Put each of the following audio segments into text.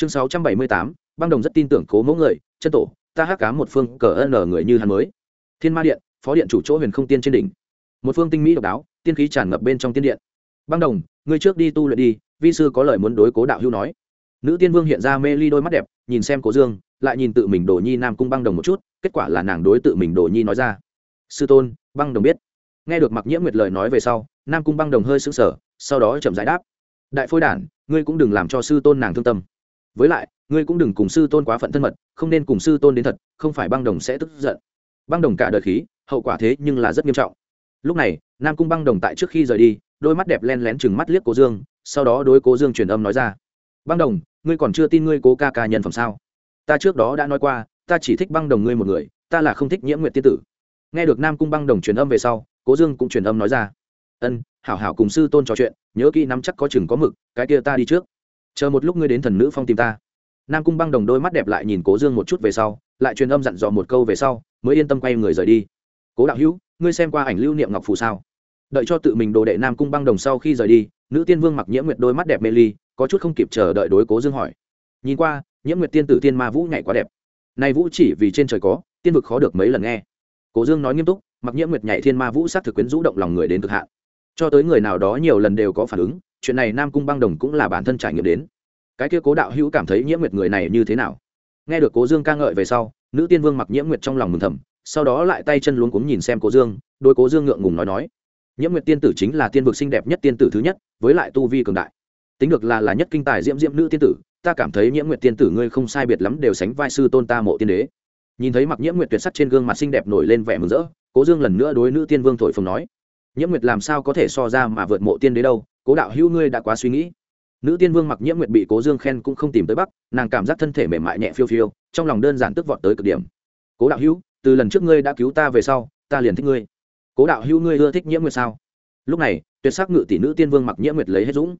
chương sáu trăm bảy mươi tám, băng đồng rất tin tưởng cố mẫu người, chân tổ, ta hắc cá một phương cờ ân người như hắn mới. Thiên ma điện, phó điện chủ chỗ huyền không tiên trên đỉnh. Một phương tinh mỹ độc đáo, tiên khí tràn ngập bên trong tiên điện. Băng đồng, ngươi trước đi tu luyện đi, vi sư có lời muốn đối cố đạo hữu nói. Nữ tiên vương hiện ra mê ly đôi mắt đẹp, nhìn xem cố dương, lại nhìn tự mình đồ nhi nam cung băng đồng một chút, kết quả là nàng đối tự mình đồ nhi nói ra. Sư tôn, băng đồng biết. Nghe được mặc nhiễm nguyệt lời nói về sau, nam cung băng đồng hơi sững sờ, sau đó chậm giải đáp. Đại phôi đản, ngươi cũng đừng làm cho sư tôn nàng thương tâm với lại, ngươi cũng đừng cùng sư tôn quá phận thân mật, không nên cùng sư tôn đến thật, không phải băng đồng sẽ tức giận. Băng đồng cả đời khí, hậu quả thế nhưng là rất nghiêm trọng. Lúc này, nam cung băng đồng tại trước khi rời đi, đôi mắt đẹp len lén chừng mắt liếc cố dương, sau đó đối cố dương truyền âm nói ra. Băng đồng, ngươi còn chưa tin ngươi cố ca ca nhân phẩm sao? Ta trước đó đã nói qua, ta chỉ thích băng đồng ngươi một người, ta là không thích nhiễm nguyện tiên tử. Nghe được nam cung băng đồng truyền âm về sau, cố dương cũng truyền âm nói ra. Ân, hảo hảo cùng sư tôn trò chuyện, nhớ kỹ nắm chắc có chừng có mực, cái kia ta đi trước chờ một lúc ngươi đến thần nữ phong tìm ta. Nam cung băng đồng đôi mắt đẹp lại nhìn cố dương một chút về sau, lại truyền âm dặn dò một câu về sau, mới yên tâm quay người rời đi. Cố đạo hữu, ngươi xem qua ảnh lưu niệm ngọc phù sao? Đợi cho tự mình đồ đệ nam cung băng đồng sau khi rời đi, nữ tiên vương mặc nhiễm nguyệt đôi mắt đẹp mê ly, có chút không kịp chờ đợi đối cố dương hỏi. Nhìn qua, nhiễm nguyệt tiên tử tiên ma vũ nhảy quá đẹp. Này vũ chỉ vì trên trời có, tiên vực khó được mấy lần nghe. Cố dương nói nghiêm túc mặc nhiễm nguyệt nhảy thiên ma vũ s á c thực quyến rũ động lòng người đến cực hạn. Cho tới người nào đó nhiều lần đều có phản ứng chuyện này nam cung băng đồng cũng là bản thân trải nghiệm đến. Cái kia cố đạo hữu cảm thấy nhiễm nguyệt người này như thế nào? Nghe được cố dương ca ngợi về sau, nữ tiên vương mặc nhiễm nguyệt trong lòng mừng thầm, sau đó lại tay chân luống cuống nhìn xem cố dương đôi cố dương ngượng ngùng nói nói, nhiễm nguyệt tiên tử chính là tiên vực xinh đẹp nhất tiên tử thứ nhất, với lại tu vi cường đại. Tính được là là nhất kinh tài diễm diễm nữ tiên tử, ta cảm thấy nhiễm nguyệt tiên tử ngươi không sai biệt lắm đều sánh vai sư tôn ta mộ tiên đế. Nhìn thấy mặc nhiễm nguyệt tuyệt sắc trên gương mặt xinh đẹp nổi lên vẻ mừng rỡ, cố dương lần nữa đối nữ tiên vương thổi phồng nói, nhiễm nguyệt làm sao có thể so ra mà vượt mộ tiên đế đâu cố đạo hữu ngươi đã quá suy nghĩ. Nữ tiên vương mặc nhiễm nguyệt bị cố dương khen cũng không tìm tới bắc, nàng cảm giác thân thể mềm mại nhẹ phiêu phiêu, trong lòng đơn giản tức vọt tới cực điểm. Cố đạo hữu, từ lần trước ngươi đã cứu ta về sau, ta liền thích ngươi. Cố đạo hữu ngươi ưa thích nhiễm nguyệt sao? Lúc này, tuyệt sắc ngự tỷ nữ tiên vương mặc nhiễm nguyệt lấy hết dũng.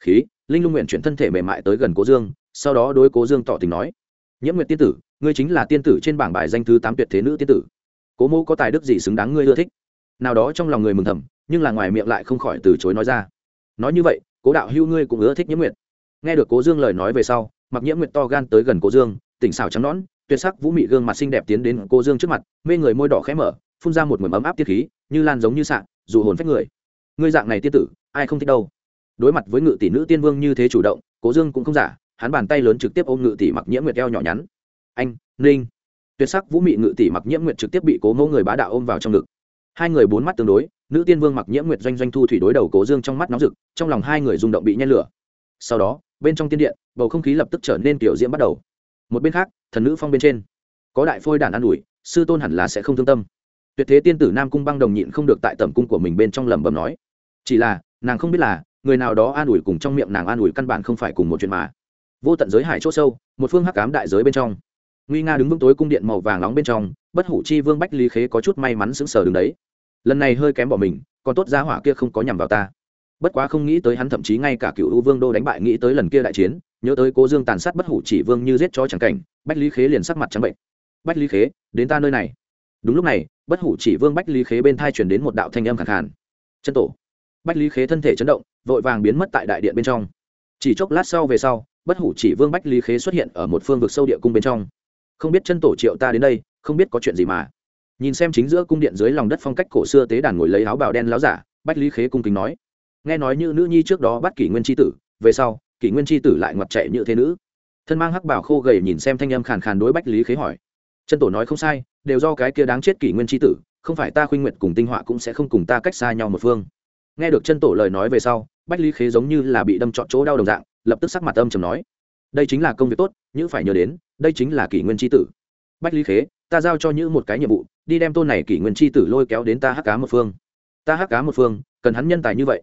Khí, linh lung nguyện chuyển thân thể mềm mại tới gần cố dương, sau đó đối cố dương tỏ tình nói, nhiễm nguyệt tiên tử, ngươi chính là tiên tử trên bảng bài danh thứ tám tuyệt thế nữ tiên tử. Cố mô có tài đức gì xứng đáng ngươi ưa thích? Nào đó trong lòng người mừng thầm, nhưng là ngoài miệng lại không khỏi từ chối nói ra nói như vậy, cố đạo hưu ngươi cũng ưa thích nhiễm nguyệt. Nghe được cố dương lời nói về sau, mặc nhiễm nguyệt to gan tới gần cố dương, tỉnh xảo trắng nón tuyệt sắc vũ mị gương mặt xinh đẹp tiến đến cô dương trước mặt, mê người môi đỏ khẽ mở, phun ra một mầm ấm áp tiết khí, như lan giống như sạn dù hồn phách người. Ngươi dạng này tiên tử, ai không thích đâu. Đối mặt với ngự tỷ nữ tiên vương như thế chủ động, cố dương cũng không giả, hắn bàn tay lớn trực tiếp ôm ngự tỷ mặc nhiễm nguyệt eo nhỏ nhắn. Anh, ninh. Tuyệt sắc vũ mị ngự tỷ mặc nhiễm nguyệt trực tiếp bị cố mẫu người bá đạo ôm vào trong ngực hai người bốn mắt tương đối, nữ tiên vương mặc nhiễm nguyệt doanh doanh thu thủy đối đầu cố dương trong mắt nóng rực, trong lòng hai người rung động bị nhen lửa. Sau đó, bên trong tiên điện, bầu không khí lập tức trở nên kiểu diễm bắt đầu. Một bên khác, thần nữ phong bên trên, có đại phôi đàn an ủi, sư tôn hẳn là sẽ không thương tâm. Tuyệt thế tiên tử nam cung băng đồng nhịn không được tại tầm cung của mình bên trong lẩm bẩm nói. Chỉ là, nàng không biết là, người nào đó an ủi cùng trong miệng nàng an ủi căn bản không phải cùng một chuyện mà. Vô tận giới hải c h ỗ sâu, một phương hắc cám đại giới bên trong. Nguy nga đứng vững tối cung điện màu vàng nóng bên trong, bất hủ chi vương bách lý khế có chút may mắn sững sờ đứng đấy lần này hơi kém bỏ mình, còn tốt giá hỏa kia không có nhằm vào ta. Bất quá không nghĩ tới hắn thậm chí ngay cả cựu u vương đô đánh bại nghĩ tới lần kia đại chiến, nhớ tới cố dương tàn sát bất hủ chỉ vương như giết chó chẳng cảnh, bách lý khế liền sắc mặt trắng bệnh. Bách lý khế, đến ta nơi này. Đúng lúc này, bất hủ chỉ vương bách lý khế bên thai chuyển đến một đạo thanh âm khẳng khàn. Chân tổ. Bách lý khế thân thể chấn động, vội vàng biến mất tại đại điện bên trong. Chỉ chốc lát sau về sau, bất hủ chỉ vương bách lý khế xuất hiện ở một phương vực sâu địa cung bên trong. Không biết chân tổ triệu ta đến đây, không biết có chuyện gì mà nhìn xem chính giữa cung điện dưới lòng đất phong cách cổ xưa tế đàn ngồi lấy áo bào đen láo giả, bách lý khế cung kính nói. Nghe nói như nữ nhi trước đó bắt kỷ nguyên tri tử, về sau, kỷ nguyên tri tử lại ngoặt chạy như thế nữ. Thân mang hắc bảo khô gầy nhìn xem thanh âm khàn khàn đối bách lý khế hỏi. Chân tổ nói không sai, đều do cái kia đáng chết kỷ nguyên tri tử, không phải ta khuynh nguyện cùng tinh họa cũng sẽ không cùng ta cách xa nhau một phương. Nghe được chân tổ lời nói về sau, bách lý khế giống như là bị đâm trọn chỗ đau đồng dạng, lập tức sắc mặt âm chầm nói. Đây chính là công việc tốt như phải nhớ đến, đây chính là kỷ nguyên tri tử. Bách lý khế ta giao cho như một cái nhiệm vụ, đi đem tôn này kỷ nguyên tri tử lôi kéo đến ta hắc cá một phương. Ta hắc cá một phương, cần hắn nhân tài như vậy.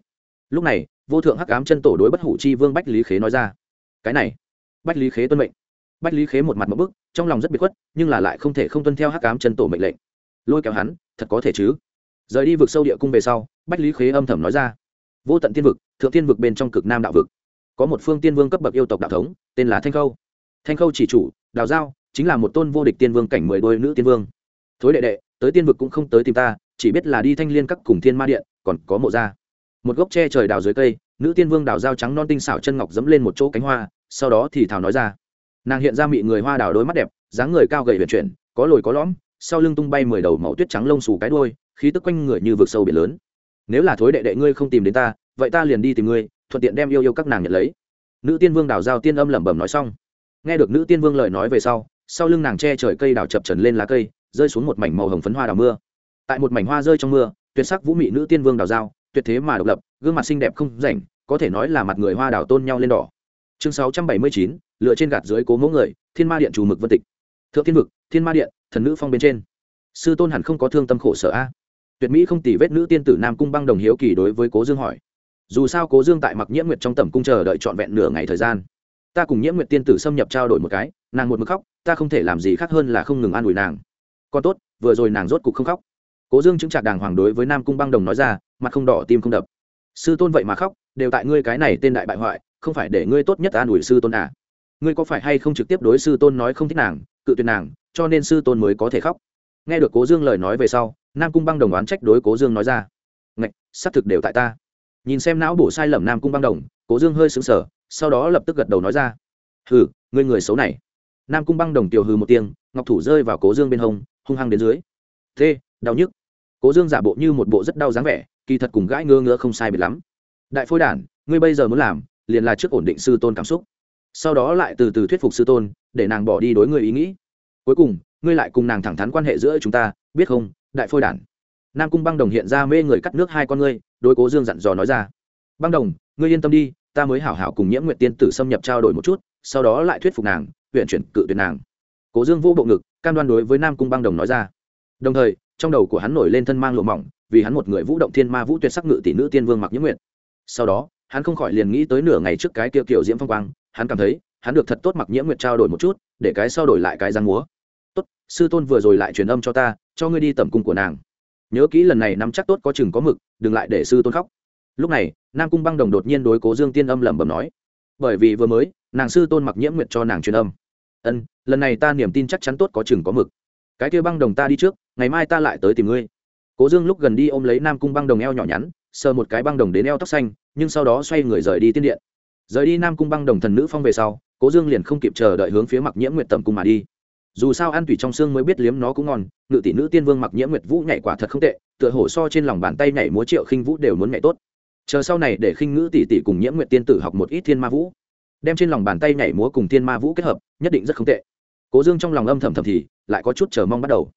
Lúc này, vô thượng hắc ám chân tổ đối bất hủ chi vương bách lý khế nói ra. Cái này, bách lý khế tuân mệnh. Bách lý khế một mặt một bức, trong lòng rất bị khuất, nhưng là lại không thể không tuân theo hắc ám chân tổ mệnh lệnh. Lôi kéo hắn, thật có thể chứ? Rời đi vực sâu địa cung về sau, bách lý khế âm thầm nói ra. Vô tận tiên vực, thượng tiên vực bên trong cực nam đạo vực. Có một phương tiên vương cấp bậc yêu tộc đạo thống, tên là thanh khâu. Thanh khâu chỉ chủ, đào giao chính là một tôn vô địch tiên vương cảnh mười đôi nữ tiên vương. Thối đệ đệ, tới tiên vực cũng không tới tìm ta, chỉ biết là đi thanh liên các cùng thiên ma điện, còn có mộ gia. Một gốc tre trời đào dưới cây, nữ tiên vương đào dao trắng non tinh xảo chân ngọc dẫm lên một chỗ cánh hoa, sau đó thì thảo nói ra. Nàng hiện ra mị người hoa đào đôi mắt đẹp, dáng người cao gầy vận chuyển, có lồi có lõm, sau lưng tung bay mười đầu màu tuyết trắng lông xù cái đôi khí tức quanh người như vực sâu biển lớn. Nếu là thối đệ đệ ngươi không tìm đến ta, vậy ta liền đi tìm ngươi, thuận tiện đem yêu yêu các nàng nhận lấy. Nữ tiên vương đào giao tiên âm lẩm bẩm nói xong. Nghe được nữ tiên vương lời nói về sau sau lưng nàng che trời cây đào chập trần lên lá cây, rơi xuống một mảnh màu hồng phấn hoa đào mưa. Tại một mảnh hoa rơi trong mưa, tuyệt sắc vũ mị nữ tiên vương đào giao tuyệt thế mà độc lập, gương mặt xinh đẹp không rảnh, có thể nói là mặt người hoa đào tôn nhau lên đỏ. Chương sáu trăm bảy mươi chín, lựa trên gạt dưới cố mẫu người, thiên ma điện trù mực vân tịch. Thượng thiên vực, thiên ma điện, thần nữ phong bên trên. Sư tôn hẳn không có thương tâm khổ sở a. Tuyệt mỹ không tỉ vết nữ tiên tử nam cung băng đồng hiếu kỳ đối với cố dương hỏi. Dù sao cố dương tại mặc nhiễm nguyệt trong tầm cung chờ đợi trọn vẹn nửa ngày thời gian ta cùng nhiễm nguyện tiên tử xâm nhập trao đổi một cái, nàng một mực khóc, ta không thể làm gì khác hơn là không ngừng an ủi nàng. Còn tốt, vừa rồi nàng rốt cục không khóc. Cố dương chứng trạc đàng hoàng đối với nam cung băng đồng nói ra, mặt không đỏ tim không đập. Sư tôn vậy mà khóc, đều tại ngươi cái này tên đại bại hoại, không phải để ngươi tốt nhất an ủi sư tôn à? Ngươi có phải hay không trực tiếp đối sư tôn nói không thích nàng, cự tuyệt nàng, cho nên sư tôn mới có thể khóc? Nghe được cố dương lời nói về sau, nam cung băng đồng oán trách đối cố dương nói ra. Ngạch, xác thực đều tại ta. Nhìn xem não bổ sai lầm nam cung băng đồng, cố dương hơi sững sờ sau đó lập tức gật đầu nói ra. Hừ, ngươi người xấu này. Nam cung băng đồng tiểu hừ một tiếng, ngọc thủ rơi vào cố dương bên hông, hung hăng đến dưới. Thê, đau nhức. Cố dương giả bộ như một bộ rất đau dáng vẻ, kỳ thật cùng gãi ngơ ngỡ không sai biệt lắm. Đại phôi đản, ngươi bây giờ muốn làm, liền là trước ổn định sư tôn cảm xúc. Sau đó lại từ từ thuyết phục sư tôn, để nàng bỏ đi đối ngươi ý nghĩ. Cuối cùng, ngươi lại cùng nàng thẳng thắn quan hệ giữa chúng ta, biết không, đại phôi đản? Nam cung băng đồng hiện ra mê người cắt nước hai con ngươi, đối cố dương dặn dò nói ra. Băng đồng, ngươi yên tâm đi ta mới hảo hảo cùng nhiễm nguyện tiên tử xâm nhập trao đổi một chút, sau đó lại thuyết phục nàng, huyện chuyển cự tuyệt nàng. Cố dương vô bộ ngực, cam đoan đối với nam cung băng đồng nói ra. Đồng thời, trong đầu của hắn nổi lên thân mang lụa mỏng, vì hắn một người vũ động thiên ma vũ tuyệt sắc ngự tỷ nữ tiên vương mặc nhiễm nguyện sau đó, hắn không khỏi liền nghĩ tới nửa ngày trước cái kia kiểu diễm phong quang, hắn cảm thấy, hắn được thật tốt mặc nhiễm nguyệt trao đổi một chút, để cái sau đổi lại cái giang múa. Tốt, sư tôn vừa rồi lại truyền âm cho ta, cho ngươi đi tẩm cung của nàng. Nhớ kỹ lần này nắm chắc tốt có chừng có mực, đừng lại để sư tôn khóc lúc này, nam cung băng đồng đột nhiên đối cố dương tiên âm lẩm bẩm nói, bởi vì vừa mới, nàng sư tôn mặc nhiễm nguyệt cho nàng truyền âm. Ân, lần này ta niềm tin chắc chắn tốt có chừng có mực. Cái kia băng đồng ta đi trước, ngày mai ta lại tới tìm ngươi. Cố dương lúc gần đi ôm lấy nam cung băng đồng eo nhỏ nhắn, sờ một cái băng đồng đến eo tóc xanh, nhưng sau đó xoay người rời đi tiên điện. Rời đi nam cung băng đồng thần nữ phong về sau, cố dương liền không kịp chờ đợi hướng phía mặc nhiễm nguyệt tầm cung mà đi. Dù sao ăn tủy trong xương mới biết liếm nó cũng ngon, ngự tỷ nữ tiên vương mặc nhiễm nguyệt vũ nhảy quả thật không tệ, tựa hổ so trên lòng bàn tay nhảy múa triệu khinh vũ đều muốn nhảy tốt chờ sau này để khinh ngữ tỷ tỷ cùng nhiễm nguyệt tiên tử học một ít thiên ma vũ. Đem trên lòng bàn tay nhảy múa cùng thiên ma vũ kết hợp, nhất định rất không tệ. Cố dương trong lòng âm thầm thầm thì, lại có chút chờ mong bắt đầu.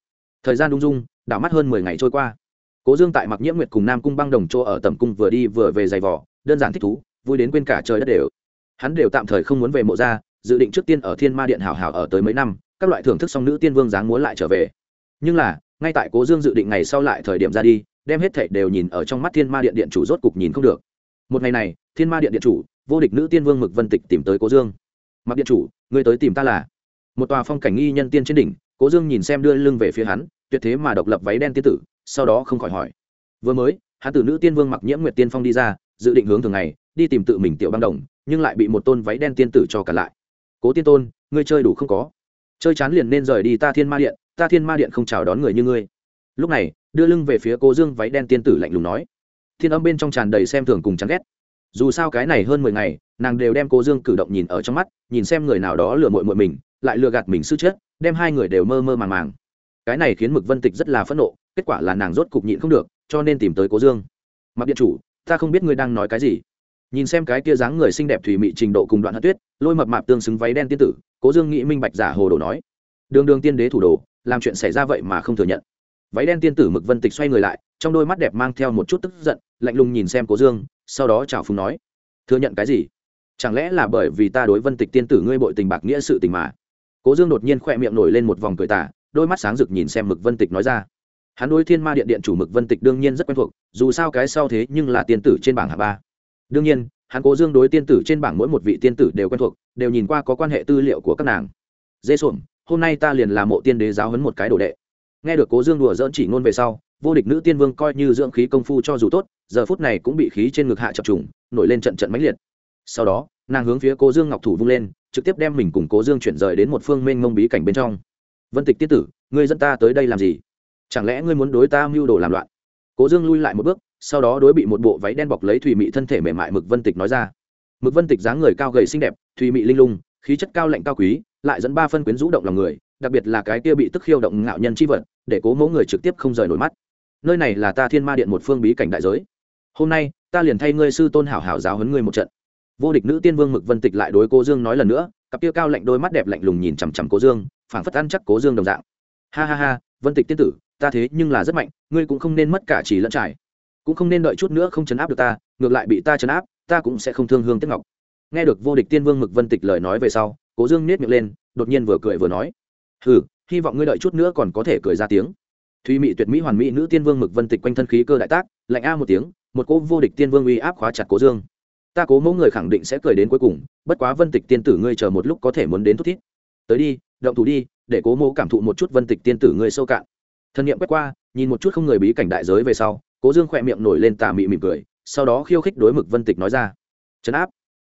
Thời gian lung dung, đảo mắt hơn mười ngày trôi qua. Cố dương tại mặc nhiễm nguyệt cùng nam cung băng đồng chỗ ở tầm cung vừa đi vừa về giày vỏ đơn giản thích thú, vui đến quên cả trời đất đều. Hắn đều tạm thời không muốn về mộ ra dự định trước tiên ở thiên ma điện hảo hảo ở tới mấy năm, các loại thưởng thức song nữ tiên vương dáng muốn lại trở về. Nhưng là, ngay tại cố dương dự định ngày sau lại thời điểm ra đi đem hết thảy đều nhìn ở trong mắt thiên ma điện điện chủ rốt cục nhìn không được. Một ngày này, thiên ma điện điện chủ, vô địch nữ tiên vương mực vân tịch tìm tới cố dương. Mặc điện chủ người tới tìm ta là? Một tòa phong cảnh nghi nhân tiên trên đỉnh, cố dương nhìn xem đưa lưng về phía hắn, tuyệt thế mà độc lập váy đen tiên tử, sau đó không khỏi hỏi. Vừa mới, hắn tử nữ tiên vương mặc nhiễm nguyệt tiên phong đi ra, dự định hướng thường ngày, đi tìm tự mình tiểu băng đồng, nhưng lại bị một tôn váy đen tiên tử cho cả lại. Cố tiên tôn, ngươi chơi đủ không có? Chơi chán liền nên rời đi ta thiên ma điện, ta thiên ma điện không chào đón người như ngươi. Lúc này đưa lưng về phía cô dương váy đen tiên tử lạnh lùng nói. Thiên âm bên trong tràn đầy xem thường cùng chán ghét. Dù sao cái này hơn mười ngày, nàng đều đem cô dương cử động nhìn ở trong mắt, nhìn xem người nào đó lừa mội mội mình, lại lừa gạt mình sư chết, đem hai người đều mơ mơ màng màng. Cái này khiến mực vân tịch rất là phẫn nộ, kết quả là nàng rốt cục nhịn không được, cho nên tìm tới cố dương. Mặc điện chủ, ta không biết ngươi đang nói cái gì. Nhìn xem cái kia dáng người xinh đẹp thủy mị trình độ cùng đoạn hát tuyết, lôi mập mạp tương xứng váy đen tiên tử cố dương nghĩ minh bạch giả hồ đồ nói. Đường đường tiên đế thủ đồ, làm chuyện xảy ra vậy mà không thừa nhận váy đen tiên tử mực vân tịch xoay người lại, trong đôi mắt đẹp mang theo một chút tức giận, lạnh lùng nhìn xem cố dương, sau đó chào phùng nói, thừa nhận cái gì? Chẳng lẽ là bởi vì ta đối vân tịch tiên tử ngươi bội tình bạc nghĩa sự tình mà? Cố dương đột nhiên khỏe miệng nổi lên một vòng cười tả đôi mắt sáng rực nhìn xem mực vân tịch nói ra, hắn đối thiên ma điện điện chủ mực vân tịch đương nhiên rất quen thuộc, dù sao cái sau thế nhưng là tiên tử trên bảng hạ ba. Đương nhiên, hắn cố dương đối tiên tử trên bảng mỗi một vị tiên tử đều quen thuộc, đều nhìn qua có quan hệ tư liệu của các nàng. Dê xuồng hôm nay ta liền là mộ tiên đế giáo hấn một cái đồ đệ nghe được cố dương đùa dỡn chỉ ngôn về sau, vô địch nữ tiên vương coi như dưỡng khí công phu cho dù tốt, giờ phút này cũng bị khí trên ngực hạ chập trùng, nổi lên trận trận mãnh liệt. Sau đó, nàng hướng phía cố dương ngọc thủ vung lên, trực tiếp đem mình cùng cố dương chuyển rời đến một phương mênh mông bí cảnh bên trong. Vân tịch tiết tử, ngươi dẫn ta tới đây làm gì? Chẳng lẽ ngươi muốn đối ta mưu đồ làm loạn? Cố dương lui lại một bước, sau đó đối bị một bộ váy đen bọc lấy thùy mị thân thể mềm mại mực vân tịch nói ra. Mực vân tịch dáng người cao gầy xinh đẹp thùy mị linh lung, khí chất cao lạnh cao quý, lại dẫn ba phân quyến rũ động lòng người đặc biệt là cái kia bị tức khiêu động ngạo nhân chi vật, để cố mẫu người trực tiếp không rời nổi mắt. Nơi này là ta thiên ma điện một phương bí cảnh đại giới. Hôm nay, ta liền thay ngươi sư tôn hảo hảo giáo huấn ngươi một trận. Vô địch nữ tiên vương mực vân tịch lại đối cố dương nói lần nữa, cặp kia cao lạnh đôi mắt đẹp lạnh lùng nhìn chằm chằm cố dương, phảng phất ăn chắc cố dương đồng dạng. Ha ha ha, vân tịch tiên tử, ta thế nhưng là rất mạnh, ngươi cũng không nên mất cả chỉ lẫn trải. Cũng không nên đợi chút nữa không chấn áp được ta, ngược lại bị ta chấn áp, ta cũng sẽ không thương hương tiếc ngọc. Nghe được vô địch tiên vương mực vân tịch lời nói về sau, cố dương nết miệng lên, đột nhiên vừa cười vừa nói hừ, hy vọng ngươi đợi chút nữa còn có thể cười ra tiếng. Thùy mị tuyệt mỹ hoàn mỹ nữ tiên vương mực vân tịch quanh thân khí cơ đại tác, lạnh a một tiếng, một cô vô địch tiên vương uy áp khóa chặt cố dương. Ta cố mẫu người khẳng định sẽ cười đến cuối cùng, bất quá vân tịch tiên tử ngươi chờ một lúc có thể muốn đến thúc thiết tới đi, động thủ đi, để cố mẫu cảm thụ một chút vân tịch tiên tử ngươi sâu cạn. Thân nhiệm quét qua, nhìn một chút không người bí cảnh đại giới về sau, cố dương khỏe miệng nổi lên tà mị mỉm cười, sau đó khiêu khích đối mực vân tịch nói ra. Trấn áp.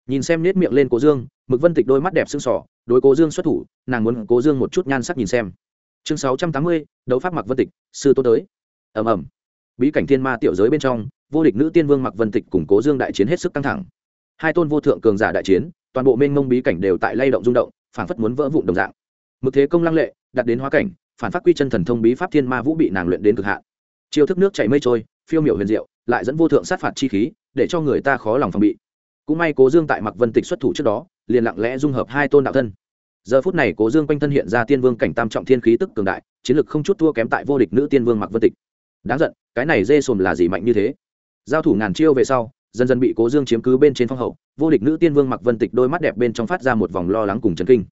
Nhìn xem nết miệng lên cố dương, mực vân tịch đôi mắt đẹp sưng sỏ đối cố dương xuất thủ, nàng muốn cố dương một chút nhan sắc nhìn xem. Chương sáu trăm tám mươi, đấu pháp mặc vân tịch, sư tô tới. Ầm ầm. Bí cảnh thiên ma tiểu giới bên trong, vô địch nữ tiên vương mặc vân tịch cùng cố dương đại chiến hết sức căng thẳng. Hai tôn vô thượng cường giả đại chiến, toàn bộ mênh mông bí cảnh đều tại lay động rung động phản phất muốn vỡ vụn đồng dạng. Mực thế công lăng lệ, đặt đến hóa cảnh, phản phát quy chân thần thông bí pháp thiên ma vũ bị nàng luyện đến cực hạn. Chiêu thức nước chảy mây trôi, phiêu miểu huyền diệu, lại dẫn vô thượng sát phạt chi khí, để cho người ta khó lòng phòng bị. Cũng may cố dương tại mặc vân tịch xuất thủ trước đó liền lặng lẽ dung hợp hai tôn đạo thân. Giờ phút này, cố dương quanh thân hiện ra tiên vương cảnh tam trọng thiên khí tức cường đại, chiến lực không chút thua kém tại vô địch nữ tiên vương mặc vân tịch. Đáng giận, cái này dê sồn là gì mạnh như thế? Giao thủ ngàn chiêu về sau, dần dần bị cố dương chiếm cứ bên trên phong hậu, vô địch nữ tiên vương mặc vân tịch đôi mắt đẹp bên trong phát ra một vòng lo lắng cùng chấn kinh.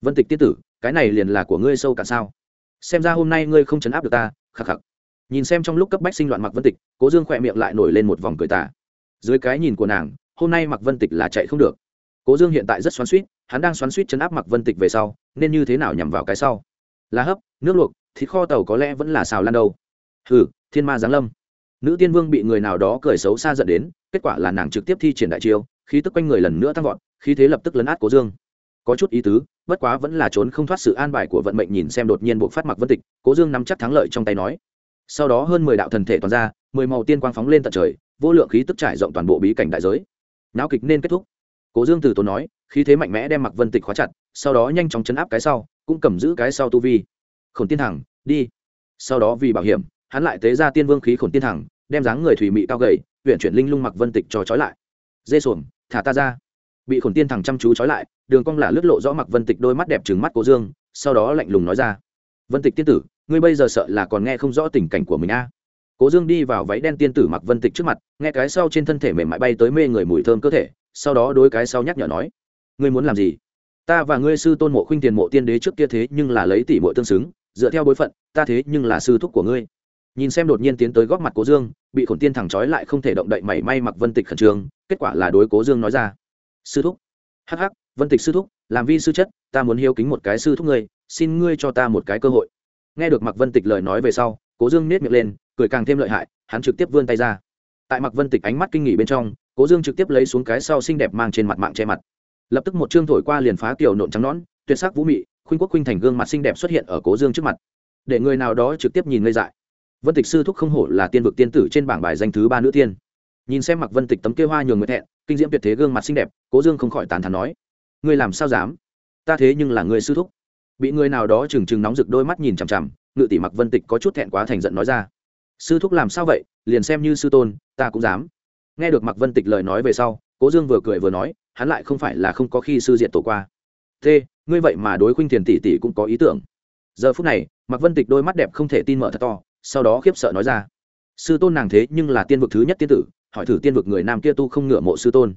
Vân tịch tiên tử, cái này liền là của ngươi sâu cả sao? Xem ra hôm nay ngươi không chấn áp được ta, khắc khắc. Nhìn xem trong lúc cấp bách sinh loạn mặc vân tịch, cố dương khỏe miệng lại nổi lên một vòng cười tả dưới cái nhìn của nàng, hôm nay mặc vân tịch là chạy không được cố dương hiện tại rất xoắn suýt hắn đang xoắn suýt chấn áp mặc vân tịch về sau, nên như thế nào nhằm vào cái sau? Lá hấp, nước luộc, thịt kho tàu có lẽ vẫn là xào lan đâu. Hừ, thiên ma giáng lâm. Nữ tiên vương bị người nào đó cười xấu xa dẫn đến, kết quả là nàng trực tiếp thi triển đại chiêu, khí tức quanh người lần nữa tăng vọt, khí thế lập tức lấn át cố dương. Có chút ý tứ, bất quá vẫn là trốn không thoát sự an bài của vận mệnh nhìn xem đột nhiên buộc phát mặc vân tịch, cố dương nắm chắc thắng lợi trong tay nói. Sau đó hơn mười đạo thần thể toàn ra, mười màu tiên quang phóng lên tận trời, vô lượng khí tức trải rộng toàn bộ bí cảnh đại giới. Náo kịch nên kết thúc cố dương từ tốn nói, khí thế mạnh mẽ đem mặc vân tịch khóa chặt, sau đó nhanh chóng chấn áp cái sau, cũng cầm giữ cái sau tu vi. Khổn tiên thẳng, đi. Sau đó vì bảo hiểm, hắn lại tế ra tiên vương khí khổn tiên thẳng, đem dáng người thủy mị cao gầy huyện chuyển linh lung mặc vân tịch cho trói lại. Dê xuồng, thả ta ra. Bị khổn tiên thẳng chăm chú trói lại, đường cong là lướt lộ rõ mặc vân tịch đôi mắt đẹp trừng mắt cố dương, sau đó lạnh lùng nói ra. Vân tịch tiên tử, ngươi bây giờ sợ là còn nghe không rõ tình cảnh của mình a. Cố dương đi vào váy đen tiên tử mặc vân tịch trước mặt, nghe cái sau trên thân thể mềm mại bay tới mê người mùi thơm cơ thể sau đó đối cái sau nhắc nhở nói, ngươi muốn làm gì? Ta và ngươi sư tôn mộ khuynh tiền mộ tiên đế trước kia thế nhưng là lấy tỷ mộ tương xứng, dựa theo bối phận, ta thế nhưng là sư thúc của ngươi. Nhìn xem đột nhiên tiến tới góp mặt cố dương, bị khổn tiên thẳng trói lại không thể động đậy mảy may mặc vân tịch khẩn trương, kết quả là đối cố dương nói ra, sư thúc hh vân tịch sư thúc, làm vi sư chất, ta muốn hiếu kính một cái sư thúc ngươi, xin ngươi cho ta một cái cơ hội. Nghe được mặc vân tịch lời nói về sau, cố dương nết miệng lên, cười càng thêm lợi hại, hắn trực tiếp vươn tay ra. Tại mặc vân tịch ánh mắt kinh nghỉ bên trong cố dương trực tiếp lấy xuống cái sau xinh đẹp mang trên mặt mạng che mặt. Lập tức một chương thổi qua liền phá kiểu nộn trắng nón tuyệt sắc vũ mị, khuynh quốc khuynh thành gương mặt xinh đẹp xuất hiện ở cố dương trước mặt. Để người nào đó trực tiếp nhìn ngây dại. Vân tịch sư thúc không hổ là tiên vực tiên tử trên bảng bài danh thứ ba nữ tiên. Nhìn xem mặc vân tịch tấm kia hoa nhường người thẹn kinh diễm tuyệt thế gương mặt xinh đẹp, cố dương không khỏi tàn thắn nói, ngươi làm sao dám? Ta thế nhưng là người sư thúc. Bị người nào đó trừng trừng nóng rực đôi mắt nhìn chằm chằm, ngự tỷ mặc vân tịch có chút thẹn quá thành giận nói ra, sư thúc làm sao vậy? Liền xem như sư tôn, ta cũng dám nghe được mặc vân tịch lời nói về sau, cố dương vừa cười vừa nói, hắn lại không phải là không có khi sư diện tổ qua. Thế, ngươi vậy mà đối khuynh thiền tỷ tỷ cũng có ý tưởng. Giờ phút này mặc vân tịch đôi mắt đẹp không thể tin mở thật to, sau đó khiếp sợ nói ra. Sư tôn nàng thế nhưng là tiên vực thứ nhất tiên tử, hỏi thử tiên vực người nam kia tu không ngựa mộ sư tôn.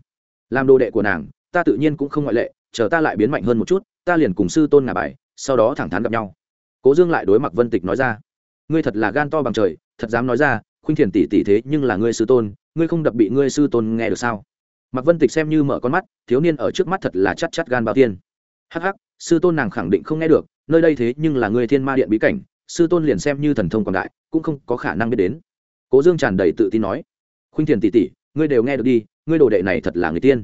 Làm đồ đệ của nàng, ta tự nhiên cũng không ngoại lệ, chờ ta lại biến mạnh hơn một chút, ta liền cùng sư tôn ngà bài, sau đó thẳng thắn gặp nhau. Cố dương lại đối mặt vân tịch nói ra. Ngươi thật là gan to bằng trời, thật dám nói ra khuynh thiền tỷ tỷ thế nhưng là ngươi sư tôn, ngươi không đập bị ngươi sư tôn nghe được sao? Mặc vân tịch xem như mở con mắt, thiếu niên ở trước mắt thật là chắc chắc gan bao tiên hắc hắc, sư tôn nàng khẳng định không nghe được, nơi đây thế nhưng là ngươi thiên ma điện bí cảnh, sư tôn liền xem như thần thông quảng đại, cũng không có khả năng biết đến. Cố dương tràn đầy tự tin nói, khuynh thiền tỷ tỷ, ngươi đều nghe được đi, ngươi đồ đệ này thật là người tiên.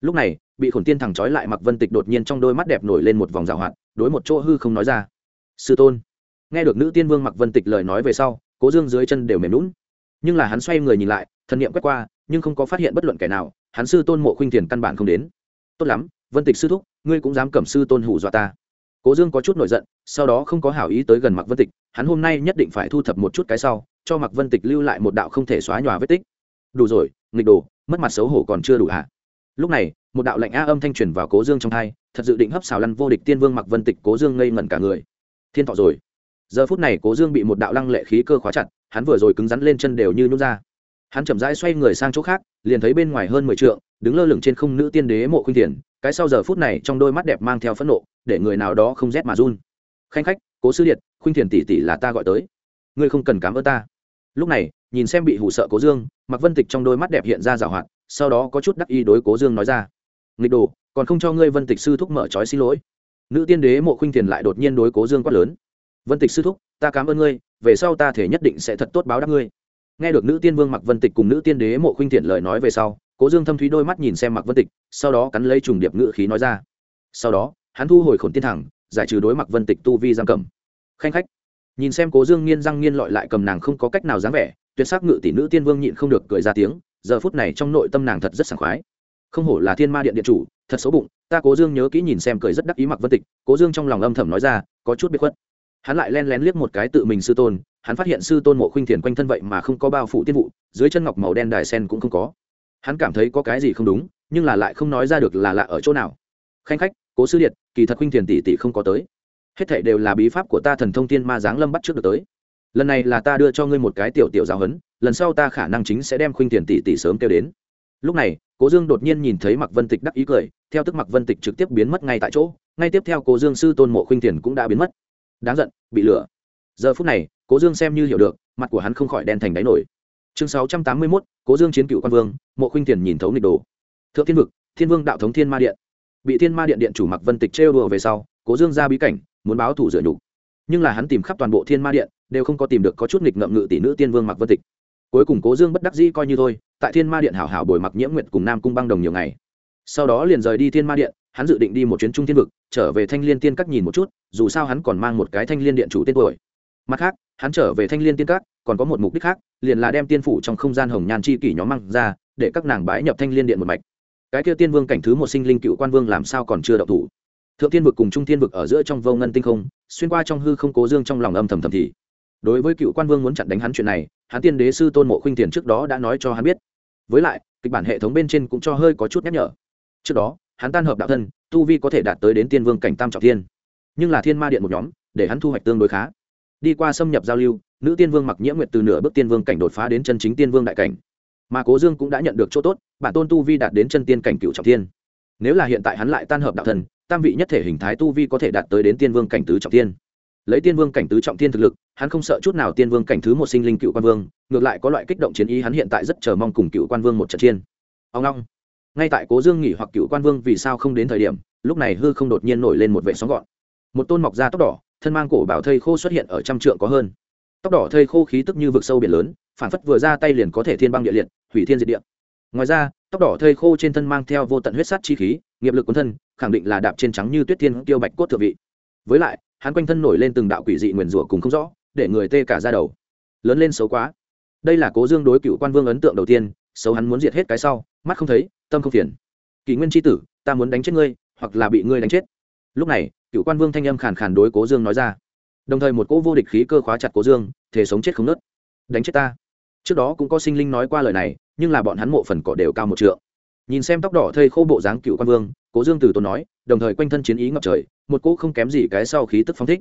Lúc này, bị khổn tiên thẳng trói lại mặc vân tịch đột nhiên trong đôi mắt đẹp nổi lên một vòng rào hoạt, đối một chỗ hư không nói ra, sư tôn. Nghe được nữ tiên vương mặc vân tịch lời nói về sau cố dương dưới chân đều mềm lún. Nhưng là hắn xoay người nhìn lại, thần niệm quét qua, nhưng không có phát hiện bất luận kẻ nào, hắn sư tôn mộ khuynh thiền căn bản không đến. Tốt lắm, vân tịch sư thúc, ngươi cũng dám cầm sư tôn hủ dọa ta. Cố dương có chút nổi giận, sau đó không có hảo ý tới gần mặc vân tịch, hắn hôm nay nhất định phải thu thập một chút cái sau, cho mặc vân tịch lưu lại một đạo không thể xóa nhòa vết tích. Đủ rồi, nghịch đồ, mất mặt xấu hổ còn chưa đủ hả? Lúc này, một đạo lệnh a âm thanh truyền vào cố dương trong thai thật dự định hấp xào lăn vô địch tiên vương mặc vân tịch cố dương ngây ngẩn cả người. Thiên thọ rồi giờ phút này cố dương bị một đạo lăng lệ khí cơ khóa chặt, hắn vừa rồi cứng rắn lên chân đều như nhút ra. Hắn chậm rãi xoay người sang chỗ khác, liền thấy bên ngoài hơn mười t đứng lơ lửng trên không nữ tiên đế mộ khuynh thiền, cái sau giờ phút này trong đôi mắt đẹp mang theo phẫn nộ, để người nào đó không rét mà run. Khanh khách, cố sư liệt khuynh thiền tỷ tỷ là ta gọi tới. Ngươi không cần cảm ơn ta. Lúc này, nhìn xem bị hụ sợ cố dương mặc vân tịch trong đôi mắt đẹp hiện ra rào hoạt, sau đó có chút đắc ý đối cố dương nói ra. Nghịch đồ, còn không cho ngươi vân tịch sư thúc mở trói xin lỗi. Nữ tiên đế mộ khuynh thiền lại đột nhiên đối cố dương quát lớn vân tịch sư thúc, ta cảm ơn ngươi, về sau ta thể nhất định sẽ thật tốt báo đáp ngươi. Nghe được nữ tiên vương mặc vân tịch cùng nữ tiên đế mộ khuynh thiện lời nói về sau, cố dương thâm thúy đôi mắt nhìn xem mặc vân tịch, sau đó cắn lấy trùng điệp ngự khí nói ra. Sau đó, hắn thu hồi khổn tiên thẳng, giải trừ đối mặc vân tịch tu vi giam cầm. Khanh khách. Nhìn xem cố dương nghiên răng nghiên lọi lại cầm nàng không có cách nào dáng vẻ, tuyệt sắc ngự tỷ nữ tiên vương nhịn không được cười ra tiếng, giờ phút này trong nội tâm nàng thật rất sảng khoái. Không hổ là thiên ma điện điện chủ, thật xấu bụng, ta cố dương nhớ kỹ nhìn xem cười rất đắc ý mặc vân tịch, cố dương trong lòng âm thầm nói ra, có chút biết khuất hắn lại len lén liếc một cái tự mình sư tôn, hắn phát hiện sư tôn mộ khuynh thiền quanh thân vậy mà không có bao phủ tiên vụ, dưới chân ngọc màu đen đài sen cũng không có. Hắn cảm thấy có cái gì không đúng, nhưng là lại không nói ra được là lạ ở chỗ nào. Khanh khách, cố sư điệt, kỳ thật khuynh thiền tỷ tỷ không có tới. Hết thảy đều là bí pháp của ta thần thông tiên ma giáng lâm bắt trước được tới. Lần này là ta đưa cho ngươi một cái tiểu tiểu giáo huấn, lần sau ta khả năng chính sẽ đem khuynh thiền tỷ tỷ sớm kêu đến. Lúc này, cố dương đột nhiên nhìn thấy mặc vân tịch đắc ý cười, theo tức mặc vân tịch trực tiếp biến mất ngay tại chỗ, ngay tiếp theo cố dương sư tôn mộ khuynh thiền cũng đã biến mất đáng giận, bị lừa giờ phút này, cố dương xem như hiểu được, mặt của hắn không khỏi đen thành đáy nổi. Chương sáu trăm tám mươi mốt, cố dương chiến cựu quan vương, mộ khuynh tiền nhìn thấu nghịch đồ. Thượng thiên vực, thiên vương đạo thống thiên ma điện. Bị thiên ma điện điện chủ mặc vân tịch trêu đùa về sau, cố dương ra bí cảnh, muốn báo thủ rửa nhục. Nhưng là hắn tìm khắp toàn bộ thiên ma điện, đều không có tìm được có chút nghịch ngậm ngự tỷ nữ tiên vương mặc vân tịch. Cuối cùng cố dương bất đắc dĩ coi như thôi, tại thiên ma điện hảo hảo bồi mặc nhiễm nguyện cùng nam cung băng đồng nhiều ngày. Sau đó liền rời đi thiên ma điện hắn dự định đi một chuyến trung thiên vực, trở về thanh liên tiên các nhìn một chút, dù sao hắn còn mang một cái thanh liên điện chủ tên tuổi. Mặt khác, hắn trở về thanh liên tiên các, còn có một mục đích khác, liền là đem tiên phủ trong không gian hồng nhan chi kỷ nhóm măng ra, để các nàng bái nhập thanh liên điện một mạch. Cái kia tiên vương cảnh thứ một sinh linh cựu quan vương làm sao còn chưa đậu thủ? Thượng tiên vực cùng trung tiên vực ở giữa trong vô ngân tinh không, xuyên qua trong hư không cố dương trong lòng âm thầm thầm thì. Đối với cựu quan vương muốn chặn đánh hắn chuyện này, hắn tiên đế sư tôn mộ khuynh tiền trước đó đã nói cho hắn biết. Với lại, kịch bản hệ thống bên trên cũng cho hơi có chút nhắc nhở. Trước đó hắn tan hợp đạo thân, tu vi có thể đạt tới đến tiên vương cảnh tam trọng thiên. Nhưng là thiên ma điện một nhóm, để hắn thu hoạch tương đối khá. Đi qua xâm nhập giao lưu, nữ tiên vương mặc nhiễm nguyệt từ nửa bước tiên vương cảnh đột phá đến chân chính tiên vương đại cảnh. Mà cố dương cũng đã nhận được chỗ tốt, bản tôn tu vi đạt đến chân tiên cảnh cựu trọng thiên. Nếu là hiện tại hắn lại tan hợp đạo thân, tam vị nhất thể hình thái tu vi có thể đạt tới đến tiên vương cảnh tứ trọng thiên. Lấy tiên vương cảnh tứ trọng thiên thực lực, hắn không sợ chút nào tiên vương cảnh thứ một sinh linh cựu quan vương, ngược lại có loại kích động chiến ý hắn hiện tại rất chờ mong cùng cựu quan vương một trận chiên ông long ngay tại cố dương nghỉ hoặc cựu quan vương vì sao không đến thời điểm, lúc này hư không đột nhiên nổi lên một vệ sóng gọn. Một tôn mọc da tóc đỏ, thân mang cổ bảo thây khô xuất hiện ở trăm trượng có hơn. Tóc đỏ thây khô khí tức như vực sâu biển lớn, phản phất vừa ra tay liền có thể thiên băng địa liệt, hủy thiên diệt địa. Ngoài ra, tóc đỏ thây khô trên thân mang theo vô tận huyết sắt chi khí, nghiệp lực cuốn thân, khẳng định là đạp trên trắng như tuyết thiên tiêu bạch cốt thượng vị. Với lại, hắn quanh thân nổi lên từng đạo quỷ dị nguyền rủa cùng không rõ, để người tê cả ra đầu. Lớn lên xấu quá. Đây là cố dương đối cựu quan vương ấn tượng đầu tiên, xấu hắn muốn diệt hết cái sau mắt không thấy, tâm không phiền. Kỷ nguyên tri tử, ta muốn đánh chết ngươi, hoặc là bị ngươi đánh chết. Lúc này cựu quan vương thanh âm khàn khàn đối cố dương nói ra. Đồng thời một cỗ vô địch khí cơ khóa chặt cố dương thể sống chết không nớt. Đánh chết ta. Trước đó cũng có sinh linh nói qua lời này, nhưng là bọn hắn mộ phần cỏ đều cao một trượng. Nhìn xem tóc đỏ thây khô bộ dáng cựu quan vương, cố dương từ tốn nói, đồng thời quanh thân chiến ý ngập trời, một cỗ không kém gì cái sau khí tức phóng thích.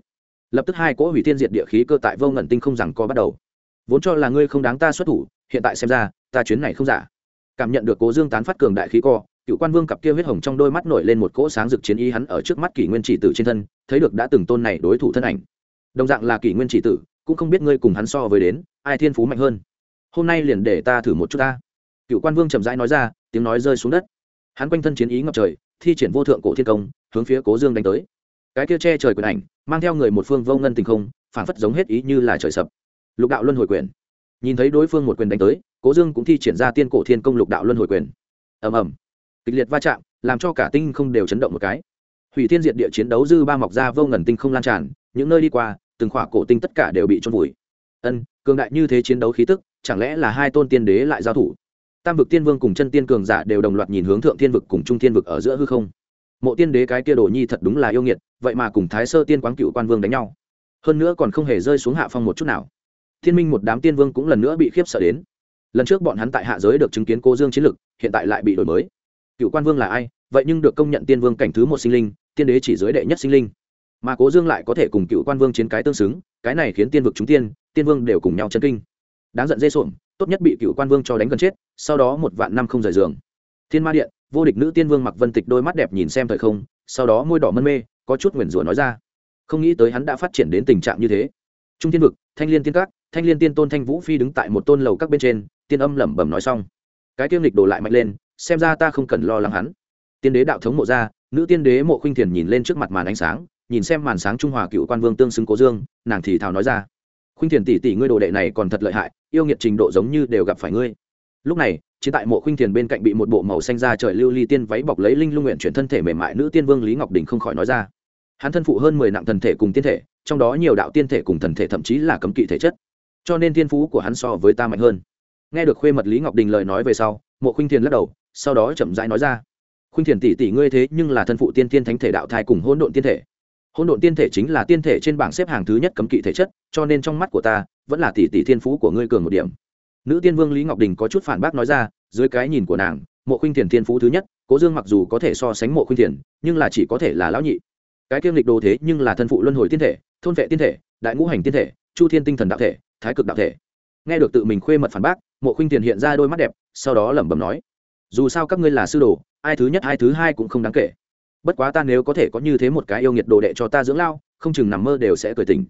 Lập tức hai cỗ hủy thiên diệt địa khí cơ tại vô ngẩn tinh không rằng co bắt đầu. Vốn cho là ngươi không đáng ta xuất thủ, hiện tại xem ra, ta chuyến này không giả cảm nhận được cố dương tán phát cường đại khí co, cựu quan vương cặp kia huyết hồng trong đôi mắt nổi lên một cỗ sáng rực chiến ý hắn ở trước mắt kỷ nguyên chỉ tử trên thân, thấy được đã từng tôn này đối thủ thân ảnh. Đồng dạng là kỷ nguyên chỉ tử, cũng không biết ngươi cùng hắn so với đến, ai thiên phú mạnh hơn. Hôm nay liền để ta thử một chút ta. Cựu quan vương chậm rãi nói ra, tiếng nói rơi xuống đất. Hắn quanh thân chiến ý ngập trời, thi triển vô thượng cổ thiên công, hướng phía cố dương đánh tới. Cái kia che trời quyền ảnh, mang theo người một phương vô ngân tình không phản phất giống hết ý như là trời sập. Lục đạo luân hồi quyền. Nhìn thấy đối phương một quyền đánh tới cố dương cũng thi triển ra tiên cổ thiên công lục đạo luân hồi quyền. Ầm ầm. Kịch liệt va chạm, làm cho cả tinh không đều chấn động một cái. Hủy thiên diệt địa chiến đấu dư ba mọc ra vô ngần tinh không lan tràn, những nơi đi qua, từng khỏa cổ tinh tất cả đều bị trôn vùi. Ân, cường đại như thế chiến đấu khí tức, chẳng lẽ là hai tôn tiên đế lại giao thủ? Tam vực tiên vương cùng chân tiên cường giả đều đồng loạt nhìn hướng thượng thiên vực cùng trung thiên vực ở giữa hư không. Mộ tiên đế cái kia đồ nhi thật đúng là yêu nghiệt, vậy mà cùng thái sơ tiên quán cựu quan vương đánh nhau. Hơn nữa còn không hề rơi xuống hạ phong một chút nào. Thiên minh một đám tiên vương cũng lần nữa bị khiếp sợ đến lần trước bọn hắn tại hạ giới được chứng kiến cô dương chiến lực, hiện tại lại bị đổi mới. Cựu quan vương là ai? Vậy nhưng được công nhận tiên vương cảnh thứ một sinh linh, tiên đế chỉ giới đệ nhất sinh linh. Mà cố dương lại có thể cùng cựu quan vương chiến cái tương xứng, cái này khiến tiên vực chúng tiên tiên vương đều cùng nhau chân kinh. Đáng giận dê sộm tốt nhất bị cựu quan vương cho đánh gần chết, sau đó một vạn năm không rời giường. Thiên ma điện, vô địch nữ tiên vương mặc vân tịch đôi mắt đẹp nhìn xem thời không, sau đó môi đỏ mân mê, có chút nguyền rủa nói ra. Không nghĩ tới hắn đã phát triển đến tình trạng như thế. Trung tiên vực, thanh liên tiên các thanh liên tiên tôn thanh vũ phi đứng tại một tôn lầu các bên trên, tiên âm lẩm bẩm nói xong. Cái tiêm lịch đổ lại mạnh lên, xem ra ta không cần lo lắng hắn. Tiên đế đạo thống mộ ra, nữ tiên đế mộ khuynh thiền nhìn lên trước mặt màn ánh sáng, nhìn xem màn sáng trung hòa cựu quan vương tương xứng cố dương, nàng thì thào nói ra. Khuynh thiền tỷ tỷ ngươi đồ đệ này còn thật lợi hại, yêu nghiệt trình độ giống như đều gặp phải ngươi. Lúc này chỉ tại mộ khuynh thiền bên cạnh bị một bộ màu xanh da trời lưu ly tiên váy bọc lấy linh lung nguyện chuyển thân thể mềm mại nữ tiên vương lý ngọc đình không khỏi nói ra. Hắn thân phụ hơn mười nặng thần thể cùng tiên thể, trong đó nhiều đạo tiên thể cùng thần thể thậm chí là cấm kỵ thể chất cho nên thiên phú của hắn so với ta mạnh hơn. Nghe được khuê mật lý ngọc đình lời nói về sau, mộ khuynh thiền lắc đầu, sau đó chậm rãi nói ra. Khuynh thiền tỷ tỷ ngươi thế nhưng là thân phụ tiên tiên thánh thể đạo thai cùng hỗn độn tiên thể. Hỗn độn tiên thể chính là tiên thể trên bảng xếp hàng thứ nhất cấm kỵ thể chất, cho nên trong mắt của ta, vẫn là tỷ tỷ thiên phú của ngươi cường một điểm. Nữ tiên vương lý ngọc đình có chút phản bác nói ra, dưới cái nhìn của nàng, mộ khuynh thiền thiên phú thứ nhất, cố dương mặc dù có thể so sánh mộ khuynh thiền, nhưng là chỉ có thể là lão nhị. Cái kiêm lịch đồ thế nhưng là thân phụ luân hồi tiên thể, thôn vệ tiên thể, đại ngũ hành tiên thể, chu thiên tinh thần đạo thể thái cực đạo thể. Nghe được tự mình khuê mật phản bác, mộ khuynh tiền hiện ra đôi mắt đẹp, sau đó lẩm bẩm nói, dù sao các ngươi là sư đồ, ai thứ nhất, ai thứ hai cũng không đáng kể. Bất quá ta nếu có thể có như thế một cái yêu nghiệt đồ đệ cho ta dưỡng lao, không chừng nằm mơ đều sẽ cười tình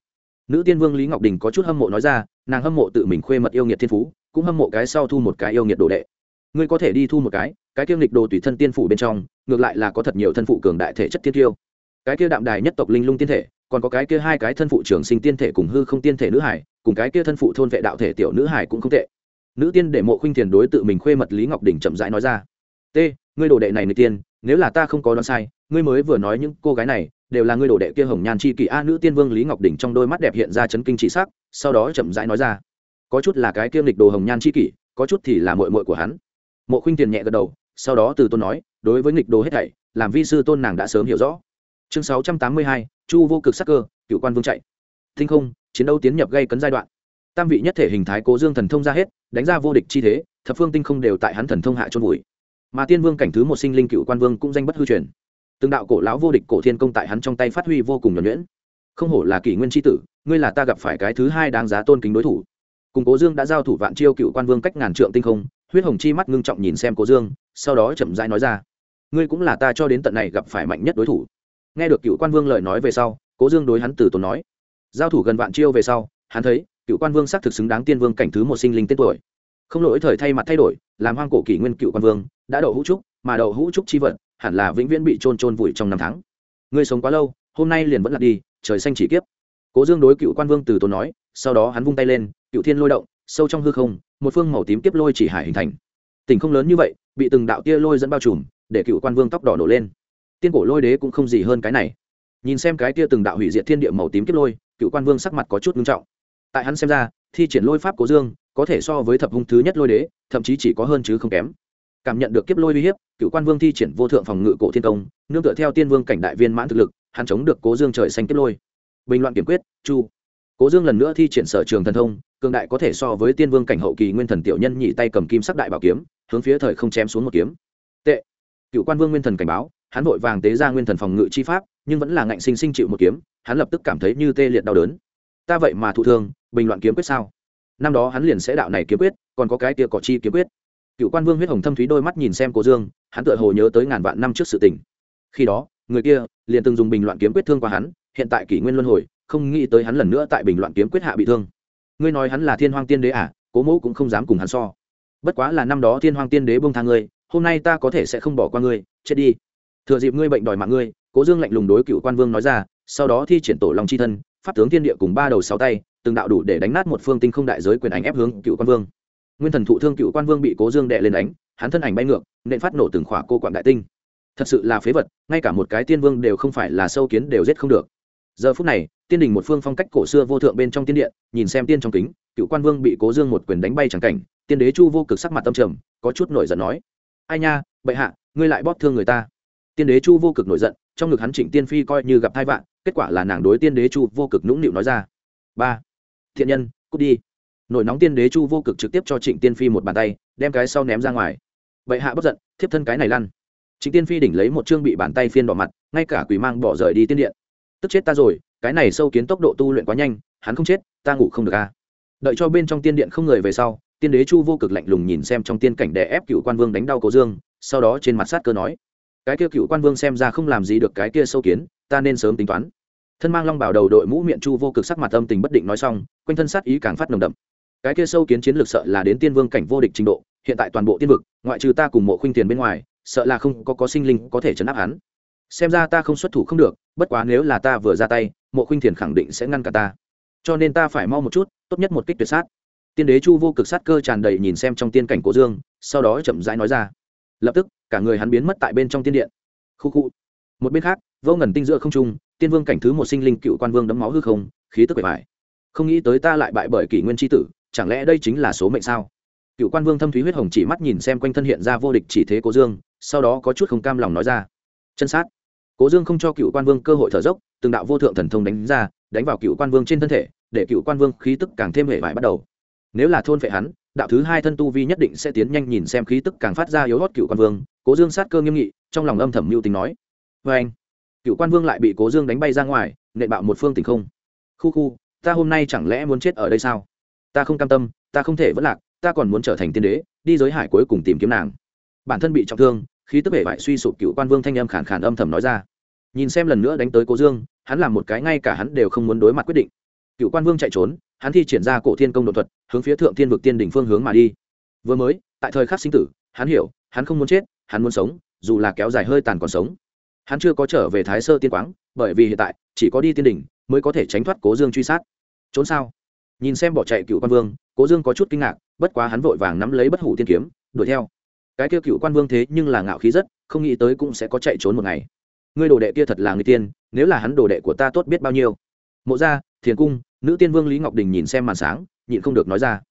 nữ tiên vương lý ngọc đình có chút hâm mộ nói ra, nàng hâm mộ tự mình khuê mật yêu nghiệt thiên phú, cũng hâm mộ cái sau thu một cái yêu nghiệt đồ đệ. Ngươi có thể đi thu một cái cái kiêm lịch đồ tùy thân tiên phủ bên trong, ngược lại là có thật nhiều thân phụ cường đại thể chất tiên tiêu cái kia đạm đài nhất tộc linh lung tiên thể, còn có cái kia hai cái thân phụ trường sinh tiên thể cùng hư không tiên thể nữ hải cùng cái kia thân phụ thôn vệ đạo thể tiểu nữ hải cũng không tệ. Nữ tiên để mộ khuynh thiền đối tự mình khuê mật lý ngọc đình chậm rãi nói ra. T ngươi đồ đệ này nữ tiên, nếu là ta không có đoán sai, ngươi mới vừa nói những cô gái này đều là ngươi đồ đệ kia hồng nhan chi kỳ a nữ tiên vương lý ngọc đình trong đôi mắt đẹp hiện ra chấn kinh chỉ sắc, sau đó chậm rãi nói ra. Có chút là cái kiêm lịch đồ hồng nhan chi kỷ, có chút thì là mội mội của hắn. Mộ khuynh tiền nhẹ gật đầu, sau đó từ tôn nói, đối với nghịch đồ hết thảy, làm vi sư tôn nàng đã sớm hiểu rõ. Chương sáu trăm tám mươi hai, chu vô cực sắc cơ cựu quan vương chạy. Thinh không chiến đấu tiến nhập gây cấn giai đoạn. Tam vị nhất thể hình thái cố dương thần thông ra hết, đánh ra vô địch chi thế, thập phương tinh không đều tại hắn thần thông hạ trôn vùi. Mà tiên vương cảnh thứ một sinh linh cựu quan vương cũng danh bất hư truyền. Từng đạo cổ lão vô địch cổ thiên công tại hắn trong tay phát huy vô cùng nhuẩn nhuyễn. Không hổ là kỷ nguyên tri tử, ngươi là ta gặp phải cái thứ hai đáng giá tôn kính đối thủ. Cùng cố dương đã giao thủ vạn chiêu cựu quan vương cách ngàn trượng tinh không, huyết hồng chi mắt ngưng trọng nhìn xem cố dương, sau đó chậm rãi nói ra. Ngươi cũng là ta cho đến tận này gặp phải mạnh nhất đối thủ. Nghe được cựu quan vương lời nói về sau, cố dương đối hắn từ tốn nói giao thủ gần vạn chiêu về sau, hắn thấy, cựu quan vương xác thực xứng đáng tiên vương cảnh thứ một sinh linh tên tuổi. Không lỗi thời thay mặt thay đổi, làm hoang cổ kỷ nguyên cựu quan vương, đã đậu hũ trúc, mà đậu hũ trúc chi vật, hẳn là vĩnh viễn bị trôn trôn vùi trong năm tháng. Ngươi sống quá lâu, hôm nay liền vẫn là đi, trời xanh chỉ kiếp. Cố dương đối cựu quan vương từ tốn nói, sau đó hắn vung tay lên, cựu thiên lôi động, sâu trong hư không, một phương màu tím kiếp lôi chỉ hải hình thành. Tỉnh không lớn như vậy, bị từng đạo tia lôi dẫn bao trùm, để cựu quan vương tóc đỏ nổ lên. Tiên cổ lôi đế cũng không gì hơn cái này. Nhìn xem cái tia từng đạo hủy diệt thiên địa màu tím kiếp lôi cựu quan vương sắc mặt có chút nghiêm trọng. Tại hắn xem ra, thi triển lôi pháp cố dương, có thể so với thập hung thứ nhất lôi đế, thậm chí chỉ có hơn chứ không kém. Cảm nhận được kiếp lôi uy hiếp, cựu quan vương thi triển vô thượng phòng ngự cổ thiên công, nương tựa theo tiên vương cảnh đại viên mãn thực lực, hắn chống được cố dương trời xanh kiếp lôi. Bình loạn kiểm quyết, chu. Cố dương lần nữa thi triển sở trường thần thông, cường đại có thể so với tiên vương cảnh hậu kỳ nguyên thần tiểu nhân nhị tay cầm kim sắc đại bảo kiếm, hướng phía thời không chém xuống một kiếm. Tệ. Cựu quan vương nguyên thần cảnh báo, hắn vội vàng tế ra nguyên thần phòng ngự chi pháp nhưng vẫn là ngạnh sinh sinh chịu một kiếm, hắn lập tức cảm thấy như tê liệt đau đớn. Ta vậy mà thụ thương, bình loạn kiếm quyết sao? Năm đó hắn liền sẽ đạo này kiếm quyết, còn có cái tia cỏ chi kiếm quyết. Cựu quan vương huyết hồng thâm thúy đôi mắt nhìn xem cố dương, hắn tựa hồ nhớ tới ngàn vạn năm trước sự tình. Khi đó, người kia liền từng dùng bình loạn kiếm quyết thương qua hắn, hiện tại kỷ nguyên luân hồi, không nghĩ tới hắn lần nữa tại bình loạn kiếm quyết hạ bị thương. Ngươi nói hắn là thiên hoàng tiên đế à cố mẫu cũng không dám cùng hắn so. Bất quá là năm đó thiên hoàng tiên đế bông tha ngươi, hôm nay ta có thể sẽ không bỏ qua ngươi, chết đi. Thừa dịp ngươi bệnh đòi mạng ngươi cố dương lạnh lùng đối cựu quan vương nói ra, sau đó thi triển tổ lòng c h i thân, pháp tướng thiên địa cùng ba đầu sáu tay, từng đạo đủ để đánh nát một phương tinh không đại giới quyền ảnh ép hướng cựu quan vương. Nguyên thần thụ thương cựu quan vương bị cố dương đệ lên đánh, hắn thân ảnh bay ngược, nên phát nổ từng khỏa cô quạng đại tinh. Thật sự là phế vật, ngay cả một cái tiên vương đều không phải là sâu kiến đều giết không được. Giờ phút này, tiên đình một phương phong cách cổ xưa vô thượng bên trong tiên điện, nhìn xem tiên trong kính, cựu quan vương bị cố dương một quyền đánh bay chẳng cảnh, tiên đế chu vô cực sắc mặt tâm trầm, có chút nổi giận nói, ai nha, bệ hạ, ngươi lại bóp thương người ta. Tiên đế chu vô cực nổi giận trong ngực hắn trịnh tiên phi coi như gặp hai vạn, kết quả là nàng đối tiên đế chu vô cực nũng nịu nói ra. Ba, thiện nhân, cút đi. Nổi nóng tiên đế chu vô cực trực tiếp cho trịnh tiên phi một bàn tay, đem cái sau ném ra ngoài. Bệ hạ bất giận, thiếp thân cái này lăn. Trịnh tiên phi đỉnh lấy một chương bị bàn tay phiên đỏ mặt, ngay cả quỷ mang bỏ rời đi tiên điện. Tức chết ta rồi, cái này sâu kiến tốc độ tu luyện quá nhanh, hắn không chết, ta ngủ không được a à. đợi cho bên trong tiên điện không người về sau, tiên đế chu vô cực lạnh lùng nhìn xem trong tiên cảnh đè ép cựu quan vương đánh đau cố dương, sau đó trên mặt sát cơ nói cái kia cựu quan vương xem ra không làm gì được cái kia sâu kiến, ta nên sớm tính toán. Thân mang long bảo đầu đội mũ miệng chu vô cực sắc mặt âm tình bất định nói xong, quanh thân sát ý càng phát nồng đậm. Cái kia sâu kiến chiến lược sợ là đến tiên vương cảnh vô địch trình độ, hiện tại toàn bộ tiên vực, ngoại trừ ta cùng mộ khuynh tiền bên ngoài, sợ là không có có sinh linh có thể chấn áp hắn. Xem ra ta không xuất thủ không được, bất quá nếu là ta vừa ra tay, mộ khuynh thiền khẳng định sẽ ngăn cả ta. Cho nên ta phải mau một chút, tốt nhất một kích tuyệt sát. Tiên đế chu vô cực sát cơ tràn đầy nhìn xem trong tiên cảnh cố dương, sau đó chậm rãi nói ra. Lập tức cả người hắn biến mất tại bên trong tiên điện. Khu khu. Một bên khác, vô ngần tinh giữa không trung, tiên vương cảnh thứ một sinh linh cựu quan vương đấm máu hư không, khí tức bề bài không nghĩ tới ta lại bại bởi kỷ nguyên tri tử, chẳng lẽ đây chính là số mệnh sao? Cựu quan vương thâm thúy huyết hồng chỉ mắt nhìn xem quanh thân hiện ra vô địch chỉ thế cố dương, sau đó có chút không cam lòng nói ra. Chân sát. Cố dương không cho cựu quan vương cơ hội thở dốc, từng đạo vô thượng thần thông đánh ra, đánh vào cựu quan vương trên thân thể, để cựu quan vương khí tức càng thêm hệ vải bắt đầu. Nếu là thôn phệ hắn đạo thứ hai thân tu vi nhất định sẽ tiến nhanh nhìn xem khí tức càng phát ra yếu hót cựu quan vương, cố dương sát cơ nghiêm nghị, trong lòng âm thầm mưu tính nói. Vê anh, cựu quan vương lại bị cố dương đánh bay ra ngoài nệ bạo một phương tỉnh không. Khu khu, ta hôm nay chẳng lẽ muốn chết ở đây sao? Ta không cam tâm, ta không thể vẫn lạc, ta còn muốn trở thành tiên đế, đi giới hải cuối cùng tìm kiếm nàng. Bản thân bị trọng thương, khí tức bể vải suy sụp cựu quan vương thanh âm khản khản âm thầm nói ra. Nhìn xem lần nữa đánh tới cố dương, hắn làm một cái ngay cả hắn đều không muốn đối mặt quyết định. Cựu quan vương chạy trốn hắn thi triển ra cổ thiên công đột thuật, hướng phía thượng thiên vực tiên đỉnh phương hướng mà đi. Vừa mới, tại thời khắc sinh tử, hắn hiểu, hắn không muốn chết, hắn muốn sống, dù là kéo dài hơi tàn còn sống. Hắn chưa có trở về thái sơ tiên quáng, bởi vì hiện tại, chỉ có đi tiên đỉnh mới có thể tránh thoát cố dương truy sát. Trốn sao? Nhìn xem bỏ chạy cựu quan vương, cố dương có chút kinh ngạc, bất quá hắn vội vàng nắm lấy bất hủ tiên kiếm, đuổi theo. Cái kia cựu quan vương thế nhưng là ngạo khí rất, không nghĩ tới cũng sẽ có chạy trốn một ngày. Ngươi đồ đệ kia thật là người tiên, nếu là hắn đồ đệ của ta tốt biết bao nhiêu. Mộ gia, thiền cung nữ tiên vương lý ngọc đình nhìn xem màn sáng, nhịn không được nói ra.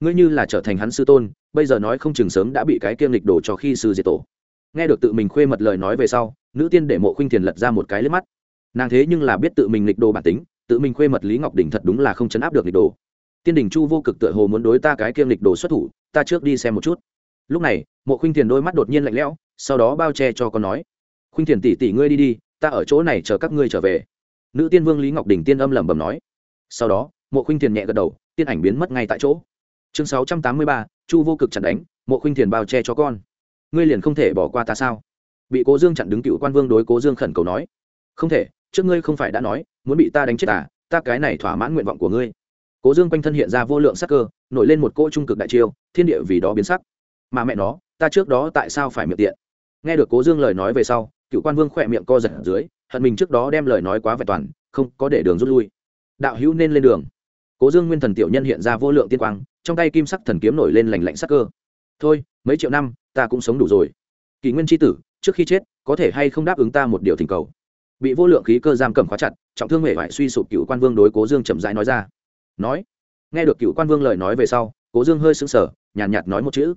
Ngươi như là trở thành hắn sư tôn, bây giờ nói không chừng sớm đã bị cái kiêm lịch đổ cho khi sư diệt tổ. Nghe được tự mình khuê mật lời nói về sau, nữ tiên để mộ khuynh thiền lật ra một cái lên mắt. Nàng thế nhưng là biết tự mình lịch đồ bản tính, tự mình khuê mật lý ngọc đình thật đúng là không chấn áp được lịch đồ tiên đình chu vô cực tựa hồ muốn đối ta cái kiêm lịch đồ xuất thủ, ta trước đi xem một chút. Lúc này, mộ khuynh thiền đôi mắt đột nhiên lạnh lẽo, sau đó bao che cho con nói. Khuynh thiền tỷ tỷ ngươi đi đi, ta ở chỗ này chờ các ngươi trở về. Nữ tiên vương lý ngọc đình tiên âm lẩm bẩm nói sau đó, mộ khuynh thiền nhẹ gật đầu, tiên ảnh biến mất ngay tại chỗ. Chương sáu trăm tám mươi ba, chu vô cực chặn đánh, mộ khuynh thiền bao che cho con. Ngươi liền không thể bỏ qua ta sao? Bị cố dương chặn đứng cựu quan vương đối cố dương khẩn cầu nói. Không thể, trước ngươi không phải đã nói, muốn bị ta đánh chết à ta cái này thỏa mãn nguyện vọng của ngươi. Cố dương quanh thân hiện ra vô lượng sắc cơ, nổi lên một cỗ trung cực đại chiêu, thiên địa vì đó biến sắc. Mà mẹ nó, ta trước đó tại sao phải miệng tiện? Nghe được cố dương lời nói về sau, cựu quan vương khỏe miệng co giật ở dưới, hận mình trước đó đem lời nói quá vẹn toàn, không có để đường rút lui đạo hữu nên lên đường. Cố dương nguyên thần tiểu nhân hiện ra vô lượng tiên quang trong tay kim sắc thần kiếm nổi lên lành lạnh sắc cơ. Thôi mấy triệu năm ta cũng sống đủ rồi. Kỷ nguyên tri tử trước khi chết có thể hay không đáp ứng ta một điều thỉnh cầu? Bị vô lượng khí cơ giam cầm khóa chặt trọng thương hệ vải suy sụp cựu quan vương đối cố dương chậm rãi nói ra. Nói. Nghe được cựu quan vương lời nói về sau cố dương hơi sững sờ nhàn nhạt, nhạt nói một chữ.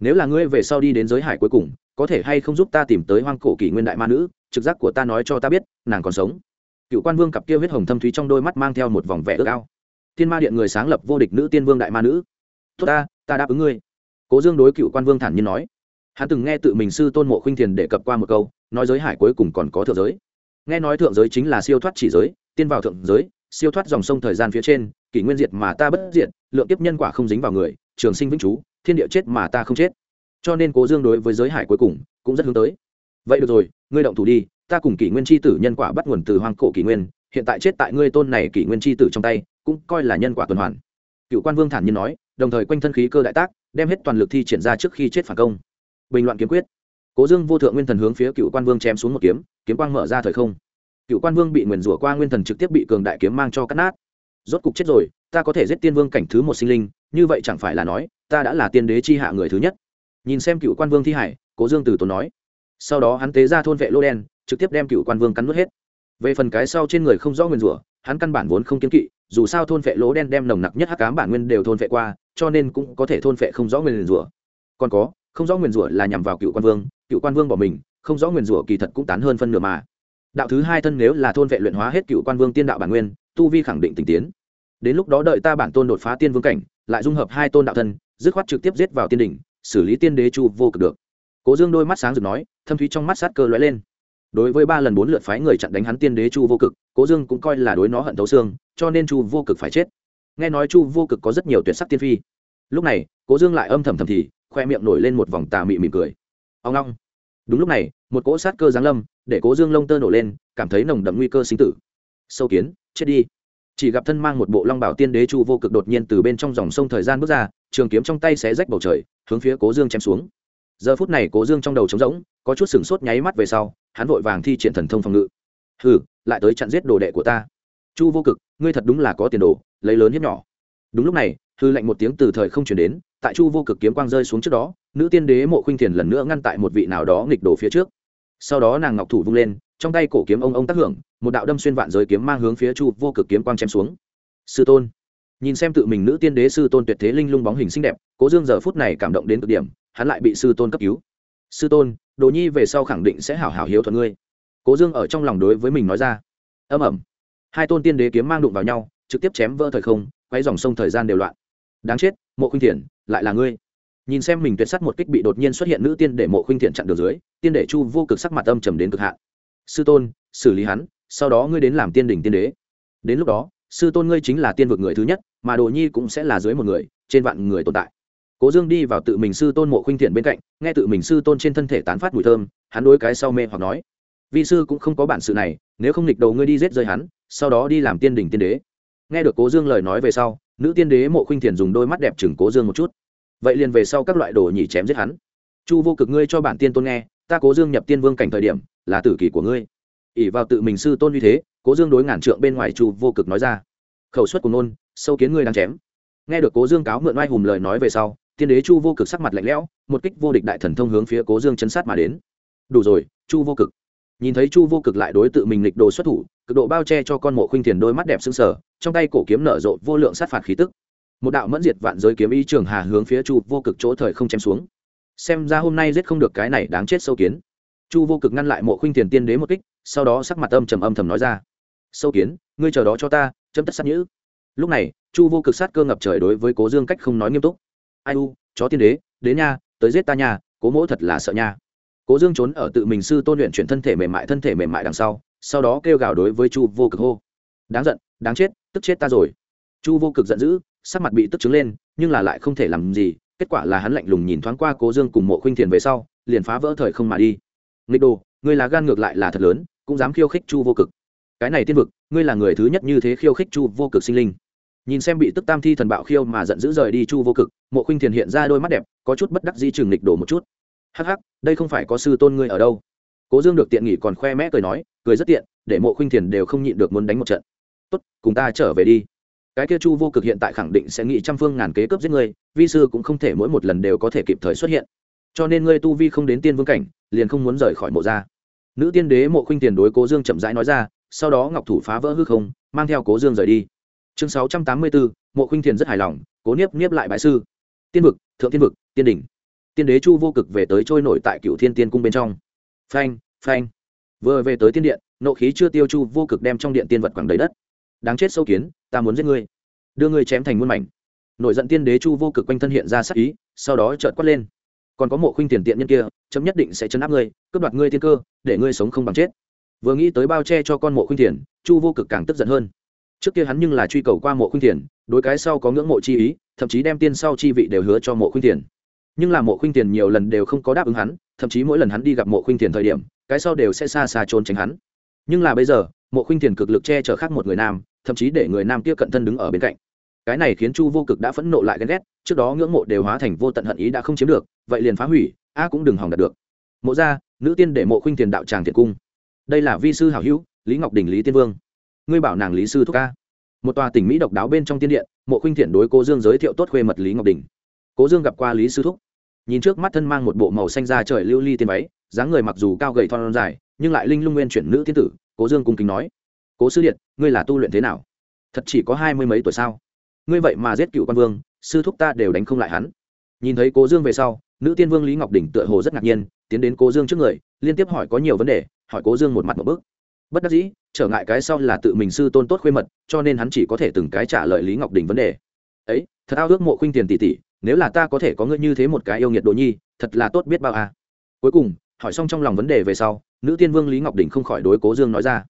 Nếu là ngươi về sau đi đến giới hải cuối cùng có thể hay không giúp ta tìm tới hoang cổ kỷ nguyên đại ma nữ trực giác của ta nói cho ta biết nàng còn sống cựu quan vương cặp kia huyết hồng thâm thúy trong đôi mắt mang theo một vòng vẻ ước ao. Thiên ma điện người sáng lập vô địch nữ tiên vương đại ma nữ. Tốt ta ta đáp ứng ngươi. Cố dương đối cựu quan vương thản nhiên nói. Hắn từng nghe tự mình sư tôn mộ khuynh thiền đề cập qua một câu, nói giới hải cuối cùng còn có thượng giới. Nghe nói thượng giới chính là siêu thoát chỉ giới, tiên vào thượng giới, siêu thoát dòng sông thời gian phía trên, kỷ nguyên diệt mà ta bất diệt, lượng tiếp nhân quả không dính vào người, trường sinh vĩnh chú thiên địa chết mà ta không chết. Cho nên cố dương đối với giới hải cuối cùng cũng rất hướng tới. Vậy được rồi, ngươi động thủ đi ta cùng kỷ nguyên tri tử nhân quả bắt nguồn từ hoang cổ kỷ nguyên, hiện tại chết tại ngươi tôn này kỷ nguyên tri tử trong tay, cũng coi là nhân quả tuần hoàn. Cựu quan vương thản nhiên nói, đồng thời quanh thân khí cơ đại tác, đem hết toàn lực thi triển ra trước khi chết phản công. Bình loạn kiếm quyết. Cố dương vô thượng nguyên thần hướng phía cựu quan vương chém xuống một kiếm kiếm quang mở ra thời không. Cựu quan vương bị nguyền rủa qua nguyên thần trực tiếp bị cường đại kiếm mang cho cắt nát. Rốt cục chết rồi, ta có thể giết tiên vương cảnh thứ một sinh linh, như vậy chẳng phải là nói, ta đã là tiên đế chi hạ người thứ nhất. Nhìn xem cựu quan vương thi hải, cố dương từ tốn nói. Sau đó hắn tế ra thôn vệ lô đen trực tiếp đem cựu quan vương cắn nuốt hết. Về phần cái sau trên người không rõ nguyên rủa, hắn căn bản vốn không kiến kỵ, dù sao thôn phệ lỗ đen đem nồng nặc nhất hắc cám bản nguyên đều thôn phệ qua, cho nên cũng có thể thôn phệ không rõ nguyên rủa. Còn có, không rõ nguyên rủa là nhằm vào cựu quan vương, cựu quan vương bỏ mình, không rõ nguyên rủa kỳ thật cũng tán hơn phân nửa mà. Đạo thứ hai thân nếu là thôn vệ luyện hóa hết cựu quan vương tiên đạo bản nguyên, tu vi khẳng định tình tiến. Đến lúc đó đợi ta bản tôn đột phá tiên vương cảnh, lại dung hợp hai tôn đạo thân, dứt khoát trực tiếp giết vào tiên đỉnh, xử lý tiên đế chu vô cực được. Cố dương đôi mắt sáng rực nói, thâm thúy trong mắt sát cơ lóe lên đối với ba lần bốn lượt phái người chặn đánh hắn tiên đế chu vô cực, cố dương cũng coi là đối nó hận thấu xương, cho nên chu vô cực phải chết. Nghe nói chu vô cực có rất nhiều tuyệt sắc tiên phi. Lúc này, cố dương lại âm thầm thầm thì, khoe miệng nổi lên một vòng tà mị mỉm cười. Ông long đúng lúc này, một cỗ sát cơ giáng lâm, để cố dương lông tơ nổ lên, cảm thấy nồng đậm nguy cơ sinh tử. Sâu kiến, chết đi. Chỉ gặp thân mang một bộ long bảo tiên đế chu vô cực đột nhiên từ bên trong dòng sông thời gian bước ra, trường kiếm trong tay xé rách bầu trời, hướng phía cố dương chém xuống. Giờ phút này cố dương trong đầu trống rỗng, có chút sừng sốt nháy mắt về sau hắn vội vàng thi triển thần thông phòng ngự. Hừ, lại tới chặn giết đồ đệ của ta. Chu vô cực, ngươi thật đúng là có tiền đồ, lấy lớn hiếp nhỏ. Đúng lúc này, hư lệnh một tiếng từ thời không chuyển đến, tại chu vô cực kiếm quang rơi xuống trước đó, nữ tiên đế mộ khuynh thiền lần nữa ngăn tại một vị nào đó nghịch đổ phía trước. Sau đó nàng ngọc thủ vung lên, trong tay cổ kiếm ông ông tác hưởng, một đạo đâm xuyên vạn giới kiếm mang hướng phía chu vô cực kiếm quang chém xuống. Sư tôn. Nhìn xem tự mình nữ tiên đế sư tôn tuyệt thế linh lung bóng hình xinh đẹp, cố dương giờ phút này cảm động đến cực điểm, hắn lại bị sư tôn cấp cứu. Sư tôn đồ nhi về sau khẳng định sẽ hảo hảo hiếu thuận ngươi. Cố dương ở trong lòng đối với mình nói ra. Âm ẩm. Hai tôn tiên đế kiếm mang đụng vào nhau, trực tiếp chém vỡ thời không, quay dòng sông thời gian đều loạn. Đáng chết, mộ khuynh thiện, lại là ngươi. Nhìn xem mình tuyệt sắt một kích bị đột nhiên xuất hiện nữ tiên để mộ khuynh thiện chặn đường dưới, tiên để chu vô cực sắc mặt âm trầm đến cực hạn. Sư tôn, xử lý hắn, sau đó ngươi đến làm tiên đỉnh tiên đế. Đến lúc đó, sư tôn ngươi chính là tiên vực người thứ nhất, mà đồ nhi cũng sẽ là dưới một người, trên vạn người tồn tại cố dương đi vào tự mình sư tôn mộ khuynh thiện bên cạnh, nghe tự mình sư tôn trên thân thể tán phát mùi thơm, hắn đối cái sau mê hoặc nói, vi sư cũng không có bản sự này, nếu không nghịch đầu ngươi đi giết rơi hắn, sau đó đi làm tiên đình tiên đế. Nghe được cố dương lời nói về sau, nữ tiên đế mộ khuynh thiền dùng đôi mắt đẹp chừng cố dương một chút. Vậy liền về sau các loại đồ nhỉ chém giết hắn. Chu vô cực ngươi cho bản tiên tôn nghe, ta cố dương nhập tiên vương cảnh thời điểm, là tử kỳ của ngươi. Ỉ vào tự mình sư tôn như thế, cố dương đối ngàn trượng bên ngoài chu vô cực nói ra, khẩu suất của nôn, sâu kiến ngươi đang chém. Nghe được cố dương cáo mượn oai hùng lời nói về sau tiên đế chu vô cực sắc mặt lạnh lẽo một kích vô địch đại thần thông hướng phía cố dương chấn sát mà đến. Đủ rồi chu vô cực. Nhìn thấy chu vô cực lại đối tự mình lịch đồ xuất thủ cực độ bao che cho con mộ khuynh thiền đôi mắt đẹp sưng sở, trong tay cổ kiếm nở rộ vô lượng sát phạt khí tức. Một đạo mẫn diệt vạn giới kiếm ý trường hà hướng phía chu vô cực chỗ thời không chém xuống. Xem ra hôm nay giết không được cái này đáng chết sâu kiến. Chu vô cực ngăn lại mộ khuynh thiền tiên đế một kích sau đó sắc mặt âm trầm âm thầm nói ra. Sâu kiến ngươi chờ đó cho ta chấm tất sát nhữ. Lúc này chu vô cực sát cơ ngập trời đối với cố dương cách không nói nghiêm túc ai u, chó tiên đế đến nha, tới giết ta nha, cố mỗ thật là sợ nha. Cố dương trốn ở tự mình sư tôn luyện chuyển thân thể mềm mại, thân thể mềm mại đằng sau sau đó kêu gào đối với chu vô cực hô. Đáng giận, đáng chết, tức chết ta rồi. Chu vô cực giận dữ, sắc mặt bị tức trứng lên, nhưng là lại không thể làm gì, kết quả là hắn lạnh lùng nhìn thoáng qua cố dương cùng mộ khuynh thiền về sau, liền phá vỡ thời không mà đi. Nghịch đồ, ngươi là gan ngược lại là thật lớn, cũng dám khiêu khích chu vô cực. Cái này tiên vực, ngươi là người thứ nhất như thế khiêu khích chu vô cực sinh linh nhìn xem bị tức tam thi thần bạo khiêu mà giận dữ rời đi chu vô cực, mộ khuynh thiền hiện ra đôi mắt đẹp, có chút bất đắc di chừng nghịch đổ một chút. Hắc hắc, đây không phải có sư tôn ngươi ở đâu. Cố dương được tiện nghỉ còn khoe mẽ cười nói, cười rất tiện, để mộ khuynh thiền đều không nhịn được muốn đánh một trận. Tốt, cùng ta trở về đi. Cái kia chu vô cực hiện tại khẳng định sẽ nghĩ trăm phương ngàn kế cướp giết ngươi, vi sư cũng không thể mỗi một lần đều có thể kịp thời xuất hiện. Cho nên ngươi tu vi không đến tiên vương cảnh, liền không muốn rời khỏi mộ ra nữ tiên đế mộ khinh tiền đối cố dương chậm rãi nói ra, sau đó ngọc thủ phá vỡ hư không, mang theo cố dương rời đi chương sáu trăm tám mươi bốn mộ khuynh thiền rất hài lòng, cố niếp niếp lại bãi sư. Tiên vực, thượng tiên vực, tiên đỉnh. Tiên đế chu vô cực về tới trôi nổi tại cựu thiên tiên cung bên trong. Phanh phanh. Vừa về tới tiên điện, nộ khí chưa tiêu chu vô cực đem trong điện tiên vật quẳng đầy đất. Đáng chết sâu kiến, ta muốn giết ngươi. Đưa ngươi chém thành muôn mảnh. Nổi giận tiên đế chu vô cực quanh thân hiện ra sắc ý, sau đó trợn quát lên. Còn có mộ khuynh tiền tiện nhân kia, chấm nhất định sẽ chấn áp ngươi, cướp đoạt ngươi tiên cơ, để ngươi sống không bằng chết. Vừa nghĩ tới bao che cho con mộ khuynh tiền chu vô cực càng tức giận hơn trước kia hắn nhưng là truy cầu qua mộ khuynh tiền đối cái sau có ngưỡng mộ chi ý, thậm chí đem tiên sau chi vị đều hứa cho mộ khuynh tiền nhưng là mộ khuynh tiền nhiều lần đều không có đáp ứng hắn, thậm chí mỗi lần hắn đi gặp mộ khuynh tiền thời điểm, cái sau đều sẽ xa xa trốn tránh hắn. Nhưng là bây giờ, mộ khuynh tiền cực lực che chở khác một người nam, thậm chí để người nam kia cận thân đứng ở bên cạnh. Cái này khiến chu vô cực đã phẫn nộ lại ghen ghét, trước đó ngưỡng mộ đều hóa thành vô tận hận ý đã không chiếm được, vậy liền phá hủy, a cũng đừng hỏng đạt được. Mộ ra nữ tiên để mộ khuynh tiền đạo tràng thiệt cung. Đây là vi sư hảo hữu, lý ngọc đình lý tiên vương ngươi bảo nàng lý sư thúc ca. Một tòa tỉnh mỹ độc đáo bên trong tiên điện, mộ khuynh thiện đối cô dương giới thiệu tốt khuê mật lý ngọc đình. Cố dương gặp qua lý sư thúc. Nhìn trước mắt thân mang một bộ màu xanh da trời lưu ly tiên váy, dáng người mặc dù cao gầy thon dài, nhưng lại linh lung nguyên chuyển nữ thiên tử, cố dương cung kính nói, cố sư điện, ngươi là tu luyện thế nào? Thật chỉ có hai mươi mấy tuổi sao? Ngươi vậy mà giết cựu quan vương, sư thúc ta đều đánh không lại hắn. Nhìn thấy cố dương về sau, nữ tiên vương lý ngọc đỉnh tựa hồ rất ngạc nhiên, tiến đến cố dương trước người, liên tiếp hỏi có nhiều vấn đề, hỏi cố dương một mặt một bước. Bất đắc dĩ trở ngại cái sau là tự mình sư tôn tốt khuê mật, cho nên hắn chỉ có thể từng cái trả lời lý ngọc đình vấn đề. Ấy, thật ao ước mộ khuynh tiền tỷ tỷ, nếu là ta có thể có ngươi như thế một cái yêu nghiệt đồ nhi, thật là tốt biết bao à. cuối cùng, hỏi xong trong lòng vấn đề về sau, nữ tiên vương lý ngọc đình không khỏi đối cố dương nói ra,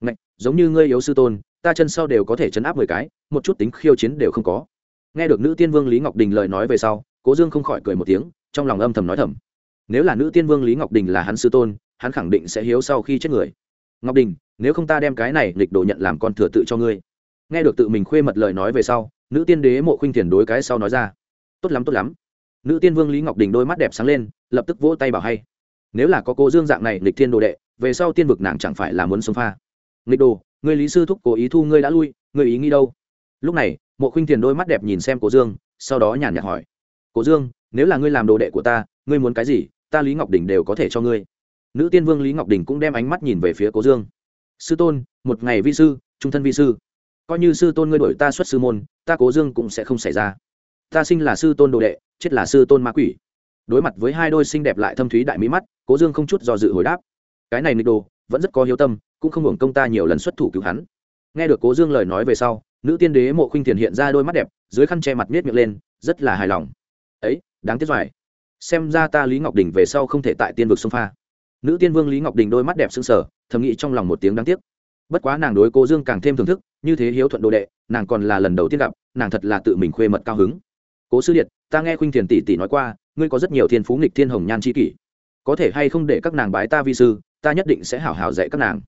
ngạch, giống như ngươi yếu sư tôn, ta chân sau đều có thể chấn áp mười cái, một chút tính khiêu chiến đều không có. Nghe được nữ tiên vương lý ngọc đình lời nói về sau, cố dương không khỏi cười một tiếng, trong lòng âm thầm nói thầm, nếu là nữ tiên vương lý ngọc đình là hắn sư tôn, hắn khẳng định sẽ hiếu sau khi chết người ngọc đình, nếu không ta đem cái này lịch đồ nhận làm con thừa tự cho ngươi. Nghe được tự mình khuê mật lời nói về sau, nữ tiên đế mộ khuynh Thiền đối cái sau nói ra. Tốt lắm tốt lắm. Nữ tiên vương lý ngọc đình đôi mắt đẹp sáng lên, lập tức vỗ tay bảo hay. Nếu là có cô dương dạng này lịch thiên đồ đệ, về sau tiên vực nàng chẳng phải là muốn sống pha. Nghịch đồ, người lý sư thúc cố ý thu ngươi đã lui, người ý nghĩ đâu? Lúc này, mộ khuynh Thiền đôi mắt đẹp nhìn xem cố dương, sau đó nhàn nhạt hỏi. Cố dương, nếu là ngươi làm đồ đệ của ta, ngươi muốn cái gì, ta lý ngọc đình đều có thể cho ngươi nữ tiên vương lý ngọc đình cũng đem ánh mắt nhìn về phía cố dương. Sư tôn, một ngày vi sư, trung thân vi sư. Coi như sư tôn ngươi đổi ta xuất sư môn, ta cố dương cũng sẽ không xảy ra. Ta sinh là sư tôn đồ đệ, chết là sư tôn ma quỷ. Đối mặt với hai đôi xinh đẹp lại thâm thúy đại mỹ mắt, cố dương không chút do dự hồi đáp. Cái này nịch đồ, vẫn rất có hiếu tâm, cũng không hưởng công ta nhiều lần xuất thủ cứu hắn. Nghe được cố dương lời nói về sau, nữ tiên đế mộ khinh thiền hiện ra đôi mắt đẹp, dưới khăn che mặt miết miệng lên, rất là hài lòng. Ấy, đáng tiếc doài xem ra ta lý ngọc đình về sau không thể tại tiên vực sông pha nữ tiên vương lý ngọc đình đôi mắt đẹp sưng sờ, sở thầm nghĩ trong lòng một tiếng đáng tiếc. Bất quá nàng đối cố dương càng thêm thưởng thức như thế hiếu thuận đồ đệ nàng còn là lần đầu tiên gặp nàng thật là tự mình khuê mật cao hứng. Cố sư điệt ta nghe khuynh thiền tỷ tỷ nói qua ngươi có rất nhiều thiên phú nghịch thiên hồng nhan c kỷ. Có thể hay không để các nàng bái ta vi sư ta nhất định sẽ hảo hảo dạy các nàng.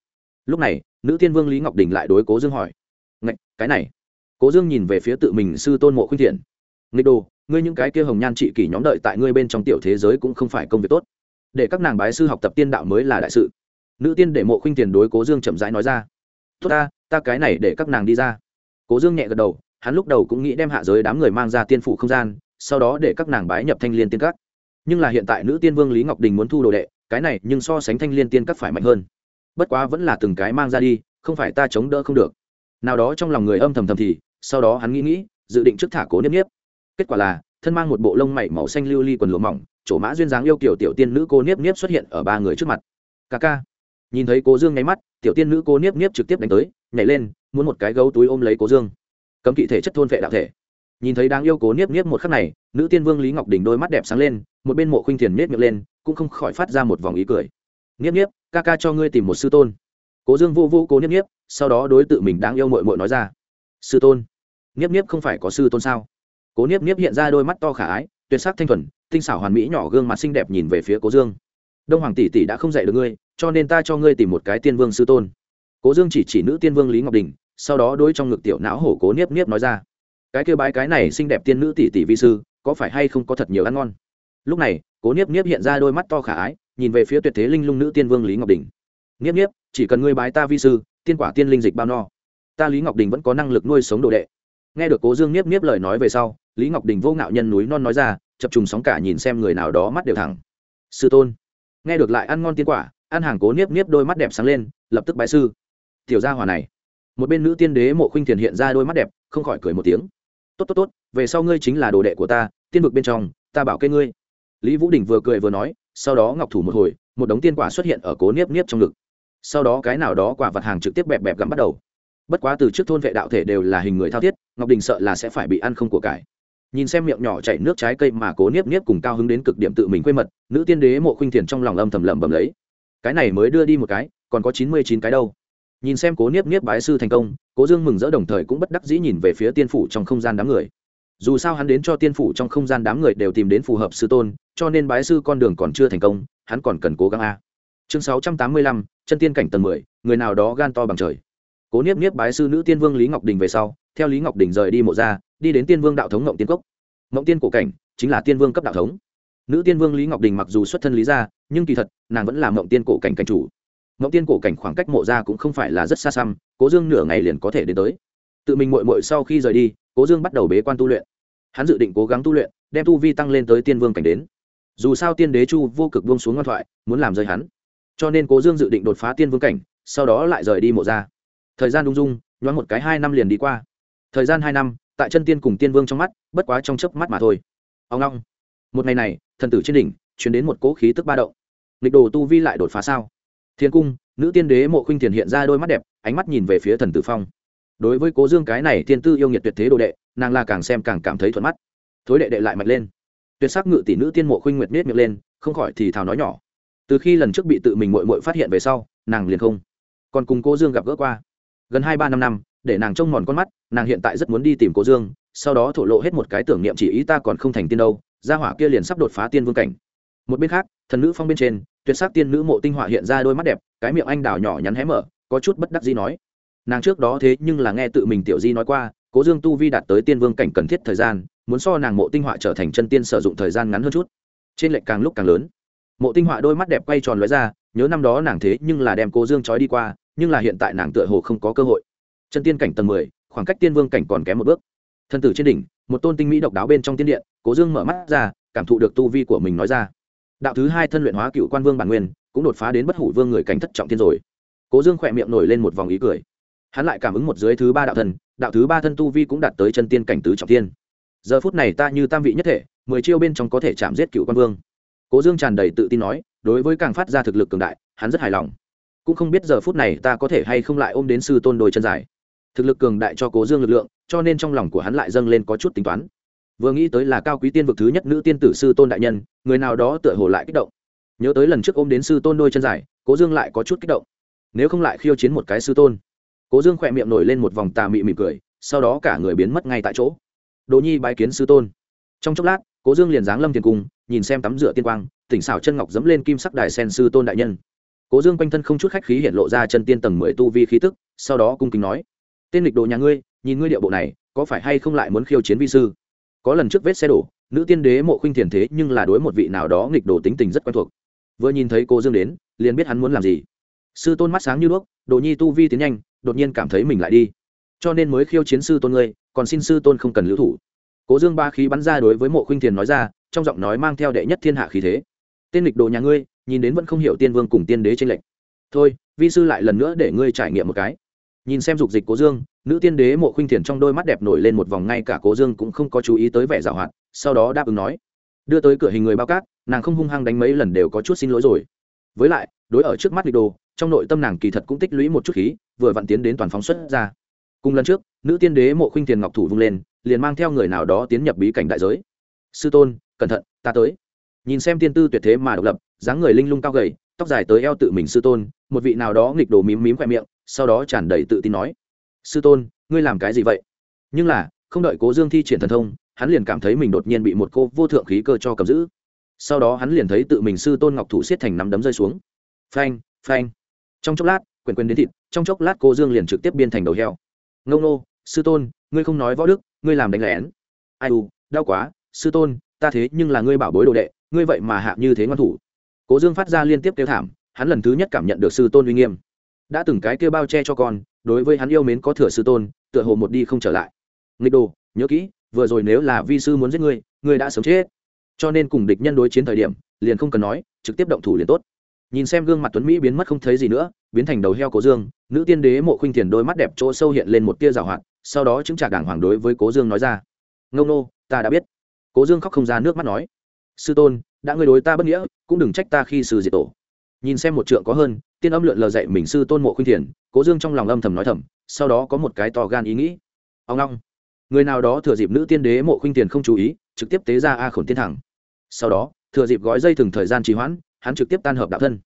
Lúc này nữ tiên vương lý ngọc đình lại đối cố dương hỏi ngạch cái này? Cố dương nhìn về phía tự mình sư tôn mộ khuynh thiền nghịch đồ ngươi những cái kia hồng nhan trị kỷ nhóm đợi tại ngươi bên trong tiểu thế giới cũng không phải công việc tốt để các nàng bái sư học tập tiên đạo mới là đại sự. Nữ tiên để mộ khuynh tiền đối cố dương chậm rãi nói ra. Tốt ta ta cái này để các nàng đi ra. Cố dương nhẹ gật đầu, hắn lúc đầu cũng nghĩ đem hạ giới đám người mang ra tiên phủ không gian, sau đó để các nàng bái nhập thanh liên tiên các. Nhưng là hiện tại nữ tiên vương lý ngọc đình muốn thu đồ đệ, cái này nhưng so sánh thanh liên tiên các phải mạnh hơn. Bất quá vẫn là từng cái mang ra đi, không phải ta chống đỡ không được. Nào đó trong lòng người âm thầm thầm thì, sau đó hắn nghĩ nghĩ, dự định trước thả cố niếp niếp. Kết quả là, thân mang một bộ lông mảy màu xanh lưu ly quần lụa mỏng chỗ mã duyên dáng yêu kiểu tiểu tiên nữ cô niếp niếp xuất hiện ở ba người trước mặt. Ca ca. Nhìn thấy cố dương nháy mắt, tiểu tiên nữ cô niếp niếp trực tiếp đánh tới, nhảy lên, muốn một cái gấu túi ôm lấy cố dương. Cấm kỵ thể chất thôn vệ đạo thể. Nhìn thấy đáng yêu cố niếp niếp một khắc này, nữ tiên vương lý ngọc đình đôi mắt đẹp sáng lên, một bên mộ khuynh thiền nếp miệng lên, cũng không khỏi phát ra một vòng ý cười. Niếp niếp, ca ca cho ngươi tìm một sư tôn. Cố dương vô vô cố niếp niếp, sau đó đối tự mình đáng yêu mội mội nói ra. Sư tôn? Niếp niếp không phải có sư tôn sao? Cố niếp niếp hiện ra đôi mắt to khả ái, tuyệt sắc thanh thuần tinh xảo hoàn mỹ nhỏ gương mặt xinh đẹp nhìn về phía cố dương. Đông hoàng tỷ tỷ đã không dạy được ngươi, cho nên ta cho ngươi tìm một cái tiên vương sư tôn. Cố dương chỉ chỉ nữ tiên vương lý ngọc đình, sau đó đôi trong ngực tiểu não hổ cố niếp niếp nói ra. Cái kêu bái cái này xinh đẹp tiên nữ tỷ tỷ vi sư, có phải hay không có thật nhiều ăn ngon? Lúc này, cố niếp niếp hiện ra đôi mắt to khả ái, nhìn về phía tuyệt thế linh lung nữ tiên vương lý ngọc đình. Niếp niếp, chỉ cần ngươi bái ta vi sư, tiên quả tiên linh dịch bao no. Ta lý ngọc đình vẫn có năng lực nuôi sống đồ đệ. Nghe được cố dương niếp niếp lời nói về sau, lý ngọc đình vô ngạo nhân núi non nói ra chập trùng sóng cả nhìn xem người nào đó mắt đều thẳng. Sư tôn, nghe được lại ăn ngon tiên quả, ăn hàng cố niếp niếp đôi mắt đẹp sáng lên, lập tức bái sư. Tiểu gia hòa này, một bên nữ tiên đế mộ khuynh thiền hiện ra đôi mắt đẹp, không khỏi cười một tiếng. Tốt tốt tốt, về sau ngươi chính là đồ đệ của ta, tiên vực bên trong, ta bảo kê ngươi. Lý vũ đình vừa cười vừa nói, sau đó ngọc thủ một hồi, một đống tiên quả xuất hiện ở cố niếp niếp trong ngực. Sau đó cái nào đó quả vật hàng trực tiếp bẹp bẹp gặm bắt đầu. Bất quá từ trước thôn vệ đạo thể đều là hình người thao thiết, ngọc đình sợ là sẽ phải bị ăn không của cải nhìn xem miệng nhỏ chảy nước trái cây mà cố niếp niếp cùng cao hứng đến cực điểm tự mình quê mật, nữ tiên đế mộ khuynh thiền trong lòng âm thầm lẩm bẩm lấy. Cái này mới đưa đi một cái, còn có chín mươi chín cái đâu. Nhìn xem cố niếp niếp bái sư thành công, cố dương mừng rỡ đồng thời cũng bất đắc dĩ nhìn về phía tiên phủ trong không gian đám người. Dù sao hắn đến cho tiên phủ trong không gian đám người đều tìm đến phù hợp sư tôn, cho nên bái sư con đường còn chưa thành công, hắn còn cần cố gắng a. Chương sáu trăm tám mươi lăm, chân tiên cảnh tầng mười, người nào đó gan to bằng trời cố niếp niếp bái sư nữ tiên vương lý ngọc đình về sau, theo lý ngọc đình rời đi mộ ra, đi đến tiên vương đạo thống ngộng tiên cốc. Ngộng tiên cổ cảnh chính là tiên vương cấp đạo thống. Nữ tiên vương lý ngọc đình mặc dù xuất thân lý ra nhưng kỳ thật, nàng vẫn là ngộng tiên cổ cảnh cảnh chủ. Ngộng tiên cổ cảnh khoảng cách mộ ra cũng không phải là rất xa xăm, cố dương nửa ngày liền có thể đến tới. Tự mình mội mội sau khi rời đi, cố dương bắt đầu bế quan tu luyện. Hắn dự định cố gắng tu luyện, đem tu vi tăng lên tới tiên vương cảnh đến. Dù sao tiên đế chu vô cực buông xuống ngoan thoại, muốn làm rơi hắn. Cho nên cố dương dự định đột phá tiên vương cảnh, sau đó lại rời đi mộ ra thời gian ung dung, nhoáng một cái hai năm liền đi qua. Thời gian hai năm, tại chân tiên cùng tiên vương trong mắt, bất quá trong chớp mắt mà thôi. Ông long một ngày này, thần tử trên đỉnh chuyển đến một cỗ khí tức ba động. Lịch đồ tu vi lại đột phá sao? Thiên cung, nữ tiên đế mộ khuynh thiền hiện ra đôi mắt đẹp, ánh mắt nhìn về phía thần tử phong. Đối với cố dương cái này tiên tư yêu nghiệt tuyệt thế đồ đệ, nàng là càng xem càng cảm thấy thuận mắt. Thối đệ đệ lại mạnh lên. Tuyệt sắc ngự tỷ nữ tiên mộ khuynh nguyệt nết miệng lên, không khỏi thì thào nói nhỏ. Từ khi lần trước bị tự mình mội mội phát hiện về sau, nàng liền không. Còn cùng cố dương gặp gỡ qua gần hai ba năm năm, để nàng trông mòn con mắt, nàng hiện tại rất muốn đi tìm cố dương, sau đó thổ lộ hết một cái tưởng niệm chỉ ý ta còn không thành tiên đâu, gia hỏa kia liền sắp đột phá tiên vương cảnh. Một bên khác, thần nữ phong bên trên, tuyệt sắc tiên nữ mộ tinh họa hiện ra đôi mắt đẹp, cái miệng anh đào nhỏ nhắn hé mở, có chút bất đắc gì nói. Nàng trước đó thế nhưng là nghe tự mình tiểu di nói qua, cố dương tu vi đạt tới tiên vương cảnh cần thiết thời gian, muốn so nàng mộ tinh họa trở thành chân tiên sử dụng thời gian ngắn hơn chút. Trên lệnh càng lúc càng lớn. Mộ tinh họa đôi mắt đẹp quay tròn lóe ra, nhớ năm đó nàng thế nhưng là đem cố dương trói đi qua nhưng là hiện tại nàng tựa hồ không có cơ hội. Chân tiên cảnh tầng mười, khoảng cách tiên vương cảnh còn kém một bước. Thân tử trên đỉnh, một tôn tinh mỹ độc đáo bên trong tiên điện, cố dương mở mắt ra, cảm thụ được tu vi của mình nói ra. Đạo thứ hai thân luyện hóa cựu quan vương bản nguyên, cũng đột phá đến bất hủ vương người cảnh thất trọng tiên rồi. Cố dương khỏe miệng nổi lên một vòng ý cười. Hắn lại cảm ứng một dưới thứ ba đạo thân đạo thứ ba thân tu vi cũng đạt tới chân tiên cảnh tứ trọng tiên giờ phút này ta như tam vị nhất thể, mười chiêu bên trong có thể chạm giết cựu quan vương. Cố dương tràn đầy tự tin nói, đối với càng phát ra thực lực cường đại, hắn rất hài lòng cũng không biết giờ phút này ta có thể hay không lại ôm đến sư tôn đôi chân dài. Thực lực cường đại cho cố dương lực lượng, cho nên trong lòng của hắn lại dâng lên có chút tính toán. Vừa nghĩ tới là cao quý tiên vực thứ nhất nữ tiên tử sư tôn đại nhân, người nào đó tựa hồ lại kích động. Nhớ tới lần trước ôm đến sư tôn đôi chân dài, cố dương lại có chút kích động. Nếu không lại khiêu chiến một cái sư tôn. Cố dương khỏe miệng nổi lên một vòng tà mị mị cười, sau đó cả người biến mất ngay tại chỗ. Đồ nhi bái kiến sư tôn. Trong chốc lát, cố dương liền giáng lâm tiền cung, nhìn xem tắm rửa tiên quang, tỉnh xảo chân ngọc dẫm lên kim sắc đài sen sư tôn đại nhân cố dương quanh thân không chút khách khí hiện lộ ra chân tiên tầng mười tu vi khí tức, sau đó cung kính nói, tên lịch đồ nhà ngươi, nhìn ngươi điệu bộ này, có phải hay không lại muốn khiêu chiến vi sư? Có lần trước vết xe đổ, nữ tiên đế mộ khuynh thiền thế nhưng là đối một vị nào đó nghịch đồ tính tình rất quen thuộc. Vừa nhìn thấy cô dương đến, liền biết hắn muốn làm gì. Sư tôn mắt sáng như đuốc, đồ nhi tu vi tiến nhanh, đột nhiên cảm thấy mình lại đi. Cho nên mới khiêu chiến sư tôn ngươi, còn xin sư tôn không cần lưu thủ. Cố dương ba khí bắn ra đối với mộ khuynh thiền nói ra, trong giọng nói mang theo đệ nhất thiên hạ khí thế. Tên lịch đồ nhà ngươi nhìn đến vẫn không hiểu tiên vương cùng tiên đế tranh lệch. Thôi, vi sư lại lần nữa để ngươi trải nghiệm một cái. Nhìn xem dục dịch cố dương, nữ tiên đế mộ khuynh thiền trong đôi mắt đẹp nổi lên một vòng ngay cả cố dương cũng không có chú ý tới vẻ giảo hoạt, sau đó đáp ứng nói. Đưa tới cửa hình người bao cát, nàng không hung hăng đánh mấy lần đều có chút xin lỗi rồi. Với lại, đối ở trước mắt lịch đồ, trong nội tâm nàng kỳ thật cũng tích lũy một chút khí, vừa vặn tiến đến toàn phóng xuất ra. Cùng lần trước, nữ tiên đế mộ khuynh thiền ngọc thủ vung lên, liền mang theo người nào đó tiến nhập bí cảnh đại giới. Sư tôn, cẩn thận, ta tới. Nhìn xem tiên tư tuyệt thế mà độc lập dáng người linh lung cao gầy, tóc dài tới eo tự mình sư tôn, một vị nào đó nghịch đồ mím mím khoe miệng, sau đó tràn đầy tự tin nói, sư tôn, ngươi làm cái gì vậy? Nhưng là, không đợi cố dương thi triển thần thông, hắn liền cảm thấy mình đột nhiên bị một cô vô thượng khí cơ cho cầm giữ. Sau đó hắn liền thấy tự mình sư tôn ngọc thủ xiết thành nắm đấm rơi xuống. Phanh phanh. Trong chốc lát, quyền quyền đến thịt, trong chốc lát cô dương liền trực tiếp biên thành đầu heo. Ngông nô sư tôn, ngươi không nói võ đức, ngươi làm đánh lén. Ai u, đau quá, sư tôn, ta thế nhưng là ngươi bảo bối đồ đệ, ngươi vậy mà hạ như thế ngoan thủ cố dương phát ra liên tiếp kêu thảm, hắn lần thứ nhất cảm nhận được sư tôn uy nghiêm. Đã từng cái kêu bao che cho con, đối với hắn yêu mến có thừa sư tôn, tựa hồ một đi không trở lại. Nghịch đồ, nhớ kỹ, vừa rồi nếu là vi sư muốn giết ngươi ngươi đã sớm chết. Cho nên cùng địch nhân đối chiến thời điểm, liền không cần nói, trực tiếp động thủ liền tốt. Nhìn xem gương mặt tuấn mỹ biến mất không thấy gì nữa, biến thành đầu heo cố dương, nữ tiên đế mộ khuynh thiền đôi mắt đẹp chỗ sâu hiện lên một tia rào hoạt, sau đó chứng trả đảng hoàng đối với cố dương nói ra. Ngâu nô ta đã biết. Cố dương khóc không ra nước mắt nói. Sư tôn đã ngươi đối ta bất nghĩa, cũng đừng trách ta khi sư diệt tổ. Nhìn xem một trượng có hơn, tiên âm lượn lờ dạy mình sư tôn mộ khuynh thiền, cố dương trong lòng âm thầm nói thầm, sau đó có một cái to gan ý nghĩ. Ông long người nào đó thừa dịp nữ tiên đế mộ khuynh thiền không chú ý, trực tiếp tế ra a khổn tiên thẳng. Sau đó, thừa dịp gói dây thừng thời gian trì hoãn, hắn trực tiếp tan hợp đạo thân.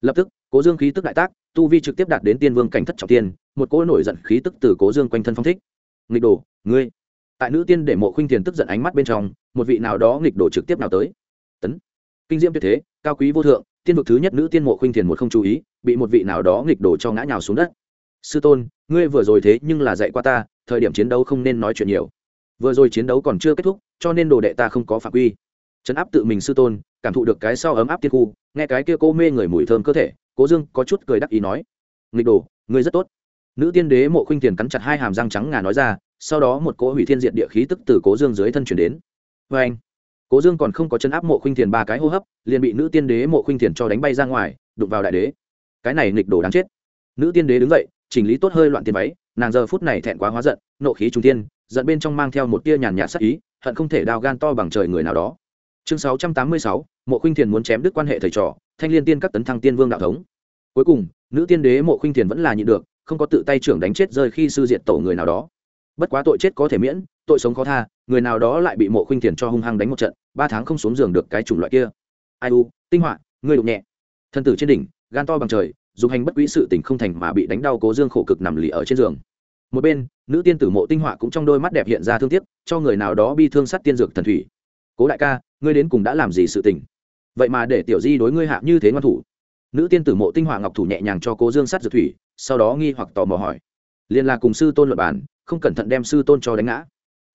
Lập tức, cố dương khí tức đại tác, tu vi trực tiếp đạt đến tiên vương cảnh thất trọng tiên, một cỗ nổi giận khí tức từ cố dương quanh thân phong thích. Nghịch đồ, ngươi. Tại nữ tiên để mộ khuynh thiền tức giận ánh mắt bên trong, một vị nào đó nghịch đồ trực tiếp nào tới kinh diễm tuyệt thế, cao quý vô thượng, tiên vực thứ nhất nữ tiên mộ khuynh thiền một không chú ý, bị một vị nào đó nghịch đổ cho ngã nhào xuống đất. Sư tôn, ngươi vừa rồi thế nhưng là dạy qua ta, thời điểm chiến đấu không nên nói chuyện nhiều. Vừa rồi chiến đấu còn chưa kết thúc, cho nên đồ đệ ta không có phạm quy. Trấn áp tự mình sư tôn, cảm thụ được cái sau ấm áp tiên khu, nghe cái kia cô mê người mùi thơm cơ thể, cố dương có chút cười đắc ý nói, nghịch đồ, ngươi rất tốt. Nữ tiên đế mộ khuynh tiền cắn chặt hai hàm răng trắng ngà nói ra, sau đó một cỗ hủy thiên diện địa khí tức từ cố dương dưới thân chuyển đến. Vê anh cố dương còn không có chân áp mộ khuynh Thiền ba cái hô hấp, liền bị nữ tiên đế mộ khuynh Thiền cho đánh bay ra ngoài, đụng vào đại đế. Cái này nghịch đồ đáng chết. Nữ tiên đế đứng dậy, chỉnh lý tốt hơi loạn tiền váy, nàng giờ phút này thẹn quá hóa giận, nộ khí trung tiên giận bên trong mang theo một tia nhàn nhạt sắc ý, hận không thể đào gan to bằng trời người nào đó. Chương sáu trăm tám mươi sáu, mộ khuynh thiền muốn chém đứt quan hệ thầy trò, thanh liên tiên các tấn thăng tiên vương đạo thống. Cuối cùng, nữ tiên đế mộ khuynh thiền vẫn là nhịn được, không có tự tay trưởng đánh chết rơi khi sư diệt tổ người nào đó. Bất quá tội chết có thể miễn tội sống khó tha, người nào đó lại bị mộ khuynh thiền cho hung hăng đánh một trận, ba tháng không xuống giường được cái chủng loại kia. Ai u, tinh họa ngươi đụng nhẹ. Thân tử trên đỉnh, gan to bằng trời dùng hành bất quỹ sự tình không thành mà bị đánh đau cố dương khổ cực nằm lì ở trên giường. Một bên, nữ tiên tử mộ tinh họa cũng trong đôi mắt đẹp hiện ra thương tiếc, cho người nào đó bi thương sắt tiên dược thần thủy. Cố đại ca, ngươi đến cùng đã làm gì sự tình? Vậy mà để tiểu di đối ngươi hạ như thế ngoan thủ. Nữ tiên tử mộ tinh họa ngọc thủ nhẹ nhàng cho cố dương sắt dược thủy, sau đó nghi hoặc tò mò hỏi. Liền là cùng sư tôn luật bản không cẩn thận đem sư tôn cho đánh ngã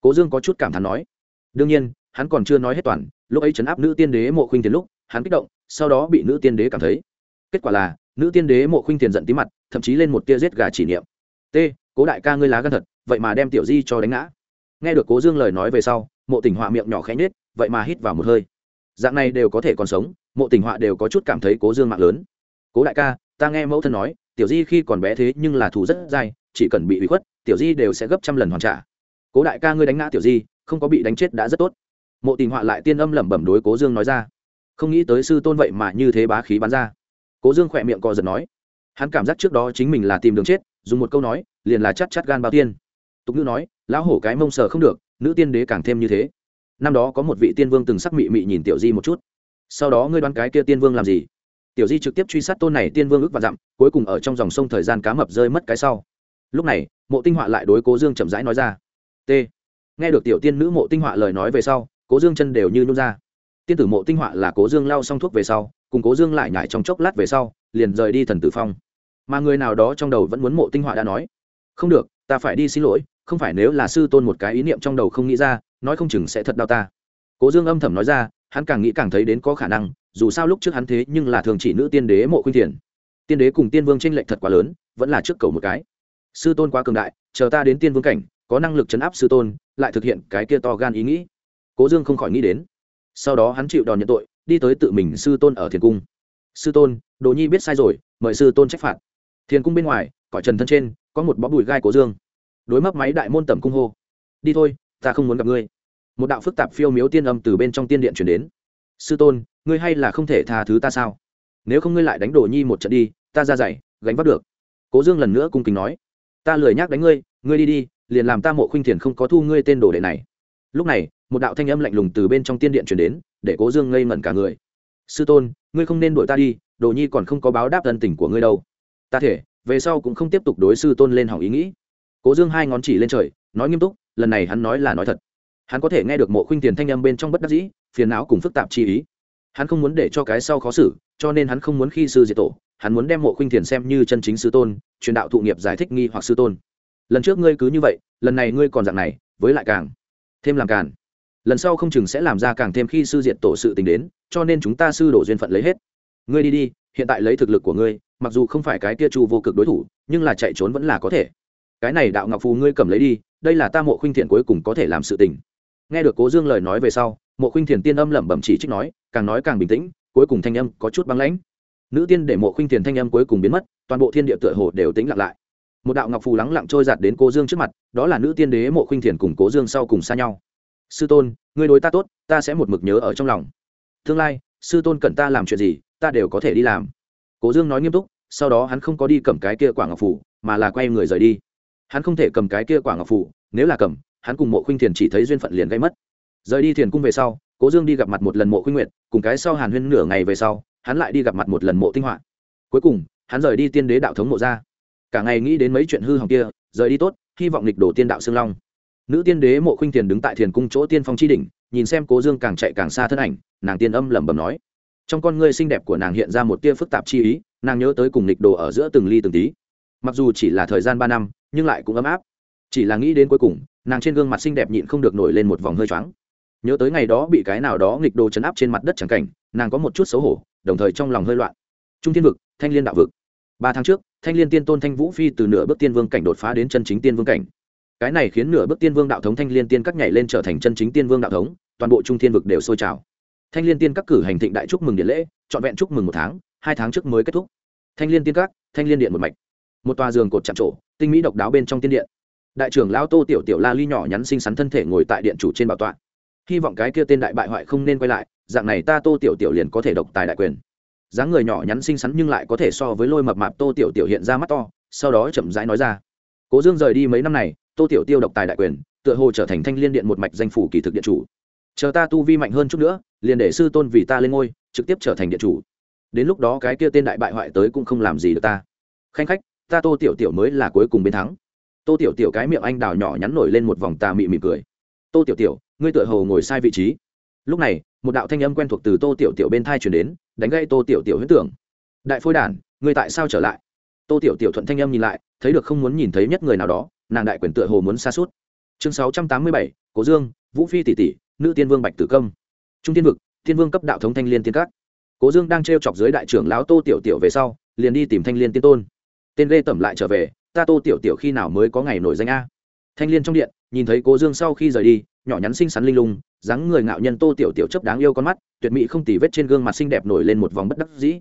cố dương có chút cảm thán nói. Đương nhiên, hắn còn chưa nói hết toàn, lúc ấy chấn áp nữ tiên đế mộ khuynh thiền lúc, hắn kích động, sau đó bị nữ tiên đế cảm thấy. Kết quả là, nữ tiên đế mộ khuynh thiền giận tí mặt, thậm chí lên một tia giết gà chỉ niệm. T, cố đại ca ngươi lá gan thật, vậy mà đem tiểu di cho đánh ngã. Nghe được cố dương lời nói về sau, mộ Tỉnh họa miệng nhỏ khẽ nhết vậy mà hít vào một hơi. Dạng này đều có thể còn sống, mộ Tỉnh họa đều có chút cảm thấy cố dương mạng lớn. Cố đại ca, ta nghe mẫu thân nói, tiểu di khi còn bé thế nhưng là thù rất dai, chỉ cần bị bị khuất, tiểu di đều sẽ gấp trăm lần hoàn trả cố đại ca ngươi đánh ngã tiểu di, không có bị đánh chết đã rất tốt. Mộ tình họa lại tiên âm lẩm bẩm đối cố dương nói ra. Không nghĩ tới sư tôn vậy mà như thế bá khí bắn ra. Cố dương khỏe miệng co giật nói. Hắn cảm giác trước đó chính mình là tìm đường chết, dùng một câu nói, liền là chắt chắt gan bao tiên. Tục ngữ nói, lão hổ cái mông sờ không được, nữ tiên đế càng thêm như thế. Năm đó có một vị tiên vương từng sắc mị mị nhìn tiểu di một chút. Sau đó ngươi đoán cái kia tiên vương làm gì? Tiểu di trực tiếp truy sát tôn này tiên vương ước và dặm, cuối cùng ở trong dòng sông thời gian cá mập rơi mất cái sau. Lúc này, mộ tinh họa lại đối cố dương chậm rãi nói ra t. Nghe được tiểu tiên nữ mộ tinh họa lời nói về sau, cố dương chân đều như nhung ra. Tiên tử mộ tinh họa là cố dương lau xong thuốc về sau, cùng cố dương lại nhải trong chốc lát về sau, liền rời đi thần tử phong. Mà người nào đó trong đầu vẫn muốn mộ tinh họa đã nói, không được, ta phải đi xin lỗi, không phải nếu là sư tôn một cái ý niệm trong đầu không nghĩ ra, nói không chừng sẽ thật đau ta. Cố dương âm thầm nói ra, hắn càng nghĩ càng thấy đến có khả năng, dù sao lúc trước hắn thế nhưng là thường chỉ nữ tiên đế mộ khuyên thiền. Tiên đế cùng tiên vương tranh lệch thật quá lớn, vẫn là trước cầu một cái. Sư tôn quá cường đại, chờ ta đến tiên vương cảnh có năng lực chấn áp sư tôn, lại thực hiện cái kia to gan ý nghĩ. Cố dương không khỏi nghĩ đến. Sau đó hắn chịu đòn nhận tội, đi tới tự mình sư tôn ở thiền cung. Sư tôn, đồ nhi biết sai rồi, mời sư tôn trách phạt. Thiền cung bên ngoài, cõi trần thân trên, có một bó bụi gai cố dương. Đối mấp máy đại môn tầm cung hô. Đi thôi, ta không muốn gặp ngươi. Một đạo phức tạp phiêu miếu tiên âm từ bên trong tiên điện chuyển đến. Sư tôn, ngươi hay là không thể tha thứ ta sao? Nếu không ngươi lại đánh đồ nhi một trận đi, ta ra dày gánh vác được. Cố dương lần nữa cung kính nói. Ta lười nhắc đánh ngươi ngươi đi đi liền làm ta mộ khuynh thiền không có thu ngươi tên đồ đệ này. Lúc này, một đạo thanh âm lạnh lùng từ bên trong tiên điện chuyển đến, để cố dương ngây ngẩn cả người. Sư tôn, ngươi không nên đuổi ta đi, đồ nhi còn không có báo đáp thân tình của ngươi đâu. Ta thể, về sau cũng không tiếp tục đối sư tôn lên hỏng ý nghĩ. Cố dương hai ngón chỉ lên trời, nói nghiêm túc, lần này hắn nói là nói thật. Hắn có thể nghe được mộ khuynh tiền thanh âm bên trong bất đắc dĩ, phiền não cùng phức tạp chi ý. Hắn không muốn để cho cái sau khó xử, cho nên hắn không muốn khi sư diệt tổ, hắn muốn đem mộ khuynh tiền xem như chân chính sư tôn, truyền đạo thụ nghiệp giải thích nghi hoặc sư tôn lần trước ngươi cứ như vậy, lần này ngươi còn dạng này, với lại càng thêm làm càn. Lần sau không chừng sẽ làm ra càng thêm khi sư diệt tổ sự tình đến, cho nên chúng ta sư đổ duyên phận lấy hết. Ngươi đi đi, hiện tại lấy thực lực của ngươi, mặc dù không phải cái kia chu vô cực đối thủ, nhưng là chạy trốn vẫn là có thể. Cái này đạo ngọc phù ngươi cầm lấy đi, đây là ta mộ khuynh thiện cuối cùng có thể làm sự tình. Nghe được cố dương lời nói về sau, mộ khuynh thiền tiên âm lẩm bẩm chỉ trích nói, càng nói càng bình tĩnh, cuối cùng thanh âm có chút băng lãnh. Nữ tiên để mộ khuynh thiền thanh âm cuối cùng biến mất, toàn bộ thiên địa tựa hồ đều tĩnh lặng lại một đạo ngọc phù lắng lặng trôi giạt đến cố dương trước mặt, đó là nữ tiên đế mộ khuynh thiền cùng cố dương sau cùng xa nhau. Sư tôn người đối ta tốt, ta sẽ một mực nhớ ở trong lòng. Tương lai, sư tôn cần ta làm chuyện gì, ta đều có thể đi làm. Cố dương nói nghiêm túc, sau đó hắn không có đi cầm cái kia quả ngọc phủ mà là quay người rời đi. Hắn không thể cầm cái kia quả ngọc phủ nếu là cầm, hắn cùng mộ khuynh thiền chỉ thấy duyên phận liền gây mất. Rời đi thiền cung về sau cố dương đi gặp mặt một lần mộ khuynh nguyệt, cùng cái sau hàn huyên nửa ngày về sau, hắn lại đi gặp mặt một lần mộ tinh họa. Cuối cùng, hắn rời đi tiên đế đạo thống mộ ra cả ngày nghĩ đến mấy chuyện hư hỏng kia, rời đi tốt, hy vọng lịch đổ tiên đạo sương long. Nữ tiên đế mộ khuynh thiền đứng tại thiền cung chỗ tiên phong chi đỉnh, nhìn xem cố dương càng chạy càng xa thân ảnh, nàng tiên âm lẩm bẩm nói, trong con ngươi xinh đẹp của nàng hiện ra một tia phức tạp chi ý, nàng nhớ tới cùng lịch đồ ở giữa từng ly từng tí. Mặc dù chỉ là thời gian ba năm, nhưng lại cũng ấm áp. Chỉ là nghĩ đến cuối cùng, nàng trên gương mặt xinh đẹp nhịn không được nổi lên một vòng hơi choáng. Nhớ tới ngày đó bị cái nào đó nghịch đồ chấn áp trên mặt đất chẳng cảnh, nàng có một chút xấu hổ, đồng thời trong lòng hơi loạn. Trung thiên vực, thanh liên đạo vực ba tháng trước, thanh liên tiên tôn thanh vũ phi từ nửa bước tiên vương cảnh đột phá đến chân chính tiên vương cảnh. Cái này khiến nửa bước tiên vương đạo thống thanh liên tiên các nhảy lên trở thành chân chính tiên vương đạo thống, toàn bộ trung thiên vực đều sôi trào. Thanh liên tiên các cử hành thịnh đại chúc mừng điện lễ, trọn vẹn chúc mừng một tháng, hai tháng trước mới kết thúc. Thanh liên tiên các, thanh liên điện một mạch. Một tòa giường cột chạm trổ, tinh mỹ độc đáo bên trong tiên điện. Đại trưởng lão tô tiểu tiểu la ly nhỏ nhắn xinh xắn thân thể ngồi tại điện chủ trên bảo tọa. Hy vọng cái kia tên đại bại hoại không nên quay lại, dạng này ta tô tiểu tiểu liền có thể độc tài đại quyền dáng người nhỏ nhắn xinh xắn nhưng lại có thể so với lôi mập mạp tô tiểu tiểu hiện ra mắt to, sau đó chậm rãi nói ra. Cố dương rời đi mấy năm này, tô tiểu tiêu độc tài đại quyền, tựa hồ trở thành thanh liên điện một mạch danh phủ kỳ thực điện chủ. Chờ ta tu vi mạnh hơn chút nữa, liền để sư tôn vì ta lên ngôi, trực tiếp trở thành điện chủ. Đến lúc đó cái kia tên đại bại hoại tới cũng không làm gì được ta. Khanh khách, ta tô tiểu tiểu mới là cuối cùng bên thắng. Tô tiểu tiểu cái miệng anh đào nhỏ nhắn nổi lên một vòng tà mị mị cười. Tô tiểu tiểu, ngươi tựa hồ ngồi sai vị trí. Lúc này một đạo thanh âm quen thuộc từ tô tiểu tiểu bên thai chuyển đến, đánh gây tô tiểu tiểu huyết tưởng. Đại phôi đản, ngươi tại sao trở lại? Tô tiểu tiểu thuận thanh âm nhìn lại, thấy được không muốn nhìn thấy nhất người nào đó, nàng đại quyền tựa hồ muốn xa suốt. Chương sáu trăm tám mươi bảy, cố dương, vũ phi tỷ tỷ, nữ tiên vương bạch tử công. Trung tiên vực tiên vương cấp đạo thống thanh liên tiên các. Cố dương đang t r e o chọc dưới đại trưởng lão tô tiểu tiểu về sau, liền đi tìm thanh liên tiên tôn. Tên lê tẩm lại trở về, ta tô tiểu tiểu khi nào mới có ngày nổi danh a? Thanh liên trong điện, nhìn thấy cố dương sau khi rời đi nhỏ nhắn xinh xắn linh lung, dáng người ngạo nhân tô tiểu tiểu chấp đáng yêu con mắt, tuyệt mỹ không tì vết trên gương mặt xinh đẹp nổi lên một vòng bất đắc dĩ.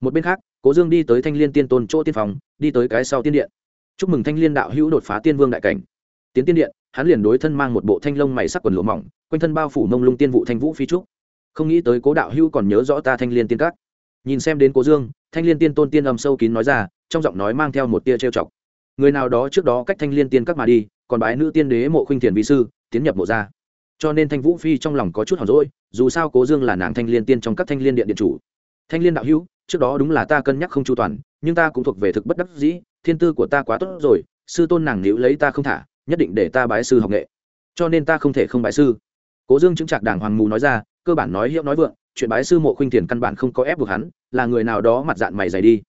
Một bên khác, cố dương đi tới thanh liên tiên tôn chỗ tiên phòng, đi tới cái sau tiên điện. Chúc mừng thanh liên đạo hữu đột phá tiên vương đại cảnh. Tiến tiên điện, hắn liền đối thân mang một bộ thanh lông mày sắc quần lụa mỏng, quanh thân bao phủ mông lung tiên vụ thanh vũ phi trúc. Không nghĩ tới cố đạo hữu còn nhớ rõ ta thanh liên tiên các. Nhìn xem đến cố dương, thanh liên tiên tôn tiên âm sâu kín nói ra, trong giọng nói mang theo một tia trêu chọc. Người nào đó trước đó cách thanh liên tiên các mà đi, còn bái nữ tiên đế mộ khuynh thiền vi sư tiến nhập mộ ra cho nên thanh vũ phi trong lòng có chút hỏng rỗi dù sao cố dương là nàng thanh liên tiên trong các thanh liên điện điện chủ. Thanh liên đạo hữu, trước đó đúng là ta cân nhắc không chu toàn, nhưng ta cũng thuộc về thực bất đắc dĩ, thiên tư của ta quá tốt rồi, sư tôn nàng níu lấy ta không thả, nhất định để ta bái sư học nghệ. Cho nên ta không thể không bái sư. Cố dương chứng trạc đảng hoàng mù nói ra, cơ bản nói hiệu nói vượng, chuyện bái sư mộ khuynh thiền căn bản không có ép buộc hắn, là người nào đó mặt dạng mày dày đi.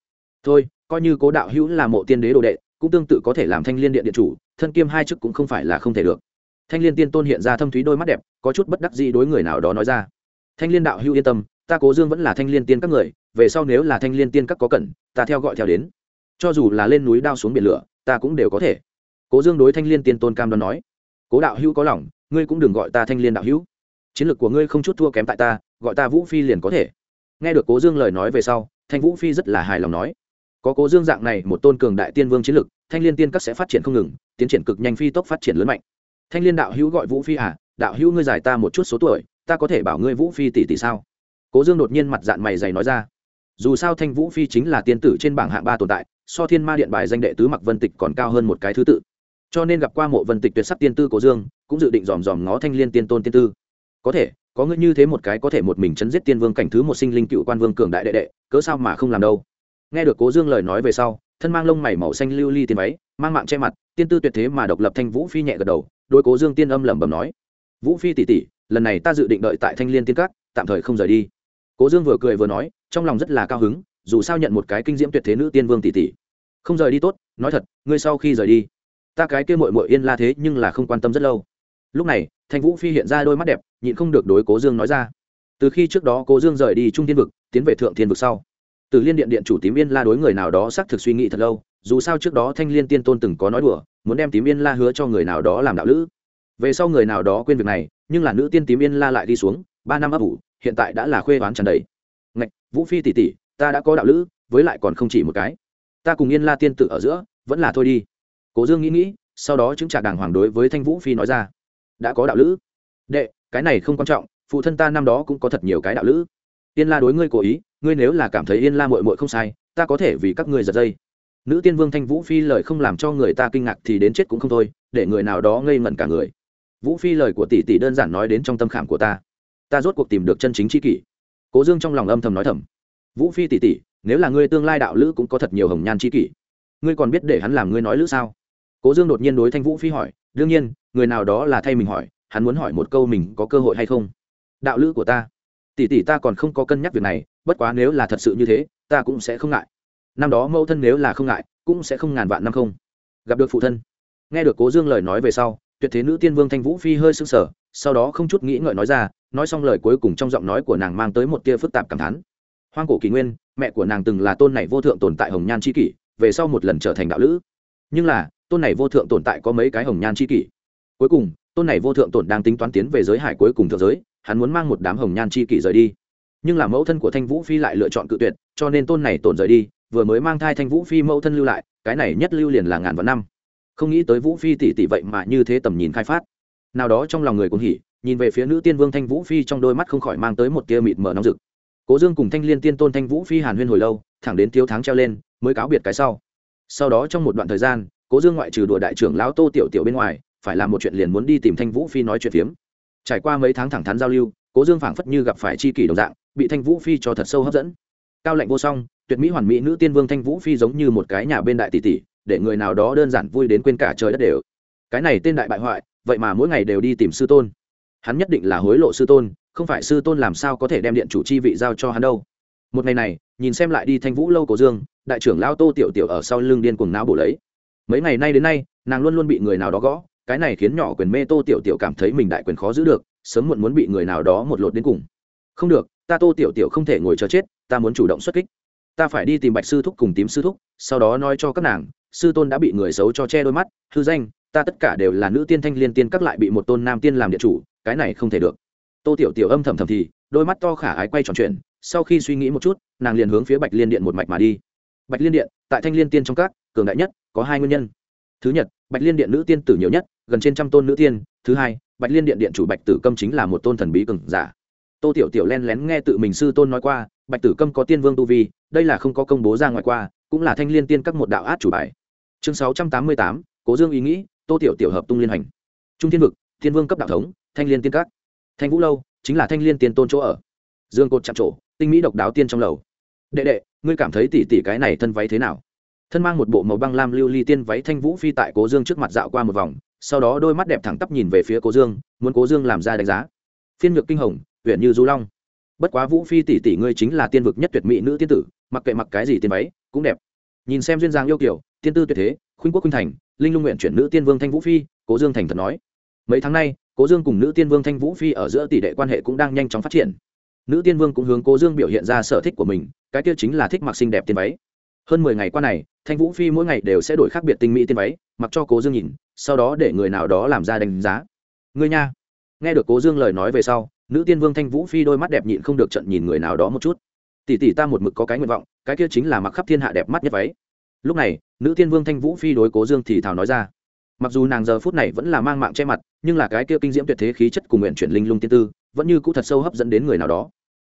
Thôi, coi như cố đạo hữu là mộ tiên đế đồ đệ, cũng tương tự có thể làm thanh liên điện điện chủ, thân kiêm hai chức cũng không phải là không thể được thanh liên tiên tôn hiện ra thâm thúy đôi mắt đẹp, có chút bất đắc dĩ đối người nào đó nói ra. Thanh liên đạo hữu yên tâm, ta cố dương vẫn là thanh liên tiên các người, về sau nếu là thanh liên tiên các có cần, ta theo gọi theo đến. Cho dù là lên núi đao xuống biển lửa, ta cũng đều có thể. Cố dương đối thanh liên tiên tôn cam đoan nói. Cố đạo hữu có lòng, ngươi cũng đừng gọi ta thanh liên đạo hữu. Chiến lược của ngươi không chút thua kém tại ta, gọi ta vũ phi liền có thể. Nghe được cố dương lời nói về sau, thanh vũ phi rất là hài lòng nói. Có cố dương dạng này một tôn cường đại tiên vương chiến lược, thanh liên tiên các sẽ phát triển không ngừng, tiến triển cực nhanh phi tốc phát triển lớn mạnh thanh liên đạo hữu gọi vũ phi à đạo hữu ngươi giải ta một chút số tuổi, ta có thể bảo ngươi vũ phi tỷ tỷ sao? Cố dương đột nhiên mặt dạng mày dày nói ra. Dù sao thanh vũ phi chính là tiên tử trên bảng hạng ba tồn tại, so thiên ma điện bài danh đệ tứ mặc vân tịch còn cao hơn một cái thứ tự. Cho nên gặp qua mộ vân tịch tuyệt sắc tiên tư cố dương, cũng dự định dòm dòm ngó thanh liên tiên tôn tiên tư. Có thể, có ngươi như thế một cái có thể một mình chấn giết tiên vương cảnh thứ một sinh linh cựu quan vương cường đại đệ đệ, cớ sao mà không làm đâu? Nghe được cố dương lời nói về sau, thân mang lông mày màu xanh lưu ly tiên váy, mang mạng che mặt, tiên tư tuyệt thế mà độc lập thanh vũ phi nhẹ gật đầu đôi cố dương tiên âm lẩm bẩm nói, vũ phi tỷ tỷ, lần này ta dự định đợi tại thanh liên tiên các, tạm thời không rời đi. Cố dương vừa cười vừa nói, trong lòng rất là cao hứng, dù sao nhận một cái kinh diễm tuyệt thế nữ tiên vương tỷ tỷ. Không rời đi tốt, nói thật, ngươi sau khi rời đi, ta cái kia mội mội yên la thế nhưng là không quan tâm rất lâu. Lúc này, thanh vũ phi hiện ra đôi mắt đẹp, nhịn không được đối cố dương nói ra, từ khi trước đó cố dương rời đi trung thiên vực, tiến về thượng thiên vực sau từ liên điện điện chủ tím yên la đối người nào đó xác thực suy nghĩ thật lâu, dù sao trước đó thanh liên tiên tôn từng có nói đùa, muốn đem tím yên la hứa cho người nào đó làm đạo lữ. Về sau người nào đó quên việc này, nhưng là nữ tiên tím yên la lại đi xuống, ba năm ấp ủ, hiện tại đã là khuê oán tràn đầy. Ngạch, vũ phi tỷ tỷ, ta đã có đạo lữ, với lại còn không chỉ một cái. Ta cùng yên la tiên tử ở giữa, vẫn là thôi đi. Cố dương nghĩ nghĩ, sau đó chứng trả đàng hoàng đối với thanh vũ phi nói ra. Đã có đạo lữ. Đệ, cái này không quan trọng, phụ thân ta năm đó cũng có thật nhiều cái đạo lữ yên la đối ngươi cố ý, ngươi nếu là cảm thấy yên la mội mội không sai, ta có thể vì các ngươi giật dây. Nữ tiên vương thanh vũ phi lời không làm cho người ta kinh ngạc thì đến chết cũng không thôi, để người nào đó ngây ngẩn cả người. Vũ phi lời của tỷ tỷ đơn giản nói đến trong tâm khảm của ta. Ta rốt cuộc tìm được chân chính c kỷ. Cố dương trong lòng âm thầm nói thầm. Vũ phi tỷ tỷ, nếu là ngươi tương lai đạo lữ cũng có thật nhiều hồng nhan c kỷ, ngươi còn biết để hắn làm ngươi nói lữ sao? Cố dương đột nhiên đối thanh vũ phi hỏi. Đương nhiên, người nào đó là thay mình hỏi, hắn muốn hỏi một câu mình có cơ hội hay không? Đạo lữ của ta tỷ tỷ ta còn không có cân nhắc việc này, bất quá nếu là thật sự như thế, ta cũng sẽ không ngại. Năm đó mẫu thân nếu là không ngại, cũng sẽ không ngàn vạn năm không. Gặp được phụ thân. Nghe được cố dương lời nói về sau, tuyệt thế nữ tiên vương thanh vũ phi hơi sưng sở sau đó không chút nghĩ ngợi nói ra, nói xong lời cuối cùng trong giọng nói của nàng mang tới một tia phức tạp cảm thán. Hoang cổ kỷ nguyên, mẹ của nàng từng là tôn này vô thượng tồn tại hồng nhan c h i kỷ, về sau một lần trở thành đạo lữ. Nhưng là, tôn này vô thượng tồn tại có mấy cái hồng nhan c h i kỷ? Cuối cùng, tôn này vô thượng tồn đang tính toán tiến về giới hải cuối cùng thượng giới hắn muốn mang một đám hồng nhan chi kỷ rời đi. Nhưng là mẫu thân của thanh vũ phi lại lựa chọn cự tuyệt, cho nên tôn này tổn rời đi, vừa mới mang thai thanh vũ phi mẫu thân lưu lại, cái này nhất lưu liền là ngàn vạn năm. Không nghĩ tới vũ phi tỷ tỷ vậy mà như thế tầm nhìn khai phát. Nào đó trong lòng người cũng hỉ, nhìn về phía nữ tiên vương thanh vũ phi trong đôi mắt không khỏi mang tới một tia mịt mờ nóng rực. Cố dương cùng thanh liên tiên tôn thanh vũ phi hàn huyên hồi lâu, thẳng đến thiếu tháng treo lên, mới cáo biệt cái sau. Sau đó trong một đoạn thời gian, cố dương ngoại trừ đùa đại trưởng lão tô tiểu tiểu bên ngoài, phải làm một chuyện liền muốn đi tìm thanh vũ phi nói chuyện phiếm trải qua mấy tháng thẳng thắn giao lưu, cố dương phảng phất như gặp phải c h i kỷ đồng dạng, bị thanh vũ phi cho thật sâu hấp dẫn. Cao lạnh vô song, tuyệt mỹ hoàn mỹ nữ tiên vương thanh vũ phi giống như một cái nhà bên đại tỷ tỷ, để người nào đó đơn giản vui đến quên cả trời đất đều. Cái này tên đại bại hoại, vậy mà mỗi ngày đều đi tìm sư tôn. Hắn nhất định là hối lộ sư tôn, không phải sư tôn làm sao có thể đem điện chủ chi vị giao cho hắn đâu. Một ngày này, nhìn xem lại đi thanh vũ lâu cổ dương, đại trưởng lao tô tiểu tiểu ở sau lưng điên cuồng não bổ lấy. Mấy ngày nay đến nay, nàng luôn luôn bị người nào đó gõ cái này khiến nhỏ quyền mê tô tiểu tiểu cảm thấy mình đại quyền khó giữ được, sớm muộn muốn bị người nào đó một lột đến cùng. Không được, ta tô tiểu tiểu không thể ngồi chờ chết, ta muốn chủ động xuất kích. Ta phải đi tìm bạch sư thúc cùng tím sư thúc, sau đó nói cho các nàng, sư tôn đã bị người xấu cho che đôi mắt, hư danh, ta tất cả đều là nữ tiên thanh liên tiên các lại bị một tôn nam tiên làm địa chủ, cái này không thể được. Tô tiểu tiểu âm thầm thầm thì, đôi mắt to khả ái quay tròn chuyện sau khi suy nghĩ một chút, nàng liền hướng phía bạch liên điện một mạch mà đi. Bạch liên điện, tại thanh liên tiên trong các, cường đại nhất, có hai nguyên nhân. Thứ nhất bạch liên điện nữ tiên tử nhiều nhất, gần trên trăm tôn nữ tiên. Thứ hai, bạch liên điện điện chủ bạch tử câm chính là một tôn thần bí cường giả. Tô tiểu tiểu len lén nghe tự mình sư tôn nói qua, bạch tử câm có tiên vương tu vi, đây là không có công bố ra ngoài qua, cũng là thanh liên tiên các một đạo át chủ bài. Chương sáu trăm tám mươi tám, cố dương ý nghĩ, tô tiểu tiểu hợp tung liên hành. Trung thiên vực, thiên vương cấp đạo thống, thanh liên tiên các. Thanh vũ lâu, chính là thanh liên tiên tôn chỗ ở. Dương cột chạm trổ, tinh mỹ độc đáo tiên trong lầu. Đệ đệ, ngươi cảm thấy tỷ tỷ cái này thân váy thế nào? Thân mang một bộ màu băng lam lưu ly tiên váy thanh vũ phi tại cố dương trước mặt dạo qua một vòng, sau đó đôi mắt đẹp thẳng tắp nhìn về phía cố dương, muốn cố dương làm ra đánh giá. Phiên nhược kinh hồng, huyện như du long. Bất quá vũ phi tỷ tỷ ngươi chính là tiên vực nhất tuyệt mỹ nữ tiên tử, mặc kệ mặc cái gì tiên váy, cũng đẹp. Nhìn xem duyên giang yêu kiểu tiên tư tuyệt thế, khuynh quốc khuynh thành, linh lung nguyện chuyển nữ tiên vương thanh vũ phi, cố dương thành thật nói. Mấy tháng nay, cố dương cùng nữ tiên vương thanh vũ phi ở giữa tỷ đệ quan hệ cũng đang nhanh chóng phát triển. Nữ tiên vương cũng hướng cố dương biểu hiện ra sở thích của mình, cái kia chính là thích mặc xinh đẹp tiên váy hơn mười ngày qua này, thanh vũ phi mỗi ngày đều sẽ đổi khác biệt tinh mỹ tiên váy, mặc cho cố dương nhìn, sau đó để người nào đó làm ra đánh giá. Ngươi nha. Nghe được cố dương lời nói về sau, nữ tiên vương thanh vũ phi đôi mắt đẹp nhịn không được trận nhìn người nào đó một chút. Tỷ tỷ ta một mực có cái nguyện vọng, cái kia chính là mặc khắp thiên hạ đẹp mắt nhất váy. Lúc này, nữ tiên vương thanh vũ phi đối cố dương thì thào nói ra. Mặc dù nàng giờ phút này vẫn là mang mạng che mặt, nhưng là cái kia kinh diễm tuyệt thế khí chất cùng nguyện chuyển linh lung tiên tư, vẫn như cũ thật sâu hấp dẫn đến người nào đó.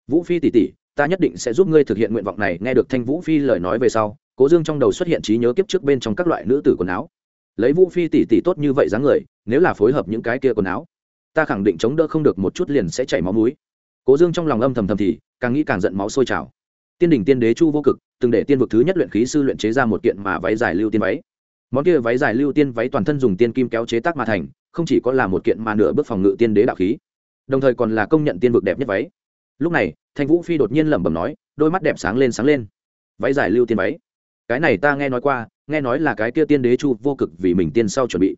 Vũ phi tỷ tỷ ta nhất định sẽ giúp ngươi thực hiện nguyện vọng này, nghe được thanh vũ phi lời nói về sau, cố dương trong đầu xuất hiện trí nhớ kiếp trước bên trong các loại nữ tử quần áo. Lấy vũ phi tỷ tỷ tốt như vậy dáng người, nếu là phối hợp những cái kia quần áo, ta khẳng định chống đỡ không được một chút liền sẽ chảy máu mũi. Cố dương trong lòng âm thầm thầm thì, càng nghĩ càng giận máu sôi trào. Tiên đỉnh tiên đế chu vô cực, từng để tiên vực thứ nhất luyện khí sư luyện chế ra một kiện mà váy dài lưu tiên váy. Món kia váy dài lưu tiên váy toàn thân dùng tiên kim kéo chế tác mà thành, không chỉ có là một kiện mà nửa bước phòng ngự tiên đế đạo khí, đồng thời còn là công nhận tiên vực đẹp nhất váy lúc này, thanh vũ phi đột nhiên lẩm bẩm nói, đôi mắt đẹp sáng lên sáng lên. Váy dài lưu tiên váy. Cái này ta nghe nói qua, nghe nói là cái kia tiên đế chu vô cực vì mình tiên sau chuẩn bị.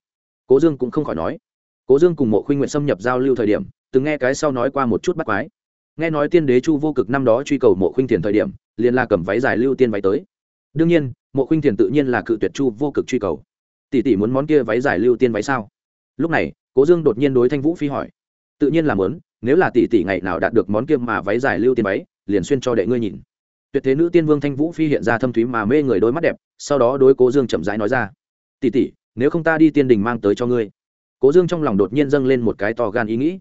Cố dương cũng không khỏi nói. Cố dương cùng mộ khuynh nguyện xâm nhập giao lưu thời điểm, từng nghe cái sau nói qua một chút bắt quái. Nghe nói tiên đế chu vô cực năm đó truy cầu mộ khuynh thiền thời điểm, liền là cầm váy dài lưu tiên váy tới. Đương nhiên, mộ khuynh thiền tự nhiên là cự tuyệt chu vô cực truy cầu. Tỷ tỷ muốn món kia váy dài lưu tiên váy sao? Lúc này, cố dương đột nhiên đối thanh vũ phi hỏi tự nhiên là muốn nếu là tỷ tỷ ngày nào đạt được món kia mà váy dài lưu tiên váy, liền xuyên cho đệ ngươi nhìn. Tuyệt thế nữ tiên vương thanh vũ phi hiện ra thâm thúy mà mê người đôi mắt đẹp, sau đó đối cố dương chậm rãi nói ra, tỷ tỷ, nếu không ta đi tiên đình mang tới cho ngươi. Cố dương trong lòng đột nhiên dâng lên một cái to gan ý nghĩ.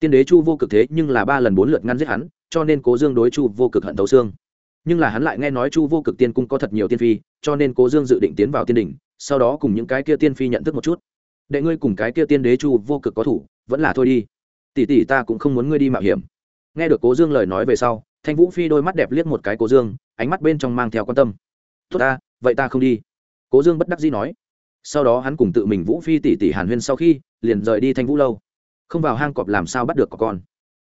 Tiên đế chu vô cực thế nhưng là ba lần bốn lượt ngăn giết hắn, cho nên cố dương đối chu vô cực hận thấu xương. Nhưng là hắn lại nghe nói chu vô cực tiên cung có thật nhiều tiên phi, cho nên cố dương dự định tiến vào tiên đình, sau đó cùng những cái kia tiên phi nhận thức một chút. Đệ ngươi cùng cái kia tiên đế chu vô cực có thủ, vẫn là thôi đi tỷ tỷ ta cũng không muốn ngươi đi mạo hiểm. Nghe được cố dương lời nói về sau, thanh vũ phi đôi mắt đẹp liếc một cái cố dương, ánh mắt bên trong mang theo quan tâm. Tốt ta, vậy ta không đi. Cố dương bất đắc dĩ nói. Sau đó hắn cùng tự mình vũ phi tỷ tỷ hàn huyên sau khi, liền rời đi thanh vũ lâu. Không vào hang cọp làm sao bắt được có con.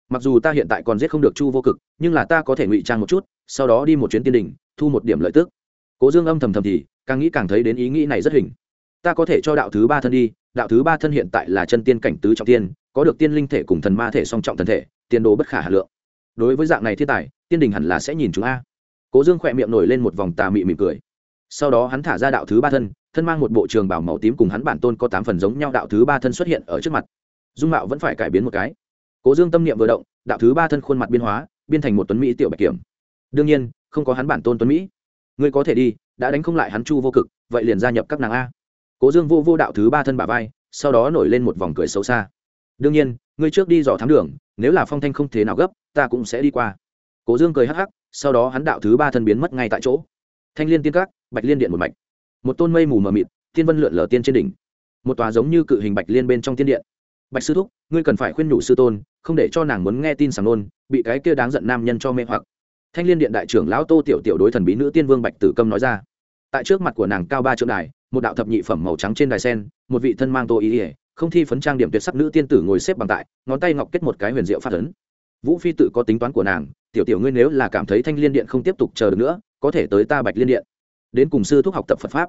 Mặc dù ta hiện tại còn giết không được chu vô cực, nhưng là ta có thể ngụy trang một chút, sau đó đi một chuyến tiên đình thu một điểm lợi tức. Cố dương âm thầm thầm thì, càng nghĩ càng thấy đến ý nghĩ này rất hình. Ta có thể cho đạo thứ ba thân đi, đạo thứ ba thân hiện tại là chân tiên cảnh tứ trọng tiên có được tiên linh thể cùng thần ma thể song trọng thần thể tiền đồ bất khả hà lượng. Đối với dạng này thiên tài, tiên đình hẳn là sẽ nhìn chúng a. Cố dương khỏe miệng nổi lên một vòng tà mị mỉm cười. Sau đó hắn thả ra đạo thứ ba thân thân mang một bộ trường bảo màu tím cùng hắn bản tôn có tám phần giống nhau đạo thứ ba thân xuất hiện ở trước mặt. Dung mạo vẫn phải cải biến một cái. Cố dương tâm niệm vừa động, đạo thứ ba thân khuôn mặt biên hóa biên thành một tuấn mỹ tiểu bạch kiểm. Đương nhiên, không có hắn bản tôn tuấn mỹ. Ngươi có thể đi, đã đánh không lại hắn chu vô cực, vậy liền gia nhập các nàng a. Cố dương vô vô đạo thứ ba thân bà vai, sau đó nổi lên một vòng cười xấu xa đương nhiên, ngươi trước đi dò thám đường, nếu là phong thanh không thế nào gấp, ta cũng sẽ đi qua. Cố dương cười hắc hắc, sau đó hắn đạo thứ ba thân biến mất ngay tại chỗ. Thanh liên tiên các, bạch liên điện một mạch. Một tôn mây mù mờ mịt, thiên vân lượn lờ tiên trên đỉnh. Một tòa giống như cự hình bạch liên bên trong tiên điện. Bạch sư thúc, ngươi cần phải khuyên nhủ sư tôn, không để cho nàng muốn nghe tin sàng nôn, bị cái kia đáng giận nam nhân cho mê hoặc. Thanh liên điện đại trưởng lão tô tiểu tiểu đối thần bí nữ tiên vương bạch tử câm nói ra. Tại trước mặt của nàng cao ba trượng đài, một đạo thập nhị phẩm màu trắng trên đài sen, một vị thân mang tô ý ỉa không thi phấn trang điểm tuyệt sắc nữ tiên tử ngồi xếp bằng tại, ngón tay ngọc kết một cái huyền diệu phát ấn. Vũ phi tự có tính toán của nàng, tiểu tiểu ngươi nếu là cảm thấy thanh liên điện không tiếp tục chờ được nữa, có thể tới ta bạch liên điện, đến cùng sư thúc học tập phật pháp.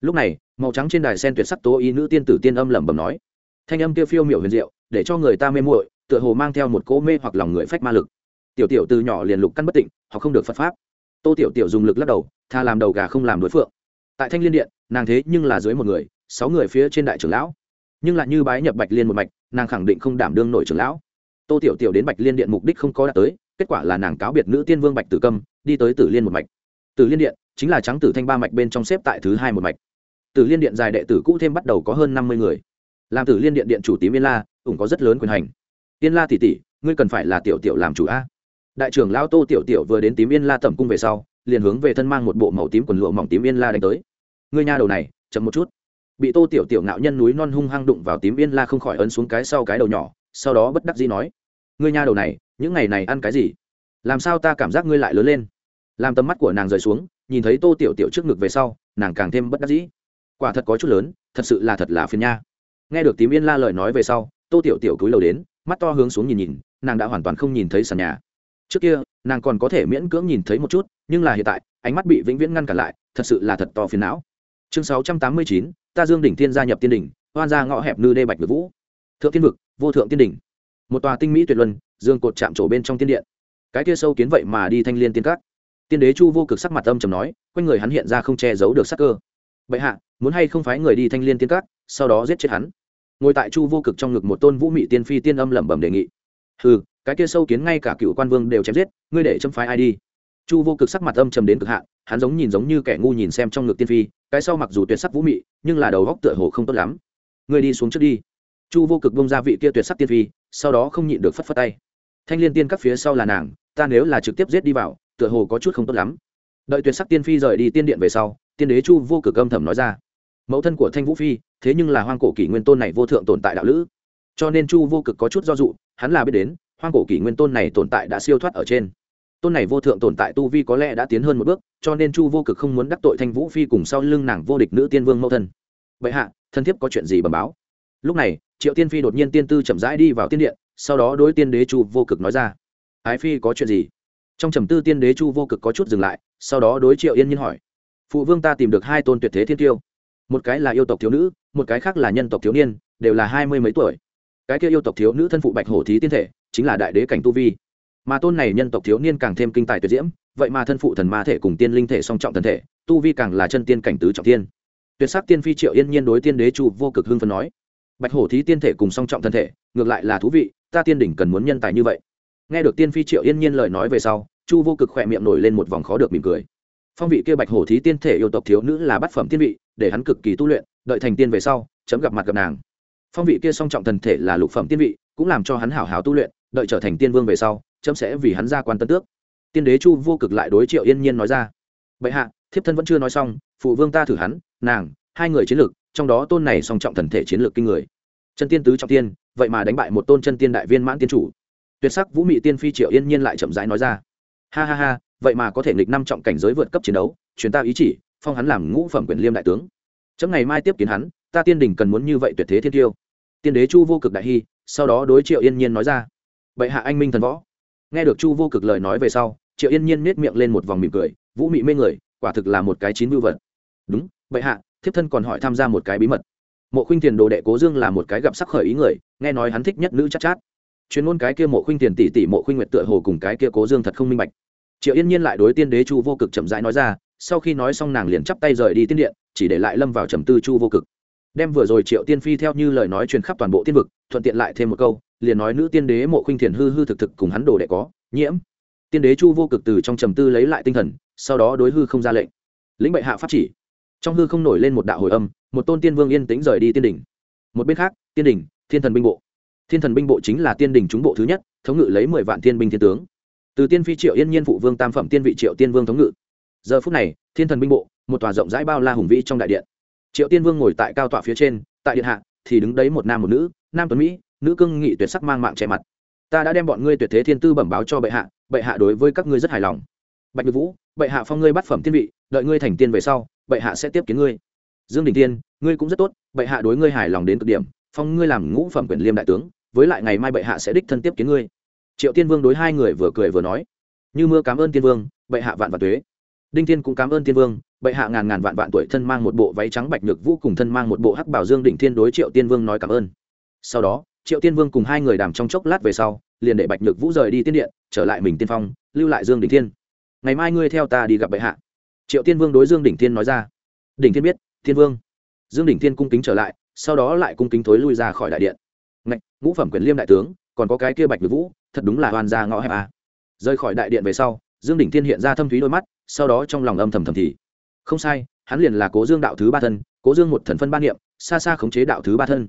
Lúc này, màu trắng trên đài sen tuyệt sắc tố ý nữ tiên tử tiên âm lẩm bẩm nói, thanh âm kia phiêu miểu huyền diệu, để cho người ta mê muội, tựa hồ mang theo một cỗ mê hoặc lòng người phách ma lực. Tiểu tiểu từ nhỏ liền lục căn bất tịnh họ không được phật pháp. Tô tiểu tiểu dùng lực lắc đầu, tha làm đầu gà không làm đối phượng. Tại thanh liên điện, nàng thế nhưng là dưới một người, sáu người phía trên đại trưởng lão nhưng lại như bái nhập bạch liên một mạch, nàng khẳng định không đảm đương nổi trưởng lão. Tô tiểu tiểu đến bạch liên điện mục đích không có đạt tới, kết quả là nàng cáo biệt nữ tiên vương bạch tử câm, đi tới tử liên một mạch. Tử liên điện chính là trắng tử thanh ba mạch bên trong xếp tại thứ hai một mạch. Tử liên điện dài đệ tử cũ thêm bắt đầu có hơn năm mươi người. Làm tử liên điện điện chủ tím yên la ủng có rất lớn quyền hành. Yên la tỷ tỷ, ngươi cần phải là tiểu tiểu làm chủ a. Đại trưởng lão tô tiểu tiểu vừa đến tím yên la tẩm cung về sau, liền hướng về thân mang một bộ màu tím quần lụa mỏng tím yên la đánh tới. Ngươi nha đầu này, chậm một chút bị tô tiểu tiểu ngạo nhân núi non hung hăng đụng vào tím yên la không khỏi ấn xuống cái sau cái đầu nhỏ sau đó bất đắc dĩ nói ngươi nha đầu này những ngày này ăn cái gì? Làm sao ta cảm giác ngươi lại lớn lên? Làm tầm mắt của nàng rời xuống nhìn thấy tô tiểu tiểu trước ngực về sau nàng càng thêm bất đắc dĩ. Quả thật có chút lớn thật sự là thật là phiền nha. Nghe được tím yên la lời nói về sau tô tiểu tiểu cúi đầu đến mắt to hướng xuống nhìn nhìn nàng đã hoàn toàn không nhìn thấy sàn nhà. Trước kia nàng còn có thể miễn cưỡng nhìn thấy một chút nhưng là hiện tại ánh mắt bị vĩnh viễn ngăn cản lại thật sự là thật to phiền não. Chương 689, ta dương đỉnh thiên gia nhập tiên đỉnh hoan gia ngõ hẹp nư đê bạch ngự vũ. Thượng tiên vực, vô thượng tiên đỉnh. Một tòa tinh mỹ tuyệt luân, dương cột chạm trổ bên trong tiên điện. Cái kia sâu kiến vậy mà đi thanh liên tiên cát tiên đế chu vô cực sắc mặt âm trầm nói, quanh người hắn hiện ra không che giấu được sắc cơ. Bệ hạ, muốn hay không phái người đi thanh liên tiên cát sau đó giết chết hắn? Ngồi tại chu vô cực trong ngực một tôn vũ mị tiên phi tiên âm lẩm bẩm đề nghị. Ừ cái kia sâu kiến ngay cả cựu quan vương đều chém giết, ngươi để châm phái ai đi? Chu vô cực sắc mặt âm trầm đến cực hạn, hắn giống nhìn giống như kẻ ngu nhìn xem trong ngực tiên phi cái sau mặc dù tuyệt sắc vũ mị, nhưng là đầu góc tựa hồ không tốt lắm. Người đi xuống trước đi. Chu vô cực bông ra vị kia tuyệt sắc tiên phi, sau đó không nhịn được phất phất tay. Thanh liên tiên các phía sau là nàng, ta nếu là trực tiếp giết đi vào, tựa hồ có chút không tốt lắm. Đợi tuyệt sắc tiên phi rời đi tiên điện về sau, tiên đế chu vô cực âm thầm nói ra. Mẫu thân của thanh vũ phi, thế nhưng là hoang cổ kỷ nguyên tôn này vô thượng tồn tại đạo lữ. Cho nên chu vô cực có chút do dụ hắn là biết đến, hoang cổ kỷ nguyên tôn này tồn tại đã siêu thoát ở trên tôn này vô thượng tồn tại tu vi có lẽ đã tiến hơn một bước, cho nên chu vô cực không muốn đắc tội thanh vũ phi cùng sau lưng nàng vô địch nữ tiên vương mẫu thân. Vậy hạ, thân thiếp có chuyện gì bẩm báo? Lúc này, triệu tiên phi đột nhiên tiên tư chậm rãi đi vào tiên điện, sau đó đối tiên đế chu vô cực nói ra, ái phi có chuyện gì? Trong trầm tư tiên đế chu vô cực có chút dừng lại, sau đó đối triệu yên nhiên hỏi, phụ vương ta tìm được hai tôn tuyệt thế thiên tiêu, một cái là yêu tộc thiếu nữ, một cái khác là nhân tộc thiếu niên, đều là hai mươi mấy tuổi. Cái kia yêu tộc thiếu nữ thân phụ bạch hổ thí tiên thể, chính là đại đế cảnh tu vi mà tôn này nhân tộc thiếu niên càng thêm kinh tài tuyệt diễm, vậy mà thân phụ thần ma thể cùng tiên linh thể song trọng thần thể, tu vi càng là chân tiên cảnh tứ trọng tiên tuyệt sắc tiên phi triệu yên nhiên đối tiên đế chu vô cực hưng phân nói, bạch hổ thí tiên thể cùng song trọng thân thể, ngược lại là thú vị, ta tiên đỉnh cần muốn nhân tài như vậy. Nghe được tiên phi triệu yên nhiên lời nói về sau, chu vô cực khỏe miệng nổi lên một vòng khó được mỉm cười. Phong vị kia bạch hổ thí tiên thể yêu tộc thiếu nữ là bát phẩm tiên vị, để hắn cực kỳ tu luyện, đợi thành tiên về sau, chấm gặp mặt gặp nàng. Phong vị kia song trọng thần thể là lục phẩm tiên vị, cũng làm cho hắn hảo hảo tu luyện, đợi trở thành tiên vương về sau chấm sẽ vì hắn ra quan tân tước. Tiên đế chu vô cực lại đối triệu yên nhiên nói ra. Bệ hạ, thiếp thân vẫn chưa nói xong, phụ vương ta thử hắn, nàng, hai người chiến lược, trong đó tôn này song trọng thần thể chiến lược kinh người. Chân tiên tứ trọng tiên, vậy mà đánh bại một tôn chân tiên đại viên mãn tiên chủ. Tuyệt sắc vũ mị tiên phi triệu yên nhiên lại chậm rãi nói ra. Ha ha ha, vậy mà có thể nghịch năm trọng cảnh giới vượt cấp chiến đấu chuyến ta ý chỉ, phong hắn làm ngũ phẩm quyền liêm đại tướng. Chấm ngày mai tiếp kiến hắn, ta tiên đình cần muốn như vậy tuyệt thế thiên tiêu. Tiên đế chu vô cực đại hy, sau đó đối triệu yên nhiên nói ra. Bệ hạ anh minh thần võ nghe được chu vô cực lời nói về sau triệu yên nhiên nết miệng lên một vòng mỉm cười vũ mị mê người quả thực là một cái chín vưu vật. Đúng bệ hạ thiếp thân còn hỏi tham gia một cái bí mật. Mộ khuynh tiền đồ đệ cố dương là một cái gặp sắc khởi ý người nghe nói hắn thích nhất nữ chắc chát, chát. Chuyên môn cái kia mộ khuynh tiền tỷ tỷ mộ khuynh nguyệt tựa hồ cùng cái kia cố dương thật không minh bạch. Triệu yên nhiên lại đối tiên đế chu vô cực chậm rãi nói ra sau khi nói xong nàng liền chắp tay rời đi tiên điện chỉ để lại lâm vào trầm tư chu vô cực. Đem vừa rồi triệu tiên phi theo như lời nói truyền khắp toàn bộ tiên vực thuận tiện lại thêm một câu liền nói nữ tiên đế mộ khuynh thiền hư hư thực thực cùng hắn đồ đệ có, nhiễm. Tiên đế chu vô cực từ trong trầm tư lấy lại tinh thần, sau đó đối hư không ra lệnh. Lĩnh bệ hạ pháp chỉ. Trong hư không nổi lên một đạo hồi âm, một tôn tiên vương yên tĩnh rời đi tiên đỉnh. Một bên khác, tiên đỉnh, thiên thần binh bộ. Thiên thần binh bộ chính là tiên đỉnh trúng bộ thứ nhất, thống ngự lấy mười vạn thiên binh thiên tướng. Từ tiên phi triệu yên nhiên phụ vương tam phẩm tiên vị triệu tiên vương thống ngự. Giờ phút này, thiên thần binh bộ, một tòa rộng rãi bao la hùng vĩ trong đại điện. Triệu tiên vương ngồi tại cao tọa phía trên, tại điện hạ, thì đứng đấy một nam một nữ, nam tuấn mỹ nữ cương nghị tuyệt sắc mang mạng che mặt. Ta đã đem bọn ngươi tuyệt thế thiên tư bẩm báo cho bệ hạ bệ hạ đối với các ngươi rất hài lòng. Bạch nhược vũ, bệ hạ phong ngươi bắt phẩm tiên vị, đợi ngươi thành tiên về sau, bệ hạ sẽ tiếp kiến ngươi. Dương đình tiên, ngươi cũng rất tốt, bệ hạ đối ngươi hài lòng đến cực điểm, phong ngươi làm ngũ phẩm quyền liêm đại tướng, với lại ngày mai bệ hạ sẽ đích thân tiếp kiến ngươi. Triệu tiên vương đối hai người vừa cười vừa nói. Như mưa cảm ơn tiên vương, bệ hạ vạn vạn tuế. Đinh tiên cũng cảm ơn tiên vương, bệ hạ ngàn ngàn vạn vạn tuổi thân mang một bộ váy trắng bạch nhược vũ cùng thân mang một bộ hắc bảo dương đỉnh thiên đối triệu tiên vương nói cảm ơn. Sau đó triệu tiên vương cùng hai người đàm trong chốc lát về sau, liền để bạch nhược vũ rời đi tiên điện, trở lại mình tiên phong, lưu lại dương đỉnh thiên. Ngày mai ngươi theo ta đi gặp bệ hạ. Triệu tiên vương đối dương đỉnh thiên nói ra. Đỉnh thiên biết thiên vương. Dương đỉnh thiên cung kính trở lại, sau đó lại cung kính thối lui ra khỏi đại điện. Ngạch, ngũ phẩm quyền liêm đại tướng, còn có cái kia bạch nhược vũ, thật đúng là hoàn ra ngõ hẹp à. rời khỏi đại điện về sau, dương đỉnh thiên hiện ra thâm thúy đôi mắt, sau đó trong lòng âm thầm thầm thì. Không sai, hắn liền là cố dương đạo thứ ba thân, cố dương một thần phân ba niệm, xa xa khống chế đạo thứ ba thân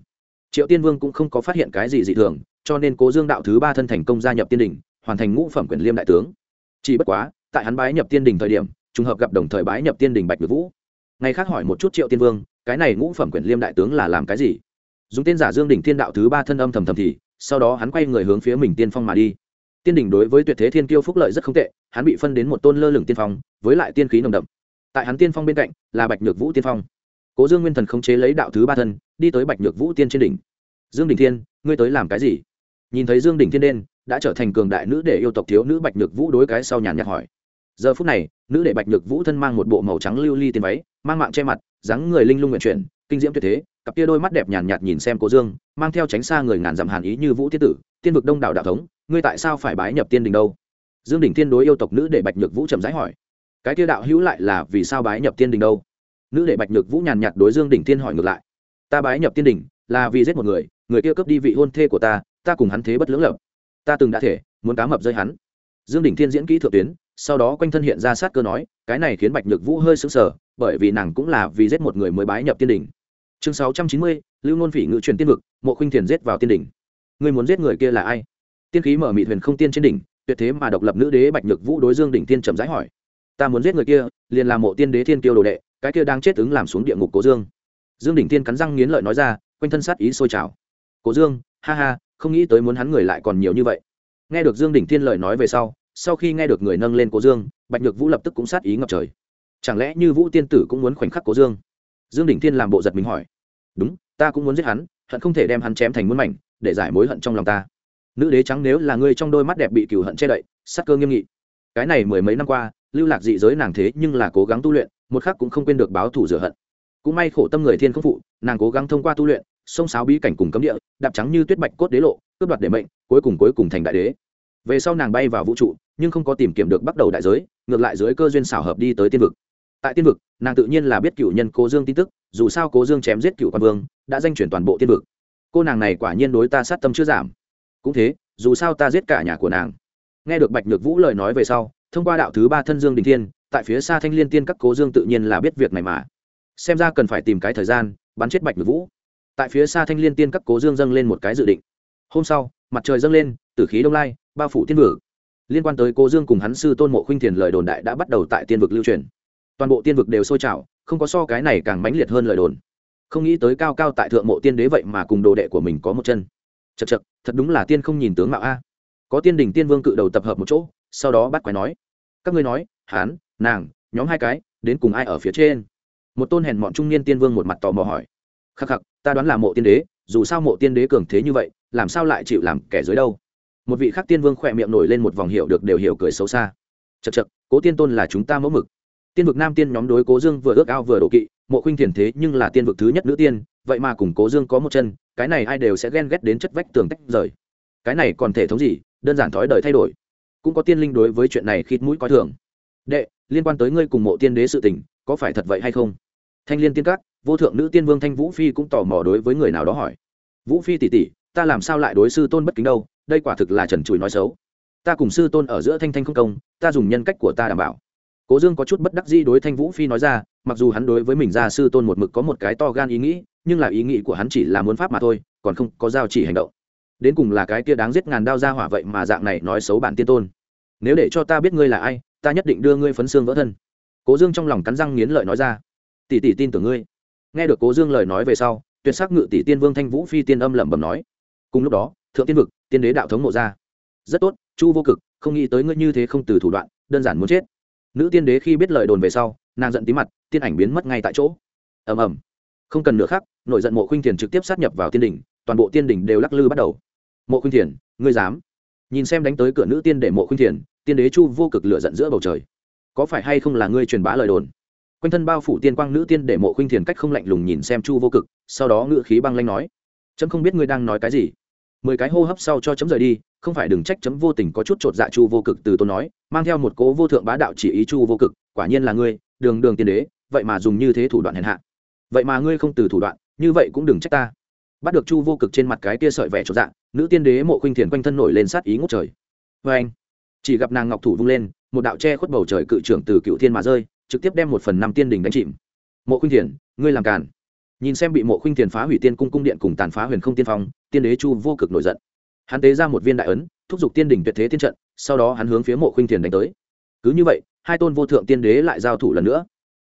triệu tiên vương cũng không có phát hiện cái gì dị thường, cho nên cố dương đạo thứ ba thân thành công gia nhập tiên đình, hoàn thành ngũ phẩm quyền liêm đại tướng. Chỉ bất quá, tại hắn bái nhập tiên đình thời điểm, trùng hợp gặp đồng thời bái nhập tiên đình bạch nhược vũ. Ngày khác hỏi một chút triệu tiên vương, cái này ngũ phẩm quyền liêm đại tướng là làm cái gì? Dùng tên giả dương đỉnh thiên đạo thứ ba thân âm thầm thầm thì, sau đó hắn quay người hướng phía mình tiên phong mà đi. Tiên đỉnh đối với tuyệt thế thiên kiêu phúc lợi rất không tệ, hắn bị phân đến một tôn lơ lửng tiên phong, với lại tiên khí nồng đậm. Tại hắn tiên phong bên cạnh, là bạch nhược vũ tiên phong cố dương nguyên thần khống chế lấy đạo thứ ba thân, đi tới bạch nhược vũ tiên trên đỉnh. Dương đình thiên, ngươi tới làm cái gì? Nhìn thấy dương đình thiên đen, đã trở thành cường đại nữ để yêu tộc thiếu nữ bạch nhược vũ đối cái sau nhàn nhạt hỏi. Giờ phút này, nữ để bạch nhược vũ thân mang một bộ màu trắng lưu ly tiền váy, mang mạng che mặt, dáng người linh lung nguyện chuyển, kinh diễm tuyệt thế, cặp kia đôi mắt đẹp nhàn nhạt nhìn xem cố dương, mang theo tránh xa người ngàn dặm hàn ý như vũ tiết tử, tiên vực đông đảo đạo thống, ngươi tại sao phải bái nhập tiên đình đâu? Dương đỉnh thiên đối yêu tộc nữ để bạch nhược vũ chậm rãi hỏi. Cái kia đạo hữu lại là vì sao bái nhập tiên đình đâu? Nữ đệ bạch nhược vũ nhàn nhạt đối dương đỉnh tiên hỏi ngược lại. Ta bái nhập tiên đỉnh, là vì giết một người người kia cướp đi vị hôn thê của ta ta cùng hắn thế bất lưỡng lập. Ta từng đã thể, muốn cá mập rơi hắn. Dương đỉnh thiên diễn kỹ thượng tuyến, sau đó quanh thân hiện ra sát cơ nói, cái này khiến bạch nhược vũ hơi sững sờ, bởi vì nàng cũng là vì giết một người mới bái nhập tiên đỉnh. Chương sáu trăm chín mươi, lưu nôn phỉ ngự truyền tiên vực, mộ khuynh thiền giết vào tiên đỉnh. Người muốn giết người kia là ai? Tiên khí mở mị thuyền không tiên trên đỉnh, tuyệt thế mà độc lập nữ đế bạch nhược vũ đối dương đỉnh tiên trầm rãi hỏi. Ta muốn giết người kia, liền làm mộ tiên đế thiên tiêu đồ đệ cái kia đang chết ứng làm xuống địa ngục cố dương. Dương đỉnh tiên cắn răng nghiến lợi nói ra, quanh thân sát ý sôi trào. Cố dương, ha ha, không nghĩ tới muốn hắn người lại còn nhiều như vậy. Nghe được dương đỉnh thiên lời nói về sau sau khi nghe được người nâng lên cố dương, bạch nhược vũ lập tức cũng sát ý ngập trời. Chẳng lẽ như vũ tiên tử cũng muốn khoảnh khắc cố dương? Dương đỉnh thiên làm bộ giật mình hỏi. Đúng, ta cũng muốn giết hắn, hận không thể đem hắn chém thành muôn mảnh, để giải mối hận trong lòng ta. Nữ đế trắng nếu là ngươi trong đôi mắt đẹp bị cừu hận che đậy sắc cơ nghiêm nghị. Cái này mười mấy năm qua lưu lạc dị giới nàng thế nhưng là cố gắng tu luyện, một khắc cũng không quên được báo thủ rửa hận. Cũng may khổ tâm người thiên không phụ, nàng cố gắng thông qua tu luyện, sông sáo bí cảnh cùng cấm địa, đạp trắng như tuyết bạch cốt đế lộ, cướp đoạt để mệnh, cuối cùng cuối cùng thành đại đế. Về sau nàng bay vào vũ trụ, nhưng không có tìm kiếm được bắt đầu đại giới, ngược lại dưới cơ duyên xảo hợp đi tới tiên vực. Tại tiên vực, nàng tự nhiên là biết cựu nhân cố dương tin tức, dù sao cố dương chém giết cựu quan vương, đã danh chuyển toàn bộ tiên vực. Cô nàng này quả nhiên đối ta sát tâm chưa giảm. Cũng thế, dù sao ta giết cả nhà của nàng. Nghe được bạch nhược vũ lời nói về sau thông qua đạo thứ ba thân dương đình thiên, tại phía xa thanh liên tiên các cố dương tự nhiên là biết việc này mà. Xem ra cần phải tìm cái thời gian, bắn chết bạch ngược vũ. Tại phía xa thanh liên tiên các cố dương dâng lên một cái dự định. Hôm sau, mặt trời dâng lên, tử khí đông lai, bao phủ tiên vực. Liên quan tới cố dương cùng hắn sư tôn mộ khuynh thiền lời đồn đại đã bắt đầu tại tiên vực lưu truyền. Toàn bộ tiên vực đều sôi trào, không có so cái này càng mãnh liệt hơn lời đồn. Không nghĩ tới cao cao tại thượng mộ tiên đế vậy mà cùng đồ đệ của mình có một chân. Chật chật thật đúng là tiên không nhìn tướng mạo a. Có tiên đình tiên vương cự đầu tập hợp một chỗ, sau đó bắt quái nói các ngươi nói hán nàng, nhóm hai cái, đến cùng ai ở phía trên? Một tôn hèn mọn trung niên tiên vương một mặt tò mò hỏi. Khắc khắc, ta đoán là mộ tiên đế, dù sao mộ tiên đế cường thế như vậy, làm sao lại chịu làm kẻ dưới đâu? Một vị khắc tiên vương khỏe miệng nổi lên một vòng hiệu được đều hiểu cười xấu xa. Chật chật cố tiên tôn là chúng ta mẫu mực. Tiên vực nam tiên nhóm đối cố dương vừa ước ao vừa đổ kỵ, mộ khuynh thiền thế nhưng là tiên vực thứ nhất nữ tiên, vậy mà cùng cố dương có một chân, cái này ai đều sẽ ghen ghét đến chất vách tường tách rời. Cái này còn thể thống gì, đơn giản thói đời thay đổi cũng có tiên linh đối với chuyện này khịt mũi coi thường. Đệ, liên quan tới ngươi cùng mộ tiên đế sự tình, có phải thật vậy hay không? Thanh liên tiên các, vô thượng nữ tiên vương thanh vũ phi cũng tò mò đối với người nào đó hỏi. Vũ phi tỉ tỉ ta làm sao lại đối sư tôn bất kính đâu, đây quả thực là trần trụi nói xấu. Ta cùng sư tôn ở giữa thanh thanh không công, ta dùng nhân cách của ta đảm bảo. Cố dương có chút bất đắc dĩ đối thanh vũ phi nói ra, mặc dù hắn đối với mình gia sư tôn một mực có một cái to gan ý nghĩ, nhưng là ý nghĩ của hắn chỉ là muốn pháp mà thôi, còn không có giao chỉ hành động đến cùng là cái kia đáng giết ngàn đao ra hỏa vậy mà dạng này nói xấu bản tiên tôn. Nếu để cho ta biết ngươi là ai, ta nhất định đưa ngươi phấn xương vỡ thân. Cố dương trong lòng cắn răng nghiến lợi nói ra. Tỷ tỷ tin tưởng ngươi. Nghe được cố dương lời nói về sau, tuyệt sắc ngự tỷ tiên vương thanh vũ phi tiên âm lẩm bẩm nói. Cùng lúc đó, thượng tiên vực, tiên đế đạo thống mộ ra. Rất tốt, chu vô cực, không nghĩ tới ngươi như thế không từ thủ đoạn, đơn giản muốn chết. Nữ tiên đế khi biết lời đồn về sau, nàng giận tí mặt, tiên ảnh biến mất ngay tại chỗ. Ầm ầm. Không cần nửa khắc, nội giận mộ khuynh thiền trực tiếp sát nhập vào tiên đỉnh toàn bộ tiên đỉnh đều lắc lư bắt đầu. Mộ khuynh thiền, ngươi dám? Nhìn xem đánh tới cửa nữ tiên để mộ khuynh thiền, tiên đế chu vô cực lửa giận giữa bầu trời. Có phải hay không là ngươi truyền bá lời đồn? Quanh thân bao phủ tiên quang nữ tiên để mộ khuynh thiền cách không lạnh lùng nhìn xem chu vô cực, sau đó ngự khí băng lanh nói, chấm không biết ngươi đang nói cái gì. Mười cái hô hấp sau cho chấm rời đi, không phải đừng trách chấm vô tình có chút chột dạ chu vô cực từ tôi nói, mang theo một cố vô thượng bá đạo chỉ ý chu vô cực, quả nhiên là ngươi, đường đường tiên đế, vậy mà dùng như thế thủ đoạn hèn hạ. Vậy mà ngươi không từ thủ đoạn, như vậy cũng đừng trách ta bắt được chu vô cực trên mặt cái tia sợi vẻ chột dạng, nữ tiên đế mộ khuynh thiền quanh thân nổi lên sát ý ngút trời. Vê anh, chỉ gặp nàng ngọc thủ vung lên, một đạo che khuất bầu trời cự trưởng từ cựu thiên mà rơi, trực tiếp đem một phần năm tiên đình đánh chìm. Mộ khuynh thiền, ngươi làm càn. Nhìn xem bị mộ khuynh thiền phá hủy tiên cung cung điện cùng tàn phá huyền không tiên phong, tiên đế chu vô cực nổi giận. Hắn tế ra một viên đại ấn, thúc giục tiên đình tuyệt thế tiên trận, sau đó hắn hướng phía mộ khuynh thiền đánh tới. Cứ như vậy, hai tôn vô thượng tiên đế lại giao thủ lần nữa.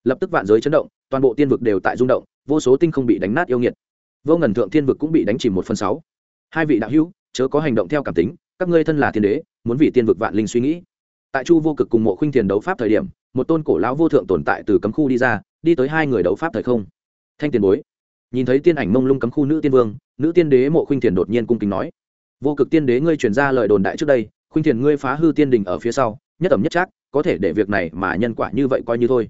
Lập tức vạn giới chấn động, toàn bộ tiên vực đều tại rung động, vô số tinh không bị đánh nát yêu nghiệt vô ngần thượng tiên vực cũng bị đánh chìm một phần sáu. Hai vị đạo hữu, chớ có hành động theo cảm tính, các ngươi thân là thiên đế, muốn vì tiên vực vạn linh suy nghĩ. Tại chu vô cực cùng mộ khuynh thiền đấu pháp thời điểm, một tôn cổ lão vô thượng tồn tại từ cấm khu đi ra, đi tới hai người đấu pháp thời không. Thanh tiền bối, nhìn thấy tiên ảnh mông lung cấm khu nữ tiên vương, nữ tiên đế mộ khuynh thiền đột nhiên cung kính nói, vô cực tiên đế ngươi truyền ra lời đồn đại trước đây, khuynh thiền ngươi phá hư tiên đình ở phía sau, nhất ẩm nhất chắc có thể để việc này mà nhân quả như vậy coi như thôi.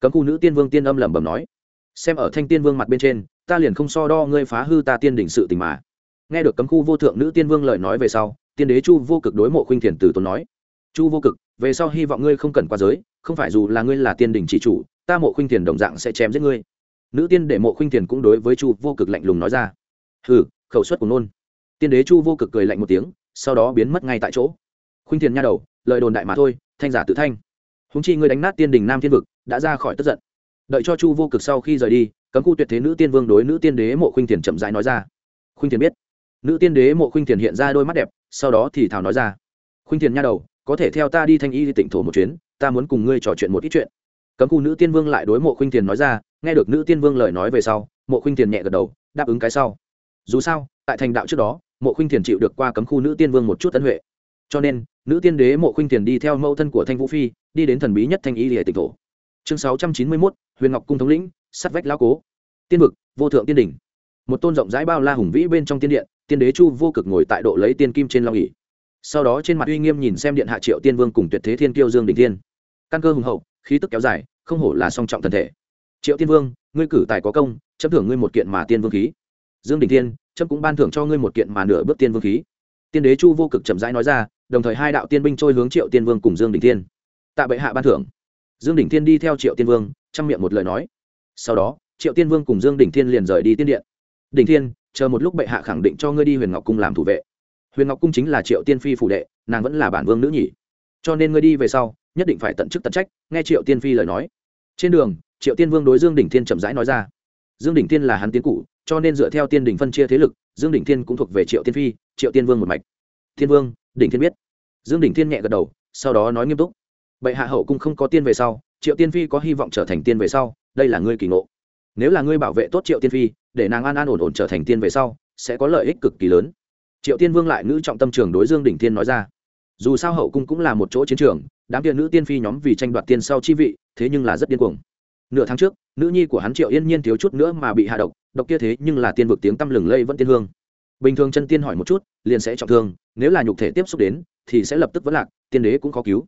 Cấm khu nữ tiên vương tiên âm lẩm bẩm nói xem ở thanh tiên vương mặt bên trên, ta liền không so đo ngươi phá hư ta tiên đỉnh sự tình mà. Nghe được cấm khu vô thượng nữ tiên vương lời nói về sau, tiên đế chu vô cực đối mộ khuynh thiền từ tốn nói, chu vô cực, về sau hy vọng ngươi không cần qua giới, không phải dù là ngươi là tiên đỉnh chỉ chủ, ta mộ khuynh thiền đồng dạng sẽ chém giết ngươi. Nữ tiên để mộ khuynh thiền cũng đối với chu vô cực lạnh lùng nói ra, hừ, khẩu suất của nôn. Tiên đế chu vô cực cười lạnh một tiếng, sau đó biến mất ngay tại chỗ. Khuynh thiền nha đầu, lời đồn đại mà thôi, thanh giả tự thanh. Húng chi ngươi đánh nát tiên đình nam thiên vực, đã ra khỏi tức giận đợi cho chu vô cực sau khi rời đi, cấm khu tuyệt thế nữ tiên vương đối nữ tiên đế mộ khuynh thiền chậm rãi nói ra. Khuynh thiền biết. Nữ tiên đế mộ khuynh thiền hiện ra đôi mắt đẹp, sau đó thì thảo nói ra. Khuynh thiền nha đầu, có thể theo ta đi thanh y tỉnh thổ một chuyến, ta muốn cùng ngươi trò chuyện một ít chuyện. Cấm khu nữ tiên vương lại đối mộ khuynh thiền nói ra, nghe được nữ tiên vương lời nói về sau, mộ khuynh thiền nhẹ gật đầu, đáp ứng cái sau. Dù sao, tại thành đạo trước đó, mộ khuynh thiền chịu được qua cấm khu nữ tiên vương một chút tân huệ. Cho nên, nữ tiên đế mộ khuynh thiền đi theo mẫu thân của thanh vũ phi, đi đến thần bí nhất thanh y lìa tỉnh thổ chương sáu trăm chín mươi mốt, huyền ngọc cung thống lĩnh, sắt vách lao cố. Tiên vực, vô thượng tiên đỉnh. Một tôn rộng rãi bao la hùng vĩ bên trong tiên điện, tiên đế chu vô cực ngồi tại độ lấy tiên kim trên long ỉ sau đó trên mặt uy nghiêm nhìn xem điện hạ triệu tiên vương cùng tuyệt thế thiên kiêu dương đình thiên. Căn cơ hùng hậu, khí tức kéo dài, không hổ là song trọng thần thể. Triệu tiên vương, ngươi cử tài có công chấp thưởng ngươi một kiện mà tiên vương khí. Dương đình thiên chấp cũng ban thưởng cho ngươi một kiện mà nửa bước tiên vương khí. Tiên đế chu vô cực chậm rãi nói ra, đồng thời hai đạo tiên binh trôi hướng triệu tiên vương cùng dương đình thiên. Tạ bệ hạ ban thưởng dương Đỉnh thiên đi theo triệu tiên vương trong miệng một lời nói. Sau đó, triệu tiên vương cùng dương Đỉnh thiên liền rời đi tiên điện. Đỉnh thiên, chờ một lúc bệ hạ khẳng định cho ngươi đi huyền ngọc cung làm thủ vệ. Huyền ngọc cung chính là triệu tiên phi phủ đệ, nàng vẫn là bản vương nữ nhỉ. Cho nên ngươi đi về sau, nhất định phải tận chức tận trách, nghe triệu tiên phi lời nói. Trên đường, triệu tiên vương đối dương Đỉnh thiên chậm rãi nói ra. Dương Đỉnh thiên là hắn tiến cụ, cho nên dựa theo tiên Đỉnh phân chia thế lực, dương Đỉnh thiên cũng thuộc về triệu tiên phi, triệu tiên vương một mạch. Thiên vương, Đỉnh thiên biết. Dương Đỉnh thiên nhẹ gật đầu, sau đó nói nghiêm túc bệ hạ hậu cung không có tiên về sau, triệu tiên phi có hy vọng trở thành tiên về sau, đây là ngươi kỳ ngộ. Nếu là ngươi bảo vệ tốt triệu tiên phi, để nàng an an ổn ổn trở thành tiên về sau, sẽ có lợi ích cực kỳ lớn. Triệu tiên vương lại ngữ trọng tâm trường đối dương đỉnh thiên nói ra. Dù sao hậu cung cũng là một chỗ chiến trường, đám tiên nữ tiên phi nhóm vì tranh đoạt tiên sau chi vị, thế nhưng là rất điên cuồng. Nửa tháng trước, nữ nhi của hắn triệu yên nhiên thiếu chút nữa mà bị hạ độc độc kia thế nhưng là tiên vực tiếng tăm lừng lây vẫn tiên hương. Bình thường chân tiên hỏi một chút, liền sẽ trọng thương, nếu là nhục thể tiếp xúc đến, thì sẽ lập tức vẫn lạc, tiên đế cũng khó cứu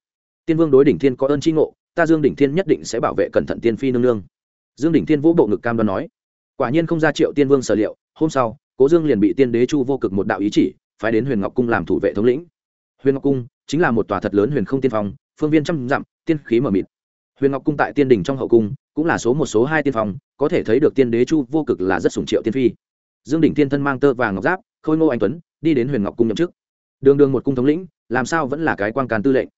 tiên vương đối đỉnh thiên có ơn tri ngộ, ta dương đỉnh thiên nhất định sẽ bảo vệ cẩn thận tiên phi nương nương. Dương đỉnh thiên vũ bộ ngực cam đoan nói. Quả nhiên không ra triệu tiên vương sở liệu, hôm sau, cố dương liền bị tiên đế chu vô cực một đạo ý chỉ, phái đến huyền ngọc cung làm thủ vệ thống lĩnh. Huyền ngọc cung chính là một tòa thật lớn huyền không tiên phong, phương viên trăm dặm, tiên khí mở mịt. Huyền ngọc cung tại tiên đình trong hậu cung, cũng là số một, số hai tiên phong, có thể thấy được tiên đế chu vô cực là rất sùng triệu tiên phi. Dương đỉnh tiên thân mang tơ vàng ngọc giáp, khôi ngô anh tuấn, đi đến huyền ngọc cung nhậm chức. Đường đường một cung thống lĩnh, làm sao vẫn là cái quan càn tư lệnh?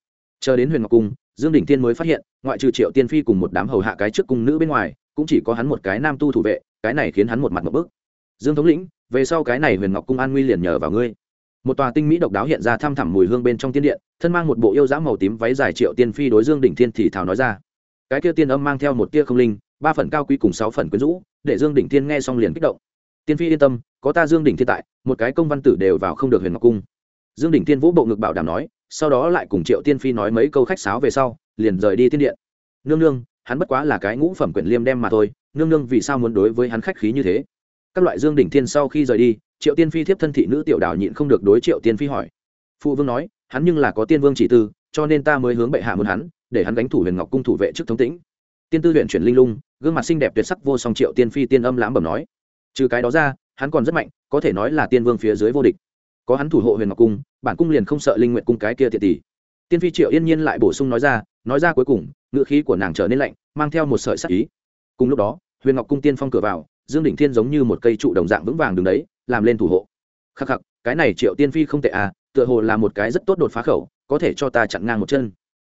Chờ đến huyền ngọc cung, dương đình thiên mới phát hiện, ngoại trừ triệu tiên phi cùng một đám hầu hạ cái trước cung nữ bên ngoài, cũng chỉ có hắn một cái nam tu thủ vệ, cái này khiến hắn một mặt một bức. Dương thống lĩnh, về sau cái này huyền ngọc cung an nguy liền nhờ vào ngươi. Một tòa tinh mỹ độc đáo hiện ra thăm thẳm mùi hương bên trong tiên điện, thân mang một bộ yêu dã màu tím váy dài triệu tiên phi đối dương đỉnh thiên thì thào nói ra. Cái kia tiên âm mang theo một tia không linh, ba phần cao quý cùng sáu phần quyến rũ, để dương đỉnh thiên nghe xong liền kích động. Tiên phi yên tâm, có ta dương đỉnh thiên tại, một cái công văn tử đều vào không được huyền ngọc cung. Dương đỉnh thiên vũ bộ ngực bảo đảm nói sau đó lại cùng triệu tiên phi nói mấy câu khách sáo về sau, liền rời đi tiên điện. Nương nương, hắn bất quá là cái ngũ phẩm quyển liêm đem mà thôi, nương nương vì sao muốn đối với hắn khách khí như thế? Các loại dương đỉnh thiên sau khi rời đi, triệu tiên phi thiếp thân thị nữ tiểu đảo nhịn không được đối triệu tiên phi hỏi. Phụ vương nói, hắn nhưng là có tiên vương chỉ tư, cho nên ta mới hướng bệ hạ muốn hắn, để hắn gánh thủ huyền ngọc cung thủ vệ trước thống tĩnh. Tiên tư huyện chuyển linh lung, gương mặt xinh đẹp tuyệt sắc vô song triệu tiên phi tiên âm lãm bẩm nói. Trừ cái đó ra, hắn còn rất mạnh, có thể nói là tiên vương phía dưới vô địch có hắn thủ hộ huyền ngọc cung, bản cung liền không sợ linh nguyện cung cái kia thiệt tỷ. Tiên phi triệu yên nhiên lại bổ sung nói ra nói ra cuối cùng ngựa khí của nàng trở nên lạnh, mang theo một sợi sắc ý. Cùng lúc đó, huyền ngọc cung tiên phong cửa vào, dương đỉnh thiên giống như một cây trụ đồng dạng vững vàng đứng đấy, làm lên thủ hộ. Khắc khắc, cái này triệu tiên phi không tệ à tựa hồ là một cái rất tốt đột phá khẩu, có thể cho ta chặn ngang một chân.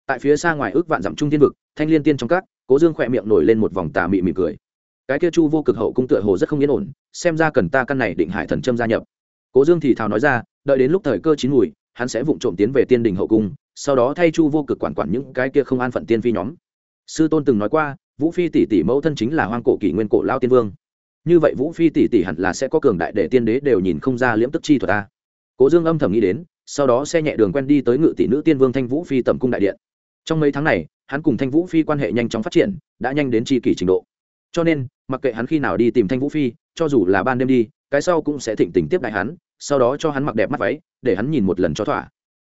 Tại phía xa ngoài ước vạn dặm trung thiên vực, thanh liên tiên trong các, cố dương khỏe miệng nổi lên một vòng tà mị mỉm cười. Cái kia chu vô cực hậu cung tựa hồ rất không yên ổn, xem ra cần ta căn này định hải thần châm gia nhập cố dương thì thào nói ra, đợi đến lúc thời cơ chín mùi, hắn sẽ vụng trộm tiến về tiên đình hậu cung, sau đó thay chu vô cực quản quản những cái kia không an phận tiên phi nhóm. Sư tôn từng nói qua, vũ phi tỷ tỷ mẫu thân chính là hoang cổ kỷ nguyên cổ lao tiên vương. Như vậy vũ phi tỷ tỷ hẳn là sẽ có cường đại để tiên đế đều nhìn không ra liễm tức chi thuật ta. Cố dương âm thầm nghĩ đến, sau đó xe nhẹ đường quen đi tới ngự tỷ nữ tiên vương thanh vũ phi tầm cung đại điện. Trong mấy tháng này, hắn cùng thanh vũ phi quan hệ nhanh chóng phát triển, đã nhanh đến tri kỷ trình độ. Cho nên, mặc kệ hắn khi nào đi tìm thanh vũ phi, cho dù là ban đêm đi cái sau cũng sẽ thịnh tình tiếp đại hắn, sau đó cho hắn mặc đẹp mắt váy, để hắn nhìn một lần cho thỏa.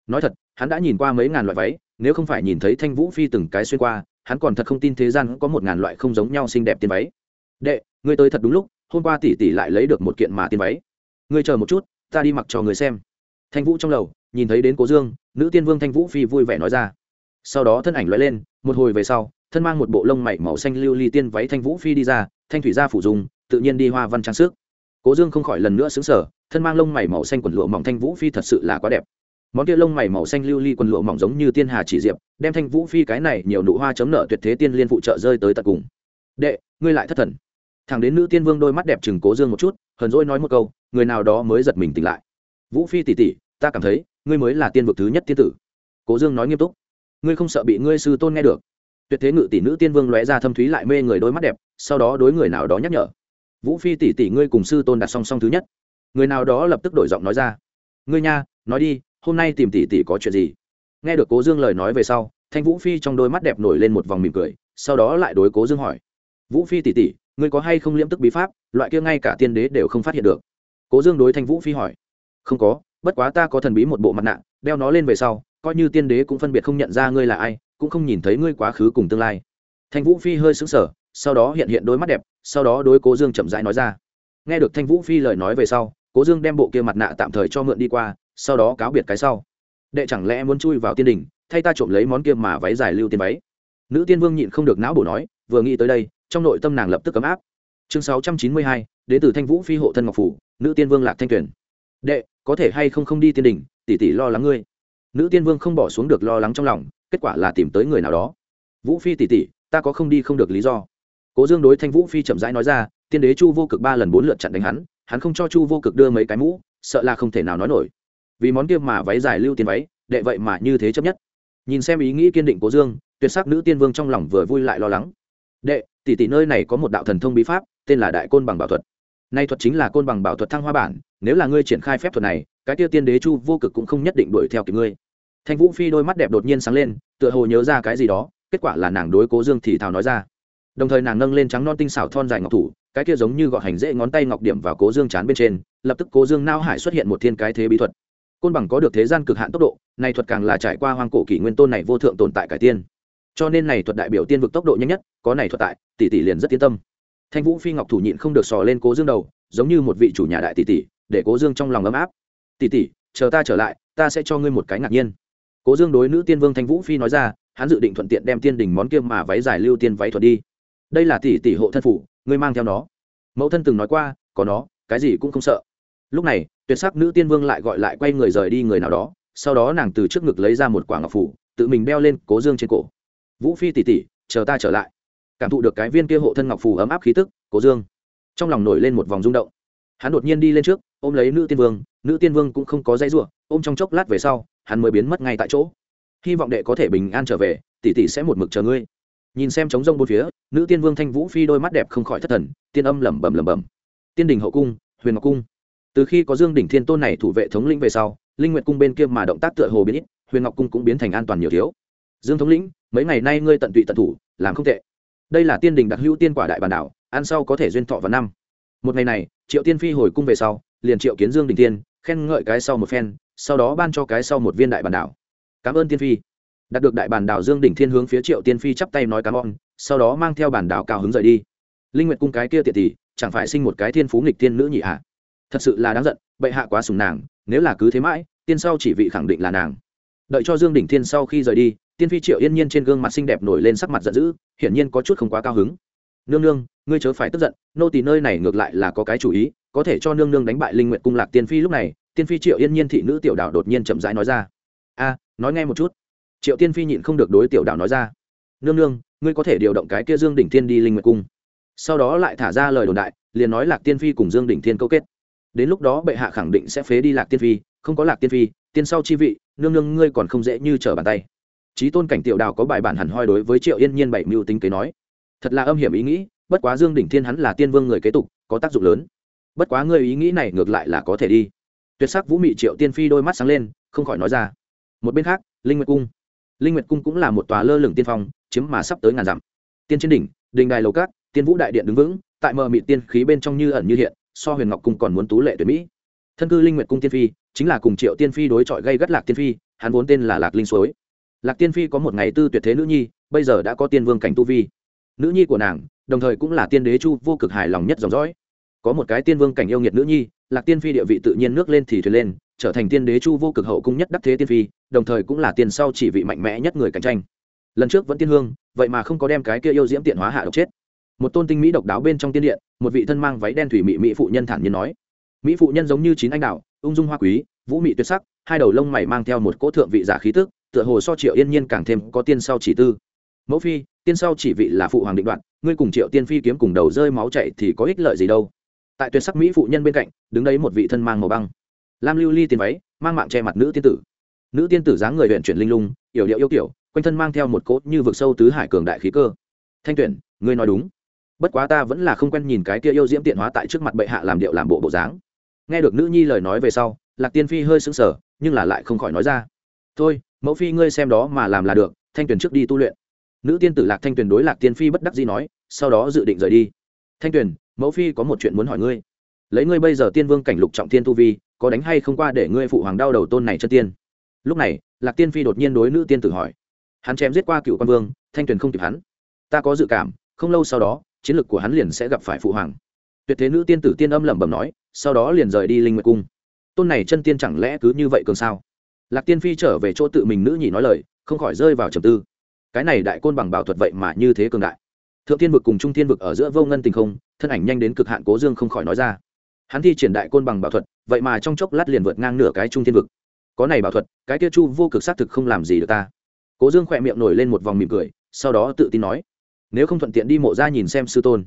Nói thật, hắn đã nhìn qua mấy ngàn loại váy, nếu không phải nhìn thấy thanh vũ phi từng cái xuyên qua, hắn còn thật không tin thế gian có một ngàn loại không giống nhau xinh đẹp tiên váy. Đệ, ngươi tới thật đúng lúc, hôm qua tỷ tỷ lại lấy được một kiện mà tiên váy. Ngươi chờ một chút, ta đi mặc cho người xem. Thanh vũ trong lầu, nhìn thấy đến cố dương, nữ tiên vương thanh vũ phi vui vẻ nói ra. Sau đó thân ảnh loại lên, một hồi về sau, thân mang một bộ lông mảy màu xanh lưu ly tiên váy thanh vũ phi đi ra, thanh thủy gia phủ dùng, tự nhiên đi hoa văn trang sức cố dương không khỏi lần nữa xứng sở thân mang lông mảy màu xanh quần lụa mỏng thanh vũ phi thật sự là quá đẹp. Món kia lông mày màu xanh lưu ly quần lụa mỏng giống như tiên hà chỉ diệp, đem thanh vũ phi cái này nhiều nụ hoa chấm nợ tuyệt thế tiên liên phụ trợ rơi tới tận cùng. Đệ, ngươi lại thất thần. Thằng đến nữ tiên vương đôi mắt đẹp chừng cố dương một chút, hờn dỗi nói một câu, người nào đó mới giật mình tỉnh lại. Vũ phi tỉ tỉ ta cảm thấy, ngươi mới là tiên vực thứ nhất tiên tử. Cố dương nói nghiêm túc, ngươi không sợ bị ngươi sư tôn nghe được? Tuyệt thế ngự tỷ nữ tiên vương lóe ra thâm thúy lại mê người đôi mắt đẹp, sau đó đối người nào đó nhắc nhở vũ phi tỷ tỷ ngươi cùng sư tôn đặt song song thứ nhất. Người nào đó lập tức đổi giọng nói ra. Ngươi nha, nói đi, hôm nay tìm tỷ tỷ có chuyện gì? Nghe được cố dương lời nói về sau, thanh vũ phi trong đôi mắt đẹp nổi lên một vòng mỉm cười, sau đó lại đối cố dương hỏi. Vũ phi tỷ tỷ, ngươi có hay không liễm tức bí pháp, loại kia ngay cả tiên đế đều không phát hiện được. Cố dương đối thanh vũ phi hỏi. Không có, bất quá ta có thần bí một bộ mặt nạ, đeo nó lên về sau, coi như tiên đế cũng phân biệt không nhận ra ngươi là ai, cũng không nhìn thấy ngươi quá khứ cùng tương lai. Thanh vũ phi hơi sững sờ, sau đó hiện hiện đôi mắt đẹp sau đó đối cố dương chậm rãi nói ra. Nghe được thanh vũ phi lời nói về sau, cố dương đem bộ kia mặt nạ tạm thời cho mượn đi qua, sau đó cáo biệt cái sau. Đệ chẳng lẽ muốn chui vào tiên đình thay ta trộm lấy món kia mà váy dài lưu tiên váy? Nữ tiên vương nhịn không được não bổ nói, vừa nghĩ tới đây, trong nội tâm nàng lập tức ấm áp. Chương sáu trăm chín mươi hai, đến từ thanh vũ phi hộ thân ngọc phủ, nữ tiên vương lạc thanh tuyển đệ, có thể hay không không đi tiên đình tỷ tỷ lo lắng ngươi. Nữ tiên vương không bỏ xuống được lo lắng trong lòng, kết quả là tìm tới người nào đó. Vũ phi tỷ tỷ, ta có không đi không được lý do cố dương đối thanh vũ phi chậm rãi nói ra, tiên đế chu vô cực ba lần bốn lượt chặn đánh hắn hắn không cho chu vô cực đưa mấy cái mũ, sợ là không thể nào nói nổi. Vì món kia mà váy dài lưu tiền váy, đệ vậy mà như thế chấp nhất. Nhìn xem ý nghĩ kiên định cố dương, tuyệt sắc nữ tiên vương trong lòng vừa vui lại lo lắng. Đệ, tỷ tỷ nơi này có một đạo thần thông bí pháp, tên là đại côn bằng bảo thuật. Nay thuật chính là côn bằng bảo thuật thăng hoa bản, nếu là ngươi triển khai phép thuật này, cái tiêu tiên đế chu vô cực cũng không nhất định đuổi theo kịp ngươi. Thanh vũ phi đôi mắt đẹp đột nhiên sáng lên, tựa hồ nhớ ra cái gì đó, kết quả là nàng đối cố dương thì thào nói ra đồng thời nàng nâng lên trắng non tinh xảo thon dài ngọc thủ, cái kia giống như gọt hành dễ ngón tay ngọc điểm vào cố dương chán bên trên, lập tức cố dương nao hải xuất hiện một thiên cái thế bí thuật. Côn bằng có được thế gian cực hạn tốc độ, này thuật càng là trải qua hoang cổ kỷ nguyên tôn này vô thượng tồn tại cải tiên. Cho nên này thuật đại biểu tiên vực tốc độ nhanh nhất, có này thuật tại, tỷ tỷ liền rất yên tâm. Thanh vũ phi ngọc thủ nhịn không được sò lên cố dương đầu, giống như một vị chủ nhà đại tỷ tỷ, để cố dương trong lòng ấm áp. Tỷ tỷ, chờ ta trở lại, ta sẽ cho ngươi một cái ngạc nhiên. Cố dương đối nữ tiên vương thanh vũ phi nói ra, hắn dự định thuận tiện đem tiên đình món kia mà váy dài lưu tiên váy thuật đi đây là tỷ tỷ hộ thân phủ ngươi mang theo nó. Mẫu thân từng nói qua, có nó, cái gì cũng không sợ. Lúc này, tuyệt sắc nữ tiên vương lại gọi lại quay người rời đi người nào đó, sau đó nàng từ trước ngực lấy ra một quả ngọc phủ, tự mình đeo lên cố dương trên cổ. Vũ phi tỉ tỉ chờ ta trở lại. Cảm thụ được cái viên kia hộ thân ngọc phủ ấm áp khí tức, cố dương. Trong lòng nổi lên một vòng rung động. Hắn đột nhiên đi lên trước, ôm lấy nữ tiên vương, nữ tiên vương cũng không có dây ruộng ôm trong chốc lát về sau, hắn mới biến mất ngay tại chỗ. Hy vọng đệ có thể bình an trở về, tỷ tỷ sẽ một mực chờ ngươi nhìn xem trống rông bốn phía, nữ tiên vương thanh vũ phi đôi mắt đẹp không khỏi thất thần, tiên âm lẩm bẩm lẩm bẩm. Tiên đình hậu cung, huyền ngọc cung. Từ khi có dương đỉnh thiên tôn này thủ vệ thống lĩnh về sau, linh nguyện cung bên kia mà động tác tựa hồ biến ít, huyền ngọc cung cũng biến thành an toàn nhiều thiếu. Dương thống lĩnh, mấy ngày nay ngươi tận tụy tận thủ, làm không tệ. Đây là tiên đình đặc hữu tiên quả đại bản đảo, ăn sau có thể duyên thọ vào năm. Một ngày này, triệu tiên phi hồi cung về sau, liền triệu kiến dương đình tiên khen ngợi cái sau một phen, sau đó ban cho cái sau một viên đại bản đảo. Cảm ơn tiên phi đạt được đại bản đảo dương đỉnh thiên hướng phía triệu tiên phi chắp tay nói cám on sau đó mang theo bản đảo cao hứng rời đi. Linh nguyệt cung cái kia tiện tỷ, chẳng phải sinh một cái thiên phú nghịch tiên nữ nhị hạ thật sự là đáng giận, bệ hạ quá sùng nàng, nếu là cứ thế mãi, tiên sau chỉ vị khẳng định là nàng. Đợi cho dương đỉnh thiên sau khi rời đi, tiên phi triệu yên nhiên trên gương mặt xinh đẹp nổi lên sắc mặt giận dữ, hiển nhiên có chút không quá cao hứng. Nương nương, ngươi chớ phải tức giận, nô tỳ nơi này ngược lại là có cái chủ ý, có thể cho nương nương đánh bại linh nguyện cung lạc tiên phi lúc này, tiên phi triệu yên nhiên thị nữ tiểu đảo đột nhiên chậm rãi nói ra. A, nói nghe một chút triệu tiên phi nhịn không được đối tiểu đạo nói ra. Nương nương, ngươi có thể điều động cái kia dương đỉnh thiên đi linh nguyệt cung. Sau đó lại thả ra lời đồn đại, liền nói lạc tiên phi cùng dương đỉnh thiên câu kết. Đến lúc đó bệ hạ khẳng định sẽ phế đi lạc tiên phi, không có lạc tiên phi, tiên sau chi vị, nương nương ngươi còn không dễ như trở bàn tay. Trí tôn cảnh tiểu đào có bài bản hẳn hoi đối với triệu yên nhiên bảy mưu tính kế nói. Thật là âm hiểm ý nghĩ, bất quá dương đỉnh thiên hắn là tiên vương người kế tục, có tác dụng lớn. Bất quá ngươi ý nghĩ này ngược lại là có thể đi. Tuyệt sắc vũ mị triệu tiên phi đôi mắt sáng lên, không khỏi nói ra. Một bên khác, linh nguyệt cung linh nguyệt cung cũng là một tòa lơ lửng tiên phong, chiếm mà sắp tới ngàn dặm. Tiên trên đỉnh, đình đài lầu cát tiên vũ đại điện đứng vững, tại mờ mị tiên khí bên trong như ẩn như hiện, so huyền ngọc cung còn muốn tú lệ tuyệt mỹ. Thân cư linh nguyệt cung tiên phi, chính là cùng triệu tiên phi đối chọi gây gắt lạc tiên phi, hắn vốn tên là lạc linh suối. Lạc tiên phi có một ngày tư tuyệt thế nữ nhi, bây giờ đã có tiên vương cảnh tu vi. Nữ nhi của nàng, đồng thời cũng là tiên đế chu vô cực hài lòng nhất dòng dõi. Có một cái tiên vương cảnh yêu nghiệt nữ nhi, lạc tiên phi địa vị tự nhiên nước lên thì thuyền lên trở thành tiên đế chu vô cực hậu cung nhất đắc thế tiên phi, đồng thời cũng là tiên sau chỉ vị mạnh mẽ nhất người cạnh tranh. Lần trước vẫn tiên hương, vậy mà không có đem cái kia yêu diễm tiện hóa hạ độc chết. Một tôn tinh mỹ độc đáo bên trong tiên điện, một vị thân mang váy đen thủy mỹ mỹ phụ nhân thản nhiên nói. Mỹ phụ nhân giống như chín anh đạo ung dung hoa quý, vũ mị tuyệt sắc, hai đầu lông mày mang theo một cỗ thượng vị giả khí tức, tựa hồ so triệu yên nhiên càng thêm có tiên sau chỉ tư. Mẫu phi, tiên sau chỉ vị là phụ hoàng định đoạn, ngươi cùng triệu tiên phi kiếm cùng đầu rơi máu chạy thì có ích lợi gì đâu. Tại tuyệt sắc mỹ phụ nhân bên cạnh, đứng đấy một vị thân mang màu băng lam lưu ly tiền váy, mang mạng che mặt nữ tiên tử. Nữ tiên tử dáng người huyện chuyển linh lung, yểu điệu yêu kiểu, quanh thân mang theo một cốt như vực sâu tứ hải cường đại khí cơ. Thanh tuyển, ngươi nói đúng. Bất quá ta vẫn là không quen nhìn cái kia yêu diễm tiện hóa tại trước mặt bệ hạ làm điệu làm bộ bộ dáng. Nghe được nữ nhi lời nói về sau, lạc tiên phi hơi sững sờ, nhưng là lại không khỏi nói ra. Thôi, mẫu phi ngươi xem đó mà làm là được, thanh tuyền trước đi tu luyện. Nữ tiên tử lạc thanh tuyền đối lạc tiên phi bất đắc dĩ nói, sau đó dự định rời đi. Thanh tuyền mẫu phi có một chuyện muốn hỏi ngươi. Lấy ngươi bây giờ tiên vương cảnh lục trọng thiên tu vi có đánh hay không qua để ngươi phụ hoàng đau đầu tôn này chân tiên. Lúc này, lạc tiên phi đột nhiên đối nữ tiên tử hỏi. Hắn chém giết qua cựu quan vương, thanh tuyền không kịp hắn. Ta có dự cảm, không lâu sau đó, chiến lược của hắn liền sẽ gặp phải phụ hoàng. Tuyệt thế nữ tiên tử tiên âm lẩm bẩm nói, sau đó liền rời đi linh nguyệt cung. Tôn này chân tiên chẳng lẽ cứ như vậy cường sao? Lạc tiên phi trở về chỗ tự mình nữ nhị nói lời, không khỏi rơi vào trầm tư. Cái này đại côn bằng bảo thuật vậy mà như thế cường đại. Thượng tiên vực cùng trung tiên vực ở giữa vô ngân tình không, thân ảnh nhanh đến cực hạn cố dương không khỏi nói ra hắn thi triển đại côn bằng bảo thuật, vậy mà trong chốc lát liền vượt ngang nửa cái trung thiên vực. Có này bảo thuật, cái kia chu vô cực xác thực không làm gì được ta. Cố dương khỏe miệng nổi lên một vòng mỉm cười, sau đó tự tin nói, nếu không thuận tiện đi mộ ra nhìn xem sư tôn.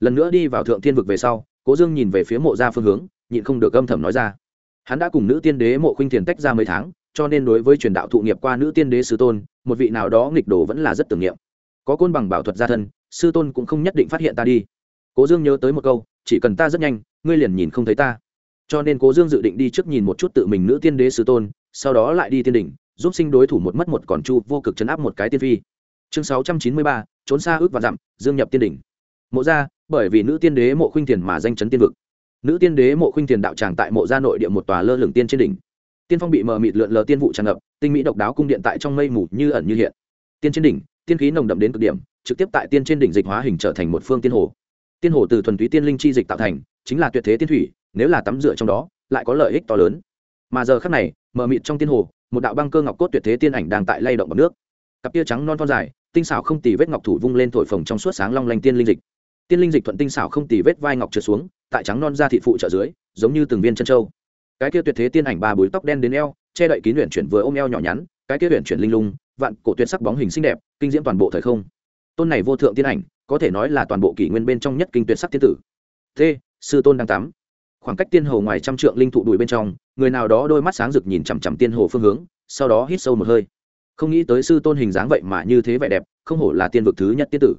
Lần nữa đi vào thượng thiên vực về sau, cố dương nhìn về phía mộ ra phương hướng, nhịn không được âm thầm nói ra, hắn đã cùng nữ tiên đế mộ khuynh thiền tách ra mấy tháng, cho nên đối với truyền đạo thụ nghiệp qua nữ tiên đế sư tôn, một vị nào đó nghịch đồ vẫn là rất tưởng niệm. Có côn bằng bảo thuật gia thân, sư tôn cũng không nhất định phát hiện ta đi cố dương nhớ tới một câu, chỉ cần ta rất nhanh, ngươi liền nhìn không thấy ta. Cho nên cố dương dự định đi trước nhìn một chút tự mình nữ tiên đế sư tôn, sau đó lại đi tiên đỉnh, giúp sinh đối thủ một mất một còn chu vô cực chấn áp một cái tiên phi. Chương sáu trăm chín mươi ba, trốn xa ước và dặm, dương nhập tiên đỉnh. Mộ ra bởi vì nữ tiên đế mộ khuynh thiền mà danh chấn tiên vực. Nữ tiên đế mộ khuynh thiền đạo tràng tại mộ gia nội địa một tòa lơ lửng tiên trên đỉnh. Tiên phong bị mờ mịt lượn lờ tiên vụ tràn ngập, tinh mỹ độc đáo cung điện tại trong mây mù như ẩn như hiện. Tiên trên đỉnh, tiên khí nồng đậm đến cực điểm, trực tiếp tại tiên trên đỉnh dịch hóa hình trở thành một phương tiên hồ tiên hồ từ thuần túy tiên linh chi dịch tạo thành, chính là tuyệt thế tiên thủy, nếu là tắm rửa trong đó, lại có lợi ích to lớn. Mà giờ khắc này, mờ mịt trong tiên hồ, một đạo băng cơ ngọc cốt tuyệt thế tiên ảnh đang tại lay động bằng nước. Cặp tia trắng non con dài, tinh xảo không tì vết ngọc thủ vung lên thổi phồng trong suốt sáng long lanh tiên linh dịch. Tiên linh dịch thuận tinh xảo không tì vết vai ngọc trượt xuống, tại trắng non da thị phụ trợ dưới, giống như từng viên chân trâu cái kia tuyệt thế tiên ảnh ba búi tóc đen đến eo, che đậy kín luyện chuyển vừa ôm eo nhỏ nhắn, cái kia luyện chuyển linh lung, vạn cổ tuyệt sắc bóng hình xinh đẹp, kinh diễm toàn bộ thời không. Tôn này vô thượng tiên ảnh có thể nói là toàn bộ kỷ nguyên bên trong nhất kinh tuyệt sắc tiên tử. T, sư tôn đang tắm. Khoảng cách tiên hồ ngoài trăm trượng linh thụ đùi bên trong, người nào đó đôi mắt sáng rực nhìn chằm chằm tiên hồ phương hướng, sau đó hít sâu một hơi. Không nghĩ tới sư tôn hình dáng vậy mà như thế vẻ đẹp, không hổ là tiên vực thứ nhất tiên tử.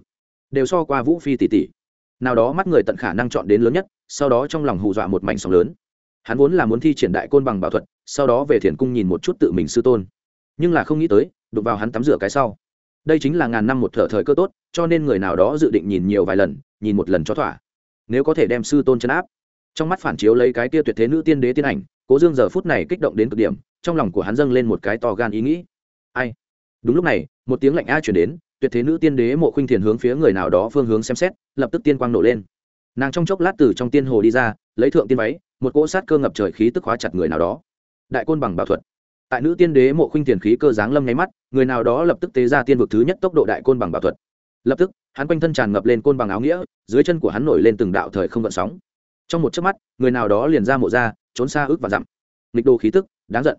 Đều so qua vũ phi tỷ tỷ. Nào đó mắt người tận khả năng chọn đến lớn nhất, sau đó trong lòng hù dọa một mảnh sóng lớn. Hắn vốn là muốn thi triển đại côn bằng bảo thuật, sau đó về thiền cung nhìn một chút tự mình sư tôn. Nhưng là không nghĩ tới, đụng vào hắn tắm rửa cái sau đây chính là ngàn năm một thở thời cơ tốt, cho nên người nào đó dự định nhìn nhiều vài lần, nhìn một lần cho thỏa. Nếu có thể đem sư tôn chấn áp. Trong mắt phản chiếu lấy cái tia tuyệt thế nữ tiên đế tiên ảnh, cố dương giờ phút này kích động đến cực điểm, trong lòng của hắn dâng lên một cái to gan ý nghĩ. Ai? Đúng lúc này, một tiếng lạnh a chuyển đến, tuyệt thế nữ tiên đế mộ khuynh thiền hướng phía người nào đó phương hướng xem xét, lập tức tiên quang nổ lên. Nàng trong chốc lát từ trong tiên hồ đi ra, lấy thượng tiên váy, một cỗ sát cơ ngập trời khí tức hóa chặt người nào đó. Đại côn bằng bảo thuật tại nữ tiên đế mộ khuynh tiền khí cơ giáng lâm nháy mắt, người nào đó lập tức tế ra tiên vực thứ nhất tốc độ đại côn bằng bảo thuật. Lập tức, hắn quanh thân tràn ngập lên côn bằng áo nghĩa, dưới chân của hắn nổi lên từng đạo thời không vận sóng. Trong một chớp mắt, người nào đó liền ra mộ ra, trốn xa ước và dặm. Nghịch đồ khí tức, đáng giận.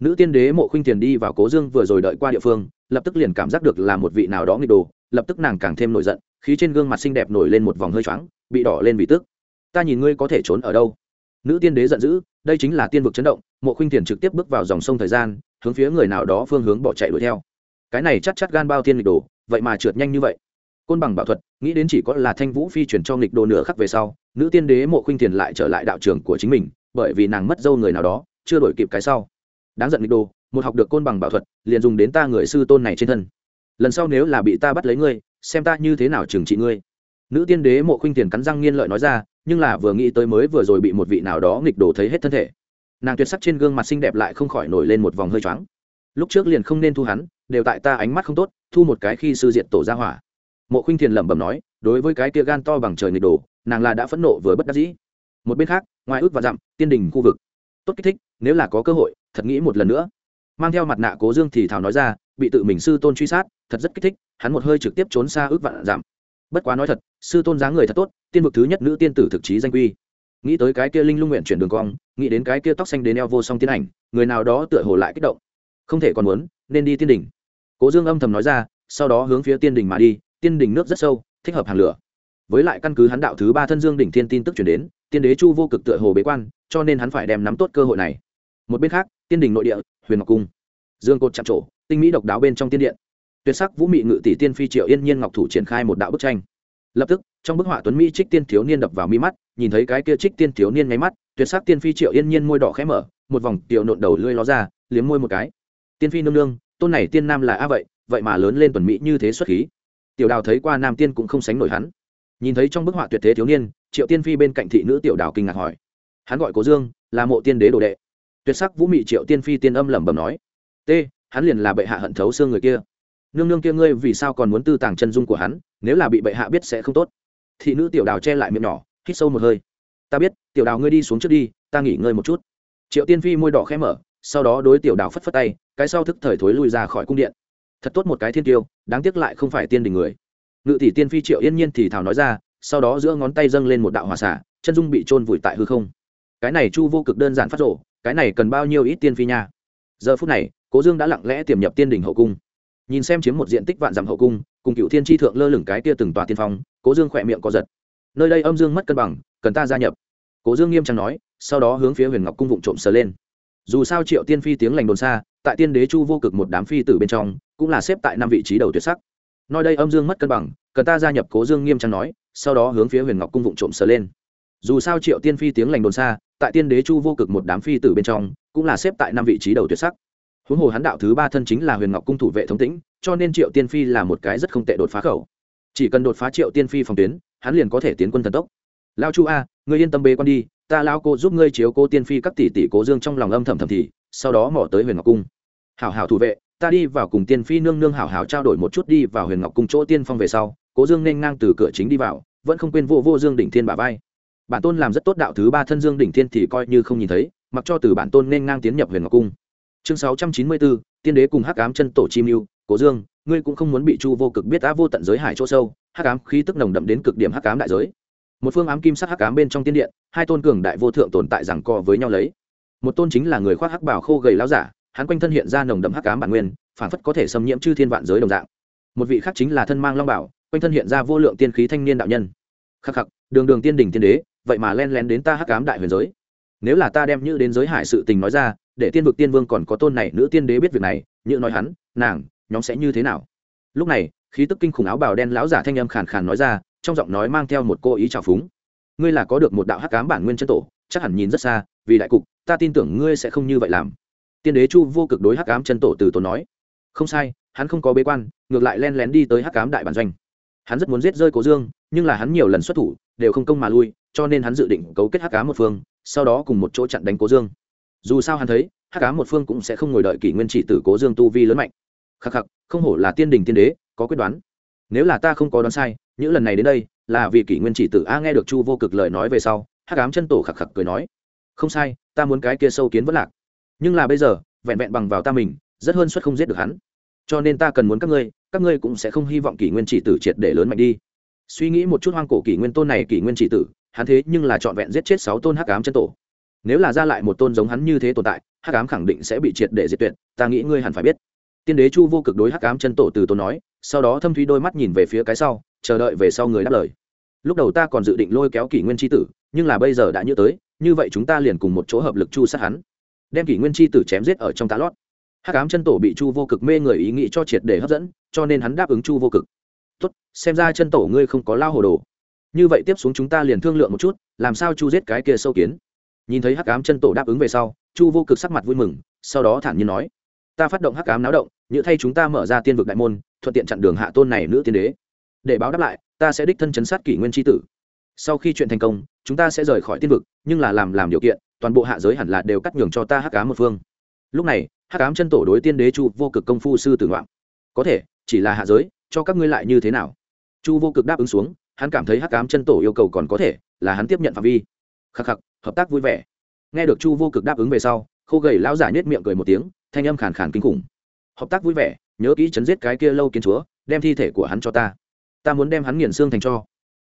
Nữ tiên đế mộ khuynh tiền đi vào cố dương vừa rồi đợi qua địa phương, lập tức liền cảm giác được là một vị nào đó nghịch đồ, lập tức nàng càng thêm nổi giận, khí trên gương mặt xinh đẹp nổi lên một vòng hơi choáng, bị đỏ lên vì tức. Ta nhìn ngươi có thể trốn ở đâu? Nữ tiên đế giận dữ, đây chính là tiên vực chấn động mộ khuynh thiền trực tiếp bước vào dòng sông thời gian, hướng phía người nào đó phương hướng bỏ chạy đuổi theo. Cái này chắc chắc gan bao thiên nghịch đồ, vậy mà trượt nhanh như vậy. Côn bằng bảo thuật, nghĩ đến chỉ có là thanh vũ phi chuyển cho nghịch đồ nửa khắc về sau, nữ tiên đế mộ khuynh thiền lại trở lại đạo trường của chính mình, bởi vì nàng mất dâu người nào đó, chưa đổi kịp cái sau. Đáng giận nghịch đồ, một học được côn bằng bảo thuật, liền dùng đến ta người sư tôn này trên thân. Lần sau nếu là bị ta bắt lấy ngươi, xem ta như thế nào trừng trị ngươi. Nữ tiên đế mộ khuynh thiền cắn răng nghiên lợi nói ra, nhưng là vừa nghĩ tới mới vừa rồi bị một vị nào đó nghịch đồ thấy hết thân thể nàng tuyệt sắc trên gương mặt xinh đẹp lại không khỏi nổi lên một vòng hơi choáng. Lúc trước liền không nên thu hắn, đều tại ta ánh mắt không tốt, thu một cái khi sư diện tổ ra hỏa. Mộ khuynh thiền lẩm bẩm nói, đối với cái tia gan to bằng trời nghịch đồ, nàng là đã phẫn nộ với bất đắc dĩ. Một bên khác, ngoài ước và dặm, tiên đình khu vực. Tốt kích thích, nếu là có cơ hội, thật nghĩ một lần nữa. Mang theo mặt nạ cố dương thì thảo nói ra, bị tự mình sư tôn truy sát, thật rất kích thích, hắn một hơi trực tiếp trốn xa ước vạn giảm bất quá nói thật, sư tôn dáng người thật tốt, tiên vực thứ nhất nữ tiên tử thực chí danh quy nghĩ tới cái kia linh lung nguyện chuyển đường cong, nghĩ đến cái kia tóc xanh đến eo vô song tiến ảnh, người nào đó tựa hồ lại kích động. Không thể còn muốn, nên đi tiên đỉnh. cố dương âm thầm nói ra, sau đó hướng phía tiên đỉnh mà đi, tiên đỉnh nước rất sâu, thích hợp hàn lửa. Với lại căn cứ hắn đạo thứ ba thân dương đỉnh thiên tin tức chuyển đến, tiên đế chu vô cực tựa hồ bế quan, cho nên hắn phải đem nắm tốt cơ hội này. Một bên khác, tiên đỉnh nội địa, huyền ngọc cung. Dương cột chạm trổ, tinh mỹ độc đáo bên trong tiên điện. Tuyệt sắc vũ mị ngự tỷ tiên phi triệu yên nhiên ngọc thủ triển khai một đạo bức tranh. Lập tức, trong bức họa tuấn mỹ trích tiên thiếu niên đập vào mi mắt nhìn thấy cái kia trích tiên thiếu niên ngáy mắt, tuyệt sắc tiên phi triệu yên nhiên môi đỏ khẽ mở, một vòng tiểu nộn đầu lưỡi ló ra, liếm môi một cái. Tiên phi nương nương, tôn này tiên nam là a vậy vậy mà lớn lên tuần mỹ như thế xuất khí. Tiểu đào thấy qua nam tiên cũng không sánh nổi hắn. Nhìn thấy trong bức họa tuyệt thế thiếu niên, triệu tiên phi bên cạnh thị nữ tiểu đào kinh ngạc hỏi. Hắn gọi cố dương, là mộ tiên đế đồ đệ. Tuyệt sắc vũ mị triệu tiên phi tiên âm lẩm bẩm nói. T, hắn liền là bệ hạ hận thấu xương người kia. Nương nương kia ngươi vì sao còn muốn tư tàng chân dung của hắn, nếu là bị bệ hạ biết sẽ không tốt. Thị nữ tiểu đào che lại miệng nhỏ hít sâu một hơi. Ta biết, tiểu đào ngươi đi xuống trước đi, ta nghỉ ngơi một chút. Triệu tiên phi môi đỏ khẽ mở, sau đó đối tiểu đào phất phất tay, cái sau thức thời thối lui ra khỏi cung điện. Thật tốt một cái thiên tiêu, đáng tiếc lại không phải tiên đình người. Ngự tỷ tiên phi triệu yên nhiên thì thảo nói ra, sau đó giữa ngón tay dâng lên một đạo hòa xả chân dung bị trôn vùi tại hư không. Cái này chu vô cực đơn giản phát rộ, cái này cần bao nhiêu ít tiên phi nha? Giờ phút này, cố dương đã lặng lẽ tiềm nhập tiên đình hậu cung. Nhìn xem chiếm một diện tích vạn dặm hậu cung, cùng cựu thiên tri thượng lơ lửng cái kia từng tòa tiên phong, cố dương khỏe miệng có giật nơi đây âm dương mất cân bằng, cần ta gia nhập. Cố dương nghiêm trang nói, sau đó hướng phía huyền ngọc cung vụng trộm sờ lên. Dù sao triệu tiên phi tiếng lành đồn xa, tại tiên đế chu vô cực một đám phi tử bên trong, cũng là xếp tại năm vị trí đầu tuyệt sắc. Nơi đây âm dương mất cân bằng, cần ta gia nhập cố dương nghiêm trang nói, sau đó hướng phía huyền ngọc cung vụng trộm sờ lên. Dù sao triệu tiên phi tiếng lành đồn xa, tại tiên đế chu vô cực một đám phi tử bên trong, cũng là xếp tại năm vị trí đầu tuyệt sắc. Huống hồ hắn đạo thứ ba thân chính là huyền ngọc cung thủ vệ thống tĩnh, cho nên triệu tiên phi là một cái rất không tệ đột phá khẩu. Chỉ cần đột phá triệu tiên phi phòng tuyến hắn liền có thể tiến quân thần tốc. Lao chu a, ngươi yên tâm bê con đi, ta lao cô giúp ngươi chiếu cô tiên phi các tỷ tỷ cố dương trong lòng âm thầm thầm thì, sau đó mỏ tới huyền ngọc cung. Hảo hảo thủ vệ, ta đi vào cùng tiên phi nương nương hảo hảo trao đổi một chút đi vào huyền ngọc cung chỗ tiên phong về sau, cố dương nên ngang từ cửa chính đi vào, vẫn không quên vô vô dương đỉnh thiên bà vai. Bản tôn làm rất tốt đạo thứ ba thân dương đỉnh thiên thì coi như không nhìn thấy, mặc cho từ bản tôn nên ngang tiến nhập huyền ngọc cung. Chương sáu trăm chín mươi bốn, tiên đế cùng hắc ám chân tổ chim mưu cố dương ngươi cũng không muốn bị chu vô cực biết á vô tận giới hải chỗ sâu, hắc ám khí tức nồng đậm đến cực điểm hắc ám đại giới. Một phương ám kim sắc hắc ám bên trong tiên điện, hai tôn cường đại vô thượng tồn tại rằng co với nhau lấy. Một tôn chính là người khoác hắc bảo khô gầy láo giả, hắn quanh thân hiện ra nồng đậm hắc ám bản nguyên phản phất có thể xâm nhiễm chư thiên vạn giới đồng dạng. Một vị khác chính là thân mang long bảo, quanh thân hiện ra vô lượng tiên khí thanh niên đạo nhân. Khắc khắc, đường đường tiên đỉnh tiên đế, vậy mà len lén đến ta hắc ám đại huyền giới. Nếu là ta đem như đến giới hải sự tình nói ra, để tiên vực tiên vương còn có tôn này nữ tiên đế biết việc này, như nói hắn, nàng nhóm sẽ như thế nào? Lúc này, khí tức kinh khủng áo bào đen lão giả thanh âm khàn khàn nói ra, trong giọng nói mang theo một cô ý trào phúng. Ngươi là có được một đạo hắc cám bản nguyên chân tổ, chắc hẳn nhìn rất xa, vì đại cục, ta tin tưởng ngươi sẽ không như vậy làm. Tiên đế chu vô cực đối hắc cám chân tổ từ tổ nói. Không sai, hắn không có bế quan, ngược lại len lén đi tới hắc cám đại bản doanh. Hắn rất muốn giết rơi cố dương, nhưng là hắn nhiều lần xuất thủ, đều không công mà lui, cho nên hắn dự định cấu kết hắc cám một phương, sau đó cùng một chỗ chặn đánh cố dương. Dù sao hắn thấy, hắc cám một phương cũng sẽ không ngồi đợi kỷ nguyên trị tử cố dương tu vi lớn mạnh khắc khắc, không hổ là tiên đình tiên đế, có quyết đoán. Nếu là ta không có đoán sai, những lần này đến đây, là vì kỷ nguyên chỉ tử a nghe được chu vô cực lời nói về sau, hắc ám chân tổ khắc khắc cười nói, không sai, ta muốn cái kia sâu kiến vất lạc. Nhưng là bây giờ, vẹn vẹn bằng vào ta mình, rất hơn suất không giết được hắn. Cho nên ta cần muốn các ngươi các ngươi cũng sẽ không hy vọng kỷ nguyên chỉ tử triệt để lớn mạnh đi. Suy nghĩ một chút hoang cổ kỷ nguyên tôn này kỷ nguyên chỉ tử, hắn thế nhưng là trọn vẹn giết chết sáu tôn hắc ám chân tổ. Nếu là ra lại một tôn giống hắn như thế tồn tại, hắc ám khẳng định sẽ bị triệt để diệt tuyệt, ta nghĩ ngươi hẳn phải biết tiên đế chu vô cực đối hắc ám chân tổ từ tốn nói, sau đó thâm thúy đôi mắt nhìn về phía cái sau, chờ đợi về sau người đáp lời. Lúc đầu ta còn dự định lôi kéo kỷ nguyên tri tử, nhưng là bây giờ đã như tới, như vậy chúng ta liền cùng một chỗ hợp lực chu sát hắn. Đem kỷ nguyên tri tử chém giết ở trong tá lót. Hắc ám chân tổ bị chu vô cực mê người ý nghĩ cho triệt để hấp dẫn, cho nên hắn đáp ứng chu vô cực. Tốt, xem ra chân tổ ngươi không có lao hồ đồ. Như vậy tiếp xuống chúng ta liền thương lượng một chút, làm sao chu giết cái kia sâu kiến. Nhìn thấy hắc ám chân tổ đáp ứng về sau, chu vô cực sắc mặt vui mừng, sau đó thản nhiên nói, ta phát động hắc ám náo động như thay chúng ta mở ra tiên vực đại môn, thuận tiện chặn đường hạ tôn này nữ tiên đế. Để báo đáp lại, ta sẽ đích thân chấn sát kỷ nguyên tri tử. Sau khi chuyện thành công, chúng ta sẽ rời khỏi tiên vực, nhưng là làm làm điều kiện, toàn bộ hạ giới hẳn là đều cắt nhường cho ta hắc ám một phương. Lúc này, hắc ám chân tổ đối tiên đế chu vô cực công phu sư tử ngoạn có thể, chỉ là hạ giới, cho các ngươi lại như thế nào? Chu vô cực đáp ứng xuống, hắn cảm thấy hắc ám chân tổ yêu cầu còn có thể, là hắn tiếp nhận phạm vi. Khắc khắc, hợp tác vui vẻ. Nghe được chu vô cực đáp ứng về sau, khô gầy lão giả nhếch miệng cười một tiếng, thanh âm khàn khàn kinh khủng hợp tác vui vẻ, nhớ kỹ chấn giết cái kia lâu kiến chúa, đem thi thể của hắn cho ta. Ta muốn đem hắn nghiền xương thành cho.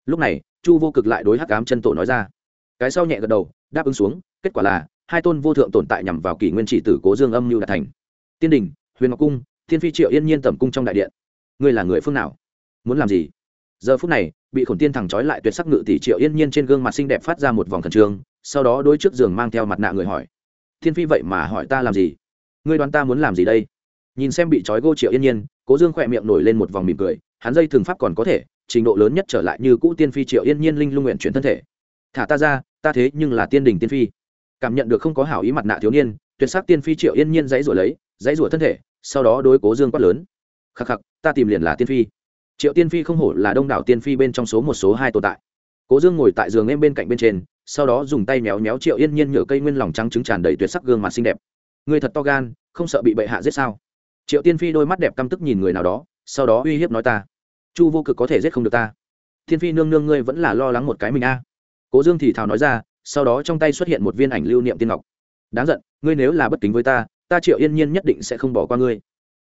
Lúc này, chu vô cực lại đối hắc ám chân tổ nói ra. Cái sau nhẹ gật đầu, đáp ứng xuống, kết quả là, hai tôn vô thượng tồn tại nhằm vào kỷ nguyên chỉ tử cố dương âm mưu đạt thành. Tiên đình, huyền ngọc cung, thiên phi triệu yên nhiên tẩm cung trong đại điện. Ngươi là người phương nào? Muốn làm gì? Giờ phút này, bị khổn tiên thẳng trói lại tuyệt sắc ngự tỷ triệu yên nhiên trên gương mặt xinh đẹp phát ra một vòng khẩn trương, sau đó đôi trước giường mang theo mặt nạ người hỏi. Thiên phi vậy mà hỏi ta làm gì? Ngươi đoán ta muốn làm gì đây? Nhìn xem bị trói gô triệu yên nhiên, cố dương khỏe miệng nổi lên một vòng mỉm cười, hắn dây thường pháp còn có thể, trình độ lớn nhất trở lại như cũ tiên phi triệu yên nhiên linh lung nguyện chuyển thân thể. Thả ta ra, ta thế nhưng là tiên đình tiên phi. Cảm nhận được không có hảo ý mặt nạ thiếu niên, tuyệt sắc tiên phi triệu yên nhiên dãy rủa lấy, dãy rủa thân thể, sau đó đối cố dương quát lớn. Khắc khắc, ta tìm liền là tiên phi. Triệu tiên phi không hổ là đông đảo tiên phi bên trong số một số hai tồn tại. Cố dương ngồi tại giường em bên cạnh bên trên, sau đó dùng tay méo méo triệu yên nhiên nhựa cây nguyên lòng trắng trứng tràn đầy tuyệt sắc gương mặt xinh đẹp. Người thật to gan, không sợ bị bệ hạ giết sao? Triệu tiên phi đôi mắt đẹp căm tức nhìn người nào đó, sau đó uy hiếp nói ta. Chu vô cực có thể giết không được ta. Thiên phi nương nương ngươi vẫn là lo lắng một cái mình a. Cố dương thì thào nói ra, sau đó trong tay xuất hiện một viên ảnh lưu niệm tiên ngọc. Đáng giận, ngươi nếu là bất kính với ta ta triệu yên nhiên nhất định sẽ không bỏ qua ngươi.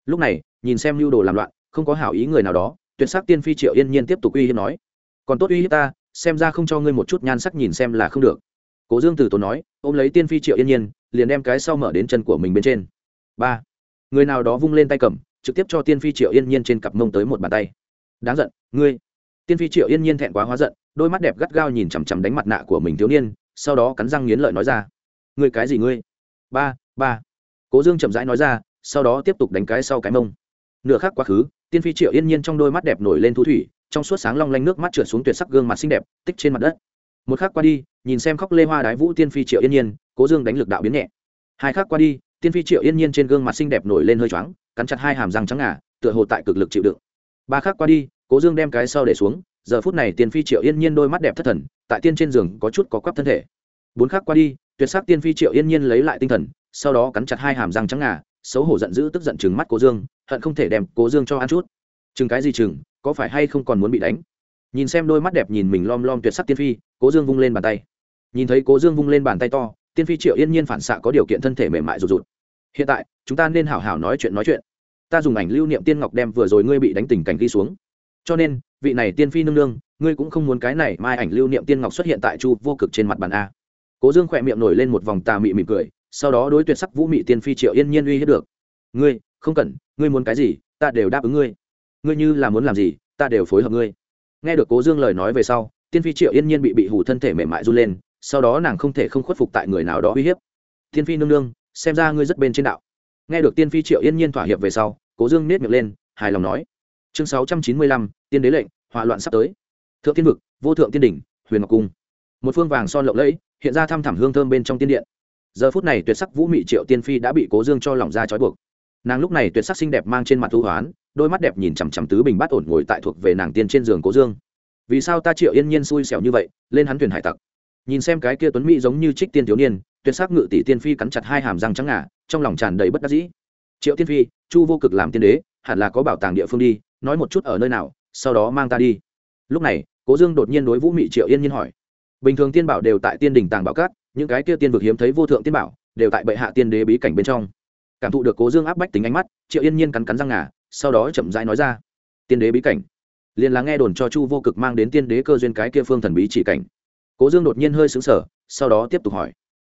Lúc này, nhìn xem lưu đồ làm loạn, không có hảo ý người nào đó, tuyệt sắc tiên phi triệu yên nhiên tiếp tục uy hiếp nói. Còn tốt uy hiếp ta, xem ra không cho ngươi một chút nhan sắc nhìn xem là không được. Cố dương từ tốn nói, ôm lấy tiên phi triệu yên nhiên, liền đem cái sau mở đến chân của mình bên trên. Ba người nào đó vung lên tay cầm, trực tiếp cho tiên phi triệu yên nhiên trên cặp mông tới một bàn tay. Đáng giận, ngươi. Tiên phi triệu yên nhiên thẹn quá hóa giận, đôi mắt đẹp gắt gao nhìn chằm chằm đánh mặt nạ của mình thiếu niên, sau đó cắn răng nghiến lợi nói ra. Ngươi cái gì ngươi? Ba ba. Cố dương chậm rãi nói ra, sau đó tiếp tục đánh cái sau cái mông. Nửa khác quá khứ, tiên phi triệu yên nhiên trong đôi mắt đẹp nổi lên thu thủy, trong suốt sáng long lanh nước mắt trượt xuống tuyệt sắc gương mặt xinh đẹp, tích trên mặt đất. Một khắc qua đi, nhìn xem khóc lê hoa đái vũ tiên phi triệu yên nhiên, cố dương đánh lực đạo biến nhẹ. Hai khắc qua đi tiên phi triệu yên nhiên trên gương mặt xinh đẹp nổi lên hơi choáng, cắn chặt hai hàm răng trắng ngà, tựa hồ tại cực lực chịu đựng. Ba khắc qua đi, cố dương đem cái sau để xuống, giờ phút này tiên phi triệu yên nhiên đôi mắt đẹp thất thần, tại tiên trên giường có chút có quắp thân thể. Bốn khắc qua đi, tuyệt sắc tiên phi triệu yên nhiên lấy lại tinh thần, sau đó cắn chặt hai hàm răng trắng ngà, xấu hổ giận dữ tức giận chừng mắt cố dương, hận không thể đem cố dương cho ăn chút. Chừng cái gì chừng, có phải hay không còn muốn bị đánh? Nhìn xem đôi mắt đẹp nhìn mình lom lom tuyệt sắc tiên phi, cố dương vung lên bàn tay. Nhìn thấy cố dương vung lên bàn tay to tiên phi triệu yên nhiên phản xạ có điều kiện thân thể mềm mại rụt rụt. Hiện tại, chúng ta nên hảo hảo nói chuyện nói chuyện. Ta dùng ảnh lưu niệm tiên ngọc đem vừa rồi ngươi bị đánh tình cảnh ghi xuống. Cho nên, vị này tiên phi nương nương, ngươi cũng không muốn cái này mai ảnh lưu niệm tiên ngọc xuất hiện tại chu vô cực trên mặt bàn a. Cố dương khỏe miệng nổi lên một vòng tà mị mỉm cười, sau đó đối tuyệt sắc vũ mị tiên phi triệu yên nhiên uy hiếp được. Ngươi, không cần, ngươi muốn cái gì, ta đều đáp ứng ngươi. Ngươi như là muốn làm gì, ta đều phối hợp ngươi. Nghe được cố dương lời nói về sau, tiên phi triệu yên nhiên bị bị hủ thân thể mềm mại run lên sau đó nàng không thể không khuất phục tại người nào đó uy hiếp. Tiên phi nương nương, xem ra ngươi rất bên trên đạo. Nghe được tiên phi triệu yên nhiên thỏa hiệp về sau, cố dương nết miệng lên, hài lòng nói. Chương sáu trăm chín mươi lăm, tiên đế lệnh, hỏa loạn sắp tới. Thượng tiên vực, vô thượng tiên đỉnh, huyền ngọc cung. Một phương vàng son lộng lẫy, hiện ra thăm thẳm hương thơm bên trong tiên điện. Giờ phút này tuyệt sắc vũ mị triệu tiên phi đã bị cố dương cho lỏng ra trói buộc. Nàng lúc này tuyệt sắc xinh đẹp mang trên mặt thu hoán, đôi mắt đẹp nhìn chằm chằm tứ bình bát ổn ngồi tại thuộc về nàng tiên trên giường cố dương. Vì sao ta triệu yên nhiên xui xẻo như vậy, lên hắn thuyền hải tặc? Nhìn xem cái kia tuấn mỹ giống như trích tiên thiếu niên, tuyệt sắc ngự tỷ tiên phi cắn chặt hai hàm răng trắng ngà, trong lòng tràn đầy bất đắc dĩ. Triệu tiên phi, chu vô cực làm tiên đế, hẳn là có bảo tàng địa phương đi, nói một chút ở nơi nào, sau đó mang ta đi. Lúc này, cố dương đột nhiên đối vũ mị triệu yên nhiên hỏi. Bình thường tiên bảo đều tại tiên đình tàng bảo cát, những cái kia tiên vực hiếm thấy vô thượng tiên bảo, đều tại bệ hạ tiên đế bí cảnh bên trong. Cảm thụ được cố dương áp bách tính ánh mắt, triệu yên nhiên cắn cắn răng ngà, sau đó chậm rãi nói ra. Tiên đế bí cảnh. Liền là nghe đồn cho chu vô cực mang đến tiên đế cơ duyên cái kia phương thần bí chỉ cảnh cố dương đột nhiên hơi xứng sở sau đó tiếp tục hỏi.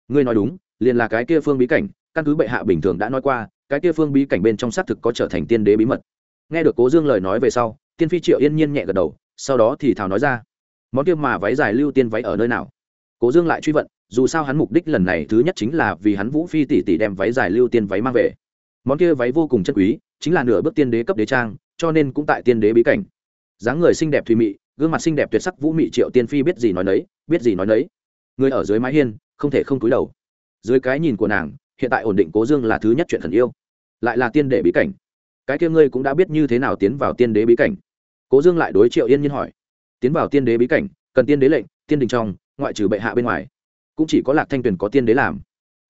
Ngươi nói đúng, liền là cái kia phương bí cảnh, căn cứ bệ hạ bình thường đã nói qua, cái kia phương bí cảnh bên trong xác thực có trở thành tiên đế bí mật. Nghe được cố dương lời nói về sau, tiên phi triệu yên nhiên nhẹ gật đầu, sau đó thì thào nói ra. Món kia mà váy dài lưu tiên váy ở nơi nào? Cố dương lại truy vận, dù sao hắn mục đích lần này thứ nhất chính là vì hắn vũ phi tỷ tỷ đem váy dài lưu tiên váy mang về. Món kia váy vô cùng chất quý, chính là nửa bước tiên đế cấp đế trang, cho nên cũng tại tiên đế bí cảnh. Dáng người xinh đẹp thùy mị gương mặt xinh đẹp tuyệt sắc vũ mị triệu tiên phi biết gì nói nấy, biết gì nói nấy. Người ở dưới mái hiên, không thể không cúi đầu. Dưới cái nhìn của nàng, hiện tại ổn định cố dương là thứ nhất chuyện thần yêu. Lại là tiên đệ bí cảnh. Cái kia ngươi cũng đã biết như thế nào tiến vào tiên đế bí cảnh. Cố dương lại đối triệu yên nhiên hỏi. Tiến vào tiên đế bí cảnh, cần tiên đế lệnh, tiên đình trong, ngoại trừ bệ hạ bên ngoài. Cũng chỉ có lạc thanh tuyền có tiên đế làm.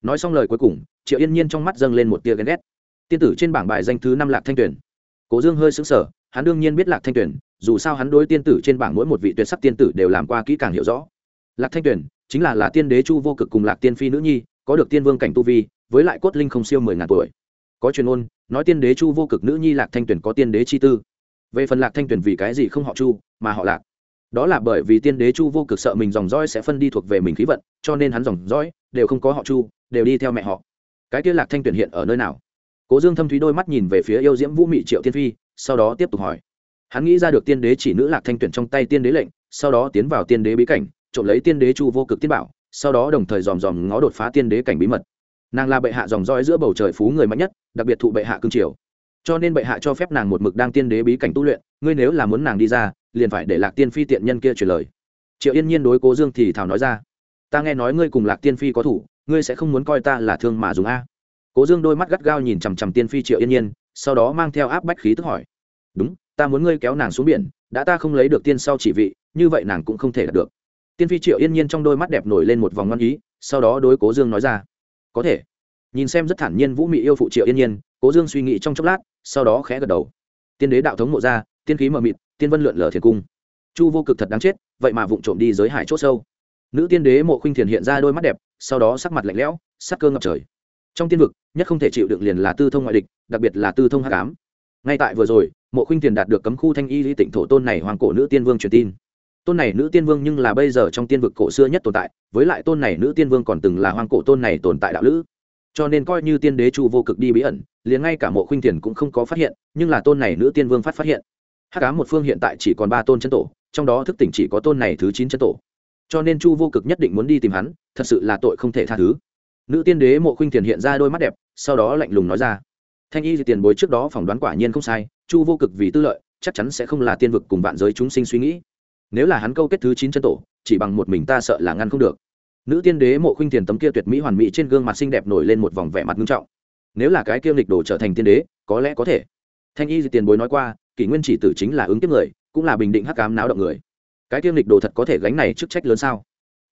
Nói xong lời cuối cùng, triệu yên nhiên trong mắt dâng lên một tia ghen ghét. Tiên tử trên bảng bài danh thứ năm lạc thanh tuyền. Cố dương hơi xứng sở hắn đương nhiên biết lạc thanh tuyền dù sao hắn đối tiên tử trên bảng mỗi một vị tuyệt sắc tiên tử đều làm qua kỹ càng hiểu rõ. Lạc thanh tuyền, chính là là tiên đế chu vô cực cùng lạc tiên phi nữ nhi, có được tiên vương cảnh tu vi, với lại cốt linh không siêu mười ngàn tuổi. Có truyền ôn nói tiên đế chu vô cực nữ nhi lạc thanh tuyền có tiên đế chi tư. Về phần lạc thanh tuyền vì cái gì không họ chu, mà họ lạc. Đó là bởi vì tiên đế chu vô cực sợ mình dòng dõi sẽ phân đi thuộc về mình khí vận, cho nên hắn dòng dõi đều không có họ chu, đều đi theo mẹ họ. Cái kia lạc thanh tuyển hiện ở nơi nào? Cố dương thâm thúy đôi mắt nhìn về phía yêu diễm vũ mị triệu tiên phi, sau đó tiếp tục hỏi hắn nghĩ ra được tiên đế chỉ nữ lạc thanh tuyển trong tay tiên đế lệnh, sau đó tiến vào tiên đế bí cảnh, trộm lấy tiên đế chu vô cực tiên bảo, sau đó đồng thời dòm dòm ngó đột phá tiên đế cảnh bí mật. Nàng là bệ hạ dòng roi giữa bầu trời phú người mạnh nhất, đặc biệt thụ bệ hạ cương triều. Cho nên bệ hạ cho phép nàng một mực đang tiên đế bí cảnh tu luyện, ngươi nếu là muốn nàng đi ra, liền phải để lạc tiên phi tiện nhân kia truyền lời. Triệu yên nhiên đối cố dương thì thảo nói ra, ta nghe nói ngươi cùng lạc tiên phi có thủ, ngươi sẽ không muốn coi ta là thương mà dùng a? Cố dương đôi mắt gắt gao nhìn chằm chằm tiên phi triệu yên nhiên, sau đó mang theo áp bách khí tức hỏi, đúng ta muốn ngươi kéo nàng xuống biển, đã ta không lấy được tiên sau chỉ vị, như vậy nàng cũng không thể đạt được. Tiên phi triệu yên nhiên trong đôi mắt đẹp nổi lên một vòng ngon ý, sau đó đối cố dương nói ra, có thể. Nhìn xem rất thản nhiên vũ mị yêu phụ triệu yên nhiên, cố dương suy nghĩ trong chốc lát, sau đó khẽ gật đầu. Tiên đế đạo thống mộ ra, tiên khí mờ mịt, tiên vân lượn lờ thiền cung. Chu vô cực thật đáng chết, vậy mà vụng trộm đi giới hải c h ỗ sâu. Nữ tiên đế mộ khuynh thiền hiện ra đôi mắt đẹp, sau đó sắc mặt lạnh lẽo, sắc cơ ngập trời. Trong tiên vực, nhất không thể chịu đựng liền là tư thông ngoại địch, đặc biệt là tư thông h tám ngay tại vừa rồi, mộ khuynh tiền đạt được cấm khu thanh y lý tịnh thổ tôn này hoàng cổ nữ tiên vương truyền tin. Tôn này nữ tiên vương nhưng là bây giờ trong tiên vực cổ xưa nhất tồn tại, với lại tôn này nữ tiên vương còn từng là hoàng cổ tôn này tồn tại đạo lữ. Cho nên coi như tiên đế chu vô cực đi bí ẩn, liền ngay cả mộ khuynh tiền cũng không có phát hiện, nhưng là tôn này nữ tiên vương phát phát hiện. Hát cá một phương hiện tại chỉ còn ba tôn chân tổ, trong đó thức tỉnh chỉ có tôn này thứ chín chân tổ. Cho nên chu vô cực nhất định muốn đi tìm hắn, thật sự là tội không thể tha thứ. Nữ tiên đế mộ khuynh tiền hiện ra đôi mắt đẹp, sau đó lạnh lùng nói ra thanh y thì tiền bối trước đó phỏng đoán quả nhiên không sai, chu vô cực vì tư lợi, chắc chắn sẽ không là tiên vực cùng vạn giới chúng sinh suy nghĩ. Nếu là hắn câu kết thứ chín chân tổ, chỉ bằng một mình ta sợ là ngăn không được. Nữ tiên đế mộ khuynh thiền tấm kia tuyệt mỹ hoàn mỹ trên gương mặt xinh đẹp nổi lên một vòng vẻ mặt nghiêm trọng. Nếu là cái kia lịch đồ trở thành tiên đế, có lẽ có thể. Thanh y thì tiền bối nói qua, kỷ nguyên chỉ tử chính là ứng kiếp người, cũng là bình định hắc cám náo động người. Cái kia lịch đồ thật có thể gánh này chức trách lớn sao?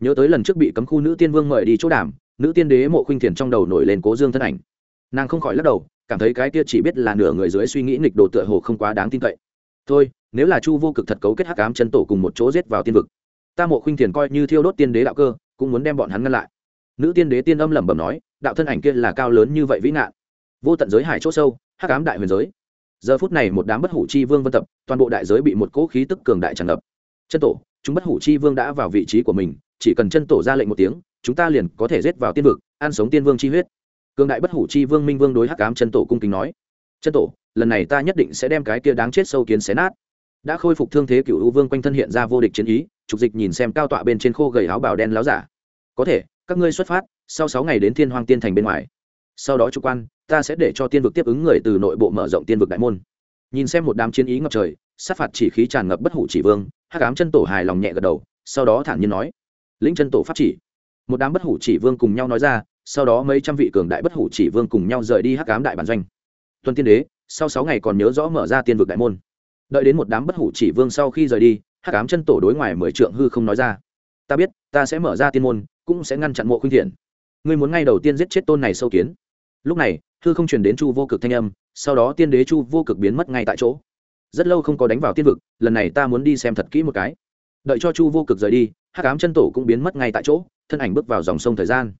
Nhớ tới lần trước bị cấm khu nữ tiên vương mời đi chỗ đàm, nữ tiên đế mộ khuynh thiền trong đầu nổi lên cố dương thân ảnh. Nàng không khỏi lắc đầu cảm thấy cái kia chỉ biết là nửa người dưới suy nghĩ nghịch đồ tựa hồ không quá đáng tin cậy. Thôi, nếu là chu vô cực thật cấu kết hắc ám chân tổ cùng một chỗ giết vào tiên vực, ta mộ khuynh thiền coi như thiêu đốt tiên đế đạo cơ, cũng muốn đem bọn hắn ngăn lại. Nữ tiên đế tiên âm lẩm bẩm nói, đạo thân ảnh kia là cao lớn như vậy vĩ nạn. Vô tận giới hải c h ỗ sâu, hắc ám đại huyền giới. Giờ phút này một đám bất hủ chi vương vân tập, toàn bộ đại giới bị một cỗ khí tức cường đại tràn ngập. Chân tổ, chúng bất hủ chi vương đã vào vị trí của mình, chỉ cần chân tổ ra lệnh một tiếng, chúng ta liền có thể rết vào tiên vực, ăn sống tiên vương chi huyết cường đại bất hủ chi vương minh vương đối hắc ám chân tổ cung kính nói, chân tổ, lần này ta nhất định sẽ đem cái kia đáng chết sâu kiến xé nát. Đã khôi phục thương thế cựu u vương quanh thân hiện ra vô địch chiến ý, trục dịch nhìn xem cao tọa bên trên khô gầy áo bào đen láo giả. Có thể, các ngươi xuất phát, sau sáu ngày đến thiên hoàng tiên thành bên ngoài. Sau đó chủ quan, ta sẽ để cho tiên vực tiếp ứng người từ nội bộ mở rộng tiên vực đại môn. Nhìn xem một đám chiến ý ngập trời, sát phạt chỉ khí tràn ngập bất hủ chỉ vương, hắc ám chân tổ hài lòng nhẹ gật đầu, sau đó thản nhiên nói, lĩnh chân tổ pháp chỉ. Một đám bất hủ chỉ vương cùng nhau nói ra sau đó mấy trăm vị cường đại bất hủ chỉ vương cùng nhau rời đi hắc ám đại bản doanh. Tuân tiên đế, sau sáu ngày còn nhớ rõ mở ra tiên vực đại môn. Đợi đến một đám bất hủ chỉ vương sau khi rời đi, hắc ám chân tổ đối ngoài mười trượng hư không nói ra. Ta biết, ta sẽ mở ra tiên môn, cũng sẽ ngăn chặn mộ khuynh thiện. Ngươi muốn ngay đầu tiên giết chết tôn này sâu kiến. Lúc này, hư không truyền đến chu vô cực thanh âm, sau đó tiên đế chu vô cực biến mất ngay tại chỗ. Rất lâu không có đánh vào tiên vực, lần này ta muốn đi xem thật kỹ một cái. Đợi cho chu vô cực rời đi, hắc ám chân tổ cũng biến mất ngay tại chỗ, thân ảnh bước vào dòng sông thời gian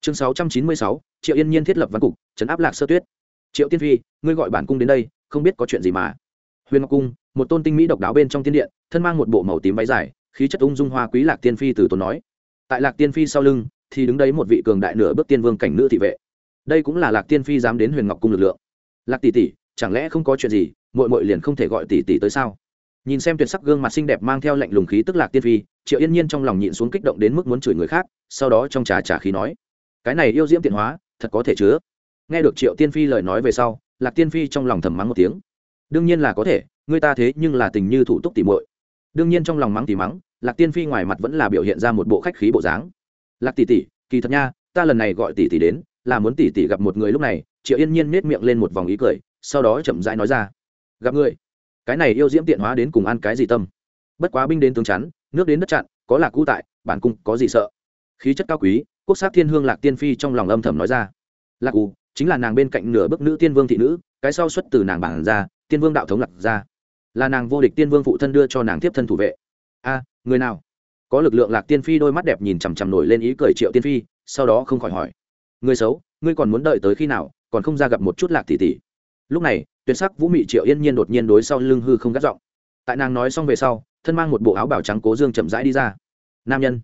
chương sáu trăm chín mươi sáu, triệu yên nhiên thiết lập văn cục, trấn áp lạc sơ tuyết. Triệu tiên phi, ngươi gọi bản cung đến đây, không biết có chuyện gì mà. Huyền ngọc cung, một tôn tinh mỹ độc đáo bên trong tiên điện, thân mang một bộ màu tím váy dài, khí chất ung dung hoa quý lạc tiên phi từ tốn nói. Tại lạc tiên phi sau lưng, thì đứng đấy một vị cường đại nửa bước tiên vương cảnh nữ thị vệ. Đây cũng là lạc tiên phi dám đến huyền ngọc cung lực lượng. Lạc tỷ tỷ, chẳng lẽ không có chuyện gì mội mội liền không thể gọi tỷ tỷ tới sao? Nhìn xem tuyệt sắc gương mặt xinh đẹp mang theo lệnh lùng khí tức lạc tiên phi, triệu yên nhiên trong lòng nhịn xuống kích động đến mức muốn chửi người khác, sau đó trong trà trà khí nói cái này yêu diễm tiện hóa, thật có thể chứa. Nghe được triệu tiên phi lời nói về sau, lạc tiên phi trong lòng thầm mắng một tiếng. Đương nhiên là có thể, người ta thế nhưng là tình như thủ túc tỉ muội. Đương nhiên trong lòng mắng tỉ mắng, lạc tiên phi ngoài mặt vẫn là biểu hiện ra một bộ khách khí bộ dáng. Lạc tỷ tỷ, kỳ thật nha, ta lần này gọi tỷ tỷ đến, là muốn tỷ tỷ gặp một người lúc này. Triệu yên nhiên nết miệng lên một vòng ý cười, sau đó chậm rãi nói ra, gặp người? Cái này yêu diễm tiện hóa đến cùng ăn cái gì tâm? Bất quá binh đến tướng chắn, nước đến đất chặn, có lạc cũ tại, bản cung có gì sợ? Khí chất cao quý quốc sắc thiên hương lạc tiên phi trong lòng âm thầm nói ra. Lạc u, chính là nàng bên cạnh nửa bức nữ tiên vương thị nữ, cái sau xuất từ nàng bản ra, tiên vương đạo thống lạc ra. Là nàng vô địch tiên vương phụ thân đưa cho nàng tiếp thân thủ vệ. A, người nào? Có lực lượng lạc tiên phi đôi mắt đẹp nhìn chằm chằm nổi lên ý cười triệu tiên phi, sau đó không khỏi hỏi. Người xấu, ngươi còn muốn đợi tới khi nào, còn không ra gặp một chút lạc tỷ tỷ. Lúc này, tuyệt sắc vũ mị triệu yên nhiên đột nhiên đối sau lưng hư không gắt giọng. Tại nàng nói xong về sau, thân mang một bộ áo bảo trắng cố dương chậm rãi đi ra. Nam nhân.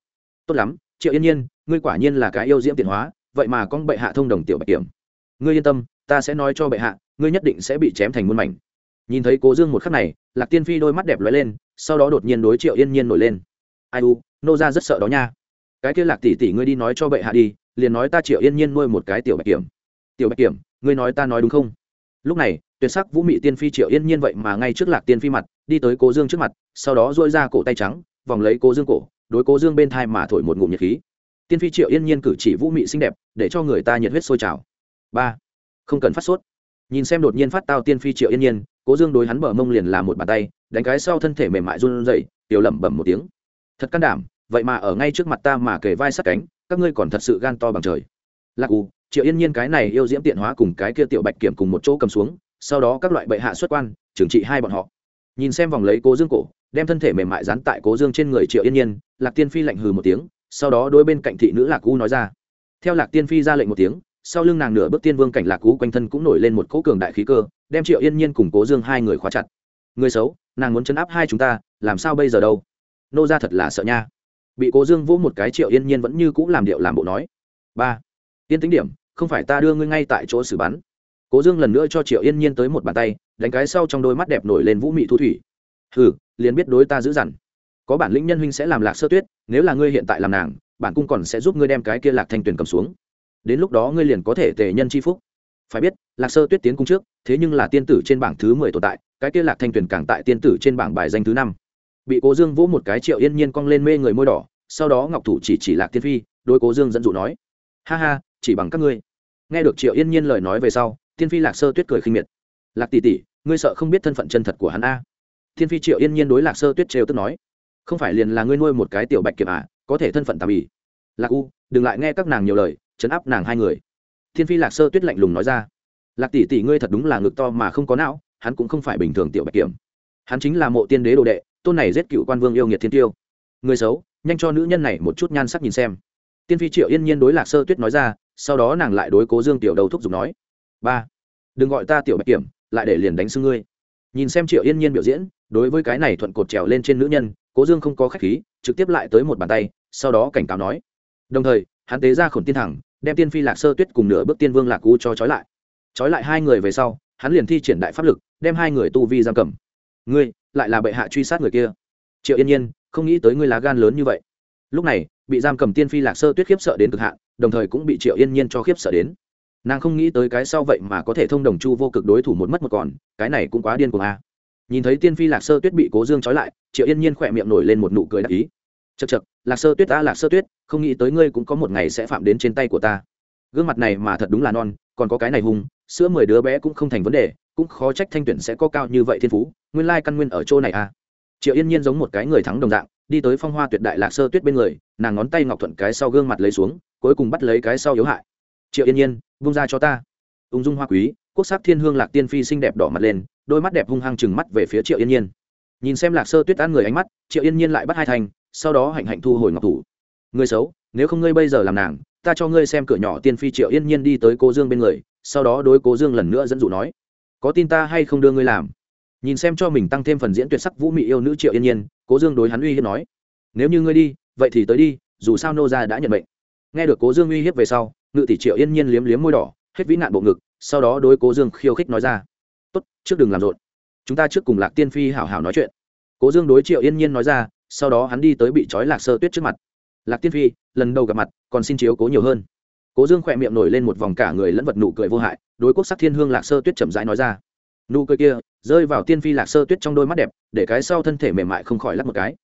Tốt lắm, triệu yên nhiên ngươi quả nhiên là cái yêu diễm tiện hóa, vậy mà con bệ hạ thông đồng tiểu bạch kiểm. Ngươi yên tâm, ta sẽ nói cho bệ hạ, ngươi nhất định sẽ bị chém thành muôn mảnh. Nhìn thấy cố dương một khắc này, lạc tiên phi đôi mắt đẹp lóe lên, sau đó đột nhiên đối triệu yên nhiên nổi lên. Ai u, nô ra rất sợ đó nha. Cái kia lạc tỷ tỷ ngươi đi nói cho bệ hạ đi, liền nói ta triệu yên nhiên nuôi một cái tiểu bạch kiểm. Tiểu bạch kiểm, ngươi nói ta nói đúng không? Lúc này, tuyệt sắc vũ mị tiên phi triệu yên nhiên vậy mà ngay trước lạc tiên phi mặt, đi tới cố dương trước mặt, sau đó dôi ra cổ tay trắng, vòng lấy cố dương cổ, đối cố dương bên thai mà thổi một ngụm nhiệt khí tiên phi triệu yên nhiên cử chỉ vũ mị xinh đẹp, để cho người ta nhiệt huyết sôi trào. Ba, không cần phát sốt. Nhìn xem đột nhiên phát tao tiên phi triệu yên nhiên, cố dương đối hắn bờ mông liền làm một bàn tay, đánh cái sau thân thể mềm mại run rẩy, tiểu lẩm bẩm một tiếng. Thật can đảm, vậy mà ở ngay trước mặt ta mà kề vai sát cánh, các ngươi còn thật sự gan to bằng trời. Lạc u, triệu yên nhiên cái này yêu diễm tiện hóa cùng cái kia tiểu bạch kiểm cùng một chỗ cầm xuống, sau đó các loại bệ hạ xuất quan, trừng trị hai bọn họ. Nhìn xem vòng lấy cố dương cổ, đem thân thể mềm mại dán tại cố dương trên người triệu yên nhiên, lạc tiên phi lạnh hừ một tiếng sau đó đôi bên cạnh thị nữ lạc u nói ra. Theo lạc tiên phi ra lệnh một tiếng, sau lưng nàng nửa bước tiên vương cảnh lạc cú quanh thân cũng nổi lên một cỗ cường đại khí cơ, đem triệu yên nhiên cùng cố dương hai người khóa chặt. Người xấu, nàng muốn chấn áp hai chúng ta, làm sao bây giờ đâu? Nô ra thật là sợ nha. Bị cố dương vỗ một cái, triệu yên nhiên vẫn như c ũ làm điệu làm bộ nói. Ba, yên tính điểm, không phải ta đưa ngươi ngay tại chỗ xử bắn. Cố dương lần nữa cho triệu yên nhiên tới một bàn tay, đánh cái sau trong đôi mắt đẹp nổi lên vũ mị thu thủy. Hừ, liền biết đối ta giữ dằn có bản lĩnh nhân huynh sẽ làm lạc sơ tuyết, nếu là ngươi hiện tại làm nàng, bản cung còn sẽ giúp ngươi đem cái kia lạc thanh tuyền cầm xuống. Đến lúc đó ngươi liền có thể tề nhân c h i phúc. Phải biết, lạc sơ tuyết tiến cung trước, thế nhưng là tiên tử trên bảng thứ mười tồn tại, cái kia lạc thanh tuyền càng tại tiên tử trên bảng bài danh thứ năm. Bị cố dương vỗ một cái triệu yên nhiên cong lên mê người môi đỏ, sau đó ngọc thủ chỉ chỉ lạc tiên phi đôi cố dương dẫn dụ nói, ha ha, chỉ bằng các ngươi. Nghe được triệu yên nhiên lời nói về sau tiên phi lạc sơ tuyết cười khinh miệt. Lạc tỷ tỷ, ngươi sợ không biết thân phận chân thật của hắn a? Thiên phi triệu yên nhiên đối lạc sơ tuyết trêu tức nói không phải liền là ngươi nuôi một cái tiểu bạch kiệp à có thể thân phận tạm bì lạc u, đừng lại nghe các nàng nhiều lời, chấn áp nàng hai người. Thiên phi lạc sơ tuyết lạnh lùng nói ra. Lạc tỷ tỷ ngươi thật đúng là ngực to mà không có não, hắn cũng không phải bình thường tiểu bạch kiểm hắn chính là mộ tiên đế đồ đệ, tôn này giết cựu quan vương yêu nghiệt thiên tiêu. Người xấu, nhanh cho nữ nhân này một chút nhan sắc nhìn xem. Tiên phi triệu yên nhiên đối lạc sơ tuyết nói ra, sau đó nàng lại đối cố dương tiểu đầu thúc giục nói. Ba, đừng gọi ta tiểu bạch kiểm lại để liền đánh xưng ngươi. Nhìn xem triệu yên nhiên biểu diễn, đối với cái này thuận cột trèo lên trên nữ nhân cố dương không có khách khí, trực tiếp lại tới một bàn tay, sau đó cảnh cáo nói. Đồng thời, hắn tế ra khổn tiên thẳng, đem tiên phi lạc sơ tuyết cùng nửa bước tiên vương lạc u cho trói lại. Trói lại hai người về sau, hắn liền thi triển đại pháp lực, đem hai người tu vi giam cầm. Ngươi, lại là bệ hạ truy sát người kia. Triệu yên nhiên, không nghĩ tới ngươi lá gan lớn như vậy. Lúc này, bị giam cầm tiên phi lạc sơ tuyết khiếp sợ đến cực hạn, đồng thời cũng bị triệu yên nhiên cho khiếp sợ đến. Nàng không nghĩ tới cái sau vậy mà có thể thông đồng chu vô cực đối thủ một mất một còn, cái này cũng quá điên cuồng a nhìn thấy tiên phi lạc sơ tuyết bị cố dương trói lại, triệu yên nhiên khỏe miệng nổi lên một nụ cười đặc ý. Chật chật lạc sơ tuyết ta, lạc sơ tuyết, không nghĩ tới ngươi cũng có một ngày sẽ phạm đến trên tay của ta. Gương mặt này mà thật đúng là non, còn có cái này hung, sữa mười đứa bé cũng không thành vấn đề, cũng khó trách thanh tuyển sẽ có cao như vậy thiên phú, nguyên lai căn nguyên ở chỗ này à. Triệu yên nhiên giống một cái người thắng đồng dạng, đi tới phong hoa tuyệt đại lạc sơ tuyết bên người, nàng ngón tay ngọc thuận cái sau gương mặt lấy xuống, cuối cùng bắt lấy cái sau yếu hại. Triệu yên nhiên, vung ra cho ta. Ung dung hoa quý, quốc sắc thiên hương lạc tiên phi xinh đẹp đỏ mặt lên đôi mắt đẹp hung hăng chừng mắt về phía triệu yên nhiên. Nhìn xem lạc sơ tuyết ăn người ánh mắt, triệu yên nhiên lại bắt hai thành, sau đó hạnh hạnh thu hồi ngọc thủ. Người xấu, nếu không ngươi bây giờ làm nàng, ta cho ngươi xem cửa nhỏ tiên phi triệu yên nhiên đi tới cố dương bên người, sau đó đối cố dương lần nữa dẫn dụ nói, có tin ta hay không đưa ngươi làm? Nhìn xem cho mình tăng thêm phần diễn tuyệt sắc vũ mị yêu nữ triệu yên nhiên, cố dương đối hắn uy hiếp nói, nếu như ngươi đi, vậy thì tới đi, dù sao nô gia đã nhận bệnh nghe được cố dương uy hiếp về sau, ngự tỷ triệu yên nhiên liếm liếm môi đỏ, hết vĩ nạn bộ ngực, sau đó đối cố dương khiêu khích nói ra tốt, trước đừng làm rộn. Chúng ta trước cùng lạc tiên phi hảo hảo nói chuyện. Cố dương đối triệu yên nhiên nói ra, sau đó hắn đi tới bị trói lạc sơ tuyết trước mặt. Lạc tiên phi, lần đầu gặp mặt, còn xin chiếu cố nhiều hơn. Cố dương khỏe miệng nổi lên một vòng cả người lẫn vật nụ cười vô hại, đối quốc sắc thiên hương lạc sơ tuyết chậm rãi nói ra. Nụ cười kia rơi vào tiên phi lạc sơ tuyết trong đôi mắt đẹp, để cái sau thân thể mềm mại không khỏi lắc một cái.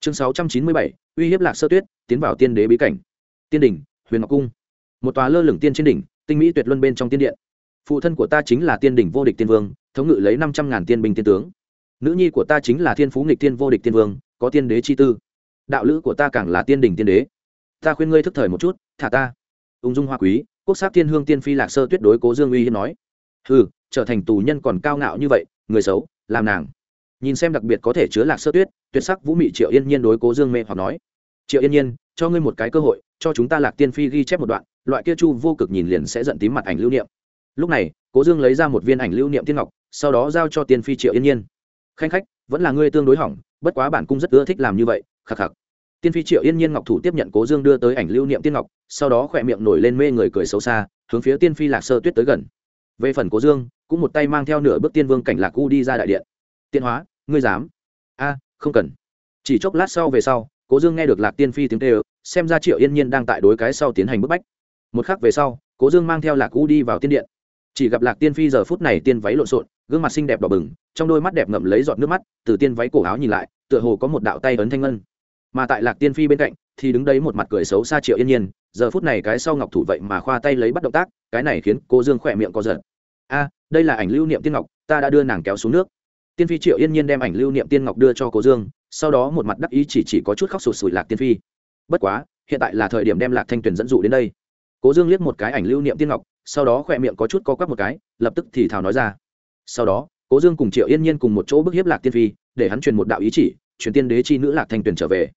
Chương sáu trăm chín mươi bảy, uy hiếp lạc sơ tuyết, tiến vào tiên đế bí cảnh. Tiên đỉnh, huyền ngọc cung. Một tòa lơ lửng tiên trên đỉnh, tinh mỹ tuyệt luân bên trong tiên điện phụ thân của ta chính là tiên đỉnh vô địch tiên vương, thống ngự lấy năm trăm ngàn tiên binh tiên tướng. Nữ nhi của ta chính là thiên phú nghịch tiên vô địch tiên vương, có tiên đế chi tư. Đạo lữ của ta càng là tiên đỉnh tiên đế. Ta khuyên ngươi thức thời một chút, thả ta. Ung dung hoa quý, quốc sắc tiên hương tiên phi lạc sơ tuyết đối cố dương uy hiên nói. Ừ trở thành tù nhân còn cao ngạo như vậy, người xấu, làm nàng. Nhìn xem đặc biệt có thể chứa lạc sơ tuyết, tuyệt sắc vũ mị triệu yên nhiên đối cố dương mê hoặc nói. Triệu yên nhiên, cho ngươi một cái cơ hội, cho chúng ta lạc tiên phi ghi chép một đoạn, loại kia chu vô cực nhìn liền sẽ giận tím mặt ảnh lưu niệm lúc này, cố dương lấy ra một viên ảnh lưu niệm tiên ngọc, sau đó giao cho tiên phi triệu yên nhiên. Khanh khách, vẫn là ngươi tương đối hỏng, bất quá bản cung rất ưa thích làm như vậy, khắc khắc. Tiên phi triệu yên nhiên ngọc thủ tiếp nhận cố dương đưa tới ảnh lưu niệm tiên ngọc, sau đó khỏe miệng nổi lên mê người cười xấu xa, hướng phía tiên phi lạc sơ tuyết tới gần. Về phần cố dương, cũng một tay mang theo nửa bước tiên vương cảnh lạc u đi ra đại điện. Tiên hóa, ngươi dám? A, không cần. Chỉ chốc lát sau về sau, cố dương nghe được lạc tiên phi tiếng tê xem ra triệu yên nhiên đang tại đối cái sau tiến hành bức bách. Một khắc về sau, cố dương mang theo lạc u đi vào tiên điện chỉ gặp lạc tiên phi giờ phút này tiên váy lộn xộn, gương mặt xinh đẹp đỏ bừng, trong đôi mắt đẹp ngậm lấy giọt nước mắt, từ tiên váy cổ áo nhìn lại, tựa hồ có một đạo tay ấn thanh ngân. Mà tại lạc tiên phi bên cạnh, thì đứng đấy một mặt cười xấu xa triệu yên nhiên, giờ phút này cái sau ngọc thủ vậy mà khoa tay lấy bắt động tác, cái này khiến cô dương khỏe miệng co giật. A, đây là ảnh lưu niệm tiên ngọc, ta đã đưa nàng kéo xuống nước. Tiên phi triệu yên nhiên đem ảnh lưu niệm tiên ngọc đưa cho cô dương, sau đó một mặt đắc ý chỉ chỉ có chút khóc sụt sùi lạc tiên phi. Bất quá, hiện tại là thời điểm đem lạc thanh tuyền dẫn dụ đến đây. Cố dương liếc một cái ảnh lưu niệm tiên ngọc sau đó khỏe miệng có chút co quắp một cái, lập tức thì thào nói ra. Sau đó, cố dương cùng triệu yên nhiên cùng một chỗ bức hiếp lạc tiên phi, để hắn truyền một đạo ý chỉ, truyền tiên đế chi nữ lạc thanh tuyền trở về.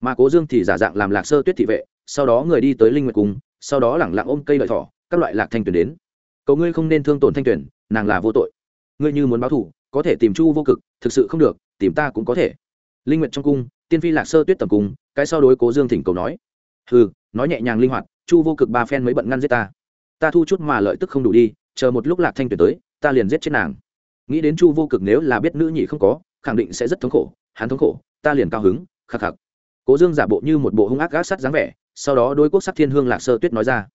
Mà cố dương thì giả dạng làm lạc sơ tuyết thị vệ, sau đó người đi tới linh nguyệt cung, sau đó lẳng lặng ôm cây lợi thỏ, các loại lạc thanh tuyền đến. Cầu ngươi không nên thương tổn thanh tuyền, nàng là vô tội. Ngươi như muốn báo thù, có thể tìm chu vô cực, thực sự không được, tìm ta cũng có thể. Linh nguyệt trong cung, tiên phi lạc sơ tuyết tầm cung, cái sau đối cố dương thỉnh cầu nói. Hừ, nói nhẹ nhàng linh hoạt, chu vô cực ba phen mới bận ngăn giết ta ta thu chút mà lợi tức không đủ đi, chờ một lúc lạc thanh tuyển tới, ta liền giết chết nàng. Nghĩ đến chu vô cực nếu là biết nữ nhị không có, khẳng định sẽ rất thống khổ, hắn thống khổ, ta liền cao hứng, khắc khắc. Cố dương giả bộ như một bộ hung ác gác sắt dáng vẻ, sau đó đôi quốc sắc thiên hương lạc sơ tuyết nói ra.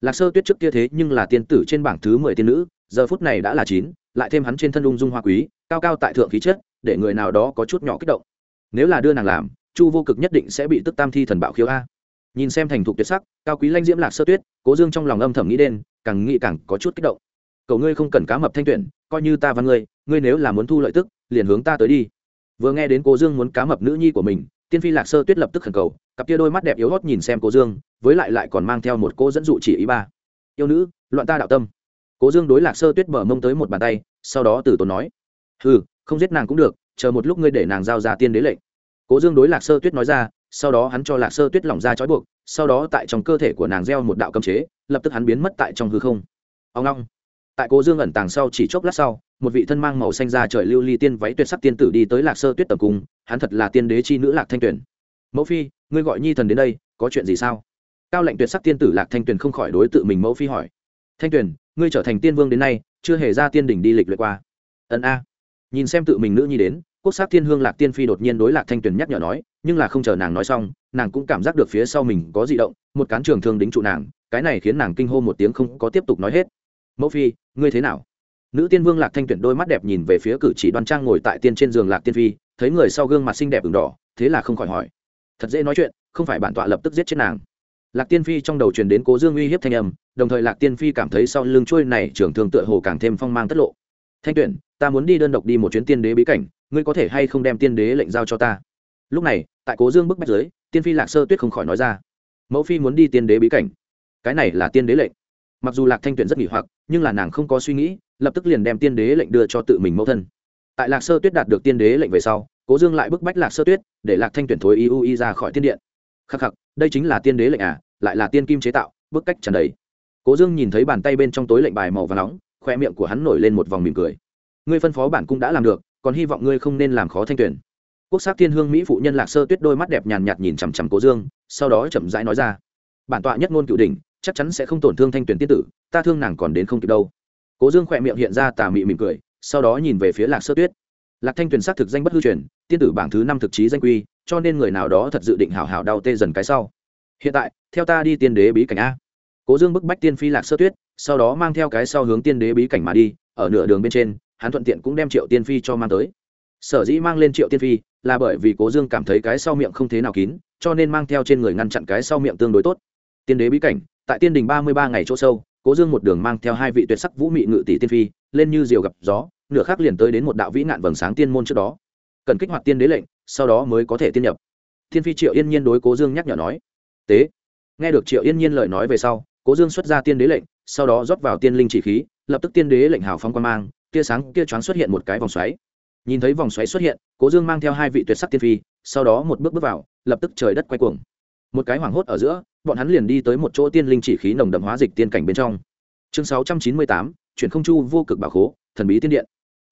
Lạc sơ tuyết trước kia thế nhưng là tiên tử trên bảng thứ mười tiên nữ, giờ phút này đã là chín, lại thêm hắn trên thân lung dung hoa quý, cao cao tại thượng khí chất, để người nào đó có chút nhỏ kích động. Nếu là đưa nàng làm, chu vô cực nhất định sẽ bị tức tam thi thần bạo khiếu a nhìn xem thành thục tuyệt sắc, cao quý lanh diễm lạc sơ tuyết, cố dương trong lòng âm thầm nghĩ đen càng nghĩ càng có chút kích động. Cậu ngươi không cần cá mập thanh tuyển, coi như ta và ngươi ngươi nếu là muốn thu lợi tức, liền hướng ta tới đi. Vừa nghe đến cố dương muốn cá mập nữ nhi của mình, tiên phi lạc sơ tuyết lập tức khẩn cầu, cặp kia đôi mắt đẹp yếu hót nhìn xem cố dương, với lại lại còn mang theo một cô dẫn dụ chỉ ý ba. Yêu nữ, loạn ta đạo tâm. Cố dương đối lạc sơ tuyết mở mông tới một bàn tay, sau đó từ tốn nói ừ không giết nàng cũng được, chờ một lúc ngươi để nàng giao ra tiên đế lệnh. Cố dương đối lạc sơ tuyết nói ra sau đó hắn cho lạc sơ tuyết lỏng ra trói buộc sau đó tại trong cơ thể của nàng gieo một đạo cấm chế lập tức hắn biến mất tại trong hư không. Ông long. Tại cố dương ẩn tàng sau chỉ chốc lát sau một vị thân mang màu xanh ra trời lưu ly tiên váy tuyệt sắc tiên tử đi tới lạc sơ tuyết tầm cung hắn thật là tiên đế chi nữ lạc thanh tuyển. mẫu phi ngươi gọi nhi thần đến đây có chuyện gì sao? Cao lệnh tuyệt sắc tiên tử lạc thanh tuyển không khỏi đối tự mình mẫu phi hỏi. Thanh tuyển, ngươi trở thành tiên vương đến nay chưa hề ra tiên đỉnh đi lịch luyện qua. Ẩn a. Nhìn xem tự mình nữ nhi đến quốc sắc tiên hương lạc tiên phi đột nhiên đối lạc thanh tuyển nhắc nhở nói nhưng là không chờ nàng nói xong, nàng cũng cảm giác được phía sau mình có di động, một cán trường thương đính trụ nàng, cái này khiến nàng kinh hô một tiếng không có tiếp tục nói hết. Mẫu phi, ngươi thế nào? Nữ tiên vương lạc thanh tuyển đôi mắt đẹp nhìn về phía cử chỉ đoan trang ngồi tại tiên trên giường lạc tiên phi, thấy người sau gương mặt xinh đẹp ửng đỏ, thế là không khỏi hỏi. Thật dễ nói chuyện, không phải bản tọa lập tức giết chết nàng. Lạc tiên phi trong đầu truyền đến cố dương uy hiếp thanh âm, đồng thời lạc tiên phi cảm thấy sau lưng trôi này trưởng thương tựa hồ càng thêm phong mang tất lộ. Thanh tuyển, ta muốn đi đơn độc đi một chuyến tiên đế bí cảnh, ngươi có thể hay không đem tiên đế lệnh giao cho ta? Lúc này, tại cố dương bức bách giới tiên phi lạc sơ tuyết không khỏi nói ra. Mẫu phi muốn đi tiên đế bí cảnh. Cái này là tiên đế lệnh. Mặc dù lạc thanh tuyển rất nghỉ hoặc, nhưng là nàng không có suy nghĩ, lập tức liền đem tiên đế lệnh đưa cho tự mình mẫu thân. Tại lạc sơ tuyết đạt được tiên đế lệnh về sau, cố dương lại bức bách lạc sơ tuyết, để lạc thanh tuyển thối y u y ra khỏi tiên điện. Khắc khắc, đây chính là tiên đế lệnh à lại là tiên kim chế tạo, bức cách trần đấy cố dương nhìn thấy bàn tay bên trong tối lệnh bài màu và nóng khoe miệng của hắn nổi lên một vòng mỉm cười. Ngươi phân phó bản cung đã làm được, còn hy vọng ngươi không nên làm khó thanh tuyển quốc sắc thiên hương mỹ phụ nhân lạc sơ tuyết đôi mắt đẹp nhàn nhạt nhìn chằm chằm cố dương, sau đó chậm rãi nói ra, bản tọa nhất ngôn cựu đỉnh, chắc chắn sẽ không tổn thương thanh tuyển tiên tử, ta thương nàng còn đến không kịp đâu. cố dương khỏe miệng hiện ra tà mị mỉm cười, sau đó nhìn về phía lạc sơ tuyết. lạc thanh tuyền xác thực danh bất hư truyền, tiên tử bảng thứ năm thực chí danh quy, cho nên người nào đó thật dự định hào hào đau tê dần cái sau. hiện tại, theo ta đi tiên đế bí cảnh a. cố dương bức bách tiên phi lạc sơ tuyết, sau đó mang theo cái sau hướng tiên đế bí cảnh mà đi, ở nửa đường bên trên, hắn thuận tiện cũng đem triệu tiên phi cho mang tới. sở dĩ mang lên triệu tiên phi là bởi vì cố dương cảm thấy cái sau miệng không thế nào kín, cho nên mang theo trên người ngăn chặn cái sau miệng tương đối tốt. Tiên đế bí cảnh, tại tiên đình ba mươi ba ngày chỗ sâu, cố dương một đường mang theo hai vị tuyệt sắc vũ mị ngự tỷ tiên phi, lên như diều gặp gió, nửa khác liền tới đến một đạo vĩ nạn vầng sáng tiên môn trước đó. Cần kích hoạt tiên đế lệnh, sau đó mới có thể tiên nhập. Thiên phi triệu yên nhiên đối cố dương nhắc nhở nói, tế. Nghe được triệu yên nhiên lời nói về sau, cố dương xuất ra tiên đế lệnh, sau đó rót vào tiên linh chỉ khí, lập tức tiên đế lệnh hào phong quan mang, tia sáng kia choáng xuất hiện một cái vòng xoáy nhìn thấy vòng xoáy xuất hiện, cố dương mang theo hai vị tuyệt sắc tiên phi, sau đó một bước bước vào, lập tức trời đất quay cuồng. Một cái hoảng hốt ở giữa, bọn hắn liền đi tới một chỗ tiên linh chỉ khí nồng đậm hóa dịch tiên cảnh bên trong. Chương sáu trăm chín mươi tám, chuyển không chu vô cực bảo khố, thần bí tiên điện.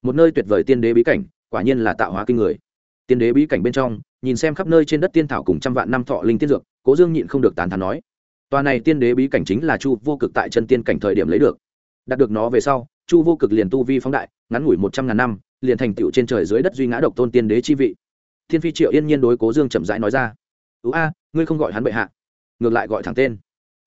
Một nơi tuyệt vời tiên đế bí cảnh, quả nhiên là tạo hóa kinh người. Tiên đế bí cảnh bên trong, nhìn xem khắp nơi trên đất tiên thảo cùng trăm vạn năm thọ linh tiên dược, cố dương nhịn không được tán thán nói, tòa này tiên đế bí cảnh chính là chu vô cực tại chân tiên cảnh thời điểm lấy được. Đạt được nó về sau, chu vô cực liền tu vi phóng đại, ngắn ngủi một trăm ngàn năm liền thành tựu trên trời dưới đất duy ngã độc tôn tiên đế chi vị. Thiên phi triệu yên nhiên đối cố dương chậm rãi nói ra ứ a, ngươi không gọi hắn bệ hạ, ngược lại gọi thẳng tên.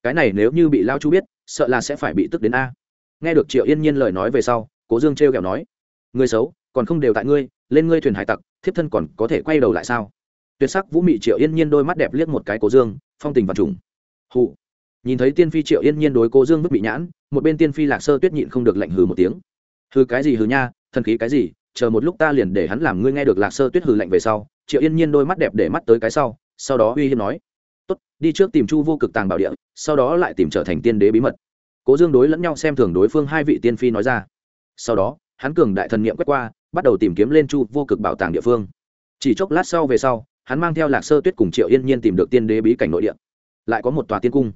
Cái này nếu như bị lao chu biết, sợ là sẽ phải bị tức đến a. Nghe được triệu yên nhiên lời nói về sau, cố dương t r kẹo nói người xấu, còn không đều tại ngươi, lên ngươi thuyền hải tặc, thiếp thân còn có thể quay đầu lại sao? Tuyệt sắc vũ mị triệu yên nhiên đôi mắt đẹp liếc một cái cố dương, phong tình và trùng. Hụ nhìn thấy tiên phi triệu yên nhiên đối cố dương bức bị nhãn, một bên tiên phi lạc sơ tuyết nhịn không được lạnh hừ một tiếng. Hừ cái gì hừ nha, thần khí cái gì chờ một lúc ta liền để hắn làm ngươi nghe được lạc sơ tuyết hừ lạnh về sau, triệu yên nhiên đôi mắt đẹp để mắt tới cái sau sau đó uy hiếp nói, tốt, đi trước tìm chu vô cực tàng bảo địa, sau đó lại tìm trở thành tiên đế bí mật. Cố dương đối lẫn nhau xem thường đối phương hai vị tiên phi nói ra. Sau đó, hắn cường đại thần niệm quét qua, bắt đầu tìm kiếm lên chu vô cực bảo tàng địa phương. Chỉ chốc lát sau về sau, hắn mang theo lạc sơ tuyết cùng triệu yên nhiên tìm được tiên đế bí cảnh nội địa. Lại có một tòa tiên cung.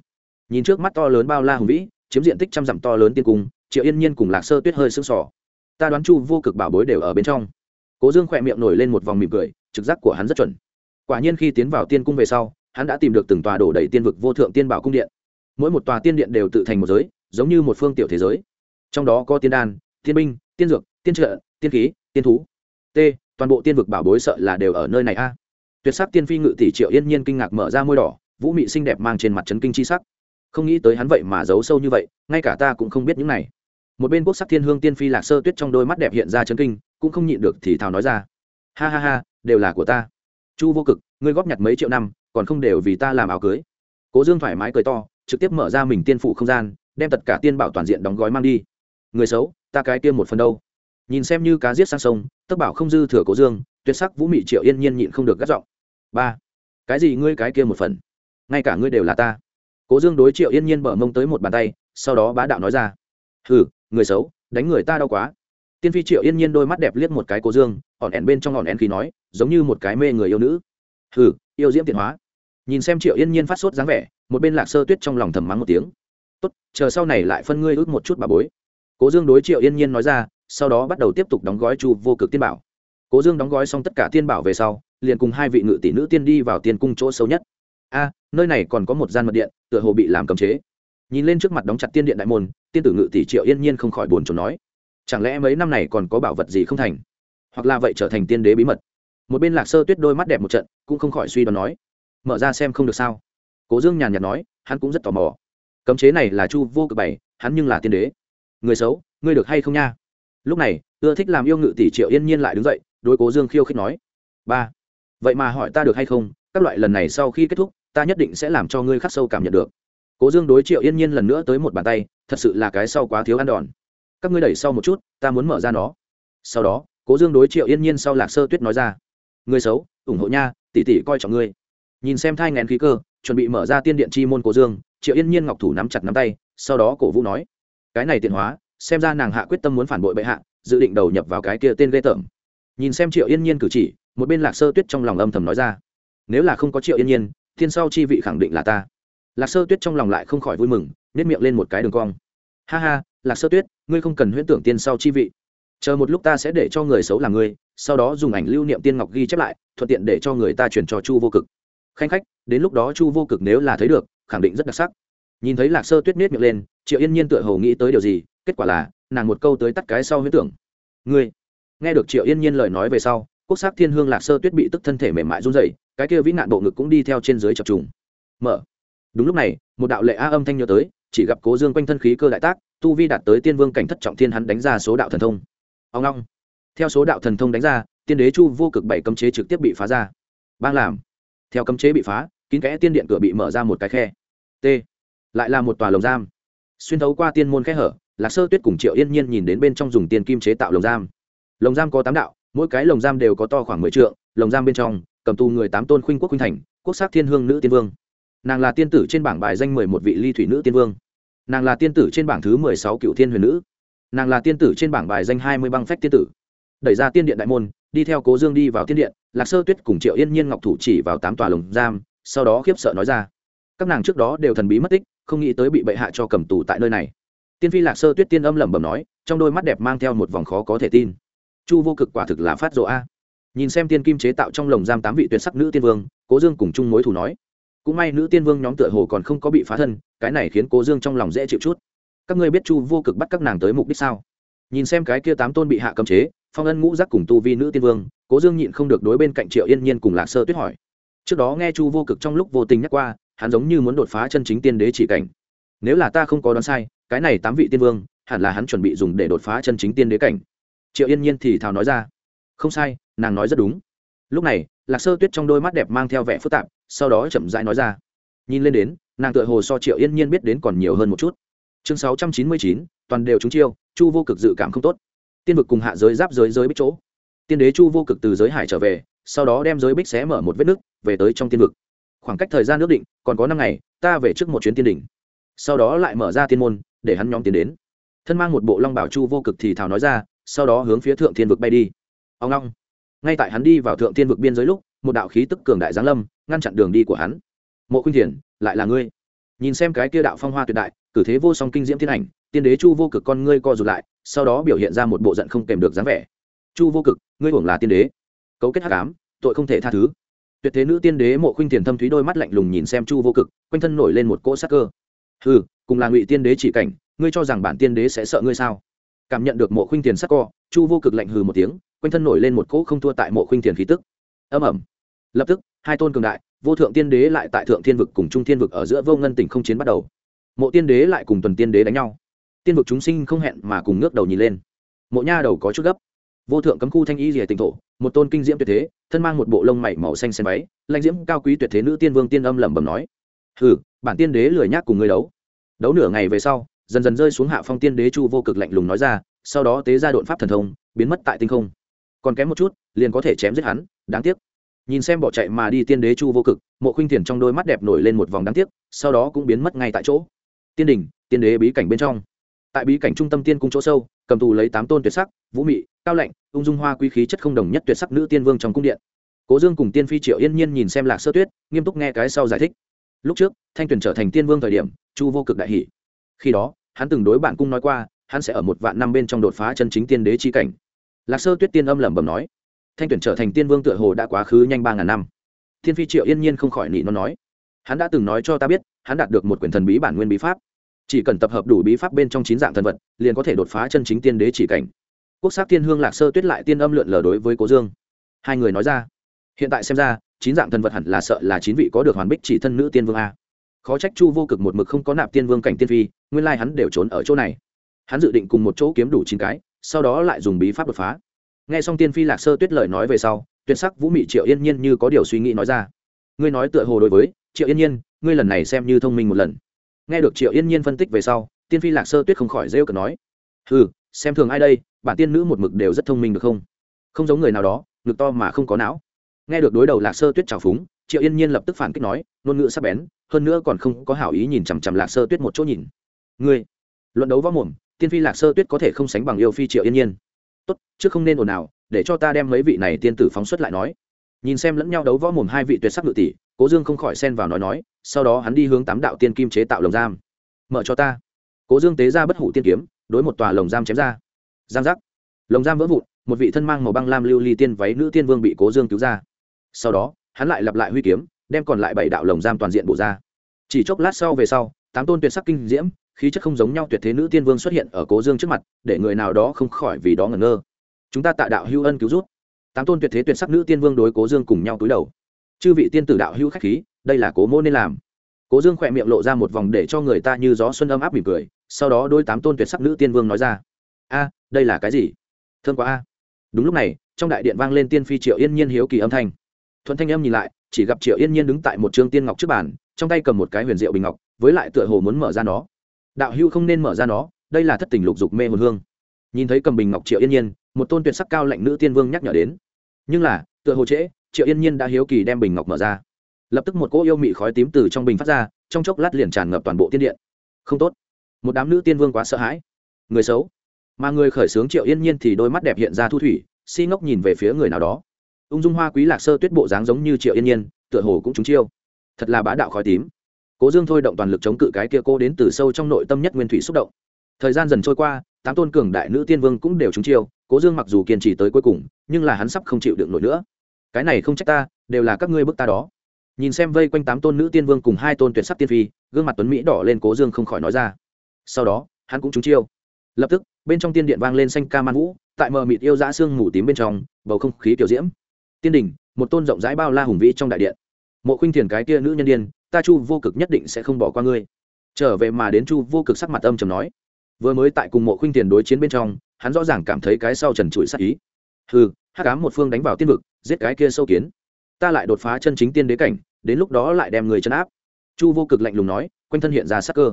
Nhìn trước mắt to lớn bao la hùng vĩ, chiếm diện tích trăm dặm to lớn tiên cung, triệu yên nhiên cùng lạc sơ tuyết hơi sưng sỏ ta đoán chu vô cực bảo bối đều ở bên trong. Cố dương khỏe miệng nổi lên một vòng mỉm cười, trực giác của hắn rất chuẩn. Quả nhiên khi tiến vào tiên cung về sau, hắn đã tìm được từng tòa đổ đầy tiên vực vô thượng tiên bảo cung điện. Mỗi một tòa tiên điện đều tự thành một giới, giống như một phương tiểu thế giới. Trong đó có tiên đan, tiên binh, tiên dược, tiên trợ, tiên khí, tiên thú. T, toàn bộ tiên vực bảo bối sợ là đều ở nơi này a. Tuyệt sắc tiên phi ngự tỷ triệu yên nhiên kinh ngạc mở ra môi đỏ, vũ mị xinh đẹp mang trên mặt trấn kinh chi sắc. Không nghĩ tới hắn vậy mà giấu sâu như vậy, ngay cả ta cũng không biết những này một bên quốc sắc thiên hương tiên phi lạc sơ tuyết trong đôi mắt đẹp hiện ra chấn kinh, cũng không nhịn được thì thào nói ra. Ha ha ha, đều là của ta. Chu vô cực, ngươi góp nhặt mấy triệu năm, còn không đều vì ta làm áo cưới. Cố dương thoải mái cười to, trực tiếp mở ra mình tiên phụ không gian, đem tất cả tiên bảo toàn diện đóng gói mang đi. Người xấu, ta cái tiêm một phần đâu? Nhìn xem như cá giết sang sông tất bảo không dư thừa cố dương, tuyệt sắc vũ mị triệu yên nhiên nhịn không được gắt giọng. Ba, cái gì ngươi cái kia một phần? Ngay cả ngươi đều là ta. Cố dương đối triệu yên nhiên bở mông tới một bàn tay, sau đó bá đạo nói ra. Hừ người xấu, đánh người ta đau quá. Tiên phi triệu yên nhiên đôi mắt đẹp liếc một cái cố dương ỏn ẻn bên trong ỏn ẻn khi nói, giống như một cái mê người yêu nữ. Hừ, yêu diễm tiện hóa. Nhìn xem triệu yên nhiên phát sốt dáng vẻ, một bên lạc sơ tuyết trong lòng thầm mắng một tiếng. Tốt, chờ sau này lại phân ngươi ước một chút bà bối. Cố dương đối triệu yên nhiên nói ra, sau đó bắt đầu tiếp tục đóng gói chu vô cực tiên bảo. Cố dương đóng gói xong tất cả tiên bảo về sau, liền cùng hai vị ngự tỷ nữ tiên đi vào tiên cung chỗ sâu nhất. A, nơi này còn có một gian mật điện, tựa hồ bị làm cấm chế nhìn lên trước mặt đóng chặt tiên điện đại môn, tiên tử ngự tỷ triệu yên nhiên không khỏi buồn chồn nói, chẳng lẽ mấy năm này còn có bảo vật gì không thành? Hoặc là vậy trở thành tiên đế bí mật? Một bên lạc sơ tuyết đôi mắt đẹp một trận, cũng không khỏi suy đoán nói, mở ra xem không được sao? Cố dương nhàn nhạt nói, hắn cũng rất tò mò. Cấm chế này là chu vô cực bảy hắn nhưng là tiên đế. Người xấu, ngươi được hay không nha? Lúc này, ưa thích làm yêu ngự tỷ triệu yên nhiên lại đứng dậy, đối cố dương khiêu khích nói, ba, vậy mà hỏi ta được hay không? Các loại lần này sau khi kết thúc, ta nhất định sẽ làm cho ngươi khắc sâu cảm nhận được cố dương đối triệu yên nhiên lần nữa tới một bàn tay, thật sự là cái sau quá thiếu ăn đòn. Các ngươi đẩy sau một chút, ta muốn mở ra nó. Sau đó, cố dương đối triệu yên nhiên sau lạc sơ tuyết nói ra. Người xấu, ủng hộ nha tỉ tỉ coi trọng ngươi. Nhìn xem thai ngén khí cơ, chuẩn bị mở ra tiên điện chi môn cố dương, triệu yên nhiên ngọc thủ nắm chặt nắm tay, sau đó cổ vũ nói. Cái này tiện hóa, xem ra nàng hạ quyết tâm muốn phản bội bệ hạ, dự định đầu nhập vào cái kia tên ghê tởm. Nhìn xem triệu yên nhiên cử chỉ, một bên lạc sơ tuyết trong lòng âm thầm nói ra. Nếu là không có triệu yên nhiên, thiên sau chi vị khẳng định là ta lạc sơ tuyết trong lòng lại không khỏi vui mừng nếp miệng lên một cái đường cong. Ha ha, lạc sơ tuyết, ngươi không cần huyễn tưởng tiên sau chi vị. Chờ một lúc ta sẽ để cho người xấu là ngươi, sau đó dùng ảnh lưu niệm tiên ngọc ghi chép lại, thuận tiện để cho người ta chuyển cho chu vô cực. Khanh khách, đến lúc đó chu vô cực nếu là thấy được, khẳng định rất đặc sắc. Nhìn thấy lạc sơ tuyết miết miệng lên, triệu yên nhiên tựa hồ nghĩ tới điều gì, kết quả là, nàng một câu tới tắt cái sau huyễn tưởng. Ngươi. Nghe được triệu yên nhiên lời nói về sau, quốc sắc thiên hương lạc sơ tuyết bị tức thân thể mềm mại run dậy cái kia vĩ nạn bộ ngực cũng đi theo trên dưới chập trùng. Mở đúng lúc này, một đạo lệ a âm thanh nhớ tới, chỉ gặp cố dương quanh thân khí cơ đại tác, tu vi đạt tới tiên vương cảnh thất trọng thiên hắn đánh ra số đạo thần thông. Ông long. Theo số đạo thần thông đánh ra, tiên đế chu vô cực bảy cấm chế trực tiếp bị phá ra. Bang làm. Theo cấm chế bị phá, kín kẽ tiên điện cửa bị mở ra một cái khe. T. Lại là một tòa lồng giam. Xuyên thấu qua tiên môn khe hở, lạc sơ tuyết cùng triệu yên nhiên nhìn đến bên trong dùng tiền kim chế tạo lồng giam. Lồng giam có tám đạo, mỗi cái lồng giam đều có to khoảng mười t lồng giam bên trong, cầm tù người tám tôn khuynh quốc khuynh thành, quốc sắc thiên hương nữ tiên vương nàng là tiên tử trên bảng bài danh mười một vị ly thủy nữ tiên vương. Nàng là tiên tử trên bảng thứ mười sáu cựu thiên huyền nữ. Nàng là tiên tử trên bảng bài danh hai mươi băng phách tiên tử. Đẩy ra tiên điện đại môn, đi theo cố dương đi vào tiên điện, lạc sơ tuyết cùng triệu yên nhiên ngọc thủ chỉ vào tám tòa lồng giam, sau đó khiếp sợ nói ra, các nàng trước đó đều thần bí mất tích, không nghĩ tới bị bệ hạ cho cầm tù tại nơi này. Tiên phi lạc sơ tuyết tiên âm lẩm bẩm nói, trong đôi mắt đẹp mang theo một vòng khó có thể tin. Chu vô cực quả thực là phát rộ a. Nhìn xem tiên kim chế tạo trong lồng giam tám vị tuyệt sắc nữ tiên vương, cố dương cùng chung mối thủ nói cũng may nữ tiên vương nhóm tựa hồ còn không có bị phá thân, cái này khiến cố dương trong lòng dễ chịu chút. Các ngươi biết chu vô cực bắt các nàng tới mục đích sao? Nhìn xem cái kia tám tôn bị hạ cấm chế, phong ân ngũ giác cùng tu vi nữ tiên vương, cố dương nhịn không được đối bên cạnh triệu yên nhiên cùng lạc sơ tuyết hỏi. Trước đó nghe chu vô cực trong lúc vô tình nhắc qua, hắn giống như muốn đột phá chân chính tiên đế chỉ cảnh. Nếu là ta không có đoán sai, cái này tám vị tiên vương, hẳn là hắn chuẩn bị dùng để đột phá chân chính tiên đế cảnh. Triệu yên nhiên thì thào nói ra. Không sai, nàng nói rất đúng lúc này, lạc sơ tuyết trong đôi mắt đẹp mang theo vẻ phức tạp, sau đó chậm rãi nói ra. Nhìn lên đến, nàng tựa hồ so triệu yên nhiên biết đến còn nhiều hơn một chút. Chương sáu trăm chín mươi chín, toàn đều trúng chiêu, chu vô cực dự cảm không tốt. Tiên vực cùng hạ giới giáp giới giới bích chỗ. Tiên đế chu vô cực từ giới hải trở về, sau đó đem giới bích xé mở một vết nứt, về tới trong tiên vực. Khoảng cách thời gian ước định, còn có năm ngày, ta về trước một chuyến tiên đỉnh. Sau đó lại mở ra tiên môn, để hắn nhóm tiến đến. Thân mang một bộ long bảo chu vô cực thì thảo nói ra, sau đó hướng phía thượng thiên vực bay đi. Ông long ngay tại hắn đi vào thượng thiên vực biên giới lúc, một đạo khí tức cường đại giáng lâm, ngăn chặn đường đi của hắn. Mộ khuynh thiền, lại là ngươi? Nhìn xem cái kia đạo phong hoa tuyệt đại, cử thế vô song kinh diễm thiên ảnh, tiên đế chu vô cực con ngươi co rụt lại, sau đó biểu hiện ra một bộ giận không kèm được dáng vẻ. Chu vô cực, ngươi hưởng là tiên đế. Cấu kết hắc ám, tội không thể tha thứ. Tuyệt thế nữ tiên đế mộ khuynh thiền thâm thúy đôi mắt lạnh lùng nhìn xem chu vô cực, quanh thân nổi lên một cỗ sắc cơ. Hừ, cùng là ngụy tiên đế chỉ cảnh, ngươi cho rằng bản tiên đế sẽ sợ ngươi sao? Cảm nhận được mộ khuynh thiền sắc co, chu vô cực lạnh hừ một tiếng, quanh thân nổi lên một cỗ không thua tại mộ khuynh thiền khí tức. Âm ẩm lập tức, hai tôn cường đại, vô thượng tiên đế lại tại thượng thiên vực cùng trung thiên vực ở giữa vô ngân tỉnh không chiến bắt đầu. Mộ tiên đế lại cùng tuần tiên đế đánh nhau. Tiên vực chúng sinh không hẹn mà cùng ngước đầu nhìn lên. Mộ nha đầu có chút gấp. Vô thượng cấm khu thanh y rìa tỉnh thổ, một tôn kinh diễm tuyệt thế, thân mang một bộ lông mảy màu xanh xen váy, lãnh diễm cao quý tuyệt thế nữ tiên vương tiên âm lẩm bẩm nói, hừ, bản tiên đế lười nhác cùng người đấu. Đấu nửa ngày về sau dần dần rơi xuống hạ phong tiên đế chu vô cực lạnh lùng nói ra, sau đó tế ra đột pháp thần thông, biến mất tại tinh không. Còn kém một chút, liền có thể chém giết hắn, đáng tiếc. Nhìn xem bỏ chạy mà đi tiên đế chu vô cực, mộ khuynh thiền trong đôi mắt đẹp nổi lên một vòng đáng tiếc, sau đó cũng biến mất ngay tại chỗ. Tiên đình tiên đế bí cảnh bên trong. Tại bí cảnh trung tâm tiên cung chỗ sâu, cầm tù lấy tám tôn tuyệt sắc, vũ mị, cao lạnh, ung dung hoa quý khí chất không đồng nhất tuyệt sắc nữ tiên vương trong cung điện. Cố dương cùng tiên phi triệu yên nhiên nhìn xem lạc sơ tuyết, nghiêm túc nghe cái sau giải thích. Lúc trước, thanh tuyền trở thành tiên vương thời điểm, chu vô cực đại hỷ khi đó, hắn từng đối bạn cung nói qua, hắn sẽ ở một vạn năm bên trong đột phá chân chính tiên đế chi cảnh. Lạc sơ tuyết tiên âm lẩm bẩm nói, thanh tuyển trở thành tiên vương tựa hồ đã quá khứ nhanh ba ngàn năm. Thiên phi triệu yên nhiên không khỏi nị nó nói, hắn đã từng nói cho ta biết, hắn đạt được một quyển thần bí bản nguyên bí pháp. Chỉ cần tập hợp đủ bí pháp bên trong chín dạng thần vật, liền có thể đột phá chân chính tiên đế chỉ cảnh. Quốc sắc tiên hương lạc sơ tuyết lại tiên âm lượn lờ đối với cố dương. Hai người nói ra, hiện tại xem ra, chín dạng thần vật hẳn là sợ là chín vị có được hoàn bích chỉ thân nữ tiên vương a khó trách chu vô cực một mực không có nạp tiên vương cảnh tiên phi, nguyên lai hắn đều trốn ở chỗ này. Hắn dự định cùng một chỗ kiếm đủ chín cái, sau đó lại dùng bí pháp đột phá. Nghe xong tiên phi lạc sơ tuyết lời nói về sau, tuyệt sắc vũ mị triệu yên nhiên như có điều suy nghĩ nói ra. Ngươi nói tựa hồ đối với, triệu yên nhiên, ngươi lần này xem như thông minh một lần. Nghe được triệu yên nhiên phân tích về sau, tiên phi lạc sơ tuyết không khỏi rêu cờ nói. Ừ xem thường ai đây, bản tiên nữ một mực đều rất thông minh được không? Không giống người nào đó, ngực to mà không có não. Nghe được đối đầu lạc sơ tuyết trào phúng, triệu yên nhiên lập tức phản kích nói, ngôn ngữ sắp bén hơn nữa còn không có hảo ý nhìn chằm chằm lạc sơ tuyết một chỗ nhìn. Ngươi, luận đấu võ mồm, tiên phi lạc sơ tuyết có thể không sánh bằng yêu phi triệu yên nhiên. Tốt chứ không nên ồn ào, để cho ta đem mấy vị này tiên tử phóng xuất lại nói. Nhìn xem lẫn nhau đấu võ mồm hai vị tuyệt sắc ngự tỷ, cố dương không khỏi xen vào nói nói, sau đó hắn đi hướng tám đạo tiên kim chế tạo lồng giam. Mở cho ta. Cố dương tế ra bất hủ tiên kiếm, đối một tòa lồng giam chém ra. Giam giác. Lồng giam vỡ vụn, một vị thân mang màu băng lam lưu ly tiên váy nữ tiên vương bị cố dương cứu ra. Sau đó, hắn lại lặp lại huy kiếm đem còn lại bảy đạo lồng giam toàn diện bổ ra. Chỉ chốc lát sau về sau, tám tôn tuyệt sắc kinh diễm, khí chất không giống nhau tuyệt thế nữ tiên vương xuất hiện ở cố dương trước mặt, để người nào đó không khỏi vì đó ngẩn ngơ. Chúng ta tạ đạo hưu ân cứu rút tám tôn tuyệt thế tuyệt sắc nữ tiên vương đối cố dương cùng nhau túi đầu. Chư vị tiên tử đạo hưu khách khí, đây là cố mô nên làm. Cố dương khỏe miệng lộ ra một vòng để cho người ta như gió xuân âm áp mỉm cười, sau đó đôi tám tôn tuyệt sắc nữ tiên vương nói ra. A, đây là cái gì? Thương quá a. Đúng lúc này, trong đại điện vang lên tiên phi triệu yên nhiên hiếu kỳ âm thanh. Thuận thanh âm nhìn lại chỉ gặp triệu yên nhiên đứng tại một trương tiên ngọc trước bàn, trong tay cầm một cái huyền diệu bình ngọc, với lại tựa hồ muốn mở ra nó. Đạo hưu không nên mở ra nó, đây là thất tình lục dục mê hồn hương. Nhìn thấy cầm bình ngọc triệu yên nhiên, một tôn tuyệt sắc cao lạnh nữ tiên vương nhắc nhở đến. Nhưng là, tựa hồ trễ, triệu yên nhiên đã hiếu kỳ đem bình ngọc mở ra. Lập tức một cỗ yêu mị khói tím từ trong bình phát ra, trong chốc lát liền tràn ngập toàn bộ tiên điện. Không tốt. Một đám nữ tiên vương quá sợ hãi. Người xấu. Mà người khởi xướng triệu yên nhiên thì đôi mắt đẹp hiện ra thu thủy, si ngốc nhìn về phía người nào đó ung dung hoa quý lạc sơ tuyết bộ dáng giống như triệu yên nhiên, tựa hồ cũng trúng chiêu. Thật là bá đạo khói tím. Cố dương thôi động toàn lực chống cự cái kia cô đến từ sâu trong nội tâm nhất nguyên thủy xúc động. Thời gian dần trôi qua, tám tôn cường đại nữ tiên vương cũng đều trúng chiêu, cố dương mặc dù kiên trì tới cuối cùng, nhưng là hắn sắp không chịu được nổi nữa. Cái này không trách ta, đều là các ngươi bức ta đó. Nhìn xem vây quanh tám tôn nữ tiên vương cùng hai tôn tuyệt sắc tiên phi, gương mặt tuấn mỹ đỏ lên cố dương không khỏi nói ra. Sau đó, hắn cũng trúng chiêu. Lập tức, bên trong tiên điện vang lên xanh ca man vũ, tại mờ mịt yêu dã xương mù tím bên trong, bầu không khí kiểu diễm tiên đình, một tôn rộng rãi bao la hùng vĩ trong đại điện. Mộ khuynh thiền cái kia nữ nhân đ i ê n ta chu vô cực nhất định sẽ không bỏ qua ngươi. Trở về mà đến chu vô cực sắc mặt âm chầm nói. Vừa mới tại cùng mộ khuynh thiền đối chiến bên trong, hắn rõ ràng cảm thấy cái sau trần trụi sắc ý. Hừ, hắc cám một phương đánh vào tiên vực, giết cái kia sâu kiến. Ta lại đột phá chân chính tiên đế cảnh, đến lúc đó lại đem người chấn áp. Chu vô cực lạnh lùng nói, quanh thân hiện ra sắc cơ.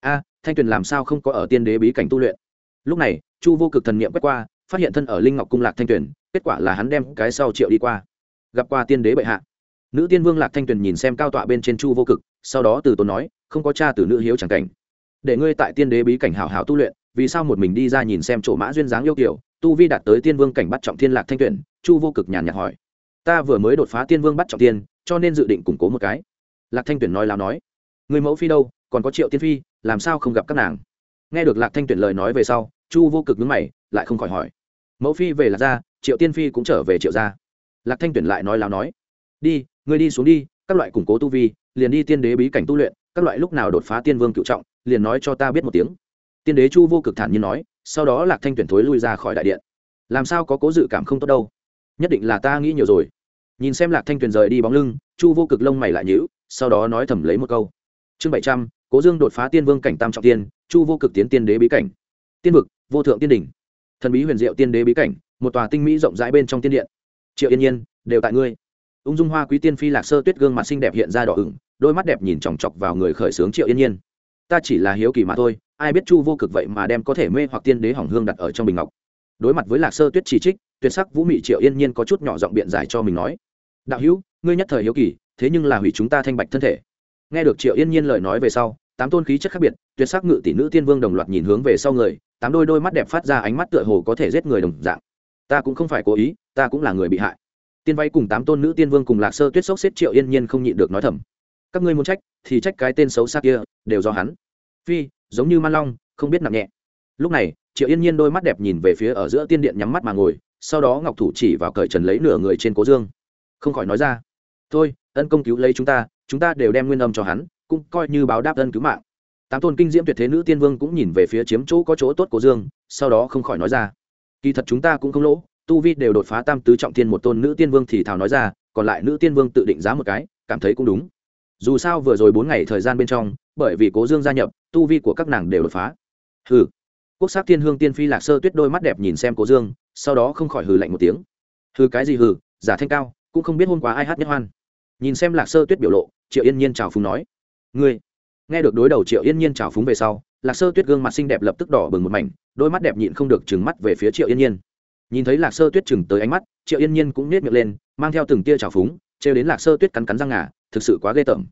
A, thanh tuyền làm sao không có ở tiên đế bí cảnh tu luyện? Lúc này, chu vô cực thần niệm quét qua, phát hiện thân ở linh ngọc cung lạc thanh tuyền kết quả là hắn đem cái sau triệu đi qua. Gặp qua tiên đế bệ hạ. Nữ tiên vương lạc thanh tuyền nhìn xem cao tọa bên trên chu vô cực, sau đó từ tốn nói, không có cha từ nữ hiếu chẳng cảnh. Để ngươi tại tiên đế bí cảnh hảo hảo tu luyện, vì sao một mình đi ra nhìn xem chỗ mã duyên dáng yêu kiểu tu vi đạt tới tiên vương cảnh bắt trọng thiên lạc thanh tuyển chu vô cực nhàn nhạt hỏi. Ta vừa mới đột phá tiên vương bắt trọng tiên cho nên dự định củng cố một cái. Lạc thanh tuyển nói láo nói. Người mẫu phi đâu, còn có triệu tiên phi, làm sao không gặp các nàng? Nghe được lạc thanh tuyển lời nói về sau, chu vô cực nhướng mày, lại không khỏi hỏi. Mẫu phi về lạc ra triệu tiên phi cũng trở về triệu gia. Lạc thanh tuyển lại nói láo nói, đi, ngươi đi xuống đi, các loại củng cố tu vi, liền đi tiên đế bí cảnh tu luyện, các loại lúc nào đột phá tiên vương cựu trọng, liền nói cho ta biết một tiếng. Tiên đế chu vô cực thản nhiên nói, sau đó lạc thanh tuyển thối lui ra khỏi đại điện. Làm sao có cố dự cảm không tốt đâu? Nhất định là ta nghĩ nhiều rồi. Nhìn xem lạc thanh tuyền rời đi bóng lưng, chu vô cực lông mày lại nhữ sau đó nói thầm lấy một câu. Chương bảy trăm, cố dương đột phá tiên vương cảnh tam trọng tiên, chu vô cực tiến tiên đế bí cảnh. Tiên vực, vô thượng tiên đỉnh. Thần bí huyền diệu tiên đế bí cảnh một tòa tinh mỹ rộng rãi bên trong tiên điện. Triệu yên nhiên, đều tại ngươi. Ung dung hoa quý tiên phi lạc sơ tuyết gương mặt xinh đẹp hiện ra đỏ ửng, đôi mắt đẹp nhìn chòng chọc vào người khởi xướng triệu yên nhiên. Ta chỉ là hiếu kỳ mà thôi, ai biết chu vô cực vậy mà đem có thể mê hoặc tiên đế hỏng hương đặt ở trong bình ngọc. Đối mặt với lạc sơ tuyết chỉ trích, tuyệt sắc vũ mị triệu yên nhiên có chút nhỏ giọng biện giải cho mình nói. Đạo hữu, ngươi nhất thời hiếu kỳ, thế nhưng là hủy chúng ta thanh bạch thân thể. Nghe được triệu yên nhiên lời nói về sau, tám tôn khí chất khác biệt, tuyệt sắc ngự tỷ nữ tiên vương đồng loạt nhìn hướng về sau người, tám đôi đôi mắt đẹp phát ra ánh mắt tựa hồ có thể giết người đồng dạng ta cũng không phải cố ý, ta cũng là người bị hại. Tiên vay cùng tám tôn nữ tiên vương cùng lạc sơ tuyết sốc xếp triệu yên nhiên không nhịn được nói thầm. Các ngươi muốn trách, thì trách cái tên xấu xa kia, đều do hắn. Phi, giống như man long, không biết nặng nhẹ. Lúc này, triệu yên nhiên đôi mắt đẹp nhìn về phía ở giữa tiên điện nhắm mắt mà ngồi, sau đó ngọc thủ chỉ vào cởi trần lấy nửa người trên cố dương. Không khỏi nói ra, thôi, ân công cứu lấy chúng ta chúng ta đều đem nguyên âm cho hắn, cũng coi như báo đáp ân cứu mạng. Tám tôn kinh diễm tuyệt thế nữ tiên vương cũng nhìn về phía chiếm chỗ có chỗ tốt cố dương, sau đó không khỏi nói ra kỳ thật chúng ta cũng không lỗ, tu vi đều đột phá tam tứ trọng thiên một tôn nữ tiên vương thì thào nói ra, còn lại nữ tiên vương tự định giá một cái, cảm thấy cũng đúng. Dù sao vừa rồi bốn ngày thời gian bên trong, bởi vì cố dương gia nhập, tu vi của các nàng đều đột phá. Hừ. Quốc sắc thiên hương tiên phi lạc sơ tuyết đôi mắt đẹp nhìn xem cố dương, sau đó không khỏi hừ lạnh một tiếng. Hừ cái gì hừ, giả thanh cao, cũng không biết hôm qua ai hát nhất hoan. Nhìn xem lạc sơ tuyết biểu lộ, triệu yên nhiên chào phúng nói. Ngươi, nghe được đối đầu triệu yên nhiên chào phúng về sau lạc sơ tuyết gương mặt xinh đẹp lập tức đỏ bừng một mảnh, đôi mắt đẹp nhịn không được trừng mắt về phía triệu yên nhiên. Nhìn thấy lạc sơ tuyết chừng tới ánh mắt, triệu yên nhiên cũng nết miệng lên, mang theo từng tia trào phúng, trêu đến lạc sơ tuyết cắn cắn răng ngà, thực sự quá ghê tởm.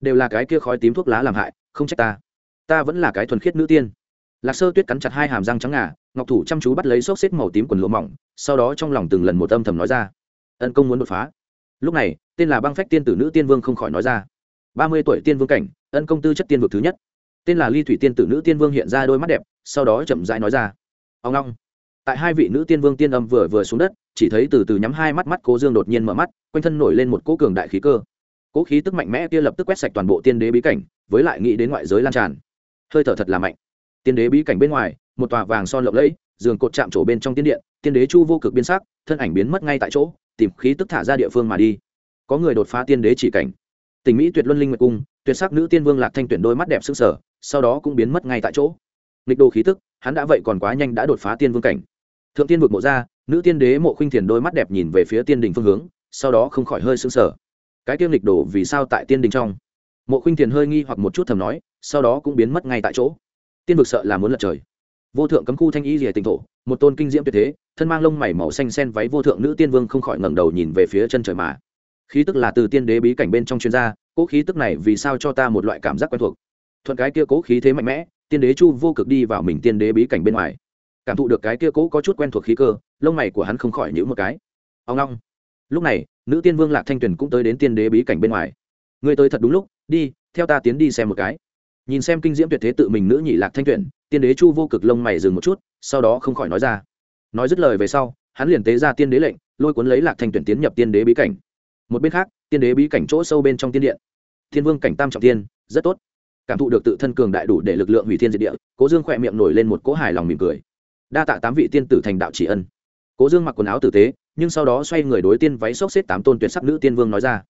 Đều là cái kia khói tím thuốc lá làm hại, không trách ta. Ta vẫn là cái thuần khiết nữ tiên. Lạc sơ tuyết cắn chặt hai hàm răng trắng ngà, ngọc thủ chăm chú bắt lấy xốc xếp màu tím quần lụa mỏng, sau đó trong lòng từng lần một âm thầm nói ra. Ân công muốn đột phá. Lúc này, tên là băng phách tiên tử nữ tiên vương không khỏi nói ra. Ba mươi tuổi tiên vương cảnh, ân công tư chất tiên vực thứ nhất tên là ly thủy tiên tử nữ tiên vương hiện ra đôi mắt đẹp, sau đó chậm rãi nói ra. Ông long tại hai vị nữ tiên vương tiên âm vừa vừa xuống đất, chỉ thấy từ từ nhắm hai mắt mắt cố dương đột nhiên mở mắt, quanh thân nổi lên một cỗ cường đại khí cơ. Cỗ khí tức mạnh mẽ kia lập tức quét sạch toàn bộ tiên đế bí cảnh, với lại nghĩ đến ngoại giới lan tràn. Hơi thở thật là mạnh. Tiên đế bí cảnh bên ngoài, một tòa vàng son lộng lẫy, giường cột chạm trổ bên trong tiên điện, tiên đế chu vô cực biên sắc, thân ảnh biến mất ngay tại chỗ, tìm khí tức thả ra địa phương mà đi. Có người đột phá tiên đế chỉ cảnh. Tình mỹ tuyệt luân linh nguyệt cung tuyệt sắc nữ tiên vương lạc thanh tuyển đôi mắt đẹp sức sở sau đó cũng biến mất ngay tại chỗ. Nghịch đồ khí tức, hắn đã vậy còn quá nhanh đã đột phá tiên vương cảnh. Thượng tiên vực mộ ra, nữ tiên đế mộ khinh thiền đôi mắt đẹp nhìn về phía tiên đình phương hướng, sau đó không khỏi hơi sững sở cái tiêm lịch đồ vì sao tại tiên đình trong? Mộ khinh thiền hơi nghi hoặc một chút thầm nói, sau đó cũng biến mất ngay tại chỗ. Tiên vực sợ là muốn lật trời. Vô thượng cấm khu thanh y rìa tỉnh thổ, một tôn kinh diễm tuyệt thế, thân mang lông mảy màu xanh sen váy vô thượng nữ tiên vương không khỏi ngẩng đầu nhìn về phía chân trời mà. Khí tức là từ tiên đế bí cảnh bên trong chuyên gia cố khí tức này vì sao cho ta một loại cảm giác quen thuộc? Thuận cái kia cố khí thế mạnh mẽ, tiên đế chu vô cực đi vào mình tiên đế bí cảnh bên ngoài. Cảm thụ được cái kia cố có chút quen thuộc khí cơ, lông mày của hắn không khỏi nhữ một cái. Ông long lúc này, nữ tiên vương lạc thanh tuyền cũng tới đến tiên đế bí cảnh bên ngoài. Người tới thật đúng lúc, đi, theo ta tiến đi xem một cái. Nhìn xem kinh diễm tuyệt thế tự mình nữ nhị lạc thanh tuyển tiên đế chu vô cực lông mày dừng một chút, sau đó không khỏi nói ra. Nói dứt lời về sau, hắn liền tế ra tiên đế lệnh, lôi cuốn lấy lạc thanh tuyển tiến nhập tiên đế bí cảnh. Một bên khác, tiên đế bí cảnh chỗ sâu bên trong tiên điện thiên vương cảnh tam trọng thiên, rất tốt. Cảm thụ được tự thân cường đại đủ để lực lượng hủy thiên diệt địa cố dương khỏe miệng nổi lên một cỗ hài lòng mỉm cười. Đa tạ tám vị tiên tử thành đạo chỉ ân. Cố dương mặc quần áo tử tế nhưng sau đó xoay người đối tiên váy xốc xếp tám tôn tuyệt sắc nữ tiên vương nói ra.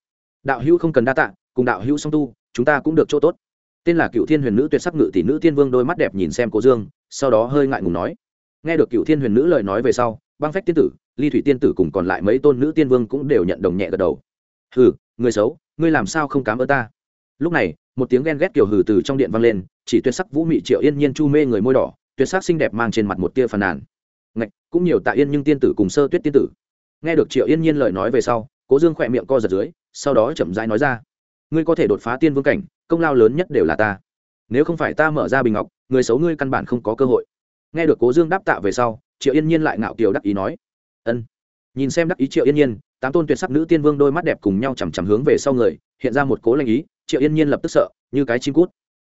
Đạo hữu không cần đa tạ cùng đạo hữu song tu chúng ta cũng được chỗ tốt. Tên là cựu thiên huyền nữ tuyệt sắc ngự tỷ nữ tiên vương đôi mắt đẹp nhìn xem cố dương sau đó hơi ngại ngùng nói. Nghe được cựu thiên huyền nữ lời nói về sau băng phách tiên tử ly thủy tiên tử cùng còn lại mấy tôn nữ tiên vương cũng đều nhận đồng nhẹ gật đầu. Hừ người xấu ngươi làm sao không cám ơn ta? Lúc này, một tiếng ghen ghét kiểu hừ từ trong điện vang lên, chỉ tuyệt sắc vũ mị triệu yên nhiên chu mê người môi đỏ, tuyệt sắc xinh đẹp mang trên mặt một tia phàn nàn. Ngạch, cũng nhiều tạ yên nhưng tiên tử cùng sơ tuyết tiên tử. Nghe được triệu yên nhiên lời nói về sau, cố dương khỏe miệng co giật dưới, sau đó chậm rãi nói ra. Ngươi có thể đột phá tiên vương cảnh, công lao lớn nhất đều là ta. Nếu không phải ta mở ra bình ngọc, người xấu ngươi căn bản không có cơ hội. Nghe được cố dương đáp tạ về sau, triệu yên nhiên lại ngạo kiều đắc ý nói. Ân. Nhìn xem đắc ý triệu yên nhiên tám tôn tuyệt sắc nữ tiên vương đôi mắt đẹp cùng nhau chằm chằm hướng về sau người, hiện ra một cố lanh ý, triệu yên nhiên lập tức sợ, như cái chim cút.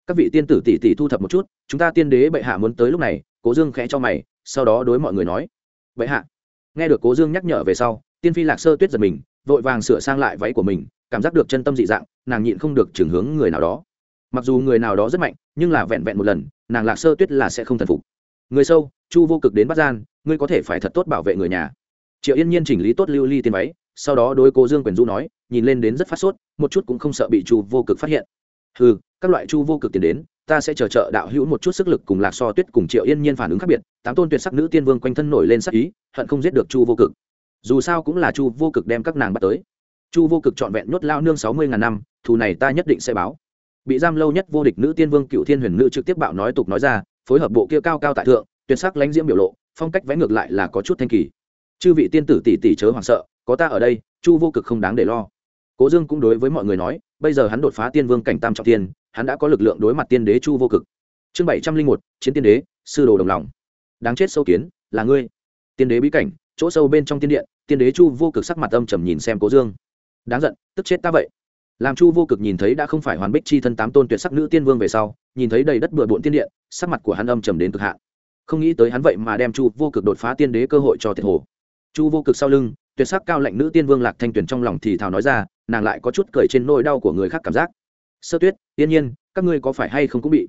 Các vị tiên tử tỷ tỷ thu thập một chút, chúng ta tiên đế bệ hạ muốn tới lúc này, cố dương khẽ cho mày, sau đó đối mọi người nói, bệ hạ. Nghe được cố dương nhắc nhở về sau, tiên phi lạc sơ tuyết giật mình, vội vàng sửa sang lại váy của mình, cảm giác được chân tâm dị dạng, nàng nhịn không được trường hướng người nào đó. Mặc dù người nào đó rất mạnh, nhưng là vẹn vẹn một lần, nàng lạc sơ tuyết là sẽ không thần phục. Người sâu, chu vô cực đến bắt gian, ngươi có thể phải thật tốt bảo vệ người nhà triệu yên nhiên chỉnh lý tốt lưu ly tiên váy, sau đó đối cố dương quyền du nói, nhìn lên đến rất phát sốt, một chút cũng không sợ bị chu vô cực phát hiện. Ừ các loại chu vô cực tiền đến, ta sẽ chờ trợ đạo hữu một chút sức lực cùng lạc so tuyết cùng triệu yên nhiên phản ứng khác biệt, tám tôn tuyệt sắc nữ tiên vương quanh thân nổi lên sắc ý, hận không giết được chu vô cực. Dù sao cũng là chu vô cực đem các nàng bắt tới. Chu vô cực trọn vẹn nhốt lao nương sáu mươi ngàn năm, thù này ta nhất định sẽ báo. Bị giam lâu nhất vô địch nữ tiên vương cựu thiên huyền nữ trực tiếp bạo nói tục nói ra, phối hợp bộ kia cao cao tại thượng, tuyệt sắc lãnh diễm biểu lộ, phong cách vẽ ngược lại là có chút thanh kỳ chư vị tiên tử tỷ tỷ chớ hoảng sợ, có ta ở đây, chu vô cực không đáng để lo. Cố dương cũng đối với mọi người nói, bây giờ hắn đột phá tiên vương cảnh tam trọng tiên hắn đã có lực lượng đối mặt tiên đế chu vô cực. Chương bảy trăm linh một, chiến tiên đế, sư đồ đồng lòng. Đáng chết sâu kiến, là ngươi. Tiên đế bí cảnh, chỗ sâu bên trong tiên điện, tiên đế chu vô cực sắc mặt âm trầm nhìn xem cố dương. Đáng giận, tức chết ta vậy. Làm chu vô cực nhìn thấy đã không phải hoàn bích chi thân tám tôn tuyệt sắc nữ tiên vương về sau, nhìn thấy đầy đất bừa bộn tiên điện, sắc mặt của hắn âm trầm đến cực hạn. Không nghĩ tới hắn vậy mà đem chu vô cực đột phá tiên đế cơ hội cho thiệt hồ chu vô cực sau lưng, tuyệt sắc cao lạnh nữ tiên vương lạc thanh tuyền trong lòng thì thào nói ra, nàng lại có chút cười trên nỗi đau của người khác cảm giác. Sơ tuyết tiên nhiên, các ngươi có phải hay không cũng bị?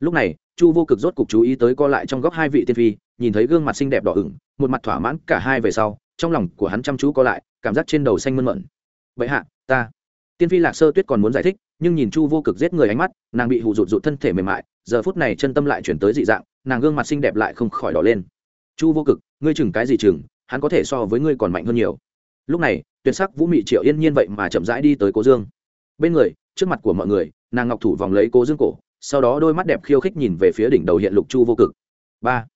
Lúc này, chu vô cực rốt cục chú ý tới co lại trong góc hai vị tiên phi, nhìn thấy gương mặt xinh đẹp đỏ ửng, một mặt thỏa mãn cả hai về sau, trong lòng của hắn chăm chú co lại, cảm giác trên đầu xanh mơn mận. Vậy hạ, ta. Tiên phi lạc sơ tuyết còn muốn giải thích, nhưng nhìn chu vô cực giết người ánh mắt, nàng bị hụ rụt rụt thân thể mềm mại, giờ phút này chân tâm lại chuyển tới dị dạng, nàng gương mặt xinh đẹp lại không khỏi đỏ lên. Chu vô cực, ngươi chừng cái gì chừng? Hắn có thể so với ngươi còn mạnh hơn nhiều. Lúc này, tuyệt sắc vũ mị triệu yên nhiên vậy mà chậm rãi đi tới cố dương. Bên người, trước mặt của mọi người, nàng ngọc thủ vòng lấy cố dương cổ, sau đó đôi mắt đẹp khiêu khích nhìn về phía đỉnh đầu hiện lục chu vô cực. Ba,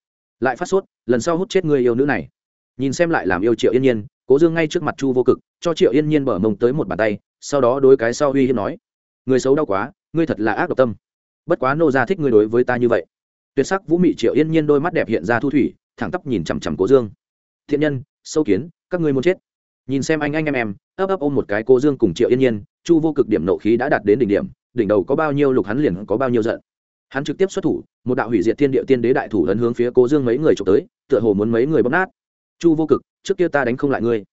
lại phát sốt, lần sau hút chết người yêu nữ này. Nhìn xem lại làm yêu triệu yên nhiên, cố dương ngay trước mặt chu vô cực, cho triệu yên nhiên bở mông tới một bàn tay, sau đó đôi cái sau uy hiếp nói, người xấu đau quá, ngươi thật là ác độc tâm. Bất quá nô ra thích ngươi đối với ta như vậy. Tuyệt sắc vũ mị triệu yên nhiên đôi mắt đẹp hiện ra thu thủy, thẳng tắp nhìn chằm chằm cố dương thiện nhân, sâu kiến, các ngươi muốn chết. Nhìn xem anh anh, em em, ấp ấp ôm một cái cô dương cùng triệu yên nhiên, chu vô cực điểm nộ khí đã đạt đến đỉnh điểm, đỉnh đầu có bao nhiêu lục hắn liền có bao nhiêu giận. Hắn trực tiếp xuất thủ, một đạo hủy diệt thiên địa tiên đế đại thủ lấn hướng phía cô dương mấy người trộm tới, tựa hồ muốn mấy người bóp nát. Chu vô cực, trước kia ta đánh không lại ngươi,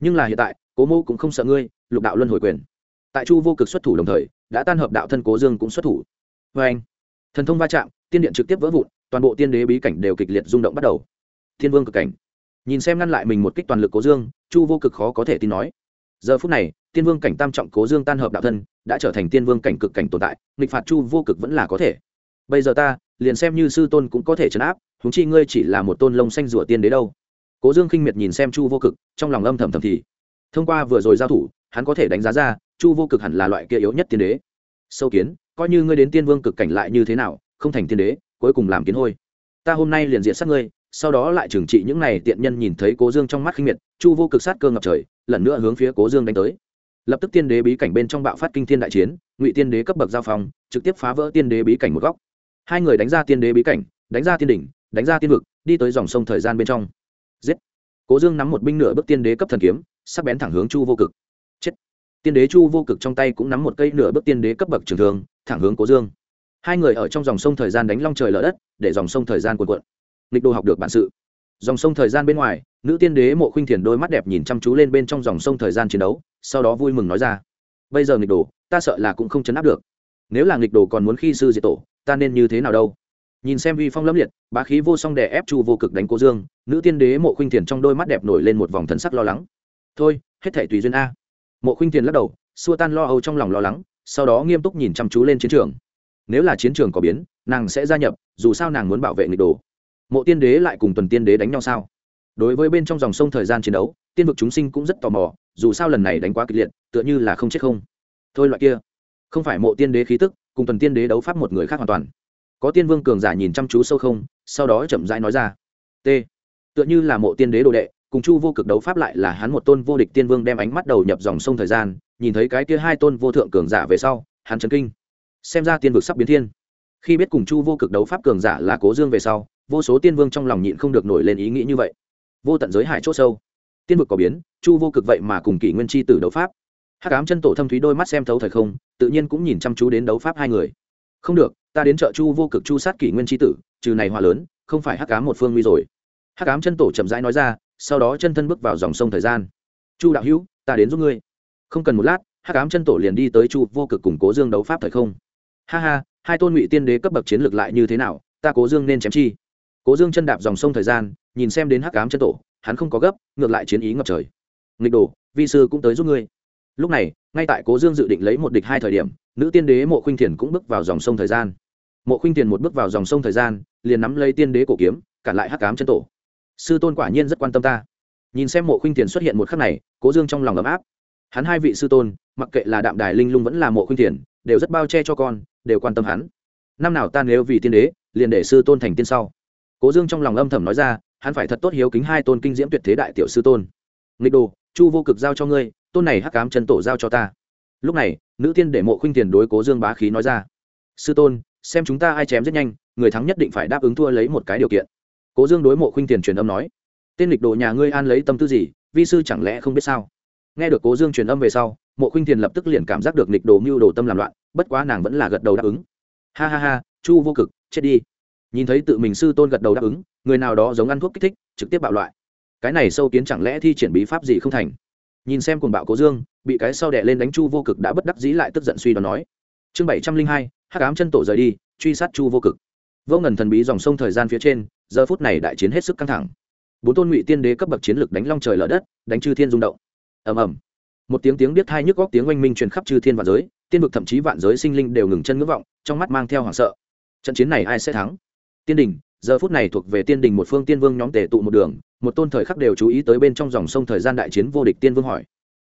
nhưng là hiện tại, cố mô cũng không sợ ngươi, lục đạo luân hồi quyền. Tại chu vô cực xuất thủ đồng thời, đã tan hợp đạo thân cố dương cũng xuất thủ. Vê anh, thần thông va chạm, tiên điện trực tiếp vỡ vụn, toàn bộ tiên đế bí cảnh đều kịch liệt rung động bắt đầu. Thiên vương cực cảnh nhìn xem ngăn lại mình một kích toàn lực cố dương, chu vô cực khó có thể tin nói. Giờ phút này, tiên vương cảnh tam trọng cố dương tan hợp đạo thân, đã trở thành tiên vương cảnh cực cảnh tồn tại, nghịch phạt chu vô cực vẫn là có thể. Bây giờ ta, liền xem như sư tôn cũng có thể chấn áp húng chi ngươi chỉ là một tôn lông xanh rủa tiên đế đâu. Cố dương khinh miệt nhìn xem chu vô cực, trong lòng âm thầm thầm thì. Thông qua vừa rồi giao thủ, hắn có thể đánh giá ra, chu vô cực hẳn là loại kia yếu nhất tiên đế. Sâu kiến, coi như ngươi đến tiên vương cực cảnh lại như thế nào, không thành tiên đế, cuối cùng làm kiến hôi. Ta hôm nay liền diện sát ngươi sau đó lại trừng trị những này tiện nhân nhìn thấy cố dương trong mắt khinh miệt, chu vô cực sát cơ ngập trời, lần nữa hướng phía cố dương đánh tới. Lập tức tiên đế bí cảnh bên trong bạo phát kinh thiên đại chiến, ngụy tiên đế cấp bậc giao phong, trực tiếp phá vỡ tiên đế bí cảnh một góc. Hai người đánh ra tiên đế bí cảnh, đánh ra tiên đỉnh, đánh ra tiên vực, đi tới dòng sông thời gian bên trong. Giết! Cố dương nắm một binh nửa bước tiên đế cấp thần kiếm, sắc bén thẳng hướng chu vô cực. Chết! Tiên đế chu vô cực trong tay cũng nắm một cây nửa bước tiên đế cấp bậc trường thường thẳng hướng cố dương. Hai người ở trong dòng sông thời gian đánh long trời lở đất, để dòng sông thời gian cuộn cuộn nghịch đồ học được bản sự. Dòng sông thời gian bên ngoài, nữ tiên đế mộ khuynh thiền đôi mắt đẹp nhìn chăm chú lên bên trong dòng sông thời gian chiến đấu, sau đó vui mừng nói ra, bây giờ nghịch đồ, ta sợ là cũng không chấn áp được. Nếu là nghịch đồ còn muốn khi sư diệt tổ, ta nên như thế nào đâu? Nhìn xem vi phong lâm liệt, bá khí vô song đè ép chu vô cực đánh cô dương, nữ tiên đế mộ khuynh thiền trong đôi mắt đẹp nổi lên một vòng thần sắc lo lắng. Thôi, hết thể tùy duyên a. Mộ khuynh thiền lắc đầu, xua tan lo âu trong lòng lo lắng, sau đó nghiêm túc nhìn chăm chú lên chiến trường. Nếu là chiến trường có biến, nàng sẽ gia nhập, dù sao nàng muốn bảo vệ nghịch đồ mộ tiên đế lại cùng tuần tiên đế đánh nhau sao? Đối với bên trong dòng sông thời gian chiến đấu, tiên vực chúng sinh cũng rất tò mò, dù sao lần này đánh quá kịch liệt, tựa như là không chết không. Thôi loại kia, không phải mộ tiên đế khí tức, cùng tuần tiên đế đấu pháp một người khác hoàn toàn. Có tiên vương cường giả nhìn chăm chú sâu không, sau đó chậm rãi nói ra. T, tựa như là mộ tiên đế đồ đệ, cùng chu vô cực đấu pháp lại là hắn một tôn vô địch tiên vương đem ánh mắt đầu nhập dòng sông thời gian, nhìn thấy cái kia hai tôn vô thượng cường giả về sau, hắn chấn kinh. Xem ra tiên vực sắp biến thiên. Khi biết cùng chu vô cực đấu pháp cường giả là cố dương về sau vô số tiên vương trong lòng nhịn không được nổi lên ý nghĩ như vậy. Vô tận giới hải c h ỗ sâu, tiên vực có biến, chu vô cực vậy mà cùng kỷ nguyên tri tử đấu pháp. Hắc ám chân tổ thâm thúy đôi mắt xem thấu thời không, tự nhiên cũng nhìn chăm chú đến đấu pháp hai người. Không được, ta đến chợ chu vô cực chu sát kỷ nguyên tri tử, trừ này hòa lớn, không phải hắc ám một phương nguy rồi. Hắc ám chân tổ chậm rãi nói ra, sau đó chân thân bước vào dòng sông thời gian. Chu đạo hữu, ta đến giúp ngươi. Không cần một lát, hắc ám chân tổ liền đi tới chu vô cực cùng cố dương đấu pháp thời không. Ha ha, hai tôn ngụy tiên đế cấp bậc chiến lược lại như thế nào, ta cố dương nên chém chi cố dương chân đạp dòng sông thời gian, nhìn xem đến hắc ám chân tổ, hắn không có gấp, ngược lại chiến ý ngập trời. Nghịch đồ, vi sư cũng tới giúp ngươi. Lúc này, ngay tại cố dương dự định lấy một địch hai thời điểm, nữ tiên đế mộ khuynh thiền cũng bước vào dòng sông thời gian. Mộ khuynh thiền một bước vào dòng sông thời gian, liền nắm lấy tiên đế cổ kiếm, cản lại hắc cám chân tổ. Sư tôn quả nhiên rất quan tâm ta. Nhìn xem mộ khuynh thiền xuất hiện một khắc này, cố dương trong lòng ấm áp. Hắn hai vị sư tôn, mặc kệ là đạm đài linh lung vẫn là mộ khuynh thiền, đều rất bao che cho con, đều quan tâm hắn. Năm nào ta nếu vì tiên đế, liền để sư tôn thành tiên sau cố dương trong lòng âm thầm nói ra, hắn phải thật tốt hiếu kính hai tôn kinh diễm tuyệt thế đại tiểu sư tôn. Nghịch đồ, chu vô cực giao cho ngươi, tôn này hắc cám chân tổ giao cho ta. Lúc này, nữ tiên để mộ khuynh tiền đối cố dương bá khí nói ra. Sư tôn, xem chúng ta ai chém rất nhanh, người thắng nhất định phải đáp ứng thua lấy một cái điều kiện. Cố dương đối mộ khuynh tiền truyền âm nói. Tên lịch đồ nhà ngươi an lấy tâm tư gì, vi sư chẳng lẽ không biết sao? Nghe được cố dương truyền âm về sau, mộ khuynh tiền lập tức liền cảm giác được lịch đồ mưu đồ tâm làm loạn, bất quá nàng vẫn là gật đầu đáp ứng. Ha ha ha, chu vô cực, chết đi nhìn thấy tự mình sư tôn gật đầu đáp ứng, người nào đó giống ăn thuốc kích thích, trực tiếp bạo loại. Cái này sâu kiến chẳng lẽ thi triển bí pháp gì không thành? Nhìn xem cùng bạo cố dương, bị cái sau đẻ lên đánh chu vô cực đã bất đắc dĩ lại tức giận suy đoán nói, chương bảy trăm linh hai, hắc ám chân tổ rời đi, truy sát chu vô cực. Vô ngần thần bí dòng sông thời gian phía trên, giờ phút này đại chiến hết sức căng thẳng. Bốn tôn ngụy tiên đế cấp bậc chiến lực đánh long trời lở đất, đánh chư thiên rung động. Ầm ầm. Một tiếng tiếng biết hai nhức góc tiếng oanh minh truyền khắp chư thiên vạn giới, tiên vực thậm chí vạn giới sinh linh đều ngừng chân ngưỡng vọng, trong mắt mang theo hoảng sợ. Trận chiến này ai sẽ thắng? Tiên đình, giờ phút này thuộc về tiên đình một phương tiên vương nhóm tề tụ một đường, một tôn thời khắc đều chú ý tới bên trong dòng sông thời gian đại chiến vô địch tiên vương hỏi.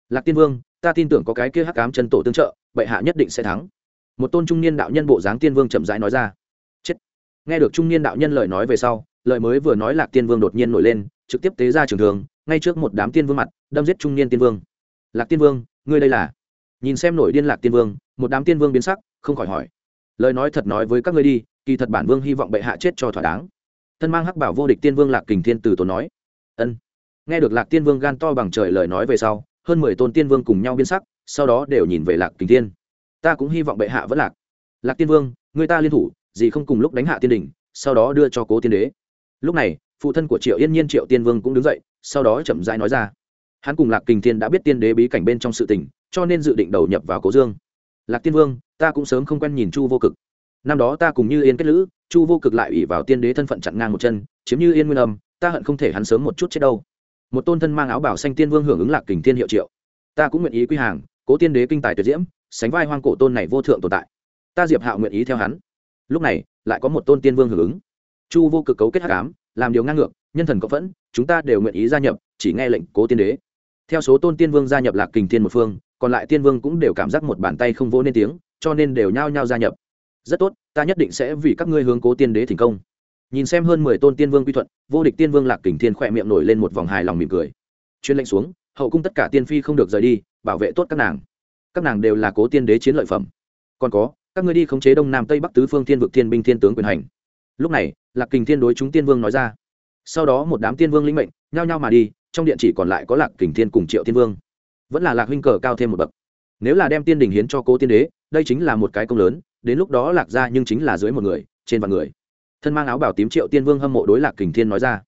Lạc tiên vương, ta tin tưởng có cái kia hắc cám chân tổ tương trợ, bệ hạ nhất định sẽ thắng. Một tôn trung niên đạo nhân bộ dáng tiên vương chậm rãi nói ra. Chết. Nghe được trung niên đạo nhân lời nói về sau, lời mới vừa nói lạc tiên vương đột nhiên nổi lên, trực tiếp tế ra trường thường, ngay trước một đám tiên vương mặt, đâm giết trung niên tiên vương. Lạc tiên vương, ngươi đây là? Nhìn xem nổi điên lạc tiên vương, một đám tiên vương biến sắc, không khỏi hỏi. Lời nói thật nói với các ngươi đi kỳ thật bản vương hy vọng bệ hạ chết cho thỏa đáng. Thân mang hắc bảo vô địch tiên vương lạc kình thiên từ tốn nói, ân. Nghe được lạc tiên vương gan to bằng trời lời nói về sau, hơn mười tôn tiên vương cùng nhau biên sắc, sau đó đều nhìn về lạc kình thiên. Ta cũng hy vọng bệ hạ vẫn lạc. Lạc tiên vương, người ta liên thủ, gì không cùng lúc đánh hạ tiên đình sau đó đưa cho cố tiên đế. Lúc này, phụ thân của triệu yên nhiên triệu tiên vương cũng đứng dậy, sau đó chậm rãi nói ra, hắn cùng lạc kình thiên đã biết tiên đế bí cảnh bên trong sự tình, cho nên dự định đầu nhập vào cố dương. Lạc tiên vương, ta cũng sớm không quen nhìn chu vô cực năm đó ta cùng như yên kết lữ, chu vô cực lại ủy vào tiên đế thân phận chặn ngang một chân, chiếm như yên nguyên âm, ta hận không thể hắn sớm một chút chết đâu. Một tôn thân mang áo bảo xanh tiên vương hưởng ứng lạc kình thiên hiệu triệu. Ta cũng nguyện ý quy hàng, cố tiên đế kinh tài tuyệt diễm, sánh vai hoang cổ tôn này vô thượng tồn tại. Ta diệp hạo nguyện ý theo hắn. Lúc này, lại có một tôn tiên vương hưởng ứng. Chu vô cực cấu kết hắc ám, làm điều ngang ngược, nhân thần cộng phẫn, chúng ta đều nguyện ý gia nhập, chỉ nghe lệnh cố tiên đế. Theo số tôn tiên vương gia nhập lạc kình thiên một phương, còn lại tiên vương cũng đều cảm giác một bàn tay không vỗ nên tiếng, cho nên đều nhao nhao gia nhập rất tốt, ta nhất định sẽ vì các ngươi hướng cố tiên đế thành công. Nhìn xem hơn mười tôn tiên vương quy thuận, vô địch tiên vương lạc kình thiên khỏe miệng nổi lên một vòng hài lòng mỉm cười. Chuyên lệnh xuống, hậu cung tất cả tiên phi không được rời đi, bảo vệ tốt các nàng. Các nàng đều là cố tiên đế chiến lợi phẩm. Còn có, các ngươi đi khống chế đông nam tây bắc tứ phương thiên vực thiên binh thiên tướng quyền hành. Lúc này, lạc kình thiên đối chúng tiên vương nói ra. Sau đó một đám tiên vương linh mệnh, nhao nhao mà đi, trong điện chỉ còn lại có lạc kình thiên cùng triệu tiên vương. Vẫn là lạc huynh cờ cao thêm một bậc. Nếu là đem tiên đình hiến cho cố tiên đế, đây chính là một cái công lớn đến lúc đó lạc ra nhưng chính là dưới một người, trên vạn người. Thân mang áo bảo tím triệu tiên vương hâm mộ đối lạc kình thiên nói ra.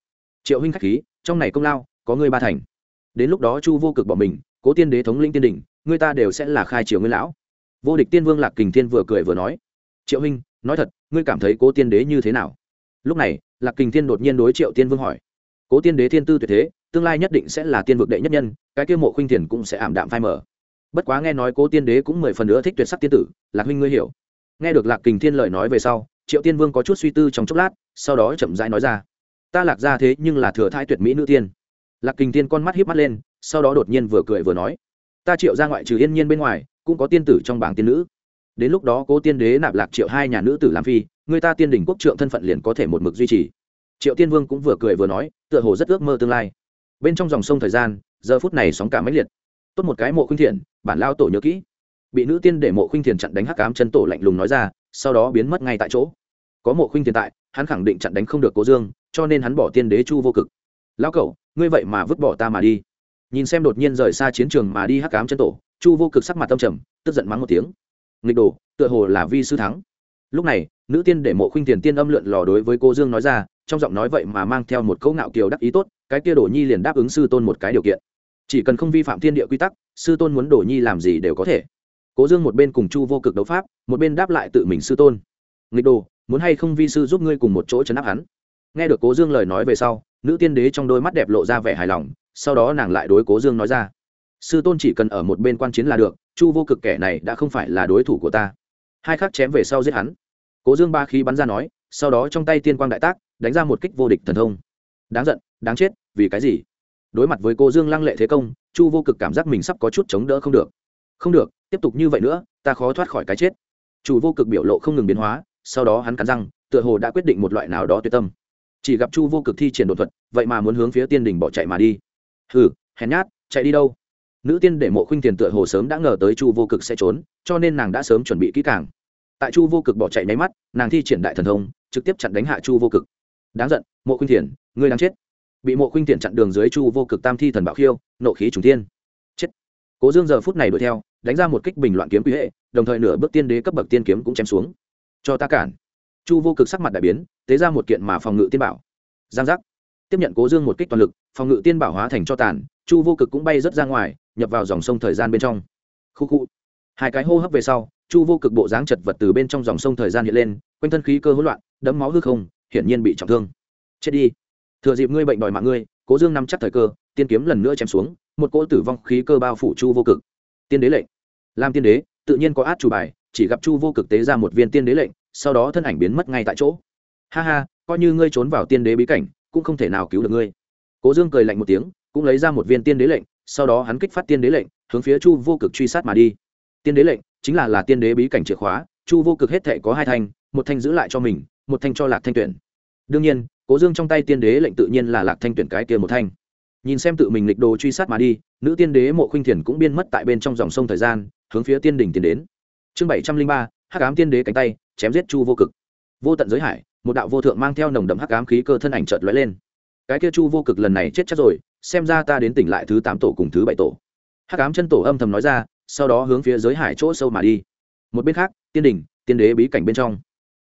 Triệu huynh k h á c h khí, trong này công lao, có ngươi ba thành. Đến lúc đó chu vô cực bỏ mình, cố tiên đế thống linh tiên đình người ta đều sẽ là khai triều nguyên lão. Vô địch tiên vương lạc kình thiên vừa cười vừa nói. Triệu huynh, nói thật, ngươi cảm thấy cố tiên đế như thế nào? Lúc này, lạc kình thiên đột nhiên đối triệu tiên vương hỏi. Cố tiên đế thiên tư tuyệt thế, tương lai nhất định sẽ là tiên vực đệ nhất nhân, cái kia mộ khuynh thiền cũng sẽ ảm đạm phai mở bất quá nghe nói cố tiên đế cũng mười phần nữa thích tuyệt sắc tiên tử, lạc huynh ngươi hiểu nghe được lạc kình thiên lời nói về sau, triệu tiên vương có chút suy tư trong chốc lát, sau đó chậm rãi nói ra. Ta lạc ra thế nhưng là thừa thai tuyệt mỹ nữ tiên. Lạc kình thiên con mắt hiếp mắt lên, sau đó đột nhiên vừa cười vừa nói. Ta triệu ra ngoại trừ yên nhiên bên ngoài, cũng có tiên tử trong bảng tiên nữ. Đến lúc đó cố tiên đế nạp lạc triệu hai nhà nữ tử làm phi, người ta tiên đỉnh quốc trượng thân phận liền có thể một mực duy trì. Triệu tiên vương cũng vừa cười vừa nói, tựa hồ rất ước mơ tương lai. Bên trong dòng sông thời gian, giờ phút này sóng cả máy liệt. Tốt một cái mộ khuyên thiện, bản lao tổ nhớ kỹ bị nữ tiên để mộ khuynh thiền chặn đánh hắc cám chân tổ lạnh lùng nói ra, sau đó biến mất ngay tại chỗ. Có mộ khuynh thiền tại, hắn khẳng định chặn đánh không được cố dương, cho nên hắn bỏ tiên đế chu vô cực. Lão cẩu ngươi vậy mà vứt bỏ ta mà đi. Nhìn xem đột nhiên rời xa chiến trường mà đi hắc cám chân tổ, chu vô cực sắc mặt tâm trầm, tức giận mắng một tiếng. Nghịch đồ, tựa hồ là vi sư thắng. Lúc này, nữ tiên để mộ khuynh tiền tiên âm lượn lò đối với cô dương nói ra, trong giọng nói vậy mà mang theo một câu ngạo kiều đắc ý tốt, cái kia đổ nhi liền đáp ứng sư tôn một cái điều kiện. Chỉ cần không vi phạm thiên địa quy tắc, sư tôn muốn đổ nhi làm gì đều có thể cố dương một bên cùng chu vô cực đấu pháp, một bên đáp lại tự mình sư tôn. Nghịch đồ, muốn hay không vi sư giúp ngươi cùng một chỗ chấn áp hắn? Nghe được cố dương lời nói về sau, nữ tiên đế trong đôi mắt đẹp lộ ra vẻ hài lòng, sau đó nàng lại đối cố dương nói ra. Sư tôn chỉ cần ở một bên quan chiến là được, chu vô cực kẻ này đã không phải là đối thủ của ta. Hai khắc chém về sau giết hắn. Cố dương ba khí bắn ra nói, sau đó trong tay tiên quang đại tác, đánh ra một kích vô địch thần thông. Đáng giận, đáng chết, vì cái gì? Đối mặt với cô dương lăng lệ thế công, chu vô cực cảm giác mình sắp có chút chống đỡ không được không được, tiếp tục như vậy nữa, ta khó thoát khỏi cái chết. Chủ vô cực biểu lộ không ngừng biến hóa, sau đó hắn cắn răng, tựa hồ đã quyết định một loại nào đó tuyệt tâm. Chỉ gặp chu vô cực thi triển đột thuật, vậy mà muốn hướng phía tiên đình bỏ chạy mà đi. Hừ, hèn nhát, chạy đi đâu? Nữ tiên để mộ khuynh tiền tựa hồ sớm đã ngờ tới chu vô cực sẽ trốn, cho nên nàng đã sớm chuẩn bị kỹ càng. Tại chu vô cực bỏ chạy nháy mắt, nàng thi triển đại thần thông, trực tiếp chặn đánh hạ chu vô cực. Đáng giận, mộ khuynh thiền ngươi đang chết. Bị mộ khuynh thiền chặn đường dưới chu vô cực tam thi thần bảo khiêu, nộ khí trùng tiên cố dương giờ phút này đuổi theo, đánh ra một kích bình loạn kiếm quý hệ, đồng thời nửa bước tiên đế cấp bậc tiên kiếm cũng chém xuống. Cho ta cản. Chu vô cực sắc mặt đại biến, tế ra một kiện mà phòng ngự tiên bảo. Giang giác. Tiếp nhận cố dương một kích toàn lực, phòng ngự tiên bảo hóa thành cho tàn, chu vô cực cũng bay rớt ra ngoài, nhập vào dòng sông thời gian bên trong. Khu khu. Hai cái hô hấp về sau, chu vô cực bộ dáng chật vật từ bên trong dòng sông thời gian hiện lên, quanh thân khí cơ hỗn loạn đấm máu hư không, hiển nhiên bị trọng thương. Chết đi. Thừa dịp ngươi bệnh đòi mạng ngươi, cố dương nắm chắc thời cơ tiên kiếm lần nữa chém xuống, một cỗ tử vong khí cơ bao phủ chu vô cực. Tiên đế lệnh. Làm tiên đế, tự nhiên có át chủ bài, chỉ gặp chu vô cực tế ra một viên tiên đế lệnh, sau đó thân ảnh biến mất ngay tại chỗ. Ha ha, coi như ngươi trốn vào tiên đế bí cảnh, cũng không thể nào cứu được ngươi. Cố dương cười lạnh một tiếng, cũng lấy ra một viên tiên đế lệnh, sau đó hắn kích phát tiên đế lệnh, hướng phía chu vô cực truy sát mà đi. Tiên đế lệnh chính là là tiên đế bí cảnh chìa khóa, chu vô cực hết thể có hai thanh, một thanh giữ lại cho mình, một thanh cho lạc thanh tuyển. Đương nhiên, cố dương trong tay tiên đế lệnh tự nhiên là lạc thanh tuyển cái kia một thanh nhìn xem tự mình lịch đồ truy sát mà đi, nữ tiên đế mộ khuynh thiền cũng biên mất tại bên trong dòng sông thời gian, hướng phía tiên đỉnh tiến đến. Chương bảy trăm linh ba, hắc ám tiên đế cánh tay, chém giết chu vô cực. Vô tận giới hải, một đạo vô thượng mang theo nồng đậm hắc ám khí cơ thân ảnh trợt lóe lên. Cái kia chu vô cực lần này chết chắc rồi, xem ra ta đến tỉnh lại thứ tám tổ cùng thứ bảy tổ. Hắc ám chân tổ âm thầm nói ra, sau đó hướng phía giới hải chỗ sâu mà đi. Một bên khác, tiên đình tiên đế bí cảnh bên trong.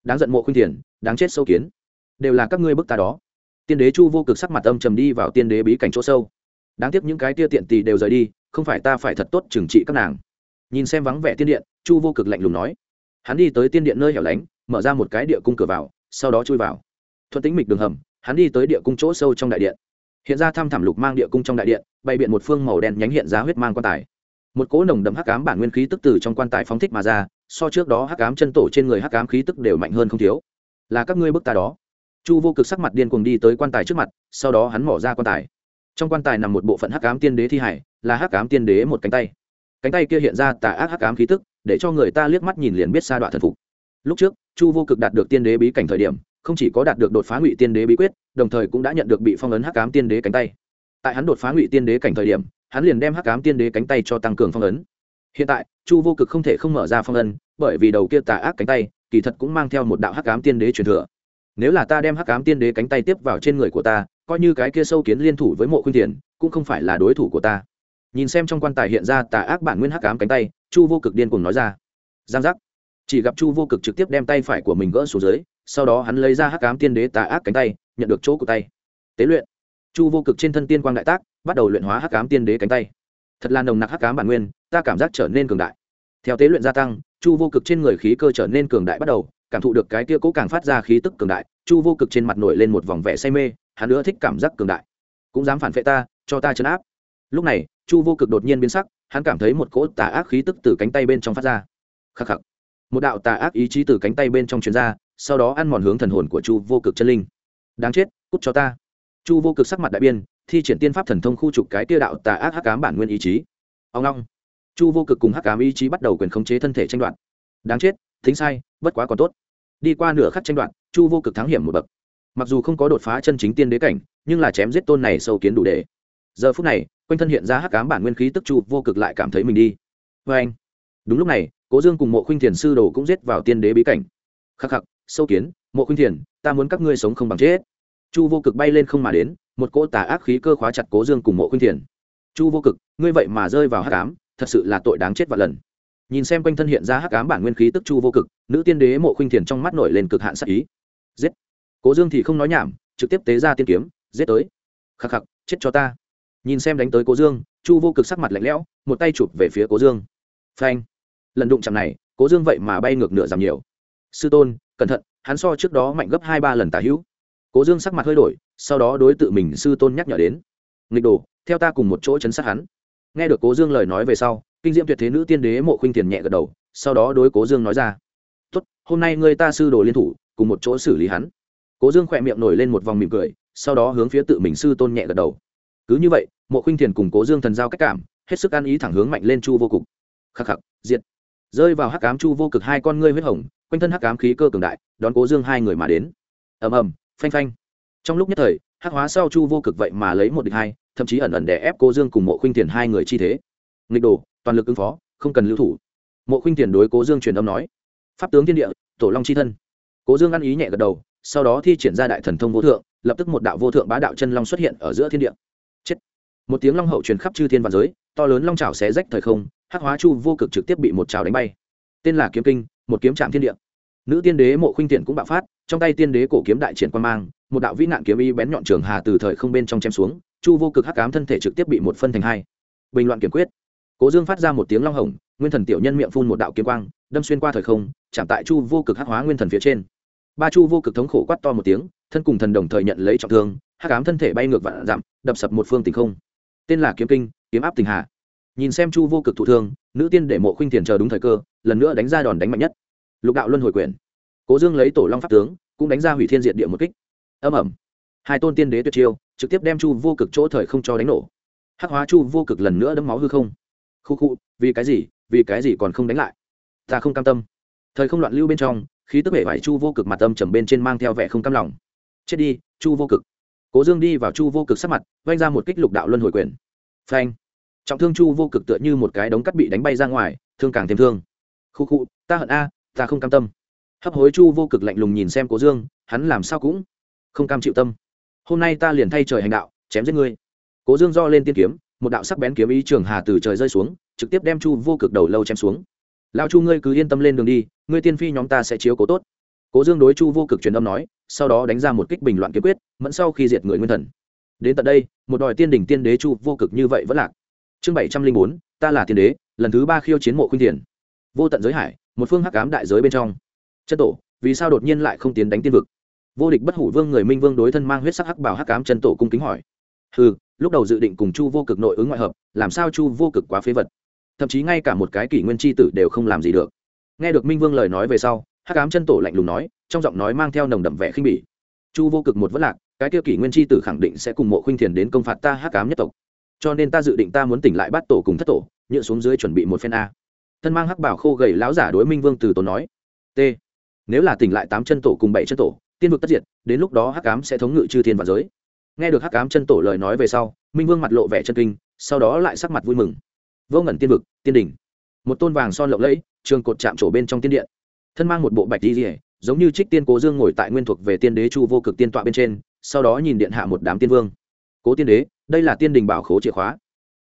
Đáng giận mộ khuynh thiền, đáng chết sâu kiến. Đều là các ngươi bức ta đó tiên đế chu vô cực sắc mặt âm trầm đi vào tiên đế bí cảnh chỗ sâu. Đáng tiếc những cái tia tiện tì đều rời đi, không phải ta phải thật tốt trừng trị các nàng. Nhìn xem vắng vẻ tiên điện, chu vô cực lạnh lùng nói. Hắn đi tới tiên điện nơi hẻo lánh, mở ra một cái địa cung cửa vào, sau đó chui vào. Thuận tính mịch đường hầm, hắn đi tới địa cung chỗ sâu trong đại điện. Hiện ra thăm thảm lục mang địa cung trong đại điện, bày biện một phương màu đen nhánh hiện ra huyết mang quan tài. Một cỗ nồng đậm hắc ám bản nguyên khí tức từ trong quan tài phóng thích mà ra, so trước đó hắc ám chân tổ trên người hắc ám khí tức đều mạnh hơn không thiếu. Là các ngươi bức ta đó chu vô cực sắc mặt điên cuồng đi tới quan tài trước mặt, sau đó hắn mỏ ra quan tài. Trong quan tài nằm một bộ phận hắc ám tiên đế thi hải, là hắc ám tiên đế một cánh tay. Cánh tay kia hiện ra tà ác hắc ám khí tức, để cho người ta liếc mắt nhìn liền biết sa đoạn thần phục. Lúc trước, chu vô cực đạt được tiên đế bí cảnh thời điểm, không chỉ có đạt được đột phá ngụy tiên đế bí quyết, đồng thời cũng đã nhận được bị phong ấn hắc ám tiên đế cánh tay. Tại hắn đột phá ngụy tiên đế cảnh thời điểm, hắn liền đem hắc ám tiên đế cánh tay cho tăng cường phong ấn. Hiện tại, chu vô cực không thể không mở ra phong ấn, bởi vì đầu kia tà ác cánh tay, kỳ thật cũng mang theo một đạo hắc ám tiên đế truyền thừa nếu là ta đem hắc ám tiên đế cánh tay tiếp vào trên người của ta, coi như cái kia sâu kiến liên thủ với mộ khuyên tiền, cũng không phải là đối thủ của ta. Nhìn xem trong quan tài hiện ra tà ác bản nguyên hắc ám cánh tay, chu vô cực điên cùng nói ra. Giang giác. Chỉ gặp chu vô cực trực tiếp đem tay phải của mình gỡ xuống dưới, sau đó hắn lấy ra hắc ám tiên đế tà ác cánh tay, nhận được chỗ của tay. Tế luyện. Chu vô cực trên thân tiên quang đại tác, bắt đầu luyện hóa hắc ám tiên đế cánh tay. Thật là nồng nặc hắc ám bản nguyên, ta cảm giác trở nên cường đại. Theo tế luyện gia tăng, chu vô cực trên người khí cơ trở nên cường đại bắt đầu cảm thụ được cái kia cố càng phát ra khí tức cường đại, chu vô cực trên mặt nổi lên một vòng vẻ say mê, hắn nữa thích cảm giác cường đại. Cũng dám phản vệ ta, cho ta chấn áp. Lúc này, chu vô cực đột nhiên biến sắc, hắn cảm thấy một cỗ tà ác khí tức từ cánh tay bên trong phát ra. Khắc khắc. Một đạo tà ác ý chí từ cánh tay bên trong truyền ra, sau đó ăn mòn hướng thần hồn của chu vô cực chân linh. Đáng chết, cút cho ta. Chu vô cực sắc mặt đại biên thi triển tiên pháp thần thông khu trục cái tia đạo tà ác hắc cám bản nguyên ý chí. Ông long chu vô cực cùng hắc cám ý chí bắt đầu quyền khống chế thân thể tranh đoạt. Đáng chết thính sai bất quá còn tốt. Đi qua nửa khắc tranh đoạn, chu vô cực thắng hiểm một bậc. Mặc dù không có đột phá chân chính tiên đế cảnh nhưng là chém giết tôn này sâu kiến đủ để. Giờ phút này quanh thân hiện ra hắc cám bản nguyên khí tức chu vô cực lại cảm thấy mình đi. Vê anh đúng lúc này cố dương cùng mộ khuynh thiền sư đồ cũng giết vào tiên đế bí cảnh. Khắc khắc sâu kiến mộ khuynh thiền ta muốn các ngươi sống không bằng chết. Chu vô cực bay lên không mà đến một cỗ tà ác khí cơ khóa chặt cố dương cùng mộ khuynh thiền. Chu vô cực ngươi vậy mà rơi vào hắc ám thật sự là tội đáng chết và lần nhìn xem quanh thân hiện ra hắc ám bản nguyên khí tức chu vô cực, nữ tiên đế mộ khuynh thiền trong mắt nổi lên cực hạn sắc ý. Giết! Cố dương thì không nói nhảm, trực tiếp tế ra tiên kiếm, giết tới. Khắc khắc, chết cho ta. Nhìn xem đánh tới cố dương, chu vô cực sắc mặt lạnh lẽo, một tay chụp về phía cố dương. Phanh! Lần đụng chạm này, cố dương vậy mà bay ngược nửa giảm nhiều. Sư tôn, cẩn thận, hắn so trước đó mạnh gấp hai ba lần tả hữu. Cố dương sắc mặt hơi đổi, sau đó đối tự mình sư tôn nhắc nhở đến. Nghịch đồ, theo ta cùng một chỗ chấn sát hắn. Nghe được cố dương lời nói về sau kinh diễm tuyệt thế nữ tiên đế mộ khuynh tiền nhẹ gật đầu, sau đó đối cố dương nói ra, tốt, hôm nay người ta sư đồ liên thủ, cùng một chỗ xử lý hắn. Cố dương khỏe miệng nổi lên một vòng mỉm cười, sau đó hướng phía tự mình sư tôn nhẹ gật đầu. Cứ như vậy, mộ khuynh thiền cùng cố dương thần giao cách cảm, hết sức ăn ý thẳng hướng mạnh lên chu vô cục. Khắc khắc, diệt. Rơi vào hắc cám chu vô cực hai con ngươi huyết hồng, quanh thân hắc cám khí cơ cường đại, đón cố dương hai người mà đến. Ầm ầm, phanh phanh. Trong lúc nhất thời, hắc hóa sau chu vô cực vậy mà lấy một địch hai, thậm chí ẩn ẩn để ép cố dương cùng mộ khuynh thiền hai người chi thế. Nghịch đồ toàn lực ứng phó, không cần lưu thủ. Mộ khuynh tiền đối cố dương truyền âm nói, pháp tướng thiên địa, tổ long chi thân. Cố dương ăn ý nhẹ gật đầu, sau đó thi triển ra đại thần thông vô thượng, lập tức một đạo vô thượng bá đạo chân long xuất hiện ở giữa thiên địa. Chết. Một tiếng long hậu truyền khắp chư thiên và giới, to lớn long trào xé rách thời không, hắc hóa chu vô cực trực tiếp bị một trào đánh bay. Tên là kiếm kinh, một kiếm trạm thiên địa. Nữ tiên đế mộ khuynh tiện cũng bạo phát, trong tay tiên đế cổ kiếm đại triển quan mang, một đạo vĩ nạn kiếm y bén nhọn trường hà từ thời không bên trong chém xuống, chu vô cực hắc cám thân thể trực tiếp bị một phân thành hai. Bình loạn kiểm quyết cố dương phát ra một tiếng long hồng, nguyên thần tiểu nhân miệng phun một đạo kiếm quang, đâm xuyên qua thời không, chạm tại chu vô cực hắc hóa nguyên thần phía trên. Ba chu vô cực thống khổ quát to một tiếng, thân cùng thần đồng thời nhận lấy trọng thương, hắc ám thân thể bay ngược vạn dặm, đập sập một phương tình không. Tên là kiếm kinh, kiếm áp tình hạ nhìn xem chu vô cực thụ thương, nữ tiên để mộ khuynh tiền chờ đúng thời cơ, lần nữa đánh ra đòn đánh mạnh nhất. Lục đạo luân hồi quyền. Cố dương lấy tổ long pháp tướng, cũng đánh ra hủy thiên diệt địa một kích. Âm ẩm. Hai tôn tiên đế tuyệt chiêu, trực tiếp đem chu vô cực chỗ thời không cho đánh nổ. Hắc hóa chu vô cực lần nữa đấm máu hư không khu khu, vì cái gì, vì cái gì còn không đánh lại? Ta không cam tâm. Thời không loạn lưu bên trong, khí tức hệ vải chu vô cực mặt âm trầm bên trên mang theo vẻ không cam lòng. Chết đi, chu vô cực. Cố dương đi vào chu vô cực sắc mặt vanh ra một kích lục đạo luân hồi quyền. Phanh. Trọng thương chu vô cực tựa như một cái đống cắt bị đánh bay ra ngoài, thương càng thêm thương. Khu khu, ta hận a, ta không cam tâm. Hấp hối chu vô cực lạnh lùng nhìn xem cố dương, hắn làm sao cũng không cam chịu tâm. Hôm nay ta liền thay trời hành đạo, chém giết ngươi. Cố dương do lên tiên kiếm một đạo sắc bén kiếm ý trường hà từ trời rơi xuống, trực tiếp đem chu vô cực đầu lâu chém xuống. Lao chu ngươi cứ yên tâm lên đường đi, ngươi tiên phi nhóm ta sẽ chiếu cố tốt. Cố dương đối chu vô cực truyền âm nói, sau đó đánh ra một kích bình loạn kiếm quyết, mẫn sau khi diệt người nguyên thần. Đến tận đây, một đòi tiên đỉnh tiên đế chu vô cực như vậy vẫn lạc. Chương bảy trăm linh bốn, ta là tiên đế, lần thứ ba khiêu chiến mộ khuyên tiền vô tận giới hải, một phương hắc cám đại giới bên trong. Chân tổ, vì sao đột nhiên lại không tiến đánh tiên vực? Vô địch bất hủ vương người minh vương đối thân mang huyết sắc hắc bảo hắc cám chân tổ cung kính hỏi. Ừ lúc đầu dự định cùng chu vô cực nội ứng ngoại hợp, làm sao chu vô cực quá phế vật? Thậm chí ngay cả một cái kỷ nguyên tri tử đều không làm gì được. Nghe được minh vương lời nói về sau, hắc cám chân tổ lạnh lùng nói, trong giọng nói mang theo nồng đậm vẻ khinh bỉ. Chu vô cực một vất lạc, cái kia kỷ nguyên tri tử khẳng định sẽ cùng mộ khuynh thiền đến công phạt ta hắc cám nhất tộc. Cho nên ta dự định ta muốn tỉnh lại bắt tổ cùng thất tổ, nhựa xuống dưới chuẩn bị một phen a. Thân mang hắc bảo khô gầy láo giả đối minh vương từ tổ nói, t, nếu là tỉnh lại tám chân tổ cùng bảy chân tổ, tiên vực tất diệt, đến lúc đó hắc cám sẽ thống ngự chư thiên và giới nghe được hắc cám chân tổ lời nói về sau, minh vương mặt lộ vẻ chân kinh, sau đó lại sắc mặt vui mừng. Vô ngẩn tiên vực, tiên đỉnh. Một tôn vàng son lộng lẫy, trường cột chạm trổ bên trong tiên điện. Thân mang một bộ bạch đi rỉa giống như trích tiên cố dương ngồi tại nguyên thuộc về tiên đế chu vô cực tiên tọa bên trên, sau đó nhìn điện hạ một đám tiên vương. Cố tiên đế, đây là tiên đình bảo khố chìa khóa.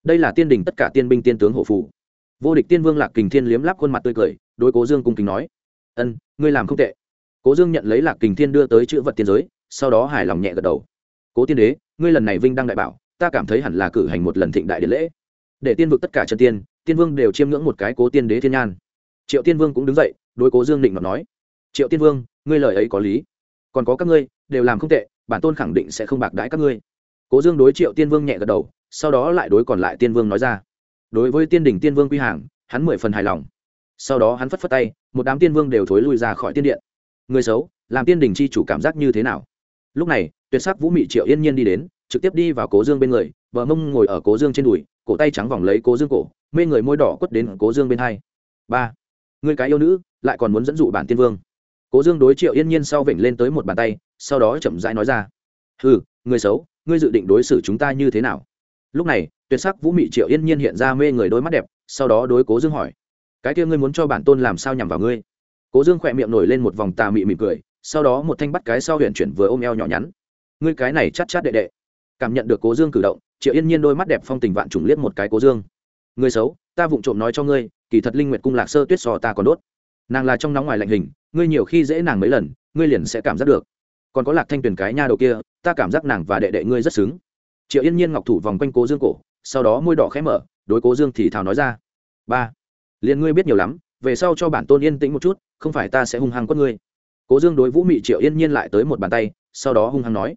Đây là tiên đình tất cả tiên binh tiên tướng hộ phủ. Vô địch tiên vương lạc kình thiên liếm láp khuôn mặt tươi cười, đối cố dương cung kính nói, ân, ngươi làm không tệ. Cố dương nhận lấy lạc kình thiên đưa tới chữ vật tiên giới, sau đó hài lòng nhẹ gật đầu cố tiên đế, ngươi lần này vinh đăng đại bảo, ta cảm thấy hẳn là cử hành một lần thịnh đại điện lễ. Để tiên vực tất cả chân tiên tiên vương đều chiêm ngưỡng một cái cố tiên đế thiên nhan. Triệu tiên vương cũng đứng dậy, đối cố dương định mà nói, triệu tiên vương, ngươi lời ấy có lý. Còn có các ngươi, đều làm không tệ, bản tôn khẳng định sẽ không bạc đãi các ngươi. Cố dương đối triệu tiên vương nhẹ gật đầu, sau đó lại đối còn lại tiên vương nói ra, đối với tiên đỉnh tiên vương quy hàng, hắn mười phần hài lòng. Sau đó hắn phất phất tay, một đám tiên vương đều thối lui ra khỏi tiên điện. Người xấu, làm tiên đình chi chủ cảm giác như thế nào? Lúc này tuyệt sắc vũ mị triệu yên nhiên đi đến, trực tiếp đi vào cố dương bên người, bờ mông ngồi ở cố dương trên đùi, cổ tay trắng vòng lấy cố dương cổ, mê người môi đỏ quất đến cố dương bên hai. Ba người cái yêu nữ, lại còn muốn dẫn dụ bản tiên vương. Cố dương đối triệu yên nhiên sau vểnh lên tới một bàn tay, sau đó chậm rãi nói ra. Ừ người xấu, ngươi dự định đối xử chúng ta như thế nào? Lúc này, tuyệt sắc vũ mị triệu yên nhiên hiện ra mê người đôi mắt đẹp, sau đó đối cố dương hỏi. Cái kia ngươi muốn cho bản tôn làm sao nhằm vào ngươi? Cố dương khỏe miệng nổi lên một vòng tà mị mỉm cười, sau đó một thanh bắt cái sau huyện chuyển vừa ôm eo nhỏ nhắn ngươi cái này chát chát đệ đệ. Cảm nhận được cố dương cử động, triệu yên nhiên đôi mắt đẹp phong tình vạn trùng liếc một cái cố dương. Người xấu, ta vụng trộm nói cho ngươi, kỳ thật linh nguyệt cung lạc sơ tuyết sò ta còn đốt. Nàng là trong nóng ngoài lạnh hình, ngươi nhiều khi dễ nàng mấy lần, ngươi liền sẽ cảm giác được. Còn có lạc thanh tuyền cái nha đầu kia, ta cảm giác nàng và đệ đệ ngươi rất xứng. Triệu yên nhiên ngọc thủ vòng quanh cố dương cổ, sau đó môi đỏ khẽ mở, đối cố dương thì thào nói ra. Ba, liền ngươi biết nhiều lắm, về sau cho bản tôn yên tĩnh một chút, không phải ta sẽ hung hăng quất ngươi. Cố dương đối vũ mị triệu yên nhiên lại tới một bàn tay, sau đó hung hăng nói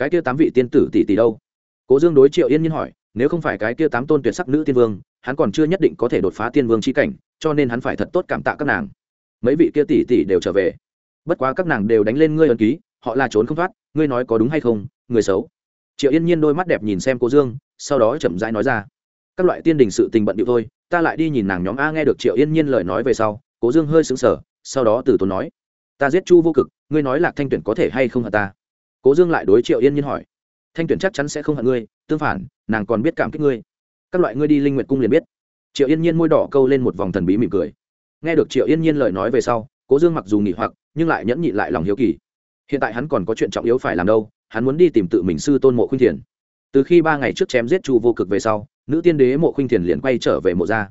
cái kia tám vị tiên tử tỷ tỷ đâu? Cố dương đối triệu yên nhiên hỏi, nếu không phải cái kia tám tôn tuyệt sắc nữ tiên vương, hắn còn chưa nhất định có thể đột phá tiên vương c h i cảnh, cho nên hắn phải thật tốt cảm tạ các nàng. Mấy vị kia tỷ tỷ đều trở về. Bất quá các nàng đều đánh lên ngươi ẩn ký, họ là trốn không thoát, ngươi nói có đúng hay không, người xấu. Triệu yên nhiên đôi mắt đẹp nhìn xem cố dương, sau đó chậm rãi nói ra, các loại tiên đình sự tình bận điệu thôi, ta lại đi nhìn nàng nhóm a nghe được triệu yên nhiên lời nói về sau, cố dương hơi sững sờ, sau đó từ tốn nói, ta giết chu vô cực, ngươi nói lạc thanh tuyển có thể hay không hả ta? Cố dương lại đối triệu yên nhiên hỏi, thanh tuyển chắc chắn sẽ không hận ngươi, tương phản, nàng còn biết cảm kích ngươi. Các loại ngươi đi linh nguyện cung liền biết. Triệu yên nhiên môi đỏ câu lên một vòng thần bí mỉm cười. Nghe được triệu yên nhiên lời nói về sau, cố dương mặc dù nghỉ hoặc, nhưng lại nhẫn nhịn lại lòng hiếu kỳ. Hiện tại hắn còn có chuyện trọng yếu phải làm đâu, hắn muốn đi tìm tự mình sư tôn mộ khuynh thiền. Từ khi ba ngày trước chém giết chu vô cực về sau, nữ tiên đế mộ khuynh thiền liền quay trở về mộ gia.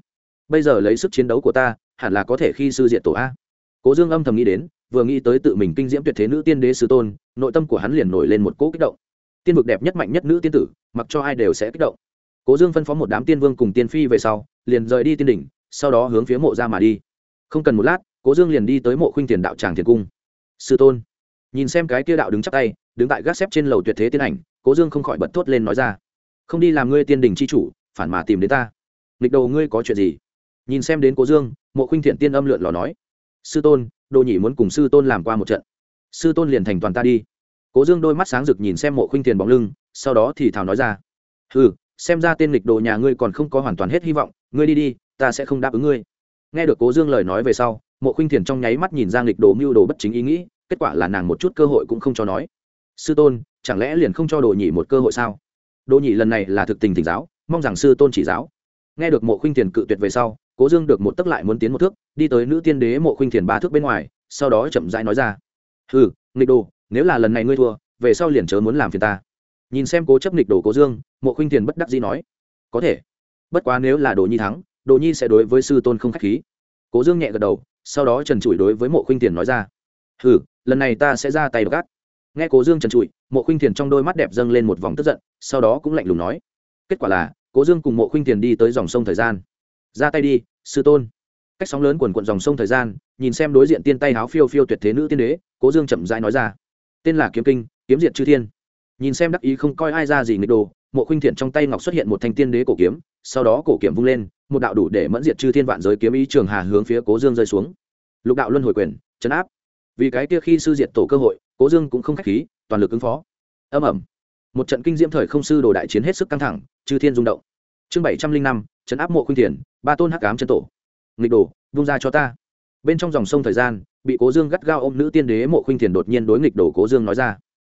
Bây giờ lấy sức chiến đấu của ta, hẳn là có thể khi sư diện tổ a. Cố dương âm thầm nghĩ đến, vừa nghĩ tới tự mình kinh diễm tuyệt thế nữ tiên đế sư tôn nội tâm của hắn liền nổi lên một cỗ kích động. Tiên vực đẹp nhất mạnh nhất nữ tiên tử, mặc cho ai đều sẽ kích động. Cố dương phân phó một đám tiên vương cùng tiên phi về sau, liền rời đi tiên đỉnh, sau đó hướng phía mộ ra mà đi. Không cần một lát, cố dương liền đi tới mộ khuynh tiền đạo tràng thiền cung. Sư tôn, nhìn xem cái kia đạo đứng chắp tay, đứng tại gác xếp trên lầu tuyệt thế tiên ảnh, cố dương không khỏi bật thốt lên nói ra. Không đi làm ngươi tiên đình c h i chủ, phản mà tìm đến ta. Nghịch đầu ngươi có chuyện gì? Nhìn xem đến cố dương, mộ khuynh thiện tiên âm lượn lò nói. Sư tôn, đồ nhị muốn cùng sư tôn làm qua một trận. Sư tôn liền thành toàn ta đi cố dương đôi mắt sáng rực nhìn xem mộ khuynh thiền bóng lưng, sau đó thì thào nói ra. Ừ xem ra tên lịch đồ nhà ngươi còn không có hoàn toàn hết hy vọng, ngươi đi đi, ta sẽ không đáp ứng ngươi. Nghe được cố dương lời nói về sau, mộ khuynh thiền trong nháy mắt nhìn ra lịch đồ mưu đồ bất chính ý nghĩ, kết quả là nàng một chút cơ hội cũng không cho nói. Sư tôn, chẳng lẽ liền không cho đồ nhị một cơ hội sao? Đồ nhị lần này là thực tình thỉnh giáo, mong rằng sư tôn chỉ giáo. Nghe được mộ khuynh thiền cự tuyệt về sau, cố dương được một tấc lại muốn tiến một thước, đi tới nữ tiên đế mộ khuynh thiền ba thước bên ngoài, sau đó chậm rãi nói ra. Ừ nghịch đồ nếu là lần này ngươi thua về sau liền chớ muốn làm phiền ta. Nhìn xem cố chấp nghịch đồ cố dương mộ khuynh thiền bất đắc dĩ nói có thể. Bất quá nếu là đồ nhi thắng đồ nhi sẽ đối với sư tôn không k h á c h khí. Cố dương nhẹ gật đầu sau đó trần trụi đối với mộ khuynh thiền nói ra hừ, lần này ta sẽ ra tay gắt nghe cố dương trần trụi mộ khuynh thiền trong đôi mắt đẹp dâng lên một vòng tức giận sau đó cũng lạnh lùng nói kết quả là cố dương cùng mộ khuynh thiền đi tới dòng sông thời gian. Ra tay đi sư tôn. Cách sóng lớn quần quận dòng sông thời gian nhìn xem đối diện tiên tay háo phiêu phiêu tuyệt thế nữ tiên đế cố dương chậm rãi nói ra tên là kiếm kinh kiếm diệt chư thiên. Nhìn xem đắc ý không coi ai ra gì nghịch đồ mộ khuynh thiện trong tay ngọc xuất hiện một thanh tiên đế cổ kiếm sau đó cổ kiếm vung lên một đạo đủ để mẫn diệt chư thiên vạn giới kiếm ý trường hà hướng phía cố dương rơi xuống. Lục đạo luân hồi quyền chấn áp. Vì cái kia khi sư diệt tổ cơ hội cố dương cũng không k h á c h khí toàn lực ứng phó. Âm ẩm một trận kinh diễm thời không sư đồ đại chiến hết sức căng thẳng chư thiên rung động. Chương bảy trăm linh năm chấn áp mộ khuynh Thiện, ba tôn hắc cám chân tổ. Nghịch đồ vung ra cho ta. Bên trong dòng sông thời gian bị cố dương gắt gao ôm nữ tiên đế mộ khuynh thiền đột nhiên đối nghịch đồ cố dương nói ra.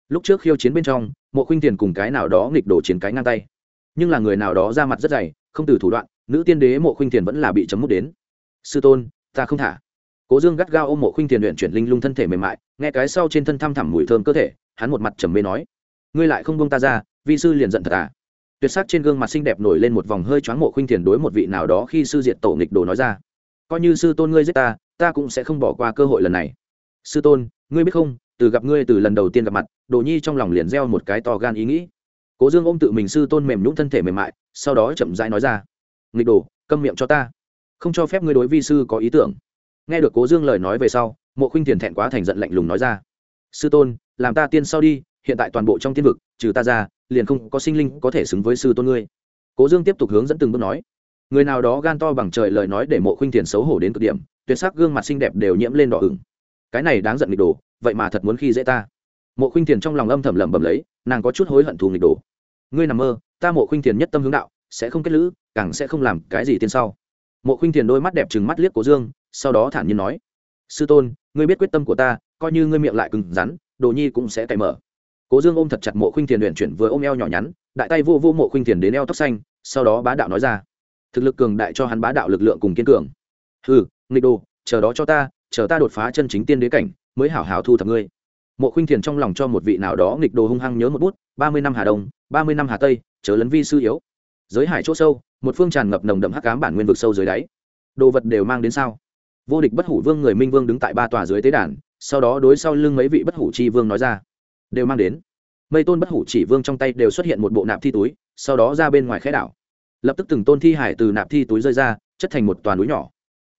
Lúc trước khiêu chiến bên trong, mộ khuynh thiền cùng cái nào đó nghịch đồ chiến cái ngang tay. Nhưng là người nào đó ra mặt rất dày, không từ thủ đoạn, nữ tiên đế mộ khuynh thiền vẫn là bị chấm mút đến. Sư tôn, ta không thả. Cố dương gắt gao ôm mộ khuynh thiền luyện chuyển linh lung thân thể mềm mại, nghe cái sau trên thân thăm thẳm mùi thơm cơ thể, hắn một mặt trầm mê nói, ngươi lại không buông ta ra, vi sư liền giận thật à? Tuyệt sắc trên gương mặt xinh đẹp nổi lên một vòng hơi choáng mộ khuynh thiền đối một vị nào đó khi sư diệt tổ nghịch đồ nói ra, coi như sư tôn ngươi giết ta ta cũng sẽ không bỏ qua cơ hội lần này. Sư tôn, ngươi biết không, từ gặp ngươi từ lần đầu tiên gặp mặt, đồ nhi trong lòng liền gieo một cái to gan ý nghĩ. Cố dương ôm tự mình sư tôn mềm nhũng thân thể mềm mại, sau đó chậm rãi nói ra, nghịch đồ, câm miệng cho ta. Không cho phép ngươi đối vi sư có ý tưởng. Nghe được cố dương lời nói về sau, mộ khuynh thiền thẹn quá thành giận lạnh lùng nói ra, sư tôn, làm ta tiên sau đi, hiện tại toàn bộ trong tiên vực, trừ ta ra, liền không có sinh linh có thể xứng với sư tôn ngươi. Cố dương tiếp tục hướng dẫn từng bước nói, người nào đó gan to bằng trời lời nói để mộ khuynh thiền xấu hổ đến cực điểm tuyệt sắc gương mặt xinh đẹp đều nhiễm lên đỏ ửng. Cái này đáng giận nghịch đồ, vậy mà thật muốn khi dễ ta. Mộ khuynh thiền trong lòng âm thầm lẩm bẩm lấy, nàng có chút hối hận thù nghịch đồ. Ngươi nằm mơ, ta mộ khuynh thiền nhất tâm hướng đạo, sẽ không kết lữ, càng sẽ không làm cái gì tiên sau. Mộ khuynh thiền đôi mắt đẹp trừng mắt liếc cố dương, sau đó thản nhiên nói, sư tôn, ngươi biết quyết tâm của ta, coi như ngươi miệng lại cứng rắn, đồ nhi cũng sẽ cày mở. Cố dương ôm thật chặt mộ khuynh thiền luyện chuyển vừa ôm eo nhỏ nhắn, đại tay vô vô mộ khuynh thiền đến eo tóc xanh, sau đó bá đạo nói ra, thực lực cường đại cho hắn bá đạo lực lượng cùng kiên cường. Ừ nghịch đồ, chờ đó cho ta, chờ ta đột phá chân chính tiên đế cảnh, mới hảo hảo thu thập ngươi. Mộ khuynh thiền trong lòng cho một vị nào đó nghịch đồ hung hăng nhớ một bút, ba mươi năm hà đông, ba mươi năm hà tây, chớ lấn vi sư yếu. Giới hải chỗ sâu, một phương tràn ngập nồng đậm hắc cám bản nguyên vực sâu dưới đáy. Đồ vật đều mang đến sao? Vô địch bất hủ vương người minh vương đứng tại ba tòa dưới tế đàn, sau đó đối sau lưng mấy vị bất hủ chi vương nói ra. Đều mang đến. Mây tôn bất hủ chỉ vương trong tay đều xuất hiện một bộ nạp thi túi, sau đó ra bên ngoài khẽ đảo. Lập tức từng tôn thi hải từ nạp thi túi rơi ra, chất thành một toàn núi nhỏ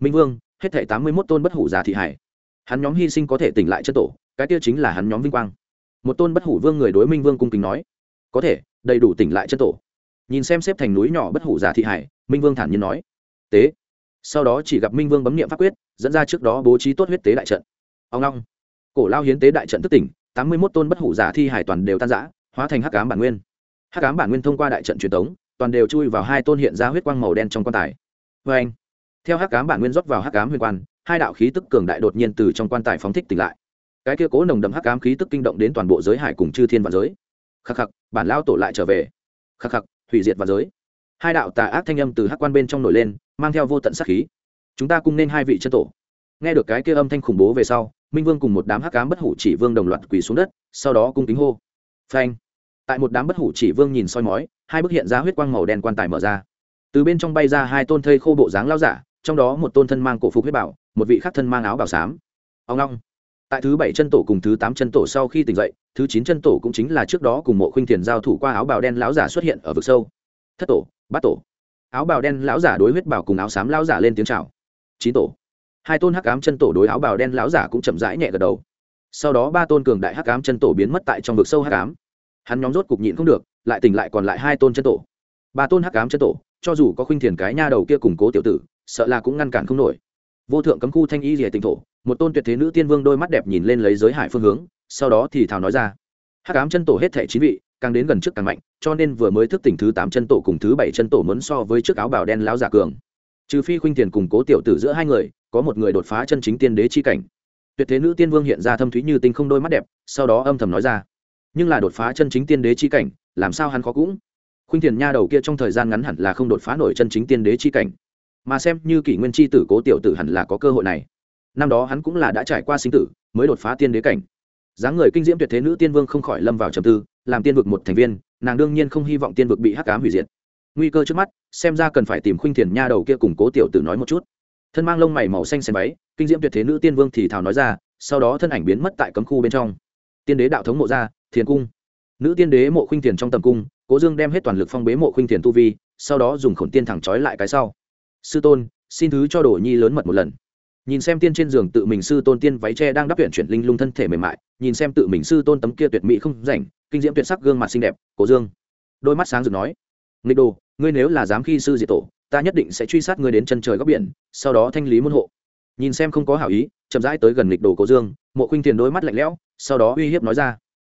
minh vương, hết thể tám mươi mốt tôn bất hủ giả thị hải. Hắn nhóm hy sinh có thể tỉnh lại chất tổ, cái kia chính là hắn nhóm vinh quang. Một tôn bất hủ vương người đối minh vương cung kính nói, có thể, đầy đủ tỉnh lại chất tổ. Nhìn xem xếp thành núi nhỏ bất hủ giả thị hải, minh vương thản nhiên nói, tế. Sau đó chỉ gặp minh vương bấm n i ệ m pháp quyết, dẫn ra trước đó bố trí tốt huyết tế đại trận. Ông long, cổ lao hiến tế đại trận thức tỉnh, tám mươi mốt tôn bất hủ giả thi hải toàn đều tan giã hóa thành hắc cám bản nguyên. Hắc cám bản nguyên thông qua đại trận truyền thống toàn đều chui vào hai tôn hiện ra huyết quang màu đen trong quan tài. Vê anh theo hắc cám bản nguyên rót vào hắc cám huyền quan, hai đạo khí tức cường đại đột nhiên từ trong quan tài phóng thích tỉnh lại. Cái kia cố nồng đậm hắc cám khí tức kinh động đến toàn bộ giới hải cùng chư thiên và giới. Khắc khắc, bản lao tổ lại trở về. Khắc khắc, hủy diệt và giới. Hai đạo tà ác thanh âm từ hắc quan bên trong nổi lên, mang theo vô tận sát khí. Chúng ta cùng nên hai vị chân tổ. Nghe được cái kia âm thanh khủng bố về sau, minh vương cùng một đám hắc cám bất hủ chỉ vương đồng loạt quỳ xuống đất, sau đó cung kính hô. Phanh. Tại một đám bất hủ chỉ vương nhìn soi mói, hai bức hiện ra huyết quang màu đen quan tài mở ra. Từ bên trong bay ra hai tôn thây khô bộ dáng lao giả trong đó một tôn thân mang cổ phục huyết bảo, một vị khác thân mang áo bảo xám. Ông long. Tại thứ bảy chân tổ cùng thứ tám chân tổ sau khi tỉnh dậy, thứ chín chân tổ cũng chính là trước đó cùng mộ khuynh thiền giao thủ qua áo bào đen lão giả xuất hiện ở vực sâu. Thất tổ, bát tổ. Áo bào đen lão giả đối huyết bảo cùng áo xám lão giả lên tiếng chào. Chín tổ. Hai tôn hắc ám chân tổ đối áo bào đen lão giả cũng chậm rãi nhẹ gật đầu. Sau đó ba tôn cường đại hắc ám chân tổ biến mất tại trong vực sâu hắc ám. Hắn nhóm rốt cục nhịn không được, lại tỉnh lại còn lại hai tôn chân tổ. Ba tôn hắc ám chân tổ, cho dù có khuynh thiền cái nha đầu kia củng cố tiểu tử sợ là cũng ngăn cản không nổi. Vô thượng cấm khu thanh y rìa tỉnh thổ, một tôn tuyệt thế nữ tiên vương đôi mắt đẹp nhìn lên lấy giới hải phương hướng, sau đó thì thào nói ra. Hắc ám chân tổ hết thể chín vị, càng đến gần trước càng mạnh, cho nên vừa mới thức tỉnh thứ tám chân tổ cùng thứ bảy chân tổ muốn so với chiếc áo bào đen lão giả cường. Trừ phi khuynh tiền cùng cố tiểu tử giữa hai người, có một người đột phá chân chính tiên đế chi cảnh. Tuyệt thế nữ tiên vương hiện ra thâm thúy như tinh không đôi mắt đẹp, sau đó âm thầm nói ra. Nhưng là đột phá chân chính tiên đế chi cảnh, làm sao hắn khó cũng? Khuynh tiền nha đầu kia trong thời gian ngắn hẳn là không đột phá nổi chân chính tiên đế chi cảnh mà xem như kỷ nguyên chi tử cố tiểu tử hẳn là có cơ hội này. Năm đó hắn cũng là đã trải qua sinh tử, mới đột phá tiên đế cảnh. Dáng người kinh diễm tuyệt thế nữ tiên vương không khỏi lâm vào trầm tư, làm tiên vực một thành viên, nàng đương nhiên không hy vọng tiên vực bị hắc cám hủy diệt. Nguy cơ trước mắt, xem ra cần phải tìm khuynh thiền nha đầu kia cùng cố tiểu tử nói một chút. Thân mang lông mày màu xanh xen váy, kinh diễm tuyệt thế nữ tiên vương thì thào nói ra, sau đó thân ảnh biến mất tại cấm khu bên trong. Tiên đế đạo thống mộ ra, thiền cung. Nữ tiên đế mộ khuynh thiền trong tầm cung, cố dương đem hết toàn lực phong bế mộ khuynh thiền tu vi, sau đó dùng khổn tiên thẳng trói lại cái sau sư tôn, xin thứ cho đồ nhi lớn mật một lần. Nhìn xem tiên trên giường tự mình sư tôn tiên váy tre đang đắp tuyển chuyển linh lung thân thể mềm mại, nhìn xem tự mình sư tôn tấm kia tuyệt mỹ không rảnh, kinh diễm tuyệt sắc gương mặt xinh đẹp cố dương. Đôi mắt sáng rực nói, nghịch đồ, ngươi nếu là dám khi sư diệt tổ, ta nhất định sẽ truy sát ngươi đến chân trời góc biển, sau đó thanh lý môn hộ. Nhìn xem không có hảo ý, chậm rãi tới gần nghịch đồ cố dương, mộ khuynh tiền đôi mắt lạnh lẽo, sau đó uy hiếp nói ra,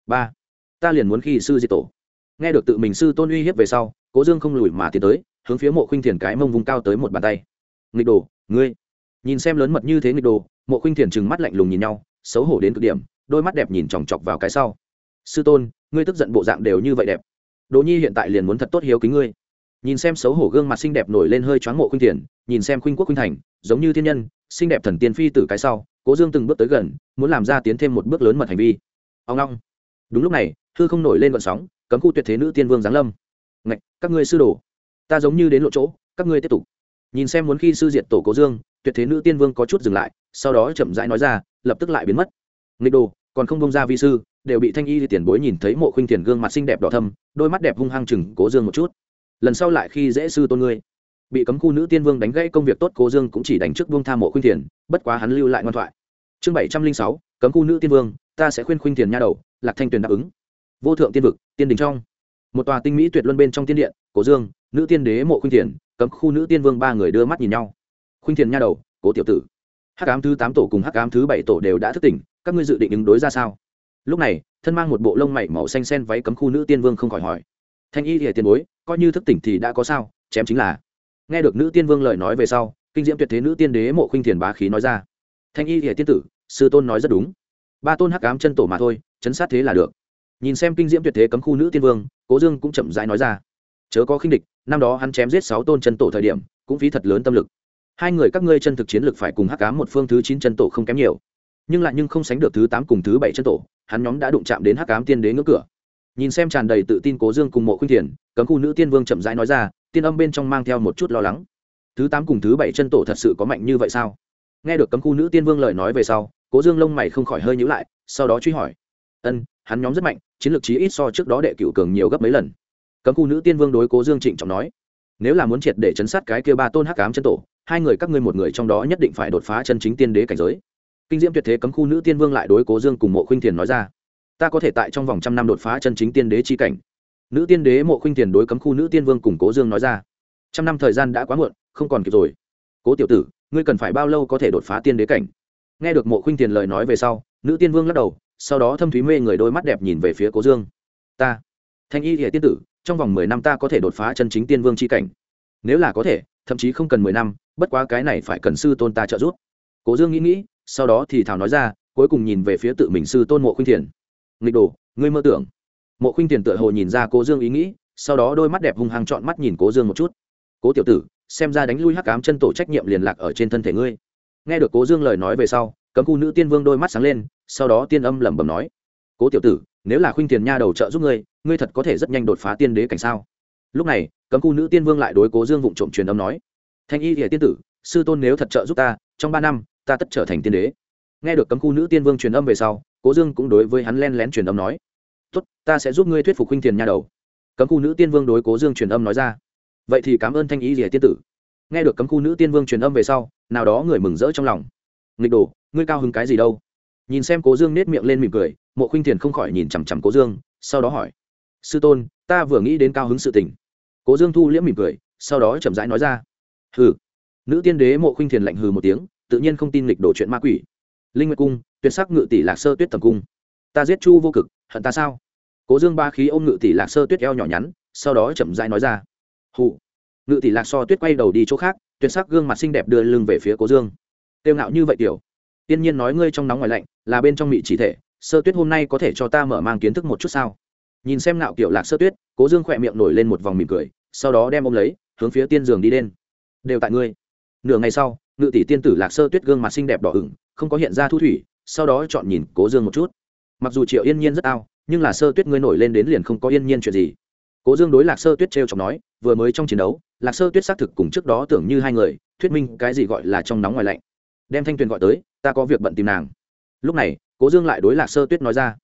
ba, ta liền muốn khi sư diệt tổ. Nghe được tự mình sư tôn uy hiếp về sau cố dương không lùi mà tiến tới hướng phía mộ khuynh thiền cái mông vùng cao tới một bàn tay. Nghịch đồ, ngươi. Nhìn xem lớn mật như thế nghịch đồ, mộ khuynh thiền trừng mắt lạnh lùng nhìn nhau, xấu hổ đến cực điểm, đôi mắt đẹp nhìn chòng chọc vào cái sau. Sư tôn, ngươi tức giận bộ dạng đều như vậy đẹp. Đỗ nhi hiện tại liền muốn thật tốt hiếu kính ngươi. Nhìn xem xấu hổ gương mặt xinh đẹp nổi lên hơi choáng mộ khuynh thiền, nhìn xem khuynh quốc khuynh thành, giống như thiên nhân, xinh đẹp thần tiên phi từ cái sau, cố dương từng bước tới gần, muốn làm ra tiến thêm một bước lớn mật hành vi. Ông long đúng lúc này thư không nổi lên vận sóng, cấm khu tuyệt thế nữ tiên vương giáng lâm. Ngạch, các ngươi sư đồ ta giống như đến lộ chỗ, các ngươi tiếp tục. Nhìn xem muốn khi sư diệt tổ cố dương, tuyệt thế nữ tiên vương có chút dừng lại, sau đó chậm rãi nói ra, lập tức lại biến mất. Nghịch đồ, còn không bông ra vi sư, đều bị thanh y tiền bối nhìn thấy mộ khuynh tiền gương mặt xinh đẹp đỏ thâm, đôi mắt đẹp hung hăng chừng cố dương một chút. Lần sau lại khi dễ sư tôn ngươi. Bị cấm khu nữ tiên vương đánh gãy công việc tốt cố dương cũng chỉ đánh trước vương tha mộ khuynh tiền bất quá hắn lưu lại ngoan thoại. Chương bảy trăm linh sáu, cấm khu nữ tiên vương, ta sẽ khuyên khuynh tiền nha đầu, lạc thanh tuyền đáp ứng. Vô thượng tiên vực, tiên đình trong một tòa tinh mỹ tuyệt luân bên trong tiên điện, cố dương, nữ tiên đế mộ khuynh thiền, cấm khu nữ tiên vương ba người đưa mắt nhìn nhau. Khuynh thiền nha đầu, cố tiểu tử, hắc ám thứ tám tổ cùng hắc ám thứ bảy tổ đều đã thức tỉnh, các ngươi dự định ứng đối ra sao? Lúc này, thân mang một bộ lông mảy màu xanh sen váy cấm khu nữ tiên vương không khỏi hỏi. Thanh y thì tiền bối, coi như thức tỉnh thì đã có sao, chém chính là. Nghe được nữ tiên vương lời nói về sau, kinh diễm tuyệt thế nữ tiên đế mộ khuynh thiền bá khí nói ra. Thanh y thì tiên tử, sư tôn nói rất đúng. Ba tôn hắc ám chân tổ mà thôi, chấn sát thế là được nhìn xem kinh diễm tuyệt thế cấm khu nữ tiên vương, cố dương cũng chậm rãi nói ra. Chớ có khinh địch, năm đó hắn chém giết sáu tôn chân tổ thời điểm, cũng phí thật lớn tâm lực. Hai người các ngươi chân thực chiến lực phải cùng hắc cám một phương thứ chín chân tổ không kém nhiều. Nhưng lại nhưng không sánh được thứ tám cùng thứ bảy chân tổ, hắn nhóm đã đụng chạm đến hắc cám tiên đế ngưỡng cửa. Nhìn xem tràn đầy tự tin cố dương cùng mộ khuynh thiền, cấm khu nữ tiên vương chậm rãi nói ra, tiên âm bên trong mang theo một chút lo lắng. Thứ tám cùng thứ bảy chân tổ thật sự có mạnh như vậy sao? Nghe được cấm khu nữ tiên vương lời nói về sau, cố dương lông mày không khỏi hơi nhữ lại, sau đó truy hỏi. Ân hắn nhóm rất mạnh, chiến lược chí ít so trước đó đệ cựu cường nhiều gấp mấy lần. Cấm khu nữ tiên vương đối cố dương trịnh trọng nói, nếu là muốn triệt để chấn sát cái kia ba tôn hắc cám chân tổ, hai người các ngươi một người trong đó nhất định phải đột phá chân chính tiên đế cảnh giới. Kinh diễm tuyệt thế cấm khu nữ tiên vương lại đối cố dương cùng mộ khuynh thiền nói ra, ta có thể tại trong vòng trăm năm đột phá chân chính tiên đế chi cảnh. Nữ tiên đế mộ khuynh thiền đối cấm khu nữ tiên vương cùng cố dương nói ra, trăm năm thời gian đã quá muộn, không còn kịp rồi. Cố tiểu tử, ngươi cần phải bao lâu có thể đột phá tiên đế cảnh? Nghe được mộ khuynh thiền lời nói về sau, nữ tiên vương lắc đầu sau đó thâm thúy mê người đôi mắt đẹp nhìn về phía cố dương. Ta, thanh y hệ tiên tử, trong vòng mười năm ta có thể đột phá chân chính tiên vương c h i cảnh. Nếu là có thể, thậm chí không cần mười năm, bất quá cái này phải cần sư tôn ta trợ giúp. Cố dương nghĩ nghĩ, sau đó thì thảo nói ra, cuối cùng nhìn về phía tự mình sư tôn mộ khuynh thiền. Nghịch đồ, ngươi mơ tưởng. Mộ khuynh thiền tựa hồ nhìn ra cố dương ý nghĩ, sau đó đôi mắt đẹp hung hăng chọn mắt nhìn cố dương một chút. Cố tiểu tử, xem ra đánh lui hắc cám chân tổ trách nhiệm liền lạc ở trên thân thể ngươi. Nghe được cố dương lời nói về sau, cấm khu nữ tiên vương đôi mắt sáng lên sau đó tiên âm lẩm bẩm nói, cố tiểu tử, nếu là khuynh tiền nha đầu trợ giúp ngươi ngươi thật có thể rất nhanh đột phá tiên đế cảnh sao? Lúc này, cấm khu nữ tiên vương lại đối cố dương vụng trộm truyền âm nói, thanh y thì tiên tử, sư tôn nếu thật trợ giúp ta, trong ba năm, ta tất trở thành tiên đế. Nghe được cấm khu nữ tiên vương truyền âm về sau, cố dương cũng đối với hắn len lén truyền âm nói, tốt, ta sẽ giúp ngươi thuyết phục khuynh tiền nha đầu. Cấm khu nữ tiên vương đối cố dương truyền âm nói ra, vậy thì cảm ơn thanh ý rìa tiên tử. Nghe được cấm khu nữ tiên vương truyền âm về sau, nào đó người mừng rỡ trong lòng, nghịch đồ, ngươi cao hứng cái gì đâu? Nhìn xem cố dương nết miệng lên mỉm cười, mộ khuynh thiền không khỏi nhìn chằm chằm cố dương, sau đó hỏi, sư tôn, ta vừa nghĩ đến cao hứng sự tình. Cố dương thu liễm mỉm cười, sau đó chậm rãi nói ra, hừ. Nữ tiên đế mộ khuynh thiền lạnh hừ một tiếng, tự nhiên không tin lịch đổ chuyện ma quỷ. Linh nguyệt cung, tuyệt sắc ngự tỷ lạc sơ tuyết tầm cung. Ta giết chu vô cực, hận ta sao? Cố dương ba khí ôm ngự tỷ lạc sơ tuyết eo nhỏ nhắn, sau đó chậm rãi nói ra hụ ngự tỷ lạc so tuyết quay đầu đi chỗ khác, tuyệt sắc gương mặt xinh đẹp đưa lưng về phía cố dương. Tiêu ngạo như vậy tiểu tiên nhiên nói ngươi trong nóng ngoài lạnh, là bên trong mị chỉ thể, sơ tuyết hôm nay có thể cho ta mở mang kiến thức một chút sao? Nhìn xem nạo kiểu lạc sơ tuyết, cố dương khỏe miệng nổi lên một vòng mỉm cười, sau đó đem ôm lấy, hướng phía tiên giường đi lên. Đều tại ngươi. Nửa ngày sau, ngự tỷ tiên tử lạc sơ tuyết gương mặt xinh đẹp đỏ ửng, không có hiện ra thu thủy, sau đó chọn nhìn cố dương một chút. Mặc dù triệu yên nhiên rất ao, nhưng là sơ tuyết ngươi nổi lên đến liền không có yên nhiên chuyện gì. Cố dương đối lạc sơ tuyết trêu chọc nói, vừa mới trong chiến đấu, lạc sơ tuyết xác thực cùng trước đó tưởng như hai người, thuyết minh cái gì gọi là trong nóng ngoài lạnh đem thanh tuyền gọi tới, ta có việc bận tìm nàng. Lúc này, cố dương lại đối lạc sơ tuyết nói ra,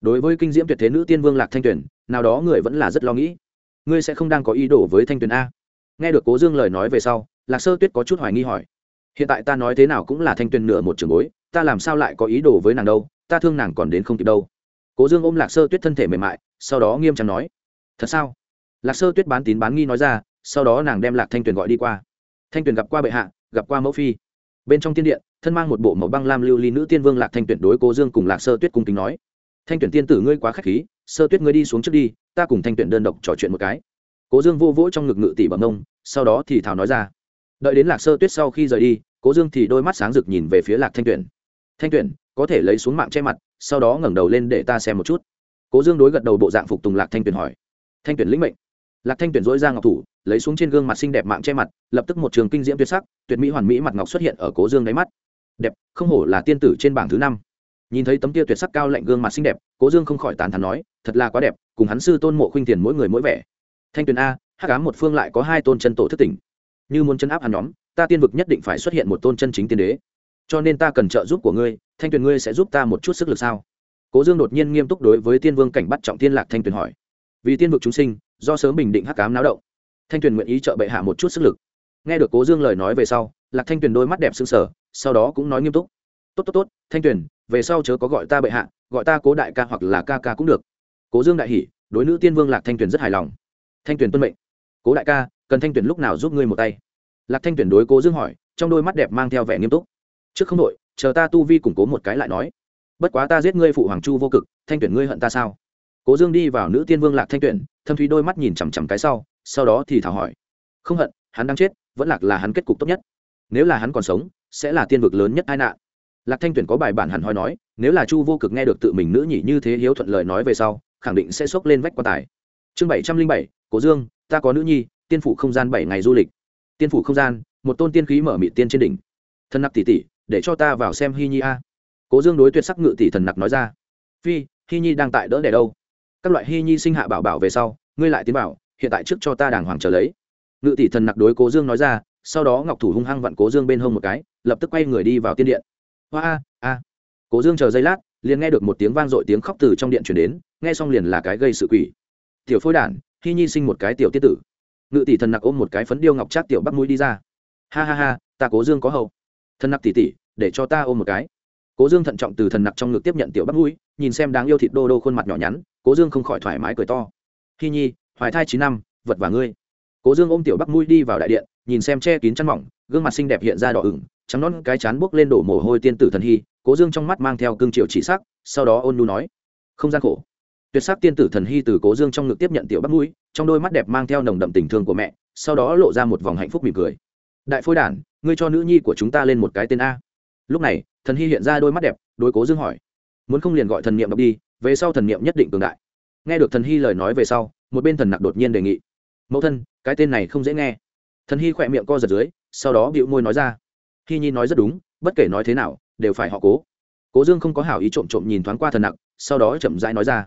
đối với kinh diễm tuyệt thế nữ tiên vương lạc thanh tuyền, nào đó người vẫn là rất lo nghĩ. Ngươi sẽ không đang có ý đồ với thanh tuyền a. Nghe được cố dương lời nói về sau, lạc sơ tuyết có chút hoài nghi hỏi, hiện tại ta nói thế nào cũng là thanh tuyền nửa một trường bối, ta làm sao lại có ý đồ với nàng đâu, ta thương nàng còn đến không kịp đâu. Cố dương ôm lạc sơ tuyết thân thể mềm mại, sau đó nghiêm trọng nói, thật sao? Lạc sơ tuyết bán tín bán nghi nói ra, sau đó nàng đem lạc thanh tuyền gọi đi qua. Thanh tuyền gặp qua bệ hạ, gặp qua mẫu phi bên trong tiên điện, thân mang một bộ màu băng lam lưu ly nữ tiên vương lạc thanh tuyển đối cố dương cùng lạc sơ tuyết cung kính nói. Thanh tuyển tiên tử ngươi quá k h á c h khí, sơ tuyết ngươi đi xuống trước đi, ta cùng thanh tuyển đơn độc trò chuyện một cái. Cố dương vô vỗ trong ngực ngự tỷ bằng ông, sau đó thì thảo nói ra. Đợi đến lạc sơ tuyết sau khi rời đi cố dương thì đôi mắt sáng rực nhìn về phía lạc thanh tuyển. Thanh tuyển, có thể lấy xuống mạng che mặt, sau đó ngẩng đầu lên để ta xem một chút. Cố dương đối gật đầu bộ dạng phục tùng lạc thanh tuyển hỏi. Thanh tuyển lĩnh mệnh. Lạc thanh tuyển dỗi ra ngọc thủ lấy xuống trên gương mặt xinh đẹp mạng che mặt, lập tức một trường kinh diễm tuyệt sắc, tuyệt mỹ hoàn mỹ mặt ngọc xuất hiện ở cố dương đáy mắt. Đẹp, không hổ là tiên tử trên bảng thứ năm. Nhìn thấy tấm kia tuyệt sắc cao lạnh gương mặt xinh đẹp, cố dương không khỏi tán thắn nói, thật là quá đẹp, cùng hắn sư tôn mộ khuynh tiền mỗi người mỗi vẻ. Thanh tuyền a, hắc ám một phương lại có hai tôn chân tổ thất tỉnh. Như muốn chân áp hắn nhóm, ta tiên vực nhất định phải xuất hiện một tôn chân chính tiên đế. Cho nên ta cần trợ giúp của ngươi, thanh tuyền ngươi sẽ giúp ta một chút sức lực sao? Cố dương đột nhiên nghiêm túc đối với tiên vương cảnh bắt trọng tiên lạc thanh tuyền hỏi. Vì tiên vực chúng sinh, do sớm bình định hắc ám náo động thanh tuyền nguyện ý trợ bệ hạ một chút sức lực. Nghe được cố dương lời nói về sau, lạc thanh tuyền đôi mắt đẹp sưng sở sau đó cũng nói nghiêm túc. Tốt tốt tốt, thanh tuyền, về sau chớ có gọi ta bệ hạ, gọi ta cố đại ca hoặc là ca ca cũng được. Cố dương đại hỷ đối nữ tiên vương lạc thanh tuyền rất hài lòng. Thanh tuyền tuân mệnh. Cố đại ca, cần thanh tuyền lúc nào giúp ngươi một tay? Lạc thanh Tuyền đối cố dương hỏi, trong đôi mắt đẹp mang theo vẻ nghiêm túc. Trước không đội chờ ta tu vi củng cố một cái lại nói. Bất quá ta giết ngươi phụ hoàng chu vô cực, thanh tuyển ngươi hận ta sao? Cố dương đi vào nữ tiên vương lạc thanh tuyển thâm thúy đôi mắt nhìn chằm chằm cái sau sau đó thì thảo hỏi. Không hận, hắn đang chết, vẫn lạc là hắn kết cục tốt nhất. Nếu là hắn còn sống, sẽ là tiên vực lớn nhất tai nạn. Lạc thanh tuyển có bài bản hẳn hoi nói, nếu là chu vô cực nghe được tự mình nữ nhỉ như thế hiếu thuận lời nói về sau, khẳng định sẽ xốc lên vách quan tài. Chương bảy trăm linh bảy cố dương, ta có nữ nhi, tiên phụ không gian bảy ngày du lịch. Tiên phủ không gian, một tôn tiên khí mở mị tiên trên đỉnh. Thần nặc tỷ tỷ, để cho ta vào xem hy nhi a. Cố dương đối tuyệt sắc ngự tỷ thần nặc nói ra. Phi hy nhi đang tại đỡ đẻ đâu? Các loại hy nhi sinh hạ bảo bảo về sau, ngươi lại tiến bảo hiện tại trước cho ta đàng hoàng trở lấy. Ngự tỷ thần nặc đối cố dương nói ra, sau đó ngọc thủ hung hăng vặn cố dương bên hông một cái, lập tức quay người đi vào tiên điện. Hoa, a a. Cố dương chờ giây lát, liền nghe được một tiếng vang dội tiếng khóc từ trong điện chuyển đến, nghe xong liền là cái gây sự quỷ. Tiểu phôi đản khi nhi sinh một cái tiểu tiết tử. Ngự tỷ thần nặc ôm một cái phấn điêu ngọc trát tiểu bắt mũi đi ra. Ha ha ha, ta cố dương có hậu. Thần nặc tỷ tỷ, để cho ta ôm một cái. Cố dương thận trọng từ thần nặc trong ngực tiếp nhận tiểu bắt mũi, nhìn xem đáng yêu thịt đô đô khuôn mặt nhỏ nhắn, cố dương không khỏi thoải mái cười to. Khi nhi hoài thai chín năm, vật và ngươi. Cố dương ôm tiểu bắc mũi đi vào đại điện, nhìn xem che kín chăn mỏng, gương mặt xinh đẹp hiện ra đỏ ửng, trắng nón cái chán buốc lên đổ mồ hôi tiên tử thần hy, cố dương trong mắt mang theo cương triệu chỉ sắc, sau đó ôn nu nói, không gian khổ. Tuyệt sắc tiên tử thần hy từ cố dương trong ngực tiếp nhận tiểu bắc mũi, trong đôi mắt đẹp mang theo nồng đậm tình thương của mẹ, sau đó lộ ra một vòng hạnh phúc mỉm cười. Đại phôi đản, ngươi cho nữ nhi của chúng ta lên một cái tên a. Lúc này, thần hy hiện ra đôi mắt đẹp, đối cố dương hỏi, muốn không liền gọi thần niệm đọc đi, về sau thần niệm nhất định cường đại. Nghe được thần hy lời nói về sau một bên thần nặc đột nhiên đề nghị. Mẫu thân, cái tên này không dễ nghe. Thần hy khỏe miệng co giật dưới, sau đó bịu môi nói ra. Hy nhi nói rất đúng, bất kể nói thế nào, đều phải họ cố. Cố dương không có hảo ý trộm trộm nhìn thoáng qua thần nặc, sau đó chậm rãi nói ra.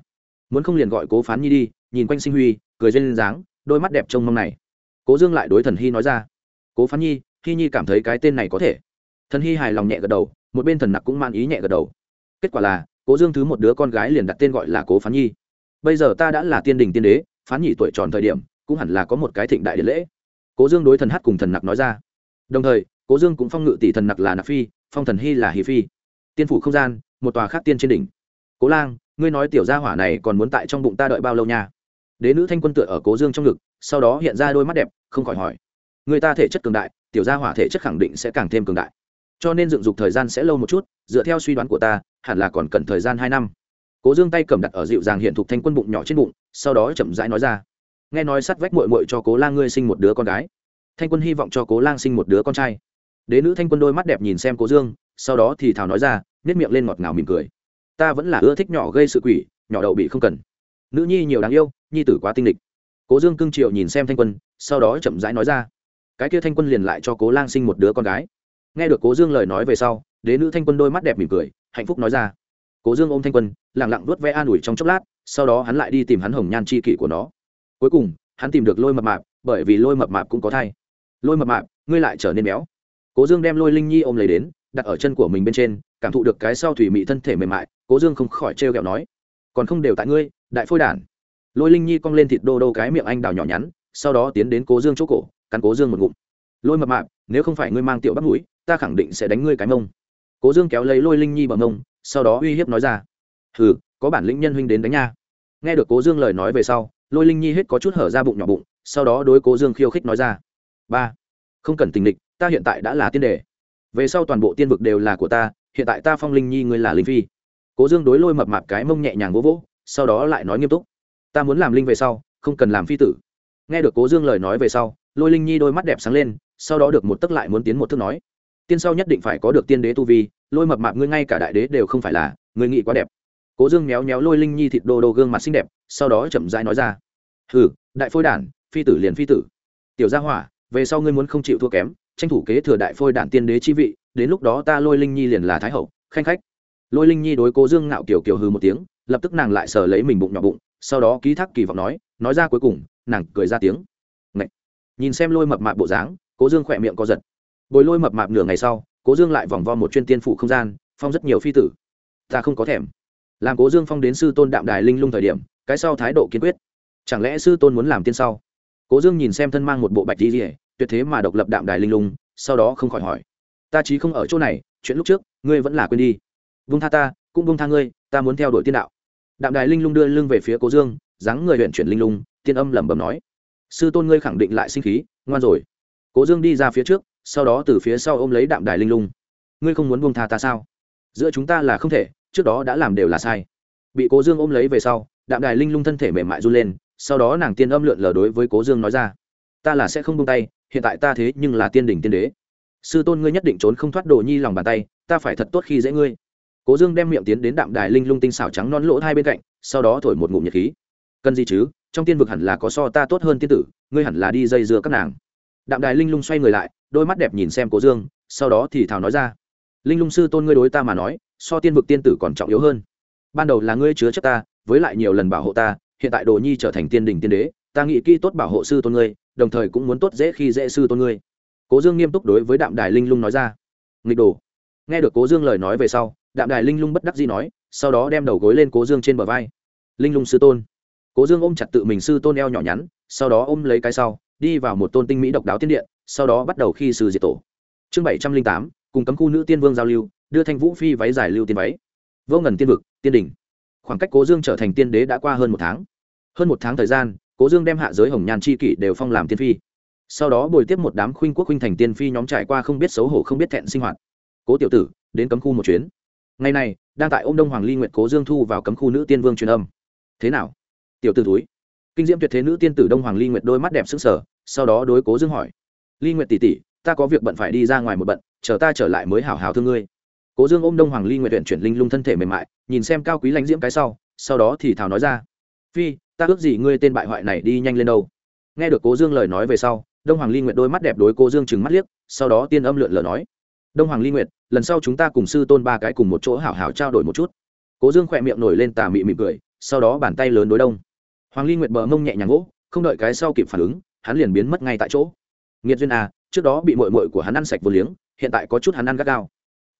Muốn không liền gọi cố phán nhi đi, nhìn quanh sinh huy, cười duyên dáng, đôi mắt đẹp trông mong này. Cố dương lại đối thần hy nói ra. Cố phán nhi, hy nhi cảm thấy cái tên này có thể. Thần hy hài lòng nhẹ gật đầu, một bên thần nặc cũng man ý nhẹ gật đầu. Kết quả là, cố dương thứ một đứa con gái liền đặt tên gọi là cố phán nhi. Bây giờ ta đã là tiên đình tiên đế phán nhị tuổi tròn thời điểm, cũng hẳn là có một cái thịnh đại điện lễ. Cố dương đối thần hát cùng thần nặc nói ra. Đồng thời, cố dương cũng phong ngự tỷ thần nặc là nặc phi, phong thần hy là hy phi. Tiên phủ không gian, một tòa khác tiên trên đỉnh. Cố lang, ngươi nói tiểu gia hỏa này còn muốn tại trong bụng ta đợi bao lâu nha? Đế nữ thanh quân tựa ở cố dương trong ngực, sau đó hiện ra đôi mắt đẹp, không khỏi hỏi. Người ta thể chất cường đại, tiểu gia hỏa thể chất khẳng định sẽ càng thêm cường đại. Cho nên dựng dục thời gian sẽ lâu một chút, dựa theo suy đoán của ta, hẳn là còn cần thời gian hai năm cố dương tay cầm đặt ở dịu dàng hiện thục thanh quân bụng nhỏ trên bụng, sau đó chậm rãi nói ra. Nghe nói sắt vách mội mội cho cố lang ngươi sinh một đứa con gái. Thanh quân hy vọng cho cố lang sinh một đứa con trai. Đế nữ thanh quân đôi mắt đẹp nhìn xem cố dương, sau đó thì thảo nói ra nếp miệng lên ngọt ngào mỉm cười. Ta vẫn là ưa thích nhỏ gây sự quỷ, nhỏ đậu bị không cần. Nữ nhi nhiều đáng yêu, nhi tử quá tinh địch cố dương cưng triệu nhìn xem thanh quân, sau đó chậm rãi nói ra. Cái kia thanh quân liền lại cho cố lang sinh một đứa con gái. Nghe được cố dương lời nói về sau, đế nữ thanh quân đôi mắt đẹp mỉm cười, hạnh phúc nói ra cố dương ôm thanh quân lẳng lặng vuốt ve an ủi trong chốc lát, sau đó hắn lại đi tìm hắn hồng nhan c h i kỷ của nó. Cuối cùng, hắn tìm được lôi mập mạp, bởi vì lôi mập mạp cũng có thai. Lôi mập mạp, ngươi lại trở nên béo. Cố dương đem lôi linh nhi ôm lấy đến, đặt ở chân của mình bên trên, cảm thụ được cái sau thủy mị thân thể mềm mại, cố dương không khỏi trêu ghẹo nói, còn không đều tại ngươi, đại phôi đản. Lôi linh nhi cong lên thịt đô đô cái miệng anh đào nhỏ nhắn, sau đó tiến đến cố dương chỗ cổ, cắn cố dương một ngụm. Lôi mập mạp, nếu không phải ngươi mang tiểu bắt mũi, ta khẳng định sẽ đánh ngươi cái mông. Cố dương kéo lấy lôi linh nhi bằng mông sau đó uy hiếp nói ra. Hừ, có bản lĩnh nhân huynh đến đánh nha. Nghe được cố dương lời nói về sau, lôi linh nhi hết có chút hở ra bụng nhỏ bụng, sau đó đối cố dương khiêu khích nói ra. Ba, không cần tình địch ta hiện tại đã là tiên đề về sau toàn bộ tiên vực đều là của ta, hiện tại ta phong linh nhi ngươi là linh phi. Cố dương đối lôi mập mạp cái mông nhẹ nhàng vỗ vỗ, sau đó lại nói nghiêm túc. Ta muốn làm linh về sau, không cần làm phi tử. Nghe được cố dương lời nói về sau, lôi linh nhi đôi mắt đẹp sáng lên, sau đó được một tức lại muốn tiến một thức nói. Tiên sau nhất định phải có được tiên đế tu vi lôi mập mạp ngươi ngay cả đại đế đều không phải là, ngươi nghĩ quá đẹp. Cố dương méo méo lôi linh nhi thịt đồ đồ gương mặt xinh đẹp, sau đó chậm rãi nói ra, hừ, đại phôi đản, phi tử liền phi tử. Tiểu gia hỏa, về sau ngươi muốn không chịu thua kém, tranh thủ kế thừa đại phôi đản tiên đế chi vị, đến lúc đó ta lôi linh nhi liền là thái hậu khanh khách. Lôi linh nhi đối cố dương ngạo kiểu kiểu hừ một tiếng, lập tức nàng lại sờ lấy mình bụng nhỏ bụng, sau đó ký thác kỳ vọng nói nói ra cuối cùng, nàng cười ra tiếng. Ngậy! nhìn xem lôi mập mạp bộ dáng, cố dương khỏe miệng co giật. Bồi lôi mập mạp nửa ngày sau cố dương lại vòng vo một chuyên tiên phụ không gian, phong rất nhiều phi tử. Ta không có thèm. Làm cố dương phong đến sư tôn đạm đài linh lung thời điểm, cái sau thái độ kiên quyết. Chẳng lẽ sư tôn muốn làm tiên sau? Cố dương nhìn xem thân mang một bộ bạch di rỉa tuyệt thế mà độc lập đạm đài linh lung, sau đó không khỏi hỏi. Ta chí không ở chỗ này, chuyện lúc trước, ngươi vẫn là quên đi. Vung tha ta, cũng vung tha ngươi, ta muốn theo đuổi tiên đạo. Đạm đài linh lung đưa lưng về phía cố dương, dáng người huyện chuyển linh lung, tiên âm lẩm bẩm nói. Sư tôn ngươi khẳng định lại sinh khí, ngoan rồi. Cố dương đi ra phía trước sau đó từ phía sau ôm lấy đạm đài linh lung. Ngươi không muốn buông tha ta sao? Giữa chúng ta là không thể, trước đó đã làm đều là sai. Bị cố dương ôm lấy về sau, đạm đài linh lung thân thể mềm mại run lên, sau đó nàng tiên âm lượn lờ đối với cố dương nói ra. Ta là sẽ không buông tay, hiện tại ta thế nhưng là tiên đỉnh tiên đế. Sư tôn ngươi nhất định trốn không thoát đồ nhi lòng bàn tay, ta phải thật tốt khi dễ ngươi. Cố dương đem miệng tiến đến đạm đài linh lung tinh xảo trắng non lỗ hai bên cạnh, sau đó thổi một ngụm nhiệt khí. Cần gì chứ? Trong tiên vực hẳn là có so ta tốt hơn tiên tử, ngươi hẳn là đi dây dưa các nàng. Đạm đài linh lung xoay người lại đôi mắt đẹp nhìn xem cố dương, sau đó thì thào nói ra. Linh lung sư tôn ngươi đối ta mà nói, so tiên vực tiên tử còn trọng yếu hơn. Ban đầu là ngươi chứa chấp ta, với lại nhiều lần bảo hộ ta, hiện tại đồ nhi trở thành tiên đình tiên đế, ta nghĩ kỹ tốt bảo hộ sư tôn ngươi, đồng thời cũng muốn tốt dễ khi dễ sư tôn ngươi. Cố dương nghiêm túc đối với đạm đài linh lung nói ra. Nghịch đồ. Nghe được cố dương lời nói về sau, đạm đài linh lung bất đắc dĩ nói, sau đó đem đầu gối lên cố dương trên bờ vai. Linh lung sư tôn. Cố dương ôm chặt tự mình sư tôn eo nhỏ nhắn, sau đó ôm lấy cái sau, đi vào một tôn tinh mỹ độc đáo tiên điện sau đó bắt đầu khi sư diệt tổ. Chương bảy trăm linh tám, cùng cấm khu nữ tiên vương giao lưu, đưa thanh vũ phi váy giải lưu tiên váy. Vô ngần tiên vực, tiên đỉnh. Khoảng cách cố dương trở thành tiên đế đã qua hơn một tháng. Hơn một tháng thời gian, cố dương đem hạ giới hồng nhàn c h i kỷ đều phong làm tiên phi. Sau đó bồi tiếp một đám khuynh quốc khuynh thành tiên phi nhóm trải qua không biết xấu hổ không biết thẹn sinh hoạt. Cố tiểu tử, đến cấm khu một chuyến. Ngày này, đang tại ô m đông hoàng ly nguyệt cố dương thu vào cấm khu nữ tiên vương truyền âm. Thế nào? Tiểu t ử túi kinh diễm tuyệt thế nữ tiên tử đông hoàng ly nguyệt đôi mắt đẹp s ứ n g sở sau đó đối cố dương hỏi ly nguyệt tỷ tỷ, ta có việc bận phải đi ra ngoài một bận, chờ ta trở lại mới hảo hảo thương ngươi. Cố dương ôm đông hoàng ly nguyệt huyện chuyển linh lung thân thể mềm mại, nhìn xem cao quý lãnh diễm cái sau sau đó thì thào nói ra. Phi, ta ước gì ngươi tên bại hoại này đi nhanh lên đâu. Nghe được cố dương lời nói về sau, đông hoàng ly nguyệt đôi mắt đẹp đối cố dương trừng mắt liếc, sau đó tiên âm lượn lờ nói. Đông hoàng ly nguyệt, lần sau chúng ta cùng sư tôn ba cái cùng một chỗ hảo hảo trao đổi một chút. Cố dương khỏe miệng nổi lên tà mị mị cười, sau đó bàn tay lớn đối đông. Hoàng ly nguyệt bờ mông nhẹ nhàng gỗ, không đợi cái sau kịp phản ứng, hắn liền biến mất ngay tại chỗ nghiệt duyên à trước đó bị mội mội của hắn ăn sạch vô liếng, hiện tại có chút hắn ăn gắt gao.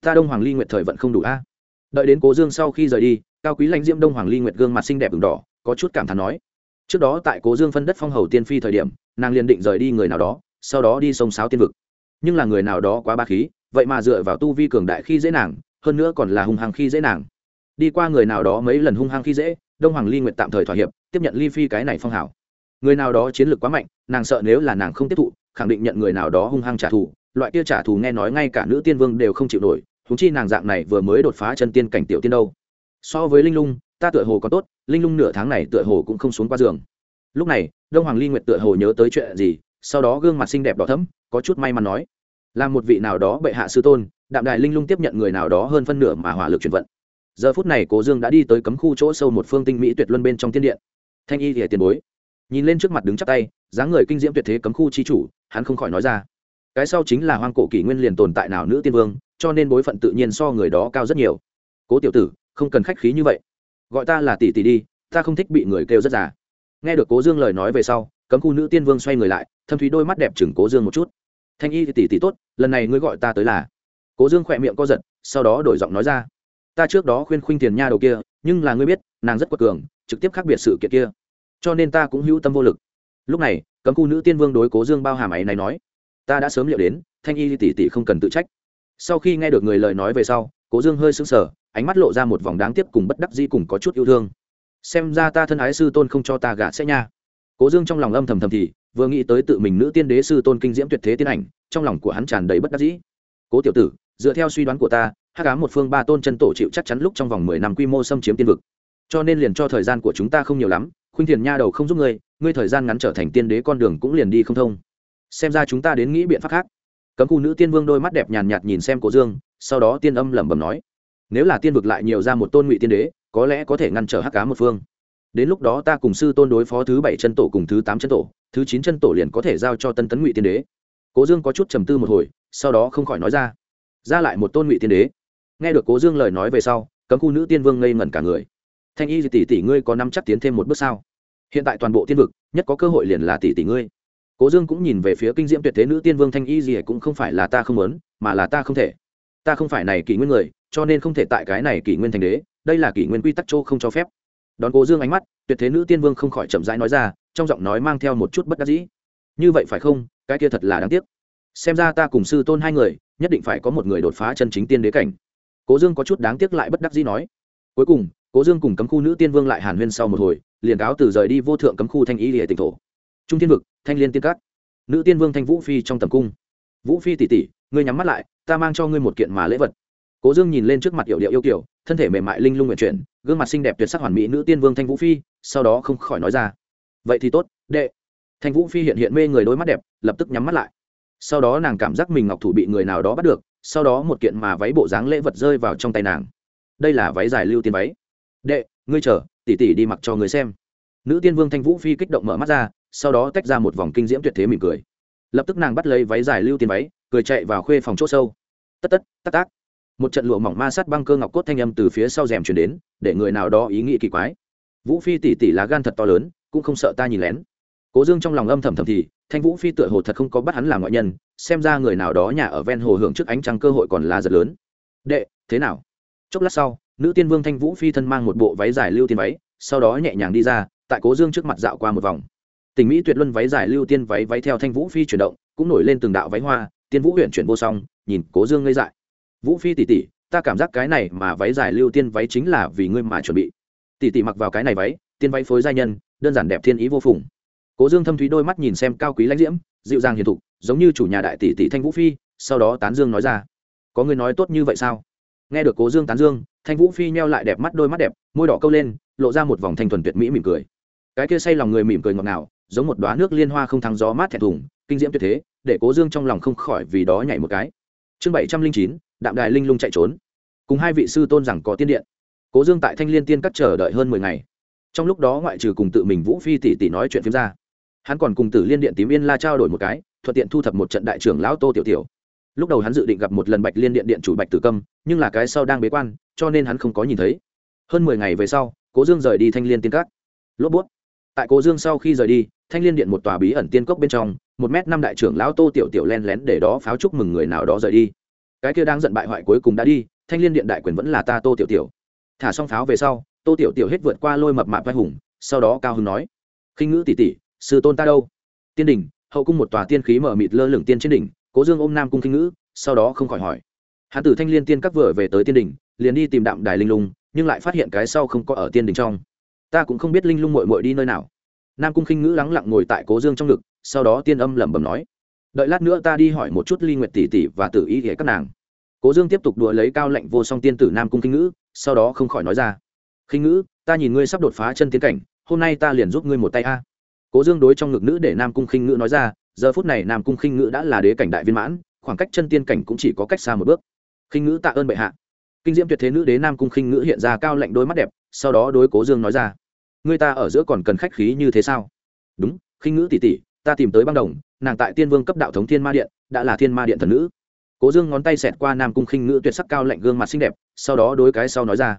Ta đông hoàng ly nguyệt thời vận không đủ a à. đợi đến cố dương sau khi rời đi, cao quý lãnh diễm đông hoàng ly nguyệt gương mặt xinh đẹp ửng đỏ, có chút cảm thán nói. Trước đó tại cố dương phân đất phong hầu tiên phi thời điểm, nàng liền định rời đi người nào đó, sau đó đi sông sáo tiên vực. Nhưng là người nào đó quá ba khí, vậy mà dựa vào tu vi cường đại khi dễ nàng, hơn nữa còn là hung hăng khi dễ nàng. Đi qua người nào đó mấy lần hung hăng khi dễ, đông hoàng ly nguyệt tạm thời thỏa hiệp, tiếp nhận ly phi cái này phong hảo. Người nào đó chiến lược quá mạnh, nàng sợ nếu là nàng không tiếp thụ khẳng định nhận người nào đó hung hăng trả thù, loại kia trả thù nghe nói ngay cả nữ tiên vương đều không chịu nổi húng chi nàng dạng này vừa mới đột phá chân tiên cảnh tiểu tiên đâu. So với linh lung, ta tựa hồ có tốt, linh lung nửa tháng này tựa hồ cũng không xuống qua giường. Lúc này, đông hoàng ly nguyệt tựa hồ nhớ tới chuyện gì, sau đó gương mặt xinh đẹp đỏ thẫm, có chút may mắn nói, là một vị nào đó bệ hạ sư tôn, đạm đài linh lung tiếp nhận người nào đó hơn phân nửa mà hỏa lực chuyển vận. Giờ phút này, cố dương đã đi tới cấm khu chỗ sâu một phương tinh mỹ tuyệt luân bên trong tiên điện. Thanh y thì tiền bối nhìn lên trước mặt đứng chắp tay, dáng người kinh diễm tuyệt thế cấm khu chi chủ, hắn không khỏi nói ra. Cái sau chính là hoang cổ kỷ nguyên liền tồn tại nào nữ tiên vương, cho nên bối phận tự nhiên so người đó cao rất nhiều. Cố tiểu tử, không cần khách khí như vậy. Gọi ta là tỷ tỷ đi, ta không thích bị người kêu rất già. Nghe được cố dương lời nói về sau, cấm khu nữ tiên vương xoay người lại, thâm thúy đôi mắt đẹp chừng cố dương một chút. Thanh y thì tỷ tỷ tốt, lần này ngươi gọi ta tới là. Cố dương khỏe miệng co giật, sau đó đổi giọng nói ra. Ta trước đó khuyên khuynh tiền nha đầu kia, nhưng là ngươi biết, nàng rất quật cường, trực tiếp khác biệt sự kiện kia cho nên ta cũng hữu tâm vô lực. Lúc này, cấm khu nữ tiên vương đối cố dương bao hàm ấy này nói, ta đã sớm liệu đến, thanh y tỷ tỷ không cần tự trách. Sau khi nghe được người lời nói về sau, cố dương hơi sững sờ, ánh mắt lộ ra một vòng đáng tiếc cùng bất đắc di cùng có chút yêu thương. Xem ra ta thân ái sư tôn không cho ta gả sẽ nha. Cố dương trong lòng âm thầm thầm thì, vừa nghĩ tới tự mình nữ tiên đế sư tôn kinh diễm tuyệt thế tiên ảnh, trong lòng của hắn tràn đầy bất đắc dĩ. Cố tiểu tử, dựa theo suy đoán của ta, hắc ám một phương ba tôn chân tổ chịu chắc chắn lúc trong vòng mười năm quy mô xâm chiếm tiên vực cho nên liền cho thời gian của chúng ta không nhiều lắm, khuynh thiền nha đầu không giúp ngươi ngươi thời gian ngắn trở thành tiên đế con đường cũng liền đi không thông. Xem ra chúng ta đến nghĩ biện pháp khác. Cấm khu nữ tiên vương đôi mắt đẹp nhàn nhạt nhìn xem cố dương, sau đó tiên âm lẩm bẩm nói, nếu là tiên vực lại nhiều ra một tôn ngụy tiên đế, có lẽ có thể ngăn trở hắc cá một phương. Đến lúc đó ta cùng sư tôn đối phó thứ bảy chân tổ cùng thứ tám chân tổ, thứ chín chân tổ liền có thể giao cho tân tấn ngụy tiên đế. Cố dương có chút trầm tư một hồi, sau đó không khỏi nói ra ra lại một tôn ngụy tiên đế. Nghe được cố dương lời nói về sau, cấm khu nữ tiên vương ngây ngẩn cả người thanh y tỷ tỷ ngươi có năm chắc tiến thêm một bước sao? Hiện tại toàn bộ tiên vực, nhất có cơ hội liền là tỷ tỷ ngươi. Cố dương cũng nhìn về phía kinh diễm tuyệt thế nữ tiên vương thanh y gì cũng không phải là ta không muốn, mà là ta không thể. Ta không phải này kỷ nguyên người, cho nên không thể tại cái này kỷ nguyên thành đế, đây là kỷ nguyên quy tắc châu không cho phép. Đón cố dương ánh mắt, tuyệt thế nữ tiên vương không khỏi chậm rãi nói ra, trong giọng nói mang theo một chút bất đắc dĩ. Như vậy phải không? Cái kia thật là đáng tiếc. Xem ra ta cùng sư tôn hai người, nhất định phải có một người đột phá chân chính tiên đế cảnh. Cố dương có chút đáng tiếc lại bất đắc dĩ nói. Cuối cùng cố dương cùng cấm khu nữ tiên vương lại hàn huyên sau một hồi, liền cáo từ rời đi vô thượng cấm khu thanh ý địa tỉnh thổ. Trung thiên vực, thanh liên tiên cát nữ tiên vương thanh vũ phi trong tầm cung. Vũ phi tỉ tỉ ngươi nhắm mắt lại, ta mang cho ngươi một kiện mà lễ vật. Cố dương nhìn lên trước mặt yểu điệu yêu kiểu, thân thể mềm mại linh lung nguyện chuyển, gương mặt xinh đẹp tuyệt sắc hoàn mỹ nữ tiên vương thanh vũ phi, sau đó không khỏi nói ra. Vậy thì tốt, đệ. Thanh vũ phi hiện hiện mê người đôi mắt đẹp, lập tức nhắm mắt lại. Sau đó nàng cảm giác mình ngọc thủ bị người nào đó bắt được, sau đó một kiện mà váy bộ dáng lễ vật rơi vào trong tay nàng. Đây là váy dài lưu tiên váy đệ, ngươi chờ tỉ tỉ đi mặc cho người xem. Nữ tiên vương thanh vũ phi kích động mở mắt ra, sau đó tách ra một vòng kinh diễm tuyệt thế mỉm cười. Lập tức nàng bắt lấy váy dài lưu tiên váy, cười chạy vào khuê phòng c h ỗ sâu. Tất tất, tắc tác một trận lụa mỏng ma sát băng cơ ngọc cốt thanh âm từ phía sau rèm chuyển đến, để người nào đó ý nghĩ kỳ quái. Vũ phi tỉ tỉ lá gan thật to lớn, cũng không sợ ta nhìn lén. Cố dương trong lòng âm thầm thầm thì, thanh vũ phi tựa hồ thật không có bắt hắn làm ngoại nhân, xem ra người nào đó nhà ở ven hồ hưởng trước ánh trăng cơ hội còn là rất lớn. Đệ, thế nào? Chốc lát sau nữ tiên vương thanh vũ phi thân mang một bộ váy dài lưu tiên váy, sau đó nhẹ nhàng đi ra, tại cố dương trước mặt dạo qua một vòng. Tình mỹ tuyệt luân váy dài lưu tiên váy váy theo thanh vũ phi chuyển động, cũng nổi lên từng đạo váy hoa, tiên vũ huyện chuyển vô song, nhìn cố dương ngây dại. Vũ phi tỉ tỉ ta cảm giác cái này mà váy dài lưu tiên váy chính là vì ngươi mà chuẩn bị. Tỉ tỉ mặc vào cái này váy, tiên váy phối gia nhân, đơn giản đẹp thiên ý vô phùng. Cố dương thâm thúy đôi mắt nhìn xem cao quý lãnh diễm, dịu dàng hiền thục, giống như chủ nhà đại tỷ tỷ thanh vũ phi, sau đó tán dương nói ra. Có người nói tốt như vậy sao? Nghe được cố dương tán dương thanh vũ phi nheo lại đẹp mắt đôi mắt đẹp, môi đỏ câu lên, lộ ra một vòng thanh thuần tuyệt mỹ mỉm cười. Cái kia say lòng người mỉm cười ngọt ngào, giống một đoá nước liên hoa không thắng gió mát thẹn thùng, kinh diễm tuyệt thế, để cố dương trong lòng không khỏi vì đó nhảy một cái. Chương bảy trăm linh chín, đạm đài linh lung chạy trốn. Cùng hai vị sư tôn rằng có tiên điện. Cố dương tại thanh liên tiên cắt chờ đợi hơn mười ngày. Trong lúc đó ngoại trừ cùng tự mình vũ phi tỷ tỷ nói chuyện phim ra, hắn còn cùng tử liên điện tím yên la trao đổi một cái, thuận tiện thu thập một trận đại trưởng lão tô tiểu tiểu lúc đầu hắn dự định gặp một lần bạch liên điện điện chủ bạch tử câm, nhưng là cái sau đang bế quan, cho nên hắn không có nhìn thấy. Hơn mười ngày về sau, cố dương rời đi thanh liên tiên cát lốp bút. Tại cố dương sau khi rời đi, thanh liên điện một tòa bí ẩn tiên cốc bên trong, một m năm đại trưởng lão tô tiểu tiểu len lén để đó pháo chúc mừng người nào đó rời đi. Cái kia đang giận bại hoại cuối cùng đã đi, thanh liên điện đại quyền vẫn là ta tô tiểu tiểu. Thả xong pháo về sau, tô tiểu tiểu hết vượt qua lôi mập mạp vai hùng, sau đó cao hưng nói, khinh ngữ tỷ tỷ, sư tôn ta đâu? Tiên đình, hậu cung một tòa tiên khí mở mịt lơ lửng tiên trên đỉnh cố dương ôm nam cung kinh ngữ sau đó không khỏi hỏi. Hán tử thanh liên tiên các vừa về tới tiên Đình, liền đi tìm đạm đài linh lung nhưng lại phát hiện cái sau không có ở tiên Đình trong. Ta cũng không biết linh lung mội mội đi nơi nào. Nam cung khinh ngữ lắng lặng ngồi tại cố dương trong ngực sau đó tiên âm lẩm bẩm nói đợi lát nữa ta đi hỏi một chút ly nguyệt tỷ tỷ và tử ý nghĩa các nàng. Cố dương tiếp tục đùa lấy cao lệnh vô song tiên tử nam cung khinh ngữ sau đó không khỏi nói ra khinh ngữ ta nhìn ngươi sắp đột phá chân tiến cảnh hôm nay ta liền giúp ngươi một tay a. Cố dương đối trong ngực nữ để nam cung khinh ngữ nói ra giờ phút này nam cung khinh ngữ đã là đế cảnh đại viên mãn, khoảng cách chân tiên cảnh cũng chỉ có cách xa một bước. Khinh ngữ tạ ơn bệ hạ. Kinh diễm tuyệt thế nữ đế nam cung khinh ngữ hiện ra cao lạnh đôi mắt đẹp, sau đó đối cố dương nói ra. Người ta ở giữa còn cần khách khí như thế sao? Đúng, khinh ngữ tỷ tỷ, ta tìm tới băng đồng, nàng tại tiên vương cấp đạo thống thiên ma điện, đã là thiên ma điện thần nữ. Cố dương ngón tay xẹt qua nam cung khinh ngữ tuyệt sắc cao lạnh gương mặt xinh đẹp, sau đó đối cái sau nói ra.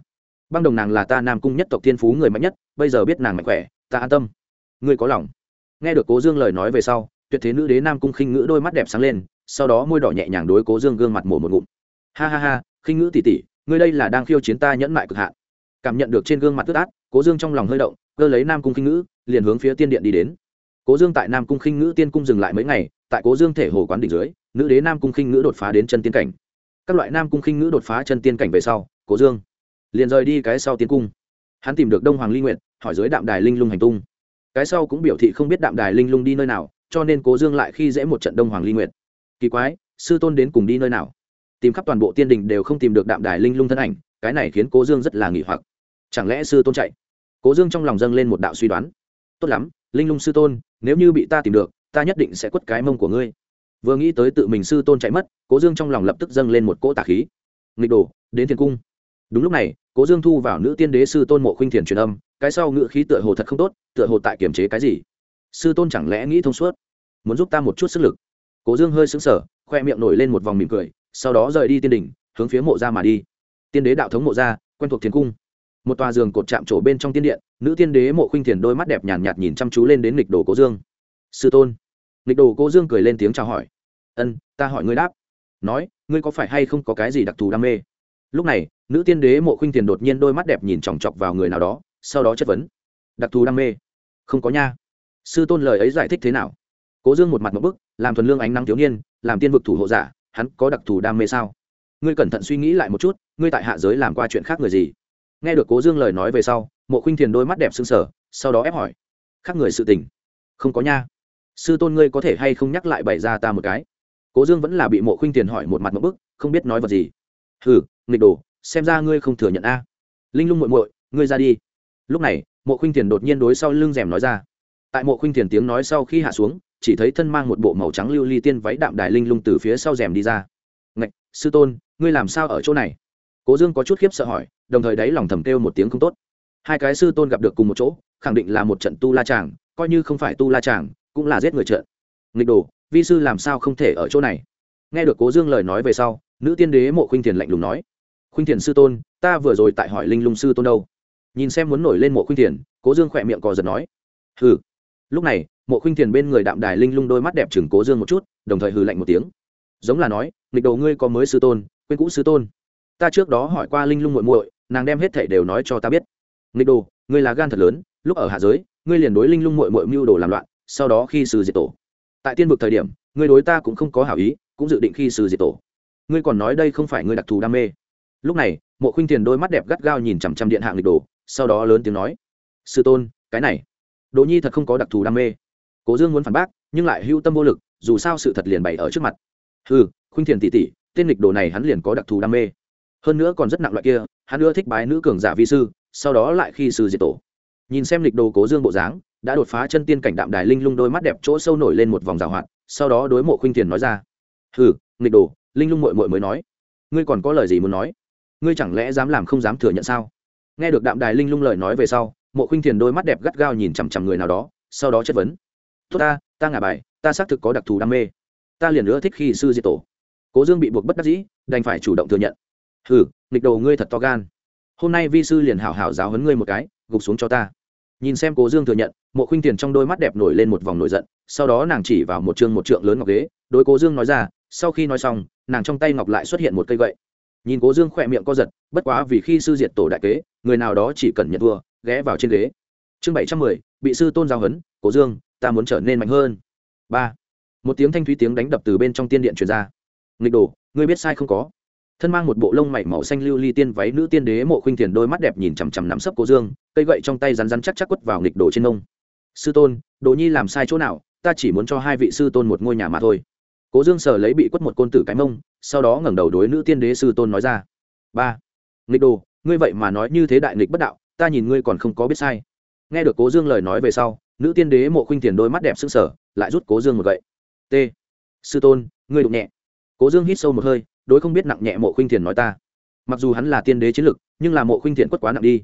Băng đồng nàng là ta nam cung nhất tộc thiên phú người mạnh nhất, bây giờ biết nàng mạnh khỏe, ta an tâm. Ngươi có lòng. Nghe được cố dương lời nói về sau tuyệt thế nữ đế nam cung khinh ngữ đôi mắt đẹp sáng lên, sau đó môi đỏ nhẹ nhàng đối cố dương gương mặt mổ một ngụm. Ha ha ha, khinh ngữ tỉ tỉ, ngươi đây là đang khiêu chiến ta nhẫn mại cực hạn. Cảm nhận được trên gương mặt tức át cố dương trong lòng hơi động, cơ lấy nam cung khinh ngữ, liền hướng phía tiên điện đi đến. Cố dương tại nam cung khinh ngữ tiên cung dừng lại mấy ngày, tại cố dương thể hồ quán đỉnh dưới, nữ đế nam cung khinh ngữ đột phá đến chân tiên cảnh. Các loại nam cung khinh ngữ đột phá chân tiên cảnh về sau, cố dương liền rời đi cái sau tiên cung. Hắn tìm được đông hoàng ly nguyện hỏi dưới đạm đài linh lung hành tung. Cái sau cũng biểu thị không biết đạm đài linh lung đi nơi nào cho nên cố dương lại khi dễ một trận đông hoàng ly Nguyệt. Kỳ quái, sư tôn đến cùng đi nơi nào? Tìm khắp toàn bộ tiên đình đều không tìm được đạm đài linh lung thân ảnh, cái này khiến cố dương rất là nghỉ hoặc. Chẳng lẽ sư tôn chạy? Cố dương trong lòng dâng lên một đạo suy đoán. Tốt lắm, linh lung sư tôn, nếu như bị ta tìm được, ta nhất định sẽ quất cái mông của ngươi. Vừa nghĩ tới tự mình sư tôn chạy mất, cố dương trong lòng lập tức dâng lên một cỗ tà khí. Nghịch đổ đến thiên cung. Đúng lúc này, cố dương thu vào nữ tiên đế sư tôn mộ khuynh thiền truyền âm, cái sau ngự khí tựa hồ thật không tốt, tựa hồ tại kiềm chế cái gì sư tôn chẳng lẽ nghĩ thông suốt? Muốn giúp ta một chút sức lực? Cố dương hơi sững sờ khoe miệng nổi lên một vòng mỉm cười sau đó rời đi tiên đỉnh hướng phía mộ ra mà đi. Tiên đế đạo thống mộ ra quen thuộc thiền cung. Một tòa giường cột chạm trổ bên trong tiên điện nữ tiên đế mộ khuynh thiền đôi mắt đẹp nhàn nhạt, nhạt nhìn chăm chú lên đến lịch đồ cố dương. Sư tôn. Lịch đồ cố dương cười lên tiếng chào hỏi. Ân ta hỏi ngươi đáp. Nói ngươi có phải hay không có cái gì đặc thù đam mê? Lúc này nữ tiên đế mộ khuynh thiền đột nhiên đôi mắt đẹp nhìn chòng chọc vào người nào đó sau đó chất vấn. Đặc thù đam mê? Không có nha sư tôn lời ấy giải thích thế nào? Cố dương một mặt một bức, làm thuần lương ánh nắng thiếu niên, làm tiên vực thủ hộ giả, hắn có đặc thù đam mê sao? Ngươi cẩn thận suy nghĩ lại một chút, ngươi tại hạ giới làm qua chuyện khác người gì? Nghe được cố dương lời nói về sau, mộ khinh thiền đôi mắt đẹp s ư n g sở sau đó ép hỏi. Khác người sự tình? Không có nha. Sư tôn ngươi có thể hay không nhắc lại bày ra ta một cái? Cố dương vẫn là bị mộ khinh thiền hỏi một mặt một bức, không biết nói vật gì. Hừ, nghịch đồ, xem ra ngươi không thừa nhận a. Linh lung muội muội, ngươi ra đi. Lúc này, mộ khinh thiền đột nhiên đối sau lưng rèm nói ra tại mộ khuynh thiền tiếng nói sau khi hạ xuống, chỉ thấy thân mang một bộ màu trắng lưu ly tiên váy đạm đài linh lung từ phía sau rèm đi ra. Ngạch, sư tôn, ngươi làm sao ở chỗ này? Cố dương có chút khiếp sợ hỏi, đồng thời đáy lòng thầm kêu một tiếng không tốt. Hai cái sư tôn gặp được cùng một chỗ, khẳng định là một trận tu la tràng coi như không phải tu la tràng cũng là giết người trợn. Nghịch đồ, vi sư làm sao không thể ở chỗ này? Nghe được cố dương lời nói về sau, nữ tiên đế mộ khuynh thiền lạnh lùng nói, khuynh thiền sư tôn, ta vừa rồi tại hỏi linh lung sư tôn đâu? Nhìn xem muốn nổi lên mộ khuynh thiền, cố dương khỏe miệng cò giật nói, hừ lúc này, mộ khuynh thiền bên người đạm đài linh lung đôi mắt đẹp chừng cố dương một chút, đồng thời hừ lạnh một tiếng. Giống là nói, nghịch đầu ngươi có mới sư tôn, quên cũ sư tôn. Ta trước đó hỏi qua linh lung muội muội, nàng đem hết thảy đều nói cho ta biết. Nghịch đồ ngươi là gan thật lớn, lúc ở hạ giới, ngươi liền đối linh lung muội muội mưu đồ làm loạn, sau đó khi sư diệt tổ. Tại tiên vực thời điểm, ngươi đối ta cũng không có hảo ý, cũng dự định khi sư diệt tổ. Ngươi còn nói đây không phải ngươi đặc thù đam mê. Lúc này, mộ khuynh thiền đôi mắt đẹp gắt gao nhìn chằm chằm điện hạng lịch đồ sau đó lớn tiếng nói, sư tôn, cái này đỗ nhi thật không có đặc thù đam mê. Cố dương muốn phản bác nhưng lại hưu tâm vô lực dù sao sự thật liền bày ở trước mặt. Ừ khuynh thiền tỷ tỷ, tên lịch đồ này hắn liền có đặc thù đam mê. Hơn nữa còn rất nặng loại kia hắn ưa thích bái nữ cường giả vi sư sau đó lại khi sư diệt tổ. Nhìn xem lịch đồ cố dương bộ dáng đã đột phá chân tiên cảnh đạm đài linh lung đôi mắt đẹp chỗ sâu nổi lên một vòng rào hoạt sau đó đối mộ khuynh thiền nói ra. Ừ nghịch đồ linh lung mội mội mới nói. Ngươi còn có lời gì muốn nói? Ngươi chẳng lẽ dám làm không dám thừa nhận sao? Nghe được đạm đài linh lung lời nói về sau mộ khuynh thiền đôi mắt đẹp gắt gao nhìn chằm chằm người nào đó, sau đó chất vấn. Tốt ta ta ngả bài, ta xác thực có đặc thù đam mê. Ta liền nữa thích khi sư diệt tổ. Cố dương bị buộc bất đắc dĩ, đành phải chủ động thừa nhận. Hừ, nghịch đầu ngươi thật to gan. Hôm nay vi sư liền hảo hảo giáo hấn ngươi một cái, gục xuống cho ta. Nhìn xem cố dương thừa nhận, mộ khuynh thiền trong đôi mắt đẹp nổi lên một vòng nổi giận, sau đó nàng chỉ vào một chương một trượng lớn ngọc ghế, đối cố dương nói ra, sau khi nói xong, nàng trong tay ngọc lại xuất hiện một cây gậy. Nhìn cố dương khỏe miệng co giật, bất quá vì khi sư diệt tổ đại kế, người nào đó chỉ cần nhận thua ghé vào trên ghế. Chương bảy trăm mười, bị sư tôn giao hấn cố dương, ta muốn trở nên mạnh hơn. Ba. Một tiếng thanh thúy tiếng đánh đập từ bên trong tiên điện truyền ra. Nghịch đồ, ngươi biết sai không có? Thân mang một bộ lông mảy màu xanh lưu ly tiên váy nữ tiên đế mộ khuynh thiền đôi mắt đẹp nhìn chằm chằm nắm sấp cố dương, cây gậy trong tay rắn rắn chắc chắc quất vào nghịch đồ trên nông sư tôn, đồ nhi làm sai chỗ nào? Ta chỉ muốn cho hai vị sư tôn một ngôi nhà mà thôi. Cố dương sờ lấy bị quất một côn tử cái mông, sau đó ngẩng đầu đối nữ tiên đế sư tôn nói ra. Ba. Nghịch đồ, ngươi vậy mà nói như thế đại nghịch bất đạo ta nhìn ngươi còn không có biết sai. Nghe được cố dương lời nói về sau, nữ tiên đế mộ khuynh Thiền đôi mắt đẹp s ư n g sở lại rút cố dương một gậy. T, sư tôn, ngươi đụng nhẹ. Cố dương hít sâu một hơi, đối không biết nặng nhẹ mộ khuynh thiền nói ta. Mặc dù hắn là tiên đế chiến lực, nhưng là mộ khuynh thiền quất quá nặng đi.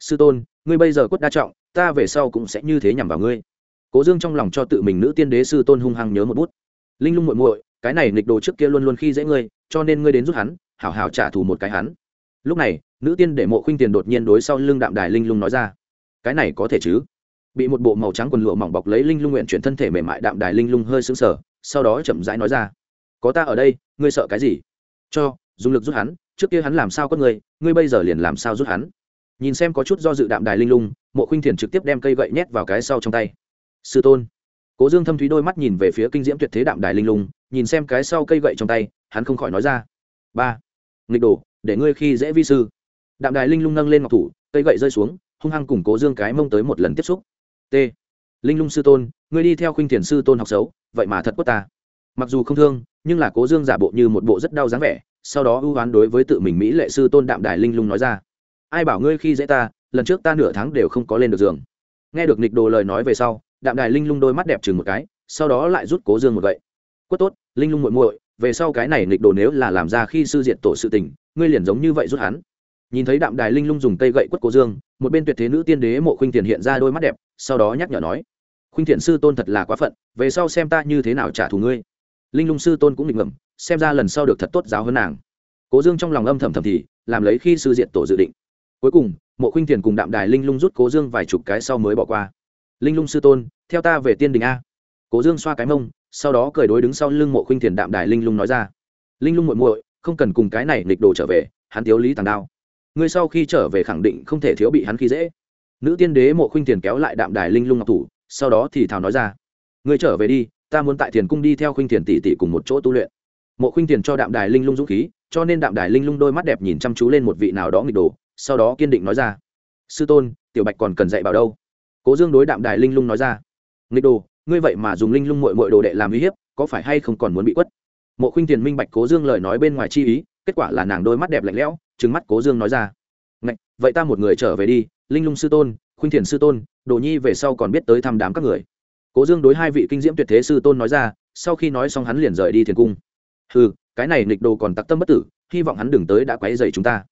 Sư tôn, ngươi bây giờ quất đa trọng, ta về sau cũng sẽ như thế nhằm vào ngươi. Cố dương trong lòng cho tự mình nữ tiên đế sư tôn hung hăng nhớ một bút. Linh lung muội muội, cái này nghịch đồ trước kia luôn luôn khi dễ ngươi, cho nên ngươi đến giúp hắn, hảo hảo trả thù một cái hắn lúc này, nữ tiên để mộ khuynh tiền đột nhiên đối sau lưng đạm đài linh lung nói ra, cái này có thể chứ? Bị một bộ màu trắng quần lụa mỏng bọc lấy linh lung nguyện chuyển thân thể mềm mại đạm đài linh lung hơi sững sờ, sau đó chậm rãi nói ra, có ta ở đây, ngươi sợ cái gì? Cho, dùng lực rút hắn, trước kia hắn làm sao có ngươi ngươi bây giờ liền làm sao rút hắn? Nhìn xem có chút do dự đạm đài linh lung, mộ khuynh thiền trực tiếp đem cây gậy nhét vào cái sau trong tay. Sư tôn. Cố dương thâm thúy đôi mắt nhìn về phía kinh diễm tuyệt thế đạm đài linh lung, nhìn xem cái sau cây gậy trong tay, hắn không khỏi nói ra, ba, nghịch đồ để ngươi khi dễ vi sư. Đạm đài linh lung nâng lên ngọc thủ, cây gậy rơi xuống, hung hăng củng cố dương cái mông tới một lần tiếp xúc. T. Linh lung sư tôn, ngươi đi theo khuynh thiền sư tôn học xấu, vậy mà thật quất ta. Mặc dù không thương, nhưng là cố dương giả bộ như một bộ rất đau dáng vẻ, sau đó ưu oán đối với tự mình mỹ lệ sư tôn đạm đài linh lung nói ra. Ai bảo ngươi khi dễ ta, lần trước ta nửa tháng đều không có lên được giường. Nghe được nịch đồ lời nói về sau, đạm đài linh lung đôi mắt đẹp chừng một cái, sau đó lại rút cố dương một gậy. Quất tốt, linh lung muội muội, về sau cái này nịch đồ nếu là làm ra khi sư diện tổ sự tình ngươi liền giống như vậy rút hắn. Nhìn thấy đạm đài linh lung dùng cây gậy quất cố dương, một bên tuyệt thế nữ tiên đế mộ khuynh thiền hiện ra đôi mắt đẹp, sau đó nhắc nhở nói, khuynh thiện sư tôn thật là quá phận, về sau xem ta như thế nào trả thù ngươi. Linh lung sư tôn cũng định ngậm, xem ra lần sau được thật tốt giáo hơn nàng. Cố dương trong lòng âm thầm thầm thì, làm lấy khi sư diện tổ dự định. Cuối cùng, mộ khuynh thiền cùng đạm đài linh lung rút cố dương vài chục cái sau mới bỏ qua. Linh lung sư tôn, theo ta về tiên đình a. Cố dương xoa cái mông, sau đó cười đối đứng sau lưng mộ khuynh thiền đạm đài linh lung nói ra. Linh lung muội muội không cần cùng cái này nghịch đồ trở về, hắn thiếu lý tàng đao. Ngươi sau khi trở về khẳng định không thể thiếu bị hắn khi dễ. Nữ tiên đế mộ khuynh tiền kéo lại đạm đài linh lung ngọc thủ, sau đó thì thào nói ra ngươi trở về đi, ta muốn tại thiền cung đi theo khuynh thiền tỷ tỷ cùng một chỗ tu luyện. Mộ khuynh thiền cho đạm đài linh lung dũng khí, cho nên đạm đài linh lung đôi mắt đẹp nhìn chăm chú lên một vị nào đó nghịch đồ, sau đó kiên định nói ra, sư tôn, tiểu bạch còn cần dạy bảo đâu? Cố dương đối đạm đài linh lung nói ra, nghịch đồ, ngươi vậy mà dùng linh lung mội mội đồ đệ làm uy hiếp, có phải hay không còn muốn bị quất? Mộ khuynh tiền minh bạch cố dương lời nói bên ngoài chi ý kết quả là nàng đôi mắt đẹp lạnh lẽo trứng mắt cố dương nói ra. Ngạch, vậy ta một người trở về đi linh lung sư tôn khuynh thiền sư tôn đồ nhi về sau còn biết tới thăm đám các người. Cố dương đối hai vị kinh diễm tuyệt thế sư tôn nói ra sau khi nói xong hắn liền rời đi thiền cung. Ừ cái này nịch đồ còn tặc tâm bất tử hy vọng hắn đừng tới đã quấy dày chúng ta.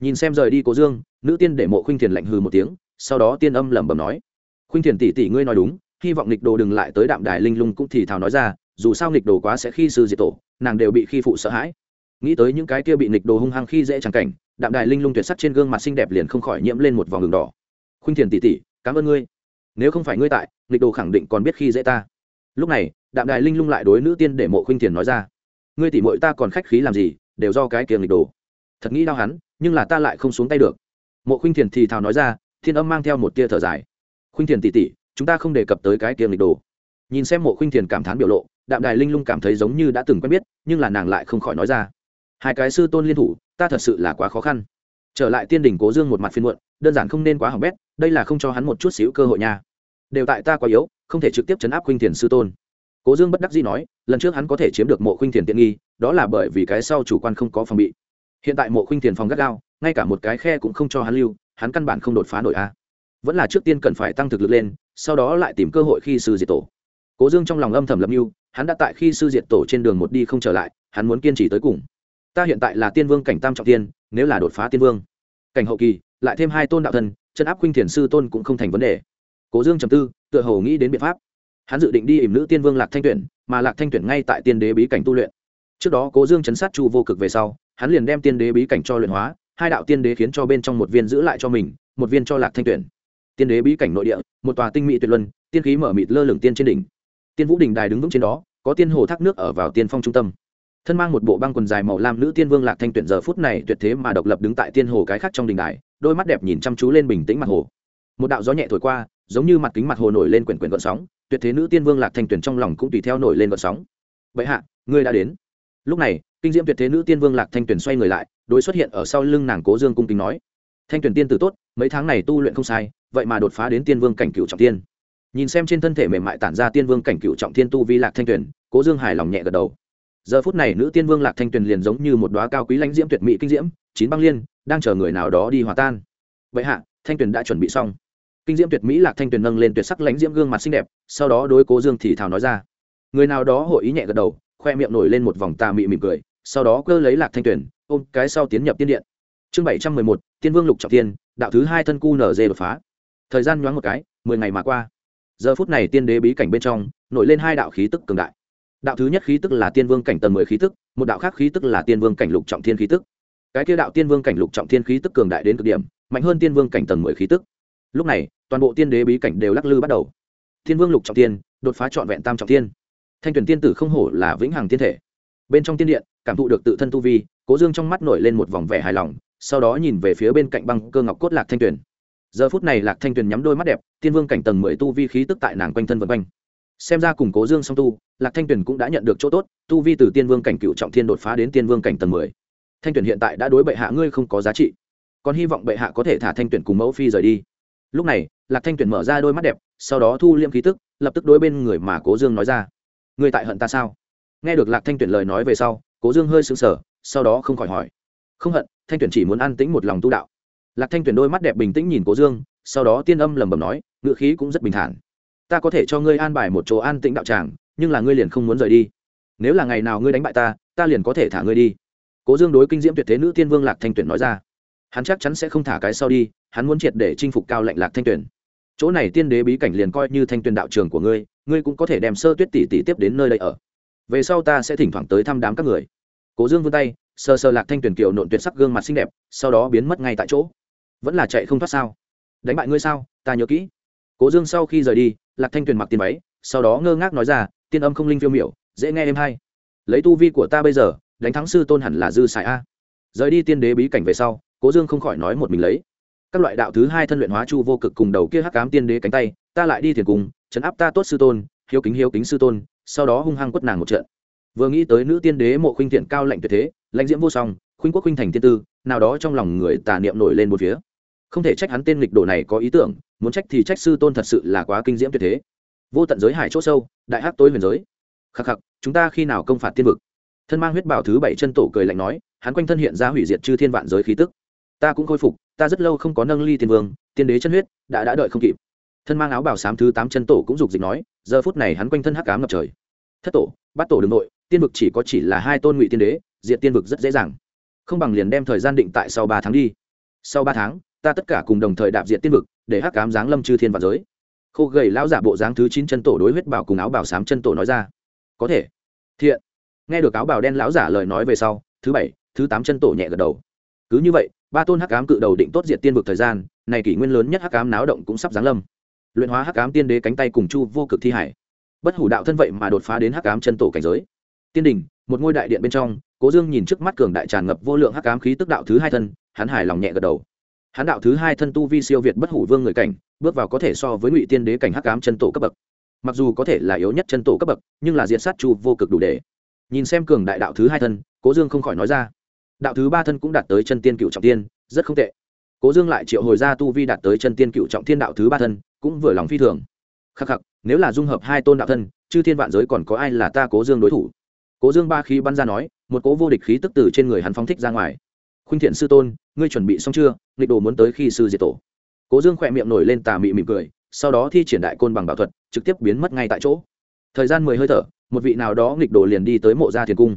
Nhìn xem rời đi cố dương nữ tiên để mộ khuynh thiền lạnh hừ một tiếng sau đó tiên âm lẩm bẩm nói. Khuynh thiền tỷ tỷ ngươi nói đúng hy vọng nịch đồ đừng lại tới đạm đài linh lung cũng thì thào nói ra dù sao nghịch đồ quá sẽ khi sư diệt tổ, nàng đều bị khi phụ sợ hãi. Nghĩ tới những cái kia bị nghịch đồ hung hăng khi dễ chẳng cảnh, đạm đài linh lung tuyệt sắc trên gương mặt xinh đẹp liền không khỏi nhiễm lên một vòng đường đỏ. Khuynh thiền tỷ tỷ, cảm ơn ngươi. Nếu không phải ngươi tại, nghịch đồ khẳng định còn biết khi dễ ta. Lúc này, đạm đài linh lung lại đối nữ tiên để mộ khuynh thiền nói ra. Ngươi tỷ mội ta còn khách khí làm gì, đều do cái kiềng nghịch đồ. Thật nghĩ đau hắn, nhưng là ta lại không xuống tay được. Mộ khuynh thiền thì thào nói ra, thiên âm mang theo một tia thở dài. Khuynh thiền tỷ tỷ, chúng ta không đề cập tới cái kiềng nghịch đồ. Nhìn xem mộ khuynh thiền cảm thán biểu lộ đạm đài linh lung cảm thấy giống như đã từng quen biết, nhưng là nàng lại không khỏi nói ra. Hai cái sư tôn liên thủ, ta thật sự là quá khó khăn. Trở lại tiên đỉnh cố dương một mặt phiên muộn, đơn giản không nên quá hỏng bét, đây là không cho hắn một chút xíu cơ hội nha. Đều tại ta quá yếu, không thể trực tiếp chấn áp khuynh thiền sư tôn. Cố dương bất đắc dĩ nói, lần trước hắn có thể chiếm được mộ khuynh thiền tiện nghi, đó là bởi vì cái sau chủ quan không có phòng bị. Hiện tại mộ khuynh thiền phòng gắt gao, ngay cả một cái khe cũng không cho hắn lưu, hắn căn bản không đột phá nổi a. Vẫn là trước tiên cần phải tăng thực lực lên, sau đó lại tìm cơ hội khi sư diệt tổ. Cố dương trong lòng âm thầm lập mưu hắn đã tại khi sư diệt tổ trên đường một đi không trở lại, hắn muốn kiên trì tới cùng. Ta hiện tại là tiên vương cảnh tam trọng tiên, nếu là đột phá tiên vương. Cảnh hậu kỳ, lại thêm hai tôn đạo thân chân áp khuynh thiền sư tôn cũng không thành vấn đề. Cố dương trầm tư, tựa hồ nghĩ đến biện pháp. Hắn dự định đi ỉm nữ tiên vương lạc thanh tuyển, mà lạc thanh tuyển ngay tại tiên đế bí cảnh tu luyện. Trước đó cố dương chấn sát chu vô cực về sau, hắn liền đem tiên đế bí cảnh cho luyện hóa, hai đạo tiên đế khiến cho bên trong một viên giữ lại cho mình, một viên cho lạc thanh tuyển. Tiên đế bí cảnh nội địa, một tòa tinh mỹ tuyệt luân, tiên khí mở mịt lơ lửng tiên trên đỉnh tiên vũ đình đài đứng vững trên đó, có tiên hồ thác nước ở vào tiên phong trung tâm. Thân mang một bộ băng quần dài màu lam nữ tiên vương lạc thanh tuyển giờ phút này tuyệt thế mà độc lập đứng tại tiên hồ cái khác trong đình đài, đôi mắt đẹp nhìn chăm chú lên bình tĩnh mặt hồ. Một đạo gió nhẹ thổi qua, giống như mặt kính mặt hồ nổi lên quyển quyển gợn sóng, tuyệt thế nữ tiên vương lạc thanh tuyển trong lòng cũng tùy theo nổi lên gợn sóng. Vậy hạ, ngươi đã đến. Lúc này, kinh diễm tuyệt thế nữ tiên vương lạc thanh tuyển xoay người lại, đối xuất hiện ở sau lưng nàng cố dương cung kính nói, thanh tuyển tiên tử tốt, mấy tháng này tu luyện không sai, vậy mà đột phá đến tiên vương cảnh cựu trọng tiên nhìn xem trên thân thể mềm mại tản ra tiên vương cảnh cựu trọng thiên tu vi lạc thanh tuyền, cố dương hài lòng nhẹ gật đầu. Giờ phút này nữ tiên vương lạc thanh tuyền liền giống như một đoá cao quý lãnh diễm tuyệt mỹ kinh diễm, chín băng liên, đang chờ người nào đó đi hòa tan. Vậy hạ, thanh tuyền đã chuẩn bị xong. Kinh diễm tuyệt mỹ lạc thanh tuyền nâng lên tuyệt sắc lãnh diễm gương mặt xinh đẹp, sau đó đối cố dương thì thào nói ra. Người nào đó hội ý nhẹ gật đầu, khoe miệng nổi lên một vòng tà mị mỉm cười, sau đó cơ lấy lạc thanh tuyền, ôm cái sau tiến nhập tiên điện. Chương bảy trăm mười một, tiên vương lục trọng tiên đạo thứ hai thân cu nở dê đột phá. Thời gian nhoáng một cái, mười ngày mà qua giờ phút này tiên đế bí cảnh bên trong, nổi lên hai đạo khí tức cường đại. Đạo thứ nhất khí tức là tiên vương cảnh tầng mười khí tức, một đạo khác khí tức là tiên vương cảnh lục trọng thiên khí tức. Cái kia đạo tiên vương cảnh lục trọng thiên khí tức cường đại đến cực điểm, mạnh hơn tiên vương cảnh tầng mười khí tức. Lúc này, toàn bộ tiên đế bí cảnh đều lắc lư bắt đầu. Thiên vương lục trọng tiên đột phá trọn vẹn tam trọng tiên thanh tuyển tiên tử không hổ là vĩnh hằng tiên thể. Bên trong tiên điện, cảm thụ được tự thân tu vi, cố dương trong mắt nổi lên một vòng vẻ hài lòng, sau đó nhìn về phía bên cạnh băng cơ ngọc cốt lạc thanh tuyển giờ phút này lạc thanh tuyền nhắm đôi mắt đẹp, tiên vương cảnh tầng mười tu vi khí tức tại nàng quanh thân vân quanh. Xem ra cùng cố dương song tu, lạc thanh tuyền cũng đã nhận được chỗ tốt, tu vi từ tiên vương cảnh cựu trọng thiên đột phá đến tiên vương cảnh tầng mười. Thanh tuyền hiện tại đã đối bệ hạ ngươi không có giá trị, còn hy vọng bệ hạ có thể thả thanh tuyển cùng mẫu phi rời đi. Lúc này, lạc thanh tuyển mở ra đôi mắt đẹp, sau đó thu liêm khí tức, lập tức đối bên người mà cố dương nói ra, ngươi tại hận ta sao? Nghe được lạc thanh tuyển lời nói về sau, cố dương hơi sững sờ, sau đó không khỏi hỏi, không hận, thanh tuyển chỉ muốn an tĩnh một lòng tu đạo lạc thanh Tuyền đôi mắt đẹp bình tĩnh nhìn cố dương, sau đó tiên âm lẩm bẩm nói, ngữ khí cũng rất bình thản. Ta có thể cho ngươi an bài một chỗ an tĩnh đạo tràng, nhưng là ngươi liền không muốn rời đi. Nếu là ngày nào ngươi đánh bại ta ta liền có thể thả ngươi đi. Cố dương đối kinh diễm tuyệt thế nữ tiên vương lạc thanh tuyển nói ra. Hắn chắc chắn sẽ không thả cái sau đi, hắn muốn triệt để chinh phục cao lệnh lạc thanh tuyển chỗ này tiên đế bí cảnh liền coi như thanh tuyển đạo trường của ngươi ngươi cũng có thể đem sơ tuyết tỷ tỷ tiếp đến nơi đây ở. Về sau ta sẽ thỉnh thoảng tới thăm đám các người. Cố dương vươn tay sơ sơ lạc thanh tuyển kiều nộn tuyệt sắc gương mặt xinh đẹp, sau đó biến mất ngay tại chỗ vẫn là chạy không thoát sao? Đánh bại ngươi sao? Ta nhớ kỹ. Cố dương sau khi rời đi, lạc thanh tuyền mặc tiền váy, sau đó ngơ ngác nói ra, tiên âm không linh phiêu miểu, dễ nghe em hay. Lấy tu vi của ta bây giờ, đánh thắng sư tôn hẳn là dư xài a. Rời đi tiên đế bí cảnh về sau, cố dương không khỏi nói một mình lấy. Các loại đạo thứ hai thân luyện hóa chu vô cực cùng đầu kia hắc cám tiên đế cánh tay, ta lại đi thiền cùng, chấn áp ta tốt sư tôn, hiếu kính hiếu kính sư tôn. Sau đó hung hăng quất nàng một trận. Vừa nghĩ tới nữ tiên đế mộ khuynh thiện cao lạnh tuyệt thế, lãnh diễm vô song, khuynh quốc khuynh thành tiên tư, nào đó trong lòng người tà niệm nổi lên một phía không thể trách hắn tên lịch đồ này có ý tưởng, muốn trách thì trách sư tôn thật sự là quá kinh diễm tuyệt thế. Vô tận giới hải c h ỗ sâu, đại hát tối huyền giới. Khắc khắc, chúng ta khi nào công phạt tiên vực? Thân mang huyết bảo thứ bảy chân tổ cười lạnh nói, hắn quanh thân hiện ra hủy diệt chư thiên vạn giới khí tức. Ta cũng khôi phục, ta rất lâu không có nâng ly tiên vương, tiên đế chân huyết, đã đã đợi không kịp. Thân mang áo bảo sám thứ tám chân tổ cũng dục dịch nói, giờ phút này hắn quanh thân hắc cám ngập trời. Thất tổ bắt tổ đường nội, tiên vực chỉ có chỉ là hai tôn ngụy tiên đế diện tiên vực rất dễ dàng. Không bằng liền đem thời gian định tại sau ba tháng đi. Sau ba tháng ta tất cả cùng đồng thời đạp diện tiên vực, để hắc cám giáng lâm chư thiên và giới. Khô gầy lão giả bộ dáng thứ chín chân tổ đối huyết bảo cùng áo bảo sám chân tổ nói ra. Có thể. Thiện. Nghe được áo bảo đen lão giả lời nói về sau, thứ bảy, thứ tám chân tổ nhẹ gật đầu. Cứ như vậy, ba tôn hắc cám cự đầu định tốt diện tiên vực thời gian, này kỷ nguyên lớn nhất hắc cám náo động cũng sắp giáng lâm. Luyện hóa hắc cám tiên đế cánh tay cùng chu vô cực thi hải. Bất hủ đạo thân vậy mà đột phá đến hắc cám chân tổ cảnh giới. Tiên đình, một ngôi đại điện bên trong, cố dương nhìn trước mắt cường đại tràn ngập vô lượng hắc cám khí tức đạo thứ hai thân, hắn hài lòng nhẹ gật đầu hắn đạo thứ hai thân tu vi siêu việt bất hủ vương người cảnh, bước vào có thể so với ngụy tiên đế cảnh hắc cám chân tổ cấp bậc. Mặc dù có thể là yếu nhất chân tổ cấp bậc, nhưng là diện sát chu vô cực đủ để. Nhìn xem cường đại đạo thứ hai thân, cố dương không khỏi nói ra. Đạo thứ ba thân cũng đạt tới chân tiên cựu trọng tiên, rất không tệ. Cố dương lại triệu hồi ra tu vi đạt tới chân tiên cựu trọng thiên đạo thứ ba thân, cũng vừa lòng phi thường. Khắc khắc, nếu là dung hợp hai tôn đạo thân, chư thiên vạn giới còn có ai là ta cố dương đối thủ? Cố dương ba khí bắn ra nói, một cố vô địch khí tức từ trên người hắn phóng thích ra ngoài khuynh thiện sư tôn, ngươi chuẩn bị xong chưa? Nghịch đồ muốn tới khi sư diệt tổ. Cố dương khỏe miệng nổi lên tà mị mỉm cười, sau đó thi triển đại côn bằng bảo thuật, trực tiếp biến mất ngay tại chỗ. Thời gian mười hơi thở, một vị nào đó nghịch đồ liền đi tới mộ gia thiền cung.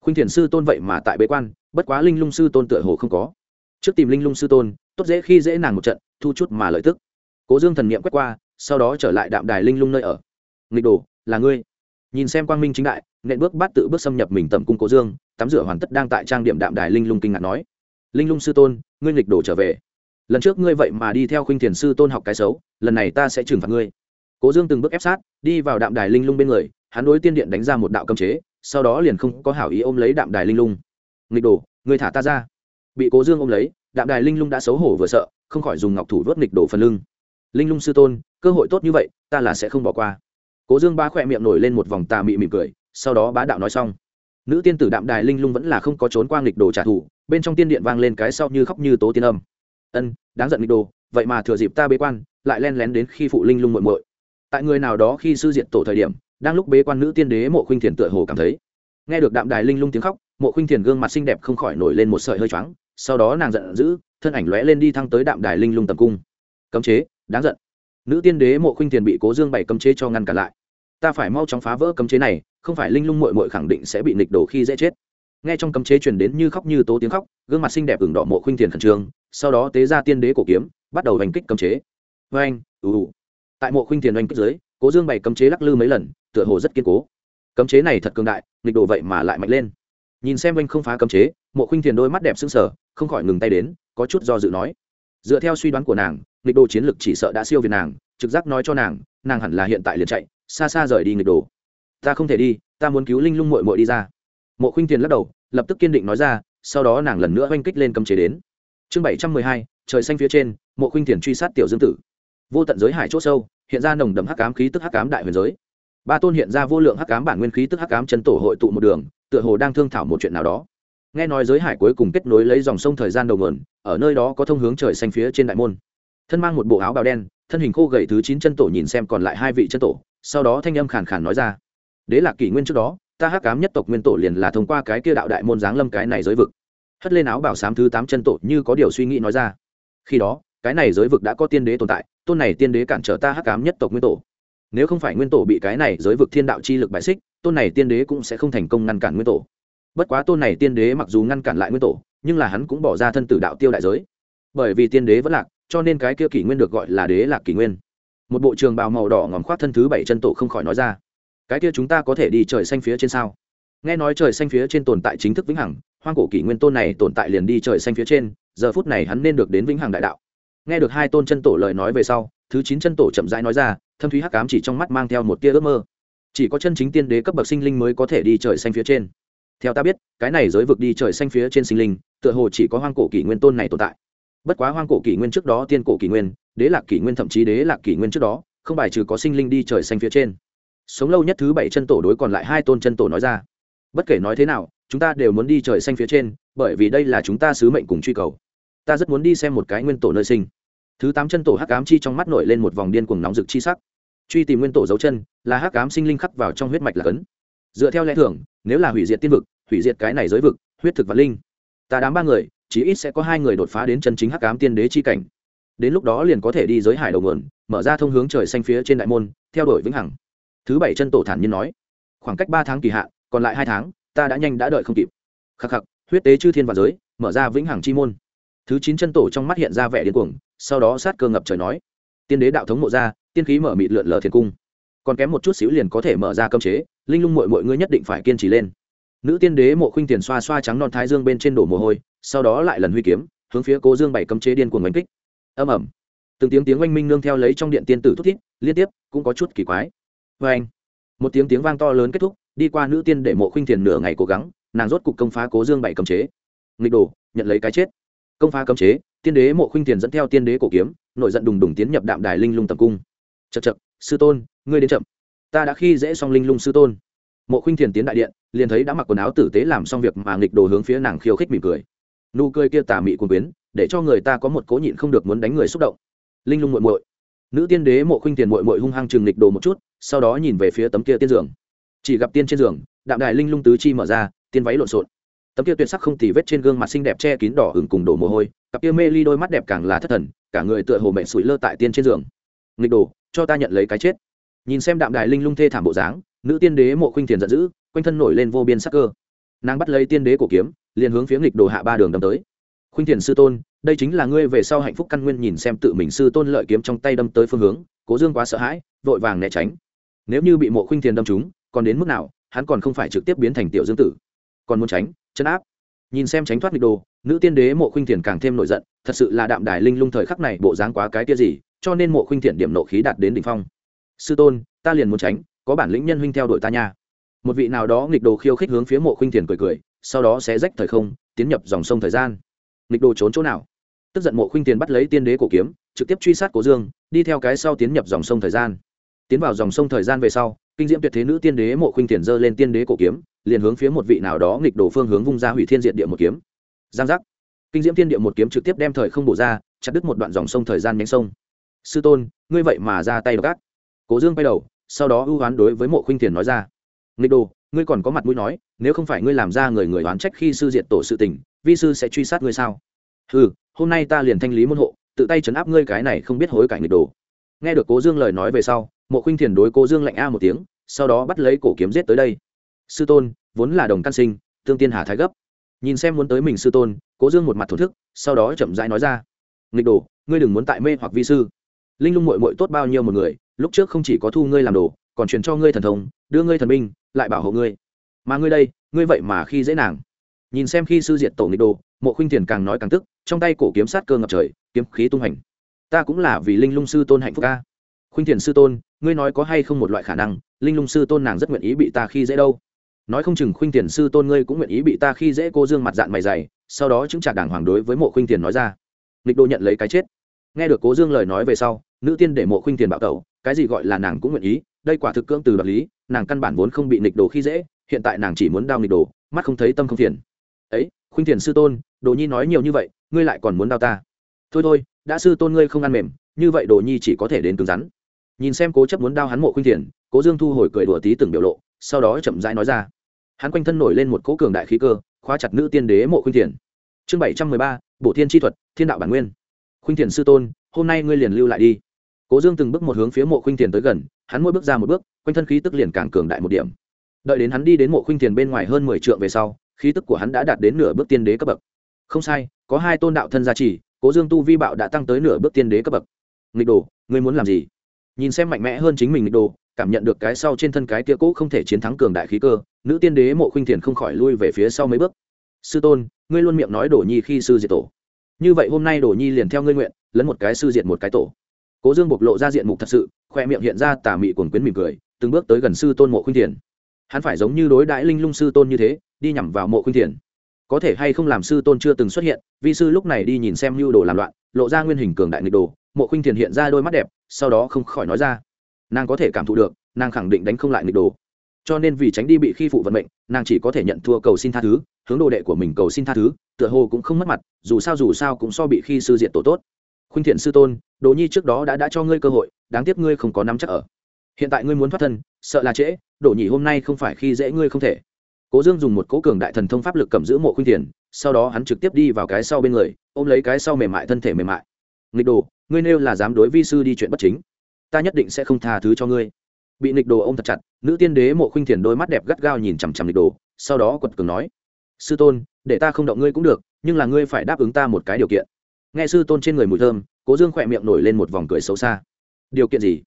Khuynh thiền sư tôn vậy mà tại bế quan, bất quá linh lung sư tôn tựa hồ không có. Trước tìm linh lung sư tôn, tốt dễ khi dễ nàng một trận, thu chút mà lợi tức. Cố dương thần n i ệ m quét qua, sau đó trở lại đạm đài linh lung nơi ở. Nghịch đồ, là ngươi. Nhìn xem quang minh chính đại, nện bước bắt tự bước xâm nhập mình tầm cung cố dương tắm rửa hoàn tất đang tại trang điểm đạm đài linh lung kinh ngạc nói, linh lung sư tôn, ngươi nghịch đổ trở về. Lần trước ngươi vậy mà đi theo khuynh thiền sư tôn học cái xấu, lần này ta sẽ trừng phạt ngươi. Cố dương từng bước ép sát, đi vào đạm đài linh lung bên người, hắn đối tiên điện đánh ra một đạo cấm chế, sau đó liền không có hảo ý ôm lấy đạm đài linh lung. Nghịch đổ, ngươi thả ta ra. Bị cố dương ôm lấy, đạm đài linh lung đã xấu hổ vừa sợ, không khỏi dùng ngọc thủ vớt nghịch đổ phần lưng. Linh lung sư tôn, cơ hội tốt như vậy, ta là sẽ không bỏ qua. Cố dương ba khỏe miệng nổi lên một vòng tà mị mỉm cười, sau đó bá đạo nói xong nữ tiên tử đạm đài linh lung vẫn là không có trốn qua nghịch đồ trả thù, bên trong tiên điện vang lên cái sau như khóc như tố tiên âm. Ân, đáng giận nghịch đồ, vậy mà thừa dịp ta bế quan, lại len lén đến khi phụ linh lung muội muội. Tại người nào đó khi sư diện tổ thời điểm, đang lúc bế quan nữ tiên đế mộ khuynh thiền tựa hồ cảm thấy. Nghe được đạm đài linh lung tiếng khóc, mộ khuynh thiền gương mặt xinh đẹp không khỏi nổi lên một sợi hơi choáng, sau đó nàng giận dữ, thân ảnh lóe lên đi thăng tới đạm đài linh lung tầm cung. Cấm chế, đáng giận. Nữ tiên đế mộ khuynh thiền bị cố dương bảy cấm chế cho ngăn cản lại. Ta phải mau chóng phá vỡ cấm chế này không phải linh lung mội mội khẳng định sẽ bị nịch đổ khi dễ chết. Nghe trong cấm chế truyền đến như khóc như tố tiếng khóc, gương mặt xinh đẹp ửng đỏ mộ khuynh thiền khẩn trương, sau đó tế ra tiên đế cổ kiếm, bắt đầu hành kích cấm chế. Vê anh ù ù. Tại mộ khuynh thiền oanh kích dưới, cố dương bày cấm chế lắc lư mấy lần, tựa hồ rất kiên cố. Cấm chế này thật cường đại, nghịch đổ vậy mà lại mạnh lên. Nhìn xem oanh không phá cấm chế, mộ khuynh thiền đôi mắt đẹp sưng sờ, không khỏi ngừng tay đến, có chút do dự nói. Dựa theo suy đoán của nàng, nghịch đồ chiến lực chỉ sợ đã siêu việt nàng, trực giác nói cho nàng nàng hẳn là hiện tại liền chạy, xa xa rời đi nghịch đồ ta không thể đi, ta muốn cứu linh lung mội mội đi ra. Mộ khuynh tiền lắc đầu, lập tức kiên định nói ra, sau đó nàng lần nữa oanh kích lên cấm chế đến. Chương bảy trăm mười hai, trời xanh phía trên, mộ khuynh tiền truy sát tiểu dương tử. Vô tận giới hải c h ỗ sâu, hiện ra nồng đậm hắc cám khí tức hắc cám đại huyền giới. Ba tôn hiện ra vô lượng hắc cám bản nguyên khí tức hắc cám chân tổ hội tụ một đường, tựa hồ đang thương thảo một chuyện nào đó. Nghe nói giới hải cuối cùng kết nối lấy dòng sông thời gian đầu nguồn, ở nơi đó có thông hướng trời xanh phía trên đại môn. Thân mang một bộ áo bào đen, thân hình khô gầy thứ chín chân tổ nhìn xem còn lại hai vị chân tổ, sau đó thanh âm khàn khàn nói ra đế lạc kỷ nguyên trước đó, ta hắc cám nhất tộc nguyên tổ liền là thông qua cái kia đạo đại môn giáng lâm cái này giới vực. Hất lên áo bảo sám thứ tám chân tổ như có điều suy nghĩ nói ra. Khi đó, cái này giới vực đã có tiên đế tồn tại, tôn này tiên đế cản trở ta hắc cám nhất tộc nguyên tổ. Nếu không phải nguyên tổ bị cái này giới vực thiên đạo chi lực bại xích, tôn này tiên đế cũng sẽ không thành công ngăn cản nguyên tổ. Bất quá tôn này tiên đế mặc dù ngăn cản lại nguyên tổ, nhưng là hắn cũng bỏ ra thân tử đạo tiêu đại giới. Bởi vì tiên đế vẫn lạc, cho nên cái kia kỷ nguyên được gọi là đế lạc kỷ nguyên. Một bộ trường bào màu đỏ ngòm khoác thân thứ bảy chân tổ không khỏi nói ra cái kia chúng ta có thể đi trời xanh phía trên sao? Nghe nói trời xanh phía trên tồn tại chính thức vĩnh hằng, hoang cổ kỷ nguyên tôn này tồn tại liền đi trời xanh phía trên, giờ phút này hắn nên được đến vĩnh hằng đại đạo. Nghe được hai tôn chân tổ lời nói về sau, thứ chín chân tổ chậm rãi nói ra, thâm thúy hắc cám chỉ trong mắt mang theo một tia ước mơ. Chỉ có chân chính tiên đế cấp bậc sinh linh mới có thể đi trời xanh phía trên. Theo ta biết, cái này giới vực đi trời xanh phía trên sinh linh, tựa hồ chỉ có hoang cổ kỷ nguyên tôn này tồn tại. Bất quá hoang cổ kỷ nguyên trước đó tiên cổ kỷ nguyên, đế lạc kỷ nguyên thậm chí đế lạc kỷ nguyên trước đó, không bài trừ có sinh linh đi trời xanh phía trên sống lâu nhất thứ bảy chân tổ đối còn lại hai tôn chân tổ nói ra. Bất kể nói thế nào, chúng ta đều muốn đi trời xanh phía trên, bởi vì đây là chúng ta sứ mệnh cùng truy cầu. Ta rất muốn đi xem một cái nguyên tổ nơi sinh. Thứ tám chân tổ hắc ám chi trong mắt nổi lên một vòng điên cuồng nóng rực chi sắc. Truy tìm nguyên tổ dấu chân, là hắc ám sinh linh khắc vào trong huyết mạch là cấn. Dựa theo lẽ thường, nếu là hủy diệt tiên vực, hủy diệt cái này giới vực, huyết thực và linh, ta đám ba người, chí ít sẽ có hai người đột phá đến chân chính hắc ám tiên đế chi cảnh. Đến lúc đó liền có thể đi giới hải đầu nguồn, mở ra thông hướng trời xanh phía trên đại môn, theo đuổi vĩnh hằng thứ bảy chân tổ thản nhiên nói, khoảng cách ba tháng kỳ hạn, còn lại hai tháng, ta đã nhanh đã đợi không kịp. Khắc khắc, huyết tế chư thiên và giới, mở ra vĩnh hằng chi môn. Thứ chín chân tổ trong mắt hiện ra vẻ điên cuồng, sau đó sát cơ ngập trời nói, tiên đế đạo thống mộ ra, tiên khí mở mịt lượn lờ thiên cung. Còn kém một chút xíu liền có thể mở ra cơm chế, linh lung mội mọi ngươi nhất định phải kiên trì lên. Nữ tiên đế mộ khuynh tiền xoa xoa trắng non thái dương bên trên đổ mồ hôi, sau đó lại lần huy kiếm, hướng phía cố dương bảy cấm chế điên cuồng đánh kích. Âm ẩm từng tiếng tiếng oanh minh nương theo lấy trong điện tiên tử thúc thiết liên tiếp, cũng có chút kỳ quái vê anh, một tiếng tiếng vang to lớn kết thúc, đi qua nữ tiên để mộ khuynh thiền nửa ngày cố gắng, nàng rốt cục công phá cố dương bảy cấm chế. Nghịch đồ, nhận lấy cái chết. Công phá cấm chế, tiên đế mộ khuynh thiền dẫn theo tiên đế cổ kiếm, nội giận đùng đùng tiến nhập đạm đài linh lung tập cung. Chật chật sư tôn, ngươi đến chậm. Ta đã khi dễ xong linh lung sư tôn. Mộ khuynh thiền tiến đại điện, liền thấy đã mặc quần áo tử tế làm xong việc mà nghịch đồ hướng phía nàng khiêu khích mỉm cười. Nụ cười kia tà mị cuồng quyến, để cho người ta có một cố nhịn không được muốn đánh người xúc động. Linh lung muội muội nữ tiên đế mộ khuynh tiền mội mội hung hăng chừng lịch đồ một chút, sau đó nhìn về phía tấm kia tiên giường. Chỉ gặp tiên trên giường, đạm đài linh lung tứ chi mở ra, tiên váy lộn xộn. Tấm kia tuyệt sắc không tì vết trên gương mặt xinh đẹp che kín đỏ hừng cùng đổ mồ hôi, cặp kia mê ly đôi mắt đẹp càng là thất thần, cả người tựa hồ mẹ sủi lơ tại tiên trên giường. Nghịch đồ, cho ta nhận lấy cái chết. Nhìn xem đạm đài linh lung thê thảm bộ dáng, nữ tiên đế mộ khuynh tiền giận dữ, quanh thân nổi lên vô biên sắc cơ. Nàng bắt lấy tiên đế cổ kiếm, liền hướng phía nghịch đồ hạ ba đường đâm tới. Khuynh thiền sư tôn đây chính là ngươi về sau hạnh phúc căn nguyên nhìn xem tự mình sư tôn lợi kiếm trong tay đâm tới phương hướng, cố dương quá sợ hãi, vội vàng né tránh. Nếu như bị mộ khuynh thiền đâm trúng, còn đến mức nào, hắn còn không phải trực tiếp biến thành tiểu dương tử. Còn muốn tránh, chân áp. Nhìn xem tránh thoát nghịch đồ, nữ tiên đế mộ khuynh thiền càng thêm nổi giận, thật sự là đạm đài linh lung thời khắc này bộ dáng quá cái kia gì, cho nên mộ khuynh thiền điểm nộ khí đạt đến đỉnh phong. Sư tôn, ta liền muốn tránh, có bản lĩnh nhân huynh theo đuổi ta nha. Một vị nào đó nghịch đồ khiêu khích hướng phía mộ khuynh thiền cười cười, sau đó sẽ rách thời không, tiến nhập dòng sông thời gian. Nghịch đồ trốn chỗ nào? Tức giận mộ khuynh tiền bắt lấy tiên đế cổ kiếm, trực tiếp truy sát cố dương, đi theo cái sau tiến nhập dòng sông thời gian. Tiến vào dòng sông thời gian về sau, kinh diễm tuyệt thế nữ tiên đế mộ khuynh tiền giơ lên tiên đế cổ kiếm, liền hướng phía một vị nào đó nghịch đổ phương hướng vung ra hủy thiên diện địa một kiếm. Giang giác. Kinh diễm tiên địa một kiếm trực tiếp đem thời không bổ ra, chặt đứt một đoạn dòng sông thời gian nhánh sông. Sư tôn, ngươi vậy mà ra tay gác cố dương quay đầu, sau đó ưu oán đối với mộ khuynh tiền nói ra. Nghịch đồ, ngươi còn có mặt mũi nói, nếu không phải ngươi làm ra người người oán trách khi sư diện tổ sự tình, vi sư sẽ truy sát ngươi sao? Ừ hôm nay ta liền thanh lý môn hộ, tự tay chấn áp ngươi cái này không biết hối cải nghịch đồ. Nghe được cố dương lời nói về sau, mộ khuynh thiền đối cố dương lạnh a một tiếng, sau đó bắt lấy cổ kiếm giết tới đây. Sư tôn, vốn là đồng căn sinh, tương tiên hà thái gấp. Nhìn xem muốn tới mình sư tôn, cố dương một mặt thổ thức, sau đó chậm rãi nói ra. Nghịch đồ, ngươi đừng muốn tại mê hoặc vi sư. Linh lung mội mội tốt bao nhiêu một người, lúc trước không chỉ có thu ngươi làm đồ, còn truyền cho ngươi thần thông, đưa ngươi thần binh, lại bảo hộ ngươi. Mà ngươi đây, ngươi vậy mà khi dễ nàng nhìn xem khi sư diệt tổ nghịch đồ, mộ khuynh thiền càng nói càng tức, trong tay cổ kiếm sát cơ ngập trời, kiếm khí tung hành. Ta cũng là vì linh lung sư tôn hạnh phúc ca khuynh thiền sư tôn, ngươi nói có hay không một loại khả năng, linh lung sư tôn nàng rất nguyện ý bị ta khi dễ đâu? Nói không chừng khuynh thiền sư tôn ngươi cũng nguyện ý bị ta khi dễ cô dương mặt dạng mày dày, sau đó chứng trả đảng hoàng đối với mộ khuynh thiền nói ra. Nghịch đồ nhận lấy cái chết. Nghe được cố dương lời nói về sau, nữ tiên để mộ khuynh thiền bạo tẩu, cái gì gọi là nàng cũng nguyện ý, đây quả thực cưỡng từ đoạt lý, nàng căn bản vốn không bị nghịch đồ khi dễ, hiện tại nàng chỉ muốn đao nghịch đồ, mắt không thấy tâm không phiền ấy khuynh Thiền sư tôn đồ nhi nói nhiều như vậy ngươi lại còn muốn đao ta? Thôi thôi đã sư tôn ngươi không ăn mềm như vậy đồ nhi chỉ có thể đến cứng rắn. Nhìn xem cố chấp muốn đao hắn mộ khuynh Thiền, cố dương thu hồi cười đùa tí từng biểu lộ sau đó chậm rãi nói ra. Hắn quanh thân nổi lên một cỗ cường đại khí cơ khóa chặt nữ tiên đế mộ khuynh thiền. Chương bảy trăm mười ba bộ thiên chi thuật thiên đạo bản nguyên. Khuynh thiền sư tôn hôm nay ngươi liền lưu lại đi. Cố dương từng bước một hướng phía mộ khuynh thiền tới gần hắn mỗi bước ra một bước quanh thân khí tức liền càng cường đại một điểm. Đợi đến hắn đi đến mộ khuynh thiền bên ngoài hơn mười t về sau khí tức của hắn đã đạt đến nửa bước tiên đế cấp bậc. Không sai, có hai tôn đạo thân gia trì, cố dương tu vi bạo đã tăng tới nửa bước tiên đế cấp bậc. Nghịch đồ, ngươi muốn làm gì? Nhìn xem mạnh mẽ hơn chính mình nghịch đồ, cảm nhận được cái sau trên thân cái kia cũ không thể chiến thắng cường đại khí cơ, nữ tiên đế mộ khuynh thiền không khỏi lui về phía sau mấy bước. Sư tôn, ngươi luôn miệng nói đổ nhi khi sư diệt tổ. Như vậy hôm nay đổ nhi liền theo ngươi nguyện, lấn một cái sư diệt một cái tổ. Cố dương bộc lộ ra diện mục thật sự, khoe miệng hiện ra tà mị quần quyến mỉm cười, từng bước tới gần sư tôn mộ khuynh thiền hắn phải giống như đối đãi linh lung sư tôn như thế, đi nhằm vào mộ khuynh thiền. Có thể hay không làm sư tôn chưa từng xuất hiện, vi sư lúc này đi nhìn xem mưu đồ làm loạn, lộ ra nguyên hình cường đại nghịch đồ, mộ khuynh thiền hiện ra đôi mắt đẹp, sau đó không khỏi nói ra. Nàng có thể cảm thụ được, nàng khẳng định đánh không lại nghịch đồ. Cho nên vì tránh đi bị khi phụ vận mệnh, nàng chỉ có thể nhận thua cầu xin tha thứ, hướng đồ đệ của mình cầu xin tha thứ, tựa hồ cũng không mất mặt, dù sao dù sao cũng so bị khi sư diện tổ tốt. Khuynh thiện sư tôn, đồ nhi trước đó đã đã cho ngươi cơ hội, đáng tiếc ngươi không có nắm chắc ở hiện tại ngươi muốn thoát thân, sợ là trễ, Đổ nhị hôm nay không phải khi dễ ngươi không thể. Cố dương dùng một cố cường đại thần thông pháp lực cầm giữ mộ khuynh thiền sau đó hắn trực tiếp đi vào cái sau bên người, ôm lấy cái sau mềm mại thân thể mềm mại. Nghịch đồ, ngươi nêu là dám đối vi sư đi chuyện bất chính. Ta nhất định sẽ không tha thứ cho ngươi. Bị nịch đồ ôm thật chặt, nữ tiên đế mộ khuynh thiền đôi mắt đẹp gắt gao nhìn chằm chằm nịch đồ, sau đó quật cường nói, sư tôn, để ta không động ngươi cũng được, nhưng là ngươi phải đáp ứng ta một cái điều kiện. Nghe sư tôn trên người mùi thơm, cố dương khỏe miệng nổi lên một vòng cười xấu xa. Điều kiện gì?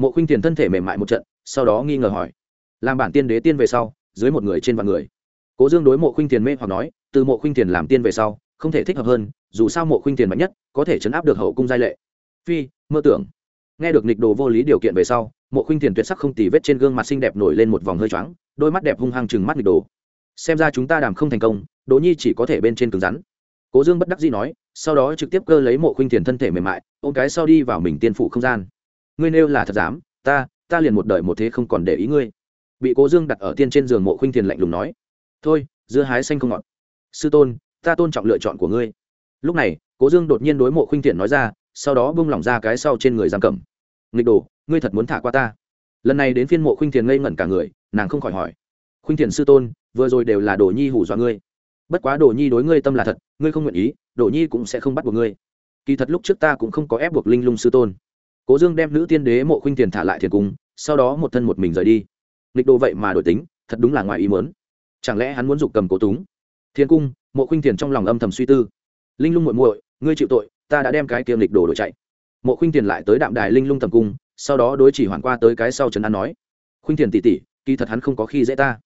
Mộ khuynh thiền thân thể mềm mại một trận, sau đó nghi ngờ hỏi, làm bản tiên đế tiên về sau, dưới một người trên vạn người? Cố dương đối mộ khuynh thiền mê hoặc nói, từ mộ khuynh thiền làm tiên về sau, không thể thích hợp hơn, dù sao mộ khuynh thiền mạnh nhất, có thể chấn áp được hậu cung giai lệ. Phi, mơ tưởng. Nghe được nịch đồ vô lý điều kiện về sau, mộ khuynh thiền tuyệt sắc không tì vết trên gương mặt xinh đẹp nổi lên một vòng hơi choáng, đôi mắt đẹp hung hăng chừng mắt nịch đồ. Xem ra chúng ta đàm không thành công, đỗ nhi chỉ có thể bên trên cứng rắn. Cố dương bất đắc dĩ nói, sau đó trực tiếp cơ lấy mộ khuynh thiền thân thể mềm mại, ôm cái sau đi vào mình tiên phủ không gian ngươi nêu là thật dám, ta ta liền một đời một thế không còn để ý ngươi. Bị cố dương đặt ở tiên trên giường mộ khuynh thiền lạnh lùng nói, thôi, dưa hái xanh không ngọt. Sư tôn, ta tôn trọng lựa chọn của ngươi. Lúc này, cố dương đột nhiên đối mộ khuynh Thiền nói ra, sau đó bung lỏng ra cái sau trên người giam cầm. Nghịch đồ, ngươi thật muốn thả qua ta? Lần này đến phiên mộ khuynh thiền ngây ngẩn cả người, nàng không khỏi hỏi, khuynh thiền sư tôn, vừa rồi đều là đồ nhi hủ dọa ngươi. Bất quá đồ nhi đối ngươi tâm là thật, ngươi không nguyện ý, đồ nhi cũng sẽ không bắt buộc ngươi. Kỳ thật lúc trước ta cũng không có ép buộc linh lung sư tôn cố dương đem nữ tiên đế mộ khuynh tiền thả lại thiền cung, sau đó một thân một mình rời đi. Nghịch đồ vậy mà đổi tính, thật đúng là ngoài ý muốn. Chẳng lẽ hắn muốn giục cầm cố túng? Thiên cung, mộ khuynh thiền trong lòng âm thầm suy tư. Linh lung muội muội, ngươi chịu tội, ta đã đem cái tiêm lịch đồ đổi chạy. Mộ khuynh tiền lại tới đạm đài linh lung tầm cung, sau đó đối chỉ hoàn qua tới cái sau trấn an nói. Khuynh tiền tỉ tỉ kỳ thật hắn không có khi dễ ta.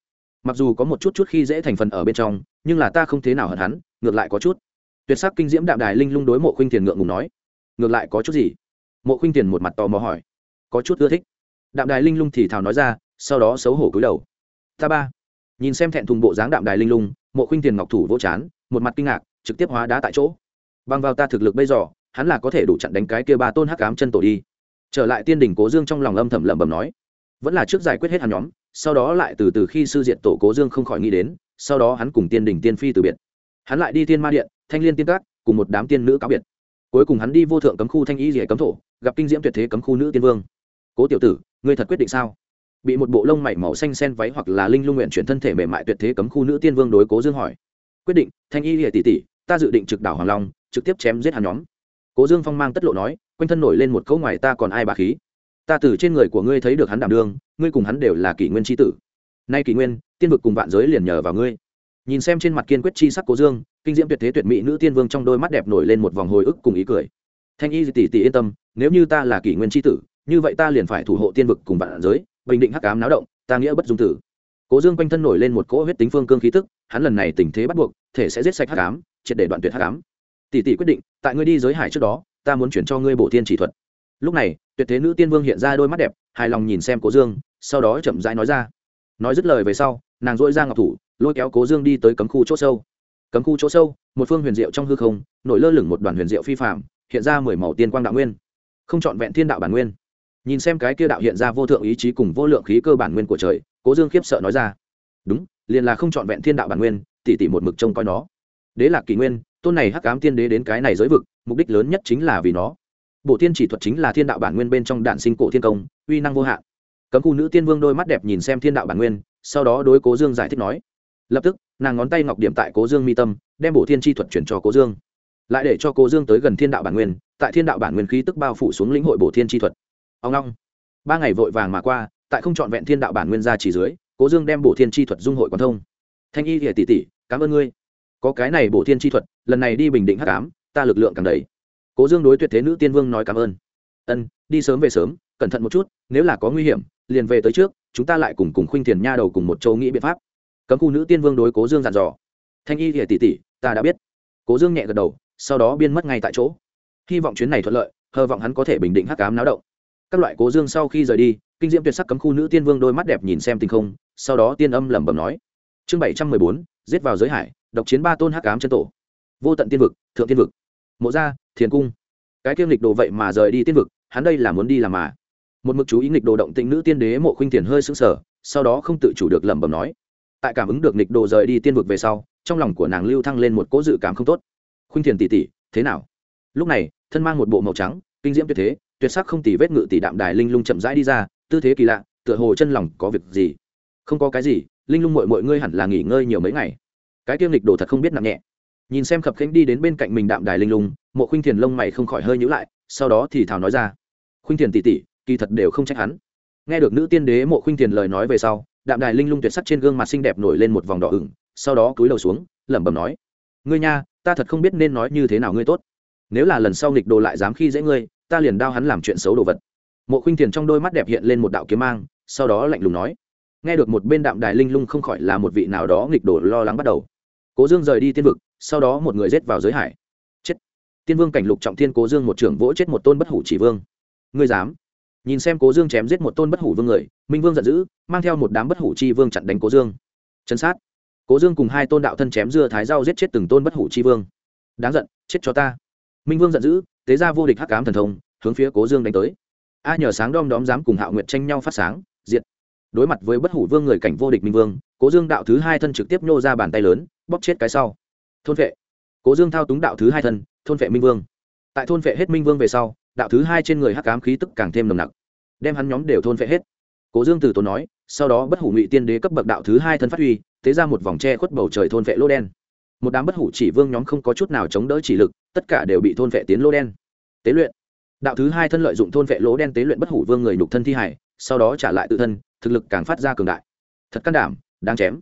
Mặc dù có một chút chút khi dễ thành phần ở bên trong, nhưng là ta không thế nào hận hắn, ngược lại có chút. Tuyệt sắc kinh diễm đạm đài linh lung đối mộ khuynh tiền ngượng ngùng nói. Ngược lại có chút gì? Mộ khuynh tiền một mặt tò mò hỏi, có chút ưa thích. Đạm đài linh lung thì thào nói ra, sau đó xấu hổ cúi đầu. Ta ba. Nhìn xem thẹn thùng bộ dáng đạm đài linh lung, mộ khuynh tiền ngọc thủ vỗ chán, một mặt kinh ngạc, trực tiếp hóa đá tại chỗ. Bằng vào ta thực lực bây giờ, hắn là có thể đủ chặn đánh cái kia ba tôn hắc ám chân tổ đi. Trở lại tiên đỉnh cố dương trong lòng âm thầm lẩm bẩm nói, vẫn là trước giải quyết hết hắn nhóm, sau đó lại từ từ khi sư diện tổ cố dương không khỏi nghĩ đến, sau đó hắn cùng tiên đỉnh tiên phi từ biệt. Hắn lại đi tiên ma điện, thanh liên tiên các, cùng một đám tiên nữ cáo biệt cuối cùng hắn đi vô thượng cấm khu thanh y rỉa cấm thổ, gặp kinh diễm tuyệt thế cấm khu nữ tiên vương. Cố tiểu tử, ngươi thật quyết định sao? Bị một bộ lông mảy màu xanh sen váy hoặc là linh lung nguyện chuyển thân thể mềm mại tuyệt thế cấm khu nữ tiên vương đối cố dương hỏi. Quyết định, thanh y rỉa tỷ tỷ, ta dự định trực đảo hoàng long, trực tiếp chém giết hắn nhóm. Cố dương phong mang tất lộ nói, quanh thân nổi lên một câu ngoài ta còn ai bà khí. Ta từ trên người của ngươi thấy được hắn đảm đương, ngươi cùng hắn đều là kỷ nguyên tri tử. Nay kỷ nguyên, tiên vực cùng vạn giới liền nhờ vào ngươi. Nhìn xem trên mặt kiên quyết chi sắc cố dương kinh diễm tuyệt thế tuyệt mỹ nữ tiên vương trong đôi mắt đẹp nổi lên một vòng hồi ức cùng ý cười. Thanh y tỷ tỷ yên tâm, nếu như ta là kỷ nguyên tri tử, như vậy ta liền phải thủ hộ tiên vực cùng vạn giới, bình định hắc ám náo động, ta nghĩa bất dung tử. Cố dương quanh thân nổi lên một cỗ huyết tính phương cương khí tức, hắn lần này tình thế bắt buộc, thể sẽ giết sạch hắc ám, triệt để đoạn tuyệt hắc ám. Tỷ tỷ quyết định, tại ngươi đi giới hải trước đó, ta muốn chuyển cho ngươi bổ thiên chỉ thuật. Lúc này, tuyệt thế nữ tiên vương hiện ra đôi mắt đẹp, hài lòng nhìn xem cố dương, sau đó chậm rãi nói ra. Nói dứt lời về sau, nàng dỗi ra ngọc thủ, lôi kéo cố dương đi tới cấm khu chỗ sâu cấm khu chỗ sâu, một phương huyền diệu trong hư không, nổi lơ lửng một đoàn huyền diệu phi phạm hiện ra mười màu tiên quang đạo nguyên. Không c h ọ n vẹn thiên đạo bản nguyên. Nhìn xem cái kia đạo hiện ra vô thượng ý chí cùng vô lượng khí cơ bản nguyên của trời, cố dương khiếp sợ nói ra. Đúng, liền là không c h ọ n vẹn thiên đạo bản nguyên tỉ tỉ một mực trông coi nó. Đế lạc kỷ nguyên, tôn này hắc cám tiên đế đến cái này giới vực, mục đích lớn nhất chính là vì nó. Bộ tiên chỉ thuật chính là thiên đạo bản nguyên bên trong đạn sinh cổ thiên công, uy năng vô hạn. Cấm khu nữ tiên vương đôi mắt đẹp nhìn xem thiên đạo bản nguyên, sau đó đối cố dương giải thích nói lập tức, nàng ngón tay ngọc điểm tại cố dương mi tâm, đem bổ thiên chi thuật chuyển cho cố dương. Lại để cho cố dương tới gần thiên đạo bản nguyên, tại thiên đạo bản nguyên khí tức bao phủ xuống lĩnh hội bổ thiên chi thuật. Ông long ba ngày vội vàng mà qua, tại không trọn vẹn thiên đạo bản nguyên ra chỉ dưới, cố dương đem bổ thiên chi thuật dung hội quán thông. Thanh y thì tỷ tỷ, cảm ơn ngươi. Có cái này bổ thiên chi thuật, lần này đi bình định h ám, ta lực lượng càng đầy. Cố dương đối tuyệt thế nữ tiên vương nói cảm ơn. Ân, đi sớm về sớm, cẩn thận một chút, nếu là có nguy hiểm, liền về tới trước, chúng ta lại cùng cùng khuynh thiền nha đầu cùng một châu nghĩ biện pháp cấm khu nữ tiên vương đối cố dương dặn dò. Thanh y thì tỷ tỷ ta đã biết. Cố dương nhẹ gật đầu, sau đó biên mất ngay tại chỗ. Hy vọng chuyến này thuận lợi, hờ vọng hắn có thể bình định hắc cám náo động. Các loại cố dương sau khi rời đi, kinh diễm tuyệt sắc cấm khu nữ tiên vương đôi mắt đẹp nhìn xem tinh không, sau đó tiên âm lẩm bẩm nói. Chương bảy trăm mười bốn, giết vào giới hải, độc chiến ba tôn hắc cám chân tổ. Vô tận tiên vực, thượng tiên vực. Mộ gia, thiền cung. Cái kiêm lịch đồ vậy mà rời đi tiên vực, hắn đây là muốn đi làm mà. Một mực chú ý nghịch đồ động tĩnh nữ tiên đế mộ khuynh thiền hơi sững sờ, sau đó không tự chủ được lẩm bẩm nói tại cảm ứng được nịch đồ rời đi tiên vực về sau, trong lòng của nàng lưu thăng lên một cỗ dự cảm không tốt. Khuynh thiền tỉ tỉ thế nào? Lúc này, thân mang một bộ màu trắng, kinh diễm tuyệt thế, tuyệt sắc không tỉ vết ngự tỷ đạm đài linh lung chậm rãi đi ra, tư thế kỳ lạ, tựa hồ chân lòng có việc gì? Không có cái gì, linh lung mội mọi ngươi hẳn là nghỉ ngơi nhiều mấy ngày. Cái tiêm lịch đồ thật không biết nặng nhẹ. Nhìn xem khập khánh đi đến bên cạnh mình đạm đài linh lung, mộ khuynh thiền lông mày không khỏi hơi nhữ lại, sau đó thì thảo nói ra. Khuynh thiền tỉ tỉ kỳ thật đều không trách hắn. Nghe được nữ tiên đế mộ khuynh thiền lời nói về sau đạm đài linh lung tuyệt sắc trên gương mặt xinh đẹp nổi lên một vòng đỏ ửng, sau đó cúi đầu xuống, lẩm bẩm nói, ngươi nha, ta thật không biết nên nói như thế nào ngươi tốt. Nếu là lần sau nghịch đồ lại dám khi dễ ngươi, ta liền đao hắn làm chuyện xấu đồ vật. Mộ khuynh thiền trong đôi mắt đẹp hiện lên một đạo kiếm mang, sau đó lạnh lùng nói, nghe được một bên đạm đài linh lung không khỏi là một vị nào đó nghịch đồ lo lắng bắt đầu. Cố dương rời đi tiên vực, sau đó một người rết vào giới hải. Chết. Tiên vương cảnh lục trọng thiên cố dương một trưởng vỗ chết một tôn bất hủ chỉ vương. Ngươi dám? Nhìn xem cố dương chém giết một tôn bất hủ vương người, minh vương giận dữ, mang theo một đám bất hủ chi vương chặn đánh cố dương. Chân sát. Cố dương cùng hai tôn đạo thân chém dưa thái rau giết chết từng tôn bất hủ chi vương. Đáng giận, chết cho ta. Minh vương giận dữ, tế ra vô địch hắc cám thần thông, hướng phía cố dương đánh tới. A nhờ sáng đom đóm dám cùng hạo nguyệt tranh nhau phát sáng, diệt. Đối mặt với bất hủ vương người cảnh vô địch minh vương, cố dương đạo thứ hai thân trực tiếp nhô ra bàn tay lớn, bóp chết cái sau. Thôn vệ. Cố dương thao túng đạo thứ hai thân, thôn vệ minh vương. Tại thôn vệ hết minh vương về sau đạo thứ hai trên người hắc ám khí tức càng thêm nồng nặc, đem hắn nhóm đều thôn phệ hết. Cố dương từ tốn nói, sau đó bất hủ ngụy tiên đế cấp bậc đạo thứ hai thân phát huy tế ra một vòng tre khuất bầu trời thôn vệ lô đen. Một đám bất hủ chỉ vương nhóm không có chút nào chống đỡ chỉ lực, tất cả đều bị thôn vệ tiến lô đen. Tế luyện. Đạo thứ hai thân lợi dụng thôn vệ lỗ đen tế luyện bất hủ vương người nhục thân thi hải, sau đó trả lại tự thân, thực lực càng phát ra cường đại. Thật can đảm, đáng chém.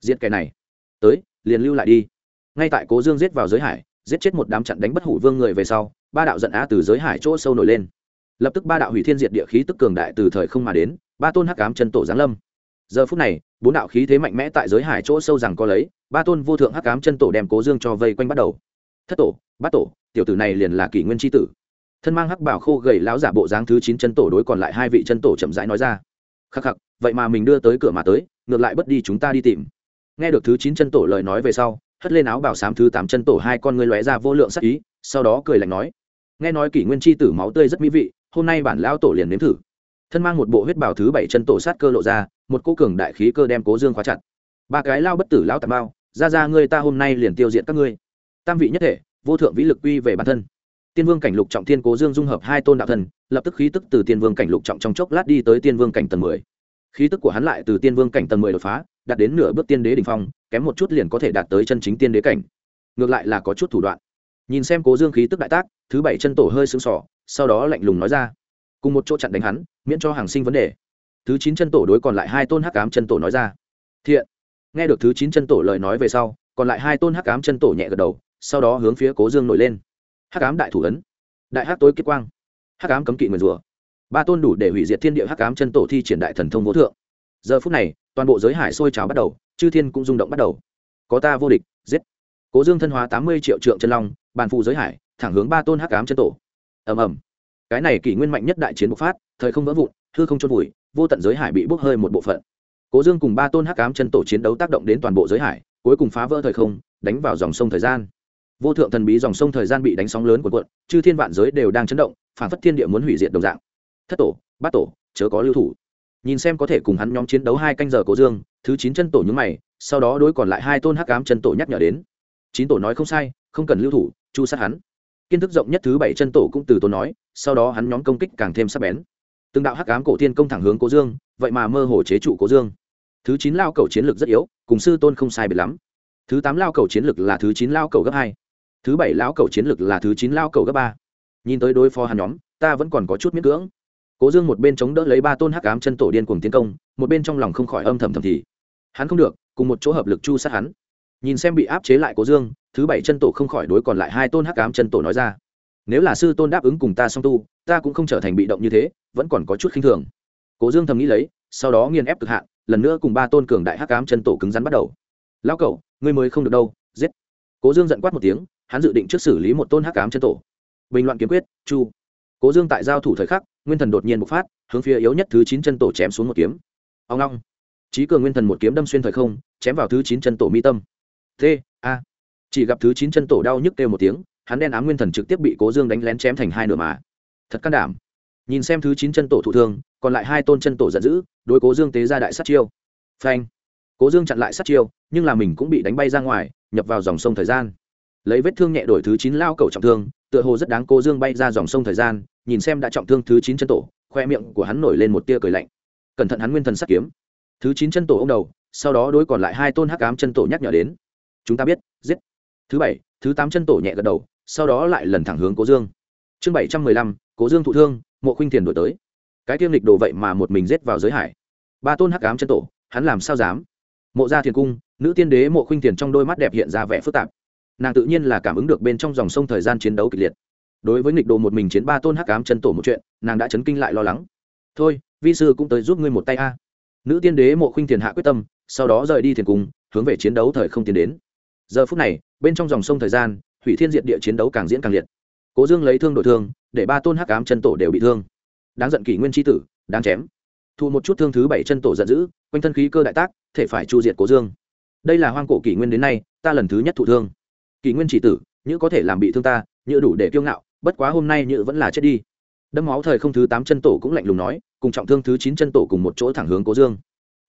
Giết kẻ này. Tới, liền lưu lại đi. Ngay tại cố dương giết vào giới hải giết chết một đám chặn đánh bất hủ vương người về sau, ba đạo giận á từ giới hải chỗ sâu nổi lên. Lập tức ba đạo hủy thiên diệt địa khí tức cường đại từ thời không mà đến, ba tôn hắc cám chân tổ giáng lâm. Giờ phút này, bốn đạo khí thế mạnh mẽ tại giới hải chỗ sâu rằng có lấy, ba tôn vô thượng hắc cám chân tổ đem cố dương cho vây quanh bắt đầu. Thất tổ, bát tổ, tiểu tử này liền là kỷ nguyên tri tử. Thân mang hắc bảo khô gầy láo giả bộ dáng thứ chín chân tổ đối còn lại hai vị chân tổ chậm rãi nói ra. Khắc khắc, vậy mà mình đưa tới cửa mà tới, ngược lại bất đi chúng ta đi tìm. Nghe được thứ chín chân tổ lời nói về sau hất lên áo bảo sám thứ tám chân tổ hai con ngươi lóe ra vô lượng sắc ý, sau đó cười lạnh nói, nghe nói kỷ nguyên chi tử máu tươi rất mỹ vị, hôm nay bản lão tổ liền nếm thử. Thân mang một bộ huyết bào thứ bảy chân tổ sát cơ lộ ra, một cô cường đại khí cơ đem cố dương khóa chặt. Ba cái lao bất tử lão tạp bao, ra ra ngươi ta hôm nay liền tiêu diệt các ngươi. Tam vị nhất thể, vô thượng vĩ lực quy về bản thân. Tiên vương cảnh lục trọng thiên cố dương dung hợp hai tôn đạo thần, lập tức khí tức từ tiên vương cảnh lục trọng trong chốc lát đi tới tiên vương cảnh tầng mười khí tức của hắn lại từ tiên vương cảnh tầng mười đột phá, đạt đến nửa bước tiên đế đ ỉ n h phong, kém một chút liền có thể đạt tới chân chính tiên đế cảnh. Ngược lại là có chút thủ đoạn. Nhìn xem cố dương khí tức đại tác, thứ bảy chân tổ hơi sưng sỏ sau đó lạnh lùng nói ra. Cùng một chỗ chặn đánh hắn, miễn cho hàng sinh vấn đề. Thứ chín chân tổ đối còn lại hai tôn hắc ám chân tổ nói ra. Thiện. Nghe được thứ chín chân tổ lời nói về sau, còn lại hai tôn hắc ám chân tổ nhẹ gật đầu, sau đó hướng phía cố dương nổi lên. Hắc ám đại thủ ấn. Đại hắc tối kiếp quang. Hắc ám cấm kỵ người rùa ba tôn đủ để hủy diệt thiên địa hắc ám chân tổ thi triển đại thần thông vô thượng. Giờ phút này, toàn bộ giới hải sôi trào bắt đầu, chư thiên cũng rung động bắt đầu. Có ta vô địch, giết. Cố dương thân hóa tám mươi triệu trượng chân long, bàn phụ giới hải, thẳng hướng ba tôn hắc ám chân tổ. Ầm ầm. Cái này kỷ nguyên mạnh nhất đại chiến bộc phát, thời không vỡ vụn, hư không trôn vùi, vô tận giới hải bị bốc hơi một bộ phận. Cố dương cùng ba tôn hắc ám chân tổ chiến đấu tác động đến toàn bộ giới hải, cuối cùng phá vỡ thời không, đánh vào dòng sông thời gian. Vô thượng thần bí dòng sông thời gian bị đánh sóng lớn của quận chư thiên vạn giới đều đang chấn động, phản phất thiên địa muốn hủy diệt đồng dạng thất tổ, bát tổ, chớ có lưu thủ. Nhìn xem có thể cùng hắn nhóm chiến đấu hai canh giờ cố dương, thứ chín chân tổ nhúng mày, sau đó đối còn lại hai tôn hắc ám chân tổ nhắc nhở đến. Chín tổ nói không sai, không cần lưu thủ, chu sát hắn. Kiến thức rộng nhất thứ bảy chân tổ cũng từ tổ nói, sau đó hắn nhóm công kích càng thêm sắc bén. Từng đạo hắc ám cổ thiên công thẳng hướng cố dương, vậy mà mơ hồ chế trụ cố dương. Thứ chín lao cầu chiến lược rất yếu, cùng sư tôn không sai biệt lắm. Thứ tám lao cầu chiến lược là thứ chín lao cầu gấp hai. Thứ bảy lao cầu chiến lược là thứ chín lao cầu gấp ba. Nhìn tới đối phó hắn nhóm, ta vẫn còn có chút miễn cưỡng cố dương một bên chống đỡ lấy ba tôn hắc ám chân tổ điên cuồng tiến công, một bên trong lòng không khỏi âm thầm thầm thì. Hắn không được, cùng một chỗ hợp lực chu sát hắn. Nhìn xem bị áp chế lại cố dương, thứ bảy chân tổ không khỏi đối còn lại hai tôn hắc ám chân tổ nói ra. Nếu là sư tôn đáp ứng cùng ta song tu, ta cũng không trở thành bị động như thế, vẫn còn có chút khinh thường. Cố dương thầm nghĩ lấy, sau đó nghiền ép cực hạn, lần nữa cùng ba tôn cường đại hắc ám chân tổ cứng rắn bắt đầu. Lao cậu ngươi mới không được đâu, giết. Cố dương giận quát một tiếng, hắn dự định trước xử lý một tôn hắc ám chân tổ. Bình loạn kiếm quyết, chu cố dương tại giao thủ thời khắc, nguyên thần đột nhiên bộc phát, hướng phía yếu nhất thứ chín chân tổ chém xuống một kiếm. Ông long trí cường nguyên thần một kiếm đâm xuyên thời không, chém vào thứ chín chân tổ mi tâm. T, a. Chỉ gặp thứ chín chân tổ đau nhức kêu một tiếng, hắn đen ám nguyên thần trực tiếp bị cố dương đánh lén chém thành hai nửa mà. Thật can đảm. Nhìn xem thứ chín chân tổ thụ thương, còn lại hai tôn chân tổ giận dữ, đối cố dương tế ra đại sát chiêu. Phanh. Cố dương chặn lại sát chiêu, nhưng là mình cũng bị đánh bay ra ngoài, nhập vào dòng sông thời gian. Lấy vết thương nhẹ đổi thứ chín lao cầu trọng thương, tựa hồ rất đáng cố dương bay ra dòng sông thời gian nhìn xem đã trọng thương thứ chín chân tổ, khoe miệng của hắn nổi lên một tia cười lạnh. Cẩn thận hắn nguyên thần sắt kiếm. Thứ chín chân tổ ôm đầu, sau đó đối còn lại hai tôn hắc ám chân tổ nhắc nhở đến. Chúng ta biết, giết. Thứ bảy, thứ tám chân tổ nhẹ gật đầu, sau đó lại lần thẳng hướng cố dương. Chương bảy trăm mười lăm, cố dương thụ thương, mộ khuynh thiền đổi tới. Cái tiêm lịch đồ vậy mà một mình giết vào giới hải. Ba tôn hắc ám chân tổ, hắn làm sao dám? Mộ gia thiền cung, nữ tiên đế mộ khuynh thiền trong đôi mắt đẹp hiện ra vẻ phức tạp. Nàng tự nhiên là cảm ứng được bên trong dòng sông thời gian chiến đấu kịch liệt đối với nghịch đồ một mình chiến ba tôn hắc ám chân tổ một chuyện, nàng đã chấn kinh lại lo lắng. Thôi, vi sư cũng tới giúp ngươi một tay a. Nữ tiên đế mộ khuynh thiền hạ quyết tâm, sau đó rời đi thiền cung, hướng về chiến đấu thời không tiến đến. Giờ phút này, bên trong dòng sông thời gian, hủy thiên diện địa chiến đấu càng diễn càng liệt. Cố dương lấy thương đổi thương, để ba tôn hắc ám chân tổ đều bị thương. Đáng giận kỷ nguyên tri tử, đáng chém. Thu một chút thương thứ bảy chân tổ giận dữ, quanh thân khí cơ đại tác, thể phải chu diệt cố dương. Đây là hoang cổ kỷ nguyên đến nay, ta lần thứ nhất thụ thương. Kỷ nguyên chỉ tử như có thể làm bị thương ta như đủ để kiêu ngạo bất quá hôm nay nhự vẫn là chết đi. Đâm máu thời không thứ tám chân tổ cũng lạnh lùng nói, cùng trọng thương thứ chín chân tổ cùng một chỗ thẳng hướng cố dương.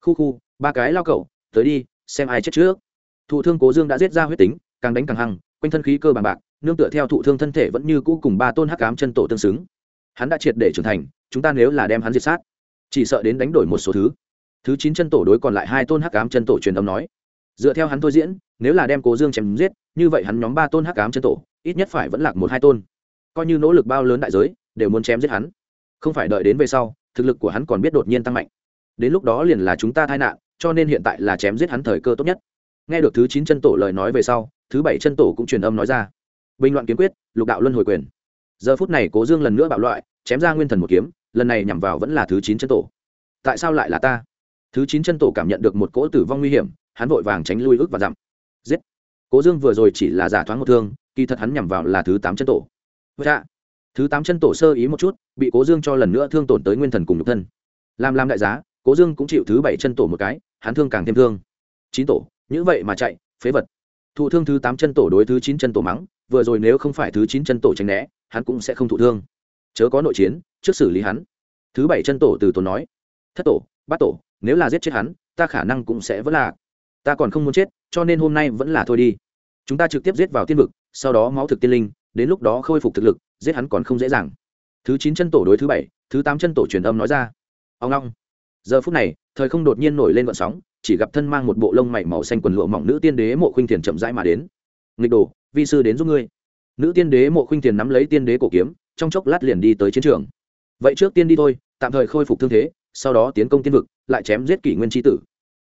Khu khu, ba cái lao cậu tới đi, xem ai chết trước. Thụ thương cố dương đã giết ra huyết tính, càng đánh càng hăng, quanh thân khí cơ bằng bạc, nương tựa theo thụ thương thân thể vẫn như cũ cùng ba tôn hắc cám chân tổ tương xứng. Hắn đã triệt để trưởng thành, chúng ta nếu là đem hắn diệt sát, chỉ sợ đến đánh đổi một số thứ. Thứ chín chân tổ đối còn lại hai tôn hắc cám chân tổ truyền âm nói, dựa theo hắn thôi diễn, nếu là đem cố dương chém giết, như vậy hắn nhóm ba tôn hắc cám chân tổ, ít nhất phải vẫn lạc một hai tôn coi như nỗ lực bao lớn đại giới, đều muốn chém giết hắn. Không phải đợi đến về sau, thực lực của hắn còn biết đột nhiên tăng mạnh. Đến lúc đó liền là chúng ta tai nạn, cho nên hiện tại là chém giết hắn thời cơ tốt nhất. Nghe được thứ chín chân tổ lời nói về sau, thứ bảy chân tổ cũng truyền âm nói ra. Bình loạn kiếm quyết, lục đạo luân hồi quyền. Giờ phút này cố dương lần nữa bạo loại, chém ra nguyên thần một kiếm, lần này nhằm vào vẫn là thứ chín chân tổ. Tại sao lại là ta? Thứ chín chân tổ cảm nhận được một cỗ tử vong nguy hiểm, hắn vội vàng tránh lui ức và dặm. Giết! Cố dương vừa rồi chỉ là giả thoáng một thương, kỳ thật hắn nhằm vào là thứ tám chân tổ dạ. Thứ tám chân tổ sơ ý một chút, bị cố dương cho lần nữa thương tổn tới nguyên thần cùng nhục thân. Làm làm đại giá, cố dương cũng chịu thứ bảy chân tổ một cái, hắn thương càng thêm thương. Chín tổ, như vậy mà chạy, phế vật. Thụ thương thứ tám chân tổ đối thứ chín chân tổ mắng, vừa rồi nếu không phải thứ chín chân tổ tránh né, hắn cũng sẽ không thụ thương. Chớ có nội chiến, trước xử lý hắn. Thứ bảy chân tổ từ tổ nói, thất tổ, bát tổ, nếu là giết chết hắn, ta khả năng cũng sẽ vẫn là, ta còn không muốn chết, cho nên hôm nay vẫn là thôi đi. Chúng ta trực tiếp giết vào tiên vực, sau đó máu thực tiên linh đến lúc đó khôi phục thực lực, giết hắn còn không dễ dàng. Thứ chín chân tổ đối thứ bảy, thứ tám chân tổ truyền âm nói ra. Ông long. Giờ phút này, thời không đột nhiên nổi lên vận sóng, chỉ gặp thân mang một bộ lông mảy màu xanh quần lụa mỏng nữ tiên đế mộ khuynh thiền chậm rãi mà đến. Nghịch đồ, vi sư đến giúp ngươi. Nữ tiên đế mộ khuynh thiền nắm lấy tiên đế cổ kiếm, trong chốc lát liền đi tới chiến trường. Vậy trước tiên đi thôi, tạm thời khôi phục thương thế, sau đó tiến công tiên vực, lại chém giết kỷ nguyên tri tử.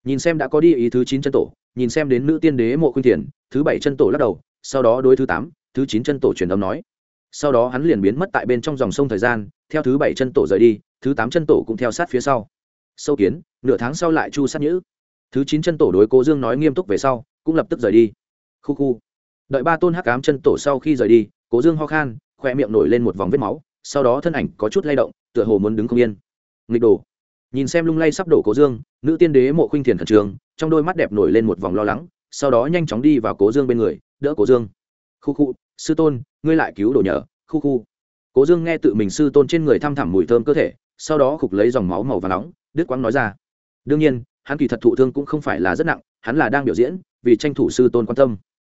Nhìn xem đã có đi ý thứ chín chân tổ, nhìn xem đến nữ tiên đế mộ khuynh thiền, thứ bảy chân tổ lắc đầu, sau đó đối thứ tám thứ chín chân tổ truyền âm nói. Sau đó hắn liền biến mất tại bên trong dòng sông thời gian, theo thứ bảy chân tổ rời đi, thứ tám chân tổ cũng theo sát phía sau. Sâu kiến, nửa tháng sau lại chu sát nhữ. Thứ chín chân tổ đối cố dương nói nghiêm túc về sau, cũng lập tức rời đi. Khu khu. Đợi ba tôn hắc ám chân tổ sau khi rời đi, cố dương ho khan khoe miệng nổi lên một vòng vết máu, sau đó thân ảnh có chút lay động, tựa hồ muốn đứng không yên. Nghịch đồ. Nhìn xem lung lay sắp đổ cố dương, nữ tiên đế mộ khuynh thiền khẩn trường trong đôi mắt đẹp nổi lên một vòng lo lắng, sau đó nhanh chóng đi vào cố dương bên người, đỡ cố dương. Khu khu sư tôn, ngươi lại cứu đồ nhờ, khu khu. Cố dương nghe tự mình sư tôn trên người thăm thẳm mùi thơm cơ thể, sau đó khục lấy dòng máu màu và nóng, đứt Quang nói ra. Đương nhiên, hắn kỳ thật thụ thương cũng không phải là rất nặng, hắn là đang biểu diễn, vì tranh thủ sư tôn quan tâm.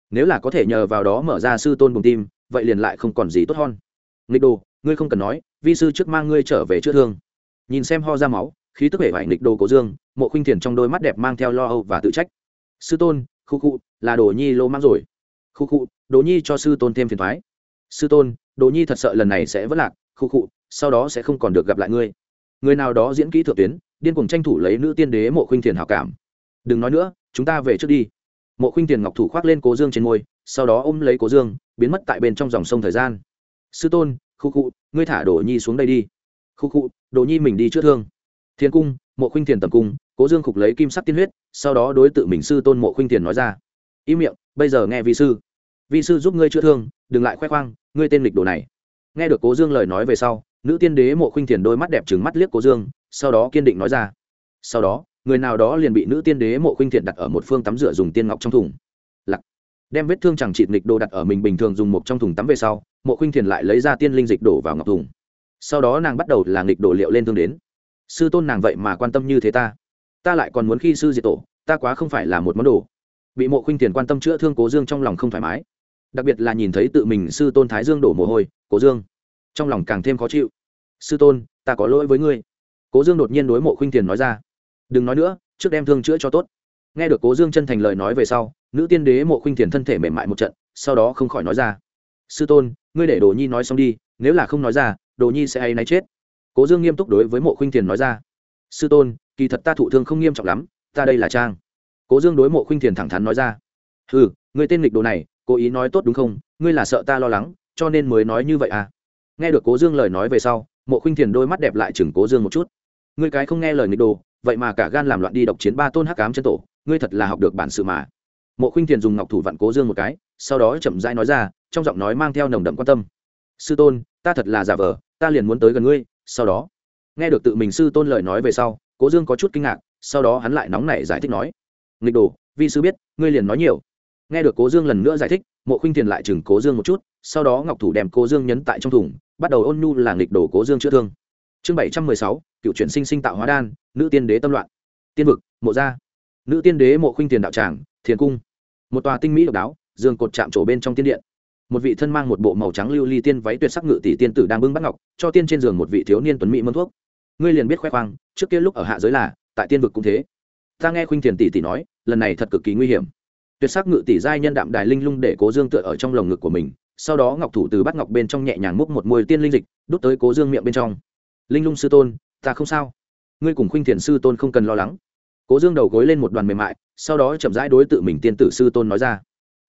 Nếu là có thể nhờ vào đó mở ra sư tôn bùng tim, vậy liền lại không còn gì tốt hơn. Nghịch đồ, ngươi không cần nói, vi sư trước mang ngươi trở về chữa thương. Nhìn xem ho ra máu, khí tức hệ vải nghịch đồ cố dương, mộ khuynh thiền trong đôi mắt đẹp mang theo lo âu và tự trách. Sư tôn, khu khu, là đồ nhi lô mang rồi khu khu đồ nhi cho sư tôn thêm phiền thoái. Sư tôn đồ nhi thật sợ lần này sẽ vất lạc. Khu khu, sau đó sẽ không còn được gặp lại ngươi. Người nào đó diễn kỹ thượng tuyến, điên cuồng tranh thủ lấy nữ tiên đế mộ khuynh thiền hảo cảm. Đừng nói nữa, chúng ta về trước đi. Mộ khuynh thiền ngọc thủ khoác lên cố dương trên môi, sau đó ôm lấy cố dương, biến mất tại bên trong dòng sông thời gian. Sư tôn, khu khu, ngươi thả đồ nhi xuống đây đi. Khu khu đồ nhi mình đi chữa thương. Thiên cung, mộ khuynh thiền tầm cung, cố dương khục lấy kim sắc tiên huyết, sau đó đối tự mình sư tôn mộ khuynh thiền nói ra. Im miệng, bây giờ nghe vị sư vi sư giúp ngươi chữa thương, đừng lại khoe khoang, ngươi tên lịch đồ này. Nghe được cố dương lời nói về sau, nữ tiên đế mộ khuynh thiền đôi mắt đẹp trừng mắt liếc cố dương, sau đó kiên định nói ra. Sau đó, người nào đó liền bị nữ tiên đế mộ khuynh thiện đặt ở một phương tắm rửa dùng tiên ngọc trong thùng. Lặc. Đem vết thương chẳng chịt nghịch đồ đặt ở mình bình thường dùng một trong thùng tắm về sau, mộ khuynh thiền lại lấy ra tiên linh dịch đổ vào ngọc thùng. Sau đó nàng bắt đầu là nghịch đổ liệu lên thương đến. Sư tôn nàng vậy mà quan tâm như thế ta. Ta lại còn muốn khi sư diệt tổ, ta quá không phải là một món đồ. Bị mộ khuynh thiền quan tâm chữa thương cố dương trong lòng không thoải mái đặc biệt là nhìn thấy tự mình sư tôn thái dương đổ mồ hôi, cố dương, trong lòng càng thêm khó chịu. Sư tôn, ta có lỗi với ngươi. Cố dương đột nhiên đối mộ khuynh thiền nói ra. Đừng nói nữa, trước đem thương chữa cho tốt. Nghe được cố dương chân thành lời nói về sau, nữ tiên đế mộ khuynh thiền thân thể mềm mại một trận, sau đó không khỏi nói ra. Sư tôn, ngươi để đồ nhi nói xong đi, nếu là không nói ra, đồ nhi sẽ hay náy chết. Cố dương nghiêm túc đối với mộ khuynh thiền nói ra. Sư tôn, kỳ thật ta thụ thương không nghiêm trọng lắm, ta đây là trang. Cố dương đối mộ khuynh thiền thẳng thắn nói ra. Ừ người tên lịch đồ này cố ý nói tốt đúng không? Ngươi là sợ ta lo lắng, cho nên mới nói như vậy à? Nghe được cố dương lời nói về sau, mộ khuynh thiền đôi mắt đẹp lại chừng cố dương một chút. Ngươi cái không nghe lời nghịch đồ, vậy mà cả gan làm loạn đi độc chiến ba tôn hắc cám chân tổ, ngươi thật là học được bản sự mà. Mộ khuynh thiền dùng ngọc thủ vặn cố dương một cái, sau đó chậm rãi nói ra, trong giọng nói mang theo nồng đậm quan tâm. Sư tôn, ta thật là giả vờ, ta liền muốn tới gần ngươi. Sau đó, nghe được tự mình sư tôn lời nói về sau, cố dương có chút kinh ngạc, sau đó hắn lại nóng nảy giải thích nói, nghịch đồ, vi sư biết, ngươi liền nói nhiều nghe được cố dương lần nữa giải thích, mộ khinh thiền lại chừng cố dương một chút, sau đó ngọc thủ đem cố dương nhấn tại trong thùng, bắt đầu ôn nhu là nghịch đồ cố dương chữa thương. Chương bảy trăm mười sáu, cựu chuyển sinh sinh tạo hóa đan, nữ tiên đế tâm loạn. Tiên vực, mộ gia. Nữ tiên đế mộ khinh thiền đạo tràng, thiền cung. Một tòa tinh mỹ độc đáo, dương cột chạm trổ bên trong tiên điện. Một vị thân mang một bộ màu trắng lưu ly tiên váy tuyệt sắc ngự tỷ tiên tử đang bưng bắt ngọc, cho tiên trên giường một vị thiếu niên tuấn mỹ mâm thuốc. Ngươi liền biết khoe khoang, trước kia lúc ở hạ giới là, tại tiên vực cũng thế. Ta nghe khuynh thiền tỷ tỷ nói, lần này thật cực kỳ nguy hiểm tuyệt sắc ngự tỷ giai nhân đạm đài linh lung để cố dương tựa ở trong lồng ngực của mình, sau đó ngọc thủ từ bắt ngọc bên trong nhẹ nhàng múc một môi tiên linh dịch, đút tới cố dương miệng bên trong. Linh lung sư tôn, ta không sao. Ngươi cùng khuynh thiền sư tôn không cần lo lắng. Cố dương đầu gối lên một đoàn mềm mại, sau đó chậm rãi đối tự mình tiên tử sư tôn nói ra.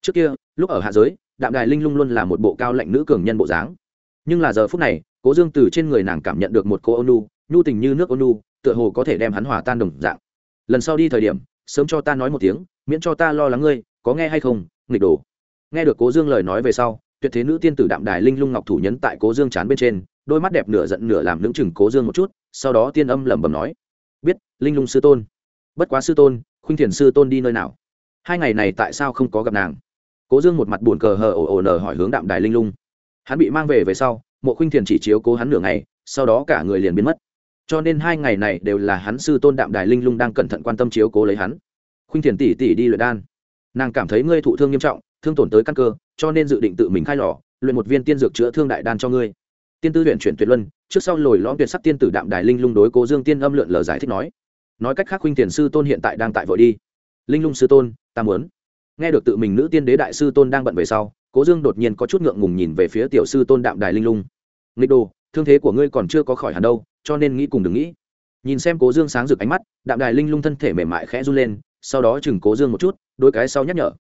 Trước kia, lúc ở hạ giới, đạm đài linh lung luôn là một bộ cao lạnh nữ cường nhân bộ dáng. Nhưng là giờ phút này, cố dương từ trên người nàng cảm nhận được một cô ônu nhu tình như nước ônu tựa hồ có thể đem hắn hòa tan đồng dạng. Lần sau đi thời điểm, sớm cho ta nói một tiếng miễn cho ta lo lắng ngươi, có nghe hay không, nghịch đồ. Nghe được cố dương lời nói về sau, tuyệt thế nữ tiên tử đạm đài linh lung ngọc thủ nhấn tại cố dương chán bên trên, đôi mắt đẹp nửa giận nửa làm lưỡng chừng cố dương một chút, sau đó tiên âm lẩm bẩm nói, biết, linh lung sư tôn. Bất quá sư tôn, khuynh thiền sư tôn đi nơi nào? Hai ngày này tại sao không có gặp nàng? Cố dương một mặt buồn cờ hờ ồ ồ nờ hỏi hướng đạm đài linh lung. Hắn bị mang về về sau, mộ khuynh thiền chỉ chiếu cố hắn nửa ngày, sau đó cả người liền biến mất. Cho nên hai ngày này đều là hắn sư tôn đạm đài linh lung đang cẩn thận quan tâm chiếu cố lấy hắn khuynh thiền tỷ tỷ đi luyện đan. Nàng cảm thấy ngươi thụ thương nghiêm trọng, thương tổn tới căn cơ, cho nên dự định tự mình khai lò, luyện một viên tiên dược chữa thương đại đan cho ngươi. Tiên tư luyện chuyển tuyệt luân, trước sau lồi lõm tuyệt sắc tiên tử đạm đài linh lung đối cố dương tiên âm lượn lờ giải thích nói. Nói cách khác khuynh thiền sư tôn hiện tại đang tại vội đi. Linh lung sư tôn, ta muốn. Nghe được tự mình nữ tiên đế đại sư tôn đang bận về sau, cố dương đột nhiên có chút ngượng ngùng nhìn về phía tiểu sư tôn đạm đài linh lung. Nghịch đồ, thương thế của ngươi còn chưa có khỏi hẳn đâu, cho nên nghĩ cùng đừng nghĩ. Nhìn xem cố dương sáng rực ánh mắt, đạm đài linh lung thân thể mềm mại khẽ run lên sau đó chừng cố dương một chút, đôi cái sau nhắc nhở.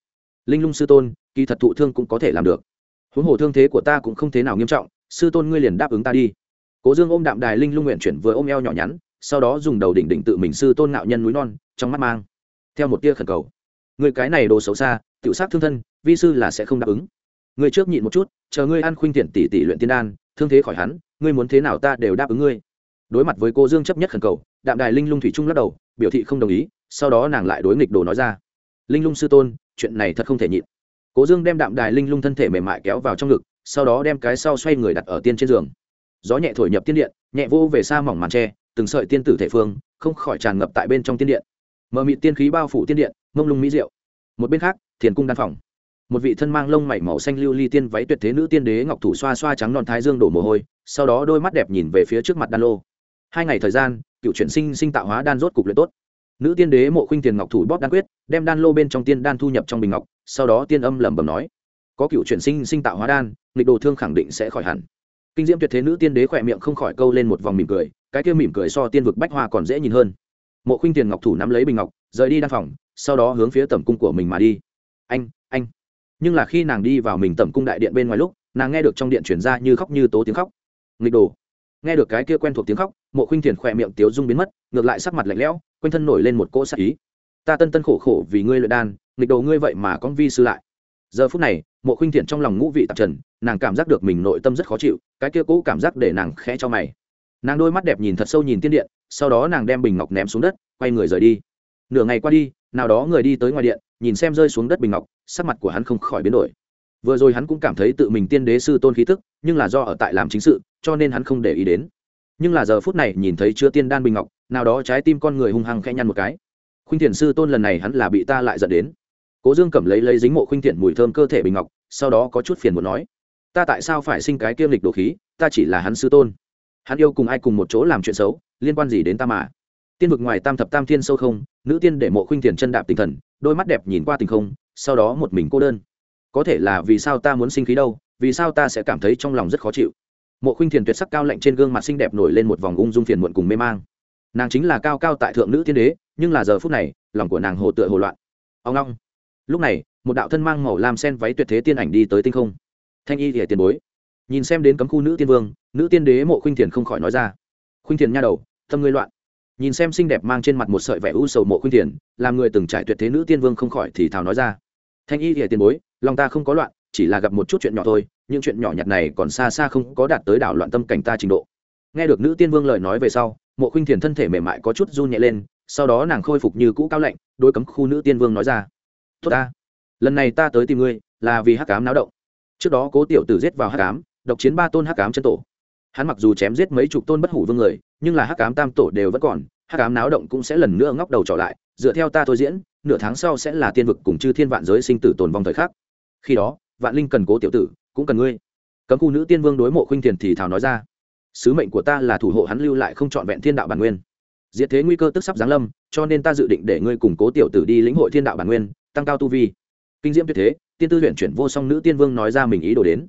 Linh lung sư tôn, kỳ thật thụ thương cũng có thể làm được. Huống hồ thương thế của ta cũng không thế nào nghiêm trọng, sư tôn ngươi liền đáp ứng ta đi. Cố dương ôm đạm đài linh lung nguyện chuyển vừa ôm eo nhỏ nhắn, sau đó dùng đầu đỉnh đỉnh tự mình sư tôn ngạo nhân núi non, trong mắt mang theo một tia khẩn cầu. Người cái này đồ xấu xa tự sát thương thân, vi sư là sẽ không đáp ứng. Người trước nhịn một chút, chờ ngươi ăn khuynh thiện tỷ tỷ luyện tiên đan, thương thế khỏi hắn, ngươi muốn thế nào ta đều đáp ứng ngươi. Đối mặt với cô dương chấp nhất khẩn cầu, đạm đài linh lung thủy trung lắc đầu, biểu thị không đồng ý sau đó nàng lại đối nghịch đồ nói ra. Linh lung sư tôn, chuyện này thật không thể nhịn. Cố dương đem đạm đài linh lung thân thể mềm mại kéo vào trong ngực, sau đó đem cái sau xoay người đặt ở tiên trên giường. Gió nhẹ thổi nhập tiên điện, nhẹ vô về xa mỏng màn tre, từng sợi tiên tử thể phương, không khỏi tràn ngập tại bên trong tiên điện. Mờ mịt tiên khí bao phủ tiên điện, mông lung mỹ diệu. Một bên khác, thiền cung đan phòng. Một vị thân mang lông mảy màu xanh lưu ly tiên váy tuyệt thế nữ tiên đế ngọc thủ xoa xoa trắng non thái dương đổ mồ hôi, sau đó đôi mắt đẹp nhìn về phía trước mặt đan lô. Hai ngày thời gian, cựu chuyển sinh sinh tạo hóa đan rốt cục luyện tốt nữ tiên đế mộ khuynh tiền ngọc thủ bóp đan quyết, đem đan lô bên trong tiên đan thu nhập trong bình ngọc, sau đó tiên âm lẩm bẩm nói, có cựu chuyển sinh sinh tạo hóa đan, nghịch đồ thương khẳng định sẽ khỏi hẳn. Kinh diễm tuyệt thế nữ tiên đế khỏe miệng không khỏi câu lên một vòng mỉm cười, cái kia mỉm cười so tiên vực bách hoa còn dễ nhìn hơn. Mộ khuynh tiền ngọc thủ nắm lấy bình ngọc, rời đi đan phòng, sau đó hướng phía tẩm cung của mình mà đi. Anh anh. Nhưng là khi nàng đi vào mình tẩm cung đại điện bên ngoài lúc, nàng nghe được trong điện chuyển ra như khóc như tố tiếng khóc. Nghịch đồ. Nghe được cái kia quen thuộc tiếng khóc mộ khuynh thiền khỏe miệng tiếu dung biến mất, ngược lại sắc mặt lạnh lẽo, quanh thân nổi lên một cỗ sắc ý. Ta tân tân khổ khổ vì ngươi luyện đan, nghịch đồ ngươi vậy mà con vi sư lại. Giờ phút này, mộ khuynh thiện trong lòng ngũ vị tạp trần, nàng cảm giác được mình nội tâm rất khó chịu, cái kia cũ cảm giác để nàng khẽ cho mày. Nàng đôi mắt đẹp nhìn thật sâu nhìn tiên điện, sau đó nàng đem bình ngọc ném xuống đất, quay người rời đi. Nửa ngày qua đi, nào đó người đi tới ngoài điện, nhìn xem rơi xuống đất bình ngọc, sắc mặt của hắn không khỏi biến đổi. Vừa rồi hắn cũng cảm thấy tự mình tiên đế sư tôn khí tức, nhưng là do ở tại làm chính sự, cho nên hắn không để ý đến nhưng là giờ phút này nhìn thấy chứa tiên đan bình ngọc, nào đó trái tim con người hung hăng khẽ nhăn một cái. Khuynh thiền sư tôn lần này hắn là bị ta lại dẫn đến. Cố dương cầm lấy lấy dính mộ khuynh thiện mùi thơm cơ thể bình ngọc, sau đó có chút phiền muốn nói, ta tại sao phải sinh cái kiêm lịch đồ khí, ta chỉ là hắn sư tôn. Hắn yêu cùng ai cùng một chỗ làm chuyện xấu, liên quan gì đến ta mà? Tiên vực ngoài tam thập tam thiên sâu không, nữ tiên để mộ khuynh thiền chân đạp tinh thần, đôi mắt đẹp nhìn qua tình không, sau đó một mình cô đơn. Có thể là vì sao ta muốn sinh khí đâu, vì sao ta sẽ cảm thấy trong lòng rất khó chịu? Mộ khuynh thiền tuyệt sắc cao lạnh trên gương mặt xinh đẹp nổi lên một vòng ung dung phiền muộn cùng mê mang. Nàng chính là cao cao tại thượng nữ tiên đế, nhưng là giờ phút này, lòng của nàng hồ tựa hồ loạn. Ông long lúc này, một đạo thân mang màu làm sen váy tuyệt thế tiên ảnh đi tới tinh không. Thanh y thì tiền bối. Nhìn xem đến cấm khu nữ tiên vương, nữ tiên đế mộ khuynh thiền không khỏi nói ra. Khuynh thiền nha đầu, tâm ngươi loạn. Nhìn xem xinh đẹp mang trên mặt một sợi vẻ u sầu mộ khuynh thiền, làm người từng trải tuyệt thế nữ tiên vương không khỏi thì thào nói ra. Thanh y thì tiền bối, lòng ta không có loạn, chỉ là gặp một chút chuyện nhỏ thôi những chuyện nhỏ nhặt này còn xa xa không có đạt tới đảo loạn tâm cảnh ta trình độ. Nghe được nữ tiên vương lời nói về sau, mộ khuynh thiền thân thể mềm mại có chút run nhẹ lên, sau đó nàng khôi phục như cũ cao lạnh đối cấm khu nữ tiên vương nói ra, tốt ta, lần này ta tới tìm ngươi là vì hắc cám náo động. Trước đó cố tiểu tử giết vào hắc cám độc chiến ba tôn hắc cám chân tổ. Hắn mặc dù chém giết mấy chục tôn bất hủ vương người, nhưng là hắc cám tam tổ đều vẫn còn, hắc cám náo động cũng sẽ lần nữa ngóc đầu trở lại, dựa theo ta thôi diễn, nửa tháng sau sẽ là tiên vực cùng chư thiên vạn giới sinh tử tồn vong thời khắc. Khi đó, vạn linh cần cố tiểu tử cũng cần ngươi. Cấm khu nữ tiên vương đối mộ khuynh thiền thì thảo nói ra. Sứ mệnh của ta là thủ hộ hắn lưu lại không trọn vẹn thiên đạo bản nguyên. Diệt thế nguy cơ tức sắp giáng lâm, cho nên ta dự định để ngươi cùng cố tiểu tử đi lĩnh hội thiên đạo bản nguyên, tăng cao tu vi. Kinh diễm tuyệt thế, tiên tư huyện chuyển vô song nữ tiên vương nói ra mình ý đồ đến.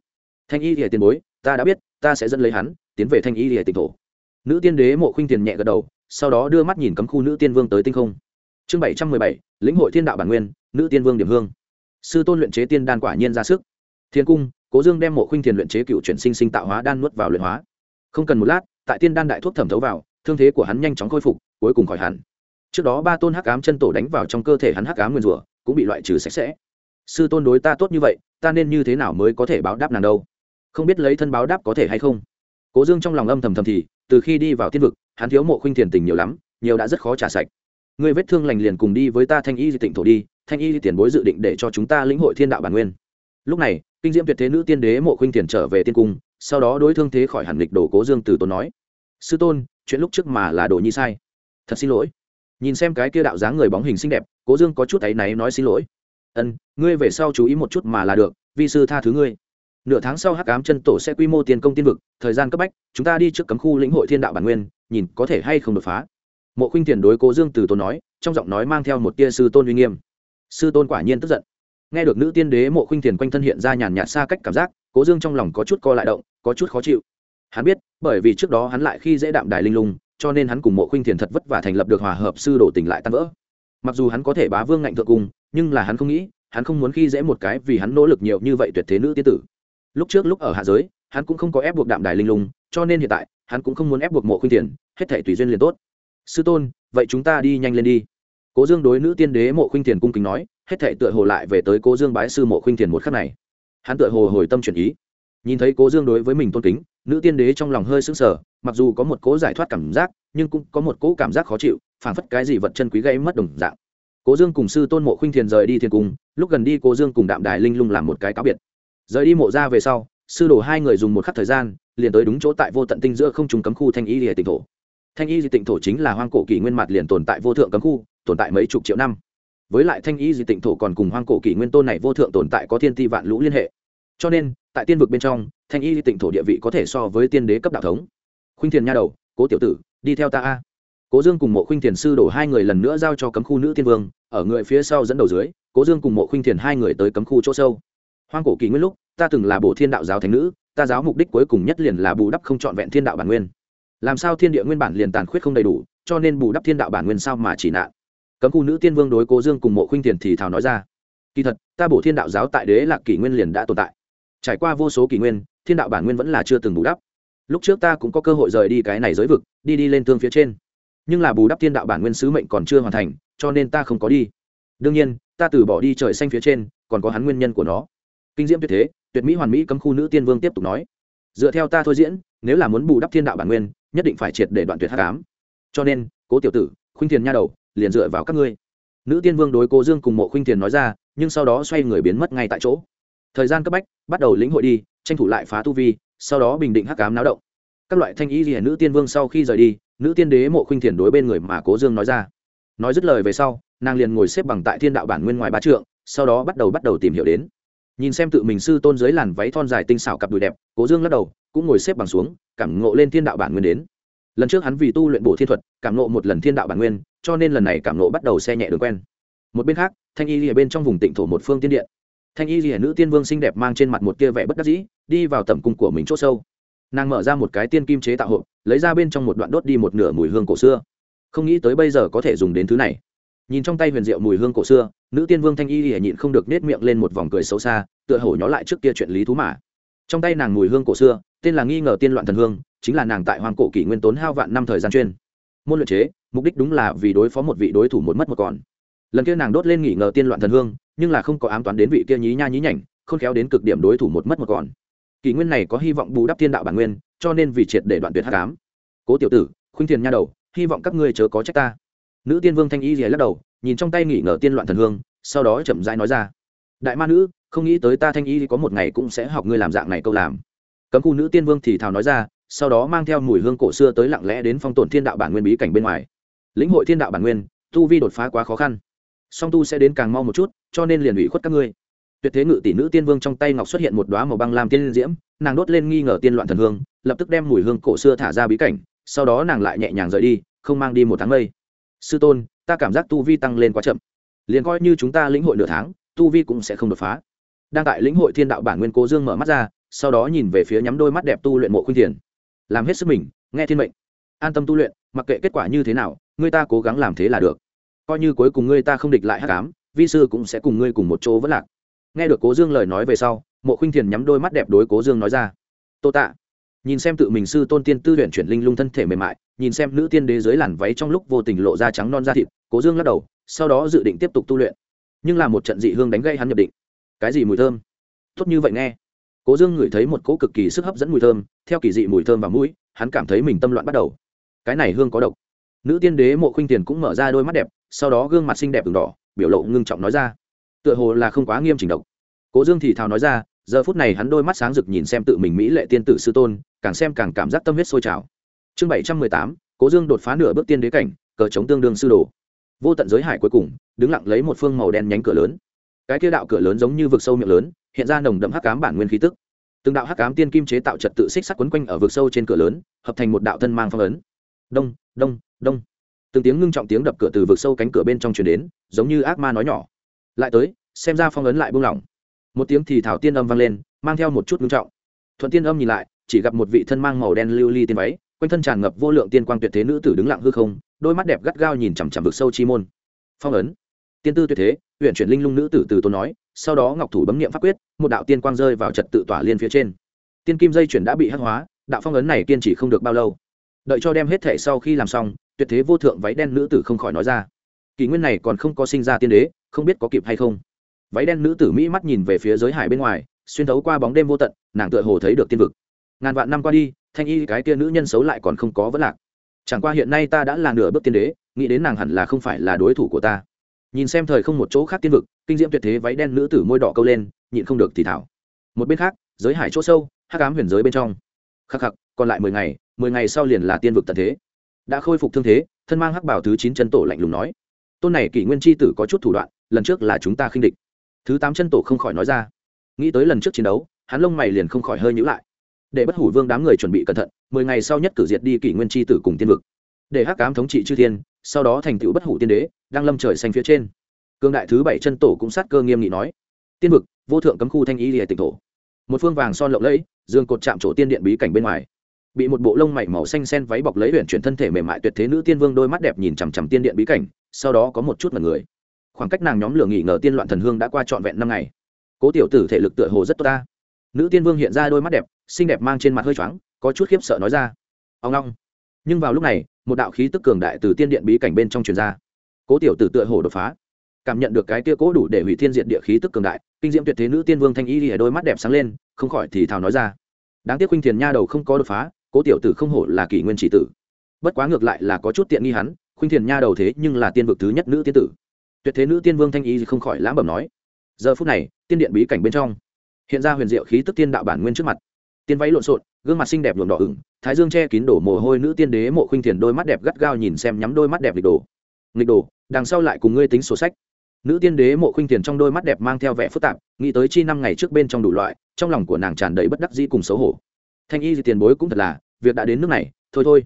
Thanh y thì tiền bối, ta đã biết, ta sẽ dẫn lấy hắn, tiến về thanh y thì tỉnh thổ. Nữ tiên đế mộ khuynh tiền nhẹ gật đầu, sau đó đưa mắt nhìn cấm khu nữ tiên vương tới tinh không. Chương bảy trăm mười bảy, lĩnh hội thiên đạo bản nguyên, nữ tiên vương điểm hương. Sư tôn luyện chế tiên đan quả nhiên ra sức. Thiên cung cố dương đem mộ khuynh thiền luyện chế cựu chuyển sinh sinh tạo hóa đan nuốt vào luyện hóa. Không cần một lát, tại tiên đan đại thuốc thẩm thấu vào, thương thế của hắn nhanh chóng khôi phục, cuối cùng khỏi hẳn. Trước đó ba tôn hắc ám chân tổ đánh vào trong cơ thể hắn hắc ám nguyên rủa, cũng bị loại trừ sạch sẽ. Sư tôn đối ta tốt như vậy, ta nên như thế nào mới có thể báo đáp nàng đâu? Không biết lấy thân báo đáp có thể hay không? Cố dương trong lòng âm thầm thầm thì, từ khi đi vào tiên vực, hắn thiếu mộ khuynh thiền tình nhiều lắm, nhiều đã rất khó trả sạch. Người vết thương lành liền cùng đi với ta thanh y di tịnh thổ đi, thanh y di tiền bối dự định để cho chúng ta lĩnh hội thiên đạo bản nguyên. Lúc này kinh diễm tuyệt thế nữ tiên đế mộ khuynh thiền trở về tiên cung, sau đó đối thương thế khỏi hẳn lịch đổ cố dương từ tôn nói, sư tôn, chuyện lúc trước mà là đồ nhi sai. Thật xin lỗi. Nhìn xem cái kia đạo dáng người bóng hình xinh đẹp, cố dương có chút áy náy nói xin lỗi. Ân, ngươi về sau chú ý một chút mà là được, vi sư tha thứ ngươi. Nửa tháng sau hắc ám chân tổ sẽ quy mô tiền công tiên vực, thời gian cấp bách, chúng ta đi trước cấm khu lĩnh hội thiên đạo bản nguyên, nhìn có thể hay không đột phá. Mộ khuynh tiền đối cố dương từ tôn nói, trong giọng nói mang theo một tia sư tôn uy nghiêm. Sư tôn quả nhiên tức giận nghe được nữ tiên đế mộ khuynh thiền quanh thân hiện ra nhàn nhạt xa cách cảm giác, cố dương trong lòng có chút co lại động, có chút khó chịu. Hắn biết, bởi vì trước đó hắn lại khi dễ đạm đài linh lung, cho nên hắn cùng mộ khuynh thiền thật vất vả thành lập được hòa hợp sư đổ tình lại tan vỡ. Mặc dù hắn có thể bá vương ngạnh thượng cung nhưng là hắn không nghĩ, hắn không muốn khi dễ một cái vì hắn nỗ lực nhiều như vậy tuyệt thế nữ tiên tử. Lúc trước lúc ở hạ giới, hắn cũng không có ép buộc đạm đài linh lung, cho nên hiện tại, hắn cũng không muốn ép buộc mộ khuynh thiền, hết thể tùy duyên liền tốt. Sư tôn, vậy chúng ta đi nhanh lên đi cố dương đối nữ tiên đế mộ khuynh thiền cung kính nói, hết thệ tựa hồ lại về tới cố dương bái sư mộ khuynh thiền một khắc này. Hắn tựa hồ hồi tâm chuyển ý. Nhìn thấy cố dương đối với mình tôn kính, nữ tiên đế trong lòng hơi sững sờ, mặc dù có một cố giải thoát cảm giác, nhưng cũng có một cố cảm giác khó chịu, phảng phất cái gì vật chân quý gây mất đồng dạng. Cố dương cùng sư tôn mộ khuynh thiền rời đi thiên cung, lúc gần đi cố dương cùng đạm đài linh lung làm một cái cáo biệt. Rời đi mộ ra về sau, sư đồ hai người dùng một khắc thời gian, liền tới đúng chỗ tại vô tận tinh giữa không trùng cấm khu thanh y địa tịnh thổ. Thanh y di tịnh thổ chính là hoang cổ kỷ nguyên mặt liền tồn tại vô thượng cấm khu tồn tại mấy chục triệu năm. Với lại thanh y di tịnh thổ còn cùng hoang cổ kỷ nguyên tôn này vô thượng tồn tại có thiên ti vạn lũ liên hệ. Cho nên, tại tiên vực bên trong, thanh y di tịnh thổ địa vị có thể so với tiên đế cấp đạo thống. Khuynh thiền nha đầu, cố tiểu tử, đi theo ta a. Cố dương cùng mộ khuynh thiền sư đổ hai người lần nữa giao cho cấm khu nữ tiên vương, ở người phía sau dẫn đầu dưới, cố dương cùng mộ khuynh thiền hai người tới cấm khu chỗ sâu. Hoang cổ kỷ nguyên lúc, ta từng là bổ thiên đạo giáo thánh nữ, ta giáo mục đích cuối cùng nhất liền là bù đắp không trọn vẹn thiên đạo bản nguyên. Làm sao thiên địa nguyên bản liền tàn khuyết không đầy đủ, cho nên bù đắp thiên đạo bản nguyên sao mà chỉ nạn? Cấm khu nữ tiên vương đối cố dương cùng mộ khuynh thiền thì thào nói ra. Kỳ thật, ta bổ thiên đạo giáo tại đế lạc kỷ nguyên liền đã tồn tại. Trải qua vô số kỷ nguyên, thiên đạo bản nguyên vẫn là chưa từng bù đắp. Lúc trước ta cũng có cơ hội rời đi cái này giới vực, đi đi lên thương phía trên. Nhưng là bù đắp thiên đạo bản nguyên sứ mệnh còn chưa hoàn thành, cho nên ta không có đi. Đương nhiên, ta từ bỏ đi trời xanh phía trên, còn có hắn nguyên nhân của nó. Kinh diễm tuyệt thế, tuyệt mỹ hoàn mỹ cấm khu nữ tiên vương tiếp tục nói. Dựa theo ta thôi diễn, nếu là muốn bù đắp thiên đạo bản nguyên, nhất định phải triệt để đoạn tuyệt h tám cho nên, cố tiểu tử, khuynh thiền nha đầu liền dựa vào các ngươi. Nữ tiên vương đối cố dương cùng mộ khuynh thiền nói ra, nhưng sau đó xoay người biến mất ngay tại chỗ. Thời gian cấp bách, bắt đầu lĩnh hội đi, tranh thủ lại phá tu vi, sau đó bình định hắc cám náo động. Các loại thanh ý gì nữ tiên vương sau khi rời đi, nữ tiên đế mộ khuynh thiền đối bên người mà cố dương nói ra. Nói dứt lời về sau, nàng liền ngồi xếp bằng tại thiên đạo bản nguyên ngoài ba trượng, sau đó bắt đầu bắt đầu tìm hiểu đến. Nhìn xem tự mình sư tôn dưới làn váy thon dài tinh xảo cặp đùi đẹp, cố dương lắc đầu, cũng ngồi xếp bằng xuống, cảm ngộ lên thiên đạo bản nguyên đến. Lần trước hắn vì tu luyện bổ thiên thuật, cảm ngộ một lần thiên đạo bản nguyên cho nên lần này cảm nộ bắt đầu xe nhẹ đường quen. Một bên khác, thanh y Lìa bên trong vùng tịnh thổ một phương tiên điện. Thanh y Lìa nữ tiên vương xinh đẹp mang trên mặt một tia vẻ bất đắc dĩ, đi vào tầm cung của mình c h ỗ sâu. Nàng mở ra một cái tiên kim chế tạo hộp, lấy ra bên trong một đoạn đốt đi một nửa mùi hương cổ xưa. Không nghĩ tới bây giờ có thể dùng đến thứ này. Nhìn trong tay huyền diệu mùi hương cổ xưa, nữ tiên vương thanh y Lìa nhịn không được nết miệng lên một vòng cười xấu xa, tựa hổ nhó lại trước kia chuyện lý thú mã trong tay nàng mùi hương cổ xưa, tên là nghi ngờ tiên loạn thần hương, chính là nàng tại hoàng cổ kỷ nguyên tốn hao vạn năm thời gian chuyên. Môn luyện chế mục đích đúng là vì đối phó một vị đối thủ một mất một còn. Lần kia nàng đốt lên nghỉ ngờ tiên loạn thần hương, nhưng là không có ám toán đến vị kia nhí nha nhí nhảnh không khéo đến cực điểm đối thủ một mất một còn. Kỷ nguyên này có hy vọng bù đắp thiên đạo bản nguyên, cho nên vì triệt để đoạn tuyệt hát cám cố tiểu tử, khuynh thiền nha đầu, hy vọng các ngươi chớ có trách ta. Nữ tiên vương thanh y dì lắc đầu, nhìn trong tay nghỉ ngờ tiên loạn thần hương, sau đó chậm rãi nói ra. Đại ma nữ, không nghĩ tới ta thanh y có một ngày cũng sẽ học ngươi làm dạng này câu làm. Cấm khu nữ tiên vương thì thào nói ra, sau đó mang theo mùi hương cổ xưa tới lặng lẽ đến phong tổn thiên đạo bản nguyên bí cảnh bên ngoài lĩnh hội thiên đạo bản nguyên, tu vi đột phá quá khó khăn. Song tu sẽ đến càng mau một chút, cho nên liền ủy khuất các ngươi. Tuyệt thế ngự tỷ nữ tiên vương trong tay ngọc xuất hiện một đoá màu băng làm tiên diễm, nàng đốt lên nghi ngờ tiên loạn thần hương, lập tức đem mùi hương cổ xưa thả ra bí cảnh, sau đó nàng lại nhẹ nhàng rời đi, không mang đi một tháng mây. Sư tôn, ta cảm giác tu vi tăng lên quá chậm. Liền coi như chúng ta lĩnh hội nửa tháng, tu vi cũng sẽ không đột phá. Đang tại lĩnh hội thiên đạo bản nguyên cố dương mở mắt ra, sau đó nhìn về phía nhắm đôi mắt đẹp tu luyện mộ khuyên thiền. Làm hết sức mình, nghe thiên mệnh. An tâm tu luyện mặc kệ kết quả như thế nào, người ta cố gắng làm thế là được. Coi như cuối cùng ngươi ta không địch lại hát cám vi sư cũng sẽ cùng ngươi cùng một chỗ vẫn lạc. Nghe được cố dương lời nói về sau, mộ khuynh thiền nhắm đôi mắt đẹp đối cố dương nói ra. Tô tạ. Nhìn xem tự mình sư tôn tiên tư huyện chuyển linh lung thân thể mềm mại, nhìn xem nữ tiên đế dưới làn váy trong lúc vô tình lộ ra trắng non da thịt, cố dương lắc đầu, sau đó dự định tiếp tục tu luyện. Nhưng là một trận dị hương đánh gây hắn nhập định. Cái gì mùi thơm? Tốt như vậy nghe. Cố dương ngửi thấy một cỗ cực kỳ sức hấp dẫn mùi thơm, theo kỳ dị mùi thơm và mũi, hắn cảm thấy mình tâm loạn bắt đầu cái này hương có độc. Nữ tiên đế mộ khuynh tiền cũng mở ra đôi mắt đẹp, sau đó gương mặt xinh đẹp v đỏ, biểu lộ ngưng trọng nói ra. Tựa hồ là không quá nghiêm chỉnh độc. Cố dương thì thào nói ra, giờ phút này hắn đôi mắt sáng rực nhìn xem tự mình mỹ lệ tiên tử sư tôn, càng xem càng cảm giác tâm huyết sôi trào. Chương bảy trăm mười tám, cố dương đột phá nửa bước tiên đế cảnh, cờ chống tương đương sư đồ. Vô tận giới hải cuối cùng, đứng lặng lấy một phương màu đen nhánh cửa lớn. Cái kia đạo cửa lớn giống như vực sâu miệng lớn, hiện ra nồng đậm hắc cám bản nguyên khí tức. Từng đạo hắc cám tiên kim chế tạo trật tự xích sắt quấn quanh ở vực sâu trên cửa lớn, hợp thành một đạo thân mang phong ấn đông đông đông. Từng tiếng ngưng trọng tiếng đập cửa từ vực sâu cánh cửa bên trong chuyển đến, giống như ác ma nói nhỏ. Lại tới, xem ra phong ấn lại buông lỏng. Một tiếng thì thảo tiên âm vang lên, mang theo một chút ngưng trọng. Thuận tiên âm nhìn lại, chỉ gặp một vị thân mang màu đen lưu ly li tiên váy, quanh thân tràn ngập vô lượng tiên quang tuyệt thế nữ tử đứng lặng hư không, đôi mắt đẹp gắt gao nhìn chằm chằm vực sâu chi môn. Phong ấn. Tiên tư tuyệt thế huyện chuyển linh lung nữ tử từ tôn nói, sau đó ngọc thủ bấm nghiệm pháp quyết, một đạo tiên quang rơi vào trật tự tỏa liên phía trên. Tiên kim dây chuyển đã bị hắc hóa, đạo phong ấn này kiên trì không được bao lâu đợi cho đem hết thể sau khi làm xong, tuyệt thế vô thượng váy đen nữ tử không khỏi nói ra. Kỷ nguyên này còn không có sinh ra tiên đế, không biết có kịp hay không. Váy đen nữ tử mỹ mắt nhìn về phía giới hải bên ngoài, xuyên thấu qua bóng đêm vô tận, nàng tựa hồ thấy được tiên vực. Ngàn vạn năm qua đi, thanh y cái kia nữ nhân xấu lại còn không có vấn lạc. Chẳng qua hiện nay ta đã là nửa bước tiên đế, nghĩ đến nàng hẳn là không phải là đối thủ của ta. Nhìn xem thời không một chỗ khác tiên vực, kinh diễm tuyệt thế váy đen nữ tử môi đỏ câu lên, nhịn không được thì thảo một bên khác, giới hải chỗ sâu, hắc ám huyền giới bên trong. Khắc khắc, còn lại mười ngày mười ngày sau liền là tiên vực tận thế. Đã khôi phục thương thế, thân mang hắc bảo thứ chín chân tổ lạnh lùng nói. Tôn này kỷ nguyên tri tử có chút thủ đoạn, lần trước là chúng ta khinh địch. Thứ tám chân tổ không khỏi nói ra. Nghĩ tới lần trước chiến đấu, hắn lông mày liền không khỏi hơi nhữ lại. Để bất hủ vương đám người chuẩn bị cẩn thận, mười ngày sau nhất cử diệt đi kỷ nguyên tri tử cùng tiên vực. Để hắc cám thống trị chư thiên, sau đó thành tựu bất hủ tiên đế, đang lâm trời xanh phía trên. Cương đại thứ bảy chân tổ cũng sát cơ nghiêm nghị nói. Tiên vực, vô thượng cấm khu thanh y lìa tịnh thổ. Một phương vàng son lộng lẫy, dương cột chạm chỗ tiên điện bí cảnh bên ngoài bị một bộ lông mày màu xanh sen váy bọc lấy huyện chuyển thân thể mềm mại tuyệt thế nữ tiên vương đôi mắt đẹp nhìn chằm chằm tiên điện bí cảnh, sau đó có một chút mật người. Khoảng cách nàng nhóm lửa nghỉ ngờ tiên loạn thần hương đã qua trọn vẹn năm ngày. Cố tiểu tử thể lực tựa hồ rất tốt ta. Nữ tiên vương hiện ra đôi mắt đẹp, xinh đẹp mang trên mặt hơi choáng, có chút khiếp sợ nói ra. Ông long nhưng vào lúc này, một đạo khí tức cường đại từ tiên điện bí cảnh bên trong truyền ra. Cố tiểu tử tựa hồ đột phá. Cảm nhận được cái kia cố đủ để hủy thiên diện địa khí tức cường đại, kinh diễm tuyệt thế nữ tiên vương thanh y lìa đôi mắt đẹp sáng lên, không khỏi thì thào nói ra. Đáng tiếc huynh thiền nha đầu không có đột phá cố tiểu tử không hổ là kỷ nguyên chỉ tử. Bất quá ngược lại là có chút tiện nghi hắn, khuynh thiền nha đầu thế nhưng là tiên vực thứ nhất nữ tiên tử. Tuyệt thế nữ tiên vương thanh y không khỏi lãm bẩm nói, giờ phút này, tiên điện bí cảnh bên trong, hiện ra huyền diệu khí tức tiên đạo bản nguyên trước mặt. Tiên váy lộn xộn, gương mặt xinh đẹp nhuộm đỏ ửng, thái dương che kín đổ mồ hôi nữ tiên đế mộ khuynh thiền đôi mắt đẹp gắt gao nhìn xem nhắm đôi mắt đẹp nghịch đồ. Nghịch đồ, đằng sau lại cùng ngươi tính sổ sách. Nữ tiên đế mộ khuynh thiền trong đôi mắt đẹp mang theo vẻ phức tạp, nghĩ tới chi năm ngày trước bên trong đủ loại, trong lòng của nàng tràn đầy bất đắc dĩ cùng xấu hổ thanh y gì tiền bối cũng thật là, việc đã đến nước này, thôi thôi.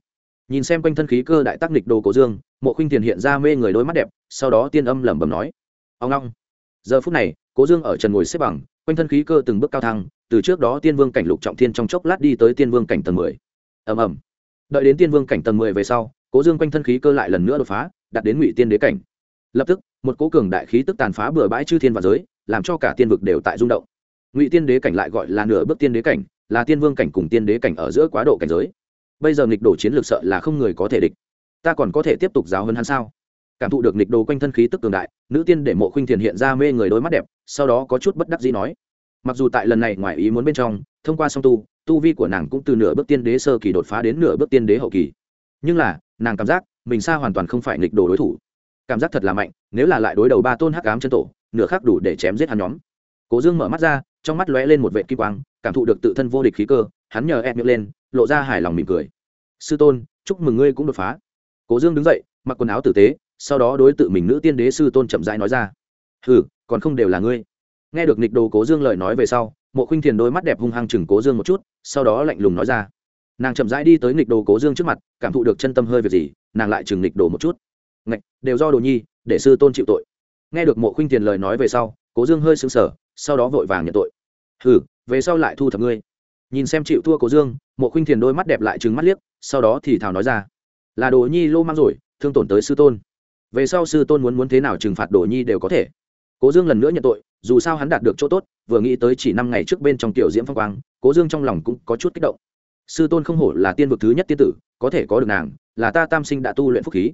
Nhìn xem quanh thân khí cơ đại tác nghịch đồ cổ dương, mộ khinh tiền hiện ra mê người đôi mắt đẹp, sau đó tiên âm lẩm bẩm nói, ông long giờ phút này, cố dương ở trần ngồi xếp bằng, quanh thân khí cơ từng bước cao thăng, từ trước đó tiên vương cảnh lục trọng thiên trong chốc lát đi tới tiên vương cảnh tầng mười. Ầm ầm. Đợi đến tiên vương cảnh tầng mười về sau, cố dương quanh thân khí cơ lại lần nữa đột phá, đạt đến ngụy tiên đế cảnh. Lập tức, một cố cường đại khí tức tàn phá bừa bãi chư thiên và giới, làm cho cả tiên vực đều tại rung động. Ngụy tiên đế cảnh lại gọi là nửa bước tiên đế cảnh là tiên vương cảnh cùng tiên đế cảnh ở giữa quá độ cảnh giới. Bây giờ nghịch đồ chiến lược sợ là không người có thể địch. Ta còn có thể tiếp tục giáo hơn hắn sao? Cảm thụ được nghịch đồ quanh thân khí tức cường đại, nữ tiên để mộ khuynh thiền hiện ra mê người đôi mắt đẹp, sau đó có chút bất đắc dĩ nói. Mặc dù tại lần này ngoài ý muốn bên trong, thông qua song tu tu vi của nàng cũng từ nửa bước tiên đế sơ kỳ đột phá đến nửa bước tiên đế hậu kỳ. Nhưng là, nàng cảm giác, mình xa hoàn toàn không phải nghịch đồ đối thủ. Cảm giác thật là mạnh, nếu là lại đối đầu ba tôn hắc ám chân tổ, nửa khác đủ để chém giết hắn nhóm. Cố dương mở mắt ra, trong mắt lóe lên một vệ kim quang cảm thụ được tự thân vô địch khí cơ, hắn nhờ ép miệng lên, lộ ra hài lòng mỉm cười. Sư tôn, chúc mừng ngươi cũng đột phá. Cố dương đứng dậy, mặc quần áo tử tế, sau đó đối tự mình nữ tiên đế sư tôn chậm rãi nói ra. Hừ, còn không đều là ngươi. Nghe được nịch đồ cố dương lời nói về sau, mộ khinh thiền đôi mắt đẹp hung hăng chừng cố dương một chút, sau đó lạnh lùng nói ra. Nàng chậm rãi đi tới nịch đồ cố dương trước mặt, cảm thụ được chân tâm hơi việc gì, nàng lại chừng nịch đồ một chút. Ngạch, đều do đồ nhi, để sư tôn chịu tội. Nghe được mộ khinh thiền lời nói về sau, cố dương hơi sững sờ, sau đó vội vàng nhận tội. Hừ về sau lại thu thập ngươi. Nhìn xem chịu thua cố dương, mộ khuynh thiền đôi mắt đẹp lại trừng mắt liếc, sau đó thì thảo nói ra. Là đồ nhi lô mang rồi, thương tổn tới sư tôn. Về sau sư tôn muốn muốn thế nào trừng phạt đồ nhi đều có thể. Cố dương lần nữa nhận tội, dù sao hắn đạt được chỗ tốt, vừa nghĩ tới chỉ năm ngày trước bên trong tiểu diễm phong quang, cố dương trong lòng cũng có chút kích động. Sư tôn không hổ là tiên vực thứ nhất tiên tử, có thể có được nàng, là ta tam sinh đã tu luyện phúc khí.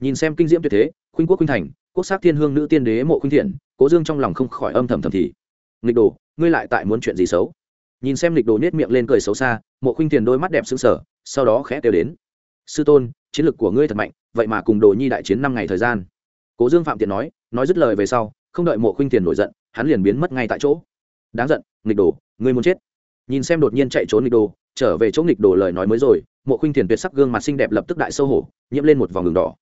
Nhìn xem kinh diễm tuyệt thế, khuynh quốc khuynh thành, quốc sắc thiên hương nữ tiên đế mộ khuynh thiện, cố dương trong lòng không khỏi âm thầm thầm thì. Nghịch đồ ngươi lại tại muốn chuyện gì xấu? Nhìn xem lịch đồ nhét miệng lên cười xấu xa, mộ khuynh thiền đôi mắt đẹp xứng sở sau đó khẽ kêu đến. Sư tôn, chiến lược của ngươi thật mạnh, vậy mà cùng đồ nhi đại chiến năm ngày thời gian. Cố dương phạm tiện nói nói dứt lời về sau, không đợi mộ khuynh thiền nổi giận, hắn liền biến mất ngay tại chỗ. Đáng giận, nghịch đồ, ngươi muốn chết. Nhìn xem đột nhiên chạy trốn nghịch đồ, trở về chỗ nghịch đồ lời nói mới rồi, mộ khuynh thiền tuyệt sắc gương mặt xinh đẹp lập tức đại sâu hổ, nhiễm lên một vòng đường đỏ.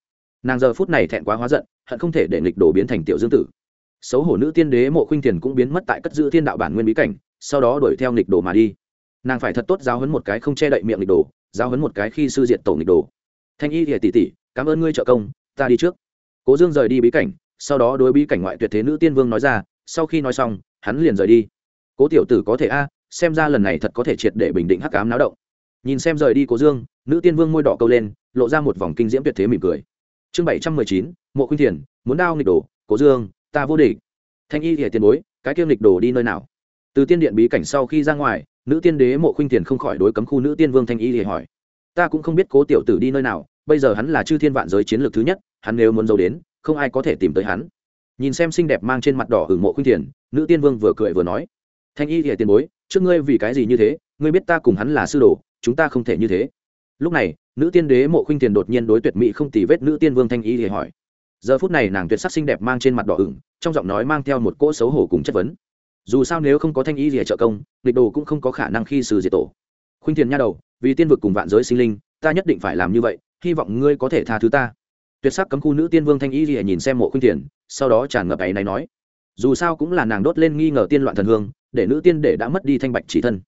Nàng giờ phút này thẹn quá hóa giận, hận không thể để nghịch đồ biến thành tiểu dương tử xấu hổ nữ tiên đế mộ khuynh thiền cũng biến mất tại cất giữ thiên đạo bản nguyên bí cảnh, sau đó đuổi theo nghịch đồ mà đi. Nàng phải thật tốt giáo hấn một cái không che đậy miệng nghịch đồ, giáo hấn một cái khi sư diện tổ nghịch đồ. Thanh y thì tỷ tỷ, cảm ơn ngươi trợ công, ta đi trước. Cố dương rời đi bí cảnh, sau đó đối bí cảnh ngoại tuyệt thế nữ tiên vương nói ra, sau khi nói xong, hắn liền rời đi. Cố tiểu tử có thể a, xem ra lần này thật có thể triệt để bình định hắc cám náo động. Nhìn xem rời đi cố dương, nữ tiên vương môi đỏ câu lên, lộ ra một vòng kinh diễm tuyệt thế mỉm cười. Chương bảy trăm mười chín, mộ khuynh thiền, muốn đao nghịch đồ, cố dương ta vô địch. Thanh y thì tiền bối cái kiêm lịch đồ đi nơi nào? Từ tiên điện bí cảnh sau khi ra ngoài nữ tiên đế mộ khuynh tiền không khỏi đối cấm khu nữ tiên vương thanh y thì hỏi. Ta cũng không biết cố tiểu tử đi nơi nào bây giờ hắn là chư thiên vạn giới chiến lược thứ nhất hắn nếu muốn giấu đến không ai có thể tìm tới hắn. Nhìn xem xinh đẹp mang trên mặt đỏ hưởng mộ khuynh tiền, nữ tiên vương vừa cười vừa nói. Thanh y thì tiền bối trước ngươi vì cái gì như thế ngươi biết ta cùng hắn là sư đồ chúng ta không thể như thế. Lúc này nữ tiên đế mộ khuynh tiền đột nhiên đối tuyệt mỹ không tì vết nữ tiên vương thanh y thì hỏi giờ phút này nàng tuyệt sắc xinh đẹp mang trên mặt đỏ ửng, trong giọng nói mang theo một cỗ xấu hổ cùng chất vấn. Dù sao nếu không có thanh ý gì trợ công, nghịch đồ cũng không có khả năng khi xử diệt tổ. Khuynh thiền nha đầu, vì tiên vực cùng vạn giới sinh linh, ta nhất định phải làm như vậy, hy vọng ngươi có thể tha thứ ta. Tuyệt sắc cấm khu nữ tiên vương thanh ý gì nhìn xem mộ khuynh thiền, sau đó tràn ngập ấy này nói. Dù sao cũng là nàng đốt lên nghi ngờ tiên loạn thần hương, để nữ tiên để đã mất đi thanh bạch chỉ thân.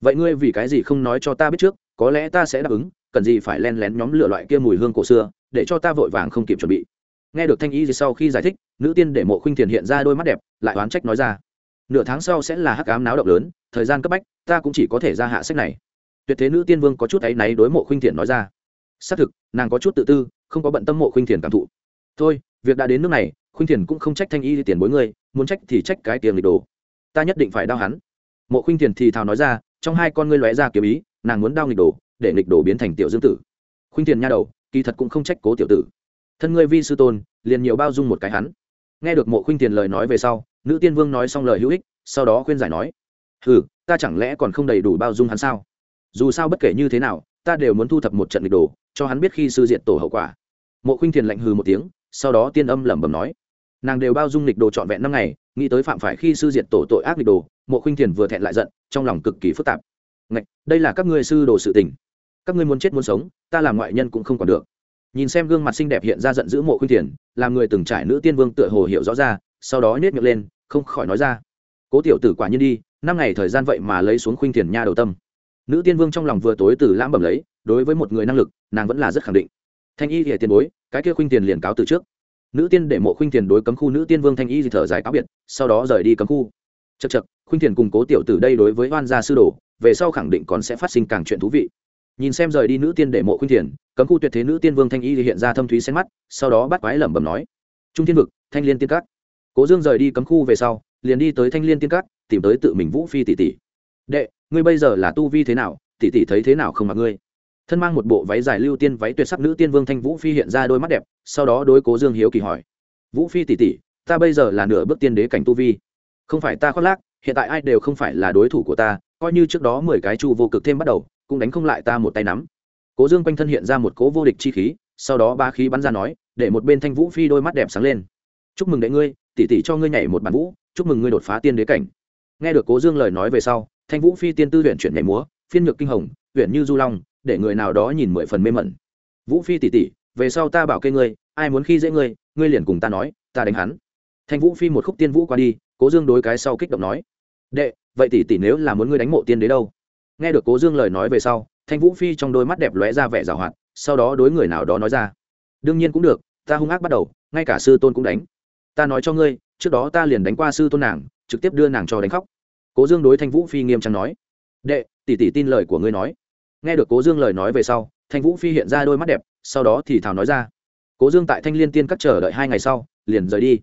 Vậy ngươi vì cái gì không nói cho ta biết trước, có lẽ ta sẽ đáp ứng, cần gì phải len lén nhóm lửa loại kia mùi hương cổ xưa, để cho ta vội vàng không kịp chuẩn bị nghe được thanh y gì sau khi giải thích, nữ tiên để mộ khuynh thiền hiện ra đôi mắt đẹp, lại oán trách nói ra. Nửa tháng sau sẽ là hắc ám náo động lớn, thời gian cấp bách, ta cũng chỉ có thể ra hạ sách này. Tuyệt thế nữ tiên vương có chút áy náy đối mộ khuynh thiền nói ra. Xác thực, nàng có chút tự tư, không có bận tâm mộ khuynh thiền cảm thụ. Thôi, việc đã đến nước này, khuynh thiền cũng không trách thanh y tiền bối người muốn trách thì trách cái tiền lịch đồ. Ta nhất định phải đau hắn. Mộ khuynh thiền thì thào nói ra, trong hai con ngươi lóe ra kiếm ý, nàng muốn đau nghịch đồ, để nghịch đồ biến thành tiểu dương tử. Khuynh thiền nha đầu, kỳ thật cũng không trách cố tiểu tử thân ngươi vi sư tôn liền nhiều bao dung một cái hắn. Nghe được mộ khuynh tiền lời nói về sau nữ tiên vương nói xong lời hữu ích sau đó khuyên giải nói ừ ta chẳng lẽ còn không đầy đủ bao dung hắn sao? Dù sao bất kể như thế nào ta đều muốn thu thập một trận lịch đồ cho hắn biết khi sư diện tổ hậu quả. Mộ khuynh thiền lạnh hừ một tiếng sau đó tiên âm lẩm bẩm nói nàng đều bao dung lịch đồ trọn vẹn năm ngày nghĩ tới phạm phải khi sư diện tổ tội ác lịch đồ mộ khuynh thiền vừa thẹn lại giận trong lòng cực kỳ phức tạp. Ngạch, đây là các ngươi sư đồ sự tình. Các ngươi muốn chết muốn sống ta làm ngoại nhân cũng không còn được nhìn xem gương mặt xinh đẹp hiện ra giận dữ mộ khuynh thiền, làm người từng trải nữ tiên vương tựa hồ hiểu rõ ra, sau đó nhét miệng lên, không khỏi nói ra. Cố tiểu tử quả nhiên đi, năm ngày thời gian vậy mà lấy xuống khuynh thiền nha đầu tâm. Nữ tiên vương trong lòng vừa tối từ lãm bẩm lấy, đối với một người năng lực, nàng vẫn là rất khẳng định. Thanh y thì tiền bối, cái kia khuynh tiền liền cáo từ trước. Nữ tiên để mộ khuynh tiền đối cấm khu nữ tiên vương thanh y thì thở dài cáo biệt, sau đó rời đi cấm khu. Chật chật khuynh tiền cùng cố tiểu tử đây đối với oan gia sư đồ, về sau khẳng định còn sẽ phát sinh càng chuyện thú vị nhìn xem rời đi nữ tiên để mộ khuynh tiền cấm khu tuyệt thế nữ tiên vương thanh y thì hiện ra thâm thúy xen mắt, sau đó bắt quái lẩm bẩm nói, trung thiên vực, thanh liên tiên cát cố dương rời đi cấm khu về sau, liền đi tới thanh liên tiên cát tìm tới tự mình vũ phi tỷ tỷ. Đệ, ngươi bây giờ là tu vi thế nào? Tỷ tỷ thấy thế nào không mặc ngươi? Thân mang một bộ váy dài lưu tiên váy tuyệt sắc nữ tiên vương thanh vũ phi hiện ra đôi mắt đẹp, sau đó đối cố dương hiếu kỳ hỏi, vũ phi tỷ tỷ, ta bây giờ là nửa bước tiên đế cảnh tu vi. Không phải ta khoác lác, hiện tại ai đều không phải là đối thủ của ta, coi như trước đó mười cái chu vô cực thêm bắt đầu cũng đánh không lại ta một tay nắm. Cố dương quanh thân hiện ra một cố vô địch chi khí, sau đó ba khí bắn ra nói, để một bên thanh vũ phi đôi mắt đẹp sáng lên. Chúc mừng đệ ngươi, tỷ tỷ cho ngươi nhảy một bản vũ, chúc mừng ngươi đột phá tiên đế cảnh. Nghe được cố dương lời nói về sau, thanh vũ phi tiên tư huyện chuyển nhảy múa, phiên nhược kinh hồng huyện như du long, để người nào đó nhìn mười phần mê mẩn. Vũ phi tỷ tỷ, về sau ta bảo kê ngươi, ai muốn khi dễ ngươi ngươi liền cùng ta nói, ta đánh hắn. Thanh vũ phi một khúc tiên vũ qua đi, cố dương đối cái sau kích động nói, đệ, vậy tỷ tỷ nếu là muốn ngươi đánh mộ tiên đế đâu? Nghe được cố dương lời nói về sau, thanh vũ phi trong đôi mắt đẹp lóe ra vẻ g à o hoạt, sau đó đối người nào đó nói ra. Đương nhiên cũng được, ta hung ác bắt đầu, ngay cả sư tôn cũng đánh. Ta nói cho ngươi, trước đó ta liền đánh qua sư tôn nàng, trực tiếp đưa nàng cho đánh khóc. Cố dương đối thanh vũ phi nghiêm trang nói. Đệ, tỷ tỷ tin lời của ngươi nói. Nghe được cố dương lời nói về sau, thanh vũ phi hiện ra đôi mắt đẹp, sau đó thì Thảo nói ra. Cố dương tại thanh liên tiên cắt chờ đợi hai ngày sau, liền rời đi.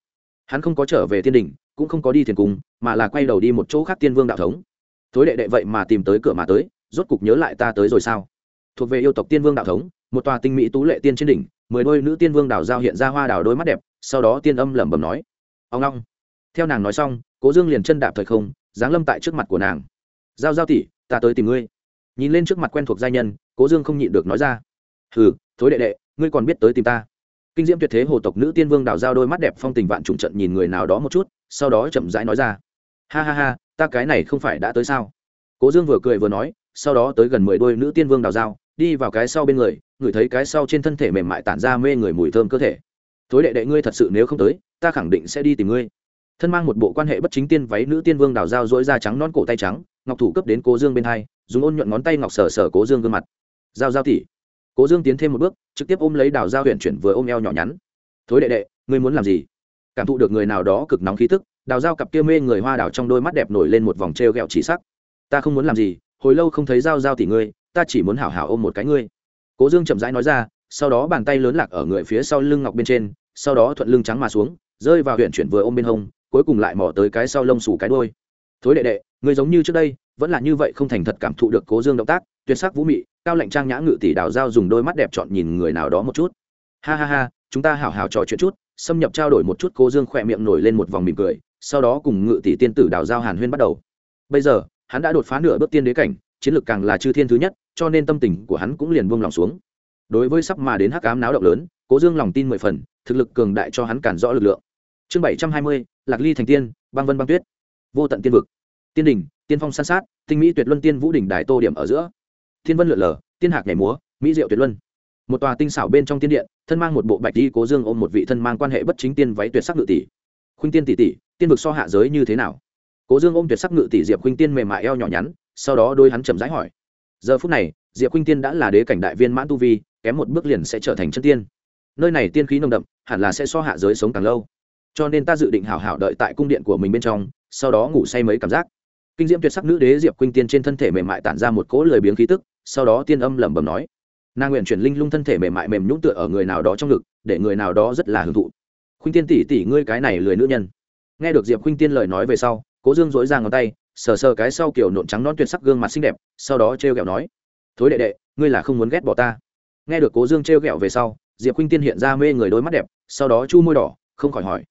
Hắn không có trở về thiên đình, cũng không có đi thiền cung, mà là quay đầu đi một chỗ khác tiên vương đạo thống thối đệ đệ vậy mà tìm tới cửa mà tới, rốt cục nhớ lại ta tới rồi sao? Thuộc về yêu tộc tiên vương đạo thống, một tòa tinh mỹ tú lệ tiên trên đỉnh, mười đôi nữ tiên vương đảo giao hiện ra hoa đảo đôi mắt đẹp, sau đó tiên âm lẩm bẩm nói, ông long. Theo nàng nói xong, cố dương liền chân đạp thời không, giáng lâm tại trước mặt của nàng. Giao giao tỷ, ta tới tìm ngươi. Nhìn lên trước mặt quen thuộc giai nhân, cố dương không nhịn được nói ra, hừ, thối đệ đệ, ngươi còn biết tới tìm ta. Kinh diễm tuyệt thế hồ tộc nữ tiên vương đào giao đôi mắt đẹp phong tình vạn trùng trận nhìn người nào đó một chút, sau đó chậm rãi nói ra, ha ha ha ta cái này không phải đã tới sao? Cố dương vừa cười vừa nói, sau đó tới gần mười đôi nữ tiên vương đào dao đi vào cái sau bên người, ngửi thấy cái sau trên thân thể mềm mại tản ra mê người mùi thơm cơ thể. Thối đệ đệ ngươi thật sự nếu không tới, ta khẳng định sẽ đi tìm ngươi. Thân mang một bộ quan hệ bất chính tiên váy nữ tiên vương đào dao dỗi da trắng non cổ tay trắng, ngọc thủ cấp đến cố dương bên hai, dùng ôn nhuận ngón tay ngọc sở sở cố dương gương mặt. Dao dao tỉ cố dương tiến thêm một bước, trực tiếp ôm lấy đào dao huyện chuyển vừa ôm eo nhỏ nhắn. Thối đệ đệ, ngươi muốn làm gì? Cảm thụ được người nào đó cực nóng khí tức đào dao cặp kia mê người hoa đào trong đôi mắt đẹp nổi lên một vòng t r e o g ẹ o chỉ sắc. Ta không muốn làm gì, hồi lâu không thấy dao dao tỉ ngươi, ta chỉ muốn hảo hảo ôm một cái ngươi. Cố dương chậm rãi nói ra, sau đó bàn tay lớn lạc ở người phía sau lưng ngọc bên trên, sau đó thuận lưng trắng mà xuống, rơi vào huyện chuyển vừa ôm bên hông, cuối cùng lại mỏ tới cái sau lông xù cái đôi thối đệ đệ người giống như trước đây, vẫn là như vậy không thành thật cảm thụ được cố dương động tác, tuyệt sắc vũ mị, cao lạnh trang nhã ngự tỷ đào giao dùng đôi mắt đẹp chọn nhìn người nào đó một chút. Ha ha ha, chúng ta hảo hảo trò chuyện chút, xâm nhập trao đổi một chút, cố dương khỏe miệng nổi lên một vòng mỉm cười sau đó cùng ngự tỷ tiên tử đào giao hàn huyên bắt đầu. Bây giờ, hắn đã đột phá nửa bước tiên đế cảnh, chiến lược càng là chư thiên thứ nhất, cho nên tâm tình của hắn cũng liền buông lòng xuống. Đối với sắp mà đến hắc ám náo động lớn, cố dương lòng tin mười phần, thực lực cường đại cho hắn cản rõ lực lượng. Chương bảy trăm hai mươi, lạc ly thành tiên, băng vân băng tuyết. Vô tận tiên vực. Tiên đình tiên phong san sát, tinh mỹ tuyệt luân tiên vũ đỉnh đài tô điểm ở giữa. Thiên vân lượn lờ, tiên hạc nhảy múa, mỹ diệu tuyệt luân. Một tòa tinh xảo bên trong tiên điện, thân mang một bộ bạch đi cố dương ôm một vị thân mang quan hệ bất chính tiên váy tuyệt sắc ngự tỷ. Khuynh tiên tỷ tỷ tiên vực so hạ giới như thế nào? Cố dương ôm tuyệt sắc ngự tỷ diệp khuynh tiên mềm mại eo nhỏ nhắn, sau đó đôi hắn chậm rãi hỏi. Giờ phút này, diệp khuynh tiên đã là đế cảnh đại viên mãn tu vi, kém một bước liền sẽ trở thành chân tiên. Nơi này tiên khí nồng đậm, hẳn là sẽ so hạ giới sống càng lâu. Cho nên ta dự định hảo hảo đợi tại cung điện của mình bên trong, sau đó ngủ say mấy cảm giác. Kinh diễm tuyệt sắc nữ đế diệp khuynh tiên trên thân thể mềm mại tản ra một cỗ lười biếng khí tức, sau đó tiên âm lẩm bẩm nói. Nàng nguyện chuyển linh lung thân thể mềm mại mềm nhũng tựa ở người nào đó trong ngực, để người nào đó rất là hưởng thụ. Khuynh tiên tỷ tỷ, ngươi cái này lười nữ nhân nghe được diệp khuynh tiên lời nói về sau, cố dương dối ra ngón tay, sờ sờ cái sau kiểu nộn trắng non tuyệt sắc gương mặt xinh đẹp, sau đó t r e o g nói, thối đệ đệ, ngươi là không muốn ghét bỏ ta. Nghe được cố dương t r e o g về sau, diệp khuynh tiên hiện ra mê người đôi mắt đẹp, sau đó chu môi đỏ, không khỏi hỏi,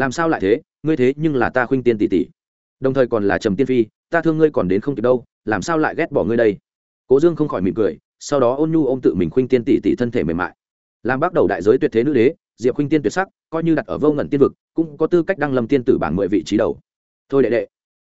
làm sao lại thế? Ngươi thế nhưng là ta khuynh tiên tỷ tỷ. Đồng thời còn là trầm tiên phi, ta thương ngươi còn đến không kịp đâu, làm sao lại ghét bỏ ngươi đây? Cố dương không khỏi mỉm cười, sau đó ôn nhu ô m tự mình khuynh tiên tỷ tỷ thân thể mềm mại. Làm bắt đầu đại giới tuyệt thế nữ đế, diệp khuynh tiên tuyệt sắc, coi như đặt ở vô ngẩn tiên vực cũng có tư cách đăng lâm tiên tử bảng mười vị trí đầu. Thôi đệ đệ.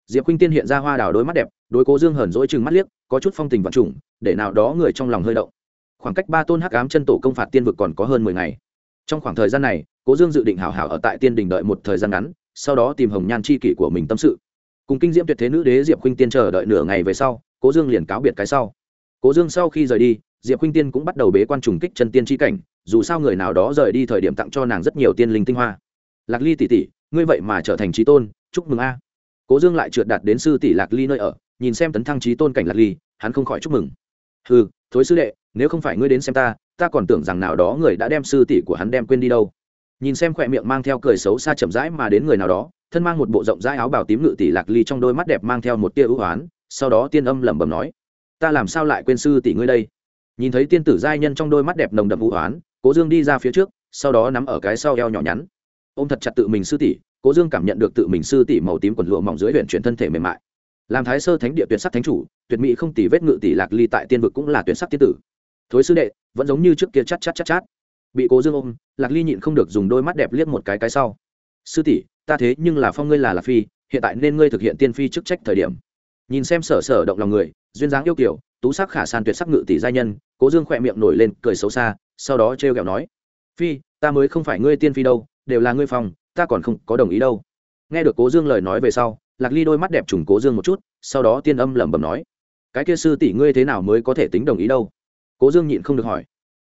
Diệp khuynh tiên hiện ra hoa đào đôi mắt đẹp đôi cố dương hờn dỗi chừng mắt liếc, có chút phong tình vật trùng, để nào đó người trong lòng hơi động. Khoảng cách ba tôn hắc ám chân tổ công phạt tiên vực còn có hơn mười ngày. Trong khoảng thời gian này, cố dương dự định hảo hảo ở tại tiên đình đợi một thời gian ngắn, sau đó tìm hồng nhan c h i kỷ của mình tâm sự. Cùng kinh diễm tuyệt thế nữ đế diệp khuynh tiên chờ đợi nửa ngày về sau, cố dương liền cáo biệt cái sau. Cố dương sau khi rời đi, diệp khuynh tiên cũng bắt đầu bế quan trùng kích chân tiên tri cảnh, dù sao người nào đó rời đi thời điểm tặng cho nàng rất nhiều tiên linh tinh hoa lạc ly tỷ tỷ, ngươi vậy mà trở thành trí tôn, chúc mừng a. Cố dương lại trượt đạt đến sư tỷ lạc ly nơi ở, nhìn xem tấn thăng trí tôn cảnh lạc ly, hắn không khỏi chúc mừng. Ừ thối sư đệ, nếu không phải ngươi đến xem ta ta còn tưởng rằng nào đó người đã đem sư tỷ của hắn đem quên đi đâu. Nhìn xem khỏe miệng mang theo cười xấu xa chậm rãi mà đến người nào đó, thân mang một bộ rộng rãi áo bào tím ngự tỷ lạc ly trong đôi mắt đẹp mang theo một tia ưu hoán, sau đó tiên âm lẩm bẩm nói, ta làm sao lại quên sư tỷ ngươi đây? Nhìn thấy tiên tử giai nhân trong đôi mắt đẹp nồng đậm ưu hoán, cố dương đi ra phía trước, sau đó nắm ở cái sau eo nhỏ nhắn ô m thật chặt tự mình sư tỷ, cố dương cảm nhận được tự mình sư tỷ màu tím quần lụa mỏng dưới huyện chuyển thân thể mềm mại. Làm thái sơ thánh địa tuyệt sắc thánh chủ, tuyệt mỹ không tỷ vết ngự tỷ lạc ly tại tiên vực cũng là tuyệt sắc tiên tử. Thối sư đệ, vẫn giống như trước kia chát chát chát chát. Bị cố dương ôm, lạc ly nhịn không được dùng đôi mắt đẹp liếc một cái cái sau. Sư tỷ, ta thế nhưng là phong ngươi là lạc phi, hiện tại nên ngươi thực hiện tiên phi chức trách thời điểm. Nhìn xem sở sở động lòng người, duyên dáng yêu kiểu tú sắc khả san tuyệt sắc ngự tỷ giai nhân, cố dương khỏe miệng nổi lên, cười xấu xa, sau đó trêu ghẹo nói, phi, ta mới không phải ngươi tiên phi đâu đều là ngươi phòng ta còn không có đồng ý đâu. Nghe được cố dương lời nói về sau, lạc ly đôi mắt đẹp trùng cố dương một chút, sau đó tiên âm lẩm bẩm nói, cái kia sư tỷ ngươi thế nào mới có thể tính đồng ý đâu? Cố dương nhịn không được hỏi,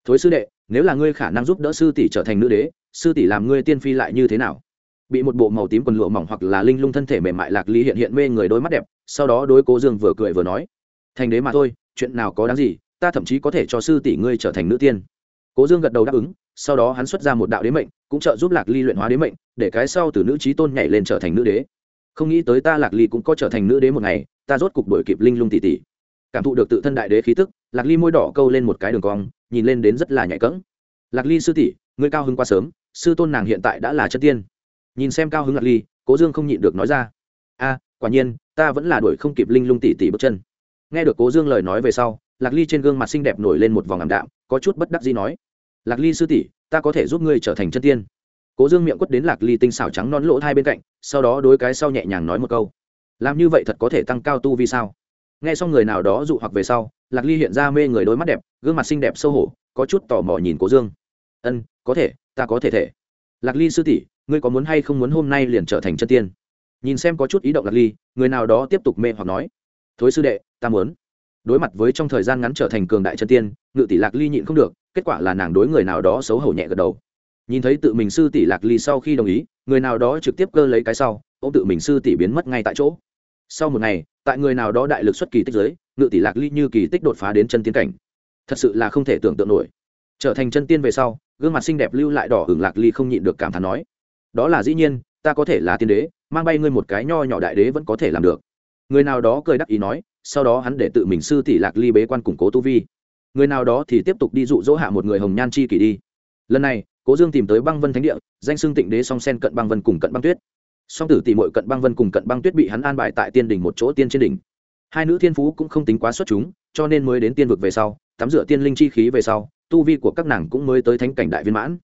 thối sư đệ, nếu là ngươi khả năng giúp đỡ sư tỷ trở thành nữ đế, sư tỷ làm ngươi tiên phi lại như thế nào? Bị một bộ màu tím quần lụa mỏng hoặc là linh lung thân thể mềm mại lạc ly hiện hiện mê người đôi mắt đẹp, sau đó đối cố dương vừa cười vừa nói, thành đế mà thôi, chuyện nào có đáng gì, ta thậm chí có thể cho sư tỷ ngươi trở thành nữ tiên. Cố dương gật đầu đáp ứng sau đó hắn xuất ra một đạo đế mệnh, cũng trợ giúp lạc ly luyện hóa đế mệnh, để cái sau từ nữ trí tôn nhảy lên trở thành nữ đế. Không nghĩ tới ta lạc ly cũng có trở thành nữ đế một ngày, ta rốt cục đổi kịp linh lung tỷ tỷ. Cảm thụ được tự thân đại đế khí tức, lạc ly môi đỏ câu lên một cái đường cong, nhìn lên đến rất là nhạy cẫng. Lạc ly sư tỷ, ngươi cao hứng quá sớm, sư tôn nàng hiện tại đã là chất tiên. Nhìn xem cao hứng lạc ly, cố dương không nhịn được nói ra. A, quả nhiên, ta vẫn là đuổi không kịp linh lung tỷ tỷ bước chân. Nghe được cố dương lời nói về sau, lạc ly trên gương mặt xinh đẹp nổi lên một vòng ảm đạm, có chút bất đắc gì nói lạc ly sư tỷ, ta có thể giúp ngươi trở thành chân tiên. Cố dương miệng quất đến lạc ly tinh xảo trắng non lỗ hai bên cạnh, sau đó đối cái sau nhẹ nhàng nói một câu. Làm như vậy thật có thể tăng cao tu vì sao? Nghe xong người nào đó dụ hoặc về sau, lạc ly hiện ra mê người đôi mắt đẹp, gương mặt xinh đẹp sâu hổ, có chút tò mò nhìn cố dương. Ân, có thể, ta có thể thể. Lạc ly sư tỷ, ngươi có muốn hay không muốn hôm nay liền trở thành chân tiên? Nhìn xem có chút ý động lạc ly, người nào đó tiếp tục mê hoặc nói. Thối sư đệ, ta muốn. Đối mặt với trong thời gian ngắn trở thành cường đại chân tiên ngự tỷ lạc ly nhịn không được, kết quả là nàng đối người nào đó xấu hổ nhẹ gật đầu. Nhìn thấy tự mình sư tỷ lạc ly sau khi đồng ý, người nào đó trực tiếp cơ lấy cái sau ô tự mình sư tỷ biến mất ngay tại chỗ. Sau một ngày, tại người nào đó đại lực xuất kỳ tích giới, ngự tỷ lạc ly như kỳ tích đột phá đến chân tiên cảnh. Thật sự là không thể tưởng tượng nổi. Trở thành chân tiên về sau, gương mặt xinh đẹp lưu lại đỏ hưởng lạc ly không nhịn được cảm thán nói, đó là dĩ nhiên, ta có thể là tiên đế, mang bay ngươi một cái nho nhỏ đại đế vẫn có thể làm được. Người nào đó cười đắc ý nói, sau đó hắn để tự mình sư tỷ lạc ly bế quan củng cố tu vi người nào đó thì tiếp tục đi dụ dỗ hạ một người hồng nhan chi kỷ đi. Lần này, cố dương tìm tới băng vân thánh địa, danh xưng tịnh đế song sen cận băng vân cùng cận băng tuyết. Song tử tỷ mội cận băng vân cùng cận băng tuyết bị hắn an bài tại tiên đỉnh một chỗ tiên trên đỉnh. Hai nữ thiên phú cũng không tính quá xuất chúng, cho nên mới đến tiên vực về sau, tắm rửa tiên linh chi khí về sau, tu vi của các nàng cũng mới tới thánh cảnh đại viên mãn.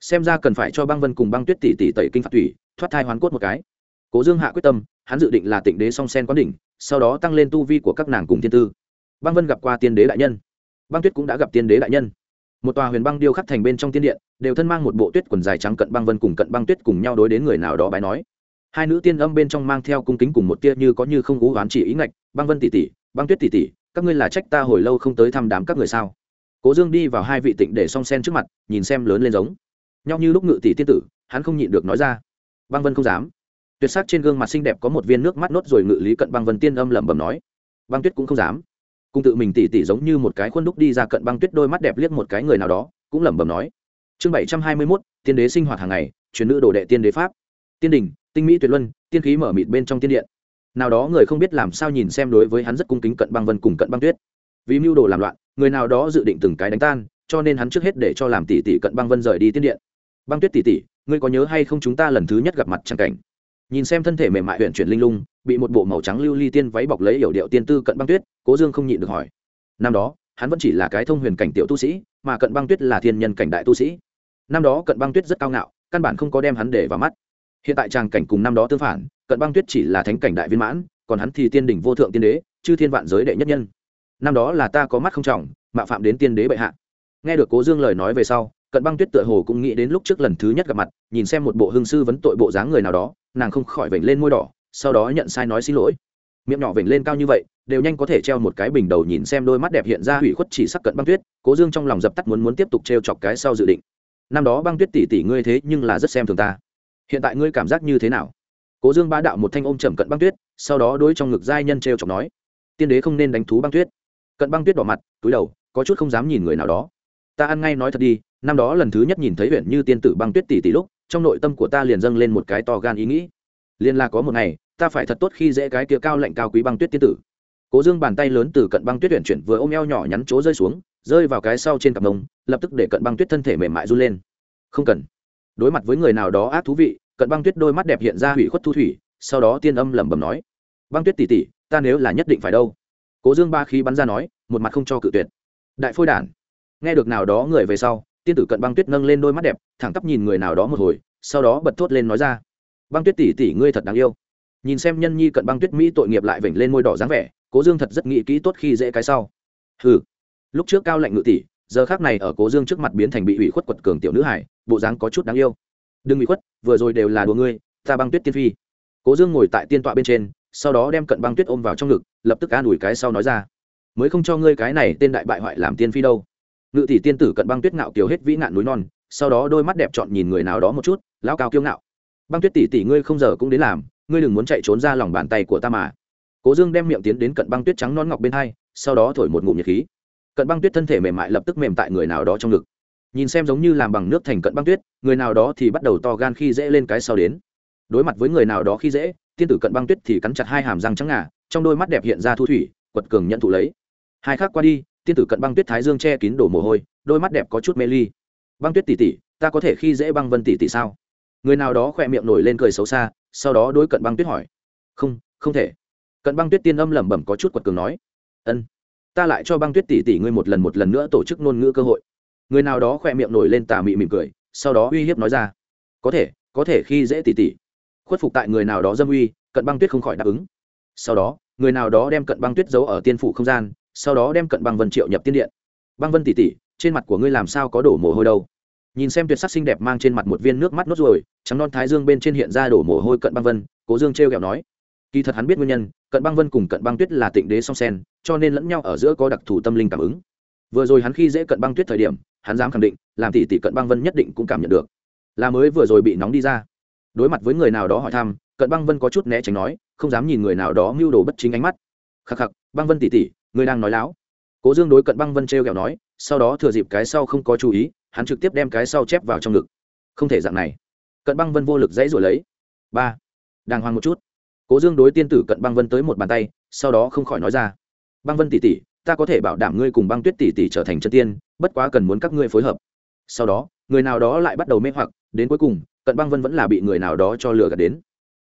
Xem ra cần phải cho băng vân cùng băng tuyết tỷ tỷ tẩy kinh phạt thủy, thoát thai hoán cốt một cái. Cố dương hạ quyết tâm, hắn dự định là tịnh đế song sen quán đỉnh, sau đó tăng lên tu vi của các nàng cùng thiên tư. Băng vân gặp qua tiên đế đại nhân băng tuyết cũng đã gặp tiên đế đại nhân. Một tòa huyền băng điêu khắc thành bên trong tiên điện, đều thân mang một bộ tuyết quần dài trắng cận băng vân cùng cận băng tuyết cùng nhau đối đến người nào đó bái nói. Hai nữ tiên âm bên trong mang theo cung kính cùng một tia như có như không ú oán chỉ ý ngạch, băng vân tỷ tỷ, băng tuyết tỷ tỷ, các ngươi là trách ta hồi lâu không tới thăm đám các người sao? Cố dương đi vào hai vị tịnh để song sen trước mặt, nhìn xem lớn lên giống. Nhau như lúc ngự tỷ tiên tử, hắn không nhịn được nói ra, băng vân không dám. Tuyệt sắc trên gương mặt xinh đẹp có một viên nước mắt nốt rồi ngự lý cận băng vân tiên âm lẩm bẩm nói, băng tuyết cũng không dám cùng tự mình tỉ tỉ giống như một cái khuôn đúc đi ra cận băng tuyết đôi mắt đẹp liếc một cái người nào đó, cũng lẩm bẩm nói. Chương bảy trăm hai mươi mốt, tiên đế sinh hoạt hàng ngày, truyền nữ đồ đệ tiên đế pháp. Tiên đình, tinh mỹ tuyệt luân, tiên khí mở mịt bên trong tiên điện. Nào đó người không biết làm sao nhìn xem đối với hắn rất cung kính cận băng vân cùng cận băng tuyết. Vì mưu đồ làm loạn, người nào đó dự định từng cái đánh tan, cho nên hắn trước hết để cho làm tỷ tỷ cận băng vân rời đi tiên điện. Băng tuyết tỷ tỷ ngươi có nhớ hay không chúng ta lần thứ nhất gặp mặt chẳng cảnh? Nhìn xem thân thể mềm mại huyện chuyển linh lung, bị một bộ màu trắng lưu ly tiên váy bọc lấy yểu điệu tiên tư cận băng tuyết, cố dương không nhịn được hỏi. Năm đó, hắn vẫn chỉ là cái thông huyền cảnh tiểu tu sĩ, mà cận băng tuyết là thiên nhân cảnh đại tu sĩ. Năm đó cận băng tuyết rất cao ngạo, căn bản không có đem hắn để vào mắt. Hiện tại tràng cảnh cùng năm đó tương phản, cận băng tuyết chỉ là thánh cảnh đại viên mãn, còn hắn thì tiên đỉnh vô thượng tiên đế, chư thiên vạn giới đệ nhất nhân. Năm đó là ta có mắt không trọng mạ phạm đến tiên đế bệ hạ. Nghe được cố dương lời nói về sau, cận băng tuyết tựa hồ cũng nghĩ đến lúc trước lần thứ nhất gặp mặt, nhìn xem một bộ hương sư vấn tội bộ dáng người nào đó nàng không khỏi vểnh lên môi đỏ, sau đó nhận sai nói xin lỗi. Miệng nhỏ vểnh lên cao như vậy, đều nhanh có thể treo một cái bình đầu nhìn xem đôi mắt đẹp hiện ra hủy khuất chỉ sắc cận băng tuyết, cố dương trong lòng dập tắt muốn muốn tiếp tục t chọc cái sau dự định. Năm đó băng tuyết tỷ tỷ ngươi thế nhưng là rất xem thường ta. Hiện tại ngươi cảm giác như thế nào? Cố dương ba đạo một thanh ôm chầm cận băng tuyết, sau đó đối trong ngực giai nhân t chọc nói, tiên đế không nên đánh thú băng tuyết. Cận băng tuyết đỏ mặt, túi đầu, có chút không dám nhìn người nào đó. Ta ăn ngay nói thật đi, năm đó lần thứ nhất nhìn thấy huyện như tiên tử băng tuyết tỷ tỷ lúc trong nội tâm của ta liền dâng lên một cái to gan ý nghĩ. Liền là có một ngày, ta phải thật tốt khi dễ cái kia cao lạnh cao quý băng tuyết tiên tử. Cố dương bàn tay lớn từ cận băng tuyết tuyển chuyển vừa ôm eo nhỏ nhắn chỗ rơi xuống, rơi vào cái sau trên cặp mông, lập tức để cận băng tuyết thân thể mềm mại run lên. Không cần. Đối mặt với người nào đó ác thú vị, cận băng tuyết đôi mắt đẹp hiện ra hủy khuất thu thủy, sau đó tiên âm lẩm bẩm nói, băng tuyết tỉ tỉ ta nếu là nhất định phải đâu? Cố dương ba khí bắn ra nói, một mặt không cho cự tuyệt. Đại phôi đản. Nghe được nào đó người về sau tiên tử cận băng tuyết nâng lên đôi mắt đẹp, thẳng tắp nhìn người nào đó một hồi, sau đó bật thốt lên nói ra. Băng tuyết tỷ tỷ ngươi thật đáng yêu. Nhìn xem nhân nhi cận băng tuyết mỹ tội nghiệp lại vểnh lên môi đỏ dáng vẻ, cố dương thật rất nghĩ kỹ tốt khi dễ cái sau. Ừ lúc trước cao lạnh ngự tỷ, giờ khác này ở cố dương trước mặt biến thành bị ủy khuất quật cường tiểu nữ hải, bộ dáng có chút đáng yêu. Đừng ủy khuất, vừa rồi đều là đùa ngươi, ta băng tuyết tiên phi. Cố dương ngồi tại tiên tọa bên trên, sau đó đem cận băng tuyết ôm vào trong ngực, lập tức an ủi cái sau nói ra. Mới không cho ngươi cái này tên đại bại hoại làm tiên phi đâu ngự tỷ tiên tử cận băng tuyết ngạo kiều hết vĩ nạn núi non, sau đó đôi mắt đẹp chọn nhìn người nào đó một chút, lão cao kiêu ngạo. Băng tuyết tỷ tỷ ngươi không giờ cũng đến làm, ngươi đừng muốn chạy trốn ra lòng bàn tay của ta mà. Cố dương đem miệng tiến đến cận băng tuyết trắng non ngọc bên hai, sau đó thổi một ngụm nhiệt khí. Cận băng tuyết thân thể mềm mại lập tức mềm tại người nào đó trong ngực. Nhìn xem giống như làm bằng nước thành cận băng tuyết, người nào đó thì bắt đầu to gan khi dễ lên cái sau đến. Đối mặt với người nào đó khi dễ, tiên tử cận băng tuyết thì cắn chặt hai hàm răng trắng ngà, trong đôi mắt đẹp hiện ra thu thủy, quật cường nhận thụ lấy. Hai khác qua đi tiên tử cận băng tuyết thái dương che kín đổ mồ hôi, đôi mắt đẹp có chút mê ly. Băng tuyết tỉ tỉ, ta có thể khi dễ băng vân tỉ tỉ sao? Người nào đó khỏe miệng nổi lên cười xấu xa, sau đó đối cận băng tuyết hỏi. Không không thể. Cận băng tuyết tiên âm lẩm bẩm có chút quật cường nói. Ân, ta lại cho băng tuyết tỉ tỉ ngươi một lần một lần nữa tổ chức ngôn ngữ cơ hội. Người nào đó khỏe miệng nổi lên tà mị mỉm cười, sau đó uy hiếp nói ra. Có thể có thể khi dễ tỉ tỉ. Khuất phục tại người nào đó dâm uy, cận băng tuyết không khỏi đáp ứng. Sau đó, người nào đó đem cận băng tuyết giấu ở tiên phủ không gian sau đó đem cận băng vân triệu nhập tiên điện. Băng vân tỉ tỉ, trên mặt của ngươi làm sao có đổ mồ hôi đâu? Nhìn xem tuyệt sắc xinh đẹp mang trên mặt một viên nước mắt nốt ruồi, trắng non thái dương bên trên hiện ra đổ mồ hôi cận băng vân, cố dương t r kẹo nói. Kỳ thật hắn biết nguyên nhân, cận băng vân cùng cận băng tuyết là tịnh đế song sen, cho nên lẫn nhau ở giữa có đặc thù tâm linh cảm ứng. Vừa rồi hắn khi dễ cận băng tuyết thời điểm, hắn dám khẳng định, làm tỷ tỷ cận băng vân nhất định cũng cảm nhận được. Là mới vừa rồi bị nóng đi ra. Đối mặt với người nào đó hỏi thăm, cận băng vân có chút né tránh nói, không dám nhìn người nào đó mưu đồ bất chính ánh mắt. Khắc khắc, băng vân tỷ tỷ ngươi đang nói láo. Cố dương đối cận băng vân t r kẹo nói, sau đó thừa dịp cái sau không có chú ý, hắn trực tiếp đem cái sau chép vào trong ngực. Không thể dạng này. Cận băng vân vô lực dãy rồi lấy. Ba. Đàng hoàng một chút. Cố dương đối tiên tử cận băng vân tới một bàn tay, sau đó không khỏi nói ra. Băng vân tỷ tỷ, ta có thể bảo đảm ngươi cùng băng tuyết tỷ tỷ trở thành chân tiên, bất quá cần muốn các ngươi phối hợp. Sau đó, người nào đó lại bắt đầu mê hoặc, đến cuối cùng, cận băng vân vẫn là bị người nào đó cho lừa gạt đến.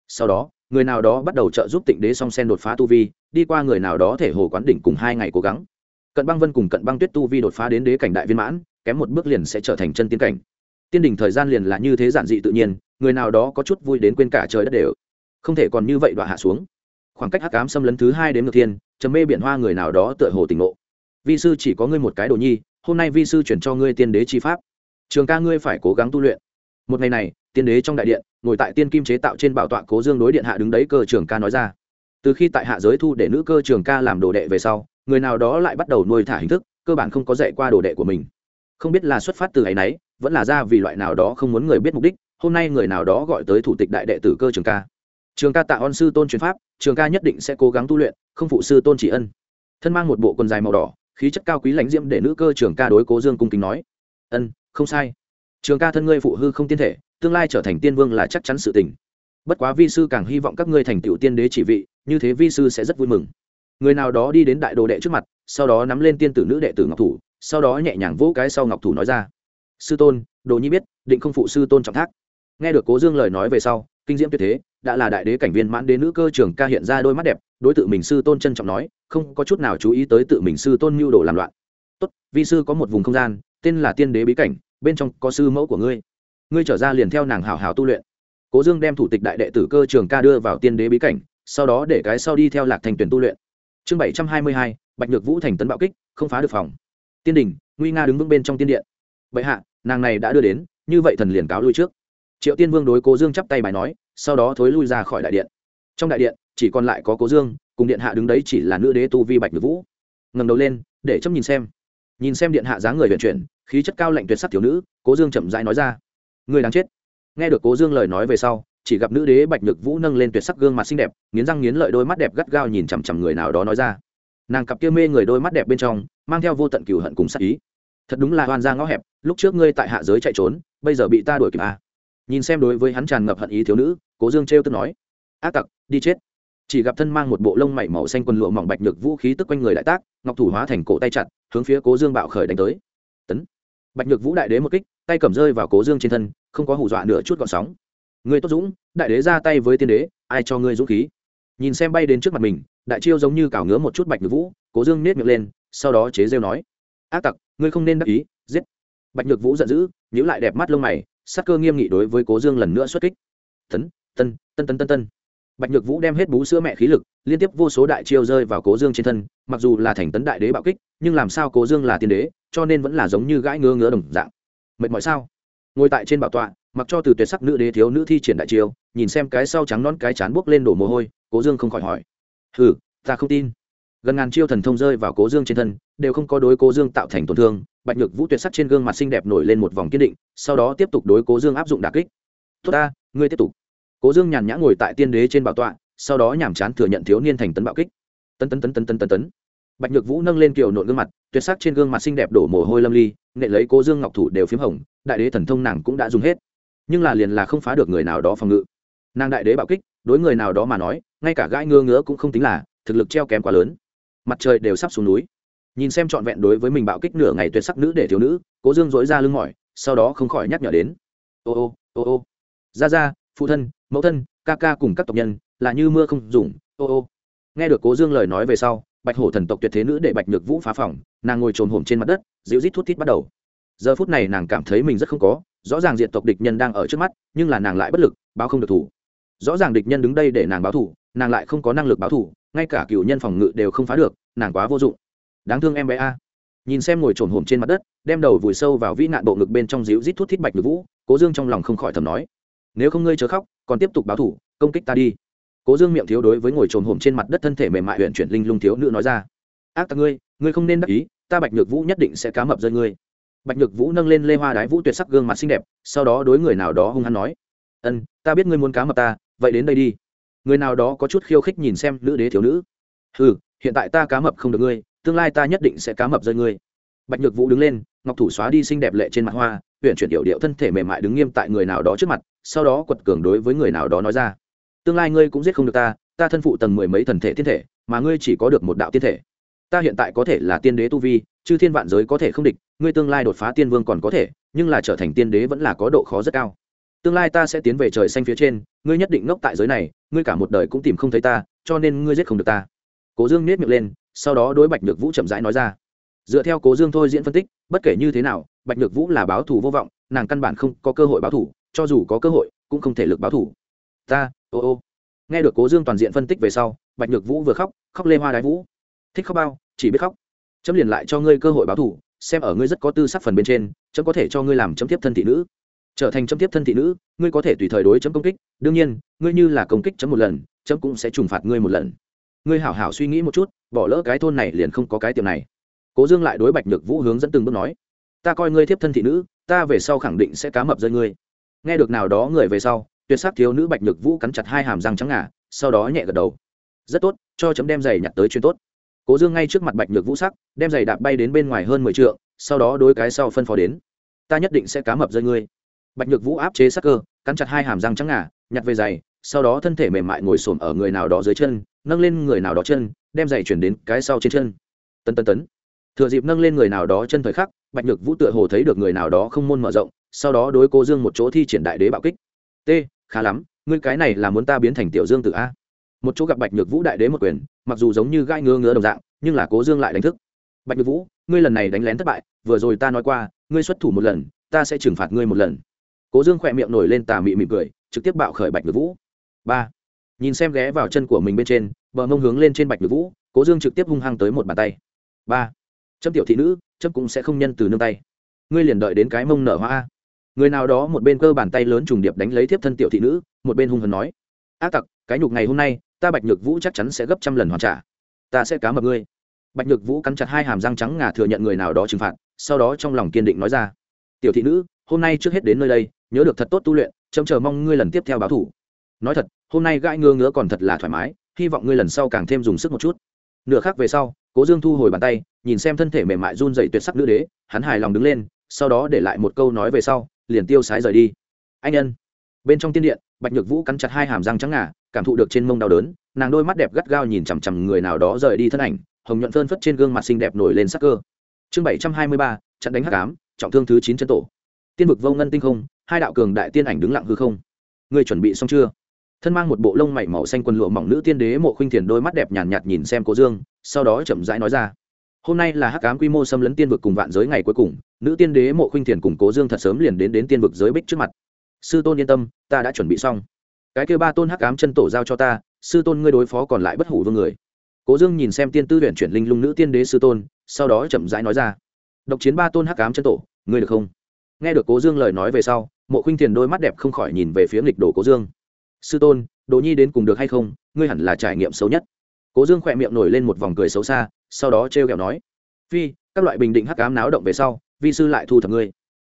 Sau đó người nào đó bắt đầu trợ giúp tịnh đế song sen đột phá tu vi, đi qua người nào đó thể hồ quán đỉnh cùng hai ngày cố gắng. Cận băng vân cùng cận băng tuyết tu vi đột phá đến đế cảnh đại viên mãn, kém một bước liền sẽ trở thành chân tiên cảnh. Tiên đỉnh thời gian liền là như thế giản dị tự nhiên, người nào đó có chút vui đến quên cả trời đất đều. Không thể còn như vậy đoạn hạ xuống. Khoảng cách hắc ám xâm lấn thứ hai đến ngược thiên, trầm mê biển hoa người nào đó tựa hồ tỉnh ngộ. Vi sư chỉ có ngươi một cái đồ nhi, hôm nay vi sư chuyển cho ngươi tiên đế chi pháp. Trường ca ngươi phải cố gắng tu luyện một ngày này, tiên đế trong đại điện, ngồi tại tiên kim chế tạo trên bảo tọa cố dương đối điện hạ đứng đấy cơ trường ca nói ra. Từ khi tại hạ giới thu để nữ cơ trường ca làm đồ đệ về sau, người nào đó lại bắt đầu nuôi thả hình thức, cơ bản không có dạy qua đồ đệ của mình. Không biết là xuất phát từ ấ y n ấ y vẫn là ra vì loại nào đó không muốn người biết mục đích, hôm nay người nào đó gọi tới thủ tịch đại đệ tử cơ trường ca. Trường ca tạ on sư tôn truyền pháp, trường ca nhất định sẽ cố gắng tu luyện, không phụ sư tôn chỉ ân. Thân mang một bộ quần dài màu đỏ, khí chất cao quý lãnh diễm để nữ cơ trường ca đối cố dương cung kính nói. Ân, không sai trường ca thân ngươi phụ hư không tiên thể, tương lai trở thành tiên vương là chắc chắn sự tình. Bất quá vi sư càng hy vọng các ngươi thành tựu tiên đế chỉ vị, như thế vi sư sẽ rất vui mừng. Người nào đó đi đến đại đồ đệ trước mặt, sau đó nắm lên tiên tử nữ đệ tử ngọc thủ, sau đó nhẹ nhàng vỗ cái sau ngọc thủ nói ra. Sư tôn, đồ nhi biết, định không phụ sư tôn trọng thác. Nghe được cố dương lời nói về sau, kinh diễm tuyệt thế, đã là đại đế cảnh viên mãn đế nữ cơ trường ca hiện ra đôi mắt đẹp, đối tượng mình sư tôn trân trọng nói, không có chút nào chú ý tới tự mình sư tôn mưu đồ làm loạn. Tốt, vi sư có một vùng không gian, tên là tiên đế bí cảnh bên trong có sư mẫu của ngươi. Ngươi trở ra liền theo nàng hảo hảo tu luyện. Cố dương đem thủ tịch đại đệ tử cơ trường ca đưa vào tiên đế bí cảnh, sau đó để cái sau đi theo lạc thành tuyển tu luyện. Chương bảy trăm hai mươi hai, bạch nhược vũ thành tấn bạo kích, không phá được phòng. Tiên đình nguy nga đứng vững bên trong tiên điện. Bệ hạ, nàng này đã đưa đến, như vậy thần liền cáo lui trước. Triệu tiên vương đối cố dương chắp tay bài nói, sau đó thối lui ra khỏi đại điện. Trong đại điện, chỉ còn lại có cố dương, cùng điện hạ đứng đấy chỉ là nữ đế tu vi bạch nhược vũ. Ngầm đầu lên, để chấm nhìn xem. Nhìn xem điện hạ dáng người vận chuyển khí chất cao lạnh tuyệt sắc thiếu nữ, cố dương chậm rãi nói ra. Người đáng chết. Nghe được cố dương lời nói về sau, chỉ gặp nữ đế bạch nhược vũ nâng lên tuyệt sắc gương mặt xinh đẹp, nghiến răng nghiến lợi đôi mắt đẹp gắt gao nhìn chằm chằm người nào đó nói ra. Nàng cặp kia mê người đôi mắt đẹp bên trong, mang theo vô tận cừu hận cùng sắc ý. Thật đúng là oan ra ngõ hẹp, lúc trước ngươi tại hạ giới chạy trốn, bây giờ bị ta đuổi kịp à. nhìn xem đối với hắn tràn ngập hận ý thiếu nữ, cố dương trêu tức nói. Ác tặc, đi chết. Chỉ gặp thân mang một bộ lông mảy màu xanh quần lụa mỏng bạch nhược vũ khí tức quanh người đại tác, ngọc thủ hóa thành cổ tay chặt, hướng phía cố dương bạo khởi đánh tới tấn. Bạch nhược vũ đại đế một kích, tay cầm rơi vào cố dương trên thân, không có hù dọa nửa chút gọn sóng. Người tốt dũng, đại đế ra tay với tiên đế, ai cho ngươi dũng khí? Nhìn xem bay đến trước mặt mình, đại chiêu giống như cào ngứa một chút bạch nhược vũ, cố dương nết miệng lên, sau đó chế rêu nói. Ác tặc, ngươi không nên đắc ý, giết. Bạch nhược vũ giận dữ, nhíu lại đẹp mắt lông mày, sắc cơ nghiêm nghị đối với cố dương lần nữa xuất kích. Tấn, tân tân tân tân tân. Bạch nhược vũ đem hết bú sữa mẹ khí lực, liên tiếp vô số đại chiêu rơi vào cố dương trên thân, mặc dù là thành tấn đại đế bạo kích, nhưng làm sao cố dương là tiên đế cho nên vẫn là giống như gãi ngứa ngứa đồng dạng. Mệt mỏi sao? Ngồi tại trên bảo tọa, mặc cho từ tuyệt sắc nữ đế thiếu nữ thi triển đại chiêu, nhìn xem cái sau trắng non cái chán buốc lên đổ mồ hôi, cố dương không khỏi hỏi. Hừ, ta không tin. Gần ngàn chiêu thần thông rơi vào cố dương trên thân, đều không có đối cố dương tạo thành tổn thương, bạch nhược vũ tuyệt sắc trên gương mặt xinh đẹp nổi lên một vòng kiên định, sau đó tiếp tục đối cố dương áp dụng đà kích. Tốt ta, ngươi tiếp tục. Cố dương nhàn nhã ngồi tại tiên đế trên bảo tọa, sau đó nhàm chán thừa nhận thiếu niên thành tấn bạo kích. Tấn tấn tấn tấn tấn tấn tấn bạch nhược vũ nâng lên kiều nộn gương mặt, tuyệt sắc trên gương mặt xinh đẹp đổ mồ hôi lâm ly nệ lấy cố dương ngọc thủ đều p h í m hồng, đại đế thần thông nàng cũng đã dùng hết. Nhưng là liền là không phá được người nào đó phòng ngự. Nàng đại đế bạo kích, đối người nào đó mà nói, ngay cả gãi ngơ ngứa cũng không tính là, thực lực treo kém quá lớn. Mặt trời đều sắp xuống núi. Nhìn xem trọn vẹn đối với mình bạo kích nửa ngày tuyệt sắc nữ để thiếu nữ, cố dương dối ra lưng mỏi, sau đó không khỏi nhắc nhở đến. Ô ô ô ô. Ra ra phụ thân, mẫu thân, ca ca cùng các tộc nhân, là như mưa không dùng, ô ô. Nghe được cố dương lời nói về sau bạch hổ thần tộc tuyệt thế nữ để bạch nhược vũ phá phòng, nàng ngồi trồn hổm trên mặt đất, dịu rít thút thít bắt đầu. Giờ phút này nàng cảm thấy mình rất không có, rõ ràng diện tộc địch nhân đang ở trước mắt, nhưng là nàng lại bất lực, báo không được thủ. Rõ ràng địch nhân đứng đây để nàng báo thủ, nàng lại không có năng lực báo thủ, ngay cả cựu nhân phòng ngự đều không phá được, nàng quá vô dụng. Đáng thương em bé a. Nhìn xem ngồi trồn hổm trên mặt đất, đem đầu vùi sâu vào vĩ nạn bộ ngực bên trong díu rít thút thít bạch nhược vũ, cố dương trong lòng không khỏi thầm nói, nếu không ngươi chớ khóc, còn tiếp tục báo thủ, công kích ta đi cố dương miệng thiếu đối với ngồi trồn hổm trên mặt đất thân thể mềm mại huyện chuyển linh lung thiếu nữ nói ra. Ác tặc ngươi ngươi không nên đắc ý, ta bạch nhược vũ nhất định sẽ cá mập rơi ngươi. Bạch nhược vũ nâng lên lê hoa đái vũ tuyệt sắc gương mặt xinh đẹp, sau đó đối người nào đó hung hăng nói. Ân, ta biết ngươi muốn cá mập ta, vậy đến đây đi. Người nào đó có chút khiêu khích nhìn xem nữ đế thiếu nữ. Ừ hiện tại ta cá mập không được ngươi, tương lai ta nhất định sẽ cá mập rơi ngươi. Bạch nhược vũ đứng lên, ngọc thủ xóa đi xinh đẹp lệ trên mặt hoa huyện chuyển điệu điệu thân thể mềm mại đứng nghiêm tại người nào đó trước mặt, sau đó quật cường đối với người nào đó nói ra tương lai ngươi cũng giết không được ta ta thân phụ tầng mười mấy thần thể thiên thể, mà ngươi chỉ có được một đạo tiên thể. Ta hiện tại có thể là tiên đế tu vi chứ thiên vạn giới có thể không địch, ngươi tương lai đột phá tiên vương còn có thể, nhưng là trở thành tiên đế vẫn là có độ khó rất cao. Tương lai ta sẽ tiến về trời xanh phía trên, ngươi nhất định ngốc tại giới này, ngươi cả một đời cũng tìm không thấy ta, cho nên ngươi giết không được ta. Cố dương nết miệng lên, sau đó đối bạch nhược vũ chậm rãi nói ra. Dựa theo cố dương thôi diễn phân tích, bất kể như thế nào, bạch nhược vũ là báo thù vô vọng, nàng căn bản không có cơ hội báo thù, cho dù có cơ hội, cũng không thể lực báo thù. Ta ô ô. Nghe được cố dương toàn diện phân tích về sau, bạch nhược vũ vừa khóc khóc lê hoa đái vũ. Thích khóc bao, chỉ biết khóc. Chấm liền lại cho ngươi cơ hội báo thù, xem ở ngươi rất có tư sắc phần bên trên, chấm có thể cho ngươi làm chấm tiếp thân thị nữ. Trở thành chấm tiếp thân thị nữ, ngươi có thể tùy thời đối chấm công kích, đương nhiên, ngươi như là công kích chấm một lần, chấm cũng sẽ trừng phạt ngươi một lần. Ngươi hảo hảo suy nghĩ một chút, bỏ lỡ cái thôn này liền không có cái tiệm này. Cố dương lại đối bạch nhược vũ hướng dẫn từng bước nói, ta coi ngươi tiếp thân thị nữ, ta về sau khẳng định sẽ cá mập rơi ngươi. Nghe được nào đó người về sau tuyệt sắc thiếu nữ bạch nhược vũ cắn chặt hai hàm răng trắng ngà, sau đó nhẹ gật đầu. Rất tốt, cho chấm đem giày nhặt tới chuyên tốt. Cố dương ngay trước mặt bạch nhược vũ sắc, đem giày đạp bay đến bên ngoài hơn mười t sau đó đối cái sau phân phó đến. Ta nhất định sẽ cá mập rơi ngươi. Bạch nhược vũ áp chế sắc cơ, cắn chặt hai hàm răng trắng ngà, nhặt về giày, sau đó thân thể mềm mại ngồi xổm ở người nào đó dưới chân, nâng lên người nào đó chân, đem giày chuyển đến cái sau trên chân. Tân tân tấn. Thừa dịp nâng lên người nào đó chân thời khắc, bạch nhược vũ tựa hồ thấy được người nào đó không môn mở rộng, sau đó đối cô dương một chỗ thi triển đại đế bạo kích. T khá lắm, ngươi cái này là muốn ta biến thành tiểu dương tự a? Một chỗ gặp bạch nhược vũ đại đế một quyền, mặc dù giống như gai ngứa ngứa đồng dạng, nhưng là cố dương lại đánh thức. Bạch nhược vũ, ngươi lần này đánh lén thất bại, vừa rồi ta nói qua, ngươi xuất thủ một lần, ta sẽ trừng phạt ngươi một lần. Cố dương khỏe miệng nổi lên tà mị mị cười, trực tiếp bạo khởi bạch nhược vũ. Ba. Nhìn xem ghé vào chân của mình bên trên, bờ mông hướng lên trên bạch nhược vũ, cố dương trực tiếp hung hăng tới một bàn tay. Ba. Chấm tiểu thị nữ, chấm cũng sẽ không nhân từ nương tay. Ngươi liền đợi đến cái mông nở hoa người nào đó một bên cơ bàn tay lớn trùng điệp đánh lấy thiếp thân tiểu thị nữ, một bên hung hần nói ác tặc, cái nhục ngày hôm nay, ta bạch nhược vũ chắc chắn sẽ gấp trăm lần hoàn trả. Ta sẽ cá mập ngươi. Bạch nhược vũ cắn chặt hai hàm răng trắng ngà thừa nhận người nào đó trừng phạt, sau đó trong lòng kiên định nói ra, tiểu thị nữ, hôm nay trước hết đến nơi đây, nhớ được thật tốt tu luyện trông chờ mong ngươi lần tiếp theo báo thủ. Nói thật, hôm nay gãi ngứa ngứa còn thật là thoải mái, hy vọng ngươi lần sau càng thêm dùng sức một chút. Nửa khác về sau, cố dương thu hồi bàn tay, nhìn xem thân thể mềm mại run dậy tuyệt sắc nữ đế, hắn hài lòng đứng lên, sau đó để lại một câu nói về sau liền tiêu sái rời đi. Anh nhân. Bên trong tiên điện bạch nhược vũ cắn chặt hai hàm răng trắng ngà cảm thụ được trên mông đau đớn nàng đôi mắt đẹp gắt gao nhìn chằm chằm người nào đó rời đi thân ảnh hồng nhuận phơn phất trên gương mặt xinh đẹp nổi lên sắc cơ. Chương bảy trăm hai mươi ba trận đánh hắc ám trọng thương thứ chín chân tổ. Tiên vực vô ngân tinh không hai đạo cường đại tiên ảnh đứng lặng hư không. Người chuẩn bị xong chưa? Thân mang một bộ lông mảy màu xanh quần lụa mỏng nữ tiên đế mộ khuynh thiền đôi mắt đẹp nhàn nhạt, nhạt nhìn xem cố dương sau đó chậm rãi nói ra hôm nay là hắc ám quy mô xâm lấn tiên vực cùng vạn giới ngày cuối cùng, nữ tiên đế mộ khuynh thiền cùng cố dương thật sớm liền đến đến tiên vực giới bích trước mặt. Sư tôn yên tâm, ta đã chuẩn bị xong. Cái kêu ba tôn hắc ám chân tổ giao cho ta, sư tôn ngươi đối phó còn lại bất hủ vương người. Cố dương nhìn xem tiên tư huyện chuyển linh lung nữ tiên đế sư tôn, sau đó chậm rãi nói ra. Độc chiến ba tôn hắc ám chân tổ, ngươi được không? Nghe được cố dương lời nói về sau, mộ khuynh thiền đôi mắt đẹp không khỏi nhìn về phía nghịch đồ cố dương. Sư tôn, đồ nhi đến cùng được hay không? Ngươi hẳn là trải nghiệm xấu nhất cố dương khỏe miệng nổi lên một vòng cười xấu xa, sau đó t r e o kẹo nói, phi, các loại bình định hắc ám náo động về sau, vi sư lại thu thập ngươi.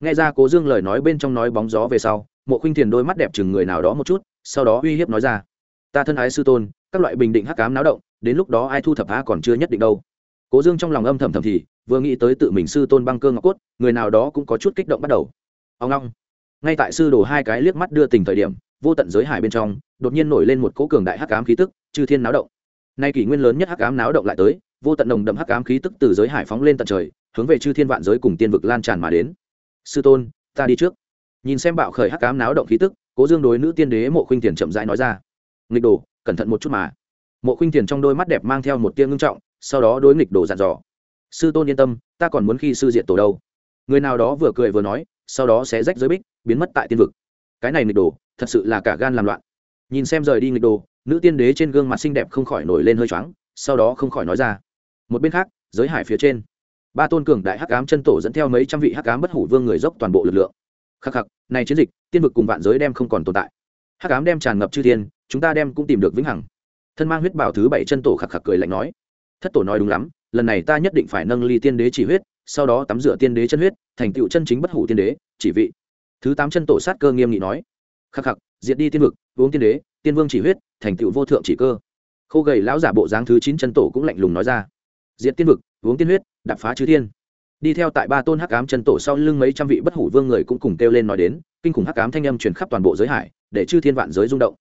Nghe ra cố dương lời nói bên trong nói bóng gió về sau, mộ khinh thiền đôi mắt đẹp chừng người nào đó một chút, sau đó uy hiếp nói ra, ta thân ái sư tôn, các loại bình định hắc ám náo động, đến lúc đó ai thu thập há còn chưa nhất định đâu. Cố dương trong lòng âm thầm thầm thì, vừa nghĩ tới tự mình sư tôn băng cơ ngọc cốt, người nào đó cũng có chút kích động bắt đầu. Ông long ngay tại sư đồ hai cái liếc mắt đưa tình thời điểm, vô tận giới hải bên trong, đột nhiên nổi lên một cỗ cường đại hắc ám khí tức, chư thiên náo động nay kỷ nguyên lớn nhất hắc ám náo động lại tới, vô tận nồng đậm hắc ám khí tức từ giới hải phóng lên tận trời, hướng về chư thiên vạn giới cùng tiên vực lan tràn mà đến. Sư tôn, ta đi trước. Nhìn xem bạo khởi hắc ám náo động khí tức, cố dương đối nữ tiên đế mộ khuynh tiền chậm rãi nói ra. Nghịch đồ, cẩn thận một chút mà. Mộ khuynh tiền trong đôi mắt đẹp mang theo một tia ngưng trọng, sau đó đối nghịch đồ dặn dò. Sư tôn yên tâm, ta còn muốn khi sư diện tổ đâu. Người nào đó vừa cười vừa nói, sau đó sẽ rách giới bích, biến mất tại tiên vực. Cái này nghịch đồ, thật sự là cả gan làm loạn nhìn xem rời đi nghịch đồ, nữ tiên đế trên gương mặt xinh đẹp không khỏi nổi lên hơi choáng, sau đó không khỏi nói ra. Một bên khác, giới hải phía trên, ba tôn cường đại hắc ám chân tổ dẫn theo mấy trăm vị hắc ám bất hủ vương người dốc toàn bộ lực lượng. Khắc khắc, này chiến dịch, tiên vực cùng vạn giới đem không còn tồn tại. Hắc ám đem tràn ngập chư thiên, chúng ta đem cũng tìm được vĩnh hằng. Thân mang huyết bảo thứ bảy chân tổ khắc khắc cười lạnh nói. Thất tổ nói đúng lắm, lần này ta nhất định phải nâng ly tiên đế chỉ huyết, sau đó tắm rửa tiên đế chân huyết, thành tựu chân chính bất hủ tiên đế, chỉ vị. Thứ tám chân tổ sát cơ nghiêm nghị nói. Khắc khắc, diệt đi tiên vực uống tiên đế, tiên vương chỉ huyết, thành tựu vô thượng chỉ cơ. Khô gầy lão giả bộ dáng thứ chín chân tổ cũng lạnh lùng nói ra. Diệt tiên vực, uống tiên huyết đập phá chư thiên. Đi theo tại ba tôn hắc ám chân tổ sau lưng mấy trăm vị bất hủ vương người cũng cùng kêu lên nói đến, kinh khủng hắc ám thanh âm truyền khắp toàn bộ giới hải, để chư thiên vạn giới rung động.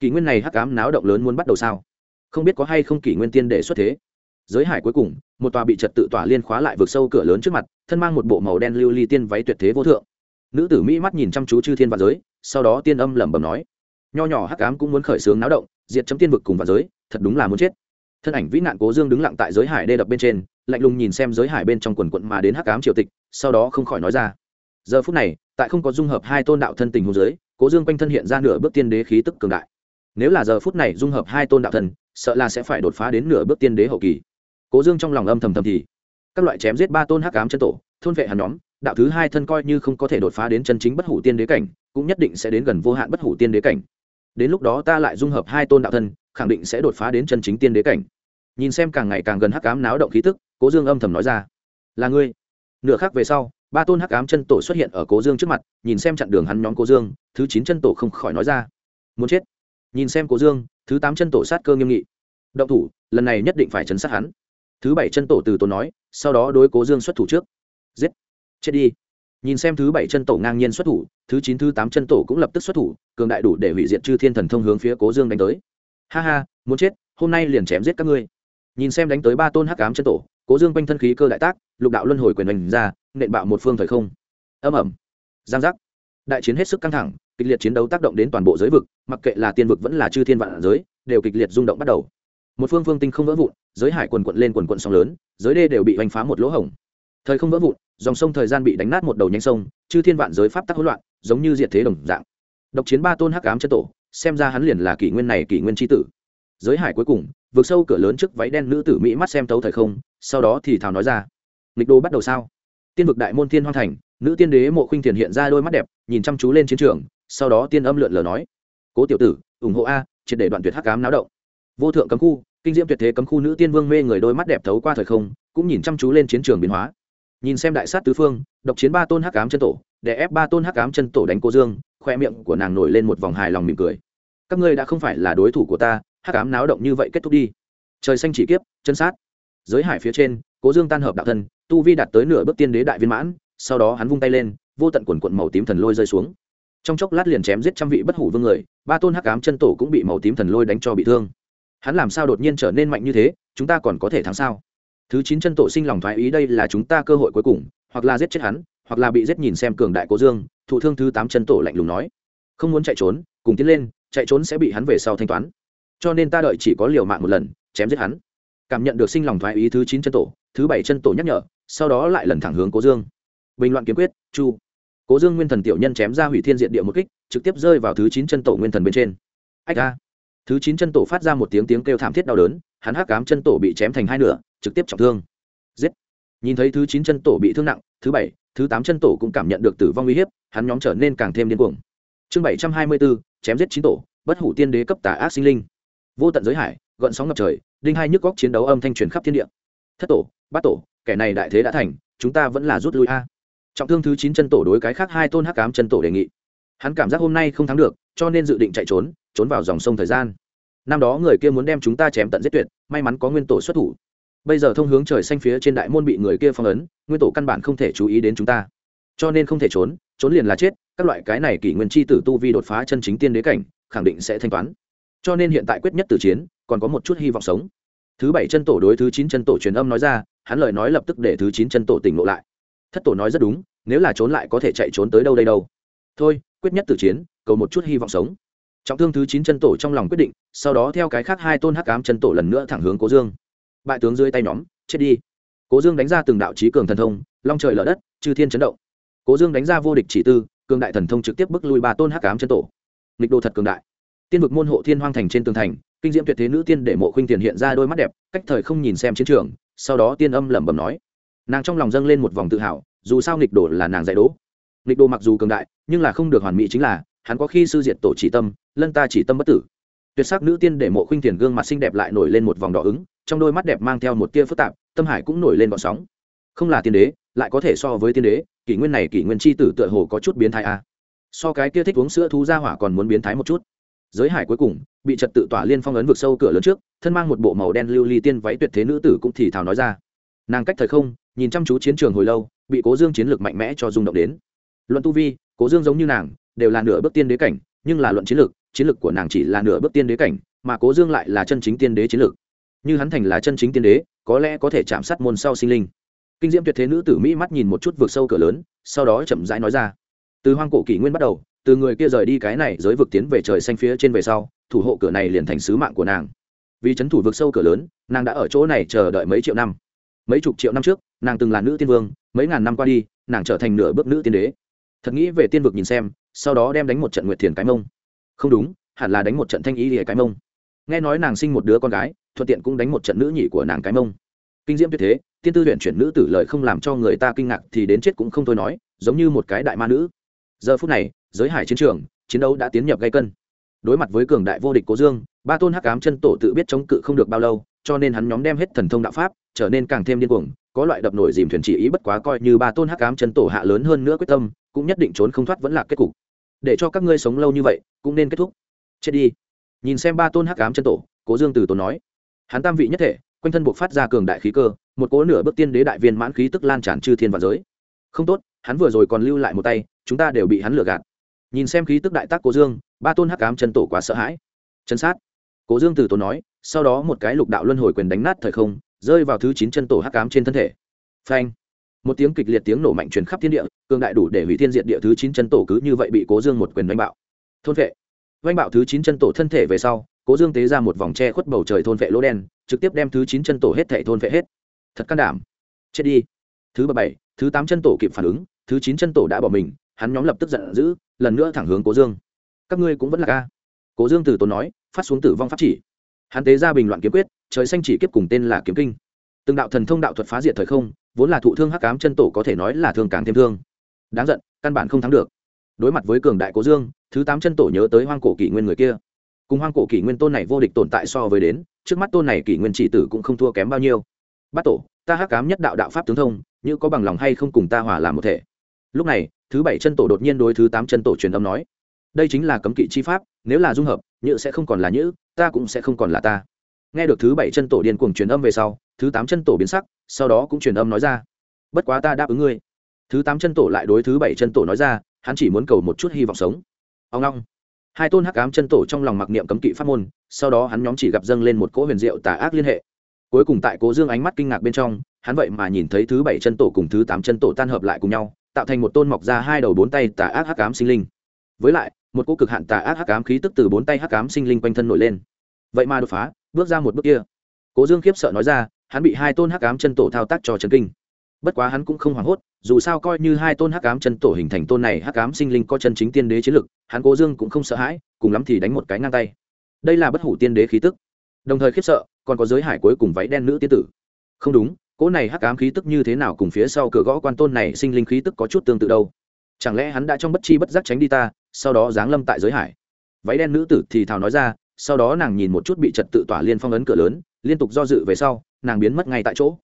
Kỷ nguyên này hắc ám náo động lớn muốn bắt đầu sao? Không biết có hay không kỷ nguyên tiên để xuất thế. Giới hải cuối cùng, một tòa bị trật tự tỏa liên khóa lại vượt sâu cửa lớn trước mặt, thân mang một bộ màu đen lưu ly tiên váy tuyệt thế vô thượng. Nữ tử mỹ mắt nhìn chăm chú chư thiên vạn giới, sau đó tiên âm lẩm bẩm nói nho nhỏ hắc ám cũng muốn khởi xướng náo động, diệt chấm tiên vực cùng vào giới, thật đúng là muốn chết. Thân ảnh vĩ nạn cố dương đứng lặng tại giới hải đê đập bên trên, lạnh lùng nhìn xem giới hải bên trong quần quận mà đến hắc ám triều tịch, sau đó không khỏi nói ra. Giờ phút này, tại không có dung hợp hai tôn đạo thân tình hồ giới cố dương quanh thân hiện ra nửa bước tiên đế khí tức cường đại. Nếu là giờ phút này dung hợp hai tôn đạo thần sợ là sẽ phải đột phá đến nửa bước tiên đế hậu kỳ. Cố dương trong lòng âm thầm thầm thì, các loại chém giết ba tôn hắc ám chân tổ, thôn vệ hàn nhóm, đạo thứ hai thân coi như không có thể đột phá đến chân chính bất hủ tiên đế cảnh, cũng nhất định sẽ đến gần vô hạn bất hủ tiên đế cảnh đến lúc đó ta lại dung hợp hai tôn đạo thân, khẳng định sẽ đột phá đến chân chính tiên đế cảnh. Nhìn xem càng ngày càng gần hắc ám náo động khí tức, cố dương âm thầm nói ra. Là ngươi. Nửa khác về sau, ba tôn hắc ám chân tổ xuất hiện ở cố dương trước mặt, nhìn xem chặn đường hắn nhóm cố dương, thứ chín chân tổ không khỏi nói ra. Muốn chết. Nhìn xem cố dương, thứ tám chân tổ sát cơ nghiêm nghị. Động thủ, lần này nhất định phải chấn sát hắn. Thứ bảy chân tổ từ tổ nói, sau đó đối cố dương xuất thủ trước. Giết. Chết đi nhìn xem thứ bảy chân tổ ngang nhiên xuất thủ, thứ chín, thứ tám chân tổ cũng lập tức xuất thủ, cường đại đủ để hủy diệt chư thiên thần thông hướng phía cố dương đánh tới. Ha ha, muốn chết, hôm nay liền chém giết các ngươi. Nhìn xem đánh tới ba tôn hắc cám chân tổ, cố dương quanh thân khí cơ đại tác, lục đạo luân hồi quyền hành ra, nện bạo một phương thời không. Âm ẩm giang giác. Đại chiến hết sức căng thẳng, kịch liệt chiến đấu tác động đến toàn bộ giới vực, mặc kệ là tiên vực vẫn là chư thiên vạn giới, đều kịch liệt rung động bắt đầu. Một phương phương tinh không vỡ vụn, giới hải quần quận lên quần quận sóng lớn, giới đê đều bị hoành phá một lỗ hổng thời không vỡ vụn, dòng sông thời gian bị đánh nát một đầu nhánh sông, chư thiên vạn giới pháp tắc hỗn loạn, giống như diệt thế đồng dạng. Độc chiến ba tôn hắc ám chân tổ, xem ra hắn liền là kỷ nguyên này kỷ nguyên tri tử. Giới hải cuối cùng, vượt sâu cửa lớn trước váy đen nữ tử mỹ mắt xem tấu thời không, sau đó thì thào nói ra, nghịch đô bắt đầu sao? Tiên vực đại môn tiên hoang thành, nữ tiên đế mộ khinh thiền hiện ra đôi mắt đẹp, nhìn chăm chú lên chiến trường, sau đó tiên âm lượn lờ nói, cố tiểu tử, ủng hộ a, triệt để đoạn tuyệt hắc ám náo động. Vô thượng cấm khu, kinh diễm tuyệt thế cấm khu nữ tiên vương mê người đôi mắt đẹp thấu qua thời không, cũng nhìn chăm chú lên chiến trường biến hóa nhìn xem đại sát tứ phương, độc chiến ba tôn hắc ám chân tổ để ép ba tôn hắc ám chân tổ đánh cô dương, khoe miệng của nàng nổi lên một vòng hài lòng mỉm cười. Các ngươi đã không phải là đối thủ của ta, hắc ám náo động như vậy kết thúc đi. Trời xanh chỉ kiếp, chân sát. Giới hải phía trên, cố dương tan hợp đạo thân, tu vi đạt tới nửa bước tiên đế đại viên mãn, sau đó hắn vung tay lên, vô tận quần quận màu tím thần lôi rơi xuống. Trong chốc lát liền chém giết trăm vị bất hủ vương người, ba tôn hắc ám chân tổ cũng bị màu tím thần lôi đánh cho bị thương. Hắn làm sao đột nhiên trở nên mạnh như thế, chúng ta còn có thể thắng sao? Thứ chín chân tổ sinh lòng thoái ý đây là chúng ta cơ hội cuối cùng, hoặc là giết chết hắn, hoặc là bị giết nhìn xem cường đại cố dương, thụ thương thứ tám chân tổ lạnh lùng nói. Không muốn chạy trốn, cùng tiến lên, chạy trốn sẽ bị hắn về sau thanh toán. Cho nên ta đợi chỉ có liều mạng một lần, chém giết hắn. Cảm nhận được sinh lòng thoái ý thứ chín chân tổ, thứ bảy chân tổ nhắc nhở, sau đó lại lần thẳng hướng cố dương. Bình loạn kiếm quyết, chu. Cố dương nguyên thần tiểu nhân chém ra hủy thiên diện địa một kích, trực tiếp rơi vào thứ chín chân tổ nguyên thần bên trên. Ách ra thứ chín chân tổ phát ra một tiếng tiếng kêu thảm thiết đau đớn, hắn hắc cám chân tổ bị chém thành hai nửa trực tiếp trọng thương. Giết. Nhìn thấy thứ chín chân tổ bị thương nặng, thứ bảy, thứ tám chân tổ cũng cảm nhận được tử vong uy hiếp, hắn nhóm trở nên càng thêm điên cuồng. Chương bảy trăm hai mươi bốn, chém giết chín tổ, bất hủ tiên đế cấp tà ác sinh linh. Vô tận giới hải, gợn sóng ngập trời, đinh hai nhức góc chiến đấu âm thanh truyền khắp thiên địa. Thất tổ, bát tổ, kẻ này đại thế đã thành, chúng ta vẫn là rút lui a. Trọng thương thứ chín chân tổ đối cái khác hai tôn hắc cám chân tổ đề nghị. Hắn cảm giác hôm nay không thắng được, cho nên dự định chạy trốn trốn vào dòng sông thời gian. Năm đó người kia muốn đem chúng ta chém tận giết tuyệt, may mắn có nguyên tổ xuất thủ bây giờ thông hướng trời xanh phía trên đại môn bị người kia phong ấn, nguyên tổ căn bản không thể chú ý đến chúng ta. Cho nên không thể trốn trốn liền là chết, các loại cái này kỷ nguyên chi tử tu vi đột phá chân chính tiên đế cảnh, khẳng định sẽ thanh toán. Cho nên hiện tại quyết nhất tử chiến, còn có một chút hy vọng sống. Thứ bảy chân tổ đối thứ chín chân tổ truyền âm nói ra, hắn lời nói lập tức để thứ chín chân tổ tỉnh ngộ lại. Thất tổ nói rất đúng, nếu là trốn lại có thể chạy trốn tới đâu đây đâu. Thôi, quyết nhất tử chiến, cầu một chút hy vọng sống. Trọng thương thứ chín chân tổ trong lòng quyết định, sau đó theo cái khác hai tôn hắc ám chân tổ lần nữa thẳng hướng cố dương bại tướng dưới tay nhóm, chết đi. Cố dương đánh ra từng đạo trí cường thần thông, long trời lở đất, chư thiên chấn động. Cố dương đánh ra vô địch chỉ tư, cường đại thần thông trực tiếp bức lui ba tôn hắc ám chân tổ. Nghịch đồ thật cường đại. Tiên vực môn hộ thiên hoang thành trên tường thành, kinh diễm tuyệt thế nữ tiên để mộ khuynh tiền hiện ra đôi mắt đẹp, cách thời không nhìn xem chiến trường, sau đó tiên âm lẩm bẩm nói. Nàng trong lòng dâng lên một vòng tự hào, dù sao nghịch đồ là nàng dạy đỗ. Nghịch đồ mặc dù cường đại, nhưng là không được hoàn mỹ chính là, hắn có khi sư diệt tổ chỉ tâm, lân ta chỉ tâm bất tử. Tuyệt sắc nữ tiên để mộ khuynh tiền gương mặt xinh đẹp lại nổi lên một vòng đỏ ứng trong đôi mắt đẹp mang theo một tia phức tạp, tâm hải cũng nổi lên bọn sóng. Không là tiên đế, lại có thể so với tiên đế, kỷ nguyên này kỷ nguyên chi tử tựa hồ có chút biến thái a. So cái kia thích uống sữa thú ra hỏa còn muốn biến thái một chút. Giới hải cuối cùng, bị trật tự tỏa liên phong ấn vực sâu cửa lớn trước, thân mang một bộ màu đen lưu ly tiên váy tuyệt thế nữ tử cũng thì thào nói ra. Nàng cách thời không, nhìn chăm chú chiến trường hồi lâu, bị cố dương chiến lược mạnh mẽ cho rung động đến. Luận tu vi, cố dương giống như nàng, đều là nửa bước tiên đế cảnh, nhưng là luận chiến lược chiến lược của nàng chỉ là nửa bước tiên đế cảnh, mà cố dương lại là chân chính tiên đế chiến lược như hắn thành là chân chính tiên đế, có lẽ có thể chạm sát môn sau sinh linh. Kinh diễm tuyệt thế nữ tử mỹ mắt nhìn một chút vượt sâu cửa lớn, sau đó chậm rãi nói ra. Từ hoang cổ kỷ nguyên bắt đầu, từ người kia rời đi cái này giới vực tiến về trời xanh phía trên về sau, thủ hộ cửa này liền thành sứ mạng của nàng. Vì c h ấ n thủ vực sâu cửa lớn, nàng đã ở chỗ này chờ đợi mấy triệu năm. Mấy chục triệu năm trước, nàng từng là nữ tiên vương, mấy ngàn năm qua đi, nàng trở thành nửa bước nữ tiên đế. Thật nghĩ về tiên vực nhìn xem, sau đó đem đánh một trận nguyệt thiền cái mông. Không đúng, hẳn là đánh một trận thanh ý lìa cái mông nghe nói nàng sinh một đứa con gái, thuận tiện cũng đánh một trận nữ nhị của nàng cái mông. Kinh diễm tuyệt thế, tiên tư huyện chuyển nữ tử lời không làm cho người ta kinh ngạc thì đến chết cũng không thôi nói, giống như một cái đại ma nữ. Giờ phút này, giới hải chiến trường, chiến đấu đã tiến nhập gây cân. Đối mặt với cường đại vô địch cố dương, ba tôn hắc ám chân tổ tự biết chống cự không được bao lâu, cho nên hắn nhóm đem hết thần thông đạo pháp, trở nên càng thêm điên cuồng, có loại đập nổi dìm thuyền chỉ ý bất quá coi như ba tôn hắc ám chân tổ hạ lớn hơn nữa quyết tâm, cũng nhất định trốn không thoát vẫn là kết cục. Để cho các ngươi sống lâu như vậy, cũng nên kết thúc. Chết đi nhìn xem ba tôn hắc ám chân tổ, cố dương từ tốn nói, hắn tam vị nhất thể, quanh thân buộc phát ra cường đại khí cơ, một cố nửa bước tiên đế đại viên mãn khí tức lan tràn chư thiên và giới. Không tốt, hắn vừa rồi còn lưu lại một tay, chúng ta đều bị hắn lừa gạt. Nhìn xem khí tức đại tác cố dương, ba tôn hắc ám chân tổ quá sợ hãi. Chân sát. Cố dương từ tốn nói, sau đó một cái lục đạo luân hồi quyền đánh nát thời không, rơi vào thứ chín chân tổ hắc ám trên thân thể. Phanh! Một tiếng kịch liệt tiếng nổ mạnh truyền khắp thiên địa, cường đại đủ để hủy thiên diện địa thứ chín chân tổ cứ như vậy bị cố dương một quyền đánh bạo. Thôn vệ! Đánh bạo thứ chín chân tổ thân thể về sau, cố dương tế ra một vòng tre khuất bầu trời thôn vệ lỗ đen, trực tiếp đem thứ chín chân tổ hết thệ thôn vệ hết. Thật can đảm. Chết đi. Thứ bảy, thứ tám chân tổ kịp phản ứng, thứ chín chân tổ đã bỏ mình, hắn nhóm lập tức giận dữ, lần nữa thẳng hướng cố dương. Các ngươi cũng vẫn là ca. Cố dương từ tốn nói, phát xuống tử vong pháp chỉ. Hắn tế ra bình loạn kiếm quyết, trời xanh chỉ kiếp cùng tên là kiếm kinh. Từng đạo thần thông đạo thuật phá diệt thời không, vốn là thụ thương hắc cám chân tổ có thể nói là thương càng thêm thương. Đáng giận, căn bản không thắng được đối mặt với cường đại cố dương, thứ tám chân tổ nhớ tới hoang cổ kỷ nguyên người kia. Cùng hoang cổ kỷ nguyên tôn này vô địch tồn tại so với đến, trước mắt tôn này kỷ nguyên chỉ tử cũng không thua kém bao nhiêu. Bắt tổ, ta hắc cám nhất đạo đạo pháp tướng thông, như có bằng lòng hay không cùng ta hòa làm một thể. Lúc này, thứ bảy chân tổ đột nhiên đối thứ tám chân tổ truyền âm nói, đây chính là cấm kỵ chi pháp, nếu là dung hợp nhữ sẽ không còn là nhữ, ta cũng sẽ không còn là ta. Nghe được thứ bảy chân tổ điên cuồng truyền âm về sau, thứ tám chân tổ biến sắc, sau đó cũng truyền âm nói ra, bất quá ta đáp ứng ngươi. Thứ tám chân tổ lại đối thứ bảy chân tổ nói ra hắn chỉ muốn cầu một chút hy vọng sống. Ông long hai tôn hắc ám chân tổ trong lòng mặc niệm cấm kỵ pháp môn, sau đó hắn nhóm chỉ gặp dâng lên một cỗ huyền diệu tà ác liên hệ. Cuối cùng tại cố dương ánh mắt kinh ngạc bên trong, hắn vậy mà nhìn thấy thứ bảy chân tổ cùng thứ tám chân tổ tan hợp lại cùng nhau, tạo thành một tôn mọc ra hai đầu bốn tay tà ác hắc ám sinh linh. Với lại, một cỗ cực hạn tà ác hắc ám khí tức từ bốn tay hắc ám sinh linh quanh thân nổi lên. Vậy mà đột phá, bước ra một bước kia. Cố dương khiếp sợ nói ra, hắn bị hai tôn hắc ám chân tổ thao tác cho chấn kinh bất quá hắn cũng không hoảng hốt, dù sao coi như hai tôn hắc ám chân tổ hình thành tôn này hắc ám sinh linh có chân chính tiên đế chiến lực, hắn cố dương cũng không sợ hãi, cùng lắm thì đánh một cái ngang tay. Đây là bất hủ tiên đế khí tức. Đồng thời khiếp sợ, còn có giới hải cuối cùng váy đen nữ tiên tử. Không đúng, cỗ này hắc ám khí tức như thế nào cùng phía sau cửa gõ quan tôn này sinh linh khí tức có chút tương tự đâu. Chẳng lẽ hắn đã trong bất chi bất giác tránh đi ta, sau đó giáng lâm tại giới hải? Váy đen nữ tử thì thào nói ra, sau đó nàng nhìn một chút bị trật tự tỏa liên phong ấn cửa lớn, liên tục do dự về sau, nàng biến mất ngay tại chỗ.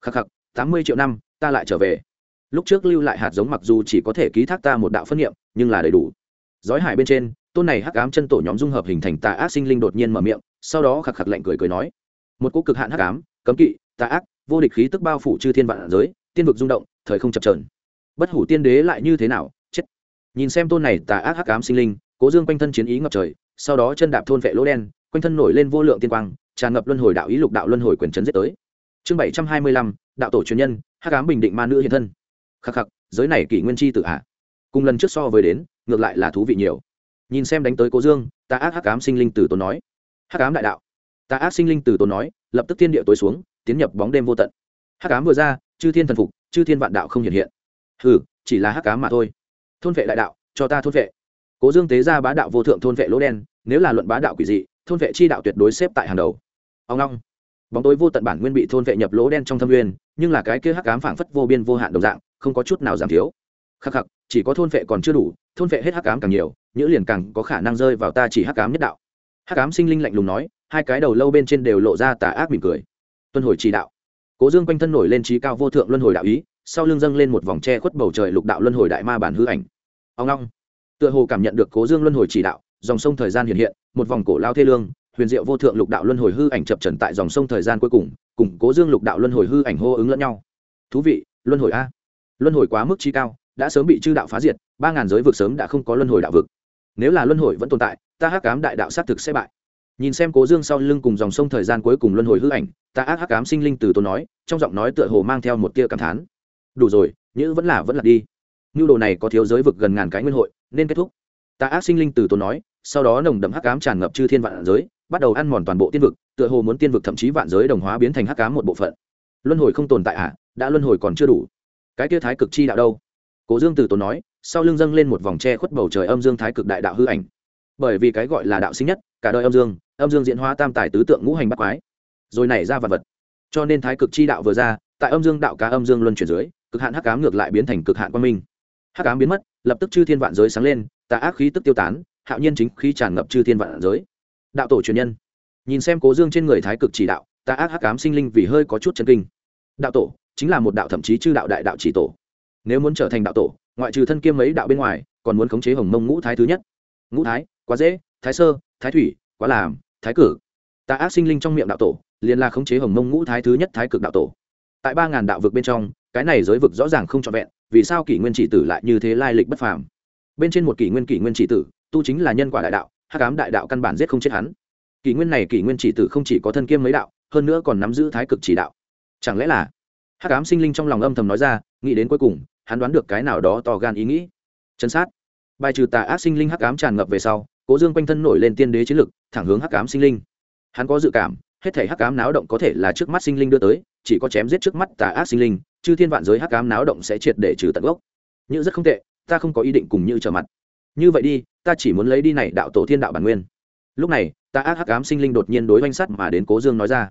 Khắc khắc tám mươi triệu năm, ta lại trở về. Lúc trước lưu lại hạt giống mặc dù chỉ có thể ký thác ta một đạo phân nghiệm nhưng là đầy đủ. Giói hải bên trên, tôn này hắc ám chân tổ nhóm dung hợp hình thành tà ác sinh linh đột nhiên mở miệng, sau đó khạc khạc lạnh cười cười nói. Một cỗ cực hạn hắc ám, cấm kỵ, tà ác, vô địch khí tức bao phủ chư thiên vạn giới, tiên vực rung động, thời không chập trờn bất hủ tiên đế lại như thế nào? Chết. Nhìn xem tôn này tà ác hắc ám sinh linh, cố dương quanh thân chiến ý ngập trời, sau đó chân đạp thôn vệ lỗ đen, quanh thân nổi lên vô lượng tiên quang, tràn ngập luân hồi đạo ý lục đạo luân hồi quyền trấn giết tới. Chương bảy trăm hai mươi lăm đạo tổ truyền nhân, hắc ám bình định ma nữ hiện thân. Khắc khắc, giới này kỷ nguyên chi tự hạ cùng lần trước so với đến, ngược lại là thú vị nhiều. Nhìn xem đánh tới cố dương ta ác hắc ám sinh linh từ tốn nói. Hắc ám đại đạo. Ta ác sinh linh từ tốn nói, lập tức thiên địa tối xuống, tiến nhập bóng đêm vô tận. Hắc ám vừa ra, chư thiên thần phục, chư thiên vạn đạo không hiện hiện. Hừ, chỉ là hắc ám mà thôi. Thôn vệ đại đạo, cho ta thôn vệ. Cố dương tế ra bá đạo vô thượng thôn vệ lỗ đen, nếu là luận bá đạo quỷ dị, thôn vệ chi đạo tuyệt đối xếp tại hàng đầu. Ông long bóng tối vô tận bản nguyên bị thôn vệ nhập lỗ đen trong thâm nguyên, nhưng là cái kia hắc ám phảng phất vô biên vô hạn đồng dạng, không có chút nào giảm thiếu. Khắc khắc, chỉ có thôn vệ còn chưa đủ, thôn vệ hết hắc ám càng nhiều, nhữ liền càng có khả năng rơi vào ta chỉ hắc ám nhất đạo. Hắc ám sinh linh lạnh lùng nói, hai cái đầu lâu bên trên đều lộ ra tà ác mỉm cười. Tuân hồi chỉ đạo. Cố dương quanh thân nổi lên trí cao vô thượng luân hồi đạo ý, sau lưng dâng lên một vòng tre khuất bầu trời lục đạo luân hồi đại ma bản hư ảnh. Ông long. Tựa hồ cảm nhận được cố dương luân hồi chỉ đạo, dòng sông thời gian hiện hiện, một vòng cổ lao thê lương huyền diệu vô thượng lục đạo luân hồi hư ảnh chập trần tại dòng sông thời gian cuối cùng cùng cố dương lục đạo luân hồi hư ảnh hô ứng lẫn nhau. Thú vị, luân hồi a. Luân hồi quá mức chi cao, đã sớm bị chư đạo phá diệt, ba ngàn giới vực sớm đã không có luân hồi đạo vực. Nếu là luân hồi vẫn tồn tại, ta hắc cám đại đạo xác thực sẽ bại. Nhìn xem cố dương sau lưng cùng dòng sông thời gian cuối cùng luân hồi hư ảnh, ta ác hắc cám sinh linh từ tôi nói, trong giọng nói tựa hồ mang theo một tia cảm thán. Đủ rồi, nhữ vẫn là vẫn là đi. Nhu đồ này có thiếu giới vực gần ngàn cái nguyên hội, nên kết thúc. Ta ác sinh linh từ tôi nói, sau đó nồng đậm hắc cám tràn ngập chư thiên vạn giới bắt đầu ăn mòn toàn bộ tiên vực, tựa hồ muốn tiên vực thậm chí vạn giới đồng hóa biến thành hắc ám một bộ phận. Luân hồi không tồn tại à? Đã luân hồi còn chưa đủ. Cái kia thái cực chi đạo đâu? Cố dương từ tốn nói, sau lưng dâng lên một vòng tre khuất bầu trời âm dương thái cực đại đạo hư ảnh. Bởi vì cái gọi là đạo sinh nhất, cả đời âm dương âm dương diễn hóa tam tài tứ tượng ngũ hành bắt quái. Rồi nảy ra vật vật. Cho nên thái cực chi đạo vừa ra, tại âm dương đạo cá âm dương luân chuyển dưới, cực hạn hắc cám ngược lại biến thành cực hạn quan minh. Hắc cám biến mất, lập tức chư thiên vạn giới sáng lên, tà ác khí tức tiêu tán, hạo nhiên chính khí tràn ngập chư thiên vạn giới đạo tổ truyền nhân. Nhìn xem cố dương trên người thái cực chỉ đạo, Ta ác hắc cám sinh linh vì hơi có chút chân kinh. Đạo tổ chính là một đạo thậm chí chư đạo đại đạo chỉ tổ. Nếu muốn trở thành đạo tổ, ngoại trừ thân kiêm mấy đạo bên ngoài, còn muốn khống chế hồng mông ngũ thái thứ nhất. Ngũ thái, quá dễ, thái sơ, thái thủy, quá làm, thái cử. Ta ác sinh linh trong miệng đạo tổ, liền là khống chế hồng mông ngũ thái thứ nhất thái cực đạo tổ. Tại ba ngàn đạo vực bên trong, cái này giới vực rõ ràng không trọn vẹn, vì sao kỷ nguyên chỉ tử lại như thế lai lịch bất phàm? Bên trên một kỷ nguyên kỷ nguyên chỉ tử, tu chính là nhân quả đại đạo hắc ám đại đạo căn bản giết không chết hắn. Kỷ nguyên này kỷ nguyên chỉ tử không chỉ có thân kiêm mấy đạo, hơn nữa còn nắm giữ thái cực chỉ đạo. Chẳng lẽ là? Hắc ám sinh linh trong lòng âm thầm nói ra, nghĩ đến cuối cùng, hắn đoán được cái nào đó to gan ý nghĩ. Chân sát. Bài trừ tà ác sinh linh hắc ám tràn ngập về sau, cố dương quanh thân nổi lên tiên đế chiến lực, thẳng hướng hắc ám sinh linh. Hắn có dự cảm, hết thể hắc ám náo động có thể là trước mắt sinh linh đưa tới, chỉ có chém giết trước mắt tà ác sinh linh, chư thiên vạn giới hắc ám náo động sẽ triệt để trừ tận gốc. Như rất không tệ, ta không có ý định cùng như trở mặt như vậy đi, ta chỉ muốn lấy đi này đạo tổ thiên đạo bản nguyên. Lúc này, ta ác hắc ám sinh linh đột nhiên đối oanh sắt mà đến cố dương nói ra.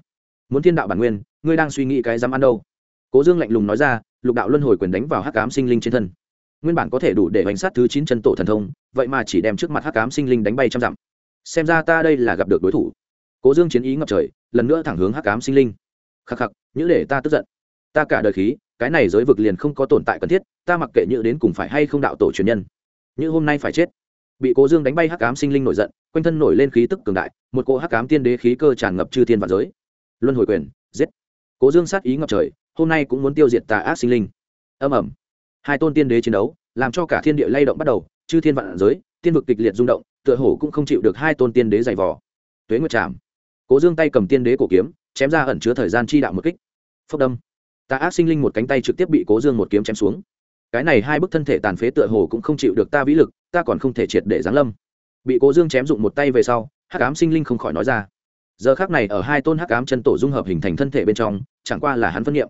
Muốn thiên đạo bản nguyên, ngươi đang suy nghĩ cái dám ăn đâu? Cố dương lạnh lùng nói ra, lục đạo luân hồi quyền đánh vào hắc ám sinh linh trên thân. Nguyên bản có thể đủ để oanh sát thứ chín chân tổ thần thông, vậy mà chỉ đem trước mặt hắc ám sinh linh đánh bay trăm dặm. Xem ra ta đây là gặp được đối thủ. Cố dương chiến ý ngập trời, lần nữa thẳng hướng hắc ám sinh linh. Khắc khắc, nhữ để ta tức giận. Ta cả đời khí, cái này giới vực liền không có tồn tại cần thiết, ta mặc kệ như đến cùng phải hay không đạo tổ truyền nhân như hôm nay phải chết. Bị cố dương đánh bay hắc ám sinh linh nổi giận, quanh thân nổi lên khí tức cường đại, một cỗ hắc ám tiên đế khí cơ tràn ngập chư thiên vạn giới. Luân hồi quyền, giết. Cố dương sát ý ngập trời, hôm nay cũng muốn tiêu diệt tà ác sinh linh. Âm ẩm hai tôn tiên đế chiến đấu, làm cho cả thiên địa lay động bắt đầu, chư thiên vạn giới, tiên vực kịch liệt rung động, tựa hổ cũng không chịu được hai tôn tiên đế dày vò. Tuế nguyệt trảm. Cố dương tay cầm tiên đế cổ kiếm, chém ra ẩn chứa thời gian chi đạo một kích. Phốc đâm. Tà ác sinh linh một cánh tay trực tiếp bị cố dương một kiếm chém xuống cái này hai bức thân thể tàn phế tựa hồ cũng không chịu được ta vĩ lực, ta còn không thể triệt để giáng lâm. Bị cố dương chém dụng một tay về sau, hắc ám sinh linh không khỏi nói ra. Giờ khác này ở hai tôn hắc ám chân tổ dung hợp hình thành thân thể bên trong, chẳng qua là hắn phân nghiệm